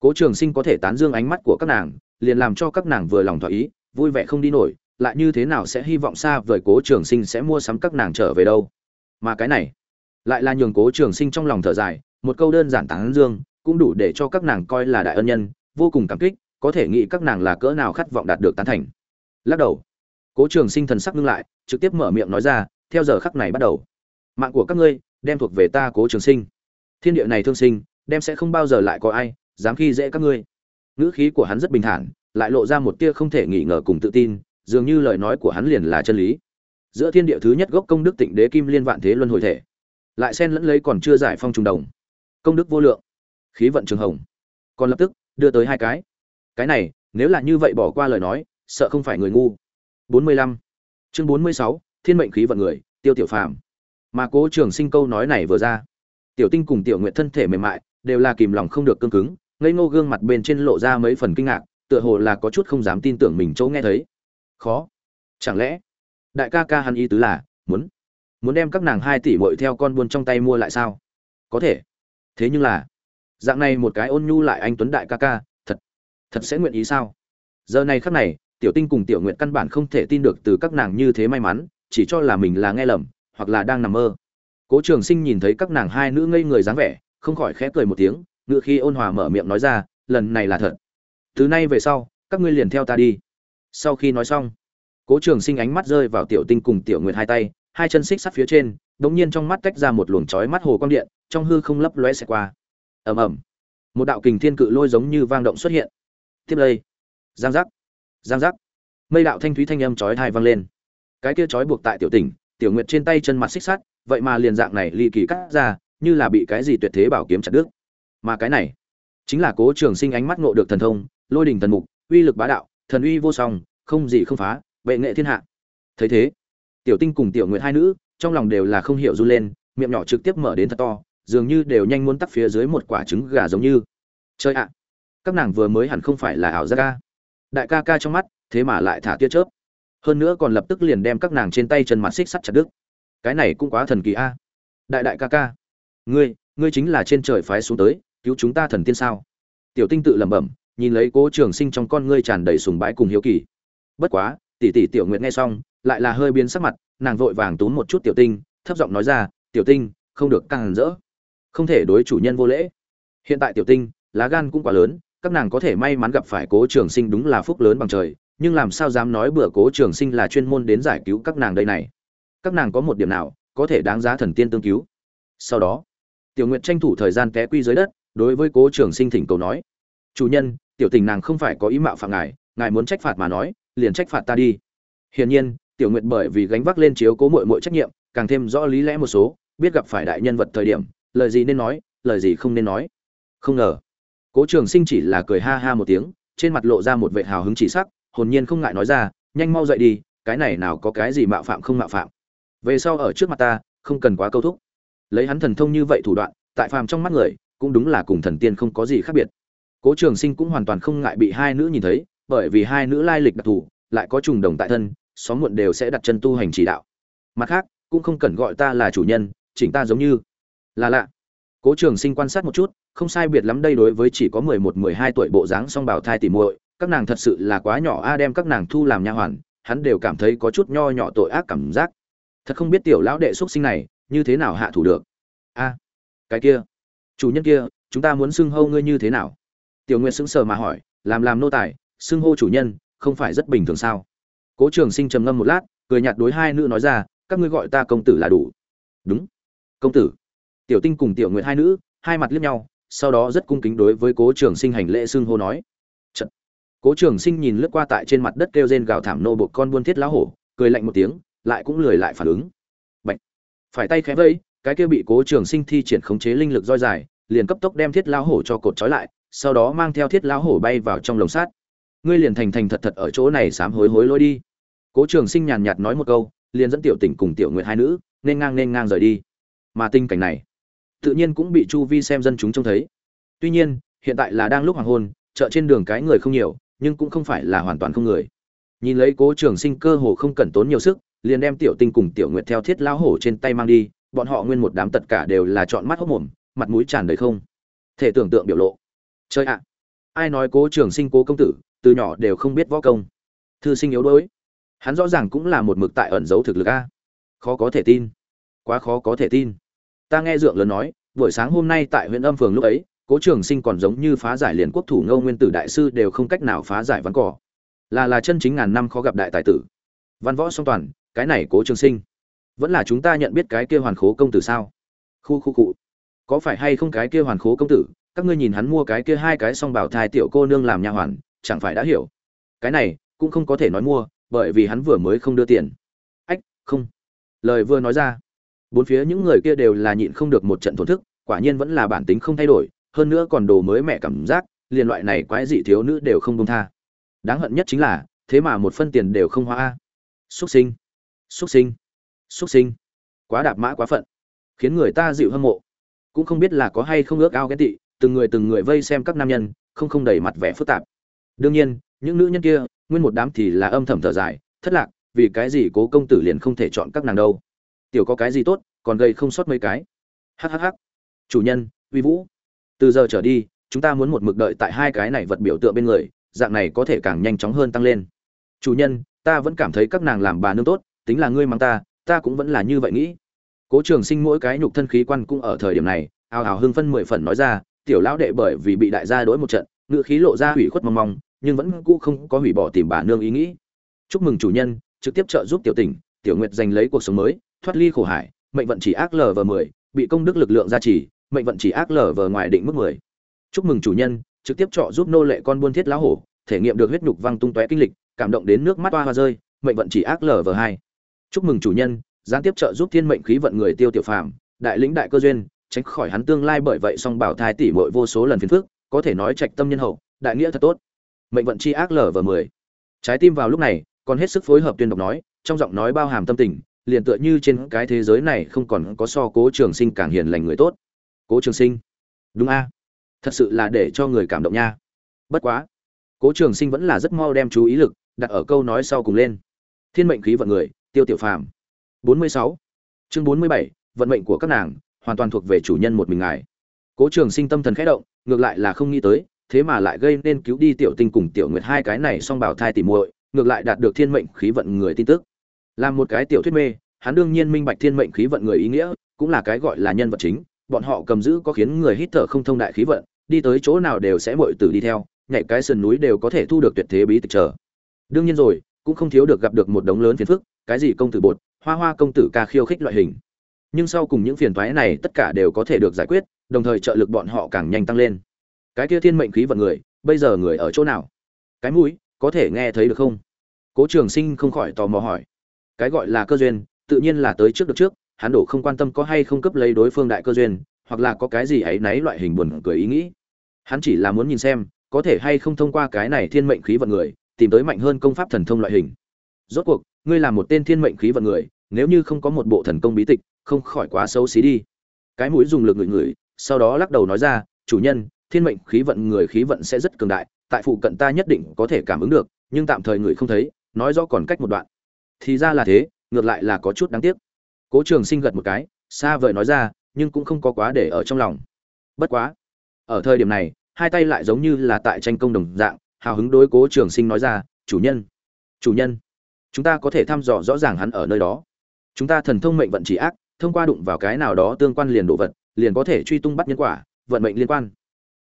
cố trường sinh có thể tán dương ánh mắt của các nàng, liền làm cho các nàng vừa lòng thỏa ý, vui vẻ không đi nổi, lại như thế nào sẽ hy vọng xa vời cố trường sinh sẽ mua sắm các nàng trở về đâu? Mà cái này, lại là nhường cố trường sinh trong lòng thở dài, một câu đơn giản tán dương, cũng đủ để cho các nàng coi là đại ân nhân, vô cùng cảm kích, có thể nghĩ các nàng là cỡ nào khát vọng đạt được tán thành. Lắc đầu, cố trường sinh thần sắc ngưng lại, trực tiếp mở miệng nói ra, theo giờ khắc này bắt đầu, mạng của các ngươi, đem thuộc về ta cố trường sinh. Thiên địa này thương sinh, đem sẽ không bao giờ lại có ai dám khi dễ các ngươi. Ngữ khí của hắn rất bình thản lại lộ ra một tia không thể nghi ngờ cùng tự tin dường như lời nói của hắn liền là chân lý. Giữa thiên địa thứ nhất gốc công đức tịnh đế kim liên vạn thế luân hồi thể. Lại xen lẫn lấy còn chưa giải phong trùng đồng. Công đức vô lượng. Khí vận trường hồng. Còn lập tức đưa tới hai cái. Cái này nếu là như vậy bỏ qua lời nói sợ không phải người ngu. 45. chương 46, thiên mệnh khí vận người tiêu tiểu phàm. Mà cố trường sinh câu nói này vừa ra. Tiểu tinh cùng tiểu nguyện thân thể mềm mại đều là kìm lòng không được cương cứng ngây ngô gương mặt bên trên lộ ra mấy phần kinh ngạc, tựa hồ là có chút không dám tin tưởng mình chỗ nghe thấy. Khó. Chẳng lẽ, đại ca ca hắn ý tứ là, muốn muốn đem các nàng hai tỷ muội theo con buôn trong tay mua lại sao? Có thể. Thế nhưng là, dạng này một cái ôn nhu lại anh tuấn đại ca ca, thật thật sẽ nguyện ý sao? Giờ này khắc này, tiểu tinh cùng tiểu nguyện căn bản không thể tin được từ các nàng như thế may mắn, chỉ cho là mình là nghe lầm, hoặc là đang nằm mơ. Cố trường sinh nhìn thấy các nàng hai nữ ngây người dáng vẻ, không khỏi khẽ cười một tiếng ngự khi ôn hòa mở miệng nói ra, lần này là thật. Từ nay về sau, các ngươi liền theo ta đi. Sau khi nói xong, cố trường sinh ánh mắt rơi vào tiểu tinh cùng tiểu nguyệt hai tay, hai chân xích sắt phía trên đ ỗ n g nhiên trong mắt tách ra một luồng trói mắt hồ quang điện, trong hư không lấp lóe xẹt qua. Ầm ầm. Một đạo kình thiên cự lôi giống như vang động xuất hiện. Tiếp đây giang giác giang giác. Mây đạo thanh thúy thanh âm chói thai vang lên. Cái kia chói buộc tại tiểu tỉnh, tiểu nguyệt trên tay chân mặt xích sắt, vậy mà liền dạng này ly kỳ cắt ra, như là bị cái gì tuyệt thế bảo kiếm chặt đứt mà cái này chính là cố trường sinh ánh mắt ngộ được thần thông, lôi đình thần mục, uy lực bá đạo, thần uy vô song, không gì không phá vệ nghệ thiên hạ. Thấy thế, tiểu tinh cùng tiểu nguyện hai nữ, trong lòng đều là không hiểu run lên, miệng nhỏ trực tiếp mở đến thật to, dường như đều nhanh muốn tắt phía dưới một quả trứng gà giống như. Chơi ạ, các nàng vừa mới hẳn không phải là ảo giác ca. Đại ca ca trong mắt, thế mà lại thả tia chớp. Hơn nữa còn lập tức liền đem các nàng trên tay chân mặt xích sắt chặt đứt. Cái này cũng quá thần kỳ a. Đại đại ca ca, ngươi ngươi chính là trên trời phái xuống tới cứu chúng ta thần tiên sao? Tiểu tinh tự lẩm bẩm, nhìn lấy cố trường sinh trong con ngươi tràn đầy sùng bái cùng hiếu kỳ. Bất quá, tỷ tỷ tiểu nguyệt nghe xong, lại là hơi biến sắc mặt, nàng vội vàng túm một chút tiểu tinh, thấp giọng nói ra, tiểu tinh, không được càng rỡ. Không thể đối chủ nhân vô lễ. Hiện tại tiểu tinh, lá gan cũng quá lớn, các nàng có thể may mắn gặp phải cố trường sinh đúng là phúc lớn bằng trời, nhưng làm sao dám nói bữa cố trường sinh là chuyên môn đến giải cứu các nàng đây này? Các nàng có một điểm nào có thể đáng giá thần tiên tương cứu? Sau đó, tiểu nguyệt tranh thủ thời gian té quy dưới đất đối với cố trường sinh thỉnh cầu nói, chủ nhân, tiểu tình nàng không phải có ý mạo phạm ngài ngài muốn trách phạt mà nói, liền trách phạt ta đi. Hiển nhiên, tiểu nguyện bởi vì gánh vác lên chiếu cố muội muội trách nhiệm, càng thêm rõ lý lẽ một số, biết gặp phải đại nhân vật thời điểm, lời gì nên nói, lời gì không nên nói. Không ngờ, cố trường sinh chỉ là cười ha ha một tiếng, trên mặt lộ ra một vệ hào hứng chỉ sắc, hồn nhiên không ngại nói ra, nhanh mau dậy đi, cái này nào có cái gì mạo phạm không mạo phạm. Về sau ở trước mặt ta, không cần quá câu thúc. Lấy hắn thần thông như vậy thủ đoạn, tại phàm trong mắt người cũng đúng là cùng thần tiên không có gì khác biệt. Cố trường sinh cũng hoàn toàn không ngại bị hai nữ nhìn thấy, bởi vì hai nữ lai lịch đặc thù, lại có trùng đồng tại thân, xóm muộn đều sẽ đặt chân tu hành chỉ đạo. Mặt khác, cũng không cần gọi ta là chủ nhân, chỉnh ta giống như. Là lạ. Cố trường sinh quan sát một chút, không sai biệt lắm đây đối với chỉ có mười một, mười hai tuổi bộ dáng song bảo thai tỉ muội, các nàng thật sự là quá nhỏ a đem các nàng thu làm nha hoàn, hắn đều cảm thấy có chút nho nhỏ tội ác cảm giác. Thật không biết tiểu lão đệ xuất sinh này, như thế nào hạ thủ được. A, cái kia chủ nhân kia, chúng ta muốn xưng hô ngươi như thế nào? Tiểu nguyệt sững sờ mà hỏi, làm làm nô tài, xưng hô chủ nhân không phải rất bình thường sao? Cố trường sinh trầm ngâm một lát, cười nhạt đối hai nữ nói ra, các ngươi gọi ta công tử là đủ. Đúng. Công tử. Tiểu tinh cùng tiểu nguyệt hai nữ, hai mặt liếc nhau, sau đó rất cung kính đối với cố trường sinh hành lễ xưng hô nói Trận. cố trường sinh nhìn lướt qua tại trên mặt đất kêu rên gào thảm nô bộ con buôn thiết lá hổ, cười lạnh một tiếng, lại cũng lười lại phản ứng. Bạch. phải tay khẽ vây cái kia bị cố trường sinh thi triển khống chế linh lực roi dài, liền cấp tốc đem thiết lão hổ cho cột trói lại, sau đó mang theo thiết lão hổ bay vào trong lồng sắt ngươi liền thành thành thật thật ở chỗ này sám hối hối lôi đi. Cố trường sinh nhàn nhạt nói một câu, liền dẫn tiểu tỉnh cùng tiểu nguyệt hai nữ, nên ngang nên ngang rời đi. Mà tình cảnh này, tự nhiên cũng bị chu vi xem dân chúng trông thấy. Tuy nhiên, hiện tại là đang lúc hoàng hôn, chợ trên đường cái người không nhiều, nhưng cũng không phải là hoàn toàn không người. Nhìn lấy cố trường sinh cơ hồ không cần tốn nhiều sức, liền đem tiểu tinh cùng tiểu nguyệt theo thiết lão hổ trên tay mang đi bọn họ nguyên một đám tất cả đều là chọn mắt hốc mồm, mặt mũi tràn đầy không thể tưởng tượng biểu lộ. Chơi ạ, ai nói cố trường sinh cố công tử, từ nhỏ đều không biết võ công. Thư sinh yếu đuối. Hắn rõ ràng cũng là một mực tại ẩn giấu thực lực a. Khó có thể tin. Quá khó có thể tin. Ta nghe dượng lớn nói, buổi sáng hôm nay tại huyện âm phường lúc ấy, cố trường sinh còn giống như phá giải liền quốc thủ ngâu nguyên tử đại sư đều không cách nào phá giải ván cỏ. Là là chân chính ngàn năm khó gặp đại tài tử. Văn võ song toàn, cái này cố trường sinh vẫn là chúng ta nhận biết cái kia hoàn khố công tử sao? Khu khu cụ có phải hay không cái kia hoàn khố công tử? Các ngươi nhìn hắn mua cái kia hai cái song bảo thai tiểu cô nương làm nha hoàn, chẳng phải đã hiểu? Cái này, cũng không có thể nói mua, bởi vì hắn vừa mới không đưa tiền. Ách, không. Lời vừa nói ra, bốn phía những người kia đều là nhịn không được một trận thổn thức, quả nhiên vẫn là bản tính không thay đổi, hơn nữa còn đồ mới mẹ cảm giác, liền loại này quái dị thiếu nữ đều không công tha. Đáng hận nhất chính là, thế mà một phân tiền đều không hoa xuất sinh. Xuất sinh xuất sinh. Quá đạp mã quá phận, khiến người ta dịu hâm mộ. Cũng không biết là có hay không ước ao ghét tị, từng người từng người vây xem các nam nhân, không không đầy mặt vẻ phức tạp. Đương nhiên, những nữ nhân kia, nguyên một đám thì là âm thầm thở dài, thất lạc, vì cái gì cố công tử liền không thể chọn các nàng đâu. Tiểu có cái gì tốt, còn gây không sót mấy cái. Hhh chủ nhân, uy vũ. Từ giờ trở đi, chúng ta muốn một mực đợi tại hai cái này vật biểu tượng bên người, dạng này có thể càng nhanh chóng hơn tăng lên. Chủ nhân, ta vẫn cảm thấy các nàng làm bà nương tốt, tính là ngươi mang ta ta cũng vẫn là như vậy nghĩ. Cố trường sinh mỗi cái nhục thân khí quan cũng ở thời điểm này ào ào hưng phân mười phần nói ra, tiểu lão đệ bởi vì bị đại gia đối một trận ngự khí lộ ra hủy khuất mong mong, nhưng vẫn cũ không có hủy bỏ tìm bà nương ý nghĩ. Chúc mừng chủ nhân, trực tiếp trợ giúp tiểu tỉnh, tiểu nguyệt giành lấy cuộc sống mới, thoát ly khổ hải, mệnh vận chỉ ác lở vờ mười, bị công đức lực lượng gia trì, mệnh vận chỉ ác lở vờ ngoài định mức mười. Chúc mừng chủ nhân, trực tiếp trợ giúp nô lệ con buôn thiết lão hổ, thể nghiệm được huyết nhục văng tung tóe kinh lịch, cảm động đến nước mắt toa hoa rơi, mệnh vận chỉ ác lở vờ hai chúc mừng chủ nhân, gián tiếp trợ giúp thiên mệnh khí vận người tiêu tiểu phàm, đại lĩnh đại cơ duyên, tránh khỏi hắn tương lai bởi vậy song bảo thai tỷ muội vô số lần phiền phức, có thể nói trạch tâm nhân hậu, đại nghĩa thật tốt. Mệnh vận chi ác lở vờ mười. Trái tim vào lúc này, còn hết sức phối hợp tuyên đọc nói, trong giọng nói bao hàm tâm tình, liền tựa như trên cái thế giới này không còn có so cố trường sinh càng hiền lành người tốt. Cố trường sinh. Đúng a. Thật sự là để cho người cảm động nha. Bất quá, cố trường sinh vẫn là rất mau đem chú ý lực đặt ở câu nói sau cùng lên. Thiên mệnh khí vận người tiêu tiểu phàm. 46. chương 47, vận mệnh của các nàng hoàn toàn thuộc về chủ nhân một mình ngài. Cố trường sinh tâm thần khẽ động ngược lại là không nghĩ tới thế mà lại gây nên cứu đi tiểu tinh cùng tiểu nguyệt hai cái này song bảo thai tỉ muội ngược lại đạt được thiên mệnh khí vận người tin tức. Làm một cái tiểu thuyết mê hắn đương nhiên minh bạch thiên mệnh khí vận người ý nghĩa cũng là cái gọi là nhân vật chính bọn họ cầm giữ có khiến người hít thở không thông đại khí vận đi tới chỗ nào đều sẽ muội tử đi theo nhảy cái sườn núi đều có thể thu được tuyệt thế bí tịch trở đương nhiên rồi cũng không thiếu được gặp được một đống lớn phiền phức cái gì công tử bột, hoa hoa công tử ca khiêu khích loại hình. Nhưng sau cùng những phiền toái này tất cả đều có thể được giải quyết, đồng thời trợ lực bọn họ càng nhanh tăng lên. Cái kia thiên mệnh khí vận người, bây giờ người ở chỗ nào? Cái mũi, có thể nghe thấy được không? Cố trường sinh không khỏi tò mò hỏi. Cái gọi là cơ duyên, tự nhiên là tới trước được trước, hắn đổ không quan tâm có hay không cấp lấy đối phương đại cơ duyên, hoặc là có cái gì ấy nấy loại hình buồn cười ý nghĩ. Hắn chỉ là muốn nhìn xem, có thể hay không thông qua cái này thiên mệnh khí vận người, tìm tới mạnh hơn công pháp thần thông loại hình. Rốt cuộc ngươi là một tên thiên mệnh khí vận người, nếu như không có một bộ thần công bí tịch, không khỏi quá xấu xí đi. Cái mũi dùng lực ngửi ngửi, sau đó lắc đầu nói ra, chủ nhân, thiên mệnh khí vận người khí vận sẽ rất cường đại, tại phụ cận ta nhất định có thể cảm ứng được, nhưng tạm thời người không thấy, nói rõ còn cách một đoạn. Thì ra là thế, ngược lại là có chút đáng tiếc. Cố trường sinh gật một cái, xa vời nói ra, nhưng cũng không có quá để ở trong lòng. Bất quá, ở thời điểm này, hai tay lại giống như là tại tranh công đồng dạng, hào hứng đối cố trường sinh nói ra, chủ nhân chủ nhân chúng ta có thể thăm dò rõ ràng hắn ở nơi đó. Chúng ta thần thông mệnh vận chỉ ác, thông qua đụng vào cái nào đó tương quan liền đồ vật, liền có thể truy tung bắt nhân quả, vận mệnh liên quan.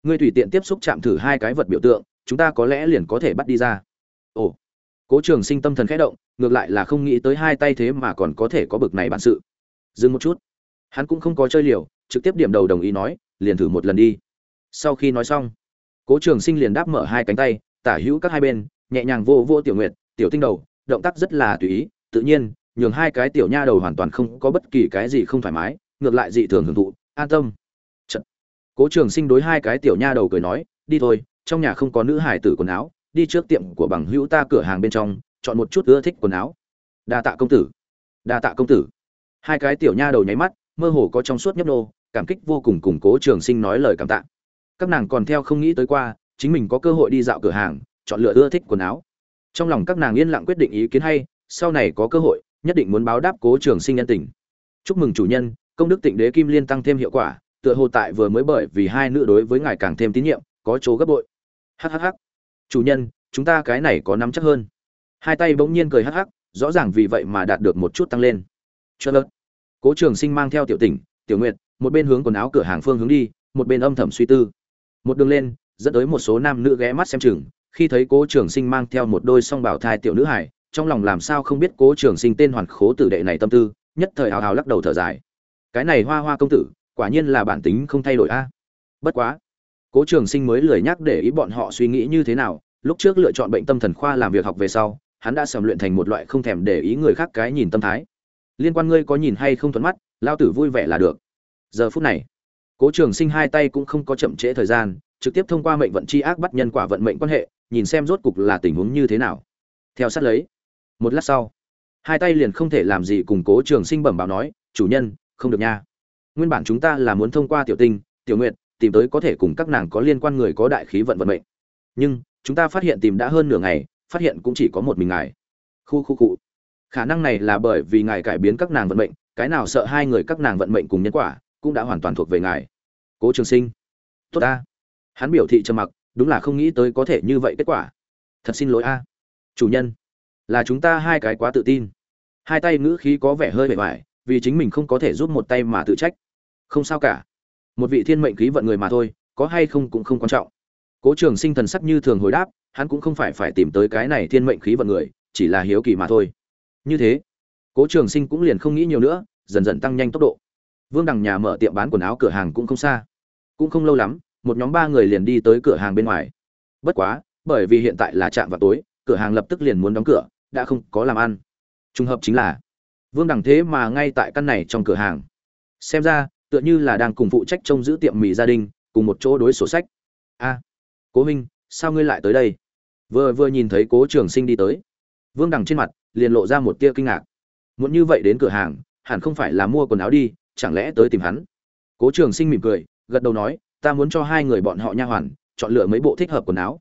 Ngươi tùy tiện tiếp xúc chạm thử hai cái vật biểu tượng, chúng ta có lẽ liền có thể bắt đi ra. Ồ. Cố trường sinh tâm thần khẽ động, ngược lại là không nghĩ tới hai tay thế mà còn có thể có bực này bản sự. Dừng một chút. Hắn cũng không có chơi liều, trực tiếp điểm đầu đồng ý nói, liền thử một lần đi. Sau khi nói xong, cố trường sinh liền đáp mở hai cánh tay, tả hữu các hai bên, nhẹ nhàng vô vô tiểu nguyệt, tiểu tinh đầu động tác rất là tùy ý, tự nhiên, nhường hai cái tiểu nha đầu hoàn toàn không có bất kỳ cái gì không thoải mái, ngược lại dị thường hưởng thụ, an tâm. Chật. cố trường sinh đối hai cái tiểu nha đầu cười nói, đi thôi, trong nhà không có nữ hải tử quần áo, đi trước tiệm của bằng hữu ta cửa hàng bên trong, chọn một chút ưa thích quần áo. Đa tạ công tử. Đa tạ công tử. Hai cái tiểu nha đầu nháy mắt, mơ hồ có trong suốt nhấp nô, cảm kích vô cùng cùng cố trường sinh nói lời cảm tạ. Các nàng còn theo không nghĩ tới qua, chính mình có cơ hội đi dạo cửa hàng, chọn lựa ưa thích quần áo trong lòng các nàng yên lặng quyết định ý kiến hay, sau này có cơ hội, nhất định muốn báo đáp cố trường sinh nhân tình. Chúc mừng chủ nhân, công đức tịnh đế kim liên tăng thêm hiệu quả, tựa hồ tại vừa mới bởi vì hai nữ đối với ngài càng thêm tín nhiệm, có chỗ gấp bội. Hhh chủ nhân, chúng ta cái này có nắm chắc hơn. Hai tay bỗng nhiên cười hắc hắc, rõ ràng vì vậy mà đạt được một chút tăng lên. Cho lợt cố trường sinh mang theo tiểu tỉnh, tiểu nguyệt, một bên hướng quần áo cửa hàng phương hướng đi, một bên âm thầm suy tư. Một đường lên, dẫn tới một số nam nữ ghé mắt xem chừng khi thấy cố trường sinh mang theo một đôi song bảo thai tiểu nữ hải, trong lòng làm sao không biết cố trường sinh tên hoàn khố tử đệ này tâm tư, nhất thời hào hào lắc đầu thở dài. Cái này hoa hoa công tử, quả nhiên là bản tính không thay đổi a. Bất quá, cố trường sinh mới lười nhắc để ý bọn họ suy nghĩ như thế nào, lúc trước lựa chọn bệnh tâm thần khoa làm việc học về sau, hắn đã sầm luyện thành một loại không thèm để ý người khác cái nhìn tâm thái. Liên quan ngươi có nhìn hay không thuận mắt, lao tử vui vẻ là được. Giờ phút này, cố trường sinh hai tay cũng không có chậm trễ thời gian, trực tiếp thông qua mệnh vận chi ác bắt nhân quả vận mệnh quan hệ nhìn xem rốt cục là tình huống như thế nào. Theo sát lấy, một lát sau, hai tay liền không thể làm gì cùng cố trường sinh bẩm báo nói, chủ nhân, không được nha. Nguyên bản chúng ta là muốn thông qua tiểu tinh, tiểu nguyện tìm tới có thể cùng các nàng có liên quan người có đại khí vận vận mệnh. Nhưng, chúng ta phát hiện tìm đã hơn nửa ngày, phát hiện cũng chỉ có một mình ngài. Khu khu cụ khả năng này là bởi vì ngài cải biến các nàng vận mệnh, cái nào sợ hai người các nàng vận mệnh cùng nhân quả, cũng đã hoàn toàn thuộc về ngài. Cố trường sinh. Tốt ta. Hắn biểu thị trầm mặc đúng là không nghĩ tới có thể như vậy kết quả. Thật xin lỗi a. Chủ nhân, là chúng ta hai cái quá tự tin. Hai tay ngữ khí có vẻ hơi bề ngoài, vì chính mình không có thể giúp một tay mà tự trách. Không sao cả. Một vị thiên mệnh khí vận người mà thôi, có hay không cũng không quan trọng. Cố trường sinh thần sắc như thường hồi đáp, hắn cũng không phải phải tìm tới cái này thiên mệnh khí vận người, chỉ là hiếu kỳ mà thôi. Như thế, cố trường sinh cũng liền không nghĩ nhiều nữa, dần dần tăng nhanh tốc độ. Vương đằng nhà mở tiệm bán quần áo cửa hàng cũng không xa. Cũng không lâu lắm một nhóm ba người liền đi tới cửa hàng bên ngoài. Bất quá, bởi vì hiện tại là trạm vào tối, cửa hàng lập tức liền muốn đóng cửa, đã không có làm ăn. Trùng hợp chính là, vương đằng thế mà ngay tại căn này trong cửa hàng. Xem ra, tựa như là đang cùng phụ trách trông giữ tiệm mì gia đình, cùng một chỗ đối sổ sách. A, cố minh, sao ngươi lại tới đây? Vừa vừa nhìn thấy cố trường sinh đi tới. Vương đằng trên mặt liền lộ ra một tia kinh ngạc. Muốn như vậy đến cửa hàng, hẳn không phải là mua quần áo đi, chẳng lẽ tới tìm hắn? Cố trường sinh mỉm cười, gật đầu nói ta muốn cho hai người bọn họ nha hoàn, chọn lựa mấy bộ thích hợp quần áo.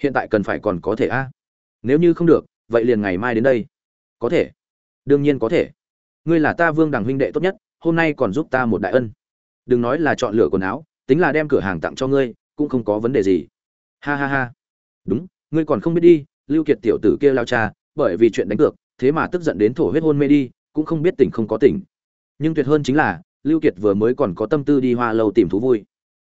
Hiện tại cần phải còn có thể a? Nếu như không được, vậy liền ngày mai đến đây. Có thể. Đương nhiên có thể. Ngươi là ta vương đằng huynh đệ tốt nhất, hôm nay còn giúp ta một đại ân. Đừng nói là chọn lựa quần áo, tính là đem cửa hàng tặng cho ngươi, cũng không có vấn đề gì. Ha ha ha. Đúng, ngươi còn không biết đi, lưu kiệt tiểu tử kia lao cha, bởi vì chuyện đánh cược, thế mà tức giận đến thổ huyết hôn mê đi, cũng không biết tỉnh không có tỉnh. Nhưng tuyệt hơn chính là, lưu kiệt vừa mới còn có tâm tư đi hoa lâu tìm thú vui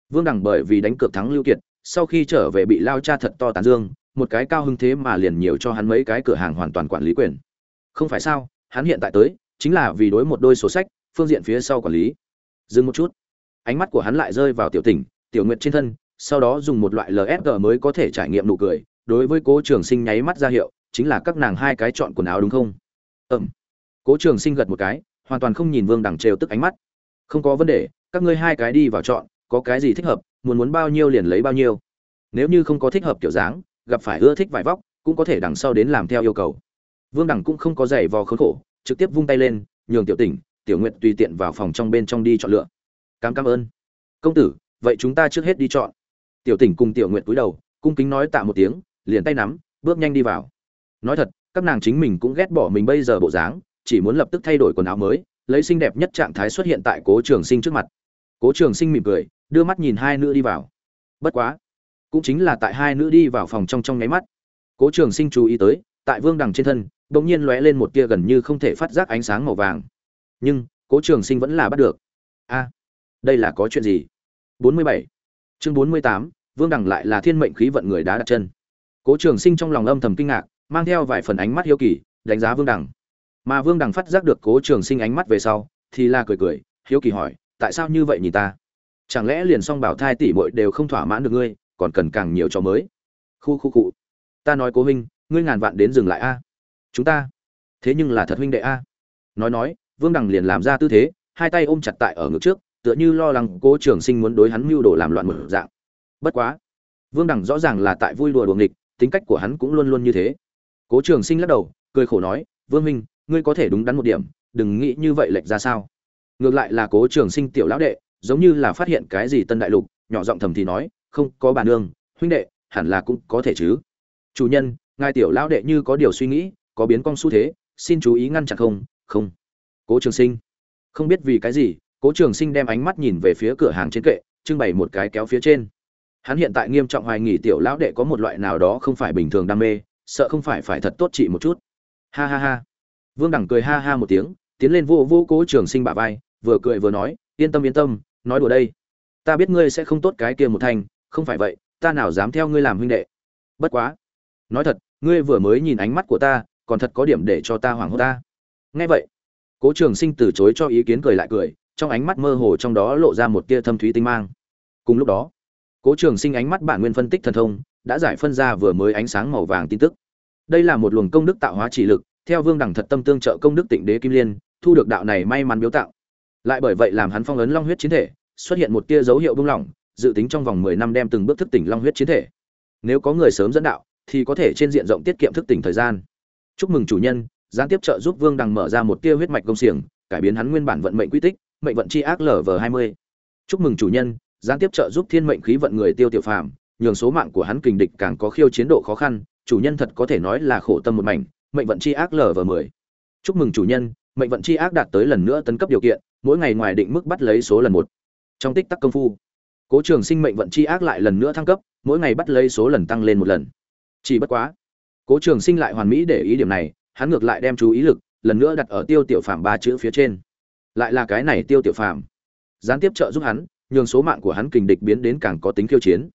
vương đẳng bởi vì đánh cược thắng lưu kiệt, sau khi trở về bị lao cha thật to tán dương, một cái cao hưng thế mà liền nhiều cho hắn mấy cái cửa hàng hoàn toàn quản lý quyền. Không phải sao, hắn hiện tại tới, chính là vì đối một đôi sổ sách, phương diện phía sau quản lý. Dừng một chút. Ánh mắt của hắn lại rơi vào tiểu tỉnh, tiểu nguyệt trên thân, sau đó dùng một loại lsg mới có thể trải nghiệm nụ cười, đối với cố trường sinh nháy mắt ra hiệu, chính là các nàng hai cái chọn quần áo đúng không? Ừm. Cố trường sinh gật một cái, hoàn toàn không nhìn vương đằng trêu tức ánh mắt. Không có vấn đề, các ngươi hai cái đi vào chọn có cái gì thích hợp, muốn muốn bao nhiêu liền lấy bao nhiêu. Nếu như không có thích hợp kiểu dáng, gặp phải ưa thích vải vóc, cũng có thể đằng sau đến làm theo yêu cầu. Vương đẳng cũng không có giày vò khốn khổ, trực tiếp vung tay lên, nhường tiểu tỉnh, tiểu nguyện tùy tiện vào phòng trong bên trong đi chọn lựa. Cám cảm ơn. Công tử, vậy chúng ta trước hết đi chọn. Tiểu tỉnh cùng tiểu nguyện cúi đầu, cung kính nói tạ một tiếng, liền tay nắm, bước nhanh đi vào. Nói thật, các nàng chính mình cũng ghét bỏ mình bây giờ bộ dáng, chỉ muốn lập tức thay đổi quần áo mới, lấy xinh đẹp nhất trạng thái xuất hiện tại cố trường sinh trước mặt cố trường sinh mỉm cười đưa mắt nhìn hai nữ đi vào. Bất quá cũng chính là tại hai nữ đi vào phòng trong trong nháy mắt. Cố trường sinh chú ý tới tại vương đằng trên thân đ ỗ n g nhiên lóe lên một tia gần như không thể phát giác ánh sáng màu vàng. Nhưng cố trường sinh vẫn là bắt được. A đây là có chuyện gì? 47. chương 48, vương đằng lại là thiên mệnh khí vận người đá đặt chân. Cố trường sinh trong lòng âm thầm kinh ngạc mang theo vài phần ánh mắt hiếu kỳ đánh giá vương đằng. Mà vương đằng phát giác được cố trường sinh ánh mắt về sau thì là cười cười hiếu kỳ hỏi tại sao như vậy nhìn ta? Chẳng lẽ liền song bảo thai tỷ muội đều không thỏa mãn được ngươi, còn cần càng nhiều cho mới? Khu khu cụ ta nói cố huynh, ngươi ngàn vạn đến dừng lại a. Chúng ta. Thế nhưng là thật huynh đệ a. Nói nói, vương đằng liền làm ra tư thế, hai tay ôm chặt tại ở ngực trước, tựa như lo lắng cố trường sinh muốn đối hắn mưu đồ làm loạn một dạng. Bất quá. Vương đằng rõ ràng là tại vui đùa đùa nghịch, tính cách của hắn cũng luôn luôn như thế. Cố trường sinh lắc đầu, cười khổ nói, vương minh ngươi có thể đúng đắn một điểm, đừng nghĩ như vậy lệch ra sao ngược lại là cố trường sinh tiểu lão đệ, giống như là phát hiện cái gì tân đại lục, nhỏ giọng thầm thì nói, không, có bà nương, huynh đệ, hẳn là cũng có thể chứ. Chủ nhân, ngài tiểu lão đệ như có điều suy nghĩ, có biến cong xu thế, xin chú ý ngăn chặn không? Không. Cố trường sinh? Không biết vì cái gì, cố trường sinh đem ánh mắt nhìn về phía cửa hàng trên kệ, trưng bày một cái kéo phía trên. Hắn hiện tại nghiêm trọng hoài nghỉ tiểu lão đệ có một loại nào đó không phải bình thường đam mê, sợ không phải phải thật tốt trị một chút. Ha ha ha. Vương đẳng cười ha ha một tiếng tiến lên vô vô cố trường sinh bả vai, vừa cười vừa nói, yên tâm yên tâm, nói đùa đây. Ta biết ngươi sẽ không tốt cái kia một thành, không phải vậy, ta nào dám theo ngươi làm huynh đệ. Bất quá. Nói thật, ngươi vừa mới nhìn ánh mắt của ta, còn thật có điểm để cho ta hoảng hốt ta. Nghe vậy, cố trường sinh từ chối cho ý kiến cười lại cười, trong ánh mắt mơ hồ trong đó lộ ra một tia thâm thúy tinh mang. Cùng lúc đó, cố trường sinh ánh mắt bản nguyên phân tích thần thông, đã giải phân ra vừa mới ánh sáng màu vàng tin tức. Đây là một luồng công đức tạo hóa chỉ lực, theo vương đẳng thật tâm tương trợ công đức tịnh đế kim liên thu được đạo này may mắn biếu tặng, lại bởi vậy làm hắn phong ấn long huyết chiến thể xuất hiện một tia dấu hiệu buông lỏng dự tính trong vòng mười năm đem từng bước thức tỉnh long huyết chiến thể. Nếu có người sớm dẫn đạo thì có thể trên diện rộng tiết kiệm thức tỉnh thời gian. Chúc mừng chủ nhân gián tiếp trợ giúp vương đằng mở ra một tia huyết mạch công xiềng cải biến hắn nguyên bản vận mệnh quy tích mệnh vận chi ác lv hai mươi. Chúc mừng chủ nhân gián tiếp trợ giúp thiên mệnh khí vận người tiêu tiểu phàm nhường số mạng của hắn kình địch càng có khiêu chiến độ khó khăn chủ nhân thật có thể nói là khổ tâm một mảnh mệnh vận chi ác lv mười. Chúc mừng chủ nhân mệnh vận chi ác đạt tới lần nữa tấn cấp điều kiện, mỗi ngày ngoài định mức bắt lấy số lần một. Trong tích tắc công phu, cố trường sinh mệnh vận chi ác lại lần nữa thăng cấp, mỗi ngày bắt lấy số lần tăng lên một lần. Chỉ bất quá, cố trường sinh lại hoàn mỹ để ý điểm này, hắn ngược lại đem chú ý lực lần nữa đặt ở tiêu tiểu phàm ba chữ phía trên. Lại là cái này tiêu tiểu phàm. Gián tiếp trợ giúp hắn, nhường số mạng của hắn kình địch biến đến càng có tính khiêu chiến.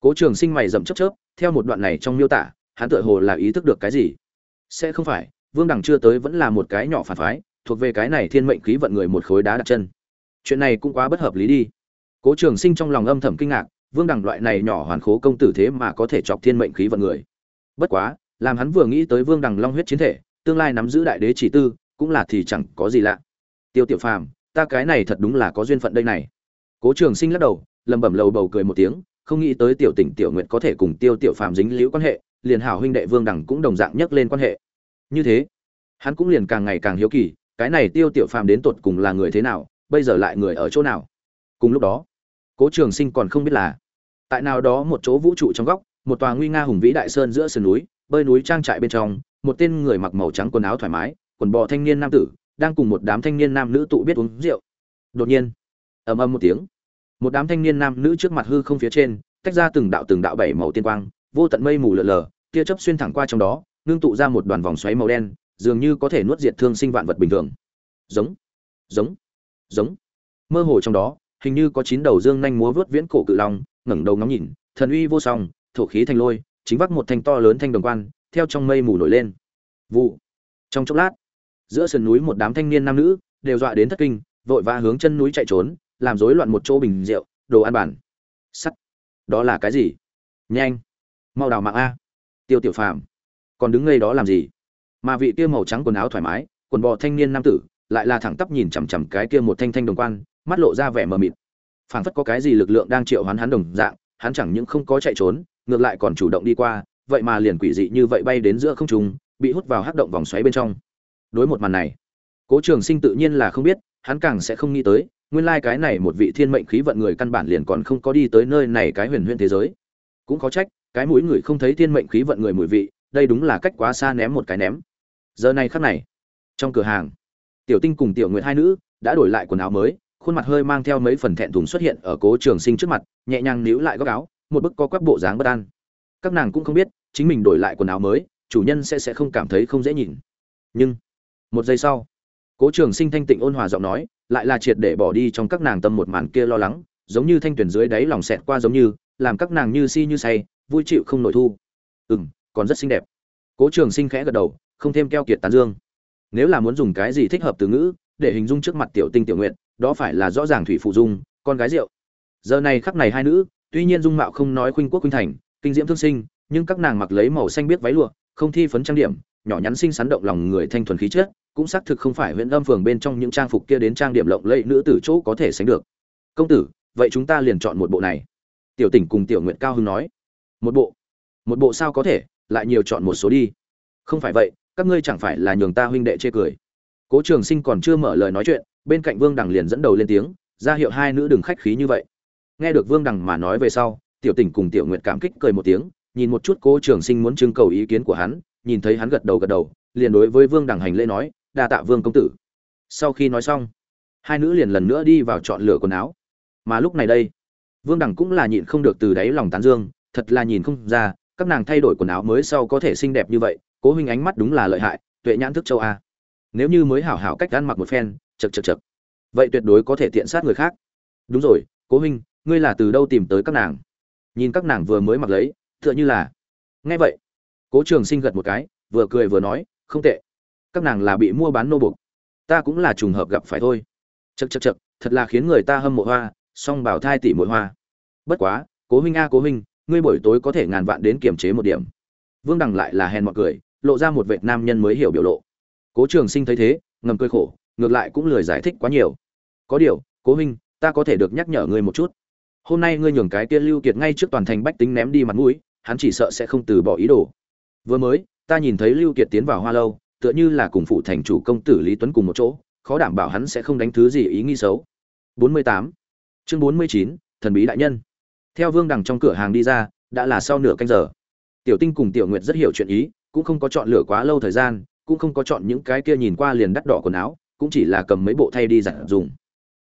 Cố trường sinh mày rậm chấp chớp, theo một đoạn này trong miêu tả, hắn tựa hồ là ý thức được cái gì? Sẽ không phải vương đẳng chưa tới vẫn là một cái nhỏ phản phái, thuộc về cái này thiên mệnh khí vận người một khối đá đặt chân. Chuyện này cũng quá bất hợp lý đi. Cố trường sinh trong lòng âm thầm kinh ngạc, vương đẳng loại này nhỏ hoàn khố công tử thế mà có thể chọc thiên mệnh khí vận người. Bất quá, làm hắn vừa nghĩ tới vương đằng long huyết chiến thể, tương lai nắm giữ đại đế chỉ tư, cũng là thì chẳng có gì lạ. Tiêu tiểu phàm, ta cái này thật đúng là có duyên phận đây này. Cố trường sinh lắc đầu, lẩm bẩm lầu bầu cười một tiếng, không nghĩ tới tiểu tỉnh tiểu nguyện có thể cùng tiêu tiểu phàm dính liễu quan hệ, liền hảo huynh đệ vương đẳng cũng đồng dạng nhắc lên quan hệ như thế, hắn cũng liền càng ngày càng hiếu kỳ, cái này tiêu tiểu phàm đến tột cùng là người thế nào, bây giờ lại người ở chỗ nào? Cùng lúc đó, cố trường sinh còn không biết là, tại nào đó một chỗ vũ trụ trong góc, một tòa nguy nga hùng vĩ đại sơn giữa sườn núi, bơi núi trang trại bên trong, một tên người mặc màu trắng quần áo thoải mái, quần bò thanh niên nam tử, đang cùng một đám thanh niên nam nữ tụ biết uống rượu. Đột nhiên, ầm ầm một tiếng, một đám thanh niên nam nữ trước mặt hư không phía trên, tách ra từng đạo từng đạo bảy màu tiên quang, vô tận mây mù lờ lờ, tia chớp xuyên thẳng qua trong đó nương tụ ra một đoàn vòng xoáy màu đen, dường như có thể nuốt diệt thương sinh vạn vật bình thường. Giống giống giống. Mơ hồ trong đó, hình như có chín đầu dương nhanh múa vớt viễn cổ cự long, ngẩng đầu ngắm nhìn, thần uy vô song, thổ khí thành lôi, chính vắt một thanh to lớn thanh đồng quan, theo trong mây mù nổi lên. Vụ. Trong chốc lát, giữa sườn núi một đám thanh niên nam nữ, đều dọa đến thất kinh, vội vã hướng chân núi chạy trốn, làm rối loạn một chỗ bình rượu, đồ ăn bản. Sắt. Đó là cái gì? Nhanh. Mau đào mạng a. Tiêu tiểu phàm còn đứng ngay đó làm gì? Mà vị kia màu trắng quần áo thoải mái, quần bò thanh niên nam tử, lại là thẳng tắp nhìn chằm chằm cái kia một thanh thanh đồng quan, mắt lộ ra vẻ mờ mịt. Phảng phất có cái gì lực lượng đang triệu hoán hắn đồng dạng, hắn chẳng những không có chạy trốn, ngược lại còn chủ động đi qua, vậy mà liền quỷ dị như vậy bay đến giữa không trung, bị hút vào hắc động vòng xoáy bên trong. Đối một màn này, cố trường sinh tự nhiên là không biết, hắn càng sẽ không nghĩ tới, nguyên lai cái này một vị thiên mệnh khí vận người căn bản liền còn không có đi tới nơi này cái huyền huyền thế giới. Cũng có trách, cái mũi người không thấy thiên mệnh khí vận người mùi vị đây đúng là cách quá xa ném một cái ném. Giờ này khắc này, trong cửa hàng, tiểu tinh cùng tiểu nguyệt hai nữ đã đổi lại quần áo mới, khuôn mặt hơi mang theo mấy phần thẹn thùng xuất hiện ở cố trường sinh trước mặt, nhẹ nhàng níu lại góc áo, một bức có quắc bộ dáng bất an. Các nàng cũng không biết, chính mình đổi lại quần áo mới, chủ nhân sẽ sẽ không cảm thấy không dễ nhìn. Nhưng, một giây sau, cố trường sinh thanh tịnh ôn hòa giọng nói, lại là triệt để bỏ đi trong các nàng tâm một màn kia lo lắng, giống như thanh tuyển dưới đáy lòng xẹt qua giống như, làm các nàng như si như say, vui chịu không nội thu. Ừ m còn rất xinh đẹp. Cố trường sinh khẽ gật đầu, không thêm keo kiệt tán dương. Nếu là muốn dùng cái gì thích hợp từ ngữ, để hình dung trước mặt tiểu tinh tiểu nguyện đó phải là rõ ràng thủy phụ dung, con gái rượu. Giờ này khắc này hai nữ, tuy nhiên dung mạo không nói khuynh quốc khuynh thành, kinh diễm thương sinh, nhưng các nàng mặc lấy màu xanh biết váy lụa, không thi phấn trang điểm, nhỏ nhắn xinh xắn động lòng người thanh thuần khí chất, cũng xác thực không phải huyện âm phường bên trong những trang phục kia đến trang điểm lộng lẫy nữ tử chỗ có thể sánh được. Công tử, vậy chúng ta liền chọn một bộ này. Tiểu tỉnh cùng tiểu nguyện cao hưng nói. Một bộ? Một bộ sao có thể? Lại nhiều chọn một số đi. Không phải vậy, các ngươi chẳng phải là nhường ta huynh đệ chê cười. Cố trường sinh còn chưa mở lời nói chuyện, bên cạnh vương đằng liền dẫn đầu lên tiếng, ra hiệu hai nữ đừng khách khí như vậy. Nghe được vương đằng mà nói về sau, tiểu tỉnh cùng tiểu nguyệt cảm kích cười một tiếng, nhìn một chút cố trường sinh muốn trưng cầu ý kiến của hắn, nhìn thấy hắn gật đầu gật đầu, liền đối với vương đằng hành lễ nói, đa tạ vương công tử. Sau khi nói xong, hai nữ liền lần nữa đi vào chọn lựa quần áo. Mà lúc này đây, vương đằng cũng là nhịn không được từ đáy lòng tán dương, thật là nhìn không ra các nàng thay đổi quần áo mới sau có thể xinh đẹp như vậy, cố huynh ánh mắt đúng là lợi hại, tuệ nhãn thức châu a. Nếu như mới hảo hảo cách ăn mặc một phen, chật chật chật. Vậy tuyệt đối có thể tiện sát người khác. Đúng rồi, cố huynh, ngươi là từ đâu tìm tới các nàng? Nhìn các nàng vừa mới mặc lấy, tựa như là. Nghe vậy, cố trường sinh gật một cái, vừa cười vừa nói, không tệ. Các nàng là bị mua bán nô bục ta cũng là trùng hợp gặp phải thôi. Chật chật chật, thật là khiến người ta hâm mộ hoa, song bảo thai tỷ muội hoa. Bất quá, cố huynh a, cố huynh ngươi buổi tối có thể ngàn vạn đến kiềm chế một điểm. Vương đằng lại là hèn mọi cười lộ ra một vệt nam nhân mới hiểu biểu lộ. Cố trường sinh thấy thế ngầm cười khổ ngược lại cũng lười giải thích quá nhiều. Có điều cố huynh ta có thể được nhắc nhở ngươi một chút. Hôm nay ngươi nhường cái kia lưu kiệt ngay trước toàn thành bách tính ném đi mặt mũi hắn chỉ sợ sẽ không từ bỏ ý đồ. Vừa mới ta nhìn thấy lưu kiệt tiến vào hoa lâu tựa như là cùng phụ thành chủ công tử lý tuấn cùng một chỗ khó đảm bảo hắn sẽ không đánh thứ gì ý nghi xấu. 48. chương 49, thần bí đại nhân theo vương đằng trong cửa hàng đi ra, đã là sau nửa canh giờ. Tiểu tinh cùng tiểu nguyệt rất hiểu chuyện ý, cũng không có chọn lựa quá lâu thời gian, cũng không có chọn những cái kia nhìn qua liền đắt đỏ quần áo, cũng chỉ là cầm mấy bộ thay đi giặt dùng.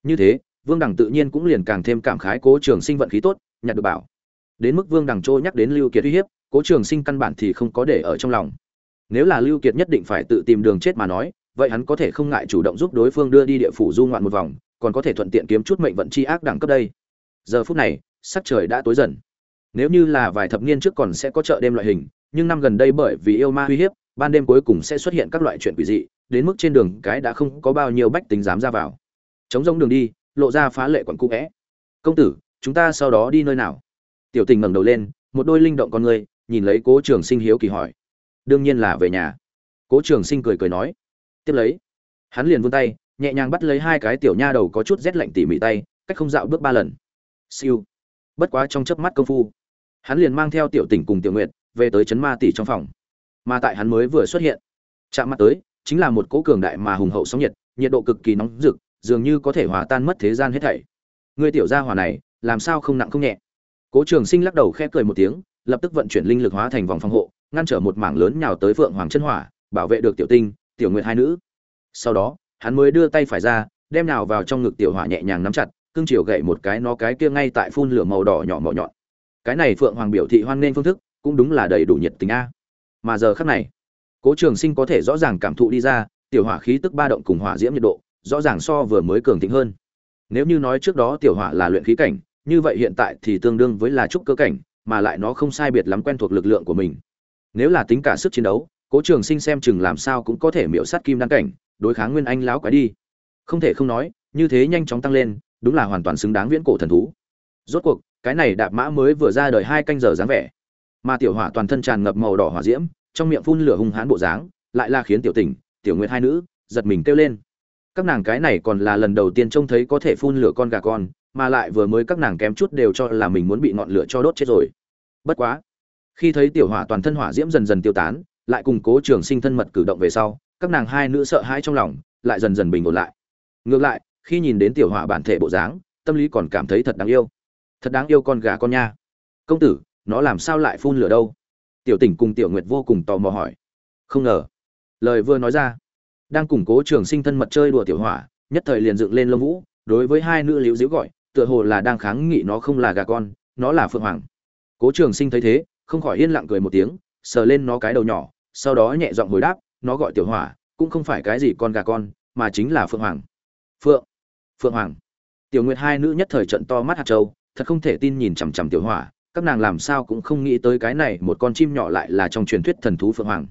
Như thế, vương đằng tự nhiên cũng liền càng thêm cảm khái cố trường sinh vận khí tốt, nhặt được bảo. Đến mức vương đằng trôi nhắc đến lưu kiệt uy hiếp, cố trường sinh căn bản thì không có để ở trong lòng. Nếu là lưu kiệt nhất định phải tự tìm đường chết mà nói, vậy hắn có thể không ngại chủ động giúp đối phương đưa đi địa phủ du ngoạn một vòng, còn có thể thuận tiện kiếm chút mệnh vận chi ác đẳng cấp đây. Giờ phút này sắc trời đã tối dần. Nếu như là vài thập niên trước còn sẽ có chợ đêm loại hình, nhưng năm gần đây bởi vì yêu ma uy hiếp, ban đêm cuối cùng sẽ xuất hiện các loại chuyện quỷ dị, đến mức trên đường cái đã không có bao nhiêu bách tính dám ra vào. Chống rông đường đi, lộ ra phá lệ quận cũ vẽ. Công tử, chúng ta sau đó đi nơi nào? Tiểu tình ngẩng đầu lên, một đôi linh động con người, nhìn lấy cố trường sinh hiếu kỳ hỏi. Đương nhiên là về nhà. Cố trường sinh cười cười nói. Tiếp lấy, hắn liền vươn tay, nhẹ nhàng bắt lấy hai cái tiểu nha đầu có chút rét lạnh tỉ mỉ tay, cách không dạo bước ba lần. Siêu bất quá trong chớp mắt công phu, hắn liền mang theo tiểu tỉnh cùng tiểu nguyệt về tới trấn ma tỷ trong phòng. Mà tại hắn mới vừa xuất hiện, chạm mặt tới, chính là một cỗ cường đại mà hùng hậu sóng nhiệt nhiệt độ cực kỳ nóng rực, dường như có thể hòa tan mất thế gian hết thảy. Người tiểu gia hỏa này, làm sao không nặng không nhẹ? Cố trường sinh lắc đầu khẽ cười một tiếng, lập tức vận chuyển linh lực hóa thành vòng phòng hộ, ngăn trở một mảng lớn nhào tới phượng hoàng chân hỏa, bảo vệ được tiểu tinh, tiểu nguyệt hai nữ. Sau đó, hắn mới đưa tay phải ra, đem nào vào trong ngực tiểu hỏa nhẹ nhàng nắm chặt Tương triều gậy một cái nó cái kia ngay tại phun lửa màu đỏ nhỏ mỏ nhọn. Cái này phượng hoàng biểu thị hoan nghênh phương thức, cũng đúng là đầy đủ nhiệt tình a. Mà giờ khắc này, cố trường sinh có thể rõ ràng cảm thụ đi ra, tiểu hỏa khí tức ba động cùng hỏa diễm nhiệt độ, rõ ràng so vừa mới cường thịnh hơn. Nếu như nói trước đó tiểu hỏa là luyện khí cảnh, như vậy hiện tại thì tương đương với là trúc cơ cảnh, mà lại nó không sai biệt lắm quen thuộc lực lượng của mình. Nếu là tính cả sức chiến đấu, cố trường sinh xem chừng làm sao cũng có thể miễu sát kim đăng cảnh, đối kháng nguyên anh lão quái đi. Không thể không nói, như thế nhanh chóng tăng lên đúng là hoàn toàn xứng đáng viễn cổ thần thú. Rốt cuộc, cái này đạp mã mới vừa ra đời hai canh giờ dáng vẻ. Mà tiểu hỏa toàn thân tràn ngập màu đỏ hỏa diễm, trong miệng phun lửa hung hãn bộ dáng, lại là khiến tiểu tình, tiểu nguyệt hai nữ, giật mình kêu lên. Các nàng cái này còn là lần đầu tiên trông thấy có thể phun lửa con gà con, mà lại vừa mới các nàng kém chút đều cho là mình muốn bị ngọn lửa cho đốt chết rồi. Bất quá, khi thấy tiểu hỏa toàn thân hỏa diễm dần dần tiêu tán, lại cùng cố trường sinh thân mật cử động về sau, các nàng hai nữ sợ hãi trong lòng, lại dần dần bình ổn lại. Ngược lại khi nhìn đến tiểu hỏa bản thể bộ dáng, tâm lý còn cảm thấy thật đáng yêu. Thật đáng yêu con gà con nha. Công tử, nó làm sao lại phun lửa đâu? Tiểu tỉnh cùng tiểu nguyệt vô cùng tò mò hỏi. Không ngờ. Lời vừa nói ra, đang củng cố trường sinh thân mật chơi đùa tiểu hỏa nhất thời liền dựng lên lông vũ, đối với hai nữ liễu diễu gọi, tựa hồ là đang kháng nghị nó không là gà con, nó là phượng hoàng. Cố trường sinh thấy thế, không khỏi yên lặng cười một tiếng, sờ lên nó cái đầu nhỏ, sau đó nhẹ giọng hồi đáp, nó gọi tiểu hỏa cũng không phải cái gì con gà con, mà chính là phượng hoàng. Phượng phượng hoàng. Tiểu nguyệt hai nữ nhất thời trận to mắt hạt châu, thật không thể tin nhìn chằm chằm tiểu hỏa, các nàng làm sao cũng không nghĩ tới cái này một con chim nhỏ lại là trong truyền thuyết thần thú phượng hoàng.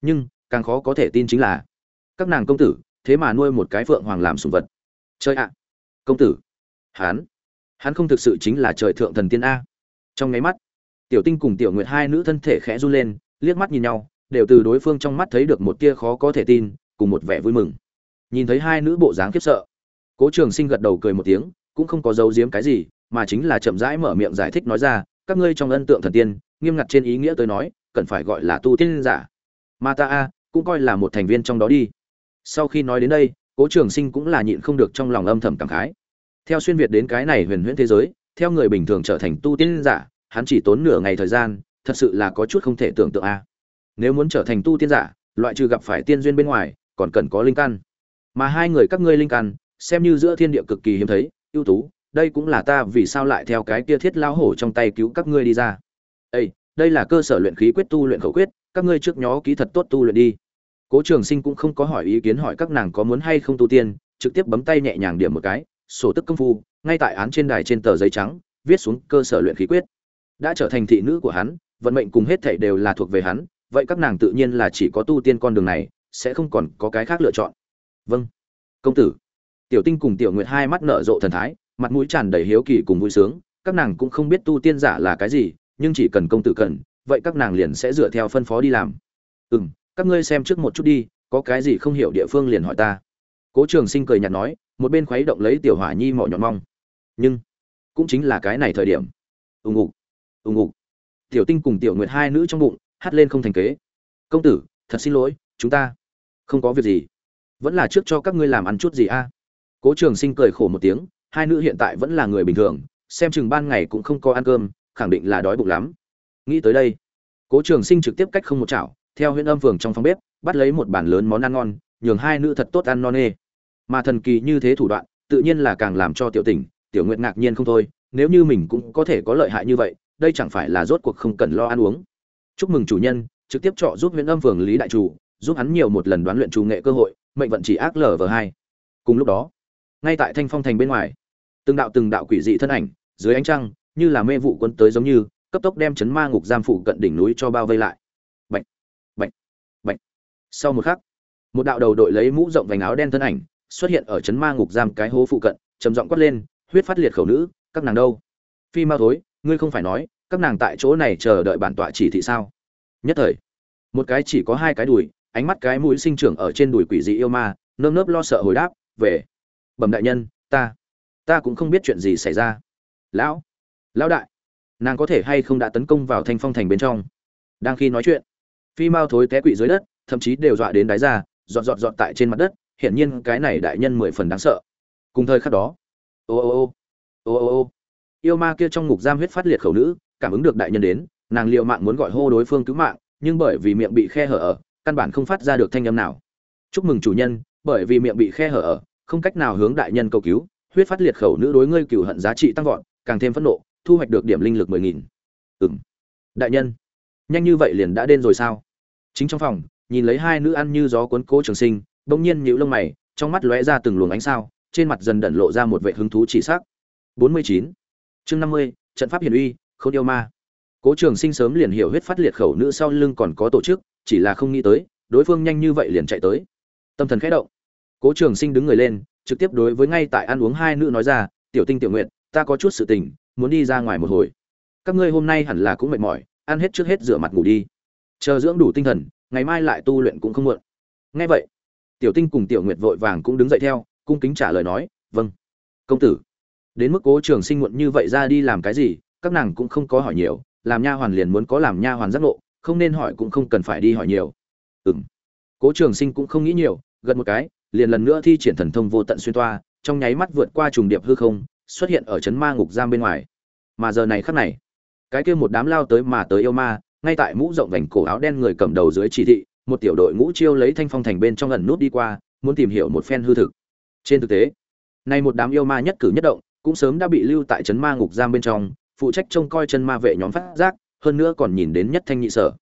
Nhưng, càng khó có thể tin chính là, các nàng công tử, thế mà nuôi một cái phượng hoàng làm sùng vật. Chơi ạ! Công tử! Hán! Hắn không thực sự chính là trời thượng thần tiên a. Trong nháy mắt, tiểu tinh cùng tiểu nguyệt hai nữ thân thể khẽ run lên, liếc mắt nhìn nhau, đều từ đối phương trong mắt thấy được một tia khó có thể tin, cùng một vẻ vui mừng. Nhìn thấy hai nữ bộ dáng khiếp sợ cố trường sinh gật đầu cười một tiếng, cũng không có giấu giếm cái gì, mà chính là chậm rãi mở miệng giải thích nói ra, các ngươi trong ân tượng thần tiên, nghiêm ngặt trên ý nghĩa tôi nói, cần phải gọi là tu tiên giả. Mà ta a, cũng coi là một thành viên trong đó đi. Sau khi nói đến đây, cố trường sinh cũng là nhịn không được trong lòng âm thầm cảm khái. Theo xuyên việt đến cái này huyền huyễn thế giới, theo người bình thường trở thành tu tiên giả, hắn chỉ tốn nửa ngày thời gian, thật sự là có chút không thể tưởng tượng a. Nếu muốn trở thành tu tiên giả, loại trừ gặp phải tiên duyên bên ngoài, còn cần có linh căn. Mà hai người các ngươi linh căn xem như giữa thiên địa cực kỳ hiếm thấy, ưu tú, đây cũng là ta vì sao lại theo cái kia thiết lao hổ trong tay cứu các ngươi đi ra. Ây đây là cơ sở luyện khí quyết tu luyện khẩu quyết, các ngươi trước nhó kỹ thật tốt tu luyện đi. Cố trường sinh cũng không có hỏi ý kiến hỏi các nàng có muốn hay không tu tiên, trực tiếp bấm tay nhẹ nhàng điểm một cái, sổ tức công phu, ngay tại án trên đài trên tờ giấy trắng, viết xuống cơ sở luyện khí quyết. Đã trở thành thị nữ của hắn, vận mệnh cùng hết thảy đều là thuộc về hắn, vậy các nàng tự nhiên là chỉ có tu tiên con đường này, sẽ không còn có cái khác lựa chọn. Vâng. Công tử tiểu tinh cùng tiểu nguyệt hai mắt nở rộ thần thái, mặt mũi tràn đầy hiếu kỳ cùng vui sướng, các nàng cũng không biết tu tiên giả là cái gì, nhưng chỉ cần công tử cần, vậy các nàng liền sẽ dựa theo phân phó đi làm. Ừ m các ngươi xem trước một chút đi, có cái gì không hiểu địa phương liền hỏi ta. Cố trường sinh cười nhạt nói, một bên khuấy động lấy tiểu hỏa nhi mỏ nhọn mong. Nhưng, cũng chính là cái này thời điểm. Ù ngục ù ngục. Tiểu tinh cùng tiểu nguyệt hai nữ trong bụng, hắt lên không thành kế. Công tử, thật xin lỗi, chúng ta không có việc gì. Vẫn là trước cho các ngươi làm ăn chút gì a cố trường sinh cười khổ một tiếng, hai nữ hiện tại vẫn là người bình thường, xem chừng ban ngày cũng không có ăn cơm, khẳng định là đói bụng lắm. Nghĩ tới đây, cố trường sinh trực tiếp cách không một chảo, theo huyện âm phường trong phòng bếp, bắt lấy một bản lớn món ăn ngon, nhường hai nữ thật tốt ăn non nê. Mà thần kỳ như thế thủ đoạn, tự nhiên là càng làm cho tiểu tỉnh, tiểu nguyện ngạc nhiên không thôi, nếu như mình cũng có thể có lợi hại như vậy, đây chẳng phải là rốt cuộc không cần lo ăn uống. Chúc mừng chủ nhân, trực tiếp trọ giúp huyện âm phường lý đại chủ, giúp hắn nhiều một lần đoán luyện chủ nghệ cơ hội, mệnh vận chỉ ác lở vờ hai. Cùng lúc đó ngay tại thanh phong thành bên ngoài. Từng đạo từng đạo quỷ dị thân ảnh, dưới ánh trăng, như là mê vụ quân tới giống như, cấp tốc đem chấn ma ngục giam phủ cận đỉnh núi cho bao vây lại. Bệnh bệnh bệnh sau một khắc, một đạo đầu đội lấy mũ rộng vành áo đen thân ảnh xuất hiện ở chấn ma ngục giam cái hố phụ cận, trầm giọng quát lên, huyết phát liệt khẩu nữ, các nàng đâu? Phi ma thối, ngươi không phải nói, các nàng tại chỗ này chờ đợi bản tọa chỉ thị sao? Nhất thời, một cái chỉ có hai cái đùi, ánh mắt cái mũi sinh trưởng ở trên đùi quỷ dị yêu ma, nơm nớp lo sợ hồi đáp, về bẩm đại nhân, ta ta cũng không biết chuyện gì xảy ra. Lão lão đại, nàng có thể hay không đã tấn công vào thanh phong thành bên trong? Đang khi nói chuyện, phi mao thối té quỵ dưới đất, thậm chí đều dọa đến đáy ra dọn dọn dọn tại trên mặt đất, hiển nhiên cái này đại nhân mười phần đáng sợ. Cùng thời khắc đó, ô ô ô ô ô ô, yêu ma kia trong ngục giam huyết phát liệt khẩu nữ, cảm ứng được đại nhân đến, nàng liệu mạng muốn gọi hô đối phương cứu mạng, nhưng bởi vì miệng bị khe hở ở, căn bản không phát ra được thanh âm nào. Chúc mừng chủ nhân, bởi vì miệng bị khe hở ở không cách nào hướng đại nhân cầu cứu huyết phát liệt khẩu nữ đối ngươi cửu hận giá trị tăng vọt càng thêm phẫn nộ thu hoạch được điểm linh lực mười nghìn. Ừm. Đại nhân nhanh như vậy liền đã đến rồi sao? Chính trong phòng nhìn lấy hai nữ ăn như gió cuốn cố trường sinh bỗng nhiên nhíu lông mày trong mắt lóe ra từng luồng ánh sao trên mặt dần đẩn lộ ra một vẻ hứng thú chỉ sắc. 49. chương 50, trận pháp hiển uy không yêu ma. Cố trường sinh sớm liền hiểu huyết phát liệt khẩu nữ sau lưng còn có tổ chức chỉ là không nghĩ tới đối phương nhanh như vậy liền chạy tới. Tâm thần khẽ động cố trường sinh đứng người lên, trực tiếp đối với ngay tại ăn uống hai nữ nói ra, tiểu tinh, tiểu nguyện ta có chút sự tình, muốn đi ra ngoài một hồi. Các ngươi hôm nay hẳn là cũng mệt mỏi, ăn hết trước hết rửa mặt ngủ đi. Chờ dưỡng đủ tinh thần, ngày mai lại tu luyện cũng không muộn. Ngay vậy, tiểu tinh cùng tiểu nguyệt vội vàng cũng đứng dậy theo, cung kính trả lời nói vâng công tử. Đến mức cố trường sinh muộn như vậy ra đi làm cái gì, các nàng cũng không có hỏi nhiều, làm nha hoàn liền muốn có làm nha hoàn giác ngộ, không nên hỏi cũng không cần phải đi hỏi nhiều. Ừm. Cố trường sinh cũng không nghĩ nhiều gần một cái liền lần nữa thi triển thần thông vô tận xuyên toa, trong nháy mắt vượt qua trùng điệp hư không, xuất hiện ở chấn ma ngục giam bên ngoài. Mà giờ này khắc này, cái kia một đám lao tới mà tới yêu ma, ngay tại mũ rộng vành cổ áo đen người cầm đầu dưới chỉ thị, một tiểu đội ngũ chiêu lấy thanh phong thành bên trong ẩn nút đi qua, muốn tìm hiểu một phen hư thực. Trên thực tế, nay một đám yêu ma nhất cử nhất động, cũng sớm đã bị lưu tại trấn ma ngục giam bên trong, phụ trách trông coi chân ma vệ nhóm phát giác, hơn nữa còn nhìn đến nhất thanh nhị sở.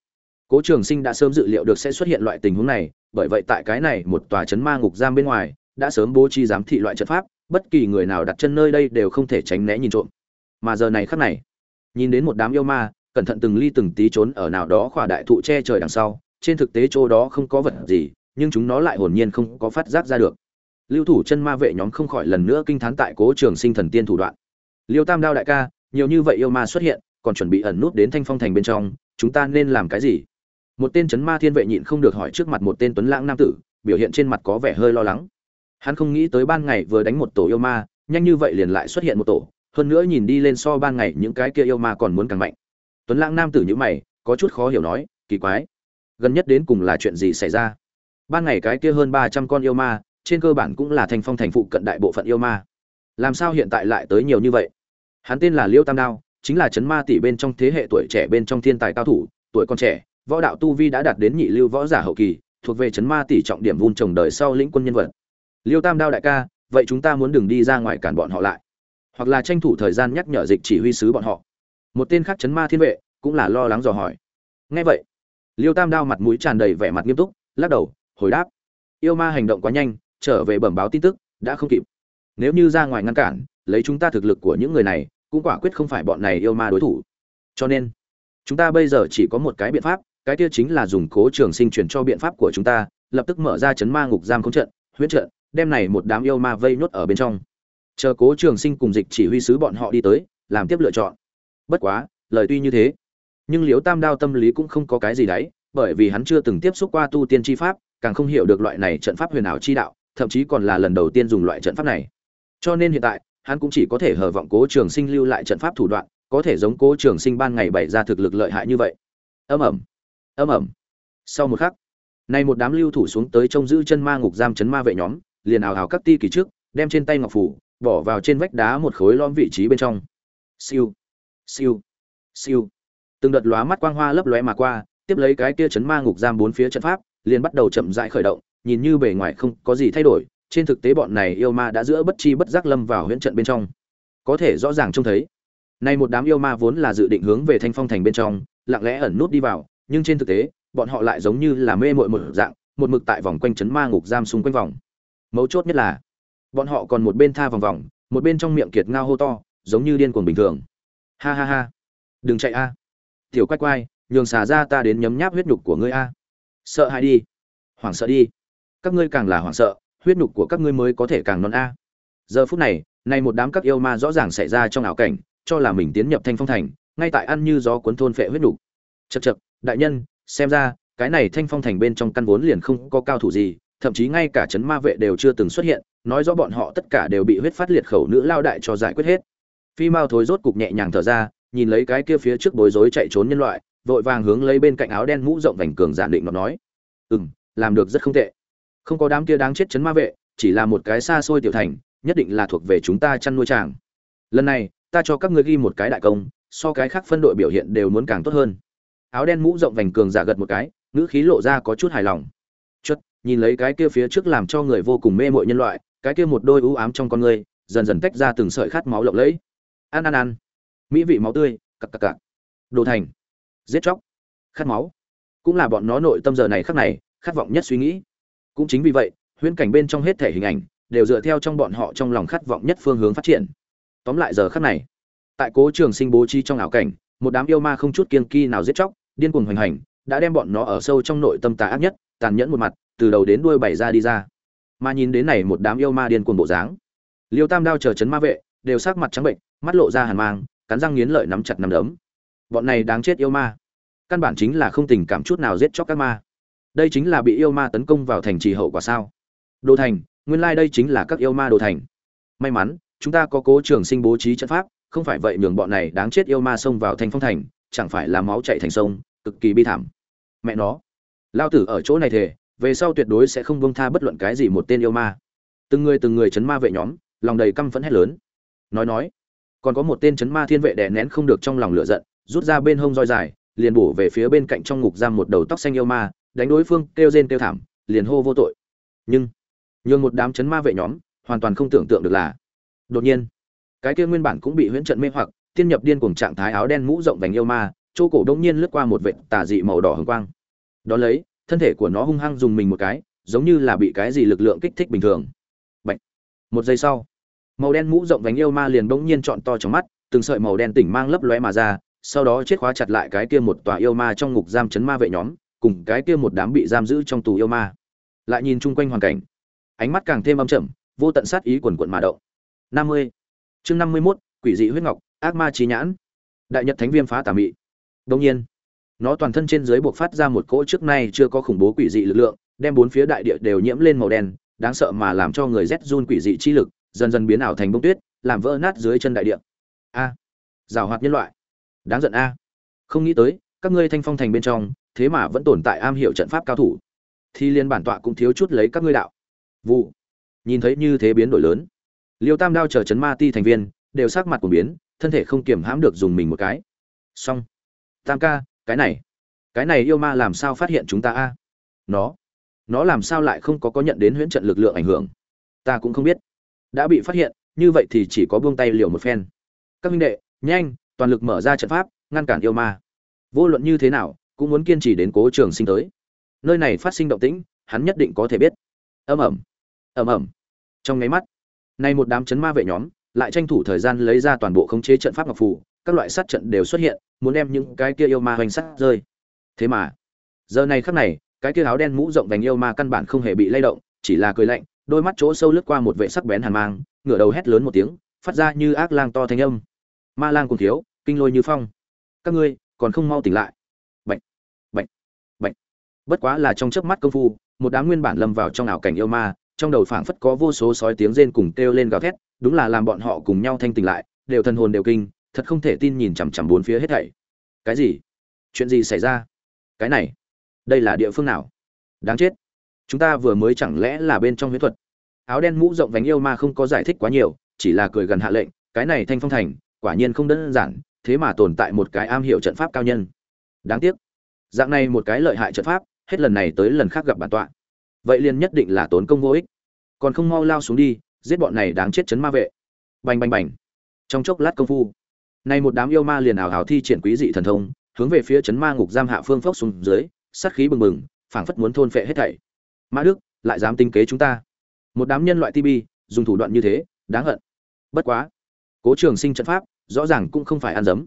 Cố trường sinh đã sớm dự liệu được sẽ xuất hiện loại tình huống này bởi vậy tại cái này một tòa trấn ma ngục giam bên ngoài, đã sớm bố trí giám thị loại trận pháp, bất kỳ người nào đặt chân nơi đây đều không thể tránh né nhìn trộm. Mà giờ này khắc này, nhìn đến một đám yêu ma, cẩn thận từng ly từng tí trốn ở nào đó khỏa đại thụ che trời đằng sau, trên thực tế chỗ đó không có vật gì, nhưng chúng nó lại hồn nhiên không có phát giác ra được. Lưu thủ chân ma vệ nhóm không khỏi lần nữa kinh thán tại cố trường sinh thần tiên thủ đoạn. Liêu tam đao đại ca, nhiều như vậy yêu ma xuất hiện, còn chuẩn bị ẩn nút đến thanh phong thành bên trong, chúng ta nên làm cái gì? Một tên chấn ma thiên vệ nhịn không được hỏi trước mặt một tên tuấn lãng nam tử, biểu hiện trên mặt có vẻ hơi lo lắng. Hắn không nghĩ tới ban ngày vừa đánh một tổ yêu ma, nhanh như vậy liền lại xuất hiện một tổ, hơn nữa nhìn đi lên so ban ngày những cái kia yêu ma còn muốn càng mạnh. Tuấn lãng nam tử như mày, có chút khó hiểu nói, kỳ quái, gần nhất đến cùng là chuyện gì xảy ra? Ban ngày cái kia hơn ba trăm con yêu ma, trên cơ bản cũng là thành phong thành phụ cận đại bộ phận yêu ma. Làm sao hiện tại lại tới nhiều như vậy? Hắn tên là liêu tam đao, chính là chấn ma tỷ bên trong thế hệ tuổi trẻ bên trong thiên tài cao thủ, tuổi còn trẻ võ đạo tu vi đã đạt đến nhị lưu võ giả hậu kỳ, thuộc về chấn ma tỷ trọng điểm vun trồng đời sau lĩnh quân nhân vật. Liêu tam đao đại ca, vậy chúng ta muốn đừng đi ra ngoài cản bọn họ lại. Hoặc là tranh thủ thời gian nhắc nhở dịch chỉ huy sứ bọn họ. Một tên khác chấn ma thiên vệ, cũng là lo lắng dò hỏi. Nghe vậy, liêu tam đao mặt mũi tràn đầy vẻ mặt nghiêm túc, lắc đầu, hồi đáp. Yêu ma hành động quá nhanh, trở về bẩm báo tin tức, đã không kịp. Nếu như ra ngoài ngăn cản, lấy chúng ta thực lực của những người này, cũng quả quyết không phải bọn này yêu ma đối thủ. Cho nên, chúng ta bây giờ chỉ có một cái biện pháp cái kia chính là dùng cố trường sinh truyền cho biện pháp của chúng ta, lập tức mở ra chấn ma ngục giam không trận huyết trận, đem này một đám yêu ma vây nhốt ở bên trong. Chờ cố trường sinh cùng dịch chỉ huy sứ bọn họ đi tới, làm tiếp lựa chọn. Bất quá, lời tuy như thế, nhưng liếu tam đao tâm lý cũng không có cái gì đấy, bởi vì hắn chưa từng tiếp xúc qua tu tiên chi pháp, càng không hiểu được loại này trận pháp huyền ảo chi đạo, thậm chí còn là lần đầu tiên dùng loại trận pháp này. Cho nên hiện tại, hắn cũng chỉ có thể hờ vọng cố trường sinh lưu lại trận pháp thủ đoạn, có thể giống cố trường sinh ban ngày bày ra thực lực lợi hại như vậy. Âm ẩm âm ẩm. Sau một khắc nay một đám lưu thủ xuống tới trông giữ chân ma ngục giam chấn ma vệ nhóm, liền ảo ào các ti kỳ trước, đem trên tay ngọc phủ, bỏ vào trên vách đá một khối lõm vị trí bên trong. Siêu. Siêu. Siêu. Từng đợt lóa mắt quang hoa lấp lóe mà qua, tiếp lấy cái kia chấn ma ngục giam bốn phía trận pháp, liền bắt đầu chậm rãi khởi động, nhìn như bề ngoài không có gì thay đổi, trên thực tế bọn này yêu ma đã giữa bất chi bất giác lâm vào huyễn trận bên trong. Có thể rõ ràng trông thấy nay một đám yêu ma vốn là dự định hướng về thanh phong thành bên trong, lặng lẽ ẩn nút đi vào nhưng trên thực tế, bọn họ lại giống như là mê mội một dạng, một mực tại vòng quanh chấn ma ngục giam xung quanh vòng. Mấu chốt nhất là, bọn họ còn một bên tha vòng vòng, một bên trong miệng kiệt ngao hô to, giống như điên cuồng bình thường. Ha ha ha. Đừng chạy a. Tiểu quay quay nhường xà ra ta đến nhấm nháp huyết nhục của ngươi a. Sợ hãi đi. Hoảng sợ đi. Các ngươi càng là hoảng sợ, huyết nhục của các ngươi mới có thể càng non a. Giờ phút này, nay một đám các yêu ma rõ ràng xảy ra trong ảo cảnh, cho là mình tiến nhập thanh phong thành, ngay tại ăn như gió cuốn thôn phệ huyết nhục chật chật đại nhân, xem ra, cái này thanh phong thành bên trong căn vốn liền không có cao thủ gì, thậm chí ngay cả chấn ma vệ đều chưa từng xuất hiện, nói rõ bọn họ tất cả đều bị huyết phát liệt khẩu nữ lao đại cho giải quyết hết. Phi mao thối rốt cục nhẹ nhàng thở ra, nhìn lấy cái kia phía trước bối rối chạy trốn nhân loại, vội vàng hướng lấy bên cạnh áo đen mũ rộng vành cường giản định nó nói. Ừ m làm được rất không tệ. Không có đám kia đáng chết chấn ma vệ, chỉ là một cái xa xôi tiểu thành, nhất định là thuộc về chúng ta chăn nuôi tràng lần này, ta cho các ngươi ghi một cái đại công, so cái khác phân đội biểu hiện đều muốn càng tốt hơn áo đen mũ rộng vành cường giả gật một cái, ngữ khí lộ ra có chút hài lòng. Chất nhìn lấy cái kia phía trước làm cho người vô cùng mê mội nhân loại, cái kia một đôi ưu ám trong con người, dần dần tách ra từng sợi khát máu lộng lẫy. Ăn ăn ăn mỹ vị máu tươi, cặc cặc cặc. Đồ thành. Giết chóc. Khát máu. Cũng là bọn nó nội tâm giờ này khắc này, khát vọng nhất suy nghĩ. Cũng chính vì vậy, huyễn cảnh bên trong hết thể hình ảnh, đều dựa theo trong bọn họ trong lòng khát vọng nhất phương hướng phát triển. Tóm lại giờ khắc này, tại cố trường sinh bố trí trong ảo cảnh một đám yêu ma không chút kiên kỳ nào giết chóc, điên cuồng hoành hành, đã đem bọn nó ở sâu trong nội tâm tà ác nhất, tàn nhẫn một mặt, từ đầu đến đuôi bày ra đi ra. Mà nhìn đến này một đám yêu ma điên cuồng bộ dáng, liêu tam đao chờ chấn ma vệ, đều sắc mặt trắng bệnh, mắt lộ ra hàn mang, cắn răng nghiến lợi nắm chặt nắm đấm. Bọn này đáng chết yêu ma, căn bản chính là không tình cảm chút nào giết chóc các ma. Đây chính là bị yêu ma tấn công vào thành trì hậu quả sao? Đồ thành, nguyên lai đây chính là các yêu ma đồ thành. May mắn, chúng ta có cố trường sinh bố trí trận pháp không phải vậy nhường bọn này đáng chết yêu ma xông vào thanh phong thành, chẳng phải là máu chạy thành sông, cực kỳ bi thảm. Mẹ nó. Lao tử ở chỗ này thề, về sau tuyệt đối sẽ không bông tha bất luận cái gì một tên yêu ma. Từng người từng người chấn ma vệ nhóm, lòng đầy căm phẫn hét lớn. Nói nói, còn có một tên chấn ma thiên vệ đè nén không được trong lòng lửa giận, rút ra bên hông roi dài, liền bổ về phía bên cạnh trong ngục giam một đầu tóc xanh yêu ma, đánh đối phương, kêu rên kêu thảm, liền hô vô tội. Nhưng, nhường một đám chấn ma vệ nhóm, hoàn toàn không tưởng tượng được là, đột nhiên cái kia nguyên bản cũng bị huyễn trận mê hoặc tiên nhập điên cuồng trạng thái áo đen mũ rộng vành yêu ma chỗ cổ đông nhiên lướt qua một vệt tà dị màu đỏ hồng quang. Đón lấy thân thể của nó hung hăng dùng mình một cái giống như là bị cái gì lực lượng kích thích bình thường. Bạch. một giây sau màu đen mũ rộng vành yêu ma liền bỗng nhiên trọn to trong mắt từng sợi màu đen tỉnh mang lấp lóe mà ra sau đó chết khóa chặt lại cái kia một tòa yêu ma trong ngục giam chấn ma vệ nhóm cùng cái kia một đám bị giam giữ trong tù yêu ma. Lại nhìn chung quanh hoàn cảnh ánh mắt càng thêm âm chậm, vô tận sát ý quần quận mà động. Năm mươi chương năm mươi mốt, quỷ dị huyết ngọc, ác ma trí nhãn. Đại nhật thánh viêm phá tà mị. Đông nhiên, nó toàn thân trên dưới buộc phát ra một cỗ trước nay chưa có khủng bố quỷ dị lực lượng, đem bốn phía đại địa đều nhiễm lên màu đen, đáng sợ mà làm cho người rét run quỷ dị chi lực, dần dần biến ảo thành bông tuyết, làm vỡ nát dưới chân đại địa. A rào hoạt nhân loại. Đáng giận a. Không nghĩ tới, các ngươi thanh phong thành bên trong, thế mà vẫn tồn tại am hiểu trận pháp cao thủ. Thì liên bản tọa cũng thiếu chút lấy các ngươi đạo. Vụ. Nhìn thấy như thế biến đổi lớn liêu tam đao chờ chấn ma ti thành viên, đều sắc mặt của biến, thân thể không kiềm hãm được dùng mình một cái. Xong. Tam ca, cái này. Cái này yêu ma làm sao phát hiện chúng ta a? Nó. Nó làm sao lại không có có nhận đến huyễn trận lực lượng ảnh hưởng? Ta cũng không biết. Đã bị phát hiện, như vậy thì chỉ có buông tay liều một phen. Các minh đệ, nhanh, toàn lực mở ra trận pháp, ngăn cản yêu ma. Vô luận như thế nào, cũng muốn kiên trì đến cố trường sinh tới. Nơi này phát sinh động tĩnh, hắn nhất định có thể biết. Âm ẩm ẩm ẩm trong nháy mắt nay một đám chấn ma vệ nhóm, lại tranh thủ thời gian lấy ra toàn bộ khống chế trận pháp ngọc phù, các loại sát trận đều xuất hiện, muốn đem những cái kia yêu ma hoành sát rơi. Thế mà, giờ này khắc này, cái kia áo đen mũ rộng vành yêu ma căn bản không hề bị lay động, chỉ là cười lạnh, đôi mắt chỗ sâu lướt qua một vệ sắc bén hàn mang, ngửa đầu hét lớn một tiếng, phát ra như ác lang to thanh âm. Ma lang cùng thiếu, kinh lôi như phong. Các ngươi, còn không mau tỉnh lại. Bệnh bệnh bệnh bất quá là trong chớp mắt công phu, một đám nguyên bản lâm vào trong ảo cảnh yêu ma trong đầu phảng phất có vô số sói tiếng rên cùng kêu lên gào thét, đúng là làm bọn họ cùng nhau thanh tỉnh lại, đều thần hồn đều kinh, thật không thể tin nhìn chằm chằm bốn phía hết thảy. Cái gì? Chuyện gì xảy ra? Cái này, đây là địa phương nào? Đáng chết. Chúng ta vừa mới chẳng lẽ là bên trong huyết thuật? Áo đen mũ rộng vành yêu ma không có giải thích quá nhiều, chỉ là cười gần hạ lệnh, cái này thanh phong thành, quả nhiên không đơn giản, thế mà tồn tại một cái am hiểu trận pháp cao nhân. Đáng tiếc. Dạng này một cái lợi hại trận pháp, hết lần này tới lần khác gặp bản tọa vậy liền nhất định là tốn công vô ích. Còn không mau lao xuống đi, giết bọn này đáng chết chấn ma vệ. Bành bành bành. Trong chốc lát công phu, nay một đám yêu ma liền ảo hào thi triển quý dị thần thông, hướng về phía chấn ma ngục giam hạ phương phốc xuống dưới, sát khí bừng bừng, phảng phất muốn thôn phệ hết thảy. Mã đức, lại dám tinh kế chúng ta. Một đám nhân loại tibi dùng thủ đoạn như thế, đáng hận. Bất quá, cố trường sinh trận pháp, rõ ràng cũng không phải ăn dấm.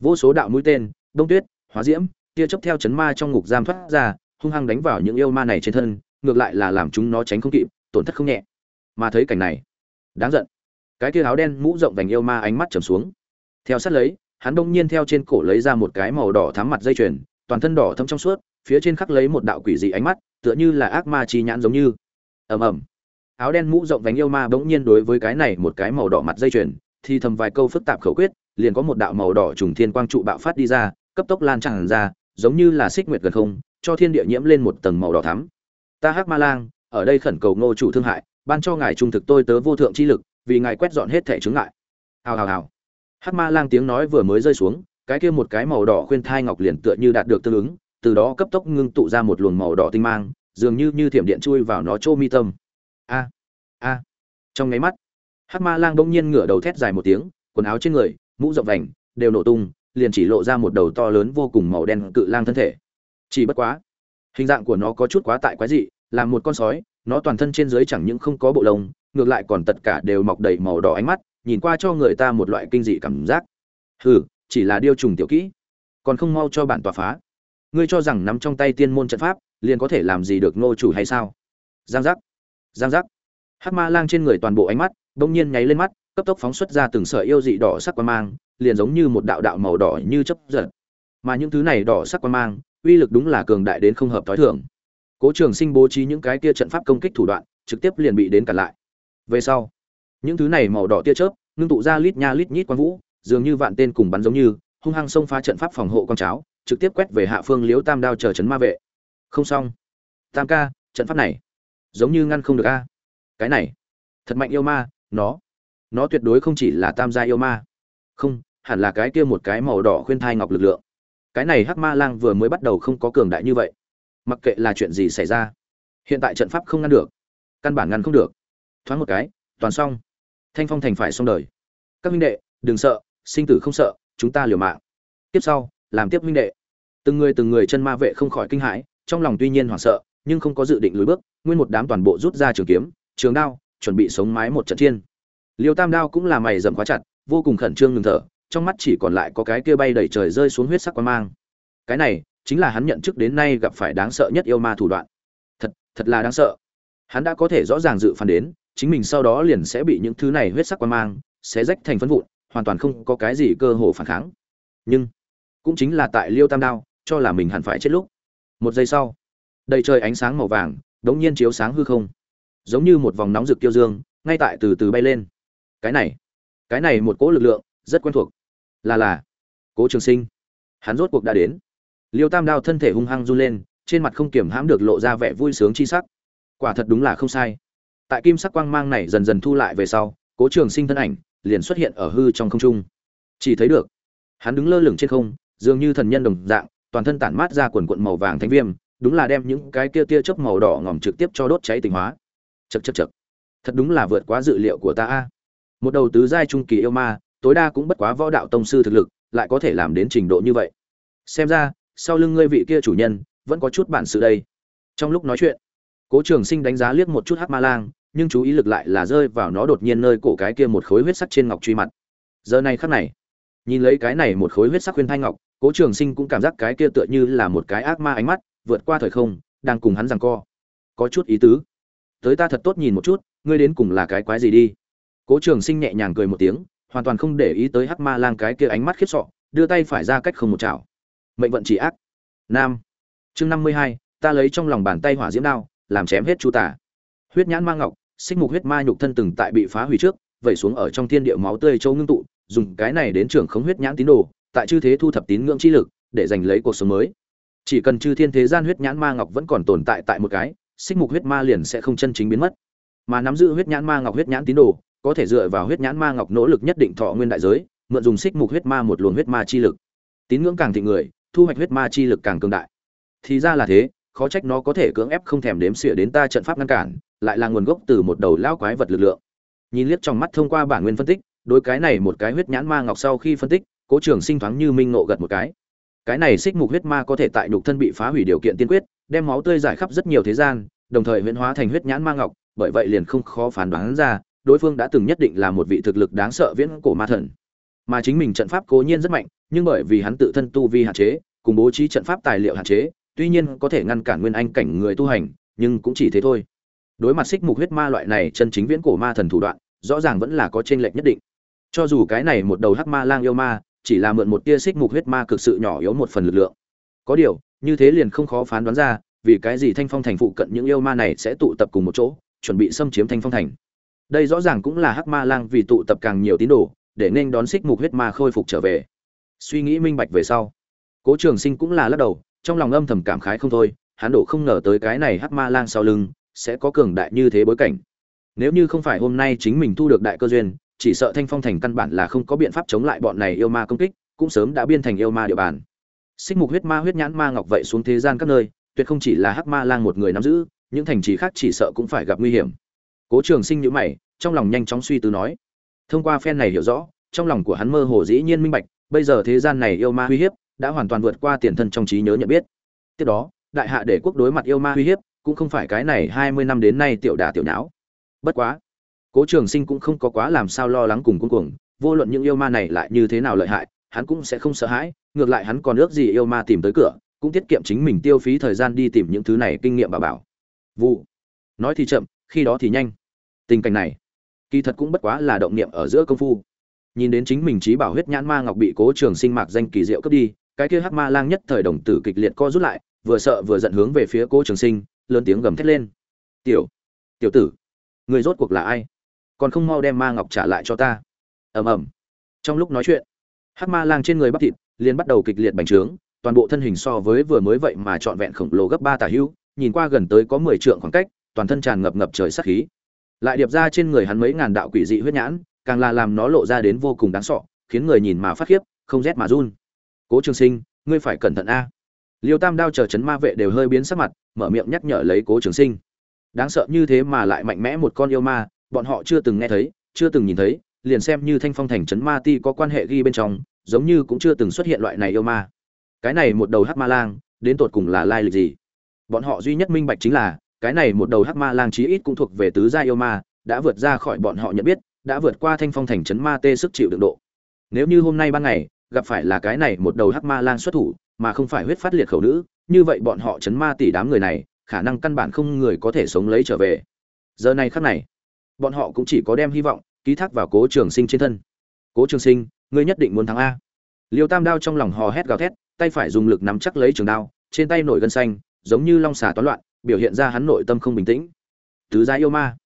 Vô số đạo mũi tên, đông tuyết, hóa diễm, tia chớp theo chấn ma trong ngục giam thoát ra, hung hăng đánh vào những yêu ma này trên thân ngược lại là làm chúng nó tránh không kịp, tổn thất không nhẹ. Mà thấy cảnh này, đáng giận. Cái kia áo đen mũ rộng vành yêu ma ánh mắt trầm xuống. Theo sát lấy, hắn đông nhiên theo trên cổ lấy ra một cái màu đỏ thắm mặt dây chuyền, toàn thân đỏ thâm trong suốt, phía trên khắc lấy một đạo quỷ dị ánh mắt, tựa như là ác ma chi nhãn giống như. Ầm ầm. Áo đen mũ rộng vành yêu ma bỗng nhiên đối với cái này một cái màu đỏ mặt dây chuyền, thì thầm vài câu phức tạp khẩu quyết, liền có một đạo màu đỏ trùng thiên quang trụ bạo phát đi ra, cấp tốc lan tràn ra, giống như là xích nguyệt gần không, cho thiên địa nhiễm lên một tầng màu đỏ thắm ta hắc ma lang, ở đây khẩn cầu ngô chủ thương hại, ban cho ngài trung thực tôi tớ vô thượng chi lực, vì ngài quét dọn hết thể chứng ngại. Hào hào hào. Hắc ma lang tiếng nói vừa mới rơi xuống, cái kia một cái màu đỏ khuyên thai ngọc liền tựa như đạt được tương ứng, từ đó cấp tốc ngưng tụ ra một luồng màu đỏ tinh mang, dường như như thiểm điện chui vào nó chỗ mi tâm. A a. Trong nháy mắt, hắc ma lang bỗng nhiên ngửa đầu thét dài một tiếng, quần áo trên người, mũ rộng vành, đều nổ tung, liền chỉ lộ ra một đầu to lớn vô cùng màu đen cự lang thân thể. Chỉ bất quá, hình dạng của nó có chút quá tại quái dị là một con sói, nó toàn thân trên dưới chẳng những không có bộ lông, ngược lại còn tất cả đều mọc đầy màu đỏ ánh mắt, nhìn qua cho người ta một loại kinh dị cảm giác. Hừ, chỉ là điêu trùng tiểu kỹ, còn không mau cho bản tòa phá. Ngươi cho rằng nắm trong tay tiên môn trận pháp, liền có thể làm gì được ngô chủ hay sao? Giang giác giang giác. Hát ma lang trên người toàn bộ ánh mắt, bỗng nhiên nháy lên mắt, cấp tốc phóng xuất ra từng sợi yêu dị đỏ sắc quan mang, liền giống như một đạo đạo màu đỏ như chấp giật. Mà những thứ này đỏ sắc quan mang, uy lực đúng là cường đại đến không hợp tối thường cố trường sinh bố trí những cái tia trận pháp công kích thủ đoạn, trực tiếp liền bị đến cản lại. Về sau, những thứ này màu đỏ tia chớp, ngưng tụ ra lít nha lít nhít quang vũ, dường như vạn tên cùng bắn giống như, hung hăng xông phá trận pháp phòng hộ con cháo, trực tiếp quét về hạ phương liếu tam đao chờ chấn ma vệ. Không xong. Tam ca, trận pháp này, giống như ngăn không được a. Cái này, thật mạnh yêu ma, nó nó tuyệt đối không chỉ là tam gia yêu ma. Không, hẳn là cái kia một cái màu đỏ khuyên thai ngọc lực lượng. Cái này hắc ma lang vừa mới bắt đầu không có cường đại như vậy mặc kệ là chuyện gì xảy ra, hiện tại trận pháp không ngăn được, căn bản ngăn không được. Thoáng một cái, toàn xong. Thanh phong thành phải xong đời. Các minh đệ, đừng sợ, sinh tử không sợ, chúng ta liều mạng. Tiếp sau, làm tiếp minh đệ. Từng người từng người chân ma vệ không khỏi kinh hãi, trong lòng tuy nhiên hoảng sợ, nhưng không có dự định lùi bước, nguyên một đám toàn bộ rút ra trường kiếm, trường đao, chuẩn bị sống mái một trận chiên liêu tam đao cũng là mày dầm khóa chặt, vô cùng khẩn trương ngừng thở, trong mắt chỉ còn lại có cái kia bay đầy trời rơi xuống huyết sắc quan mang. Cái này chính là hắn nhận trước đến nay gặp phải đáng sợ nhất yêu ma thủ đoạn. Thật thật là đáng sợ. Hắn đã có thể rõ ràng dự phán đến, chính mình sau đó liền sẽ bị những thứ này huyết sắc quan mang sẽ rách thành phân vụn, hoàn toàn không có cái gì cơ hồ phản kháng. Nhưng, cũng chính là tại liêu tam đao, cho là mình hẳn phải chết lúc. Một giây sau, đầy trời ánh sáng màu vàng, đống nhiên chiếu sáng hư không. Giống như một vòng nóng rực tiêu dương, ngay tại từ từ bay lên. Cái này cái này một cỗ lực lượng rất quen thuộc. Là là, cố trường sinh. Hắn rốt cuộc đã đến liêu tam đao thân thể hung hăng run lên, trên mặt không kiểm hãm được lộ ra vẻ vui sướng chi sắc. Quả thật đúng là không sai. Tại kim sắc quang mang này dần dần thu lại về sau, cố trường sinh thân ảnh liền xuất hiện ở hư trong không trung. Chỉ thấy được, hắn đứng lơ lửng trên không, dường như thần nhân đồng dạng, toàn thân tản mát ra quần quận màu vàng thánh viêm, đúng là đem những cái kia tia chớp màu đỏ ngòm trực tiếp cho đốt cháy tinh hóa. Chật chật chật thật đúng là vượt quá dự liệu của ta a. Một đầu tứ giai trung kỳ yêu ma, tối đa cũng bất quá võ đạo tông sư thực lực, lại có thể làm đến trình độ như vậy. Xem ra sau lưng ngươi vị kia chủ nhân, vẫn có chút bản sự đây. Trong lúc nói chuyện, cố trường sinh đánh giá liếc một chút hát ma lang, nhưng chú ý lực lại là rơi vào nó đột nhiên nơi cổ cái kia một khối huyết sắc trên ngọc truy mặt. Giờ này khắc này, nhìn lấy cái này một khối huyết sắc khuyên thanh ngọc, cố trường sinh cũng cảm giác cái kia tựa như là một cái ác ma ánh mắt, vượt qua thời không, đang cùng hắn rằng co. Có chút ý tứ. Tới ta thật tốt nhìn một chút, ngươi đến cùng là cái quái gì đi? Cố trường sinh nhẹ nhàng cười một tiếng, hoàn toàn không để ý tới hắc ma lang cái kia ánh mắt khiếp sọ đưa tay phải ra cách không một chảo mệnh vận chỉ ác. Nam. Chương năm mươi hai, ta lấy trong lòng bàn tay hỏa diễm đao, làm chém hết chu tả. Huyết nhãn ma ngọc, xích mục huyết ma nhục thân từng tại bị phá hủy trước, vẩy xuống ở trong thiên địa máu tươi châu ngưng tụ, dùng cái này đến trưởng khống huyết nhãn tín đồ, tại chư thế thu thập tín ngưỡng chi lực, để giành lấy cuộc sống mới. Chỉ cần chư thiên thế gian huyết nhãn ma ngọc vẫn còn tồn tại tại một cái, xích mục huyết ma liền sẽ không chân chính biến mất. Mà nắm giữ huyết nhãn ma ngọc huyết nhãn tín đồ, có thể dựa vào huyết nhãn ma ngọc nỗ lực nhất định thọ nguyên đại giới, mượn dùng xích mục huyết ma một luồng huyết ma chi lực. Tín ngưỡng càng thị người thu hoạch huyết ma chi lực càng cường đại. Thì ra là thế, khó trách nó có thể cưỡng ép không thèm đếm xỉa đến ta trận pháp ngăn cản, lại là nguồn gốc từ một đầu lão quái vật lực lượng. Nhìn liếc trong mắt thông qua bản nguyên phân tích, đối cái này một cái huyết nhãn ma ngọc sau khi phân tích, cố trường sinh thoáng như minh nộ gật một cái. Cái này xích mục huyết ma có thể tại nhục thân bị phá hủy điều kiện tiên quyết, đem máu tươi giải khắp rất nhiều thế gian, đồng thời huyễn hóa thành huyết nhãn ma ngọc, bởi vậy liền không khó phán đoán ra, đối phương đã từng nhất định là một vị thực lực đáng sợ viễn cổ ma thần. Mà chính mình trận pháp cố nhiên rất mạnh nhưng bởi vì hắn tự thân tu vi hạn chế, cùng bố trí trận pháp tài liệu hạn chế, tuy nhiên có thể ngăn cản nguyên anh cảnh người tu hành, nhưng cũng chỉ thế thôi. Đối mặt xích mục huyết ma loại này chân chính viễn cổ ma thần thủ đoạn, rõ ràng vẫn là có chênh lệch nhất định. Cho dù cái này một đầu hắc ma lang yêu ma, chỉ là mượn một tia xích mục huyết ma cực sự nhỏ yếu một phần lực lượng. Có điều, như thế liền không khó phán đoán ra, vì cái gì thanh phong thành phụ cận những yêu ma này sẽ tụ tập cùng một chỗ, chuẩn bị xâm chiếm thanh phong thành. Đây rõ ràng cũng là hắc ma lang vì tụ tập càng nhiều tín đồ, để nên đón xích mục huyết ma khôi phục trở về suy nghĩ minh bạch về sau. Cố trường sinh cũng là lắc đầu, trong lòng âm thầm cảm khái không thôi, hắn đổ không ngờ tới cái này hắc ma lang sau lưng sẽ có cường đại như thế bối cảnh. Nếu như không phải hôm nay chính mình thu được đại cơ duyên, chỉ sợ thanh phong thành căn bản là không có biện pháp chống lại bọn này yêu ma công kích, cũng sớm đã biên thành yêu ma địa bàn. Xích mục huyết ma huyết nhãn ma ngọc vậy xuống thế gian các nơi, tuyệt không chỉ là hắc ma lang một người nắm giữ, những thành trì khác chỉ sợ cũng phải gặp nguy hiểm. Cố trường sinh nhữ mày, trong lòng nhanh chóng suy tư nói. Thông qua phen này hiểu rõ, trong lòng của hắn mơ hồ dĩ nhiên minh bạch bây giờ thế gian này yêu ma uy hiếp, đã hoàn toàn vượt qua tiền thân trong trí nhớ nhận biết. Tiếp đó, đại hạ để quốc đối mặt yêu ma uy hiếp, cũng không phải cái này hai mươi năm đến nay tiểu đà tiểu nháo. Bất quá, cố trường sinh cũng không có quá làm sao lo lắng cùng cuống cuồng, vô luận những yêu ma này lại như thế nào lợi hại, hắn cũng sẽ không sợ hãi, ngược lại hắn còn ước gì yêu ma tìm tới cửa, cũng tiết kiệm chính mình tiêu phí thời gian đi tìm những thứ này kinh nghiệm bà bảo. Vụ. Nói thì chậm, khi đó thì nhanh. Tình cảnh này, kỳ thật cũng bất quá là động niệm ở giữa công phu nhìn đến chính mình trí bảo huyết nhãn ma ngọc bị cố trường sinh mạc danh kỳ diệu cướp đi, cái kia hắc ma lang nhất thời đồng tử kịch liệt co rút lại, vừa sợ vừa giận hướng về phía cố trường sinh, lớn tiếng gầm thét lên. Tiểu tiểu tử, người rốt cuộc là ai? Còn không mau đem ma ngọc trả lại cho ta. Ầm ầm. Trong lúc nói chuyện, hắc ma lang trên người bắp thịt liền bắt đầu kịch liệt bành trướng, toàn bộ thân hình so với vừa mới vậy mà trọn vẹn khổng lồ gấp ba tà hữu, nhìn qua gần tới có mười trượng khoảng cách, toàn thân tràn ngập ngập trời sát khí. Lại điệp ra trên người hắn mấy ngàn đạo quỷ dị huyết nhãn càng là làm nó lộ ra đến vô cùng đáng sợ khiến người nhìn mà phát khiếp, không rét mà run. Cố trường sinh, ngươi phải cẩn thận a. Liêu tam đao chờ chấn ma vệ đều hơi biến sắc mặt, mở miệng nhắc nhở lấy cố trường sinh. Đáng sợ như thế mà lại mạnh mẽ một con yêu ma, bọn họ chưa từng nghe thấy, chưa từng nhìn thấy, liền xem như thanh phong thành chấn ma ti có quan hệ ghi bên trong, giống như cũng chưa từng xuất hiện loại này yêu ma. Cái này một đầu hắc ma lang, đến tột cùng là lai lịch gì? Bọn họ duy nhất minh bạch chính là, cái này một đầu hắc ma lang chí ít cũng thuộc về tứ gia yêu ma, đã vượt ra khỏi bọn họ nhận biết đã vượt qua thanh phong thành chấn ma tê sức chịu đựng độ. Nếu như hôm nay ban ngày, gặp phải là cái này một đầu hắc ma lang xuất thủ, mà không phải huyết phát liệt khẩu nữ, như vậy bọn họ chấn ma tỷ đám người này, khả năng căn bản không người có thể sống lấy trở về. Giờ này khắc này, bọn họ cũng chỉ có đem hy vọng ký thác vào cố trường sinh trên thân. Cố trường sinh, ngươi nhất định muốn thắng a. Liêu tam đao trong lòng hò hét gào thét, tay phải dùng lực nắm chắc lấy trường đao, trên tay nổi gân xanh, giống như long xà toán loạn, biểu hiện ra hắn nội tâm không bình tĩnh. Tứ gia yêu ma.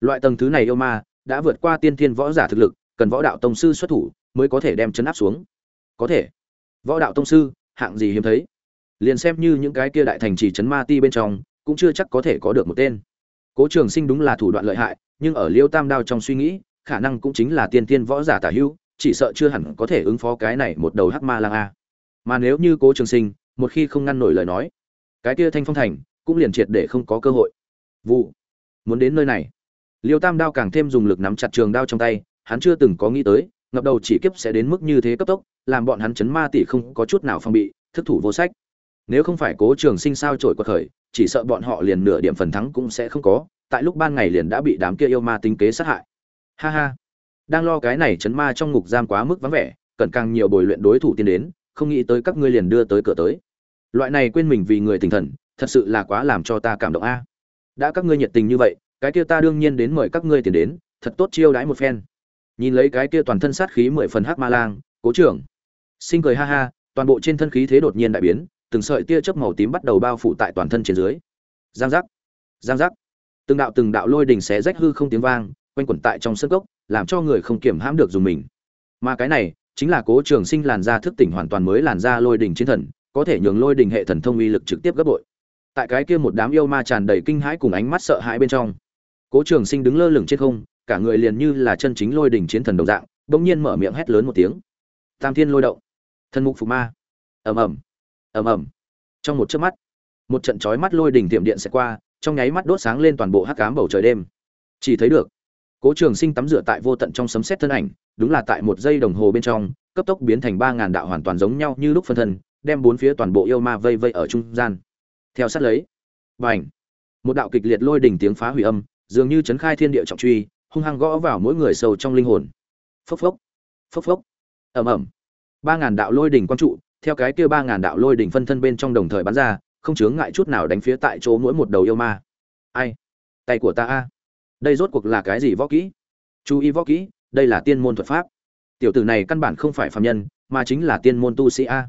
Loại tầng thứ này yêu ma đã vượt qua tiên thiên võ giả thực lực, cần võ đạo tông sư xuất thủ mới có thể đem chấn áp xuống. Có thể. Võ đạo tông sư, hạng gì hiếm thấy. Liền xem như những cái kia đại thành chỉ chấn ma ti bên trong, cũng chưa chắc có thể có được một tên. Cố trường sinh đúng là thủ đoạn lợi hại, nhưng ở liêu tam đao trong suy nghĩ, khả năng cũng chính là tiên tiên võ giả tả hữu, chỉ sợ chưa hẳn có thể ứng phó cái này một đầu hắc ma lang a. Mà nếu như cố trường sinh, một khi không ngăn nổi lời nói, cái kia thanh phong thành cũng liền triệt để không có cơ hội. Vụ, muốn đến nơi này liêu tam đao càng thêm dùng lực nắm chặt trường đao trong tay, hắn chưa từng có nghĩ tới, ngập đầu chỉ kiếp sẽ đến mức như thế cấp tốc, làm bọn hắn chấn ma tỷ không có chút nào phòng bị, thức thủ vô sách. Nếu không phải cố trường sinh sao trổi quật khởi, chỉ sợ bọn họ liền nửa điểm phần thắng cũng sẽ không có, tại lúc ban ngày liền đã bị đám kia yêu ma tính kế sát hại. Ha ha. Đang lo cái này chấn ma trong ngục giam quá mức vắng vẻ, cần càng nhiều bồi luyện đối thủ tiến đến, không nghĩ tới các ngươi liền đưa tới cửa tới. Loại này quên mình vì người tình thần, thật sự là quá làm cho ta cảm động a. Đã các ngươi nhiệt tình như vậy cái kia ta đương nhiên đến mời các ngươi tiền đến, thật tốt chiêu đãi một phen. Nhìn lấy cái kia toàn thân sát khí mười phần hắc ma lang, cố trưởng. Sinh cười ha ha, toàn bộ trên thân khí thế đột nhiên đại biến, từng sợi tia chớp màu tím bắt đầu bao phủ tại toàn thân trên dưới. Giang giác giang giác. Từng đạo từng đạo lôi đình xé rách hư không tiếng vang, quanh quẩn tại trong sân gốc làm cho người không kiểm hãm được dùng mình. Mà cái này, chính là cố trường sinh làn da thức tỉnh hoàn toàn mới làn da lôi đình chiến thần, có thể nhường lôi đình hệ thần thông uy lực trực tiếp gấp bội. Tại cái kia một đám yêu ma tràn đầy kinh hãi cùng ánh mắt sợ hãi bên trong cố trường sinh đứng lơ lửng trên không, cả người liền như là chân chính lôi đình chiến thần đồng dạng, bỗng nhiên mở miệng hét lớn một tiếng. Tam thiên lôi động. Thần mục phục ma. Ầm ầm. Ầm ầm. Trong một chớp mắt, một trận chói mắt lôi đình tiệm điện sẽ qua, trong nháy mắt đốt sáng lên toàn bộ hắc ám bầu trời đêm. Chỉ thấy được, cố trường sinh tắm rửa tại vô tận trong sấm sét thân ảnh, đúng là tại một giây đồng hồ bên trong, cấp tốc biến thành ba ngàn đạo hoàn toàn giống nhau như lúc phân thân, đem bốn phía toàn bộ yêu ma vây vây ở trung gian. Theo sát lấy và ảnh một đạo kịch liệt lôi đỉnh tiếng phá hủy âm dường như chấn khai thiên địa trọng truy, hung hăng gõ vào mỗi người sâu trong linh hồn. Phốc phốc phốc phốc, ầm ầm. Ba ngàn đạo lôi đỉnh quang trụ, theo cái kia ba ngàn đạo lôi đỉnh phân thân bên trong đồng thời bắn ra, không chướng ngại chút nào đánh phía tại chỗ mỗi một đầu yêu ma. Ai? Tay của ta a. Đây rốt cuộc là cái gì võ kỹ? Chú ý võ kỹ, đây là tiên môn thuật pháp. Tiểu tử này căn bản không phải phạm nhân, mà chính là tiên môn tu sĩ a.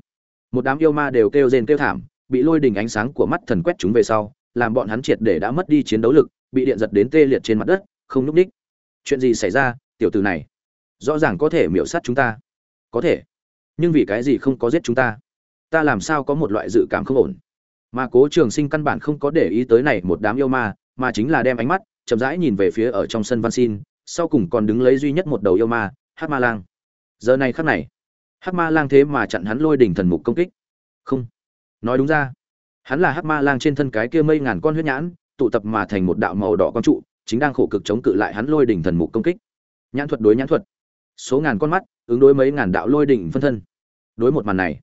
Một đám yêu ma đều kêu rên kêu thảm, bị lôi đỉnh ánh sáng của mắt thần quét chúng về sau, làm bọn hắn triệt để đã mất đi chiến đấu lực bị điện giật đến tê liệt trên mặt đất, không núp đích chuyện gì xảy ra, tiểu tử này? Rõ ràng có thể miễu sát chúng ta. Có thể. Nhưng vì cái gì không có giết chúng ta? Ta làm sao có một loại dự cảm không ổn? Mà cố trường sinh căn bản không có để ý tới này một đám yêu ma, mà chính là đem ánh mắt chậm rãi nhìn về phía ở trong sân văn xin, sau cùng còn đứng lấy duy nhất một đầu yêu ma hát ma lang. Giờ này khắc này hát ma lang thế mà chặn hắn lôi đỉnh thần mục công kích. Không. Nói đúng ra, hắn là hát ma lang trên thân cái kia mây ngàn con huyết nhãn tụ tập mà thành một đạo màu đỏ con trụ, chính đang khổ cực chống cự lại hắn lôi đỉnh thần mục công kích. Nhãn thuật đối nhãn thuật. Số ngàn con mắt, ứng đối mấy ngàn đạo lôi đỉnh phân thân. Đối một màn này,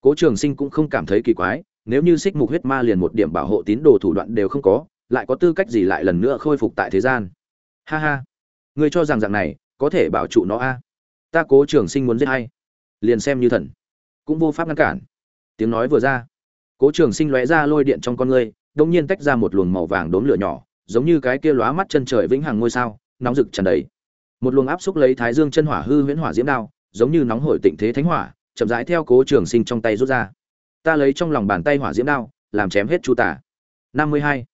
cố trường sinh cũng không cảm thấy kỳ quái, nếu như xích mục huyết ma liền một điểm bảo hộ tín đồ thủ đoạn đều không có, lại có tư cách gì lại lần nữa khôi phục tại thế gian? Ha ha. Ngươi cho rằng dạng này, có thể bảo trụ nó a? Ta cố trường sinh muốn giết hay? Liền xem như thần. Cũng vô pháp ngăn cản. Tiếng nói vừa ra, cố trường sinh lóe ra lôi điện trong con ngươi đông nhiên tách ra một luồng màu vàng đốm lửa nhỏ, giống như cái kia lóa mắt chân trời vĩnh hằng ngôi sao, nóng rực tràn đầy. Một luồng áp xúc lấy thái dương chân hỏa hư huyễn hỏa diễm đao, giống như nóng hổi tịnh thế thánh hỏa, chậm rãi theo cố trường sinh trong tay rút ra. Ta lấy trong lòng bàn tay hỏa diễm đao, làm chém hết chu tả. Năm mươi hai.